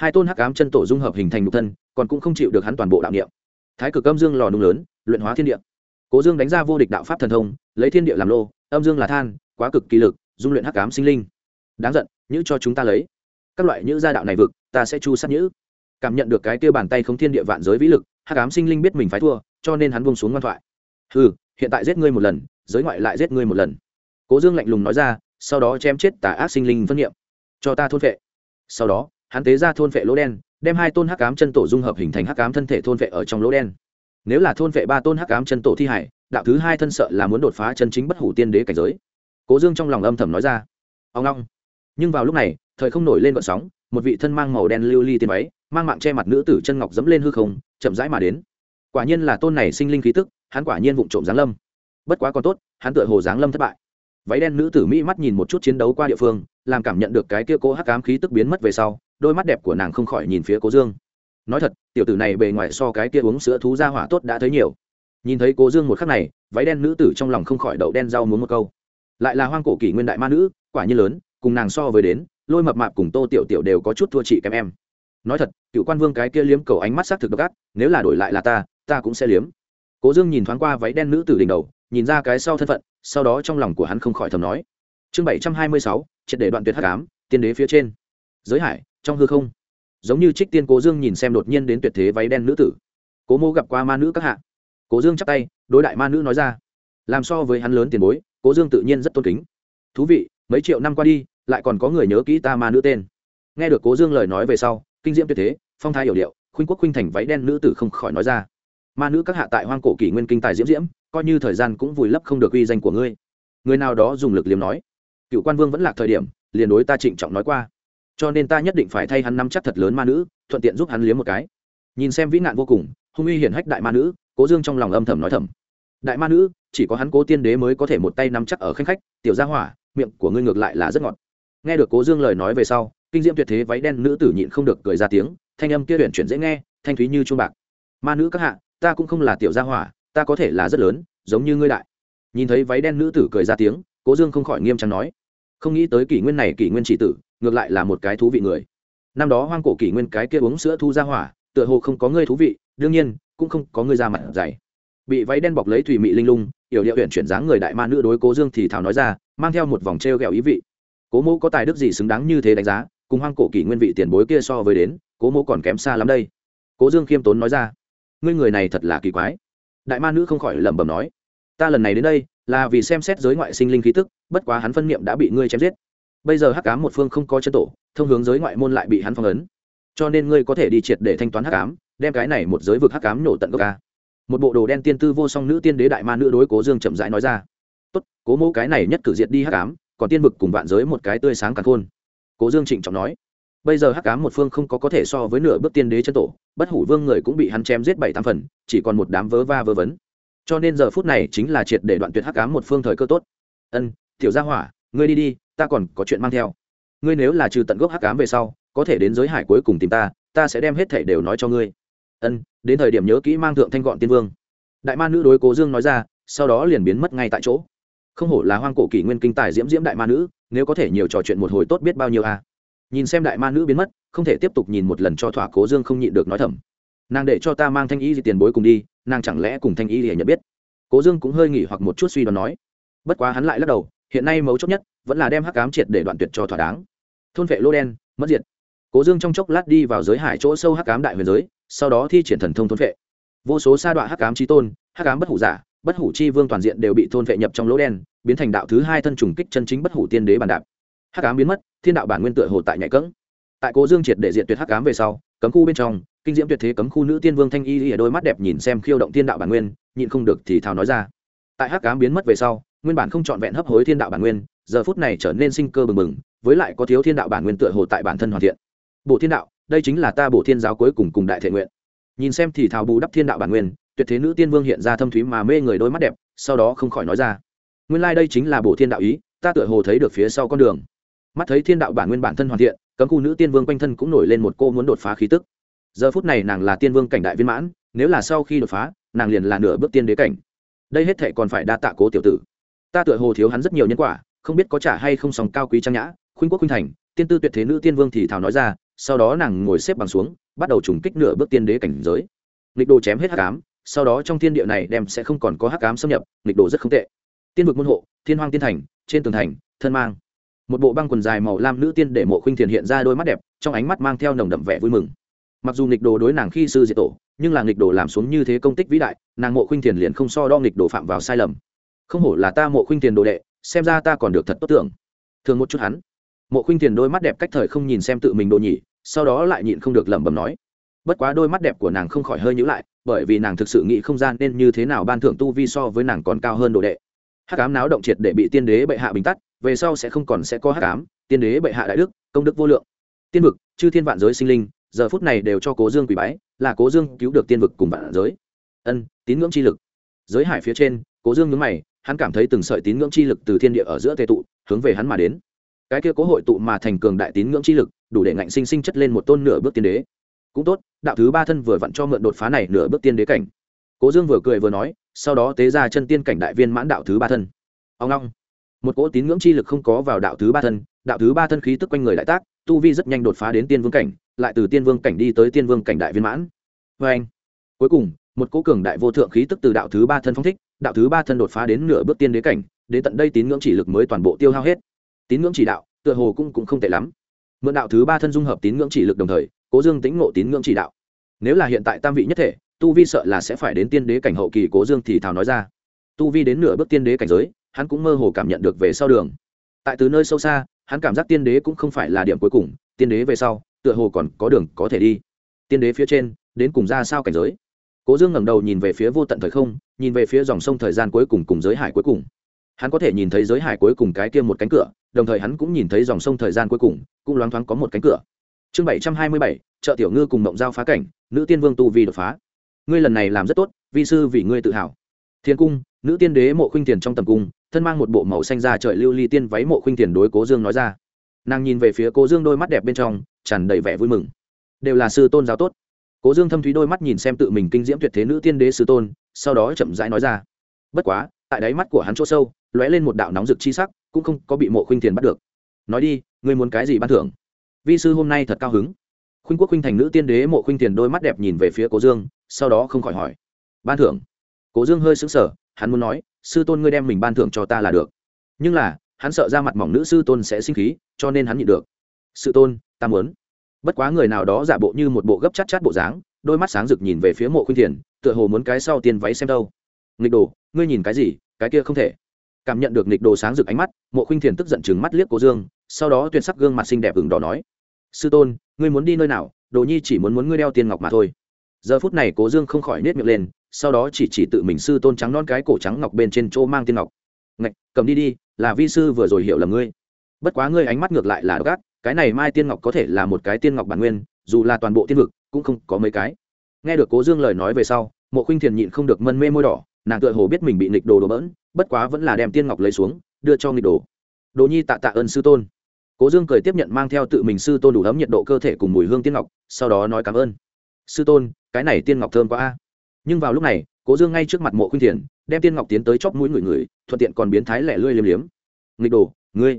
hai tôn hắc ám chân tổ dung hợp hình thành nhục thân, còn cũng không chịu được hắn toàn bộ đạo niệm. Thái cực âm dương lò nung lớn, luyện hóa thiên địa. Cố dương đánh ra vô địch đạo pháp thần thông, lấy thiên địa làm lô, âm dương là than, quá cực kỳ lực, dung luyện hắc ám sinh linh. Đáng giận, nhữ cho chúng ta lấy. Các loại nhữ gia đạo này vực, ta sẽ chu sát nhữ cảm nhận được cái kia bàn tay không thiên địa vạn giới vĩ lực, hắc ám sinh linh biết mình phải thua, cho nên hắn buông xuống ngoan thoại. Ừ hiện tại giết ngươi một lần, giới ngoại lại giết ngươi một lần. Cố dương lạnh lùng nói ra, sau đó chém chết tà ác sinh linh phân nghiệm cho ta thôn vệ. Sau đó, hắn tế ra thôn vệ lỗ đen, đem hai tôn hắc ám chân tổ dung hợp hình thành hắc ám thân thể thôn vệ ở trong lỗ đen. Nếu là thôn vệ ba tôn hắc ám chân tổ thi hải, đạo thứ hai thân sợ là muốn đột phá chân chính bất hủ tiên đế cảnh giới. Cố dương trong lòng âm thầm nói ra. Ông long nhưng vào lúc này, thời không nổi lên vận sóng, một vị thân mang màu đen lưu ly tiên váy mang mạng che mặt nữ tử chân ngọc dẫm lên hư không, chậm rãi mà đến. Quả nhiên là tôn này sinh linh khí tức, hắn quả nhiên vụng trộm giáng lâm. Bất quá còn tốt, hắn tựa hồ giáng lâm thất bại. Váy đen nữ tử mỹ mắt nhìn một chút chiến đấu qua địa phương, làm cảm nhận được cái kia cố hắc ám khí tức biến mất về sau, đôi mắt đẹp của nàng không khỏi nhìn phía cố dương. Nói thật, tiểu tử này bề ngoài so cái kia uống sữa thú ra hỏa tốt đã thấy nhiều. Nhìn thấy cố dương một khắc này, váy đen nữ tử trong lòng không khỏi đậu đen rau muốn một câu. Lại là hoang cổ kỷ nguyên đại ma nữ, quả nhiên lớn, cùng nàng so với đến, lôi mập mạp cùng tô tiểu tiểu đều có chút thua chị kém em nói thật, cựu quan vương cái kia liếm cầu ánh mắt xác thực độc ác, nếu là đổi lại là ta ta cũng sẽ liếm. Cố dương nhìn thoáng qua váy đen nữ tử đỉnh đầu, nhìn ra cái sau thân phận, sau đó trong lòng của hắn không khỏi thầm nói. Chương bảy trăm hai mươi sáu, triệt để đoạn tuyệt hắc ám, tiên đế phía trên. Giới hải, trong hư không. Giống như trích tiên cố dương nhìn xem đột nhiên đến tuyệt thế váy đen nữ tử. Cố mô gặp qua ma nữ các hạ. Cố dương chắc tay, đối đại ma nữ nói ra. Làm so với hắn lớn tiền bối, cố dương tự nhiên rất tôn kính. Thú vị, mấy triệu năm qua đi, lại còn có người nhớ kỹ ta ma nữ tên. Nghe được cố dương lời nói về sau kinh diễm tuyệt thế, phong thái hiểu điệu, khuynh quốc khuynh thành váy đen nữ tử không khỏi nói ra. Ma nữ các hạ tại hoang cổ kỷ nguyên kinh tài diễm diễm, coi như thời gian cũng vùi lấp không được uy danh của ngươi. Người nào đó dùng lực liếm nói. Cựu quan vương vẫn là thời điểm, liền đối ta trịnh trọng nói qua. Cho nên ta nhất định phải thay hắn nắm chắc thật lớn ma nữ, thuận tiện giúp hắn liếm một cái. Nhìn xem vĩ nạn vô cùng, hung uy hiển hách đại ma nữ, cố dương trong lòng âm thầm nói thầm. Đại ma nữ, chỉ có hắn cố tiên đế mới có thể một tay nắm chắc ở khanh khách, tiểu gia hỏa, miệng của ngươi ngược lại là rất ngọt. Nghe được cố dương lời nói về sau kinh diễm tuyệt thế váy đen nữ tử nhịn không được cười ra tiếng, thanh âm kia tuyển chuyển dễ nghe, thanh thúy như chuông bạc. Ma nữ các hạ, ta cũng không là tiểu gia hỏa, ta có thể là rất lớn, giống như ngươi đại. Nhìn thấy váy đen nữ tử cười ra tiếng, cố dương không khỏi nghiêm trang nói, không nghĩ tới kỷ nguyên này kỷ nguyên chỉ tử, ngược lại là một cái thú vị người. Năm đó hoang cổ kỷ nguyên cái kia uống sữa thu ra hỏa, tựa hồ không có ngươi thú vị, đương nhiên, cũng không có ngươi ra mặt dày. Bị váy đen bọc lấy thủy mị linh lung, yểu điệu huyện chuyển dáng người đại ma nữ đối cố dương thì thảo nói ra, mang theo một vòng t r g ẹ o ý vị. Cố mẫu có tài đức gì xứng đáng như thế đánh giá cùng hoang cổ kỷ nguyên vị tiền bối kia so với đến, cố mô còn kém xa lắm đây. Cố dương khiêm tốn nói ra, ngươi người này thật là kỳ quái. Đại ma nữ không khỏi lẩm bẩm nói, ta lần này đến đây là vì xem xét giới ngoại sinh linh khí tức, bất quá hắn phân niệm đã bị ngươi chém giết. Bây giờ hắc cám một phương không có chân tổ, thông hướng giới ngoại môn lại bị hắn phong ấn. Cho nên ngươi có thể đi triệt để thanh toán hắc cám đem cái này một giới vực hắc cám nổ tận gốc ca một bộ đồ đen tiên tư vô song nữ tiên đế đại ma nữ đối cố dương chậm rãi nói ra, tốt, cố mẫu cái này nhất cử diệt đi hắc ám, còn tiên vực cùng vạn giới một cái tươi sáng cả khôn cố dương trịnh trọng nói, bây giờ hắc ám một phương không có có thể so với nửa bước tiên đế chân tổ, bất hủ vương người cũng bị hắn chém giết bảy tám phần, chỉ còn một đám vớ va vớ vấn cho nên giờ phút này chính là triệt để đoạn tuyệt hắc ám một phương thời cơ tốt. Ân, tiểu gia hỏa, ngươi đi đi, ta còn có chuyện mang theo. Ngươi nếu là trừ tận gốc hắc ám về sau, có thể đến giới hải cuối cùng tìm ta ta sẽ đem hết thảy đều nói cho ngươi. Ân, đến thời điểm nhớ kỹ mang thượng thanh gọn tiên vương. Đại ma nữ đối cố dương nói ra, sau đó liền biến mất ngay tại chỗ. Không hổ là hoang cổ kỷ nguyên kinh tài diễm diễm đại ma nữ nếu có thể nhiều trò chuyện một hồi tốt biết bao nhiêu à. nhìn xem đại ma nữ biến mất, không thể tiếp tục nhìn một lần cho thỏa cố dương không nhịn được nói thầm. Nàng để cho ta mang thanh y gì tiền bối cùng đi, nàng chẳng lẽ cùng thanh y để nhận biết? Cố dương cũng hơi nghỉ hoặc một chút suy đoán nói. Bất quá hắn lại lắc đầu, hiện nay mấu chốt nhất vẫn là đem hắc cám triệt để đoạn tuyệt cho thỏa đáng. Thôn vệ lô đen, mất diệt. Cố dương trong chốc lát đi vào giới hải chỗ sâu hắc cám đại huyền giới, sau đó thi triển thần thông thôn vệ. Vô số sa đoạn hắc ám chi tôn, hắc ám bất hủ giả, bất hủ chi vương toàn diện đều bị thôn vệ nhập trong lỗ đen biến thành đạo thứ hai thân trùng kích chân chính bất hủ tiên đế bàn đạp. Hắc ám biến mất, thiên đạo bản nguyên tựa hồ tại nhạy cỡng tại cố dương triệt để diện tuyệt hắc ám về sau, cấm khu bên trong, kinh diễm tuyệt thế cấm khu nữ tiên vương thanh y ở đôi mắt đẹp nhìn xem khiêu động thiên đạo bản nguyên, nhịn không được thì thào nói ra. Tại hắc ám biến mất về sau, nguyên bản không trọn vẹn hấp hối thiên đạo bản nguyên, giờ phút này trở nên sinh cơ bừng bừng, với lại có thiếu thiên đạo bản nguyên tựa hồ tại bản thân hoàn thiện. Bộ thiên đạo, đây chính là ta bộ thiên giáo cuối cùng cùng đại thể nguyện. Nhìn xem thì thào bù đắp thiên đạo bản nguyên, tuyệt thế nữ tiên vương hiện ra thâm thúy mà mê người đôi mắt đẹp, sau đó không khỏi nói ra nguyên lai、like、đây chính là bổ thiên đạo ý, ta tựa hồ thấy được phía sau con đường. Mắt thấy thiên đạo bản nguyên bản thân hoàn thiện, cấm khu nữ tiên vương quanh thân cũng nổi lên một cô muốn đột phá khí tức. Giờ phút này nàng là tiên vương cảnh đại viên mãn, nếu là sau khi đột phá, nàng liền là nửa bước tiên đế cảnh. Đây hết thệ còn phải đa tạ cố tiểu tử. Ta tựa hồ thiếu hắn rất nhiều nhân quả, không biết có trả hay không sòng cao quý trang nhã, khuynh quốc khuynh thành, tiên tư tuyệt thế nữ tiên vương thì thảo nói ra, sau đó nàng ngồi xếp bằng xuống, bắt đầu trùng kích nửa bước tiên đế cảnh giới. Nghịch đồ chém hết hắc ám, sau đó trong thiên địa này đem sẽ không còn có hắc ám xâm nhập, nghịch đồ rất không tệ tiên vực môn hộ, thiên hoang tiên thành, trên tường thành, thân mang. Một bộ băng quần dài màu lam nữ tiên để mộ khuynh thiền hiện ra đôi mắt đẹp, trong ánh mắt mang theo nồng đậm vẻ vui mừng. Mặc dù nghịch đồ đối nàng khi sư diệt tổ, nhưng là nghịch đồ làm xuống như thế công tích vĩ đại, nàng mộ khuynh thiền liền không so đo nghịch đồ phạm vào sai lầm. Không hổ là ta mộ khuynh thiền đồ đệ, xem ra ta còn được thật tốt tưởng. Thường một chút hắn. Mộ khuynh thiền đôi mắt đẹp cách thời không nhìn xem tự mình đồ nhỉ, sau đó lại nhịn không được lẩm bẩm nói. Bất quá đôi mắt đẹp của nàng không khỏi hơi nhữ lại, bởi vì nàng thực sự nghĩ không gian nên như thế nào ban thưởng tu vi so với nàng còn cao hơn đồ đệ hắc ám náo động triệt để bị tiên đế bệ hạ bình tắt, về sau sẽ không còn sẽ có hắc ám, tiên đế bệ hạ đại đức, công đức vô lượng. Tiên vực, chư thiên vạn giới sinh linh, giờ phút này đều cho cố dương quỷ bái, là cố dương cứu được tiên vực cùng vạn giới. Ân, tín ngưỡng chi lực. Giới hải phía trên, cố dương nhướng mày, hắn cảm thấy từng sợi tín ngưỡng chi lực từ thiên địa ở giữa tề tụ, hướng về hắn mà đến. Cái kia cố hội tụ mà thành cường đại tín ngưỡng chi lực, đủ để ngạnh sinh sinh chất lên một tôn nửa bước tiên đế. Cũng tốt, đạo thứ ba thân vừa vặn cho mượn đột phá này nửa bước tiên đế cảnh cố dương vừa cười vừa nói, sau đó tế ra chân tiên cảnh đại viên mãn đạo thứ ba thân. Ông long. Một cỗ tín ngưỡng chi lực không có vào đạo thứ ba thân, đạo thứ ba thân khí tức quanh người đại tác, tu vi rất nhanh đột phá đến tiên vương cảnh, lại từ tiên vương cảnh đi tới tiên vương cảnh đại viên mãn. Vê anh, cuối cùng, một cỗ cường đại vô thượng khí tức từ đạo thứ ba thân phong thích, đạo thứ ba thân đột phá đến nửa bước tiên đế cảnh, đến tận đây tín ngưỡng chỉ lực mới toàn bộ tiêu hao hết. Tín ngưỡng chỉ đạo, tựa hồ cũng cũng không tệ lắm. Mượn đạo thứ ba thân dung hợp tín ngưỡng chỉ lực đồng thời, cố dương tính ngộ tín ngưỡng chỉ đạo. Nếu là hiện tại tam vị nhất thể tu vi sợ là sẽ phải đến tiên đế cảnh hậu kỳ cố dương thì thào nói ra. Tu vi đến nửa bước tiên đế cảnh giới, hắn cũng mơ hồ cảm nhận được về sau đường. Tại từ nơi sâu xa, hắn cảm giác tiên đế cũng không phải là điểm cuối cùng, tiên đế về sau, tựa hồ còn có đường có thể đi. Tiên đế phía trên, đến cùng ra sao cảnh giới? Cố dương ngẩng đầu nhìn về phía vô tận thời không, nhìn về phía dòng sông thời gian cuối cùng cùng giới hải cuối cùng. Hắn có thể nhìn thấy giới hải cuối cùng cái kia một cánh cửa, đồng thời hắn cũng nhìn thấy dòng sông thời gian cuối cùng, cũng loáng thoáng có một cánh cửa. Chương bảy trăm hai mươi bảy, chợ tiểu ngư cùng mộng giao phá cảnh, nữ tiên vương tu vi đột phá ngươi lần này làm rất tốt, vi sư vì ngươi tự hào. Thiên cung, nữ tiên đế mộ khuynh tiền trong tầm cung, thân mang một bộ màu xanh ra trời lưu ly tiên váy mộ khuynh tiền đối cố dương nói ra. Nàng nhìn về phía cố dương đôi mắt đẹp bên trong, tràn đầy vẻ vui mừng. Đều là sư tôn giáo tốt. Cố dương thâm thúy đôi mắt nhìn xem tự mình kinh diễm tuyệt thế nữ tiên đế sư tôn, sau đó chậm rãi nói ra. Bất quá, tại đáy mắt của hắn chỗ sâu, lóe lên một đạo nóng rực chi sắc, cũng không có bị mộ khuynh tiền bắt được. Nói đi, ngươi muốn cái gì ban thưởng? Vi sư hôm nay thật cao hứng. Khuynh quốc khuynh thành nữ tiên đế mộ khuynh tiền đôi mắt đẹp nhìn về phía cố dương sau đó không khỏi hỏi. Ban thưởng. Cố dương hơi sững sờ, hắn muốn nói, sư tôn ngươi đem mình ban thưởng cho ta là được. Nhưng là, hắn sợ ra mặt mỏng nữ sư tôn sẽ sinh khí, cho nên hắn nhịn được. Sư tôn, ta muốn. Bất quá người nào đó giả bộ như một bộ gấp chát chát bộ dáng, đôi mắt sáng rực nhìn về phía mộ khuyên thiền, tựa hồ muốn cái sau tiền váy xem đâu. Nghịch đồ, ngươi nhìn cái gì, cái kia không thể. Cảm nhận được nghịch đồ sáng rực ánh mắt, mộ khuynh thiền tức giận chừng mắt liếc cố dương, sau đó tuyệt sắc gương mặt xinh đẹp ửng đỏ nói. Sư tôn, ngươi muốn đi nơi nào, đồ nhi chỉ muốn muốn ngươi đeo tiền ngọc mà thôi giờ phút này cố dương không khỏi nết miệng lên, sau đó chỉ chỉ tự mình sư tôn trắng non cái cổ trắng ngọc bên trên chỗ mang tiên ngọc. Ngạch, cầm đi đi, là vi sư vừa rồi hiểu là ngươi. Bất quá ngươi ánh mắt ngược lại là gác cái này mai tiên ngọc có thể là một cái tiên ngọc bản nguyên, dù là toàn bộ tiên vực, cũng không có mấy cái. Nghe được cố dương lời nói về sau, mộ khuynh thiền nhịn không được mân mê môi đỏ, nàng tựa hồ biết mình bị nịch đồ đồ bỡn, bất quá vẫn là đem tiên ngọc lấy xuống, đưa cho nghịch đồ. Đồ nhi tạ tạ ơn sư tôn. Cố dương cười tiếp nhận mang theo tự mình sư tôn đủ ấm nhiệt độ cơ thể cùng mùi hương tiên ngọc, sau đó nói cảm ơn. Sư tôn cái này tiên ngọc thơm quá a. Nhưng vào lúc này, cố dương ngay trước mặt mộ khuynh thiền, đem tiên ngọc tiến tới chóp mũi người người, thuận tiện còn biến thái lẻ lươi liếm liếm. Nghịch đồ, ngươi.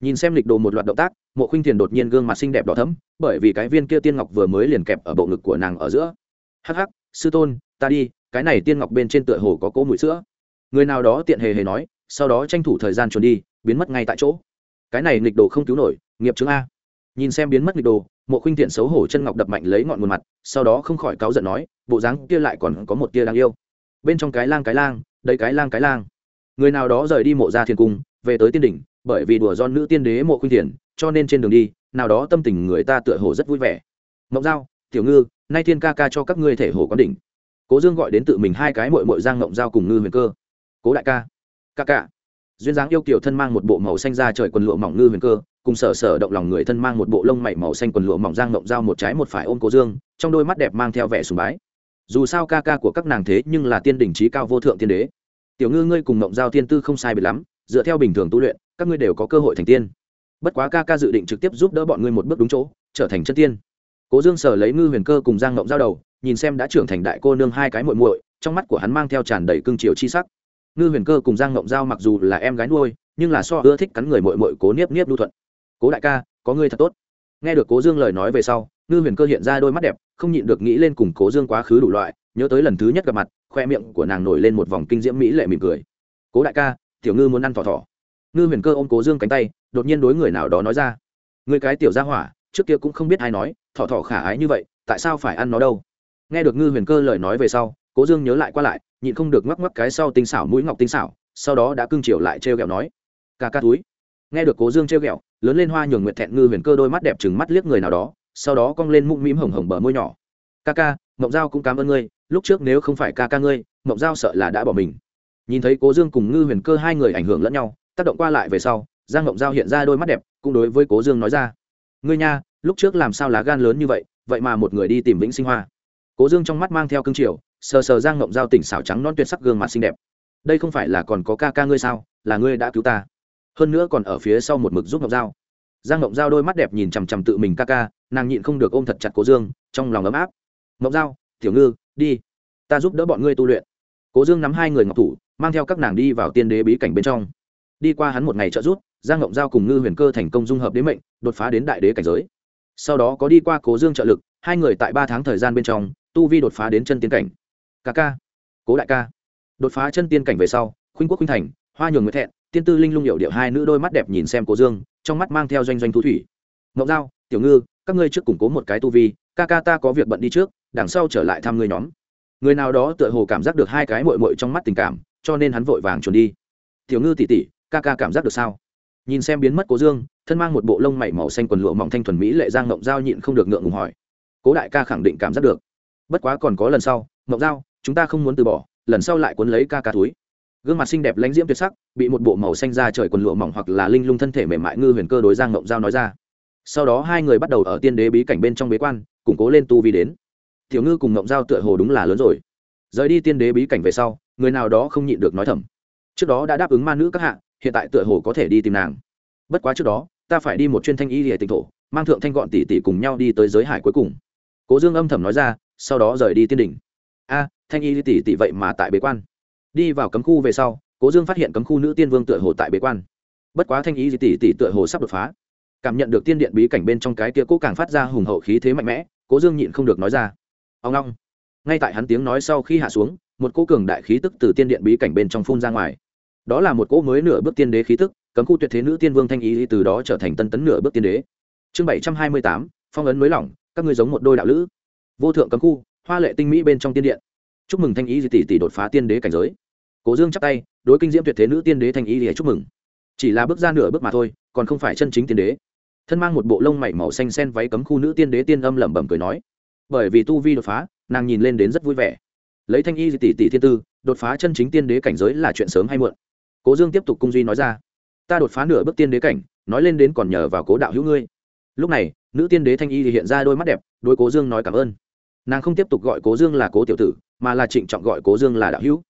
Nhìn xem lịch đồ một loạt động tác, mộ khuynh thiền đột nhiên gương mặt xinh đẹp đỏ thấm bởi vì cái viên kia tiên ngọc vừa mới liền kẹp ở bộ ngực của nàng ở giữa. Hắc hắc, sư tôn, ta đi, cái này tiên ngọc bên trên tựa hồ có cỗ mũi sữa. Người nào đó tiện hề hề nói, sau đó tranh thủ thời gian trốn đi, biến mất ngay tại chỗ. Cái này nghịch đồ không cứu nổi, nghiệp chứng a. Nhìn xem biến mất nghịch đồ mộ khuynh thiện xấu hổ chân ngọc đập mạnh lấy ngọn nguồn mặt, sau đó không khỏi cáu giận nói, bộ dáng kia lại còn có một tia đáng yêu. Bên trong cái lang cái lang, đây cái lang cái lang. Người nào đó rời đi mộ ra thiên cung, về tới tiên đỉnh, bởi vì đùa do nữ tiên đế mộ khuynh thiện, cho nên trên đường đi, nào đó tâm tình người ta tựa hồ rất vui vẻ. Mộng giao, tiểu ngư, nay thiên ca ca cho các ngươi thể hồ quán đỉnh. Cố dương gọi đến tự mình hai cái mội mội giang mộng giao cùng ngư huyền cơ. Cố đại ca. Ca ca duyên dáng yêu kiều thân mang một bộ màu xanh da trời quần lụa mỏng ngư huyền cơ, cùng sở sở động lòng người thân mang một bộ lông mảy màu xanh quần lụa mỏng giang mộng dao một trái một phải ôm cố dương, trong đôi mắt đẹp mang theo vẻ sùng bái. Dù sao ca ca của các nàng thế nhưng là tiên đỉnh trí cao vô thượng tiên đế. Tiểu ngư ngươi cùng mộng giao tiên tư không sai biệt lắm, dựa theo bình thường tu luyện, các ngươi đều có cơ hội thành tiên. Bất quá ca ca dự định trực tiếp giúp đỡ bọn ngươi một bước đúng chỗ, trở thành chân tiên. Cố dương sở lấy ngư huyền cơ cùng giang ngộng giao đầu, nhìn xem đã trưởng thành đại cô nương hai cái muội muội, trong mắt của hắn mang theo tràn đầy cương triều chi sắc ngư huyền cơ cùng giang ngộng giao mặc dù là em gái nuôi, nhưng là so ưa thích cắn người muội muội cố niếp niếp lưu thuận. Cố đại ca, có ngươi thật tốt. Nghe được cố dương lời nói về sau, ngư huyền cơ hiện ra đôi mắt đẹp, không nhịn được nghĩ lên cùng cố dương quá khứ đủ loại, nhớ tới lần thứ nhất gặp mặt, khoe miệng của nàng nổi lên một vòng kinh diễm mỹ lệ mỉm cười. Cố đại ca, tiểu ngư muốn ăn thỏ thỏ. Ngư huyền cơ ôm cố dương cánh tay, đột nhiên đối người nào đó nói ra. Người cái tiểu gia hỏa, trước kia cũng không biết ai nói, thỏ thỏ khả ái như vậy, tại sao phải ăn nó đâu? Nghe được ngư huyền cơ lời nói về sau cố dương nhớ lại qua lại, nhịn không được ngoắc ngoắc cái sau tinh xảo mũi ngọc tinh xảo, sau đó đã cưng chiều lại t r e o g ẹ o nói ca ca túi. Nghe được cố dương t r e o g ẹ o lớn lên hoa nhường nguyện thẹn ngư huyền cơ đôi mắt đẹp chừng mắt liếc người nào đó, sau đó cong lên mũm mĩm hồng hồng bờ môi nhỏ. Ca ca, mộng giao cũng cảm ơn ngươi, lúc trước nếu không phải ca ca ngươi, mộng giao sợ là đã bỏ mình. Nhìn thấy cố dương cùng ngư huyền cơ hai người ảnh hưởng lẫn nhau, tác động qua lại về sau, giang mộng giao hiện ra đôi mắt đẹp, cũng đối với cố dương nói ra, ngươi nha, lúc trước làm sao lá gan lớn như vậy vậy mà một người đi tìm vĩnh sinh hoa. Cố dương trong mắt mang theo cương triều sờ sờ giang ngộng dao tỉnh xảo trắng non tuyệt sắc gương mặt xinh đẹp. Đây không phải là còn có ca ca ngươi sao? Là ngươi đã cứu ta. Hơn nữa còn ở phía sau một mực giúp ngộng dao giang ngộng dao đôi mắt đẹp nhìn chằm chằm tự mình ca ca, nàng nhịn không được ôm thật chặt cố dương, trong lòng ấm áp. Ngộng dao tiểu ngư, đi. Ta giúp đỡ bọn ngươi tu luyện. Cố dương nắm hai người ngọc thủ, mang theo các nàng đi vào tiên đế bí cảnh bên trong. Đi qua hắn một ngày trợ giúp, giang ngộng giao cùng ngư huyền cơ thành công dung hợp đế mệnh, đột phá đến đại đế cảnh giới. Sau đó có đi qua cố dương trợ lực, hai người tại ba tháng thời gian bên trong, tu vi đột phá đến chân tiến cảnh ca ca. Cố đại ca. Đột phá chân tiên cảnh về sau, khuynh quốc khuynh thành, hoa nhường người thẹn, tiên tư linh lung hiệu điệu hai nữ đôi mắt đẹp nhìn xem cố dương, trong mắt mang theo doanh doanh thu thủy. Ngậu giao, tiểu ngư, các ngươi trước củng cố một cái tu vi, ca ca ta có việc bận đi trước, đằng sau trở lại thăm ngươi nhóm. Người nào đó tựa hồ cảm giác được hai cái mội mội trong mắt tình cảm, cho nên hắn vội vàng chuồn đi. Tiểu ngư tỉ tỉ ca ca cảm giác được sao? Nhìn xem biến mất cố dương, thân mang một bộ lông mảy màu xanh quần lụa mỏng thanh thuần mỹ lệ giang mộng giao nhịn không được ngượng ngùng hỏi. Cố đại ca khẳng định cảm giác được. Bất quá còn có lần sau mộng giao chúng ta không muốn từ bỏ, lần sau lại cuốn lấy ca ca túi. Gương mặt xinh đẹp lãnh diễm tuyệt sắc, bị một bộ màu xanh da trời quần lụa mỏng hoặc là linh lung thân thể mềm mại ngư huyền cơ đối giang ngộng giao nói ra. Sau đó hai người bắt đầu ở tiên đế bí cảnh bên trong bế quan, củng cố lên tu vi đến. Tiểu ngư cùng ngộng giao tựa hồ đúng là lớn rồi. Rời đi tiên đế bí cảnh về sau, người nào đó không nhịn được nói thầm. Trước đó đã đáp ứng ma nữ các hạ, hiện tại tựa hồ có thể đi tìm nàng. Bất quá trước đó, ta phải đi một chuyên thanh y hệ tịnh thổ, mang thượng thanh gọn tỷ tỷ cùng nhau đi tới giới hải cuối cùng. Cố dương âm thầm nói ra, sau đó rời đi tiên đỉnh. A thanh y tỷ tỷ vậy mà tại bế quan. Đi vào cấm khu về sau, cố dương phát hiện cấm khu nữ tiên vương tựa hồ tại bế quan. Bất quá thanh y tỷ tỷ tựa hồ sắp đột phá. Cảm nhận được tiên điện bí cảnh bên trong cái tia cố càng phát ra hùng hậu khí thế mạnh mẽ, cố dương nhịn không được nói ra. Ông long ngay tại hắn tiếng nói sau khi hạ xuống, một cỗ cường đại khí tức từ tiên điện bí cảnh bên trong phun ra ngoài. Đó là một cỗ mới nửa bước tiên đế khí tức, cấm khu tuyệt thế nữ tiên vương thanh ý từ đó trở thành tân tấn nửa bước tiên đế. Chương bảy trăm hai mươi tám, phong ấn mới lỏng, các ngươi giống một đôi đạo lữ. Vô thượng cấm khu, hoa lệ tinh mỹ bên trong tiên điện chúc mừng thanh ý tỷ tỷ đột phá tiên đế cảnh giới. Cố dương chắp tay, đối kinh diễm tuyệt thế nữ tiên đế thanh ý thì chúc mừng. Chỉ là bước ra nửa bước mà thôi, còn không phải chân chính tiên đế. Thân mang một bộ lông mảy màu xanh sen váy cấm khu nữ tiên đế tiên âm lẩm bẩm cười nói. Bởi vì tu vi đột phá, nàng nhìn lên đến rất vui vẻ. Lấy thanh y tỷ tỷ thiên tư, đột phá chân chính tiên đế cảnh giới là chuyện sớm hay muộn. Cố dương tiếp tục cung duy nói ra. Ta đột phá nửa bước tiên đế cảnh, nói lên đến còn nhờ vào cố đạo hữu ngươi. Lúc này, nữ tiên đế thanh y thì hiện ra đôi mắt đẹp đôi cố dương nói cảm ơn. Nàng không tiếp tục gọi cố dương là cố tiểu tử mà là trịnh trọng gọi cố dương là đạo hữu.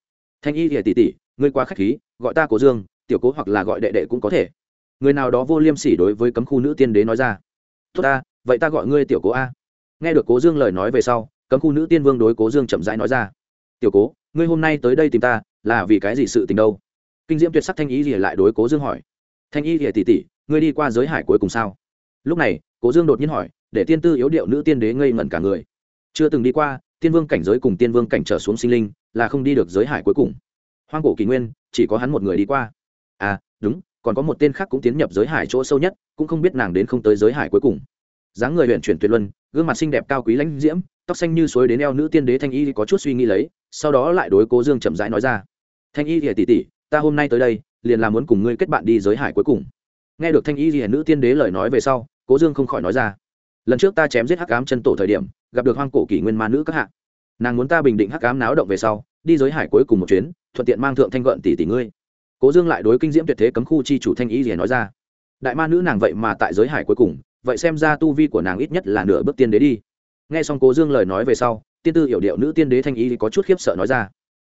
Thanh y thì tỷ tỷ ngươi quá k h á c h khí, gọi ta cố dương, tiểu cố hoặc là gọi đệ đệ cũng có thể. Người nào đó vô liêm sỉ đối với cấm khu nữ tiên đế nói ra. Tốt ta, vậy ta gọi ngươi tiểu cố a. Nghe được cố dương lời nói về sau, cấm khu nữ tiên vương đối cố dương chậm rãi nói ra. Tiểu cố, ngươi hôm nay tới đây tìm ta, là vì cái gì sự tình đâu? Kinh diễm tuyệt sắc thanh ý gì lại đối cố dương hỏi. Thanh ý gì tỉ tỉ, ngươi đi qua giới hải cuối cùng sao? Lúc này, cố dương đột nhiên hỏi, để tiên tư yếu điệu nữ tiên đế ngây ngẩn cả người. Chưa từng đi qua tiên vương cảnh giới cùng tiên vương cảnh trở xuống sinh linh, là không đi được giới hải cuối cùng. Hoang cổ kỷ nguyên, chỉ có hắn một người đi qua. À đúng, còn có một tên khác cũng tiến nhập giới hải chỗ sâu nhất, cũng không biết nàng đến không tới giới hải cuối cùng. Dáng người huyện chuyển tuyệt luân, gương mặt xinh đẹp cao quý lãnh diễm, tóc xanh như suối đến eo nữ tiên đế thanh y có chút suy nghĩ lấy, sau đó lại đối cố dương chậm rãi nói ra. Thanh y thì, tỷ tỷ, ta hôm nay tới đây, liền là muốn cùng ngươi kết bạn đi giới hải cuối cùng. Nghe được thanh y thì nữ tiên đế lời nói về sau, cố dương không khỏi nói ra. Lần trước ta chém giết hắc ám chân tổ thời điểm gặp được hoang cổ kỷ nguyên ma nữ các hạ. Nàng muốn ta bình định hắc ám náo động về sau, đi giới hải cuối cùng một chuyến, thuận tiện mang thượng thanh gợn tỷ tỷ ngươi. Cố dương lại đối kinh diễm tuyệt thế cấm khu chi chủ thanh ý gì nói ra. Đại ma nữ nàng vậy mà tại giới hải cuối cùng, vậy xem ra tu vi của nàng ít nhất là nửa bước tiên đế đi. Nghe xong cố dương lời nói về sau, tiên tư hiểu điệu nữ tiên đế thanh ý có chút khiếp sợ nói ra.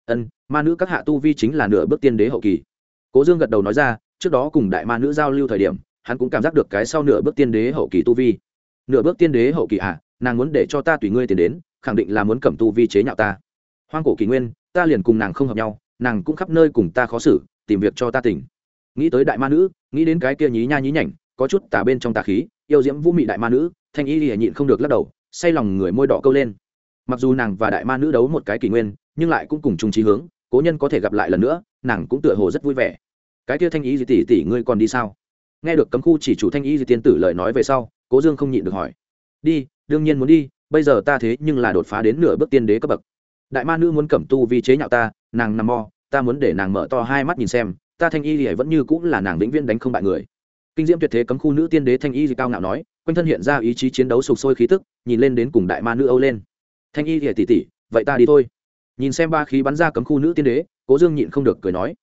Ân, ma nữ các hạ tu vi chính là nửa bước tiên đế hậu kỳ. Cố dương gật đầu nói ra, trước đó cùng đại ma nữ giao lưu thời điểm, hắn cũng cảm giác được cái sau nửa bước tiên đế hậu kỳ tu vi. Nửa bước tiên đế hậu kỳ à? Nàng muốn để cho ta tùy ngươi tiền đến, khẳng định là muốn cầm tu vi chế nhạo ta. Hoang cổ kỳ nguyên, ta liền cùng nàng không hợp nhau, nàng cũng khắp nơi cùng ta khó xử, tìm việc cho ta tỉnh. Nghĩ tới đại ma nữ, nghĩ đến cái kia nhí nha nhí nhảnh, có chút tà bên trong tà khí, yêu diễm vũ mị đại ma nữ, thanh y lìa nhịn không được lắc đầu, say lòng người môi đỏ câu lên. Mặc dù nàng và đại ma nữ đấu một cái kỷ nguyên, nhưng lại cũng cùng chung trí hướng, cố nhân có thể gặp lại lần nữa, nàng cũng tựa hồ rất vui vẻ. Cái kia thanh y gì tỷ tỷ ngươi còn đi sao? Nghe được cấm khu chỉ chủ thanh y gì tiên tử lời nói về sau, cố dương không nhịn được hỏi. Đi đương nhiên muốn đi, bây giờ ta thế nhưng là đột phá đến nửa bước tiên đế cấp bậc. Đại ma nữ muốn cẩm tu vì chế nhạo ta, nàng nằm mò, ta muốn để nàng mở to hai mắt nhìn xem, ta thanh y thì vẫn như cũng là nàng vĩnh viễn đánh không bại người. Kinh diễm tuyệt thế cấm khu nữ tiên đế thanh y thì cao ngạo nói, quanh thân hiện ra ý chí chiến đấu sục sôi khí tức, nhìn lên đến cùng đại ma nữ âu lên. Thanh y thì tỉ tỉ, vậy ta đi thôi. Nhìn xem ba khí bắn ra cấm khu nữ tiên đế, cố dương nhịn không được cười nói.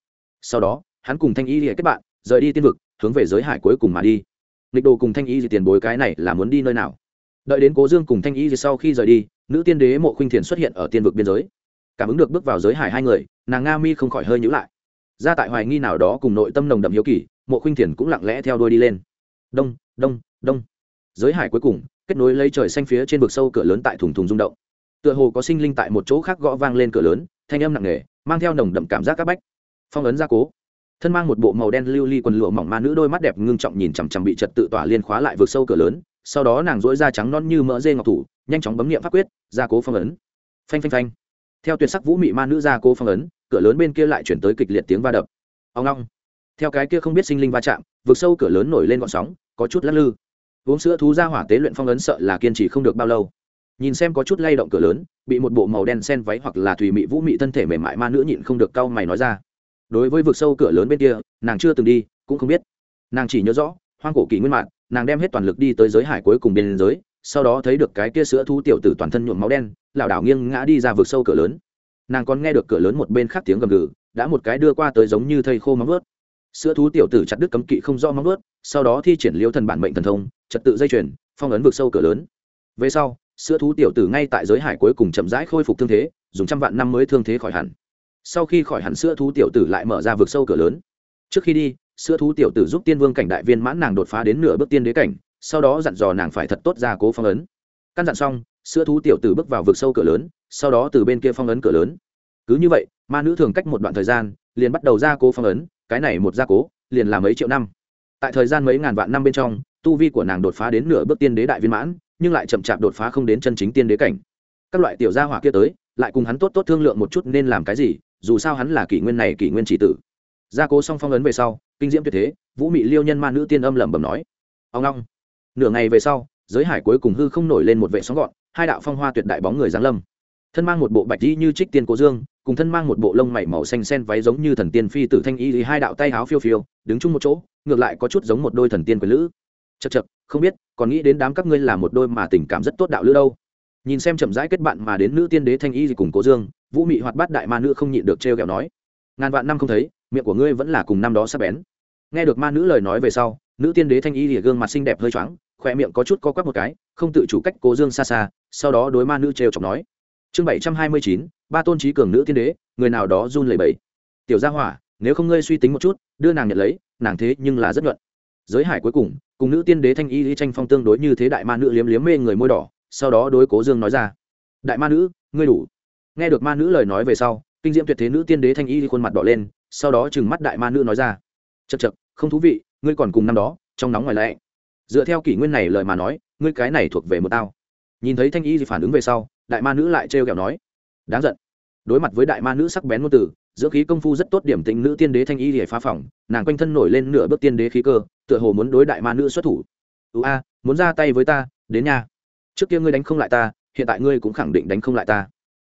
Sau đó, hắn cùng thanh y thì kết bạn, rời đi tiên vực, hướng về giới hải cuối cùng mà đi. Nghịch đồ cùng thanh y thì tiền bối cái này là muốn đi nơi nào? Đợi đến cố dương cùng thanh y thì sau khi rời đi, nữ tiên đế mộ khuynh thiền xuất hiện ở tiên vực biên giới. Cảm ứng được bước vào giới hải hai người, nàng nga mi không khỏi hơi nhữ lại. Ra tại hoài nghi nào đó cùng nội tâm nồng đậm hiếu kỳ, mộ khuynh thiền cũng lặng lẽ theo đuôi đi lên. Đông đông đông. Giới hải cuối cùng, kết nối lấy trời xanh phía trên vực sâu cửa lớn tại thùng thùng rung động. Tựa hồ có sinh linh tại một chỗ khác gõ vang lên cửa lớn, thanh âm nặng nề, mang theo nồng đậm cảm giác các bách. Phong ấn gia cố. Thân mang một bộ màu đen lưu ly li quần lụa mỏng ma nữ, đôi mắt đẹp ngưng trọng nhìn chằm chằm bị trật tự tỏa liên khóa lại vực sâu cửa lớn sau đó nàng dỗi da trắng non như mỡ dê ngọc thủ, nhanh chóng bấm nghiệm pháp quyết gia cố phong ấn. Phanh phanh phanh. Theo tuyệt sắc vũ mị ma nữ gia cố phong ấn, cửa lớn bên kia lại chuyển tới kịch liệt tiếng va đập. Ông long theo cái kia không biết sinh linh va chạm vượt sâu cửa lớn nổi lên gọn sóng, có chút lắc lư. Uống sữa thú ra hỏa tế luyện phong ấn sợ là kiên trì không được bao lâu. Nhìn xem có chút lay động cửa lớn, bị một bộ màu đen sen váy hoặc là thùy mị vũ mị thân thể mềm mại ma nữ nhịn không được cau mày nói ra. Đối với vực sâu cửa lớn bên kia, nàng chưa từng đi, cũng không biết. Nàng chỉ nhớ rõ, hoang cổ kỷ nguyên mạng nàng đem hết toàn lực đi tới giới hải cuối cùng biên giới, sau đó thấy được cái kia sữa thú tiểu tử toàn thân nhuộm máu đen, lảo đảo nghiêng ngã đi ra vực sâu cửa lớn. Nàng còn nghe được cửa lớn một bên khác tiếng gầm gừ, đã một cái đưa qua tới giống như thây khô móng ướt sữa thú tiểu tử chặt đứt cấm kỵ không do móng ướt sau đó thi triển liêu thần bản mệnh thần thông, trật tự dây chuyển phong ấn vực sâu cửa lớn. Về sau, sữa thú tiểu tử ngay tại giới hải cuối cùng chậm rãi khôi phục thương thế, dùng trăm vạn năm mới thương thế khỏi hẳn. Sau khi khỏi hẳn, sữa thú tiểu tử lại mở ra vực sâu cửa lớn. Trước khi đi sữa thú tiểu tử giúp tiên vương cảnh đại viên mãn nàng đột phá đến nửa bước tiên đế cảnh, sau đó dặn dò nàng phải thật tốt ra cố phong ấn. Căn dặn xong, sữa thú tiểu tử bước vào vực sâu cửa lớn, sau đó từ bên kia phong ấn cửa lớn. Cứ như vậy, ma nữ thường cách một đoạn thời gian, liền bắt đầu ra cố phong ấn, cái này một gia cố, liền là mấy triệu năm. Tại thời gian mấy ngàn vạn năm bên trong, tu vi của nàng đột phá đến nửa bước tiên đế đại viên mãn, nhưng lại chậm chạp đột phá không đến chân chính tiên đế cảnh. Các loại tiểu gia hỏa kia tới, lại cùng hắn tốt tốt thương lượng một chút nên làm cái gì, dù sao hắn là kỷ nguyên này kỷ nguyên chỉ tử. Gia cố xong phong ấn về sau kinh diễm tuyệt thế, vũ mị liêu nhân ma nữ tiên âm lẩm bẩm nói. Ông long, nửa ngày về sau, giới hải cuối cùng hư không nổi lên một vệ sóng gọn, hai đạo phong hoa tuyệt đại bóng người giáng lâm. Thân mang một bộ bạch y như trích tiên cố dương, cùng thân mang một bộ lông mảy màu xanh sen váy giống như thần tiên phi tử thanh y, hai đạo tay áo phiêu phiêu, đứng chung một chỗ, ngược lại có chút giống một đôi thần tiên quyền lữ. Chật chật không biết, còn nghĩ đến đám các ngươi là một đôi mà tình cảm rất tốt đạo lữ đâu. Nhìn xem chậm rãi kết bạn mà đến nữ tiên đế thanh y gì cùng cố dương, vũ mị hoạt bát đại ma nữ không nhịn được trêu ghẹo nói. Ngàn vạn năm không thấy miệng của ngươi vẫn là cùng năm đó sắp bén. Nghe được ma nữ lời nói về sau, nữ tiên đế thanh y thì gương mặt xinh đẹp hơi choáng khoe miệng có chút co quắp một cái, không tự chủ cách cố dương xa xa, sau đó đối ma nữ trêu chọc nói. Chương bảy trăm hai mươi chín, ba tôn trí cường nữ tiên đế, người nào đó run lẩy bẩy. Tiểu gia hỏa, nếu không ngươi suy tính một chút, đưa nàng nhận lấy, nàng thế nhưng là rất nhuận. Giới hải cuối cùng cùng nữ tiên đế thanh y lý tranh phong tương đối như thế đại ma nữ liếm liếm mê người môi đỏ, sau đó đối cố dương nói ra. Đại ma nữ, ngươi đủ. Nghe được ma nữ lời nói về sau, kinh diễm tuyệt thế nữ tiên đế thanh y khuôn mặt đỏ lên sau đó chừng mắt đại ma nữ nói ra chật chật không thú vị, ngươi còn cùng năm đó, trong nóng ngoài lẽ dựa theo kỷ nguyên này lời mà nói, ngươi cái này thuộc về một tao. Nhìn thấy thanh y thì phản ứng về sau, đại ma nữ lại trêu kẹo nói, đáng giận. Đối mặt với đại ma nữ sắc bén ngôn từ, giữa khí công phu rất tốt điểm tĩnh nữ tiên đế thanh y để phá phỏng nàng quanh thân nổi lên nửa bước tiên đế khí cơ, tựa hồ muốn đối đại ma nữ xuất thủ. Ưu a, muốn ra tay với ta, đến nha. Trước kia ngươi đánh không lại ta, hiện tại ngươi cũng khẳng định đánh không lại ta.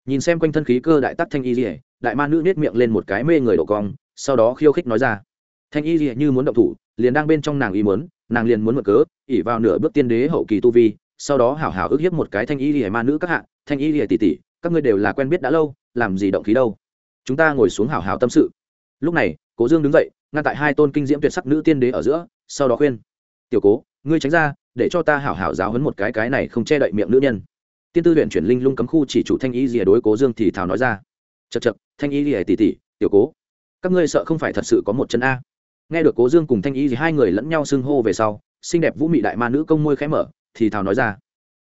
Nhìn xem quanh thân khí cơ đại tắc thanh y rỉa đại ma nữ nết miệng lên một cái mê người đổ cong, sau đó khiêu khích nói ra. Thanh y như muốn động thủ, liền đang bên trong nàng ý muốn, nàng liền muốn mở cớ, ỉ vào nửa bước tiên đế hậu kỳ tu vi, sau đó hảo hảo ức hiếp một cái thanh y lìa ma nữ các hạ, thanh y lìa tỷ tỷ, các ngươi đều là quen biết đã lâu, làm gì động khí đâu? Chúng ta ngồi xuống hảo hảo tâm sự. Lúc này, cố dương đứng dậy, ngăn tại hai tôn kinh diễm tuyệt sắc nữ tiên đế ở giữa, sau đó khuyên, tiểu cố, ngươi tránh ra, để cho ta hảo hảo giáo hấn một cái cái này không che đậy miệng nữ nhân. Tiên tư huyện chuyển linh lung cấm khu chỉ chủ thanh y lìa đối cố dương thì thảo nói ra chật chật, thanh y rìa tỉ tỉ, tiểu cố. Các ngươi sợ không phải thật sự có một chân a. Nghe được cố dương cùng thanh y thì hai người lẫn nhau xưng hô về sau, xinh đẹp vũ mị đại ma nữ công môi khẽ mở, thì thào nói ra.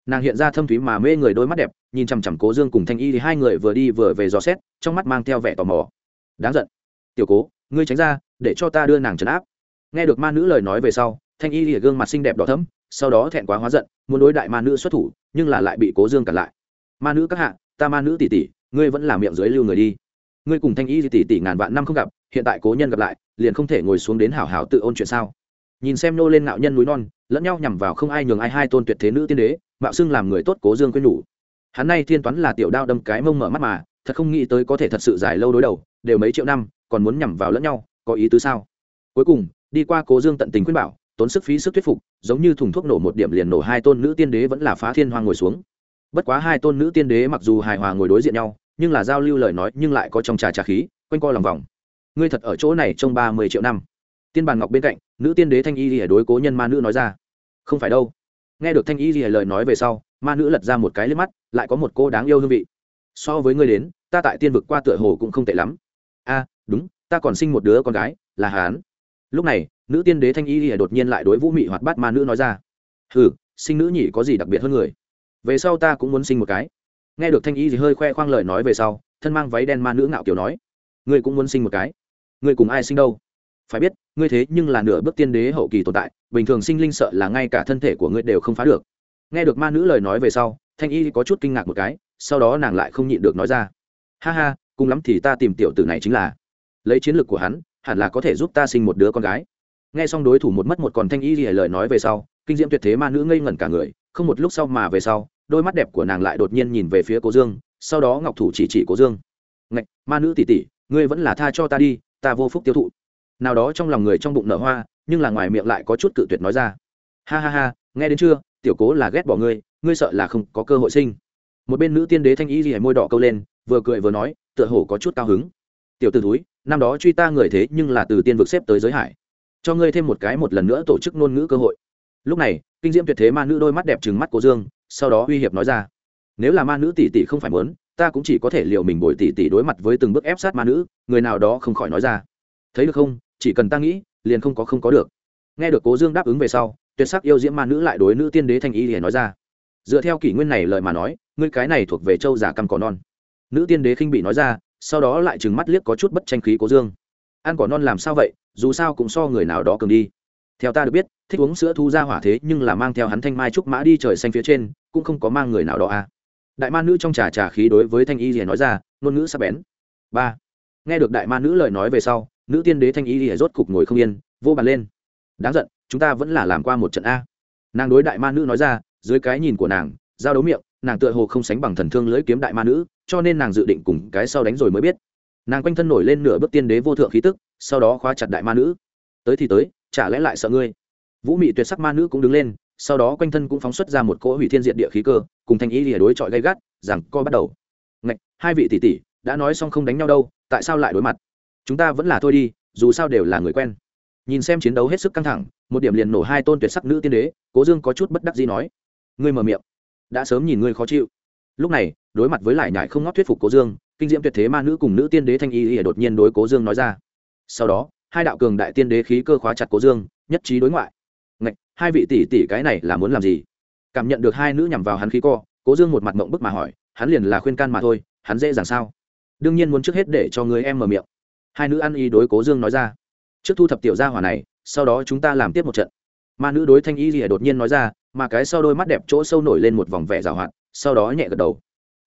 Nàng hiện ra thâm thúy mà mê người đôi mắt đẹp, nhìn chằm chằm cố dương cùng thanh y thì hai người vừa đi vừa về dò xét, trong mắt mang theo vẻ tò mò. Đáng giận. Tiểu cố, ngươi tránh ra, để cho ta đưa nàng trấn áp. Nghe được ma nữ lời nói về sau, thanh y thì gương mặt xinh đẹp đỏ thấm sau đó thẹn quá hóa giận, muốn đối đại ma nữ xuất thủ, nhưng là lại bị cố dương cản lại. Ma nữ các hạ, ta ma nữ tỷ tỷ ngươi vẫn là miệng dưới lưu người đi. Ngươi cùng thanh y tỷ tỷ ngàn vạn năm không gặp, hiện tại cố nhân gặp lại, liền không thể ngồi xuống đến hảo hảo tự ôn chuyện sao? Nhìn xem nô lên ngạo nhân núi non, lẫn nhau nhằm vào không ai nhường ai hai tôn tuyệt thế nữ tiên đế, mạo xưng làm người tốt cố dương quên nhủ. Hắn nay thiên toán là tiểu đao đâm cái mông mở mắt mà, thật không nghĩ tới có thể thật sự dài lâu đối đầu, đều mấy triệu năm, còn muốn nhằm vào lẫn nhau, có ý tứ sao? Cuối cùng, đi qua cố dương tận tình khuyên bảo, tốn sức phí sức thuyết phục, giống như thùng thuốc nổ một điểm liền nổ hai tôn nữ tiên đế vẫn là phá thiên hoang ngồi xuống. Bất quá hai tôn nữ tiên đế mặc dù hài hòa ngồi đối diện nhau nhưng là giao lưu lời nói nhưng lại có trong trà trà khí, quanh co lòng vòng. Ngươi thật ở chỗ này trong ba mươi triệu năm. Tiên bàn ngọc bên cạnh, nữ tiên đế thanh y lìa đối cố nhân ma nữ nói ra. Không phải đâu. Nghe được thanh y lìa lời nói về sau, ma nữ lật ra một cái lên mắt, lại có một cô đáng yêu hương vị. So với ngươi đến, ta tại tiên vực qua tựa hồ cũng không tệ lắm. A, đúng, ta còn sinh một đứa con gái, là hán. Lúc này, nữ tiên đế thanh y lìa đột nhiên lại đối vũ mị hoạt bát ma nữ nói ra. Hừ, sinh nữ nhỉ có gì đặc biệt hơn người? Về sau ta cũng muốn sinh một cái nghe được thanh y gì hơi khoe khoang lời nói về sau, thân mang váy đen ma nữ ngạo kiểu nói, ngươi cũng muốn sinh một cái? Ngươi cùng ai sinh đâu? Phải biết, ngươi thế nhưng là nửa bước tiên đế hậu kỳ tồn tại, bình thường sinh linh sợ là ngay cả thân thể của ngươi đều không phá được. Nghe được ma nữ lời nói về sau, thanh y có chút kinh ngạc một cái, sau đó nàng lại không nhịn được nói ra, ha ha, cùng lắm thì ta tìm tiểu tử này chính là, lấy chiến lược của hắn, hẳn là có thể giúp ta sinh một đứa con gái. Nghe xong đối thủ một mất một còn thanh y gì lời nói về sau, kinh diễm tuyệt thế ma nữ ngây ngẩn cả người, không một lúc sau mà về sau đôi mắt đẹp của nàng lại đột nhiên nhìn về phía cố dương, sau đó ngọc thủ chỉ chỉ cố dương. Ngạch, ma nữ tỷ tỷ, ngươi vẫn là tha cho ta đi, ta vô phúc tiêu thụ. Nào đó trong lòng người trong bụng nở hoa, nhưng là ngoài miệng lại có chút cự tuyệt nói ra. Ha ha ha, nghe đến chưa, tiểu cố là ghét bỏ ngươi ngươi sợ là không có cơ hội sinh. Một bên nữ tiên đế thanh ý gì môi đỏ câu lên, vừa cười vừa nói, tựa hồ có chút cao hứng. Tiểu t ử túi năm đó truy ta người thế nhưng là từ tiên vực xếp tới giới hải. Cho ngươi thêm một cái một lần nữa tổ chức ngôn ngữ cơ hội. Lúc này, kinh diễm tuyệt thế ma nữ đôi mắt đẹp trừng mắt cố dương sau đó uy hiệp nói ra. Nếu là ma nữ tỷ tỷ không phải muốn, ta cũng chỉ có thể liệu mình bồi tỷ tỷ đối mặt với từng bước ép sát ma nữ, người nào đó không khỏi nói ra. Thấy được không? Chỉ cần ta nghĩ, liền không có không có được. Nghe được cố dương đáp ứng về sau, tuyệt sắc yêu diễm ma nữ lại đối nữ tiên đế thanh y liền nói ra. Dựa theo kỷ nguyên này lời mà nói, ngươi cái này thuộc về châu giả căm cỏ non. Nữ tiên đế khinh bị nói ra, sau đó lại trừng mắt liếc có chút bất tranh khí cố dương. Ăn cỏ non làm sao vậy? Dù sao cũng so người nào đó cường đi theo ta được biết, thích uống sữa thu ra hỏa thế nhưng là mang theo hắn thanh mai trúc mã đi trời xanh phía trên, cũng không có mang người nào đó à. Đại ma nữ trong trà trà khí đối với thanh y rìa nói ra, ngôn ngữ sắp bén. Ba. Nghe được đại ma nữ lời nói về sau, nữ tiên đế thanh y rìa rốt cục ngồi không yên vô bàn lên. Đáng giận, chúng ta vẫn là làm qua một trận a. Nàng đối đại ma nữ nói ra, dưới cái nhìn của nàng, giao đấu miệng, nàng tựa hồ không sánh bằng thần thương lưỡi kiếm đại ma nữ, cho nên nàng dự định cùng cái sau đánh rồi mới biết. Nàng quanh thân nổi lên nửa bước tiên đế vô thượng khí tức, sau đó khóa chặt đại ma nữ. Tới thì tới chả lẽ lại sợ ngươi? Vũ mị tuyệt sắc ma nữ cũng đứng lên, sau đó quanh thân cũng phóng xuất ra một cỗ hủy thiên diện địa khí cơ, cùng thanh ý lìa đối chọi gay gắt, rằng co bắt đầu. Ngạch, hai vị tỷ tỷ, đã nói xong không đánh nhau đâu, tại sao lại đối mặt? Chúng ta vẫn là thôi đi, dù sao đều là người quen. Nhìn xem chiến đấu hết sức căng thẳng, một điểm liền nổ hai tôn tuyệt sắc nữ tiên đế, cố dương có chút bất đắc gì nói. Ngươi mở miệng. Đã sớm nhìn ngươi khó chịu. Lúc này, đối mặt với lại nhải không ngót thuyết phục cố dương, kinh diễm tuyệt thế ma nữ cùng nữ tiên đế thanh y ỉa đột nhiên đối cố dương nói ra. Sau đó hai đạo cường đại tiên đế khí cơ khóa chặt cố dương, nhất trí đối ngoại. Ngạch, hai vị tỷ tỷ cái này là muốn làm gì? Cảm nhận được hai nữ nhằm vào hắn khí co, cố dương một mặt mộng bức mà hỏi, hắn liền là khuyên can mà thôi, hắn dễ dàng sao? Đương nhiên muốn trước hết để cho người em mở miệng. Hai nữ ăn y đối cố dương nói ra. Trước thu thập tiểu gia hỏa này, sau đó chúng ta làm tiếp một trận. Ma nữ đối thanh y rìa đột nhiên nói ra, mà cái sau đôi mắt đẹp chỗ sâu nổi lên một vòng vẻ rào hoạt, sau đó nhẹ gật đầu.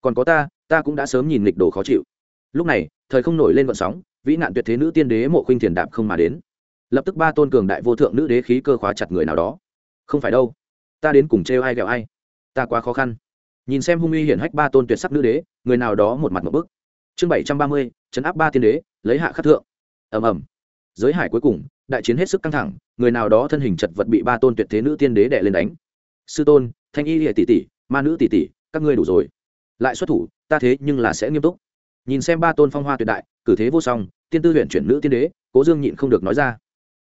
Còn có ta ta cũng đã sớm nhìn lịch đồ khó chịu. Lúc này, thời không nổi lên vận sóng vĩ nạn tuyệt thế nữ tiên đế mộ khuynh thiền đạp không mà đến. Lập tức ba tôn cường đại vô thượng nữ đế khí cơ khóa chặt người nào đó. Không phải đâu. Ta đến cùng trêu ai ghẹo ai. Ta quá khó khăn. Nhìn xem hung uy hiển hách ba tôn tuyệt sắc nữ đế, người nào đó một mặt một bức. Chương bảy trăm ba mươi, chấn áp ba tiên đế, lấy hạ khắc thượng. Ầm ầm. Giới hải cuối cùng, đại chiến hết sức căng thẳng, người nào đó thân hình chật vật bị ba tôn tuyệt thế nữ tiên đế đè lên đánh. Sư tôn, thanh y hệ tỷ tỷ, ma nữ tỷ tỷ, các ngươi đủ rồi. Lại xuất thủ, ta thế nhưng là sẽ nghiêm túc nhìn xem ba tôn phong hoa tuyệt đại, cử thế vô song, tiên tư huyện chuyển nữ tiên đế, cố dương nhịn không được nói ra.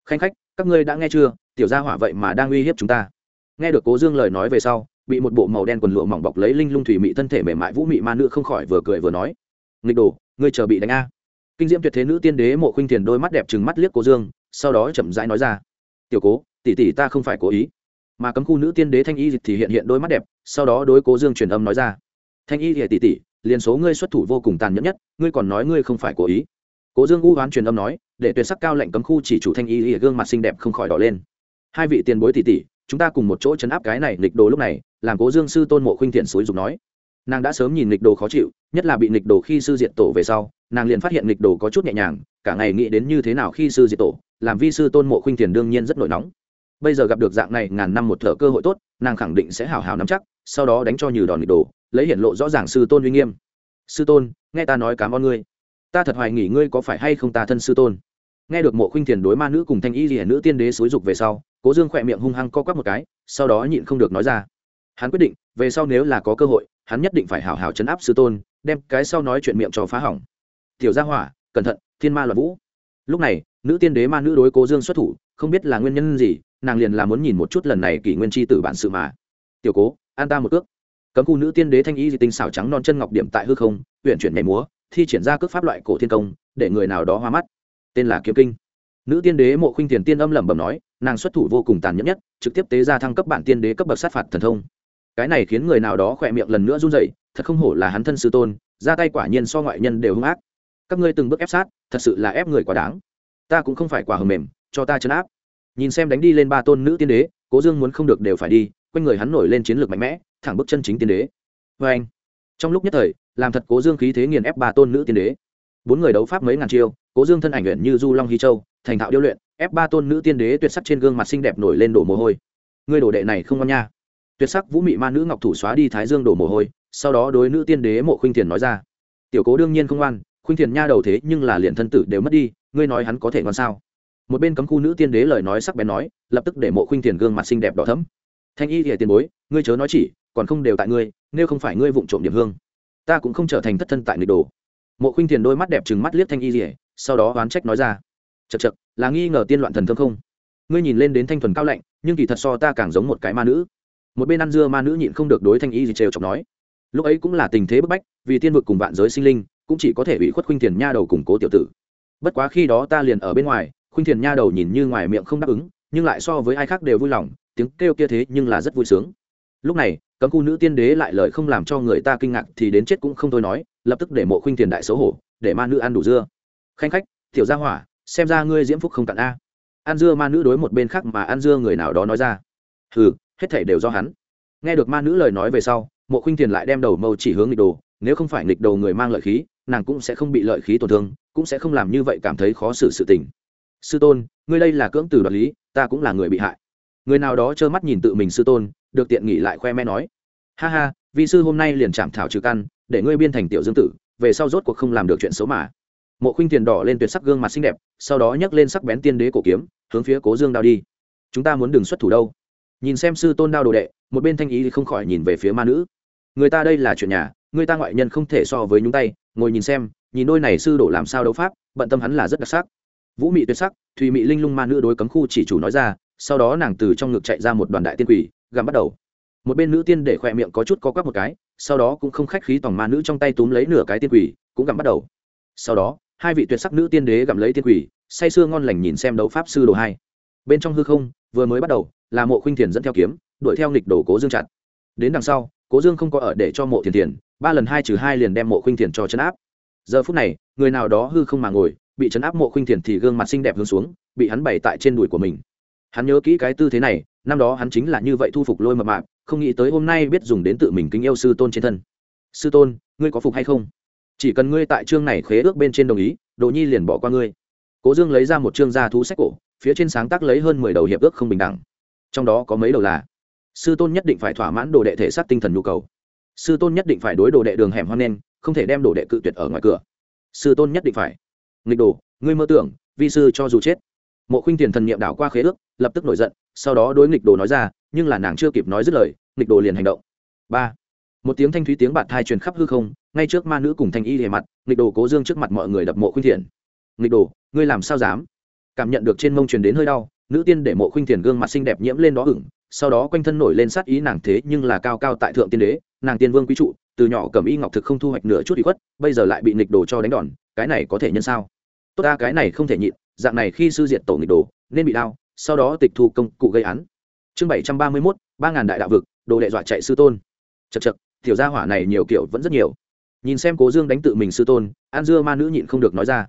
Khanh khách, các ngươi đã nghe chưa? Tiểu gia hỏa vậy mà đang uy hiếp chúng ta. Nghe được cố dương lời nói về sau, bị một bộ màu đen quần lụa mỏng bọc lấy linh lung thủy mị thân thể mềm mại vũ mị ma nữ không khỏi vừa cười vừa nói. Nghịch đồ, ngươi chờ bị đánh a. Kinh diễm tuyệt thế nữ tiên đế mộ khuynh thiền đôi mắt đẹp trừng mắt liếc cố dương, sau đó chậm rãi nói ra. Tiểu cố, tỷ tỷ ta không phải cố ý. Mà cấm khu nữ tiên đế thanh y thì hiện hiện đôi mắt đẹp, sau đó đối cố dương truyền âm nói ra. Thanh y thì tỷ tỷ liền số ngươi xuất thủ vô cùng tàn nhẫn nhất, ngươi còn nói ngươi không phải cố ý. Cố dương u oán truyền âm nói, để tuyệt sắc cao lệnh cấm khu chỉ chủ thanh y ỉa gương mặt xinh đẹp không khỏi đỏ lên. Hai vị tiền bối tỷ tỷ, chúng ta cùng một chỗ chấn áp cái này nghịch đồ lúc này, làm cố dương sư tôn mộ khuynh thiện suối dục nói. Nàng đã sớm nhìn nghịch đồ khó chịu, nhất là bị nghịch đồ khi sư diện tổ về sau, nàng liền phát hiện nghịch đồ có chút nhẹ nhàng, cả ngày nghĩ đến như thế nào khi sư diệt tổ, làm vi sư tôn mộ khuynh thiền đương nhiên rất nổi nóng bây giờ gặp được dạng này ngàn năm một thở cơ hội tốt, nàng khẳng định sẽ hào hào nắm chắc, sau đó đánh cho nhừ đòn nghịch đồ, lấy hiển lộ rõ ràng sư tôn uy nghiêm. Sư tôn, nghe ta nói cám ơn ngươi. Ta thật hoài nghỉ ngươi có phải hay không ta thân sư tôn. Nghe được mộ khuynh thiền đối ma nữ cùng thanh y hiển nữ tiên đế xúi dục về sau, cố dương khỏe miệng hung hăng co quắp một cái, sau đó nhịn không được nói ra. Hắn quyết định, về sau nếu là có cơ hội, hắn nhất định phải hào hào chấn áp sư tôn, đem cái sau nói chuyện miệng cho phá hỏng. Tiểu gia hỏa, cẩn thận, thiên ma loạn vũ. Lúc này, nữ tiên đế ma nữ đối cố dương xuất thủ, không biết là nguyên nhân gì nàng liền là muốn nhìn một chút lần này kỷ nguyên tri tử bản sự mà. Tiểu cố, an ta một cước. Cấm khu nữ tiên đế thanh y di tinh xảo trắng non chân ngọc điểm tại hư không huyện chuyển nhảy múa, thi triển ra cước pháp loại cổ thiên công, để người nào đó hoa mắt. Tên là kiếm kinh. Nữ tiên đế mộ khuynh tiền tiên âm lẩm bẩm nói, nàng xuất thủ vô cùng tàn nhẫn nhất, trực tiếp tế ra thăng cấp bản tiên đế cấp bậc sát phạt thần thông. Cái này khiến người nào đó khỏe miệng lần nữa run dậy thật không hổ là hắn thân sư tôn, ra tay quả nhiên so ngoại nhân đều hung ác. Các ngươi từng bước ép sát, thật sự là ép người quá đáng. Ta cũng không phải quả hầm mềm, cho ta chấn áp nhìn xem đánh đi lên ba tôn nữ tiên đế, cố dương muốn không được đều phải đi, quanh người hắn nổi lên chiến lược mạnh mẽ, thẳng bước chân chính tiên đế. Vê anh, trong lúc nhất thời, làm thật cố dương khí thế nghiền ép ba tôn nữ tiên đế. Bốn người đấu pháp mấy ngàn chiêu, cố dương thân ảnh luyện như du long hy châu, thành thạo điêu luyện, ép ba tôn nữ tiên đế tuyệt sắc trên gương mặt xinh đẹp nổi lên đổ mồ hôi. Ngươi đổ đệ này không ngon nha. Tuyệt sắc vũ mị ma nữ ngọc thủ xóa đi thái dương đổ mồ hôi, sau đó đối nữ tiên đế mộ khuynh thiền nói ra. Tiểu cố đương nhiên không ngoan, khuynh thiền nha đầu thế nhưng là liền thân tử đều mất đi, ngươi nói hắn có thể ngoan sao? Một bên cấm khu nữ tiên đế lời nói sắc bén nói, lập tức để mộ khuynh thiền gương mặt xinh đẹp đỏ thấm thanh y thì tiền bối, ngươi chớ nói chỉ, còn không đều tại ngươi, nếu không phải ngươi vụng trộm điểm hương, ta cũng không trở thành thất thân tại nghịch đồ. Mộ khuynh thiền đôi mắt đẹp trừng mắt liếc thanh y rỉa sau đó oán trách nói ra chật chật là nghi ngờ tiên loạn thần thơm không? Ngươi nhìn lên đến thanh thuần cao lạnh, nhưng kỳ thật so ta càng giống một cái ma nữ. Một bên ăn dưa ma nữ nhịn không được đối thanh y gì trêu chọc nói, lúc ấy cũng là tình thế bức bách, vì tiên vực cùng vạn giới sinh linh, cũng chỉ có thể bị khuất khuynh thiền nha đầu củng cố tiểu tử. Bất quá khi đó ta liền ở bên ngoài khuynh thiền nha đầu nhìn như ngoài miệng không đáp ứng, nhưng lại so với ai khác đều vui lòng, tiếng kêu kia thế nhưng là rất vui sướng. Lúc này, cấm khu nữ tiên đế lại lời không làm cho người ta kinh ngạc thì đến chết cũng không thôi nói, lập tức để mộ khuynh thiền đại xấu hổ, để ma nữ ăn đủ dưa. Khanh khách, tiểu gia hỏa, xem ra ngươi diễm phúc không cạn a. Ăn dưa ma nữ đối một bên khác mà ăn dưa người nào đó nói ra. Hừ, hết thể đều do hắn. Nghe được ma nữ lời nói về sau, mộ khuynh thiền lại đem đầu mâu chỉ hướng nghịch đồ, nếu không phải nghịch đồ người mang lợi khí, nàng cũng sẽ không bị lợi khí tổn thương, cũng sẽ không làm như vậy cảm thấy khó xử sự tình sư tôn, ngươi đây là cưỡng từ đoạt lý, ta cũng là người bị hại. Người nào đó trơ mắt nhìn tự mình sư tôn, được tiện nghỉ lại khoe me nói. Ha ha vì sư hôm nay liền chạm thảo trừ căn, để ngươi biên thành tiểu dương tử, về sau rốt cuộc không làm được chuyện xấu mà. Mộ khuynh tiền đỏ lên tuyệt sắc gương mặt xinh đẹp, sau đó nhấc lên sắc bén tiên đế cổ kiếm, hướng phía cố dương đao đi. Chúng ta muốn đừng xuất thủ đâu? Nhìn xem sư tôn đao đồ đệ, một bên thanh ý thì không khỏi nhìn về phía ma nữ. Người ta đây là chuyện nhà, người ta ngoại nhân không thể so với nhúng tay, ngồi nhìn xem, nhìn đôi này sư đổ làm sao đấu pháp, bận tâm hắn là rất đặc sắc vũ mị tuyệt sắc, thùy mị linh lung ma nữ đối cấm khu chỉ chủ nói ra, sau đó nàng từ trong ngực chạy ra một đoàn đại tiên quỷ, gặm bắt đầu. Một bên nữ tiên để khỏe miệng có chút có quắp một cái, sau đó cũng không khách khí tòng ma nữ trong tay túm lấy nửa cái tiên quỷ, cũng gặm bắt đầu. Sau đó, hai vị tuyệt sắc nữ tiên đế gặm lấy tiên quỷ, say sưa ngon lành nhìn xem đấu pháp sư đồ hai. Bên trong hư không, vừa mới bắt đầu, là mộ khuynh thiền dẫn theo kiếm, đuổi theo nghịch đổ cố dương chặt. Đến đằng sau, cố dương không có ở để cho mộ thiền thiền, ba lần hai trừ hai liền đem mộ khuynh thiền cho chấn áp. Giờ phút này, người nào đó hư không mà ngồi bị chấn áp mộ khuynh thiền thì gương mặt xinh đẹp hướng xuống, bị hắn bày tại trên đùi của mình. Hắn nhớ kỹ cái tư thế này, năm đó hắn chính là như vậy thu phục lôi mập mạp, không nghĩ tới hôm nay biết dùng đến tự mình kính yêu sư tôn trên thân. Sư tôn, ngươi có phục hay không? Chỉ cần ngươi tại chương này khế ước bên trên đồng ý, đồ nhi liền bỏ qua ngươi. Cố dương lấy ra một chương gia thú sách cổ, phía trên sáng tác lấy hơn mười đầu hiệp ước không bình đẳng. Trong đó có mấy đầu là, sư tôn nhất định phải thỏa mãn đồ đệ thể xác tinh thần nhu cầu. Sư tôn nhất định phải đối đồ đệ đường hẻm hoan nen không thể đem đồ đệ cự tuyệt ở ngoài cửa. Sư tôn nhất định phải nghịch đồ, ngươi mơ tưởng, vi sư cho dù chết. Mộ khuynh tiền thần niệm đảo qua khế ước, lập tức nổi giận, sau đó đối nghịch đồ nói ra, nhưng là nàng chưa kịp nói dứt lời, nghịch đồ liền hành động. Ba. Một tiếng thanh thúy tiếng bạt thai truyền khắp hư không, ngay trước ma nữ cùng thanh y hề mặt, nghịch đồ cố dương trước mặt mọi người đập mộ khuynh thiền nghịch đồ, ngươi làm sao dám? Cảm nhận được trên mông truyền đến hơi đau, nữ tiên để mộ khuynh thiền gương mặt xinh đẹp nhiễm lên đó ửng, sau đó quanh thân nổi lên sát ý nàng thế nhưng là cao cao tại thượng tiên đế, nàng tiên vương quý trụ, từ nhỏ cầm y ngọc thực không thu hoạch nửa chút bị khuất, bây giờ lại bị nghịch đồ cho đánh đòn cái này có thể nhân sao? Tốt ta, cái này không thể nhịn, dạng này khi sư diệt tổ nghịch đồ, nên bị đau, sau đó tịch thu công cụ gây án. Chương bảy trăm ba mươi mốt, ba ngàn đại đạo vực, đồ đệ dọa chạy sư tôn. Chật chật tiểu gia hỏa này nhiều kiểu vẫn rất nhiều. Nhìn xem cố dương đánh tự mình sư tôn, an dưa ma nữ nhịn không được nói ra.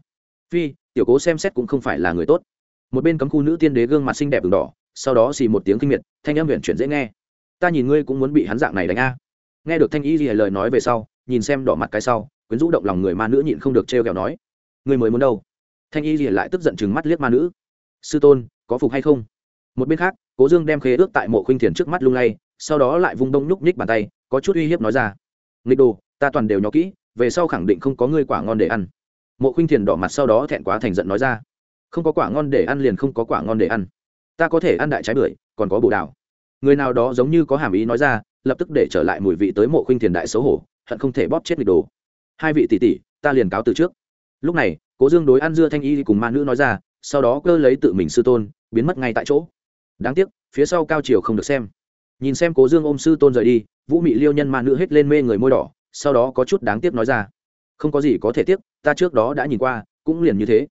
Phi, tiểu cố xem xét cũng không phải là người tốt. Một bên cấm khu nữ tiên đế gương mặt xinh đẹp đường đỏ, sau đó xì một tiếng kinh miệt, thanh âm huyện chuyển dễ nghe. Ta nhìn ngươi cũng muốn bị hắn dạng này đánh a. Nghe được thanh y gì lời nói về sau, nhìn xem đỏ mặt cái sau quyến rũ động lòng người ma nữ nhịn không được trêu kẹo nói người mới muốn đâu? Thanh y rỉa lại tức giận chừng mắt liếc ma nữ, sư tôn, có phục hay không? Một bên khác, cố dương đem khế ước tại mộ khuynh thiền trước mắt lung lay, sau đó lại vung đông nhúc nhích bàn tay, có chút uy hiếp nói ra, nghịch đồ, ta toàn đều nhỏ kỹ, về sau khẳng định không có ngươi quả ngon để ăn. Mộ khuynh thiền đỏ mặt sau đó thẹn quá thành giận nói ra, không có quả ngon để ăn liền không có quả ngon để ăn. Ta có thể ăn đại trái bưởi, còn có bồ đào. Người nào đó giống như có hàm ý nói ra, lập tức để trở lại mùi vị tới mộ khuynh thiền đại xấu hổ, hận không thể bóp chết nghịch đồ hai vị tỷ tỷ, ta liền cáo từ trước. Lúc này, cố dương đối ăn dưa thanh y cùng ma nữ nói ra, sau đó cơ lấy tự mình sư tôn, biến mất ngay tại chỗ. Đáng tiếc, phía sau cao chiều không được xem. Nhìn xem cố dương ôm sư tôn rời đi, vũ mị liêu nhân ma nữ hết lên mê người môi đỏ, sau đó có chút đáng tiếc nói ra, không có gì có thể tiếc, ta trước đó đã nhìn qua, cũng liền như thế.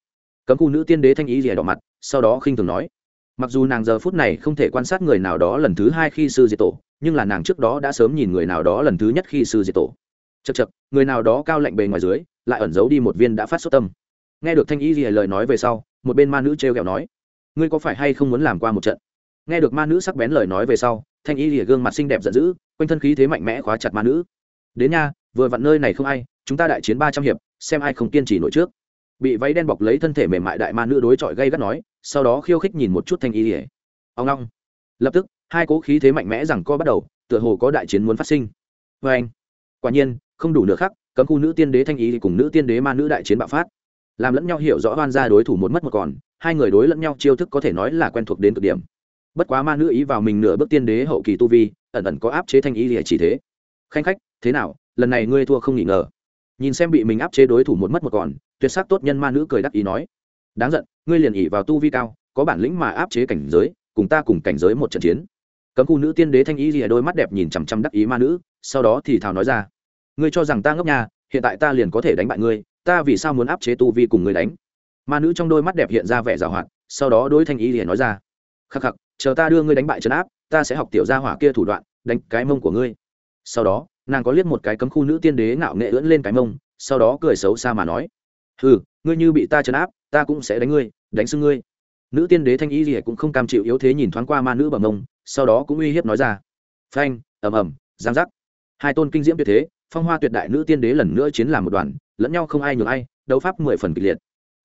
Cấm khu nữ tiên đế thanh ý rìa đỏ mặt, sau đó khinh thường nói, mặc dù nàng giờ phút này không thể quan sát người nào đó lần thứ hai khi sư diệt tổ, nhưng là nàng trước đó đã sớm nhìn người nào đó lần thứ nhất khi sư diệt tổ chật chật người nào đó cao lạnh bề ngoài dưới lại ẩn giấu đi một viên đã phát xuất tâm. Nghe được thanh y gì lời nói về sau một bên ma nữ t r e o kẹo nói ngươi có phải hay không muốn làm qua một trận? Nghe được ma nữ sắc bén lời nói về sau thanh y lìa gương mặt xinh đẹp giận dữ quanh thân khí thế mạnh mẽ khóa chặt ma nữ. Đến nha vừa vặn nơi này không ai chúng ta đại chiến ba trăm hiệp xem ai không kiên trì nổi trước. Bị váy đen bọc lấy thân thể mềm mại đại ma nữ đối chọi gây gắt nói sau đó khiêu khích nhìn một chút thanh y lìa, ông long. Lập tức hai cố khí thế mạnh mẽ rằng co bắt đầu tựa hồ có đại chiến muốn phát sinh. Vê anh quả nhiên không đủ nửa khắc, cấm khu nữ tiên đế thanh ý cùng nữ tiên đế ma nữ đại chiến bạo phát. Làm lẫn nhau hiểu rõ oan ra đối thủ một mất một còn, hai người đối lẫn nhau chiêu thức có thể nói là quen thuộc đến cực điểm. Bất quá ma nữ ý vào mình nửa bước tiên đế hậu kỳ tu vi, ẩn ẩn có áp chế thanh ý thì chỉ thế. Khanh khách, thế nào? Lần này ngươi thua không nghỉ ngờ. Nhìn xem bị mình áp chế đối thủ một mất một còn, tuyệt sắc tốt nhân ma nữ cười đắc ý nói. Đáng giận, ngươi liền ỉ vào tu vi cao, có bản lĩnh mà áp chế cảnh giới, cùng ta cùng cảnh giới một trận chiến. Cấm khu nữ tiên đế thanh ý lìa đôi mắt đẹp nhìn chằm chằm đắc ý ma nữ, sau đó thì thào nói ra ngươi cho rằng ta ngốc nhà hiện tại ta liền có thể đánh bại ngươi, ta vì sao muốn áp chế tu vi cùng ngươi đánh? Ma nữ trong đôi mắt đẹp hiện ra vẻ g à o hoạt, sau đó đối thanh ý liền nói ra, khắc khắc, chờ ta đưa ngươi đánh bại trấn áp, ta sẽ học tiểu gia hỏa kia thủ đoạn, đánh cái mông của ngươi. Sau đó, nàng có liếc một cái cấm khu nữ tiên đế ngạo nghệ ưỡn lên cái mông, sau đó cười xấu xa mà nói ừ ngươi như bị ta trấn áp, ta cũng sẽ đánh ngươi, đánh xưng ngươi. Nữ tiên đế thanh y gì cũng không cam chịu yếu thế nhìn thoáng qua ma nữ bằng mông, sau đó cũng uy hiếp nói ra, phanh, ầm ầm, giang giác. Hai tôn kinh diễm tuyệt thế phong hoa tuyệt đại nữ tiên đế lần nữa chiến làm một đoàn, lẫn nhau không ai nhường ai, đấu pháp mười phần kịch liệt.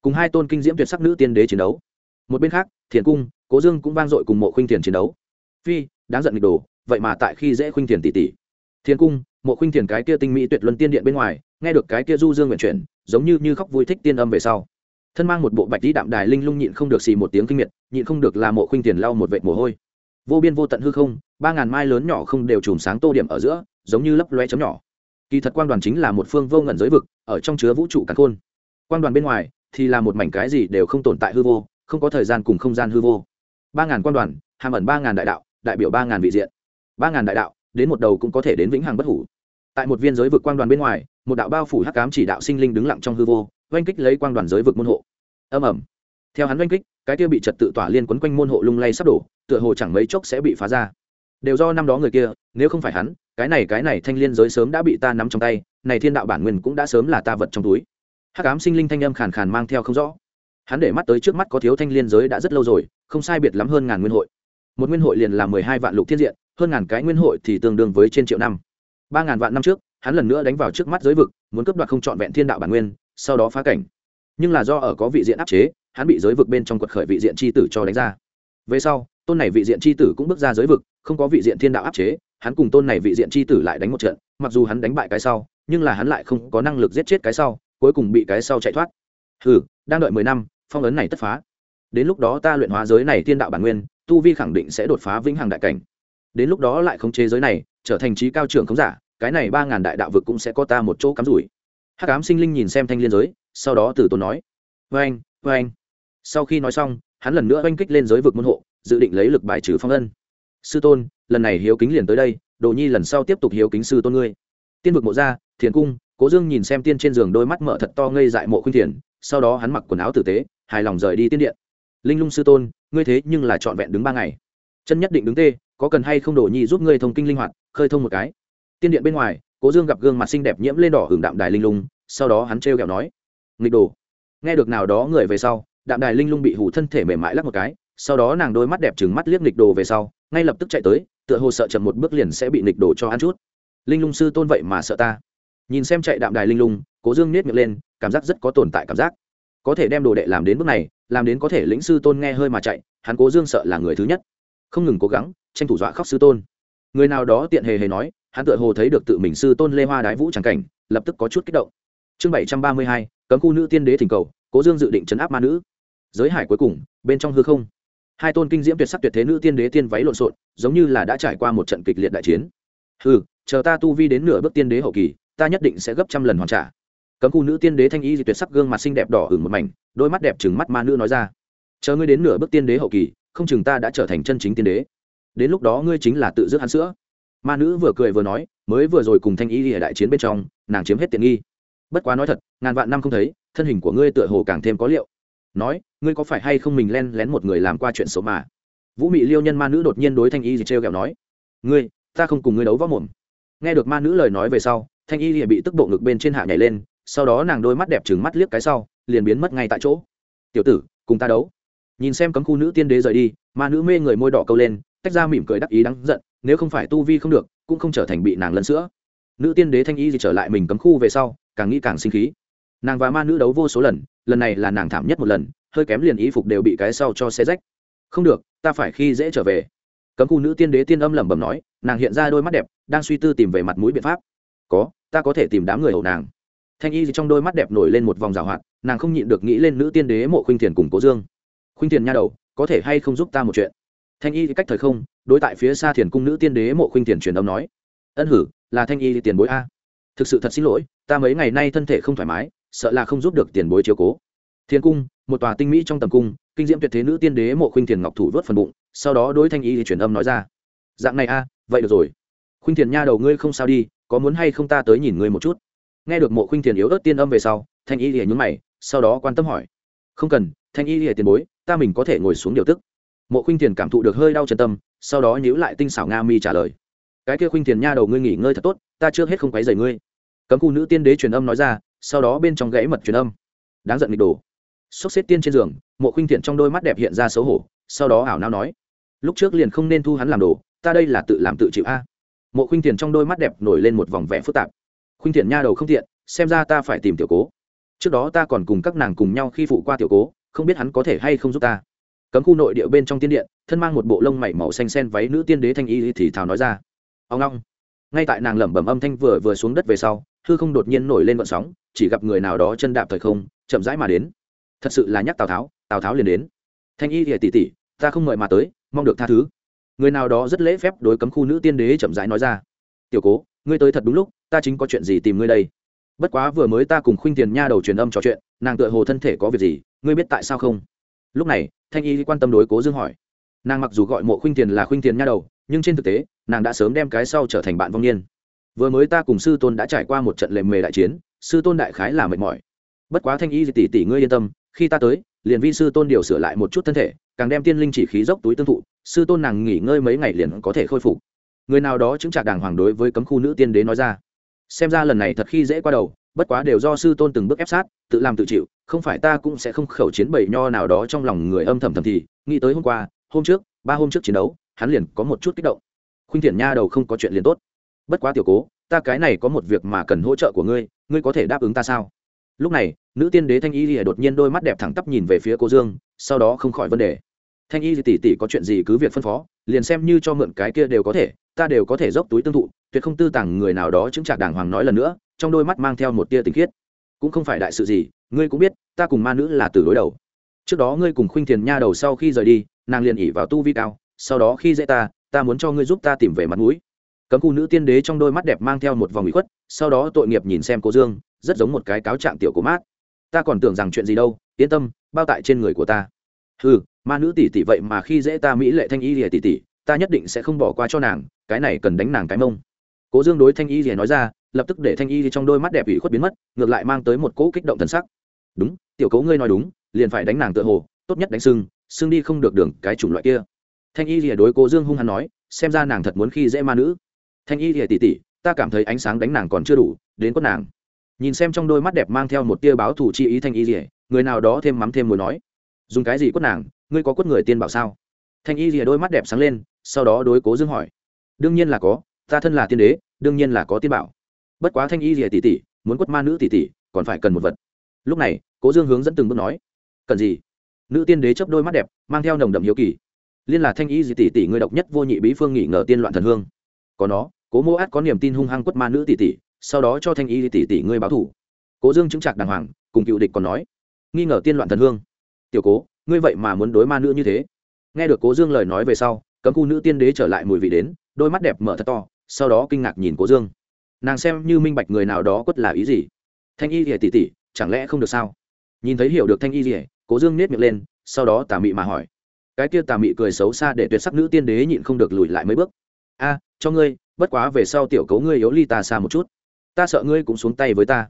Cùng hai tôn kinh diễm tuyệt sắc nữ tiên đế chiến đấu. Một bên khác, thiền cung, cố dương cũng vang dội cùng mộ khuynh thiền chiến đấu. Phi, đáng giận nghịch đồ, vậy mà tại khi dễ khuynh thiền tỷ tỷ. Thiên cung, mộ khuynh thiền cái kia tinh mỹ tuyệt luân tiên điện bên ngoài, nghe được cái kia du dương nguyện chuyển, giống như như khóc vui thích tiên âm về sau. Thân mang một bộ bạch tí đạm đài linh lung nhịn không được xì một tiếng kinh miệt, nhịn không được là mộ khuynh thiền lau một vệt mồ hôi. Vô biên vô tận hư không, ba ngàn mai lớn nhỏ không đều chùm sáng tô điểm ở giữa, giống như lấp loe chấm nhỏ kỳ thật quang đoàn chính là một phương vô ngẩn giới vực, ở trong chứa vũ trụ càn khôn. Quang đoàn bên ngoài thì là một mảnh cái gì đều không tồn tại hư vô, không có thời gian cùng không gian hư vô. Ba ngàn quang đoàn, hàm ẩn ba ngàn đại đạo, đại biểu ba ngàn vị diện. Ba ngàn đại đạo, đến một đầu cũng có thể đến vĩnh hằng bất hủ. Tại một viên giới vực quang đoàn bên ngoài, một đạo bao phủ hắc cám chỉ đạo sinh linh đứng lặng trong hư vô, oanh kích lấy quang đoàn giới vực môn hộ. Âm ẩm theo hắn oanh kích, cái kia bị trật tự tỏa liên quấn quanh môn hộ lung lay sắp đổ, tựa hồ chẳng mấy chốc sẽ bị phá ra đều do năm đó người kia, nếu không phải hắn, cái này cái này thanh liên giới sớm đã bị ta nắm trong tay, này thiên đạo bản nguyên cũng đã sớm là ta vật trong túi. Hắc ám sinh linh thanh âm khàn khàn mang theo không rõ. Hắn để mắt tới trước mắt có thiếu thanh liên giới đã rất lâu rồi, không sai biệt lắm hơn ngàn nguyên hội. Một nguyên hội liền là mười hai vạn lục thiên diện, hơn ngàn cái nguyên hội thì tương đương với trên triệu năm. Ba ngàn vạn năm trước, hắn lần nữa đánh vào trước mắt giới vực, muốn cướp đoạt không trọn vẹn thiên đạo bản nguyên, sau đó phá cảnh. Nhưng là do ở có vị diện áp chế, hắn bị giới vực bên trong quật khởi vị diện c h i tử cho đánh ra. Về sau tôn này vị diện c h i tử cũng bước ra giới vực, không có vị diện thiên đạo áp chế, hắn cùng tôn này vị diện c h i tử lại đánh một trận, mặc dù hắn đánh bại cái sau, nhưng là hắn lại không có năng lực giết chết cái sau, cuối cùng bị cái sau chạy thoát. Ừ đang đợi mười năm, phong ấn này tất phá. Đến lúc đó ta luyện hóa giới này thiên đạo bản nguyên, tu vi khẳng định sẽ đột phá vĩnh hằng đại cảnh. Đến lúc đó lại khống chế giới này, trở thành trí cao trưởng khống giả, cái này ba ngàn đại đạo vực cũng sẽ có ta một chỗ cắm rủi. Hắc ám sinh linh nhìn xem thanh liên giới, sau đó từ tôn nói. Vê anh vê anh sau khi nói xong, hắn lần nữa oanh kích lên giới vực môn hộ dự định lấy lực bài trừ phong ân. Sư tôn, lần này hiếu kính liền tới đây, đồ nhi lần sau tiếp tục hiếu kính sư tôn ngươi. Tiên vực mộ ra, thiền cung, cố dương nhìn xem tiên trên giường đôi mắt mở thật to ngây dại mộ khuyên thiền, sau đó hắn mặc quần áo tử tế, hài lòng rời đi tiên điện. Linh lung sư tôn, ngươi thế nhưng là trọn vẹn đứng ba ngày. Chân nhất định đứng tê, có cần hay không đồ nhi giúp ngươi thông kinh linh hoạt, khơi thông một cái. Tiên điện bên ngoài, cố dương gặp gương mặt xinh đẹp nhiễm lên đỏ hưởng đạm đài linh lung, sau đó hắn trêu kẹo nói, nghịch đồ. Nghe được nào đó người về sau, đạm đài linh lung bị hủ thân thể mềm mại lắc một cái sau đó nàng đôi mắt đẹp trừng mắt liếc nịch đồ về sau, ngay lập tức chạy tới, tựa hồ sợ chậm một bước liền sẽ bị nịch đồ cho ăn chút. Linh lung sư tôn vậy mà sợ ta. Nhìn xem chạy đạm đài linh lung, cố dương nết miệng lên, cảm giác rất có tồn tại cảm giác. Có thể đem đồ đệ làm đến bước này, làm đến có thể lĩnh sư tôn nghe hơi mà chạy, hắn cố dương sợ là người thứ nhất. Không ngừng cố gắng, tranh thủ dọa khóc sư tôn. Người nào đó tiện hề hề nói, hắn tựa hồ thấy được tự mình sư tôn lê hoa đái vũ tràng cảnh, lập tức có chút kích động. Chương bảy trăm ba mươi hai, cấm khu nữ tiên đế thỉnh cầu, cố dương dự định chấn áp ma nữ. Giới hải cuối cùng, bên trong hư không hai tôn kinh diễm tuyệt sắc tuyệt thế nữ tiên đế tiên váy lộn xộn, giống như là đã trải qua một trận kịch liệt đại chiến. Ừ chờ ta tu vi đến nửa bước tiên đế hậu kỳ, ta nhất định sẽ gấp trăm lần hoàn trả. Cấm khu nữ tiên đế thanh y di tuyệt sắc gương mặt xinh đẹp đỏ hửng một mảnh, đôi mắt đẹp chừng mắt ma nữ nói ra. Chờ ngươi đến nửa bước tiên đế hậu kỳ, không chừng ta đã trở thành chân chính tiên đế. Đến lúc đó ngươi chính là tự dứt hắn sữa. Ma nữ vừa cười vừa nói, mới vừa rồi cùng thanh y ở đại chiến bên trong, nàng chiếm hết tiện nghi. Bất quá nói thật, ngàn vạn năm không thấy, thân hình của ngươi tựa hồ càng thêm có liệu nói, ngươi có phải hay không mình len lén một người làm qua chuyện xấu mà? Vũ mị liêu nhân ma nữ đột nhiên đối thanh y gì trêu ghẹo nói, ngươi, ta không cùng ngươi đấu võ mồm. Nghe được ma nữ lời nói về sau, thanh y thì bị tức bộ ngực bên trên hạ nhảy lên, sau đó nàng đôi mắt đẹp trừng mắt liếc cái sau, liền biến mất ngay tại chỗ. Tiểu tử, cùng ta đấu. Nhìn xem cấm khu nữ tiên đế rời đi, ma nữ mê người môi đỏ câu lên, tách ra mỉm cười đắc ý đắng giận, nếu không phải tu vi không được, cũng không trở thành bị nàng lấn sữa. Nữ tiên đế thanh y thì trở lại mình cấm khu về sau, càng nghĩ càng sinh khí. Nàng và ma nữ đấu vô số lần lần này là nàng thảm nhất một lần, hơi kém liền ý phục đều bị cái sau cho xe rách. Không được, ta phải khi dễ trở về. Cấm khu nữ tiên đế tiên âm lẩm bẩm nói, nàng hiện ra đôi mắt đẹp, đang suy tư tìm về mặt mũi biện pháp. Có, ta có thể tìm đám người hầu nàng. Thanh y trong đôi mắt đẹp nổi lên một vòng rào hoạt, nàng không nhịn được nghĩ lên nữ tiên đế mộ khuynh thiền cùng cố dương. Khuynh thiền nha đầu, có thể hay không giúp ta một chuyện? Thanh y cách thời không, đối tại phía xa thiền cung nữ tiên đế mộ khuynh thiền truyền âm nói. Ân hử, là thanh y tiền bối a. Thực sự thật xin lỗi, ta mấy ngày nay thân thể không thoải mái sợ là không giúp được tiền bối chiếu cố. Thiên cung, một tòa tinh mỹ trong tầm cung, kinh diễm tuyệt thế nữ tiên đế mộ khuynh thiền ngọc thủ vớt phần bụng, sau đó đối thanh y thì truyền âm nói ra. Dạng này a, vậy được rồi. Khuynh thiền nha đầu ngươi không sao đi, có muốn hay không ta tới nhìn ngươi một chút? Nghe được mộ khuynh thiền yếu ớt tiên âm về sau, thanh y thì nhúng mày, sau đó quan tâm hỏi. Không cần, thanh y thì tiền bối, ta mình có thể ngồi xuống điều tức. Mộ khuynh thiền cảm thụ được hơi đau chân tâm, sau đó nhíu lại tinh xảo nga mi trả lời. Cái kia khuynh thiền nha đầu ngươi nghỉ ngơi thật tốt, ta chưa hết không quấy rầy ngươi. Cấm khu nữ tiên đế truyền âm nói ra sau đó bên trong gãy mật truyền âm. Đáng giận nghịch đồ. Xốc xếp tiên trên giường, mộ khuynh thiện trong đôi mắt đẹp hiện ra xấu hổ, sau đó ảo nao nói, lúc trước liền không nên thu hắn làm đồ, ta đây là tự làm tự chịu a. Mộ khuynh thiện trong đôi mắt đẹp nổi lên một vòng vẽ phức tạp. Khuynh thiện nha đầu không thiện xem ra ta phải tìm tiểu cố. Trước đó ta còn cùng các nàng cùng nhau khi phụ qua tiểu cố, không biết hắn có thể hay không giúp ta. Cấm khu nội địa bên trong tiên điện, thân mang một bộ lông mảy màu xanh sen váy nữ tiên đế thanh y thì thào nói ra, ông long. Ngay tại nàng lẩm bẩm âm thanh vừa vừa xuống đất về sau hư không đột nhiên nổi lên vận sóng, chỉ gặp người nào đó chân đạp thời không, chậm rãi mà đến. Thật sự là nhắc tào tháo tào tháo liền đến. Thanh y thì tỉ tỉ ta không mời mà tới, mong được tha thứ. Người nào đó rất lễ phép đối cấm khu nữ tiên đế chậm rãi nói ra. Tiểu cố, ngươi tới thật đúng lúc, ta chính có chuyện gì tìm ngươi đây? Bất quá vừa mới ta cùng khuynh tiền nha đầu truyền âm trò chuyện, nàng tựa hồ thân thể có việc gì, ngươi biết tại sao không? Lúc này, thanh y quan tâm đối cố dương hỏi. Nàng mặc dù gọi mộ khuynh tiền là khuynh tiền nha đầu, nhưng trên thực tế, nàng đã sớm đem cái sau trở thành bạn vong niên vừa mới ta cùng sư tôn đã trải qua một trận lề mề đại chiến, sư tôn đại khái là mệt mỏi. Bất quá thanh y tỷ tỷ ngươi yên tâm, khi ta tới, liền vi sư tôn điều sửa lại một chút thân thể, càng đem tiên linh chỉ khí dốc túi tương thụ, sư tôn nàng nghỉ ngơi mấy ngày liền có thể khôi phục. Người nào đó chứng trả đàng hoàng đối với cấm khu nữ tiên đế nói ra. Xem ra lần này thật khi dễ qua đầu, bất quá đều do sư tôn từng bước ép sát, tự làm tự chịu, không phải ta cũng sẽ không khẩu chiến bầy nho nào đó trong lòng người âm thầm thầm thì, nghĩ tới hôm qua, hôm trước, ba hôm trước chiến đấu, hắn liền có một chút kích động. Khuynh thiện nha đầu không có chuyện liền tốt bất quá tiểu cố, ta cái này có một việc mà cần hỗ trợ của ngươi ngươi có thể đáp ứng ta sao? Lúc này, nữ tiên đế thanh y lìa đột nhiên đôi mắt đẹp thẳng tắp nhìn về phía cô dương, sau đó không khỏi vấn đề. Thanh y tỷ tỷ có chuyện gì cứ việc phân phó, liền xem như cho mượn cái kia đều có thể, ta đều có thể dốc túi tương thụ, tuyệt không tư tàng người nào đó chứng trạc đàng hoàng nói lần nữa, trong đôi mắt mang theo một tia tình khiết. Cũng không phải đại sự gì, ngươi cũng biết, ta cùng ma nữ là từ đối đầu. Trước đó ngươi cùng khuynh thiền nha đầu sau khi rời đi, nàng liền ỉ vào tu vi cao, sau đó khi dễ ta ta muốn cho ngươi giúp ta tìm về mặt mũi cấm khu nữ tiên đế trong đôi mắt đẹp mang theo một vòng ủy khuất, sau đó tội nghiệp nhìn xem cô dương, rất giống một cái cáo trạng tiểu của mát. Ta còn tưởng rằng chuyện gì đâu, yên tâm, bao tại trên người của ta. Ừ ma nữ tỷ tỷ vậy mà khi dễ ta mỹ lệ thanh y lìa tỷ tỷ, ta nhất định sẽ không bỏ qua cho nàng, cái này cần đánh nàng cái mông. Cố dương đối thanh y lìa nói ra, lập tức để thanh y trong đôi mắt đẹp ủy khuất biến mất, ngược lại mang tới một cỗ kích động thần sắc. Đúng, tiểu cố ngươi nói đúng, liền phải đánh nàng tựa hồ, tốt nhất đánh sưng sưng đi không được đường, cái chủng loại kia. Thanh y lìa đối cố dương hung hăng nói, xem ra nàng thật muốn khi dễ ma nữ thanh y lìa tỷ tỷ ta cảm thấy ánh sáng đánh nàng còn chưa đủ, đến quất nàng. Nhìn xem trong đôi mắt đẹp mang theo một tia báo thủ chi ý thanh y lìa, người nào đó thêm mắm thêm mùi nói. Dùng cái gì quất nàng, ngươi có quất người tiên bảo sao? Thanh y lìa đôi mắt đẹp sáng lên, sau đó đối cố dương hỏi. Đương nhiên là có, ta thân là tiên đế, đương nhiên là có tiên bảo. Bất quá thanh y lìa tỷ tỷ muốn quất ma nữ tỷ tỷ còn phải cần một vật. Lúc này, cố dương hướng dẫn từng bước nói. Cần gì? Nữ tiên đế chấp đôi mắt đẹp, mang theo nồng đậm hiếu kỳ. Liên là thanh y gì tỷ tỷ người độc nhất vô nhị bí phương nghỉ ngờ tiên loạn thần hương. Có nó cố mô át có niềm tin hung hăng quất ma nữ tỷ tỷ, sau đó cho thanh y tỷ tỷ ngươi báo thủ cố dương chứng trạc đàng hoàng, cùng cựu địch còn nói, nghi ngờ tiên loạn thần hương. Tiểu cố, ngươi vậy mà muốn đối ma nữ như thế? Nghe được cố dương lời nói về sau, cấm khu nữ tiên đế trở lại mùi vị đến, đôi mắt đẹp mở thật to, sau đó kinh ngạc nhìn cố dương. Nàng xem như minh bạch người nào đó quất là ý gì. Thanh y rỉa tỷ tỷ, chẳng lẽ không được sao? Nhìn thấy hiểu được thanh y rỉa cố dương nết miệng lên, sau đó tà mị mà hỏi. Cái kia tà mị cười xấu xa để tuyệt sắc nữ tiên đế nhịn không được lùi lại mấy bước. A, cho ngươi bất quá về sau tiểu cấu ngươi yếu ly ta xa một chút. Ta sợ ngươi cũng xuống tay với ta.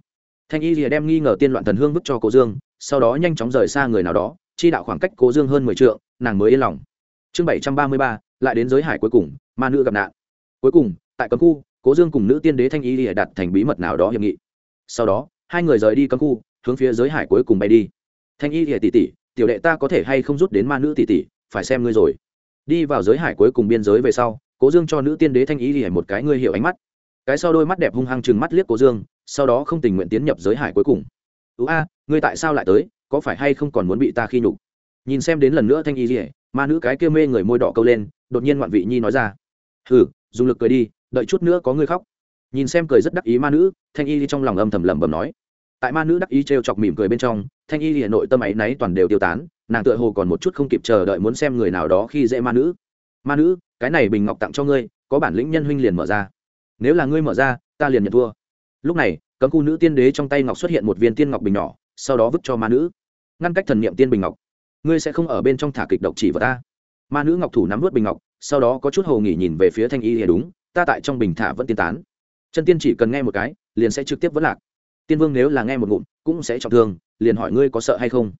Thanh y lìa đem nghi ngờ tiên loạn thần hương vứt cho cố dương, sau đó nhanh chóng rời xa người nào đó, chi đạo khoảng cách cố dương hơn mười t nàng mới yên lòng. Chương bảy trăm ba mươi ba, lại đến giới hải cuối cùng, ma nữ gặp nạn. Cuối cùng, tại cấm khu cố dương cùng nữ tiên đế thanh y lìa đặt thành bí mật nào đó hiệp nghị. Sau đó, hai người rời đi cấm khu, hướng phía giới hải cuối cùng bay đi. Thanh y lìa tỷ tỷ, tiểu đệ ta có thể hay không rút đến ma nữ tỷ tỷ, phải xem ngươi rồi. Đi vào giới hải cuối cùng biên giới về sau cố dương cho nữ tiên đế thanh y rìa một cái ngươi hiểu ánh mắt. Cái sau đôi mắt đẹp hung hăng chừng mắt liếc cố dương, sau đó không tình nguyện tiến nhập giới hải cuối cùng. Ú a, ngươi tại sao lại tới? Có phải hay không còn muốn bị ta khi nhục? Nhìn xem đến lần nữa thanh y dỉa ma nữ cái kia mê người môi đỏ câu lên, đột nhiên ngoạn vị nhi nói ra. Hừ, dùng lực cười đi, đợi chút nữa có ngươi khóc. Nhìn xem cười rất đắc ý ma nữ, thanh y trong lòng âm thầm lẩm bẩm nói. Tại ma nữ đắc ý t chọc mỉm cười bên trong, thanh y hà nội tâm ấy náy toàn đều tiêu tán, nàng tựa hồ còn một chút không kịp chờ đợi muốn xem người nào đó khi dễ ma nữ. Ma nữ cái này bình ngọc tặng cho ngươi, có bản lĩnh nhân huynh liền mở ra. Nếu là ngươi mở ra, ta liền nhận thua. Lúc này, cấm khu nữ tiên đế trong tay ngọc xuất hiện một viên tiên ngọc bình nhỏ, sau đó vứt cho ma nữ. Ngăn cách thần niệm tiên bình ngọc. Ngươi sẽ không ở bên trong thả kịch độc chỉ vào ta. Ma nữ ngọc thủ nắm vớt bình ngọc, sau đó có chút hồ nghỉ nhìn về phía thanh y thì đúng, ta tại trong bình thả vẫn tiên tán. Chân tiên chỉ cần nghe một cái, liền sẽ trực tiếp vẫn lạc. Tiên vương nếu là nghe một ngụm, cũng sẽ trọng thương, liền hỏi ngươi có sợ hay không.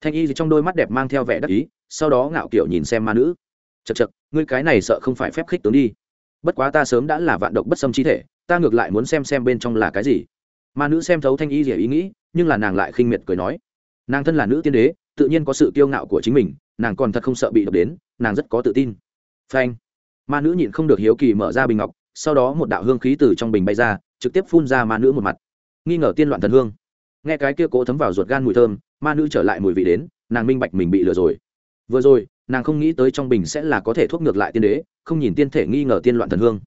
Thanh y thì trong đôi mắt đẹp mang theo vẻ đắc ý, sau đó ngạo kiểu nhìn xem ma nữ chật chật ngươi cái này sợ không phải phép khích tướng đi. Bất quá ta sớm đã là vạn độc bất xâm chi thể, ta ngược lại muốn xem xem bên trong là cái gì. Ma nữ xem thấu thanh y rỉa ý nghĩ, nhưng là nàng lại khinh miệt cười nói. Nàng thân là nữ tiên đế, tự nhiên có sự kiêu ngạo của chính mình, nàng còn thật không sợ bị độc đến, nàng rất có tự tin. Phanh. Ma nữ nhịn không được hiếu kỳ mở ra bình ngọc, sau đó một đạo hương khí từ trong bình bay ra, trực tiếp phun ra ma nữ một mặt. Nghi ngờ tiên loạn thần hương. Nghe cái kia cố thấm vào ruột gan mùi thơm, ma nữ trở lại mùi vị đến, nàng minh bạch mình bị lừa rồi. Vừa rồi nàng không nghĩ tới trong bình sẽ là có thể thuốc ngược lại tiên đế, không nhìn tiên thể nghi ngờ tiên loạn thần hương.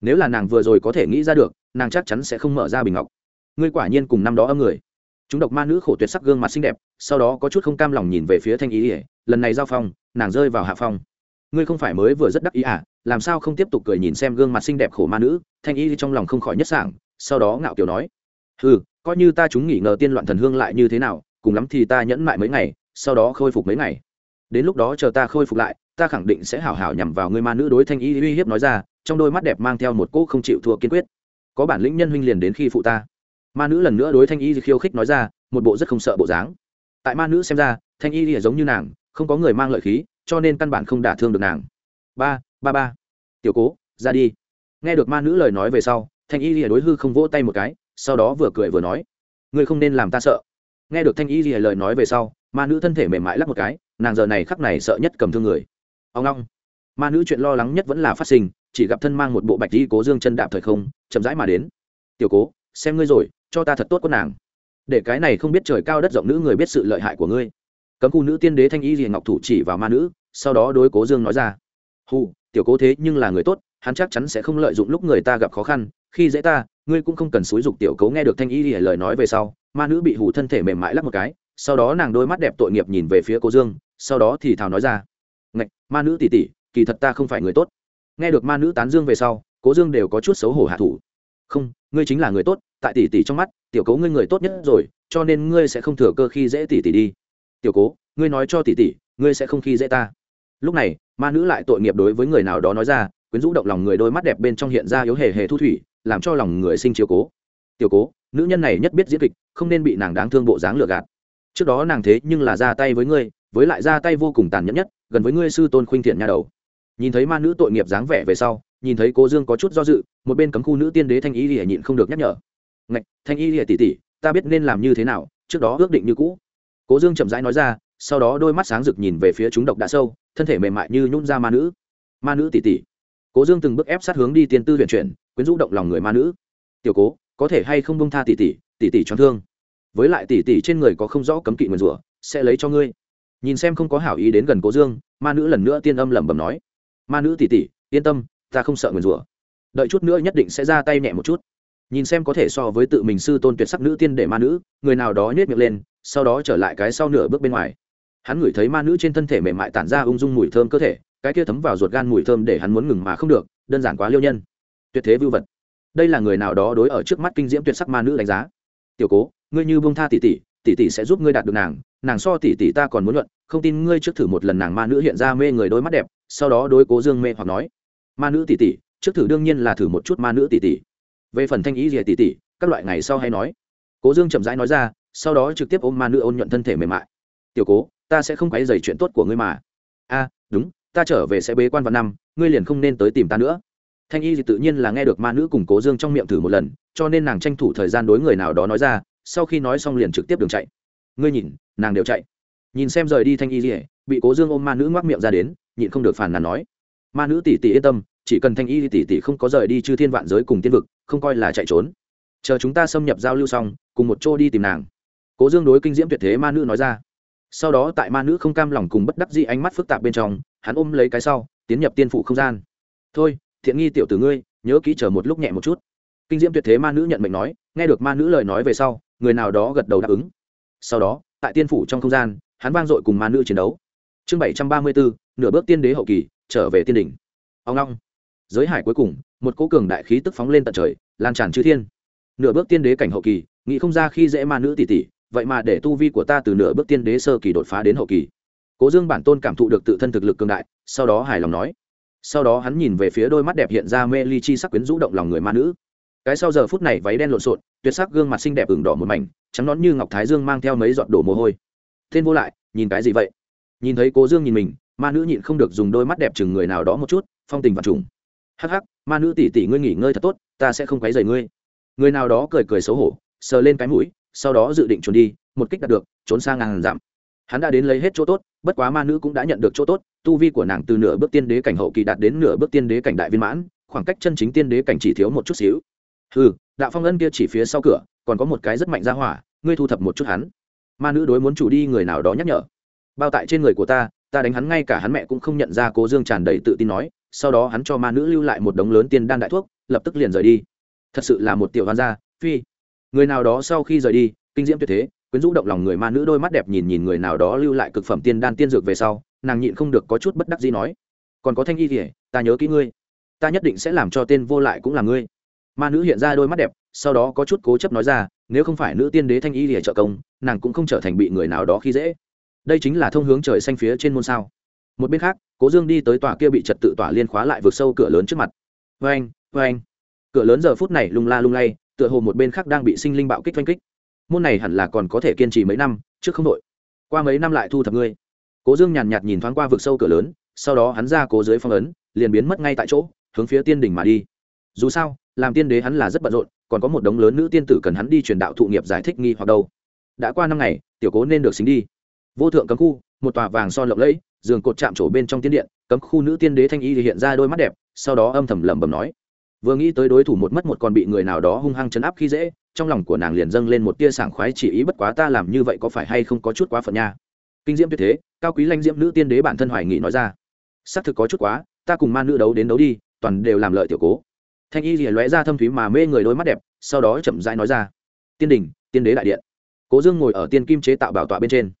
Nếu là nàng vừa rồi có thể nghĩ ra được, nàng chắc chắn sẽ không mở ra bình ngọc. Ngươi quả nhiên cùng năm đó âm người. Chúng độc ma nữ khổ tuyệt sắc gương mặt xinh đẹp, sau đó có chút không cam lòng nhìn về phía thanh ý ỉa lần này giao phong, nàng rơi vào hạ phong. Ngươi không phải mới vừa rất đắc ý à làm sao không tiếp tục cười nhìn xem gương mặt xinh đẹp khổ ma nữ, thanh ý trong lòng không khỏi nhất sảng, sau đó ngạo kiều nói. Ừ coi như ta chúng nghỉ ngờ tiên loạn thần hương lại như thế nào, cùng lắm thì ta nhẫn mại mấy ngày, sau đó khôi phục mấy ngày đến lúc đó chờ ta khôi phục lại, ta khẳng định sẽ hảo hảo nhằm vào người ma nữ đối thanh y uy hiếp nói ra, trong đôi mắt đẹp mang theo một cỗ không chịu thua kiên quyết. Có bản lĩnh nhân huynh liền đến khi phụ ta. Ma nữ lần nữa đối thanh y khiêu khích nói ra, một bộ rất không sợ bộ dáng. Tại ma nữ xem ra, thanh y thì giống như nàng, không có người mang lợi khí, cho nên căn bản không đả thương được nàng. Ba ba ba. Tiểu cố, ra đi. Nghe được ma nữ lời nói về sau, thanh y lìa đối hư không vỗ tay một cái, sau đó vừa cười vừa nói. Ngươi không nên làm ta sợ. Nghe được thanh y lìa lời nói về sau ma nữ thân thể mềm mại lắc một cái, nàng giờ này khắc này sợ nhất cầm thương người. Ông long, ma nữ chuyện lo lắng nhất vẫn là phát sinh, chỉ gặp thân mang một bộ bạch đi cố dương chân đạp thời không, chậm rãi mà đến. Tiểu cố, xem ngươi rồi, cho ta thật tốt con nàng. Để cái này không biết trời cao đất rộng nữ người biết sự lợi hại của ngươi. Cấm khu nữ tiên đế thanh y liền ngọc thủ chỉ vào ma nữ, sau đó đối cố dương nói ra. Hù, tiểu cố thế nhưng là người tốt, hắn chắc chắn sẽ không lợi dụng lúc người ta gặp khó khăn, khi dễ ta, ngươi cũng không cần xúi dục tiểu cố nghe được thanh y lìa lời nói về sau, ma nữ bị hù thân thể mềm mại lắc một cái sau đó nàng đôi mắt đẹp tội nghiệp nhìn về phía cố dương, sau đó thì thào nói ra, ngạch, ma nữ tỉ tỉ kỳ thật ta không phải người tốt. Nghe được ma nữ tán dương về sau cố dương đều có chút xấu hổ hạ thủ. Không, ngươi chính là người tốt, tại tỷ tỷ trong mắt, tiểu cố ngươi người tốt nhất rồi, cho nên ngươi sẽ không thừa cơ khi dễ tỷ tỷ đi. Tiểu cố, ngươi nói cho tỷ tỷ, ngươi sẽ không khi dễ ta. Lúc này, ma nữ lại tội nghiệp đối với người nào đó nói ra, quyến rũ động lòng người đôi mắt đẹp bên trong hiện ra yếu hề hề thu thủy, làm cho lòng người sinh chiếu cố. Tiểu cố, nữ nhân này nhất biết diễn kịch, không nên bị nàng đáng thương bộ dáng lừa gạt trước đó nàng thế nhưng là ra tay với ngươi, với lại ra tay vô cùng tàn nhẫn nhất, gần với ngươi sư tôn khuynh thiện nha đầu. Nhìn thấy ma nữ tội nghiệp dáng vẻ về sau, nhìn thấy cố dương có chút do dự, một bên cấm khu nữ tiên đế thanh y lìa nhịn không được nhắc nhở. Ngạch, thanh y lìa tỉ tỉ ta biết nên làm như thế nào, trước đó ước định như cũ. Cố dương chậm rãi nói ra, sau đó đôi mắt sáng rực nhìn về phía chúng độc đã sâu, thân thể mềm mại như nhún ra ma nữ. Ma nữ tỉ tỉ cố dương từng bước ép sát hướng đi tiên tư huyền chuyển, quyến rũ động lòng người ma nữ. Tiểu cố, có thể hay không bông tha tỉ tỉ tỉ tỉ cho thương với lại tỷ tỷ trên người có không rõ cấm kỵ nguyền rủa, sẽ lấy cho ngươi. Nhìn xem không có hảo ý đến gần cố dương, ma nữ lần nữa tiên âm lẩm bẩm nói. Ma nữ tỷ tỷ yên tâm, ta không sợ nguyền rủa. Đợi chút nữa nhất định sẽ ra tay nhẹ một chút. Nhìn xem có thể so với tự mình sư tôn tuyệt sắc nữ tiên để ma nữ, người nào đó nhét miệng lên, sau đó trở lại cái sau nửa bước bên ngoài. Hắn ngửi thấy ma nữ trên thân thể mềm mại tản ra ung dung mùi thơm cơ thể, cái kia thấm vào ruột gan mùi thơm để hắn muốn ngừng mà không được, đơn giản quá liêu nhân. Tuyệt thế vưu vật. Đây là người nào đó đối ở trước mắt kinh diễm tuyệt sắc ma nữ đánh giá. Tiểu cố ngươi như bông tha tỷ tỷ tỷ tỷ sẽ giúp ngươi đạt được nàng nàng so tỷ tỷ ta còn muốn luận không tin ngươi trước thử một lần nàng ma nữ hiện ra mê người đôi mắt đẹp, sau đó đối cố dương mê hoặc nói, ma nữ tỷ tỷ trước thử đương nhiên là thử một chút ma nữ tỷ tỷ về phần thanh ý gì tỷ tỷ các loại ngày sau hay nói. Cố dương chậm rãi nói ra, sau đó trực tiếp ôm ma nữ ôn nhuận thân thể mềm mại. Tiểu cố, ta sẽ không quấy dày chuyện tốt của ngươi mà. A, đúng, ta trở về sẽ bế quan vào năm, ngươi liền không nên tới tìm ta nữa. Thanh y thì tự nhiên là nghe được ma nữ cùng cố dương trong miệng thử một lần, cho nên nàng tranh thủ thời gian đối người nào đó nói ra sau khi nói xong liền trực tiếp đường chạy. Ngươi nhìn, nàng đều chạy. Nhìn xem rời đi thanh y dỉa bị cố dương ôm ma nữ ngoác miệng ra đến, nhịn không được phản nàn nói. Ma nữ tỷ tỷ yên tâm, chỉ cần thanh y tỷ tỷ không có rời đi chư thiên vạn giới cùng tiên vực, không coi là chạy trốn. Chờ chúng ta xâm nhập giao lưu xong, cùng một chỗ đi tìm nàng. Cố dương đối kinh diễm tuyệt thế ma nữ nói ra. Sau đó tại ma nữ không cam lòng cùng bất đắc dĩ ánh mắt phức tạp bên trong, hắn ôm lấy cái sau, tiến nhập tiên phụ không gian. Thôi, thiện nghi tiểu tử ngươi, nhớ kỹ chờ một lúc nhẹ một chút. Kinh diễm tuyệt thế ma nữ nhận mệnh nói, nghe được ma nữ lời nói về sau người nào đó gật đầu đáp ứng. Sau đó, tại tiên phủ trong không gian, hắn vang dội cùng ma nữ chiến đấu. Chương bảy trăm ba mươi bốn nửa bước tiên đế hậu kỳ, trở về tiên đỉnh. Ông long. Giới hải cuối cùng, một cố cường đại khí tức phóng lên tận trời, lan tràn chư thiên. Nửa bước tiên đế cảnh hậu kỳ, nghĩ không ra khi dễ ma nữ tỷ tỷ, vậy mà để tu vi của ta từ nửa bước tiên đế sơ kỳ đột phá đến hậu kỳ. Cố dương bản tôn cảm thụ được tự thân thực lực cường đại, sau đó hài lòng nói. Sau đó hắn nhìn về phía đôi mắt đẹp hiện ra mê ly chi sắc quyến rũ động lòng người ma nữ cái sau giờ phút này váy đen lộn xộn, tuyệt sắc gương mặt xinh đẹp ửng đỏ một mảnh, trắng nón như ngọc thái dương mang theo mấy giọt đổ mồ hôi. Tên vô lại, nhìn cái gì vậy? Nhìn thấy cố dương nhìn mình, ma nữ nhịn không được dùng đôi mắt đẹp chừng người nào đó một chút, phong tình và trùng. Hắc hắc, ma nữ tỷ tỷ ngươi nghỉ ngơi thật tốt, ta sẽ không quấy rầy ngươi. Người nào đó cười cười xấu hổ, sờ lên cái mũi, sau đó dự định trốn đi, một kích đạt được, trốn sang ngàn dặm. Hắn đã đến lấy hết chỗ tốt, bất quá ma nữ cũng đã nhận được chỗ tốt, tu vi của nàng từ nửa bước tiên đế cảnh hậu kỳ đạt đến nửa bước tiên đế cảnh đại viên mãn, khoảng cách chân chính tiên đế cảnh chỉ thiếu một chút xíu ừ đạo phong ân kia chỉ phía sau cửa, còn có một cái rất mạnh ra hỏa, ngươi thu thập một chút hắn. Ma nữ đối muốn chủ đi người nào đó nhắc nhở. Bao tại trên người của ta ta đánh hắn ngay cả hắn mẹ cũng không nhận ra, cố dương tràn đầy tự tin nói, sau đó hắn cho ma nữ lưu lại một đống lớn tiên đan đại thuốc, lập tức liền rời đi. Thật sự là một tiểu hoan gia, phi. Người nào đó sau khi rời đi, kinh diễm tuyệt thế, quyến rũ động lòng người ma nữ đôi mắt đẹp nhìn nhìn người nào đó lưu lại cực phẩm tiên đan tiên dược về sau, nàng nhịn không được có chút bất đắc gì nói, còn có thanh y kỉa ta nhớ kỹ ngươi. Ta nhất định sẽ làm cho tên vô lại cũng là ngươi ma nữ hiện ra đôi mắt đẹp, sau đó có chút cố chấp nói ra, nếu không phải nữ tiên đế thanh y lìa trợ công, nàng cũng không trở thành bị người nào đó khi dễ. Đây chính là thông hướng trời xanh phía trên môn sao. Một bên khác, cố dương đi tới tòa kia bị trật tự tỏa liên khóa lại vượt sâu cửa lớn trước mặt. Vê anh vê anh cửa lớn giờ phút này lung la lung lay, tựa hồ một bên khác đang bị sinh linh bạo kích oanh kích. Môn này hẳn là còn có thể kiên trì mấy năm, trước không đội qua mấy năm lại thu thập ngươi. Cố dương nhàn nhạt nhìn thoáng qua vực sâu cửa lớn, sau đó hắn ra cố dưới phong ấn, liền biến mất ngay tại chỗ, hướng phía tiên đỉnh mà đi. Dù sao làm tiên đế hắn là rất bận rộn, còn có một đống lớn nữ tiên tử cần hắn đi truyền đạo thụ nghiệp giải thích nghi hoặc đâu. Đã qua năm ngày, tiểu cố nên được xính đi. Vô thượng cấm khu, một tòa vàng son lộng lẫy, giường cột chạm trổ bên trong tiên điện, cấm khu nữ tiên đế thanh y thì hiện ra đôi mắt đẹp, sau đó âm thầm lẩm bẩm nói. Vừa nghĩ tới đối thủ một mất một còn bị người nào đó hung hăng chấn áp khi dễ, trong lòng của nàng liền dâng lên một tia sảng khoái chỉ ý bất quá ta làm như vậy có phải hay không có chút quá phận nha. Kinh diễm tuyệt thế, cao quý lanh diễm nữ tiên đế bản thân hoài nghị nói ra. Xác thực có chút quá, ta cùng ma nữ đấu đến đấu đi, toàn đều làm lợi tiểu cố thanh y lìa lóe ra thâm thúy mà mê người đôi mắt đẹp, sau đó chậm rãi nói ra. Tiên đình, tiên đế đại điện. Cố dương ngồi ở tiên kim chế tạo bảo tọa bên trên.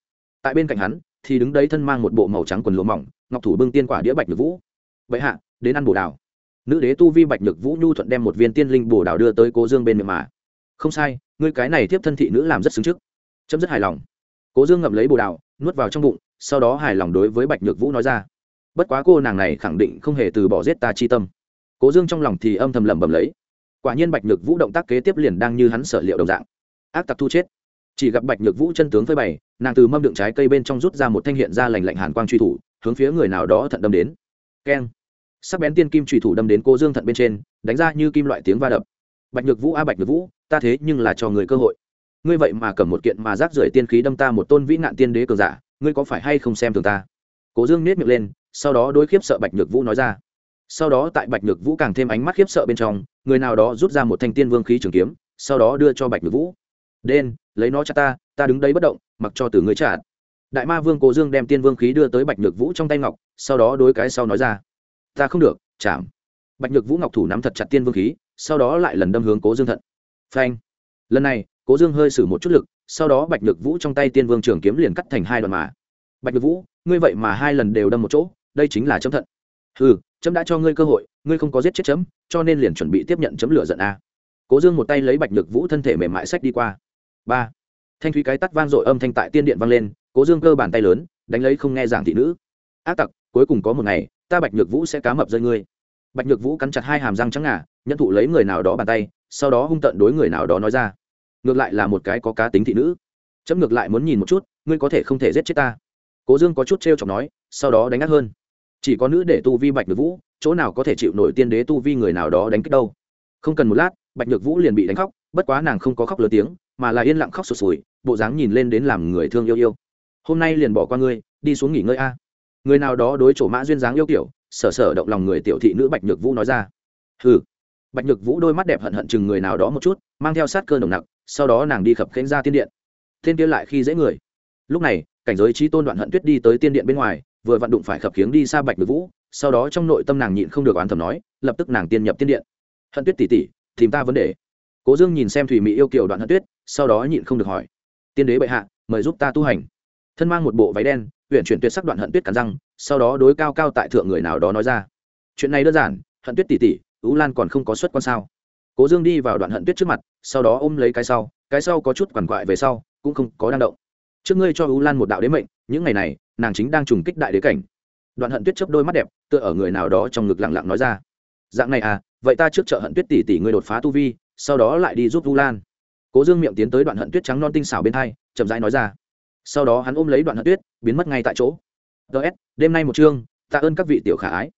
Tại bên cạnh hắn, thì đứng đấy thân mang một bộ màu trắng quần lụa mỏng, ngọc thủ bưng tiên quả đĩa bạch nhược vũ. Vậy hạ, đến ăn bồ đào. Nữ đế tu vi bạch nhược vũ nhu thuận đem một viên tiên linh bồ đào đưa tới cố dương bên miệng mà. Không sai, ngươi cái này tiếp thân thị nữ làm rất xứng trước. Chấm rất hài lòng. Cố dương ngậm lấy bồ đào, nuốt vào trong bụng, sau đó hài lòng đối với bạch nhược vũ nói ra. Bất quá cô nàng này khẳng định không hề từ bỏ giết ta chi tâm cố dương trong lòng thì âm thầm lẩm bẩm lấy. Quả nhiên bạch nhược vũ động tác kế tiếp liền đang như hắn sở liệu đồng dạng. Ác tặc thu chết. Chỉ gặp bạch nhược vũ chân tướng phơi bày, nàng từ mâm đựng trái cây bên trong rút ra một thanh hiện ra lành lạnh hàn quang truy thủ, hướng phía người nào đó thận đâm đến. Keng. Sắc bén tiên kim truy thủ đâm đến cô dương thận bên trên, đánh ra như kim loại tiếng va đập. Bạch nhược vũ, a bạch nhược vũ, ta thế nhưng là cho người cơ hội. Ngươi vậy mà cầm một kiện mà rác rưởi tiên khí đâm ta một tôn vĩ nạn tiên đế cường giả, ngươi có phải hay không xem thường ta? Cố dương nết miệng lên, sau đó đối khiếp sợ bạch nhược vũ nói ra sau đó tại bạch nhược vũ càng thêm ánh mắt khiếp sợ bên trong, người nào đó rút ra một thanh tiên vương khí trường kiếm, sau đó đưa cho bạch nhược vũ. Đen, lấy nó cho ta ta đứng đấy bất động, mặc cho từ người trả. Đại ma vương cố dương đem tiên vương khí đưa tới bạch nhược vũ trong tay ngọc, sau đó đối cái sau nói ra. Ta không được, chạm. Bạch nhược vũ ngọc thủ nắm thật chặt tiên vương khí, sau đó lại lần đâm hướng cố dương thận. Phanh. Lần này, cố dương hơi xử một chút lực, sau đó bạch nhược vũ trong tay tiên vương trường kiếm liền cắt thành hai đoạn mà. Bạch nhược vũ, ngươi vậy mà hai lần đều đâm một chỗ, đây chính là chấm thận. Ừ chấm đã cho ngươi cơ hội, ngươi không có giết chết chấm, cho nên liền chuẩn bị tiếp nhận chấm lửa giận a. Cố dương một tay lấy bạch nhược vũ thân thể mềm mại sách đi qua. Ba. Thanh thúy cái tắt vang dội âm thanh tại tiên điện vang lên, cố dương cơ bàn tay lớn, đánh lấy không nghe giảng thị nữ. Ác tặc, cuối cùng có một ngày, ta bạch nhược vũ sẽ cá mập rơi ngươi. Bạch nhược vũ cắn chặt hai hàm răng trắng ngà nhận thụ lấy người nào đó bàn tay, sau đó hung tận đối người nào đó nói ra. Ngược lại là một cái có cá tính thị nữ. Chấm ngược lại muốn nhìn một chút, ngươi có thể không thể giết chết ta. Cố dương có chút t r e o chọc nói, sau đó đánh ác hơn chỉ có nữ để tu vi bạch nhược vũ, chỗ nào có thể chịu nổi tiên đế tu vi người nào đó đánh kích đâu. Không cần một lát, bạch nhược vũ liền bị đánh khóc, bất quá nàng không có khóc lớn tiếng, mà là yên lặng khóc sụt sùi, bộ dáng nhìn lên đến làm người thương yêu yêu. Hôm nay liền bỏ qua ngươi, đi xuống nghỉ ngơi a. Người nào đó đối chỗ mã duyên dáng yêu kiểu sở sở động lòng người tiểu thị nữ bạch nhược vũ nói ra. Hừ. Bạch nhược vũ đôi mắt đẹp hận hận chừng người nào đó một chút, mang theo sát cơ nồng nặc, sau đó nàng đi khập khánh ra tiên điện. Thiên kia lại khi dễ người. Lúc này, cảnh giới trí tôn đoạn hận tuyết đi tới tiên điện bên ngoài vừa vặn đụng phải khập khiếng đi xa bạch nhược vũ, sau đó trong nội tâm nàng nhịn không được oán thầm nói, lập tức nàng tiên nhập tiên điện. Hận tuyết tỉ tỉ tìm ta vấn đề. Cố dương nhìn xem thủy mỹ yêu kiều đoạn hận tuyết, sau đó nhịn không được hỏi, tiên đế bệ hạ, mời giúp ta tu hành. Thân mang một bộ váy đen huyện chuyển tuyệt sắc đoạn hận tuyết cắn răng, sau đó đối cao cao tại thượng người nào đó nói ra, chuyện này đơn giản, hận tuyết tỉ tỉ ú lan còn không có xuất quan sao? Cố dương đi vào đoạn hận tuyết trước mặt, sau đó ôm lấy cái sau cái sau có chút quằn quại về sau, cũng không có đang động. Trước ngươi cho ú lan một đạo đế mệnh, những ngày này nàng chính đang trùng kích đại đế cảnh. Đoạn hận tuyết chớp đôi mắt đẹp, tựa ở người nào đó trong ngực lặng lặng nói ra. Dạng này à vậy ta trước chợ hận tuyết tỷ tỷ ngươi đột phá tu vi, sau đó lại đi giúp vu lan. Cố dương miệng tiến tới đoạn hận tuyết trắng non tinh xảo bên hai, chậm rãi nói ra. Sau đó hắn ôm lấy đoạn hận tuyết, biến mất ngay tại chỗ. Ts đêm nay một chương, tạ ơn các vị tiểu khả ái.